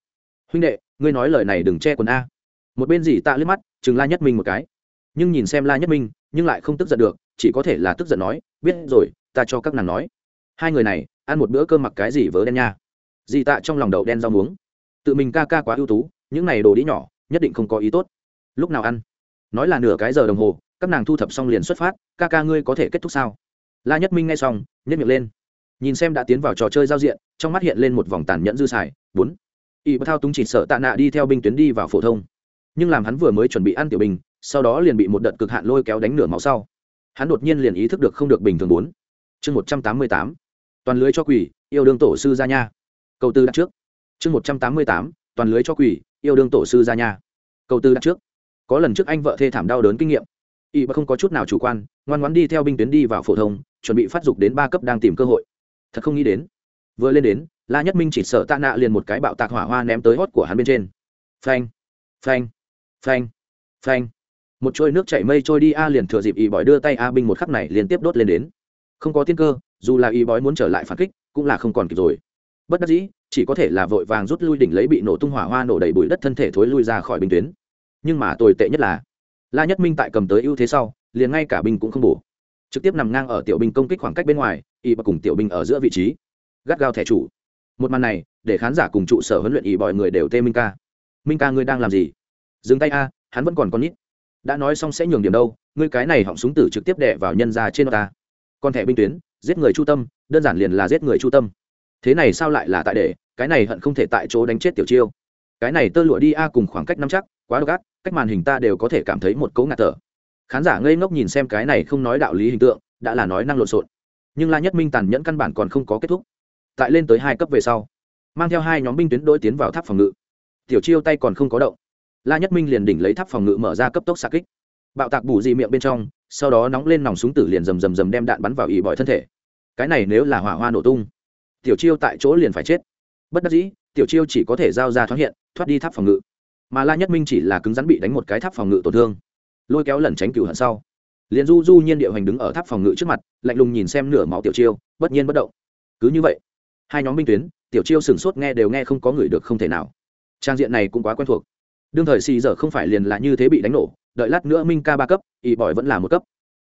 Huynh đệ, ngươi nói lời này đừng che quần a một bên gì tạ liếc mắt, chừng la nhất minh một cái. Nhưng nhìn xem la nhất minh, nhưng lại không tức giận được, chỉ có thể là tức giận nói, biết rồi, ta cho các nàng nói. Hai người này, ăn một bữa cơm mặc cái gì vớ đen nha. Dì tạ trong lòng đậu đen rau muống. Tự mình ca ca quá ưu tú, những này đồ đĩ nhỏ, nhất định không có ý tốt. Lúc nào ăn? Nói là nửa cái giờ đồng hồ, các nàng thu thập xong liền xuất phát, ca ca ngươi có thể kết thúc sao? La nhất minh nghe xong nhất miệng lên. Nhìn xem đã tiến vào trò chơi giao diện, trong mắt hiện lên một vòng tàn nhẫn dư xài, bốn. Y bất thao túng chỉ sợ tạ nạ đi theo binh tuyến đi vào phổ thông nhưng làm hắn vừa mới chuẩn bị ăn tiểu bình, sau đó liền bị một đợt cực hạn lôi kéo đánh nửa máu sau. Hắn đột nhiên liền ý thức được không được bình thường bốn. Chương một trăm tám mươi tám. Toàn lưới cho quỷ yêu đương tổ sư ra nha. Câu tư đặt trước. Chương một trăm tám mươi tám. Toàn lưới cho quỷ yêu đương tổ sư ra nha. Câu tư đặt trước. Có lần trước anh vợ thê thảm đau đớn kinh nghiệm. Y bất không có chút nào chủ quan ngoan ngoãn đi theo binh tuyến đi vào phổ thông chuẩn bị phát dục đến ba cấp đang tìm cơ hội. Thật không nghĩ đến. Vừa lên đến la nhất minh chỉ sợ tạ nạ liền một cái bạo tạc hỏa hoa ném tới hót của hắn bên trên. Phanh. Phanh phanh. Phanh. Một trôi nước chảy mây trôi đi, a liền thừa dịp y bói đưa tay a binh một khắc này liên tiếp đốt lên đến. Không có tiên cơ, dù là y bói muốn trở lại phản kích, cũng là không còn kịp rồi. Bất đắc dĩ, chỉ có thể là vội vàng rút lui đỉnh lấy bị nổ tung hỏa hoa nổ đầy bụi đất thân thể thối lui ra khỏi binh tuyến. Nhưng mà tồi tệ nhất là, la nhất minh tại cầm tới ưu thế sau, liền ngay cả binh cũng không bổ. Trực tiếp nằm ngang ở tiểu binh công kích khoảng cách bên ngoài, y và cùng tiểu binh ở giữa vị trí. Gắt gao thẻ chủ. Một màn này, để khán giả cùng trụ sở huấn luyện y bói người đều tê minh ca. Minh ca, ngươi đang làm gì? Dừng tay a, hắn vẫn còn con nít đã nói xong sẽ nhường điểm đâu, ngươi cái này họng súng tử trực tiếp đè vào nhân ra trên ta. Con thẻ binh tuyến, giết người chu tâm, đơn giản liền là giết người chu tâm. Thế này sao lại là tại để, cái này hận không thể tại chỗ đánh chết tiểu chiêu. Cái này tơ lụa đi a cùng khoảng cách năm chắc, quá độc ác, cách màn hình ta đều có thể cảm thấy một cấu ngạt thở. Khán giả ngây ngốc nhìn xem cái này không nói đạo lý hình tượng, đã là nói năng lộn xộn. Nhưng la nhất minh tàn nhẫn căn bản còn không có kết thúc. Tại lên tới hai cấp về sau, mang theo hai nhóm binh tuyến đôi tiến vào tháp phòng ngự. Tiểu chiêu tay còn không có động la nhất minh liền đỉnh lấy tháp phòng ngự mở ra cấp tốc xa kích. Bạo tạc bù dị miệng bên trong, sau đó nóng lên nòng súng tử liền rầm rầm rầm đem đạn bắn vào ỉ bỏi thân thể. Cái này nếu là hỏa hoa nổ tung, tiểu chiêu tại chỗ liền phải chết. Bất đắc dĩ, tiểu chiêu chỉ có thể giao ra thoát hiện, thoát đi tháp phòng ngự. Mà la nhất minh chỉ là cứng rắn bị đánh một cái tháp phòng ngự tổn thương. Lôi kéo lẩn tránh cửu hận sau. Liền du du nhiên địa hoành đứng ở tháp phòng ngự trước mặt, lạnh lùng nhìn xem nửa máu tiểu chiêu, bất nhiên bất động. Cứ như vậy, hai nhóm binh tuyến, tiểu chiêu sửng sốt nghe đều nghe không có người được không thể nào. Trang diện này cũng quá quen thuộc đương thời xì giờ không phải liền là như thế bị đánh nổ, đợi lát nữa minh ca ba cấp ỵ bỏi vẫn là một cấp.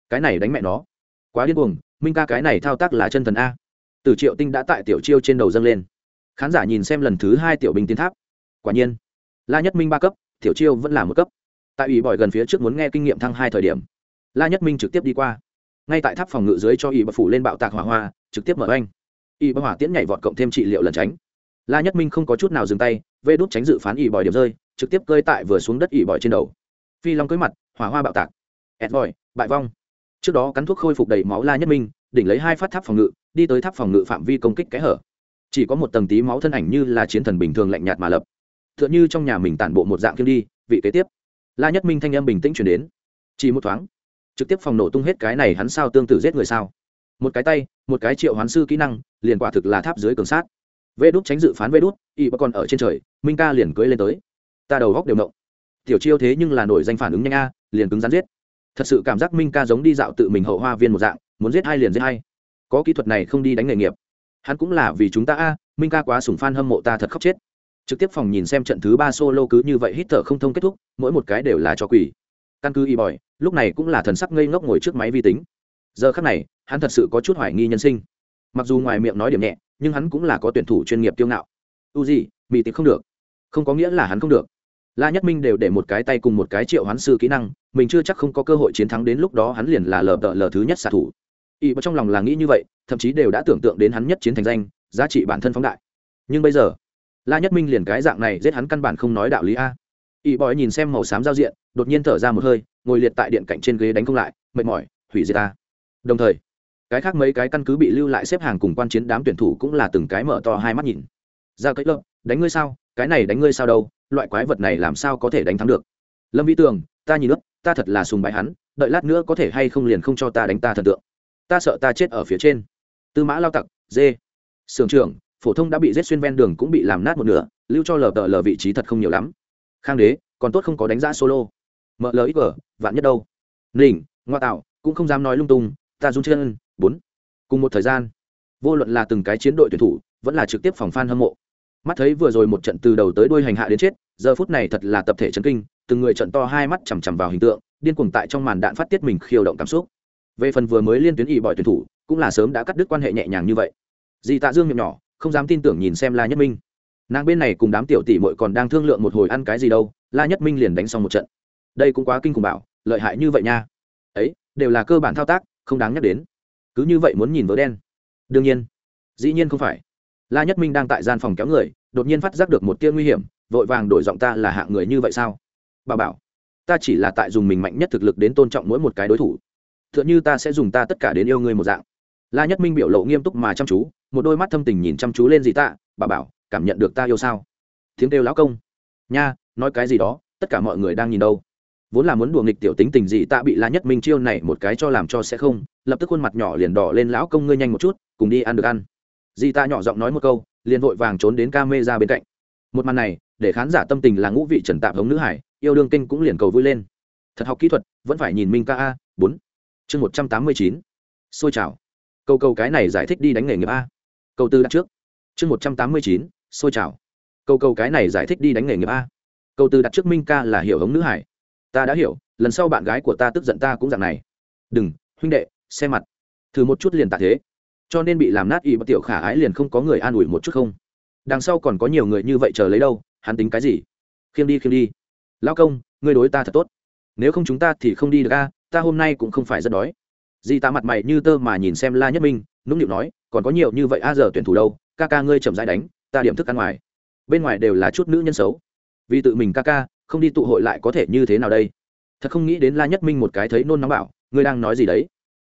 Cái này đánh mẹ nó. Quá điên cuồng, minh ca cái này thao tác là chân thần a. Từ triệu tinh đã tại tiểu chiêu trên đầu dâng lên. Khán giả nhìn xem lần thứ hai tiểu binh tiến tháp. Quả nhiên, la nhất minh ba cấp, tiểu chiêu vẫn là một cấp. Tại ủy bỏi gần phía trước muốn nghe kinh nghiệm thăng hai thời điểm, la nhất minh trực tiếp đi qua. Ngay tại tháp phòng ngự dưới cho ỵ bậc phủ lên bạo tạc hỏa hoa, trực tiếp mở anh ỵ bậc hỏa tiễn nhảy vọt cộng thêm trị liệu lần tránh. La nhất minh không có chút nào dừng tay, vê đốt tránh dự phán ỵ bỏi điểm rơi trực tiếp cơi tại vừa xuống đất ỉ bỏi trên đầu. Phi long cưới mặt, hỏa hoa bạo tạc. Ẹt vòi, bại vong. Trước đó cắn thuốc khôi phục đầy máu la nhất minh, đỉnh lấy hai phát tháp phòng ngự, đi tới tháp phòng ngự phạm vi công kích kẽ hở. Chỉ có một tầng tí máu thân ảnh như là chiến thần bình thường lạnh nhạt mà lập. T h ư ợ n h ư trong nhà mình tản bộ một dạng kiêm đi, vị kế tiếp. La nhất minh thanh âm bình tĩnh chuyển đến. Chỉ một thoáng, trực tiếp phòng nổ tung hết cái này hắn sao tương tự giết người sao. Một cái tay, một cái triệu hoán sư kỹ năng, liền quả thực là tháp dưới cường sát. Vê đút tránh dự phán vê đút, y vẫn còn ở trên trời, minh ca liền cưới lên tới ta đầu góc đều động. Tiểu chiêu thế nhưng là nổi danh phản ứng nhanh a, liền cứng rắn giết. Thật sự cảm giác minh ca giống đi dạo tự mình hậu hoa viên một dạng, muốn giết hai liền giết hai có kỹ thuật này không đi đánh nghề nghiệp. Hắn cũng là vì chúng ta a, minh ca quá sùng phan hâm mộ ta thật khóc chết. Trực tiếp phòng nhìn xem trận thứ ba solo cứ như vậy hít thở không thông kết thúc, mỗi một cái đều là cho quỷ. Căn cứ y bòi, lúc này cũng là thần sắc ngây ngốc ngồi trước máy vi tính. Giờ khắc này, hắn thật sự có chút hoài nghi nhân sinh. Mặc dù ngoài miệng nói điểm nhẹ, nhưng hắn cũng là có tuyển thủ chuyên nghiệp tiêu ngạo. U gì bị tịch không được không có nghĩa là hắn không được. La nhất minh đều để một cái tay cùng một cái triệu hoán sư kỹ năng, mình chưa chắc không có cơ hội chiến thắng đến lúc đó hắn liền là lờ đợ lờ thứ nhất xạ thủ. Y trong lòng là nghĩ như vậy, thậm chí đều đã tưởng tượng đến hắn nhất chiến thành danh, giá trị bản thân phóng đại. Nhưng bây giờ, la nhất minh liền cái dạng này giết hắn căn bản không nói đạo lý a. Y bòi nhìn xem màu xám giao diện, đột nhiên thở ra một hơi, ngồi liệt tại điện cạnh trên ghế đánh không lại, mệt mỏi, hủy diệt ta. Đồng thời, cái khác mấy cái căn cứ bị lưu lại xếp hàng cùng quan chiến đám tuyển thủ cũng là từng cái mở to hai mắt nhìn. Ra cấy lớp đánh ngươi sao? Cái này đánh ngươi sao đâu? Loại quái vật này làm sao có thể đánh thắng được? Lâm vĩ tường, ta nhìn nước ta thật là sùng bái hắn, đợi lát nữa có thể hay không liền không cho ta đánh ta thần tượng. Ta sợ ta chết ở phía trên. Tư mã lao tặc dê sưởng trưởng, phổ thông đã bị giết xuyên ven đường cũng bị làm nát một nửa, lưu cho lờ tờ lờ vị trí thật không nhiều lắm. Khang đế, còn tốt không có đánh giá solo. Mợ lờ ít vở vạn nhất đâu? Nỉnh ngoa tạo, cũng không dám nói lung tung, ta run chân, bốn. Cùng một thời gian, vô luận là từng cái chiến đội tuyển thủ, vẫn là trực tiếp phòng fan hâm mộ mắt thấy vừa rồi một trận từ đầu tới đuôi hành hạ đến chết, giờ phút này thật là tập thể chấn kinh, từng người trận to hai mắt chằm chằm vào hình tượng, điên cuồng tại trong màn đạn phát tiết mình khiêu động cảm xúc. Về phần vừa mới liên tuyến ỵ bỏi tuyển thủ, cũng là sớm đã cắt đứt quan hệ nhẹ nhàng như vậy. Dì tạ dương miệng nhỏ, không dám tin tưởng nhìn xem la nhất minh. Nàng bên này cùng đám tiểu tỷ mội còn đang thương lượng một hồi ăn cái gì đâu, la nhất minh liền đánh xong một trận. Đây cũng quá kinh khủng bảo, lợi hại như vậy nha. Ấy, đều là cơ bản thao tác, không đáng nhắc đến. Cứ như vậy muốn nhìn vỡ đen. Đương nhiên, dĩ nhiên không phải la nhất minh đang tại gian phòng kéo người, đột nhiên phát giác được một tia nguy hiểm, vội vàng đổi giọng ta là hạng người như vậy sao? Bà bảo, ta chỉ là tại dùng mình mạnh nhất thực lực đến tôn trọng mỗi một cái đối thủ. T h ư ợ n như ta sẽ dùng ta tất cả đến yêu ngươi một dạng. La nhất minh biểu lộ nghiêm túc mà chăm chú, một đôi mắt thâm tình nhìn chăm chú lên gì ta, bà bảo, cảm nhận được ta yêu sao? Tiếng kêu lão công. Nha, nói cái gì đó, tất cả mọi người đang nhìn đâu? Vốn là muốn đùa nghịch tiểu tính tình gì ta bị la nhất minh chiêu này một cái cho làm cho sẽ không, lập tức khuôn mặt nhỏ liền đỏ lên, lão công ngươi nhanh một chút, cùng đi ăn được ăn dì ta nhỏ giọng nói một câu, liền vội vàng trốn đến ca mê ra bên cạnh. Một màn này, để khán giả tâm tình là ngũ vị trần tạm hống nữ hải, yêu đương kinh cũng liền cầu vui lên. Thật học kỹ thuật, vẫn phải nhìn minh ca a, bốn. Chương một trăm tám mươi chín. Xôi chào câu câu cái này giải thích đi đánh nghề nghiệp a. Câu tư đặt trước. Chương một trăm tám mươi chín, xôi chào câu câu cái này giải thích đi đánh nghề nghiệp a. Câu tư đặt trước minh ca là hiểu hống nữ hải. Ta đã hiểu, lần sau bạn gái của ta tức giận ta cũng dạng này. Đừng, huynh đệ xe mặt. Thử một chút liền tạ thế cho nên bị làm nát y bất tiểu khả ái liền không có người an ủi một chút không? Đằng sau còn có nhiều người như vậy chờ lấy đâu, hắn tính cái gì? Khiêm đi khiêm đi. Lao công, ngươi đối ta thật tốt. Nếu không chúng ta thì không đi được a, ta hôm nay cũng không phải rất đói. Di ta mặt mày như tơ mà nhìn xem la nhất minh, nũng nịu nói, còn có nhiều như vậy a giờ tuyển thủ đâu, ca ca ngươi chậm rãi đánh, ta điểm thức ăn ngoài. Bên ngoài đều là chút nữ nhân xấu. Vì tự mình ca ca, không đi tụ hội lại có thể như thế nào đây? Thật không nghĩ đến la nhất minh một cái thấy nôn nóng bảo, ngươi đang nói gì đấy?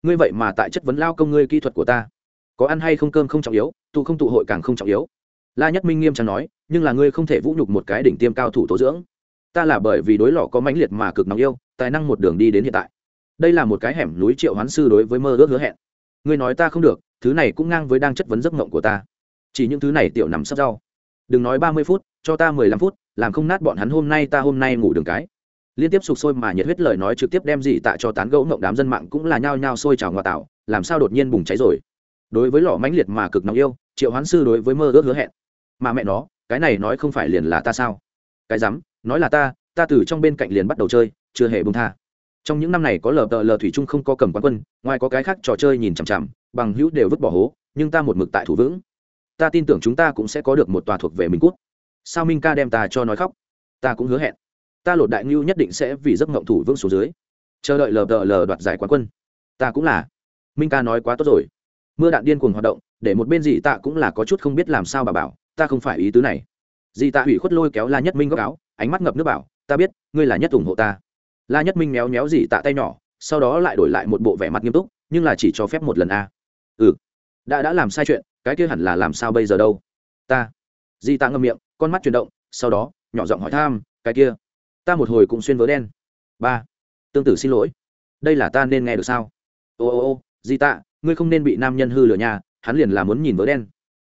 Ngươi vậy mà tại chất vấn lao công ngươi kỹ thuật của ta có ăn hay không cơm không trọng yếu, tụ không tụ hội càng không trọng yếu. La nhất minh nghiêm trang nói, nhưng là ngươi không thể vũ nhục một cái đỉnh tiêm cao thủ tố dưỡng. Ta là bởi vì đối lọ có mãnh liệt mà cực nóng yêu, tài năng một đường đi đến hiện tại. Đây là một cái hẻm núi triệu hoán sư đối với mơ ước hứa hẹn. Ngươi nói ta không được, thứ này cũng ngang với đang chất vấn giấc mộng của ta. Chỉ những thứ này tiểu nằm sắp rau. Đừng nói ba mươi phút, cho ta mười lăm phút, làm không nát bọn hắn hôm nay ta hôm nay ngủ đường cái. Liên tiếp sụp sôi mà nhiệt huyết lời nói trực tiếp đem gì tạ cho tán gẫu mộng đám dân mạng cũng là nhao nhao sôi trào ngoại tạo, làm sao đột nhiên bùng cháy rồi? Đối với lọ mãnh liệt mà cực nóng yêu, triệu hoán sư đối với mơ ước hứa hẹn. Mà mẹ nó, cái này nói không phải liền là ta sao? Cái dám nói là ta ta từ trong bên cạnh liền bắt đầu chơi, chưa hề bông tha. Trong những năm này có lờ tờ lờ thủy trung không có cầm quán quân, ngoài có cái khác trò chơi nhìn chằm chằm, bằng hữu đều vứt bỏ hố, nhưng ta một mực tại thủ vững. Ta tin tưởng chúng ta cũng sẽ có được một tòa thuộc về mình quốc sao minh ca đem ta cho nói khóc? Ta cũng hứa hẹn. Ta lột đại ngưu nhất định sẽ vì giấc ngộng thủ vững xuống dưới. Chờ đợi lờ tờ lờ đoạt giải quán quân. Ta cũng là. Minh ca nói quá tốt rồi mưa đạn điên cuồng hoạt động, để một bên dị tạ cũng là có chút không biết làm sao bà bảo, ta không phải ý tứ này. Dị tạ hủy khuất lôi kéo la nhất minh góc áo, ánh mắt ngập nước bảo, ta biết, ngươi là nhất ủng hộ ta. La nhất minh méo méo dị tạ tay nhỏ, sau đó lại đổi lại một bộ vẻ mặt nghiêm túc, nhưng là chỉ cho phép một lần a. Ừ đã đã làm sai chuyện, cái kia hẳn là làm sao bây giờ đâu? Ta. Dị tạ ngâm miệng, con mắt chuyển động, sau đó, nhỏ giọng hỏi, tham, cái kia, ta một hồi cũng xuyên vớ đen. Ba, tương tự xin lỗi. Đây là ta nên nghe được sao? Ô ô ô di tạ ngươi không nên bị nam nhân hư lừa nhà hắn liền là muốn nhìn vớ đen.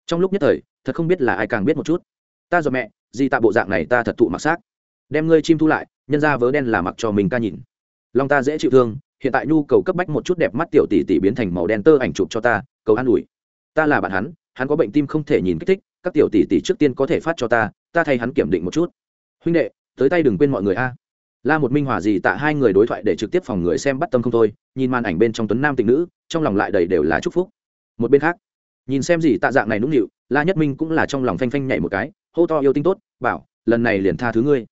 Trong lúc nhất thời, thật không biết là ai càng biết một chút. Ta dò mẹ, di tạ bộ dạng này ta thật thụ mặc xác. Đem ngươi chim thu lại, nhân ra vớ đen là mặc cho mình ca nhìn. Lòng ta dễ chịu thương, hiện tại nhu cầu cấp bách một chút đẹp mắt tiểu tỷ tỷ biến thành màu đen tơ ảnh chụp cho ta, cầu an ủi. Ta là bạn hắn hắn có bệnh tim không thể nhìn kích thích, các tiểu tỷ tỷ trước tiên có thể phát cho ta ta thay hắn kiểm định một chút. Huynh đệ, tới tay đừng quên mọi người a la một minh hòa gì tạ hai người đối thoại để trực tiếp phòng người xem bắt tâm không thôi, nhìn màn ảnh bên trong tuấn nam tình nữ, trong lòng lại đầy đều là chúc phúc. Một bên khác, nhìn xem gì tạ dạng này nũng nịu, la nhất minh cũng là trong lòng phanh phanh nhảy một cái, hô to yêu tinh tốt, bảo, lần này liền tha thứ ngươi.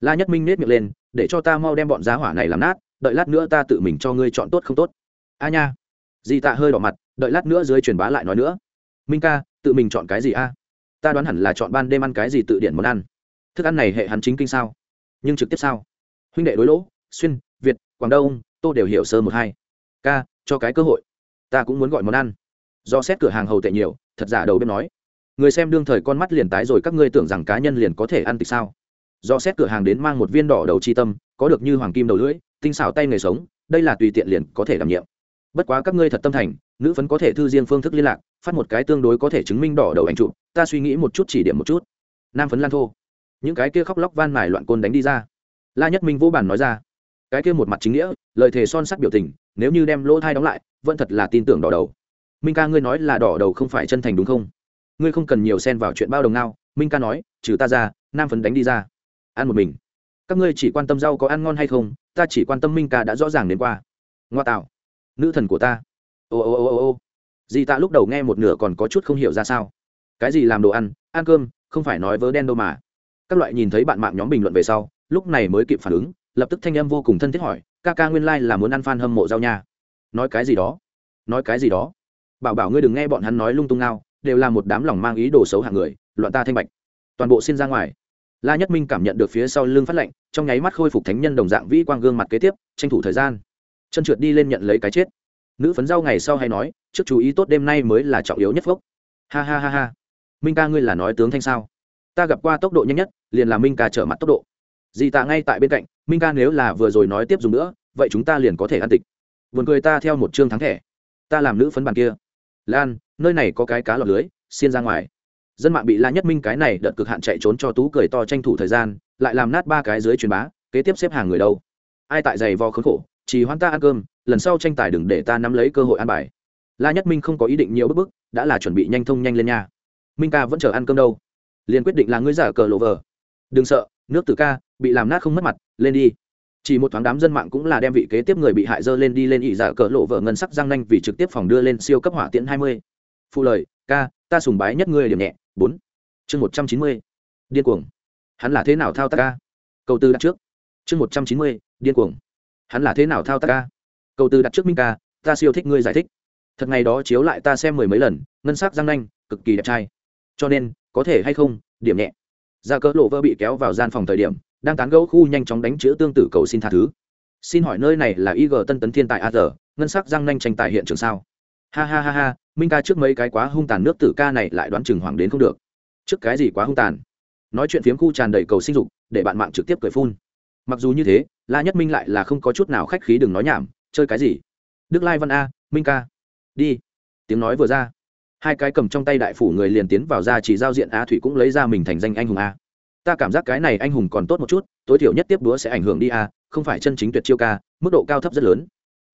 La nhất minh nết miệng lên, để cho ta mau đem bọn giá hỏa này làm nát, đợi lát nữa ta tự mình cho ngươi chọn tốt không tốt. A nha. Dì tạ hơi đỏ mặt, đợi lát nữa dưới truyền bá lại nói nữa. Minh ca, tự mình chọn cái gì a? Ta đoán hẳn là chọn ban đêm ăn cái gì tự điển món ăn. Thức ăn này hệ hắn chính kinh sao? Nhưng trực tiếp sao? Huynh đệ đối lỗ, xuyên, việt, quảng đông, tô đều hiểu sơ một hai. Ca, cho cái cơ hội. Ta cũng muốn gọi món ăn. Do xét cửa hàng hầu tệ nhiều, thật giả đầu bếp nói. Người xem đương thời con mắt liền tái rồi, các ngươi tưởng rằng cá nhân liền có thể ăn tịch sao? Do xét cửa hàng đến mang một viên đỏ đầu chi tâm, có được như hoàng kim đầu lưỡi, tinh xảo tay nghề sống, đây là tùy tiện liền có thể đảm nhiệm. Bất quá các ngươi thật tâm thành, nữ phấn có thể thư riêng phương thức liên lạc, phát một cái tương đối có thể chứng minh đỏ đầu ảnh trụ ta suy nghĩ một chút chỉ điểm một chút. Nam phấn lan thô. Những cái kia khóc lóc van mài loạn côn đánh đi ra la nhất minh vô bản nói ra, cái kia một mặt chính nghĩa, lời thề son sắt biểu tình, nếu như đem lỗ thai đóng lại, vẫn thật là tin tưởng đỏ đầu. Minh ca ngươi nói là đỏ đầu không phải chân thành đúng không? Ngươi không cần nhiều xen vào chuyện bao đồng nào minh ca nói, trừ ta ra, nam phấn đánh đi ra. Ăn một mình. Các ngươi chỉ quan tâm rau có ăn ngon hay không, ta chỉ quan tâm minh ca đã rõ ràng đến qua. Ngoa tạo. Nữ thần của ta. Ô ô ô ô ô. Dì ta lúc đầu nghe một nửa còn có chút không hiểu ra sao. Cái gì làm đồ ăn ăn cơm, không phải nói vớ đen đâu mà. Các loại nhìn thấy bạn mạng nhóm bình luận về sau lúc này mới kịp phản ứng, lập tức thanh âm vô cùng thân thiết hỏi, ca ca nguyên lai、like、là muốn ăn f a n hâm mộ rau nha. Nói cái gì đó? Nói cái gì đó? Bảo bảo ngươi đừng nghe bọn hắn nói lung tung nào đều là một đám lòng mang ý đồ xấu hạng người, loạn ta thanh bạch. Toàn bộ xin ra ngoài. La nhất minh cảm nhận được phía sau lưng phát lệnh, trong nháy mắt khôi phục thánh nhân đồng dạng vĩ quang gương mặt kế tiếp, tranh thủ thời gian. Chân trượt đi lên nhận lấy cái chết. Nữ phấn rau ngày sau hay nói, trước chú ý tốt đêm nay mới là trọng yếu nhất phốc ha ha ha ha. Minh ca ngươi là nói tướng thanh sao? Ta gặp qua tốc độ nhanh nhất, liền là minh ca trở mặt tốc độ dì tạ ngay tại bên cạnh, minh ca nếu là vừa rồi nói tiếp dùng nữa, vậy chúng ta liền có thể ăn tịch. Vườn cười ta theo một chương thắng thẻ. Ta làm nữ phấn bàn kia. Lan, nơi này có cái cá lọt lưới, xiên ra ngoài. Dân mạng bị la nhất minh cái này đợt cực hạn chạy trốn cho tú cười to tranh thủ thời gian, lại làm nát ba cái dưới truyền bá, kế tiếp xếp hàng người đâu? Ai tại giày vò khốn khổ, chỉ hoan ta ăn cơm, lần sau tranh tài đừng để ta nắm lấy cơ hội ăn bài. La nhất minh không có ý định nhiều bức bức, đã là chuẩn bị nhanh thông nhanh lên nha. Minh ca vẫn chờ ăn cơm đâu? Liền quyết định là ngươi giả cờ lộ vờ. Đừng sợ, nước từ ca bị làm nát không mất mặt, lên đi. Chỉ một thoáng đám dân mạng cũng là đem vị kế tiếp người bị hại dơ lên đi lên ỉ dạ cỡ lộ vợ ngân sắc răng nanh vì trực tiếp phòng đưa lên siêu cấp hỏa tiễn hai mươi. Phụ lời, ca, ta sùng bái nhất ngươi điểm nhẹ. Bốn. Chương một trăm chín mươi. Điên cuồng. Hắn là thế nào thao tác ca? Câu tư đặt trước. Chương một trăm chín mươi, điên cuồng. Hắn là thế nào thao tác ca? Cầu tư đặt trước minh ca, ta siêu thích ngươi giải thích. Thật ngày đó chiếu lại ta xem mười mấy lần, ngân sắc răng nanh, cực kỳ đẹp trai. Cho nên, có thể hay không, điểm nhẹ. Ra cỡ lộ vơ bị kéo vào gian phòng thời điểm đang tán gẫu khu nhanh chóng đánh chữ tương tự cầu xin tha thứ. Xin hỏi nơi này là ig tân tấn thiên tài a giờ ngân sắc răng nanh tranh tài hiện trường sao? Ha ha ha ha, minh ca trước mấy cái quá hung tàn nước tử ca này lại đoán chừng hoàng đến không được. Trước cái gì quá hung tàn? Nói chuyện phiếm khu tràn đầy cầu sinh dục, để bạn mạng trực tiếp cười phun. Mặc dù như thế, la nhất minh lại là không có chút nào khách khí đừng nói nhảm, chơi cái gì? Đức lai văn a, minh ca. Đi. Tiếng nói vừa ra. Hai cái cầm trong tay đại phủ người liền tiến vào ra chỉ giao diện a thủy cũng lấy ra mình thành danh anh hùng a ta cảm giác cái này anh hùng còn tốt một chút, tối thiểu nhất tiếp đúa sẽ ảnh hưởng đi a, không phải chân chính tuyệt chiêu ca, mức độ cao thấp rất lớn.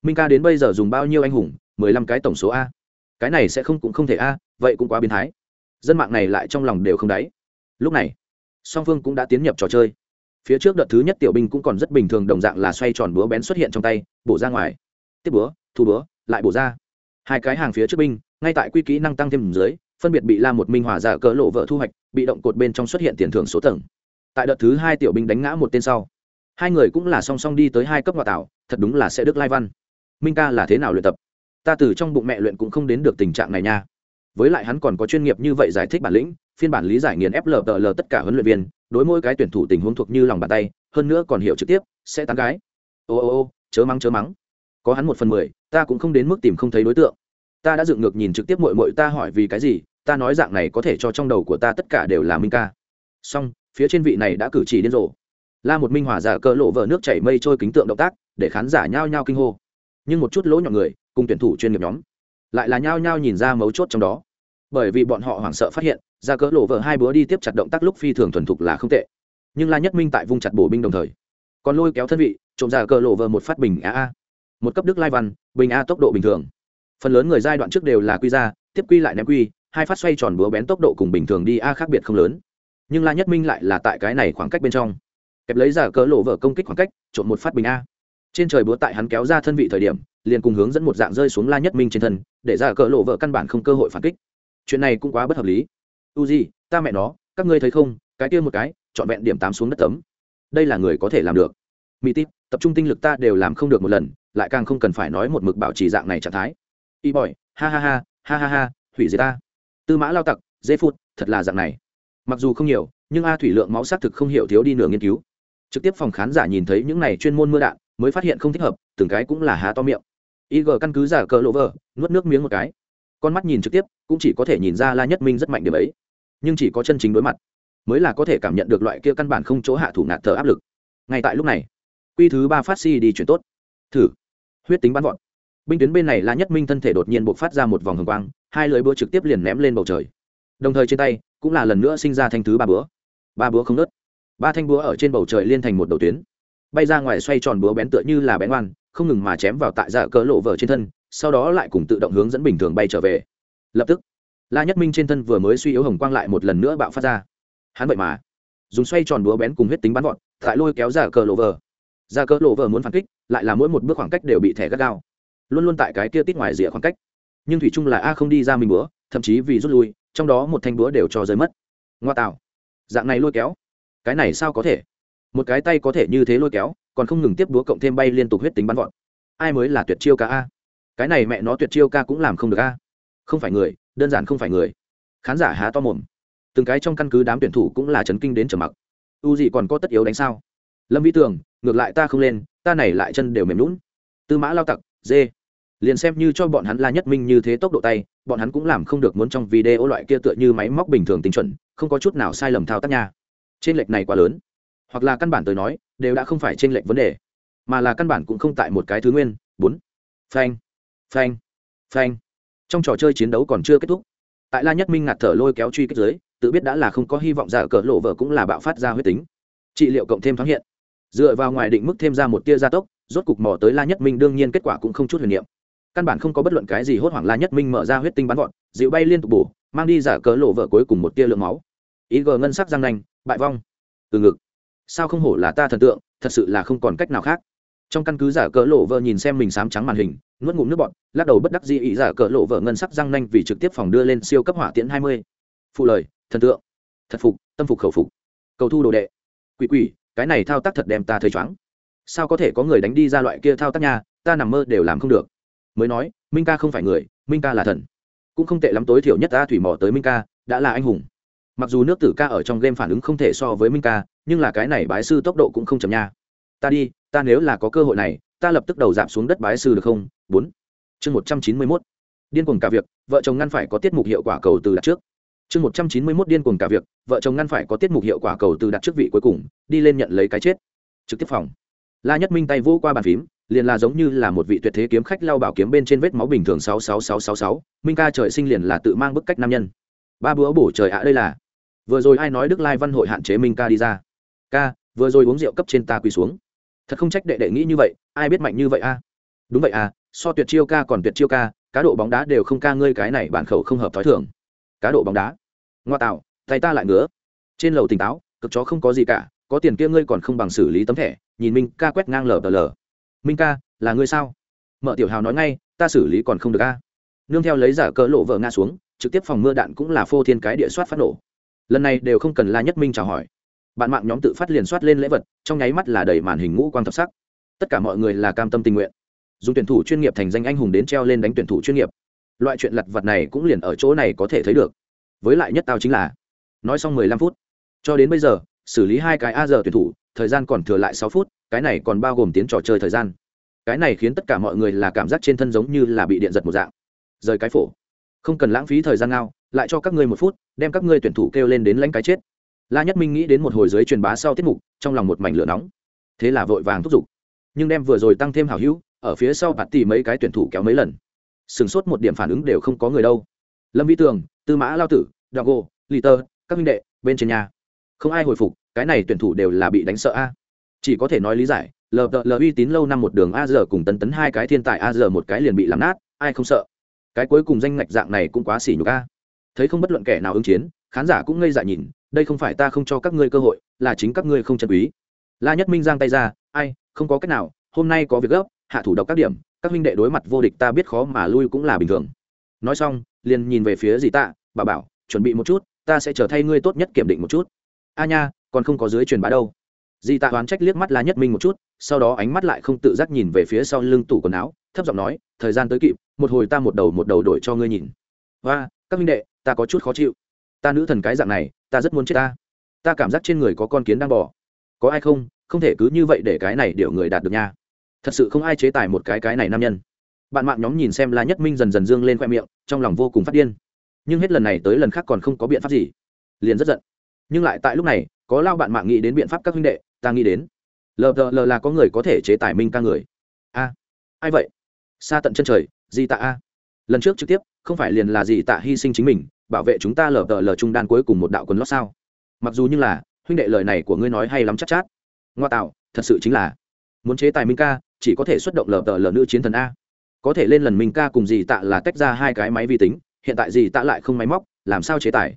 Minh ca đến bây giờ dùng bao nhiêu anh hùng? mười lăm cái tổng số a. Cái này sẽ không cũng không thể a, vậy cũng quá biến thái. Dân mạng này lại trong lòng đều không đáy. Lúc này, song phương cũng đã tiến nhập trò chơi. Phía trước đợt thứ nhất tiểu binh cũng còn rất bình thường, đồng dạng là xoay tròn búa bén xuất hiện trong tay, bổ ra ngoài. Tiếp búa, thu búa, lại bổ ra. Hai cái hàng phía trước binh, ngay tại quy kỹ năng tăng thêm dưới phân biệt bị la một minh hỏa giả cỡ lộ vợ thu hoạch, bị động cột bên trong xuất hiện tiền thưởng số tầng. Tại đợt thứ hai tiểu binh đánh ngã một tên sau, hai người cũng là song song đi tới hai cấp hòa tạo, thật đúng là sẽ đức lai văn. Minh ca là thế nào luyện tập? Ta từ trong bụng mẹ luyện cũng không đến được tình trạng này nha. Với lại hắn còn có chuyên nghiệp như vậy giải thích bản lĩnh, phiên bản lý giải nghiền fltl tất cả huấn luyện viên, đối mỗi cái tuyển thủ tình huống thuộc như lòng bàn tay, hơn nữa còn hiểu trực tiếp, sẽ tán gái. Ô ô ô, chớ mắng chớ mắng. Có hắn một phần mười, ta cũng không đến mức tìm không thấy đối tượng ta đã dựng ngược nhìn trực tiếp mội mội ta hỏi vì cái gì, ta nói dạng này có thể cho trong đầu của ta tất cả đều là minh ca. Song phía trên vị này đã cử chỉ điên rồ. La một minh hòa giả cơ lộ vợ nước chảy mây trôi kính tượng động tác, để khán giả nhao nhao kinh hô. Nhưng một chút lỗ nhọn người, cùng tuyển thủ chuyên nghiệp nhóm, lại là nhao nhao nhìn ra mấu chốt trong đó. Bởi vì bọn họ hoảng sợ phát hiện ra cỡ lộ vợ hai bữa đi tiếp chặt động tác lúc phi thường thuần thục là không tệ. Nhưng la nhất minh tại vùng chặt bổ binh đồng thời, còn lôi kéo thân vị, trộm ra cỡ lộ vợ một phát bình a a. Một cấp đức lai văn, bình a tốc độ bình thường phần lớn người giai đoạn trước đều là quy ra tiếp quy lại ném quy, hai phát xoay tròn búa bén tốc độ cùng bình thường đi, a khác biệt không lớn. Nhưng la nhất minh lại là tại cái này khoảng cách bên trong. Kẹp lấy giả cỡ lộ vở công kích khoảng cách, trộn một phát bình a. Trên trời búa tại hắn kéo ra thân vị thời điểm, liền cùng hướng dẫn một dạng rơi xuống la nhất minh trên thân, để giả cỡ lộ vợ căn bản không cơ hội phản kích. Chuyện này cũng quá bất hợp lý. U gì ta mẹ nó, các ngươi thấy không, cái kia một cái chọn vẹn điểm tám xuống đất tấm. Đây là người có thể làm được. Mỹ tít, tập trung tinh lực ta đều làm không được một lần, lại càng không cần phải nói một mực bảo trì dạng này trạng thái y bỏi ha ha ha ha ha ha, hủy diệt ta. Tư mã lao tặc, dễ phút thật là dạng này. Mặc dù không nhiều, nhưng a thủy lượng máu xác thực không hiểu thiếu đi nửa nghiên cứu. Trực tiếp phòng khán giả nhìn thấy những này chuyên môn mưa đạn, mới phát hiện không thích hợp, từng cái cũng là há to miệng. Ig căn cứ giả cờ lộ vờ, nuốt nước miếng một cái. Con mắt nhìn trực tiếp, cũng chỉ có thể nhìn ra la nhất minh rất mạnh điểm ấy. Nhưng chỉ có chân chính đối mặt, mới là có thể cảm nhận được loại kia căn bản không chỗ hạ thủ ngạt thở áp lực. Ngay tại lúc này, quy thứ ba phát si đi chuyển tốt. Thử. Huyết tính bắn vọt binh tuyến bên này la nhất minh thân thể đột nhiên buộc phát ra một vòng hồng quang, hai lưỡi búa trực tiếp liền ném lên bầu trời. Đồng thời trên tay cũng là lần nữa sinh ra thanh thứ ba búa. Ba búa không nớt ba thanh búa ở trên bầu trời liên thành một đầu tuyến. Bay ra ngoài xoay tròn búa bén tựa như là bén oan, không ngừng mà chém vào tại dạ cỡ lộ vở trên thân, sau đó lại cùng tự động hướng dẫn bình thường bay trở về. Lập tức, la nhất minh trên thân vừa mới suy yếu hồng quang lại một lần nữa bạo phát ra. Hắn vậy mà dùng xoay tròn búa bén cùng huyết tính bắn vọt, tại lôi kéo dạ cỡ lộ vở dạ cỡ lộ vở muốn phản kích, lại là mỗi một bước khoảng cách đều bị thẻ gắt gao luôn luôn tại cái kia tít ngoài rìa khoảng cách. Nhưng thủy trung là a không đi ra mình búa thậm chí vì rút lui, trong đó một thanh búa đều cho rơi mất. Ngoa tạo. Dạng này lôi kéo. Cái này sao có thể? Một cái tay có thể như thế lôi kéo, còn không ngừng tiếp búa cộng thêm bay liên tục huyết tính bắn vọt. Ai mới là tuyệt chiêu ca a? Cái này mẹ nó tuyệt chiêu ca cũng làm không được a. Không phải người, đơn giản không phải người. Khán giả há to mồm. Từng cái trong căn cứ đám tuyển thủ cũng là chấn kinh đến trở mặc. U gì còn có tất yếu đánh sao? Lâm vĩ tường, ngược lại ta không lên, ta này lại chân đều mềm lún tư mã lao tặc dê liền xem như cho bọn hắn la nhất minh như thế tốc độ tay, bọn hắn cũng làm không được muốn trong video loại kia tựa như máy móc bình thường tinh chuẩn, không có chút nào sai lầm thao tác nha. Trên lệch này quá lớn. Hoặc là căn bản tới nói, đều đã không phải trên lệch vấn đề, mà là căn bản cũng không tại một cái thứ nguyên. Bốn. Phanh. Phanh. Phanh. Trong trò chơi chiến đấu còn chưa kết thúc. Tại la nhất minh ngạt thở lôi kéo truy kích giới tự biết đã là không có hy vọng giả cỡ lộ vợ cũng là bạo phát ra huyết tính. Trị liệu cộng thêm thoáng hiện. Dựa vào ngoài định mức thêm ra một tia gia tốc rốt cục mò tới la nhất minh, đương nhiên kết quả cũng không chút huyền niệm. Căn bản không có bất luận cái gì hốt hoảng la nhất minh mở ra huyết tinh bắn gọn dịu bay liên tục bổ, mang đi giả cỡ lộ vợ cuối cùng một tia lượng máu. Ý gờ ngân sắc răng nanh, bại vong. Từ ngực. Sao không hổ là ta thần tượng, thật sự là không còn cách nào khác. Trong căn cứ giả cỡ lộ vợ nhìn xem mình sám trắng màn hình, nuốt ngụm nước bọt, lắc đầu bất đắc dĩ ý giả cỡ lộ vợ ngân sắc răng nanh vì trực tiếp phòng đưa lên siêu cấp hỏa tiễn hai mươi. Phụ lời, thần tượng. Thật phục, tâm phục khẩu phục. Cầu thu đồ đệ. Quỷ quỷ, cái này thao tác thật đem ta thấy chóng sao có thể có người đánh đi ra loại kia thao tác nha, ta nằm mơ đều làm không được. Mới nói, minh ca không phải người, minh ca là thần. Cũng không tệ lắm tối thiểu nhất ta thủy mỏ tới minh ca, đã là anh hùng. Mặc dù nước tử ca ở trong game phản ứng không thể so với minh ca, nhưng là cái này bái sư tốc độ cũng không chậm nha. Ta đi, ta nếu là có cơ hội này, ta lập tức đầu giảm xuống đất bái sư được không? Bốn. Chương một trăm chín mươi mốt. Điên cuồng cả việc, vợ chồng ngăn phải có tiết mục hiệu quả cầu từ đặt trước. Chương một trăm chín mươi mốt điên cuồng cả việc, vợ chồng ngăn phải có tiết mục hiệu quả cầu từ đặt trước vị cuối cùng, đi lên nhận lấy cái chết. Trực tiếp phòng la nhất minh tay vỗ qua bàn phím, liền là giống như là một vị tuyệt thế kiếm khách lao bảo kiếm bên trên vết máu bình thường sáu sáu sáu sáu sáu, minh ca trời sinh liền là tự mang bức cách nam nhân. Ba bữa bổ trời ạ, đây là. Vừa rồi ai nói đức lai văn hội hạn chế minh ca đi ra? Ca, vừa rồi uống rượu cấp trên ta quỳ xuống. Thật không trách đệ đệ nghĩ như vậy, ai biết mạnh như vậy a? Đúng vậy à so tuyệt chiêu ca còn tuyệt chiêu ca, cá độ bóng đá đều không ca ngươi cái này bản khẩu không hợp thói thường. Cá độ bóng đá. Ngoa tạo, tay ta lại ngứa. Trên lầu tỉnh táo, cực chó không có gì cả có tiền kia ngươi còn không bằng xử lý tấm thẻ, nhìn minh ca quét ngang lờ tờ lờ. Minh ca, là ngươi sao? Mợ tiểu hào nói ngay, ta xử lý còn không được a. Nương theo lấy giả cỡ lộ vợ nga xuống, trực tiếp phòng mưa đạn cũng là phô thiên cái địa soát phát nổ. Lần này đều không cần la nhất minh chào hỏi. Bạn mạng nhóm tự phát liền soát lên lễ vật, trong nháy mắt là đầy màn hình ngũ quang thập sắc. Tất cả mọi người là cam tâm tình nguyện. Dùng tuyển thủ chuyên nghiệp thành danh anh hùng đến treo lên đánh tuyển thủ chuyên nghiệp. Loại chuyện lặt vặt này cũng liền ở chỗ này có thể thấy được. Với lại nhất tao chính là, nói xong mười lăm phút, cho đến bây giờ xử lý hai cái a giờ tuyển thủ, thời gian còn thừa lại sáu phút, cái này còn bao gồm tiến trò chơi thời gian. Cái này khiến tất cả mọi người là cảm giác trên thân giống như là bị điện giật một dạng. Rời cái phổ. Không cần lãng phí thời gian nào lại cho các ngươi một phút, đem các ngươi tuyển thủ kêu lên đến lãnh cái chết. La nhất minh nghĩ đến một hồi giới truyền bá sau tiết mục, trong lòng một mảnh lửa nóng. Thế là vội vàng thúc giục. Nhưng đem vừa rồi tăng thêm hảo hữu, ở phía sau bạt tì mấy cái tuyển thủ kéo mấy lần. Sửng sốt một điểm phản ứng đều không có người đâu. Lâm vĩ tường, tư mã lao tử đ gô lì tơ, các minh đệ, bên trên nhà không ai hồi phục, cái này tuyển thủ đều là bị đánh sợ a. Chỉ có thể nói lý giải lờ lờ uy tín lâu năm một đường a giờ cùng tấn tấn hai cái thiên tài a giờ một cái liền bị làm nát, ai không sợ. Cái cuối cùng danh ngạch dạng này cũng quá xỉ nhục a. Thấy không bất luận kẻ nào ứng chiến, khán giả cũng ngây dại nhìn, đây không phải ta không cho các ngươi cơ hội, là chính các ngươi không chân quý. La nhất minh giang tay ra, ai, không có cách nào, hôm nay có việc gấp, hạ thủ độc các điểm, các huynh đệ đối mặt vô địch ta biết khó mà lui cũng là bình thường. Nói xong, liền nhìn về phía dì tạ bà bảo, chuẩn bị một chút, ta sẽ trở thay ngươi tốt nhất kiểm định một chút a nha, còn không có dưới truyền bá đâu. Di tạ oán trách liếc mắt la nhất minh một chút, sau đó ánh mắt lại không tự giác nhìn về phía sau lưng tủ quần áo, thấp giọng nói, thời gian tới kịp, một hồi ta một đầu một đầu đổi cho ngươi nhìn. Và các minh đệ, ta có chút khó chịu. Ta nữ thần cái dạng này, ta rất muốn chết ta. Ta cảm giác trên người có con kiến đang bỏ có ai không? Không thể cứ như vậy để cái này điệu người đạt được nha. Thật sự không ai chế tài một cái cái này nam nhân. Bạn mạng nhóm nhìn xem la nhất minh dần dần dương lên khoe miệng, trong lòng vô cùng phát điên. Nhưng hết lần này tới lần khác còn không có biện pháp gì. Liền rất giận nhưng lại tại lúc này có lao bạn mạng nghĩ đến biện pháp các huynh đệ ta nghĩ đến. Lờ lờ là có người có thể chế tài minh ca người. A. Ai vậy? Xa tận chân trời gì tạ a. Lần trước trực tiếp không phải liền là gì tạ hy sinh chính mình bảo vệ chúng ta lờ lờ trung đan cuối cùng một đạo quần lót sao? Mặc dù như là huynh đệ lời này của ngươi nói hay lắm chắc chát, chát ngoa tạo thật sự chính là muốn chế tài minh ca chỉ có thể xuất động lờ tờ lờ nữ chiến thần a. Có thể lên lần minh ca cùng dì tạ là tách ra hai cái máy vi tính hiện tại dì tạ lại không máy móc làm sao chế tài?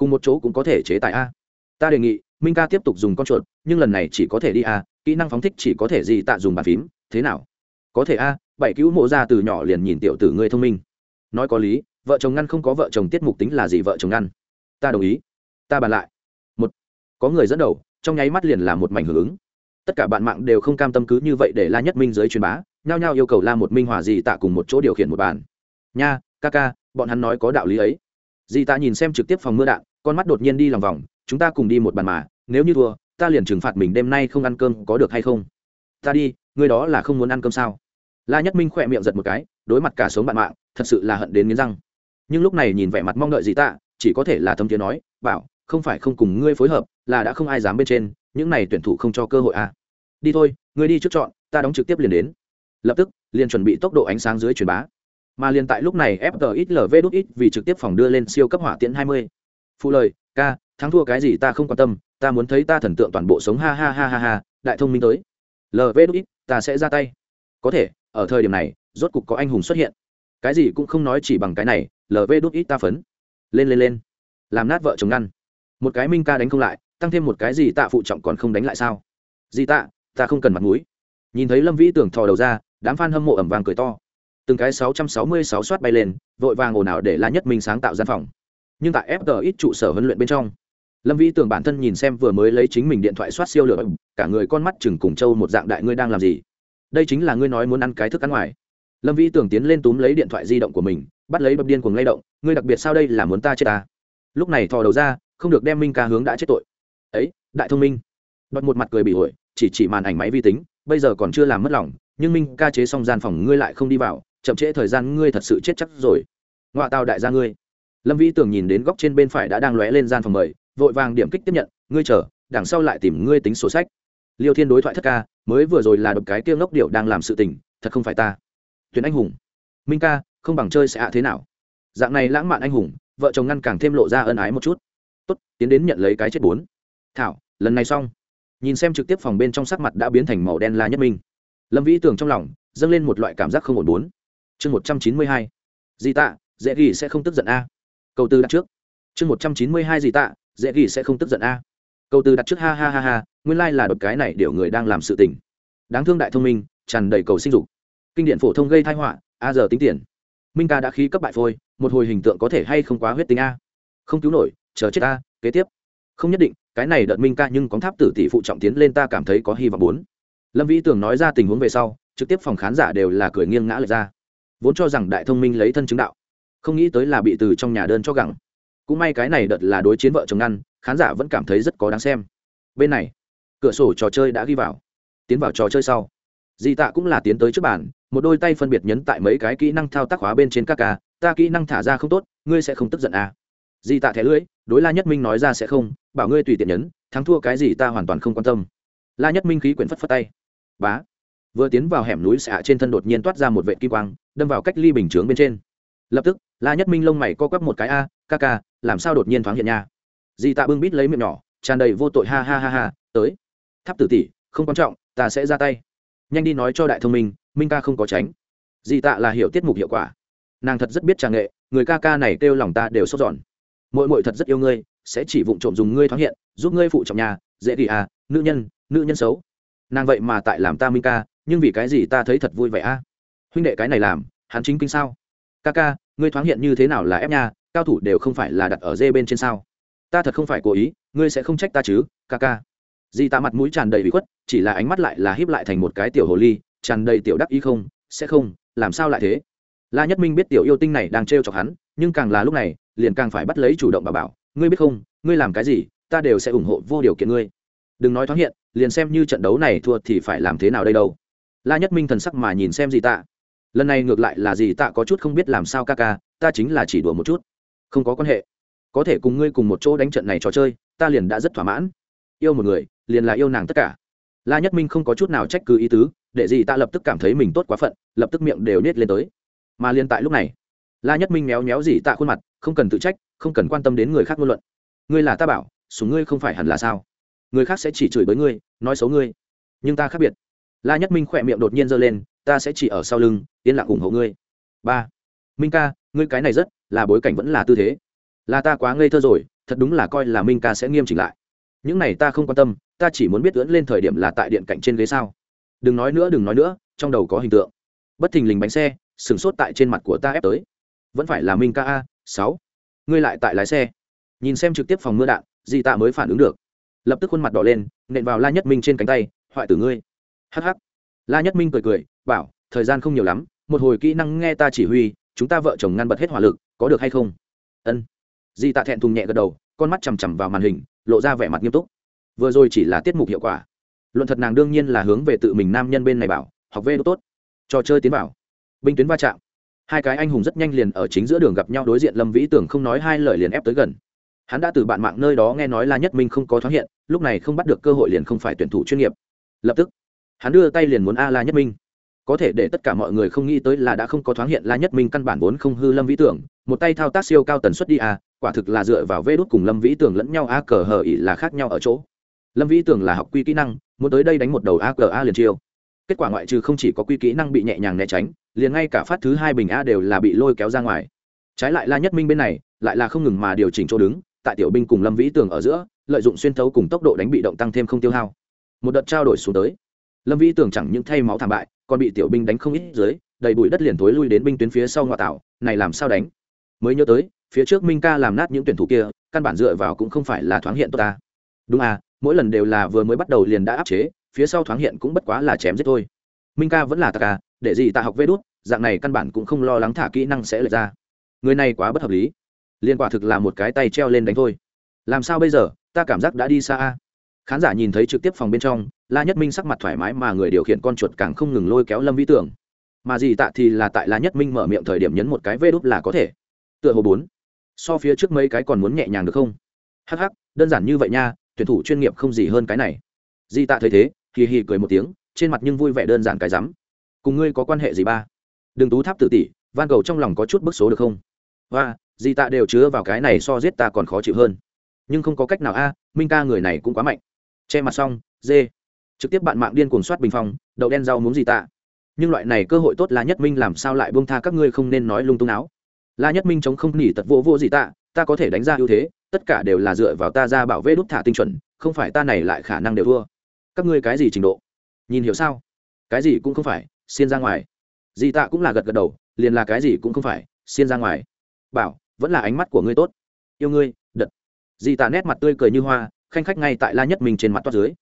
Cùng một chỗ cũng có thể chế tài a. Ta đề nghị, minh ca tiếp tục dùng con chuột, nhưng lần này chỉ có thể đi a, kỹ năng phóng thích chỉ có thể gì tạ dùng bàn phím, thế nào? Có thể a, bảy cứu mộ ra từ nhỏ liền nhìn tiểu tử ngươi thông minh. Nói có lý, vợ chồng ngăn không có vợ chồng tiết mục tính là gì vợ chồng ngăn? Ta đồng ý. Ta bàn lại. Một, có người dẫn đầu, trong nháy mắt liền là một mảnh hưởng ứng. Tất cả bạn mạng đều không cam tâm cứ như vậy để la nhất minh giới truyền bá, nhao nhao yêu cầu la một minh hòa dì tạ cùng một chỗ điều khiển một bàn. Nha, ca ca, bọn hắn nói có đạo lý ấy. Dì tạ nhìn xem trực tiếp phòng mưa đạn con mắt đột nhiên đi lòng vòng chúng ta cùng đi một bàn mà nếu như thua ta liền trừng phạt mình đêm nay không ăn cơm có được hay không? Ta đi người đó là không muốn ăn cơm sao? La nhất minh khỏe miệng giật một cái đối mặt cả sống bạn mạng thật sự là hận đến nghiến răng. Nhưng lúc này nhìn vẻ mặt mong đợi gì ta, chỉ có thể là thâm tiếng nói bảo không phải không cùng ngươi phối hợp là đã không ai dám bên trên những này tuyển thủ không cho cơ hội à. đi thôi ngươi đi trước chọn ta đóng trực tiếp liền đến. Lập tức liền chuẩn bị tốc độ ánh sáng dưới truyền bá. Mà liền tại lúc này ftlv đút ít vì trực tiếp phòng đưa lên siêu cấp hỏa tiễn 20 phụ lời, ca, thắng thua cái gì ta không quan tâm, ta muốn thấy ta thần tượng toàn bộ sống, ha ha ha ha ha, đại thông minh tới. Lv đúc ít, ta sẽ ra tay. Có thể, ở thời điểm này, rốt cục có anh hùng xuất hiện. Cái gì cũng không nói chỉ bằng cái này lv đúc ít ta phấn. Lên lên lên. Làm nát vợ chồng ngăn. Một cái minh ca đánh không lại, tăng thêm một cái gì tạ phụ trọng còn không đánh lại sao? Gì tạ, ta không cần mặt mũi. Nhìn thấy lâm vĩ tưởng thò đầu ra, đám f a n hâm mộ ẩm vàng cười to. Từng cái sáu trăm sáu mươi sáu soát bay lên, vội vàng ồn ào để la nhất minh sáng tạo gian phòng nhưng tại fg ít trụ sở huấn luyện bên trong, lâm vĩ tưởng bản thân nhìn xem vừa mới lấy chính mình điện thoại soát siêu lửa, cả người con mắt chừng cùng châu một dạng đại ngươi đang làm gì? Đây chính là ngươi nói muốn ăn cái thức ăn ngoài. Lâm vĩ tưởng tiến lên túm lấy điện thoại di động của mình, bắt lấy bập điên cuồng lay động, ngươi đặc biệt sao đây là muốn ta chết ta? Lúc này thò đầu ra, không được đem minh ca hướng đã chết tội. Ấy, đại thông minh. Đọt một mặt cười bị ổi chỉ chỉ màn ảnh máy vi tính, bây giờ còn chưa làm mất lòng, nhưng minh ca chế xong gian phòng ngươi lại không đi vào, chậm trễ thời gian ngươi thật sự chết chắc rồi. Ngoại tao đại gia ngươi lâm vĩ tưởng nhìn đến góc trên bên phải đã đang lóe lên gian phòng mời, vội vàng điểm kích tiếp nhận, ngươi chờ, đằng sau lại tìm ngươi tính sổ sách. Liêu thiên đối thoại thất ca, mới vừa rồi là độc cái kia ngốc điệu đang làm sự tình, thật không phải ta. Tuyển anh hùng. Minh ca, không bằng chơi sẽ ạ thế nào? Dạng này lãng mạn anh hùng, vợ chồng ngăn càng thêm lộ ra ân ái một chút. Tốt, tiến đến nhận lấy cái chết bốn. Thảo, lần này xong. Nhìn xem trực tiếp phòng bên trong sắc mặt đã biến thành màu đen la nhất minh. Lâm vĩ tưởng trong lòng, dâng lên một loại cảm giác không ổn bốn. Chương một trăm chín mươi hai. Di tạ, dễ ghi sẽ không tức giận a câu tư đặt trước. Chương một trăm chín mươi hai gì tạ, dễ ghi sẽ không tức giận a. Câu tư đặt trước, ha ha ha ha, nguyên lai、like、là đột cái này điều người đang làm sự tình. Đáng thương đại thông minh, tràn đầy cầu sinh dục. Kinh điển phổ thông gây thai họa, a giờ tính tiền. Minh ca đã khí cấp bại phôi, một hồi hình tượng có thể hay không quá huyết tính a. Không cứu nổi, chờ chết a kế tiếp. Không nhất định, cái này đợt minh ca nhưng có tháp tử tỷ phụ trọng tiến lên ta cảm thấy có hy vọng bốn. Lâm vĩ tường nói ra tình huống về sau, trực tiếp phòng khán giả đều là cười nghiêng ngã lệch ra. Vốn cho rằng đại thông minh lấy thân chứng đạo không nghĩ tới là bị từ trong nhà đơn cho gẳng. Cũng may cái này đợt là đối chiến vợ chồng ngăn khán giả vẫn cảm thấy rất có đáng xem. Bên này, cửa sổ trò chơi đã ghi vào. Tiến vào trò chơi sau, di tạ cũng là tiến tới trước bàn, một đôi tay phân biệt nhấn tại mấy cái kỹ năng thao tác hóa bên trên các ca, ta kỹ năng thả ra không tốt, ngươi sẽ không tức giận à. di tạ thẻ lưỡi, đối la nhất minh nói ra sẽ không, bảo ngươi tùy tiện nhấn, thắng thua cái gì ta hoàn toàn không quan tâm. La nhất minh khí quyển phất phất tay. Bá. Vừa tiến vào hẻm núi xạ trên thân đột nhiên toát ra một vệ kim quang, đâm vào cách ly bình chướng bên trên. Lập tức la nhất minh lông mày co quắp một cái, a, ca ca, làm sao đột nhiên thoáng hiện nha? Di tạ bưng bít lấy miệng nhỏ, tràn đầy vô tội ha ha ha ha, tới. Tháp tử tỷ, không quan trọng, ta sẽ ra tay. Nhanh đi nói cho đại thông minh minh ca không có tránh. Di tạ là hiểu tiết mục hiệu quả. Nàng thật rất biết trà nghệ, người ca ca này kêu lòng ta đều sốt giòn mội mội thật rất yêu ngươi, sẽ chỉ vụng trộm dùng ngươi thoáng hiện, giúp ngươi phụ trọng nhà, dễ thì à nữ nhân nữ nhân xấu. Nàng vậy mà tại làm ta minh ca, nhưng vì cái gì ta thấy thật vui vẻ a? Huynh đệ cái này làm, hắn chính kinh sao? Ca ca ngươi thoáng hiện như thế nào là ép nha, cao thủ đều không phải là đặt ở dê bên trên sao? Ta thật không phải cố ý, ngươi sẽ không trách ta chứ, ca ca. Di ta mặt mũi tràn đầy bị khuất, chỉ là ánh mắt lại là híp lại thành một cái tiểu hồ ly, tràn đầy tiểu đắc ý không, sẽ không, làm sao lại thế? La nhất minh biết tiểu yêu tinh này đang trêu chọc hắn, nhưng càng là lúc này, liền càng phải bắt lấy chủ động bà bảo, ngươi biết không, ngươi làm cái gì, ta đều sẽ ủng hộ vô điều kiện ngươi. Đừng nói thoáng hiện, liền xem như trận đấu này thua thì phải làm thế nào đây đâu. La nhất minh thần sắc mà nhìn xem gì tạ lần này ngược lại là gì tạ có chút không biết làm sao ca ca, ta chính là chỉ đùa một chút. Không có quan hệ. Có thể cùng ngươi cùng một chỗ đánh trận này trò chơi, ta liền đã rất thỏa mãn. Yêu một người, liền là yêu nàng tất cả. La nhất minh không có chút nào trách cứ ý tứ, để gì ta lập tức cảm thấy mình tốt quá phận, lập tức miệng đều nết lên tới. Mà liền tại lúc này, la nhất minh méo méo gì tạ khuôn mặt, không cần tự trách, không cần quan tâm đến người khác ngôn luận. Ngươi là ta bảo súng ngươi không phải hẳn là sao? Người khác sẽ chỉ chửi với ngươi, nói xấu ngươi. Nhưng ta khác biệt. La nhất minh khỏe miệng đột nhiên giơ lên ta sẽ chỉ ở sau lưng, yên lặng ủng hộ ngươi. Ba. Minh ca, ngươi cái này rất là bối cảnh vẫn là tư thế. Là ta quá ngây thơ rồi, thật đúng là coi là minh ca sẽ nghiêm chỉnh lại. Những này ta không quan tâm, ta chỉ muốn biết ưỡn lên thời điểm là tại điện cạnh trên ghế sao. Đừng nói nữa, đừng nói nữa, trong đầu có hình tượng. Bất thình lình bánh xe, sừng sốt tại trên mặt của ta ép tới. Vẫn phải là minh ca a, sáu. Ngươi lại tại lái xe. Nhìn xem trực tiếp phòng mưa đạn gì tạ mới phản ứng được. Lập tức khuôn mặt đỏ lên, nện vào la nhất minh trên cánh tay, hoại tử ngươi. Hh la nhất minh cười cười bảo, thời gian không nhiều lắm, một hồi kỹ năng nghe ta chỉ huy, chúng ta vợ chồng ngăn bật hết hỏa lực, có được hay không? Ân. Di tạ thẹn thùng nhẹ gật đầu, con mắt chằm chằm vào màn hình, lộ ra vẻ mặt nghiêm túc. Vừa rồi chỉ là tiết mục hiệu quả. Luận thật nàng đương nhiên là hướng về tự mình nam nhân bên này bảo, học vê đốt tốt. Trò chơi tiến bảo binh tuyến va chạm. Hai cái anh hùng rất nhanh liền ở chính giữa đường gặp nhau đối diện lâm vĩ tưởng không nói hai lời liền ép tới gần. Hắn đã từ bạn mạng nơi đó nghe nói la nhất minh không có thoáng hiện, lúc này không bắt được cơ hội liền không phải tuyển thủ chuyên nghiệp. Lập tức, hắn đưa tay liền muốn a la nhất minh có thể để tất cả mọi người không nghĩ tới là đã không có thoáng hiện la nhất minh căn bản vốn không hư lâm vĩ tưởng, một tay thao tác siêu cao tần suất đi à quả thực là dựa vào vê đốt cùng lâm vĩ tưởng lẫn nhau a cờ hờ ỉ là khác nhau ở chỗ. Lâm vĩ tưởng là học quy kỹ năng, muốn tới đây đánh một đầu a cờ a liền chiêu. Kết quả ngoại trừ không chỉ có quy kỹ năng bị nhẹ nhàng né tránh, liền ngay cả phát thứ hai bình a đều là bị lôi kéo ra ngoài. Trái lại la nhất minh bên này, lại là không ngừng mà điều chỉnh chỗ đứng, tại tiểu binh cùng lâm vĩ tường ở giữa, lợi dụng xuyên thấu cùng tốc độ đánh bị động tăng thêm không tiêu hao. Một đợt trao đổi xuống tới. Lâm vĩ tường chẳng những thay máu thảm bại còn bị tiểu binh đánh không ít dưới, đầy bụi đất liền thối lui đến binh tuyến phía sau ngoại tạo này làm sao đánh? Mới nhớ tới, phía trước minh ca làm nát những tuyển thủ kia, căn bản dựa vào cũng không phải là thoáng hiện tốt ta. Đúng à mỗi lần đều là vừa mới bắt đầu liền đã áp chế, phía sau thoáng hiện cũng bất quá là chém giết thôi. Minh ca vẫn là ta ca, để gì ta học vê đốt dạng này căn bản cũng không lo lắng thả kỹ năng sẽ lệch ra. Người này quá bất hợp lý. Liên quả thực là một cái tay treo lên đánh thôi. Làm sao bây giờ, ta cảm giác đã đi xa a. Khán giả nhìn thấy trực tiếp phòng bên trong la nhất minh sắc mặt thoải mái mà người điều khiển con chuột càng không ngừng lôi kéo lâm vĩ tưởng. Mà gì tạ thì là tại la nhất minh mở miệng thời điểm nhấn một cái vê đốt là có thể. Tựa hồ bốn. So phía trước mấy cái còn muốn nhẹ nhàng được không? Hh đơn giản như vậy nha, tuyển thủ chuyên nghiệp không gì hơn cái này. Di tạ thấy thế, hì hì cười một tiếng, trên mặt nhưng vui vẻ đơn giản cái rắm. Cùng ngươi có quan hệ gì ba? Đừng tú tháp tự tỷ, van cầu trong lòng có chút bức số được không? Và di tạ đều chứa vào cái này so giết ta còn khó chịu hơn. Nhưng không có cách nào a, minh ca người này cũng quá mạnh. Che mặt xong, dê trực tiếp bạn mạng điên cuồng soát bình phong, đậu đen rau muốn gì tạ. Nhưng loại này cơ hội tốt la nhất minh làm sao lại bông tha các ngươi không nên nói lung tung áo. La nhất minh chống không nỉ tật vô vô gì tạ, ta có thể đánh ra ưu thế, tất cả đều là dựa vào ta ra bảo vệ đút thả tinh chuẩn, không phải ta này lại khả năng đều thua. Các ngươi cái gì trình độ? Nhìn hiểu sao? Cái gì cũng không phải, xiên ra ngoài. Dì tạ cũng là gật gật đầu, liền là cái gì cũng không phải, xiên ra ngoài. Bảo, vẫn là ánh mắt của ngươi tốt. Yêu ngươi, đật. Dì tạ nét mặt tươi cười như hoa, khanh khách ngay tại la nhất minh trên mặt toát dưới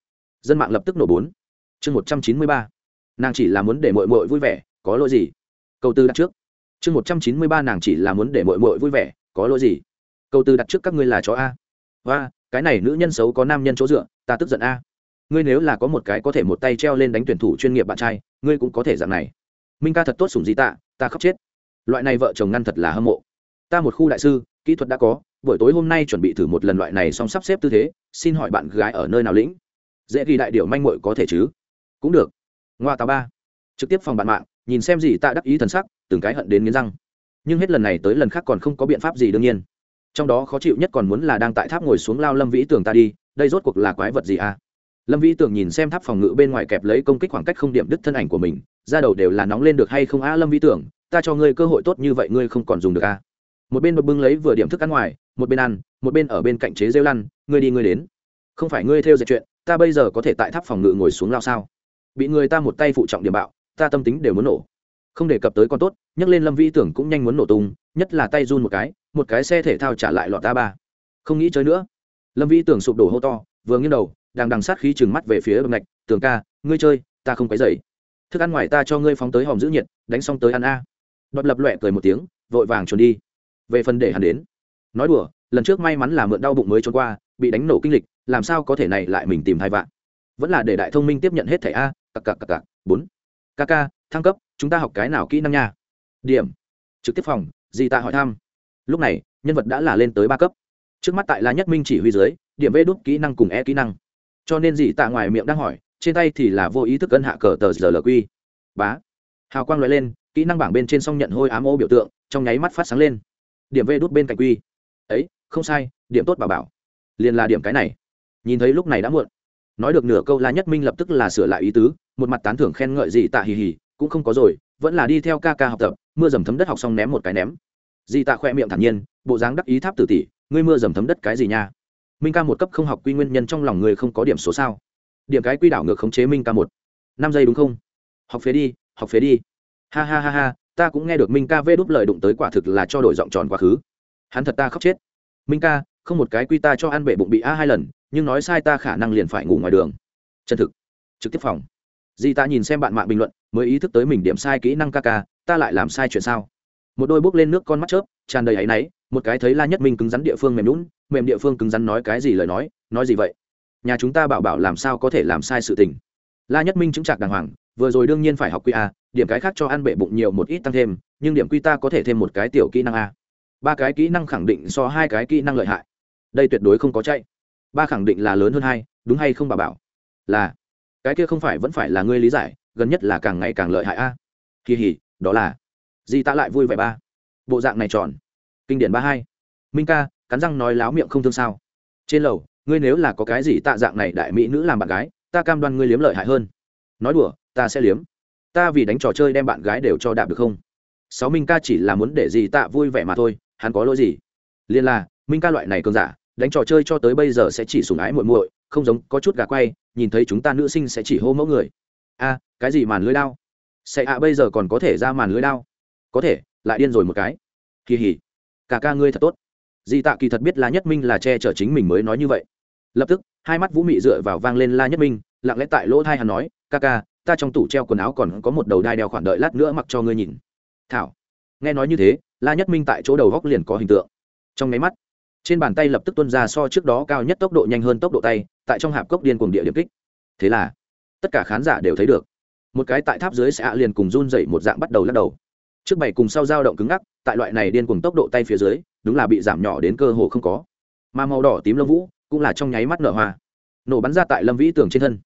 dân mạng lập tức nổ bốn. Chương một trăm chín mươi ba. Nàng chỉ là muốn để mội mội vui vẻ, có lỗi gì? Câu tư đặt trước. Chương một trăm chín mươi ba, nàng chỉ là muốn để mội mội vui vẻ, có lỗi gì? Câu tư đặt trước các ngươi là chó a. Và cái này nữ nhân xấu có nam nhân chỗ dựa, ta tức giận a. Ngươi nếu là có một cái có thể một tay treo lên đánh tuyển thủ chuyên nghiệp bạn trai, ngươi cũng có thể dạng này. Minh ca thật tốt sủng gì tạ ta khóc chết. Loại này vợ chồng ngăn thật là hâm mộ. Ta một khu đại sư, kỹ thuật đã có, buổi tối hôm nay chuẩn bị thử một lần loại này xong sắp xếp tư thế, xin hỏi bạn gái ở nơi nào lĩnh? Dễ ghi đại điệu manh mội có thể chứ? Cũng được. Ngoa tà ba. Trực tiếp phòng bạn mạng, nhìn xem gì tạ đắc ý thần sắc, từng cái hận đến nghiến răng. Nhưng hết lần này tới lần khác còn không có biện pháp gì đương nhiên. Trong đó khó chịu nhất còn muốn là đang tại tháp ngồi xuống lao lâm vĩ tường ta đi, đây rốt cuộc là quái vật gì à? Lâm vĩ tường nhìn xem tháp phòng ngự bên ngoài kẹp lấy công kích khoảng cách không điểm đứt thân ảnh của mình ra đầu đều là nóng lên được hay không a lâm vĩ tưởng ta cho ngươi cơ hội tốt như vậy ngươi không còn dùng được a một bên một bưng lấy vừa điểm thức ăn ngoài, một bên ăn, một bên ở bên cạnh chế rêu lăn, ngươi đi ngươi đến. Không phải ngươi theo dệt chuyện ta bây giờ có thể tại tháp phòng ngự ngồi xuống lao sao? Bị người ta một tay phụ trọng điểm bạo, ta tâm tính đều muốn nổ. Không đề cập tới con tốt, nhắc lên lâm vĩ tưởng cũng nhanh muốn nổ tung, nhất là tay run một cái một cái xe thể thao trả lại lọt ta ba. Không nghĩ chơi nữa. Lâm vĩ tưởng sụp đổ hô to, vừa nghiêng đầu, đang đằng sát khí trừng mắt về phía bầm ngạch tường ca, ngươi chơi, ta không quấy dậy thức ăn ngoài ta cho ngươi phóng tới hòm giữ nhiệt, đánh xong tới ăn a. Đọt lập loẹ cười một tiếng, vội vàng trốn đi. Về phần để hắn đến. Nói đùa, lần trước may mắn là mượn đau bụng mới trốn qua bị đánh nổ kinh lịch, làm sao có thể này lại mình tìm hai vạn? Vẫn là để đại thông minh tiếp nhận hết thẻ a, cặc cặc cặc cặc, bốn. Kk thăng cấp, chúng ta học cái nào kỹ năng nha? Điểm. Trực tiếp phòng gì ta hỏi thăm. Lúc này, nhân vật đã là lên tới ba cấp. Trước mắt tại la nhất minh chỉ huy dưới, điểm vê đốt kỹ năng cùng e kỹ năng. Cho nên dị tạ ngoài miệng đang hỏi, trên tay thì là vô ý thức cân hạ cờ tờ giờ lq bá. Hào quang loại lên, kỹ năng bảng bên trên song nhận hôi ám ô biểu tượng, trong nháy mắt phát sáng lên. Điểm vê đốt bên cạnh quy ấy, không sai, điểm tốt bà bảo liền là điểm cái này. Nhìn thấy lúc này đã muộn. Nói được nửa câu la nhất minh lập tức là sửa lại ý tứ, một mặt tán thưởng khen ngợi gì tạ hì hì, cũng không có rồi, vẫn là đi theo ca ca học tập, mưa dầm thấm đất học xong ném một cái ném. Dì tạ khoe miệng thản nhiên, bộ dáng đắc ý tháp tử tỷ, ngươi mưa dầm thấm đất cái gì nha? Minh ca một cấp không học quy nguyên nhân trong lòng người không có điểm số sao? Điểm cái quy đảo ngược khống chế minh ca một. Năm giây đúng không? Học phế đi, học phế đi. Ha ha ha ha, ta cũng nghe được minh ca vê đúp lời đụng tới quả thực là cho đổi giọng tròn quá khứ. Hắn thật ta khóc chết. Minh ca không một cái quy ta cho ăn bể bụng bị a hai lần, nhưng nói sai ta khả năng liền phải ngủ ngoài đường. Chân thực. Trực tiếp phòng. Di ta nhìn xem bạn mạng bình luận, mới ý thức tới mình điểm sai kỹ năng ca ca, ta lại làm sai chuyện sao? Một đôi bước lên nước con mắt chớp, tràn đầy áy náy, một cái thấy la nhất minh cứng rắn địa phương mềm lún mềm địa phương cứng rắn nói cái gì lời nói nói gì vậy? Nhà chúng ta bảo bảo làm sao có thể làm sai sự tình? La nhất minh chứng trạc đàng hoàng, vừa rồi đương nhiên phải học quy a, điểm cái khác cho ăn bệ bụng nhiều một ít tăng thêm, nhưng điểm quy ta có thể thêm một cái tiểu kỹ năng a. Ba cái kỹ năng khẳng định so hai cái kỹ năng lợi hại đây tuyệt đối không có chạy. Ba khẳng định là lớn hơn hai, đúng hay không bà bảo? Là. Cái kia không phải vẫn phải là ngươi lý giải, gần nhất là càng ngày càng lợi hại a. Kỳ hỉ, đó là. Gì ta lại vui vẻ ba. Bộ dạng này tròn. Kinh điển ba hai. Minh ca, cắn răng nói láo miệng không thương sao. Trên lầu, ngươi nếu là có cái gì tạ dạng này đại mỹ nữ làm bạn gái, ta cam đoan ngươi liếm lợi hại hơn. Nói đùa, ta sẽ liếm. Ta vì đánh trò chơi đem bạn gái đều cho đạp được không? Sáu minh ca chỉ là muốn để gì tạ vui vẻ mà thôi, hắn có lỗi gì? Liên là, minh ca loại này cường giả đánh trò chơi cho tới bây giờ sẽ chỉ sùng ái muội muội, không giống, có chút gà quay, nhìn thấy chúng ta nữ sinh sẽ chỉ hô mẫu người. A, cái gì màn lưới đao? Sẽ ạ, bây giờ còn có thể ra màn lưới đao? Có thể, lại điên rồi một cái. Kỳ hỉ. Cả ca ngươi thật tốt. Di tạ kỳ thật biết la nhất minh là che chở chính mình mới nói như vậy. Lập tức, hai mắt vũ mị dựa vào vang lên la nhất minh, lặng lẽ tại lỗ thai hắn nói, ca ca, ta trong tủ treo quần áo còn có một đầu đai đeo khoản đợi lát nữa mặc cho ngươi nhìn. Thảo. Nghe nói như thế, la nhất minh tại chỗ đầu góc liền có hình tượng. Trong máy mắt trên bàn tay lập tức tuân ra so trước đó cao nhất tốc độ nhanh hơn tốc độ tay, tại trong hạp cốc điên cuồng địa điểm kích. Thế là, tất cả khán giả đều thấy được. Một cái tại tháp dưới sẽ liền cùng run dậy một dạng bắt đầu lắc đầu. Trước bảy cùng sau dao động cứng ngắc, tại loại này điên cùng tốc độ tay phía dưới, đúng là bị giảm nhỏ đến cơ hồ không có. Mà màu đỏ tím lông vũ cũng là trong nháy mắt nở hoa. Nổ bắn ra tại lâm vĩ tường trên thân.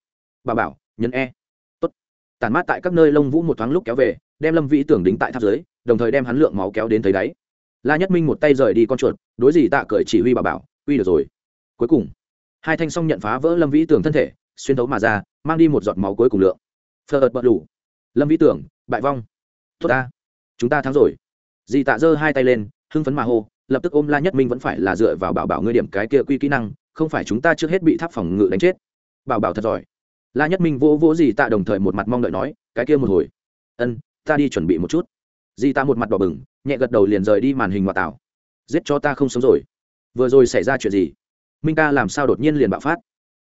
Bà bảo, nhấn e. Tốt. Tàn mát tại các nơi lông vũ một thoáng lúc kéo về, đem lâm vĩ tường đính tại tháp dưới, đồng thời đem hắn lượng máu kéo đến thấy đáy la nhất minh một tay rời đi con chuột, đối gì tạ cởi chỉ huy bà bảo, uy được rồi. Cuối cùng, hai thanh song nhận phá vỡ lâm vĩ tường thân thể, xuyên thấu mà ra, mang đi một giọt máu cuối cùng lượng. Phờ ợt bật đủ lâm vĩ tưởng, bại vong. Tốt ta, chúng ta thắng rồi. Dì tạ giơ hai tay lên, hưng phấn mà hô, lập tức ôm la nhất minh vẫn phải là dựa vào bảo bảo ngươi điểm cái kia quy kỹ năng, không phải chúng ta trước hết bị tháp phòng ngự đánh chết. Bảo bảo thật giỏi. La nhất minh vỗ vỗ dì tạ đồng thời một mặt mong đợi nói, cái kia một hồi. Ân, ta đi chuẩn bị một chút. Dì tạ một mặt đỏ bừng nhẹ gật đầu liền rời đi màn hình ngoại tảo. Giết cho ta không sống rồi. Vừa rồi xảy ra chuyện gì? Minh ca làm sao đột nhiên liền bạo phát?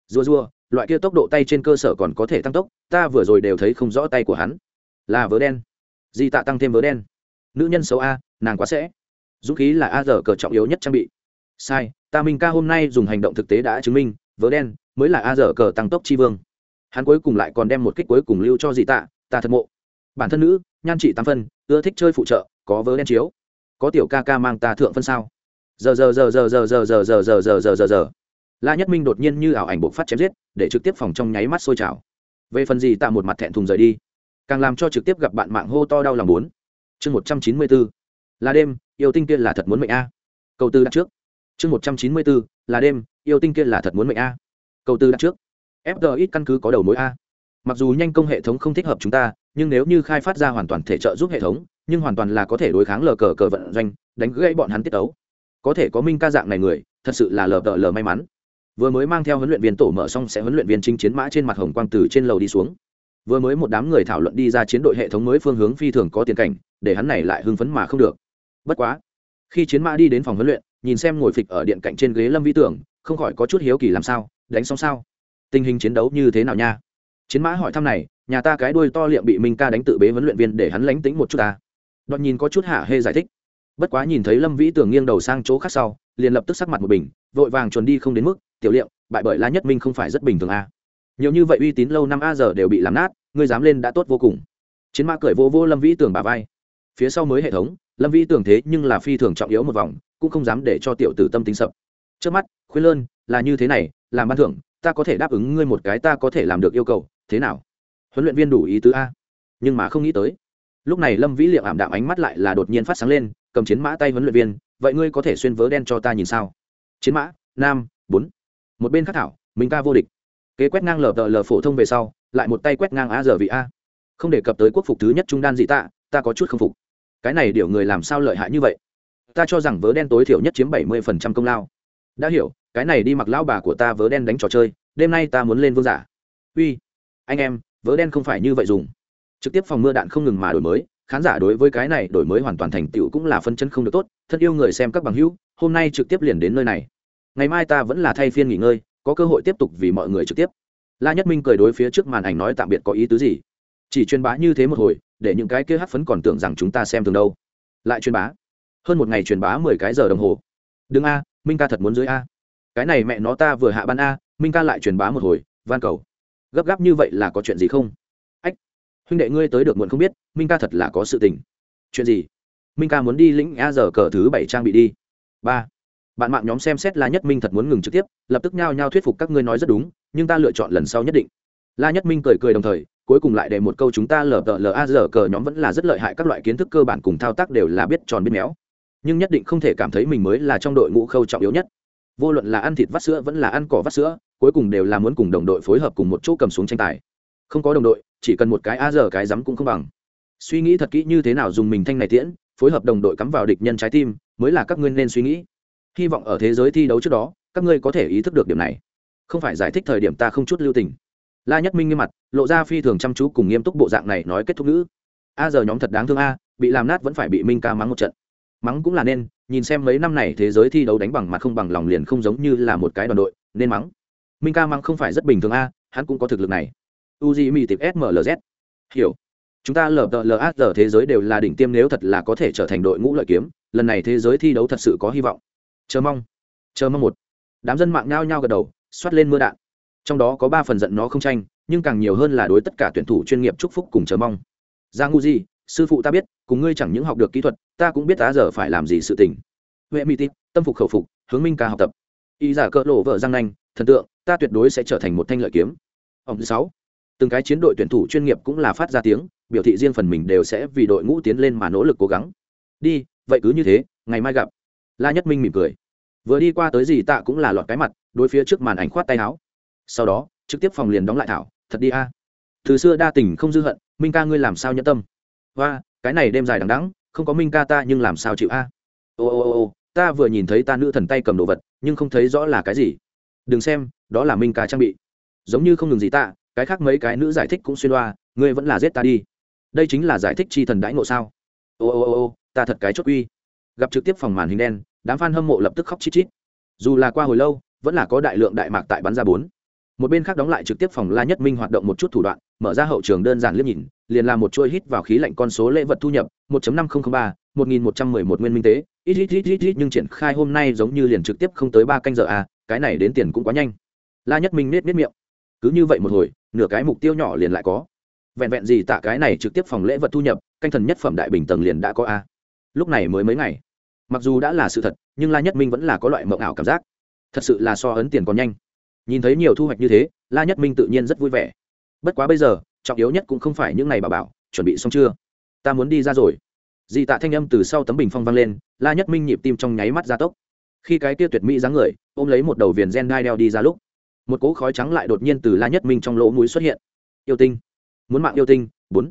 Rua rua loại kia tốc độ tay trên cơ sở còn có thể tăng tốc, ta vừa rồi đều thấy không rõ tay của hắn. Là vớ đen. Di tạ tăng thêm vớ đen. Nữ nhân xấu a, nàng quá sẽ. Dũng khí là a giờ cờ trọng yếu nhất trang bị. Sai, ta minh ca hôm nay dùng hành động thực tế đã chứng minh, vớ đen mới là a giờ cờ tăng tốc tri vương. Hắn cuối cùng lại còn đem một kích cuối cùng lưu cho di tạ, ta thật mộ. Bản thân nữ, nhan trị tám phân, ưa thích chơi phụ trợ có vớ đen chiếu có tiểu ca ca mang ta thượng phân sao giờ giờ giờ giờ giờ giờ giờ giờ giờ giờ giờ giờ giờ la nhất minh đột nhiên như ảo ảnh bộc phát chém giết để trực tiếp phòng trong nháy mắt sôi trào về phần gì tạ một mặt thẹn thùng rời đi càng làm cho trực tiếp gặp bạn mạng hô to đau lòng bốn chương một trăm chín mươi bốn là đêm yêu tinh kia là thật muốn mệnh a câu tư đặt trước chương một trăm chín mươi bốn là đêm yêu tinh kia là thật muốn mệnh a câu tư đặt trước fg căn cứ có đầu mối a mặc dù nhanh công hệ thống không thích hợp chúng ta nhưng nếu như khai phát ra hoàn toàn thể trợ giúp hệ thống nhưng hoàn toàn là có thể đối kháng lờ cờ cờ vận doanh, đánh gãy bọn hắn tiết tấu. Có thể có minh ca dạng này người, thật sự là lờ cờ lờ may mắn. Vừa mới mang theo huấn luyện viên tổ mở xong sẽ huấn luyện viên chính chiến mã trên mặt hồng quang từ trên lầu đi xuống. Vừa mới một đám người thảo luận đi ra chiến đội hệ thống mới phương hướng phi thường có tiền cảnh, để hắn này lại hưng phấn mà không được. Bất quá, khi chiến mã đi đến phòng huấn luyện, nhìn xem ngồi phịch ở điện cạnh trên ghế lâm vi tưởng, không khỏi có chút hiếu kỳ làm sao, đánh xong sao? Tình hình chiến đấu như thế nào nha? Chiến mã hỏi thăm này, nhà ta cái đuôi to liệm bị minh ca đánh tự bế huấn luyện viên để hắn lánh tính một chút ta đoạn nhìn có chút hạ hê giải thích. Bất quá nhìn thấy lâm vĩ tưởng nghiêng đầu sang chỗ khác sau liền lập tức sắc mặt một bình vội vàng chuẩn đi không đến mức tiểu Liệu, bại bởi la nhất minh không phải rất bình thường a à. nhiều như vậy uy tín lâu năm a giờ đều bị làm nát ngươi dám lên đã tốt vô cùng. Chiến mã cười vô vô lâm vĩ tường bà vai. Phía sau mới hệ thống lâm vĩ tường thế nhưng là phi thường trọng yếu một vòng cũng không dám để cho tiểu tử tâm tính sập. Trước mắt khuyên lơn là như thế này làm ban thưởng ta có thể đáp ứng ngươi một cái ta có thể làm được yêu cầu thế nào? Huấn luyện viên đủ ý tứ a. Nhưng mà không nghĩ tới lúc này lâm vĩ liệm ảm đạm ánh mắt lại là đột nhiên phát sáng lên, cầm chiến mã tay huấn luyện viên, vậy ngươi có thể xuyên vớ đen cho ta nhìn sao? Chiến mã, nam, bốn. Một bên khắc thảo minh ca vô địch. Kế quét ngang lờ lờ phổ thông về sau, lại một tay quét ngang a giờ vị a. Không đề cập tới quốc phục thứ nhất trung đan dị tạ, ta có chút không phục. Cái này điều người làm sao lợi hại như vậy? Ta cho rằng vớ đen tối thiểu nhất chiếm bảy mươi phần trăm công lao. Đã hiểu, cái này đi mặc lao bà của ta vớ đen đánh trò chơi, đêm nay ta muốn lên vương giả. Uy, anh em, vớ đen không phải như vậy dùng trực tiếp phòng mưa đạn không ngừng mà đổi mới, khán giả đối với cái này đổi mới hoàn toàn thành tựu cũng là phân chân không được tốt, thân yêu người xem các bằng hữu, hôm nay trực tiếp liền đến nơi này. Ngày mai ta vẫn là thay phiên nghỉ ngơi, có cơ hội tiếp tục vì mọi người trực tiếp. La nhất minh cười đối phía trước màn ảnh nói tạm biệt có ý tứ gì? Chỉ truyền bá như thế một hồi, để những cái kia hát phấn còn tưởng rằng chúng ta xem thường đâu. Lại truyền bá. Hơn một ngày truyền bá mười cái giờ đồng hồ. Đừng a, minh ca thật muốn dưới a. Cái này mẹ nó ta vừa hạ ban a, minh ca lại truyền bá một hồi, van cầu. Gấp gáp như vậy là có chuyện gì không? Huynh đệ ngươi tới được muộn không biết, minh ca thật là có sự tình. Chuyện gì? Minh ca muốn đi lĩnh a giờ cờ thứ bảy trang bị đi. Ba. Bạn mạng nhóm xem xét la nhất minh thật muốn ngừng trực tiếp, lập tức nhao nhao thuyết phục các ngươi nói rất đúng, nhưng ta lựa chọn lần sau nhất định. La nhất minh cười cười đồng thời, cuối cùng lại để một câu chúng ta lờ tờ lờ a giờ cờ nhóm vẫn là rất lợi hại, các loại kiến thức cơ bản cùng thao tác đều là biết tròn biết méo. Nhưng nhất định không thể cảm thấy mình mới là trong đội ngũ khâu trọng yếu nhất. Vô luận là ăn thịt vắt sữa vẫn là ăn cỏ vắt sữa, cuối cùng đều là muốn cùng đồng đội phối hợp cùng một chỗ cầm xuống tranh tài. Không có đồng đội chỉ cần một cái a giờ cái rắm cũng không bằng. Suy nghĩ thật kỹ như thế nào dùng mình thanh này tiễn, phối hợp đồng đội cắm vào địch nhân trái tim, mới là các ngươi nên suy nghĩ. Hy vọng ở thế giới thi đấu trước đó, các ngươi có thể ý thức được điểm này. Không phải giải thích thời điểm ta không chút lưu tình. La nhất minh nghiêm mặt, lộ ra phi thường chăm chú cùng nghiêm túc bộ dạng này nói kết thúc ngữ. A giờ nhóm thật đáng thương a, bị làm nát vẫn phải bị minh ca mắng một trận. Mắng cũng là nên, nhìn xem mấy năm này thế giới thi đấu đánh bằng mặt không bằng lòng liền không giống như là một cái đoàn đội, nên mắng. Minh ca mắng không phải rất bình thường a, hắn cũng có thực lực này uzi mi tịp smlz hiểu. Chúng ta lờ tờ laz thế giới đều là đỉnh tiêm nếu thật là có thể trở thành đội ngũ lợi kiếm, lần này thế giới thi đấu thật sự có hy vọng. Chờ mong. Chờ mong một. Đám dân mạng nhao nhao gật đầu, xoát lên mưa đạn. Trong đó có ba phần giận nó không tranh, nhưng càng nhiều hơn là đối tất cả tuyển thủ chuyên nghiệp chúc phúc cùng chờ mong. Ra ngu gì sư phụ ta biết, cùng ngươi chẳng những học được kỹ thuật, ta cũng biết tá giờ phải làm gì sự tình. Huệ mỹ tít, tâm phục khẩu phục, hướng minh ca học tập. Y giả cỡ lộ vợ giang nanh, thần tượng, ta tuyệt đối sẽ trở thành một thanh lợi kiếm. Ông thứ sáu từng cái chiến đội tuyển thủ chuyên nghiệp cũng là phát ra tiếng, biểu thị riêng phần mình đều sẽ vì đội ngũ tiến lên mà nỗ lực cố gắng. Đi, vậy cứ như thế, ngày mai gặp. La nhất minh mỉm cười. Vừa đi qua tới gì tạ cũng là lọt cái mặt, đối phía trước màn ảnh khoát tay áo. Sau đó, trực tiếp phòng liền đóng lại thảo, thật đi a. Từ xưa đa tình không dư hận, minh ca ngươi làm sao nhẫn tâm? Và cái này đêm dài đằng đẵng, không có minh ca ta nhưng làm sao chịu a? Ô ô ô ô, ta vừa nhìn thấy ta nữ thần tay cầm đồ vật, nhưng không thấy rõ là cái gì. Đừng xem, đó là minh ca trang bị. Giống như không ngừng gì tạ cái khác mấy cái nữ giải thích cũng xuyên đoa ngươi vẫn là giết ta đi. Đây chính là giải thích chi thần đãi ngộ sao? Ô ô ô ô ta thật cái chốt uy. Gặp trực tiếp phòng màn hình đen đám f a n hâm mộ lập tức khóc chít chít. Dù là qua hồi lâu vẫn là có đại lượng đại mạc tại bắn ra bốn. Một bên khác đóng lại trực tiếp phòng la nhất minh hoạt động một chút thủ đoạn mở ra hậu trường đơn giản liếc nhìn liền làm một chuôi hít vào khí lạnh con số lễ vật thu nhập 1.5003, 1111 nguyên minh tế. Ít ít ít ít ít nhưng triển khai hôm nay giống như liền trực tiếp không tới ba canh giờ à cái này đến tiền cũng quá nhanh. La nhất minh nết nết miệng cứ như vậy một hồi, nửa cái mục tiêu nhỏ liền lại có. Vẹn vẹn gì tạ cái này trực tiếp phòng lễ vật thu nhập, canh thần nhất phẩm đại bình tầng liền đã có a. Lúc này mới mấy ngày. Mặc dù đã là sự thật, nhưng la nhất minh vẫn là có loại mộng ảo cảm giác. Thật sự là so ấn tiền còn nhanh. Nhìn thấy nhiều thu hoạch như thế, la nhất minh tự nhiên rất vui vẻ. Bất quá bây giờ, trọng yếu nhất cũng không phải những ngày bà bảo, chuẩn bị xong chưa? Ta muốn đi ra rồi. Di tạ thanh âm từ sau tấm bình phong vang lên, la nhất minh nhịp tim trong nháy mắt gia tốc. Khi cái kia tuyệt mỹ dáng người, ôm lấy một đầu viền gen đai đeo đi ra lúc một cỗ khói trắng lại đột nhiên từ la nhất minh trong lỗ mũi xuất hiện. Yêu tinh. Muốn mạng yêu tinh, bốn.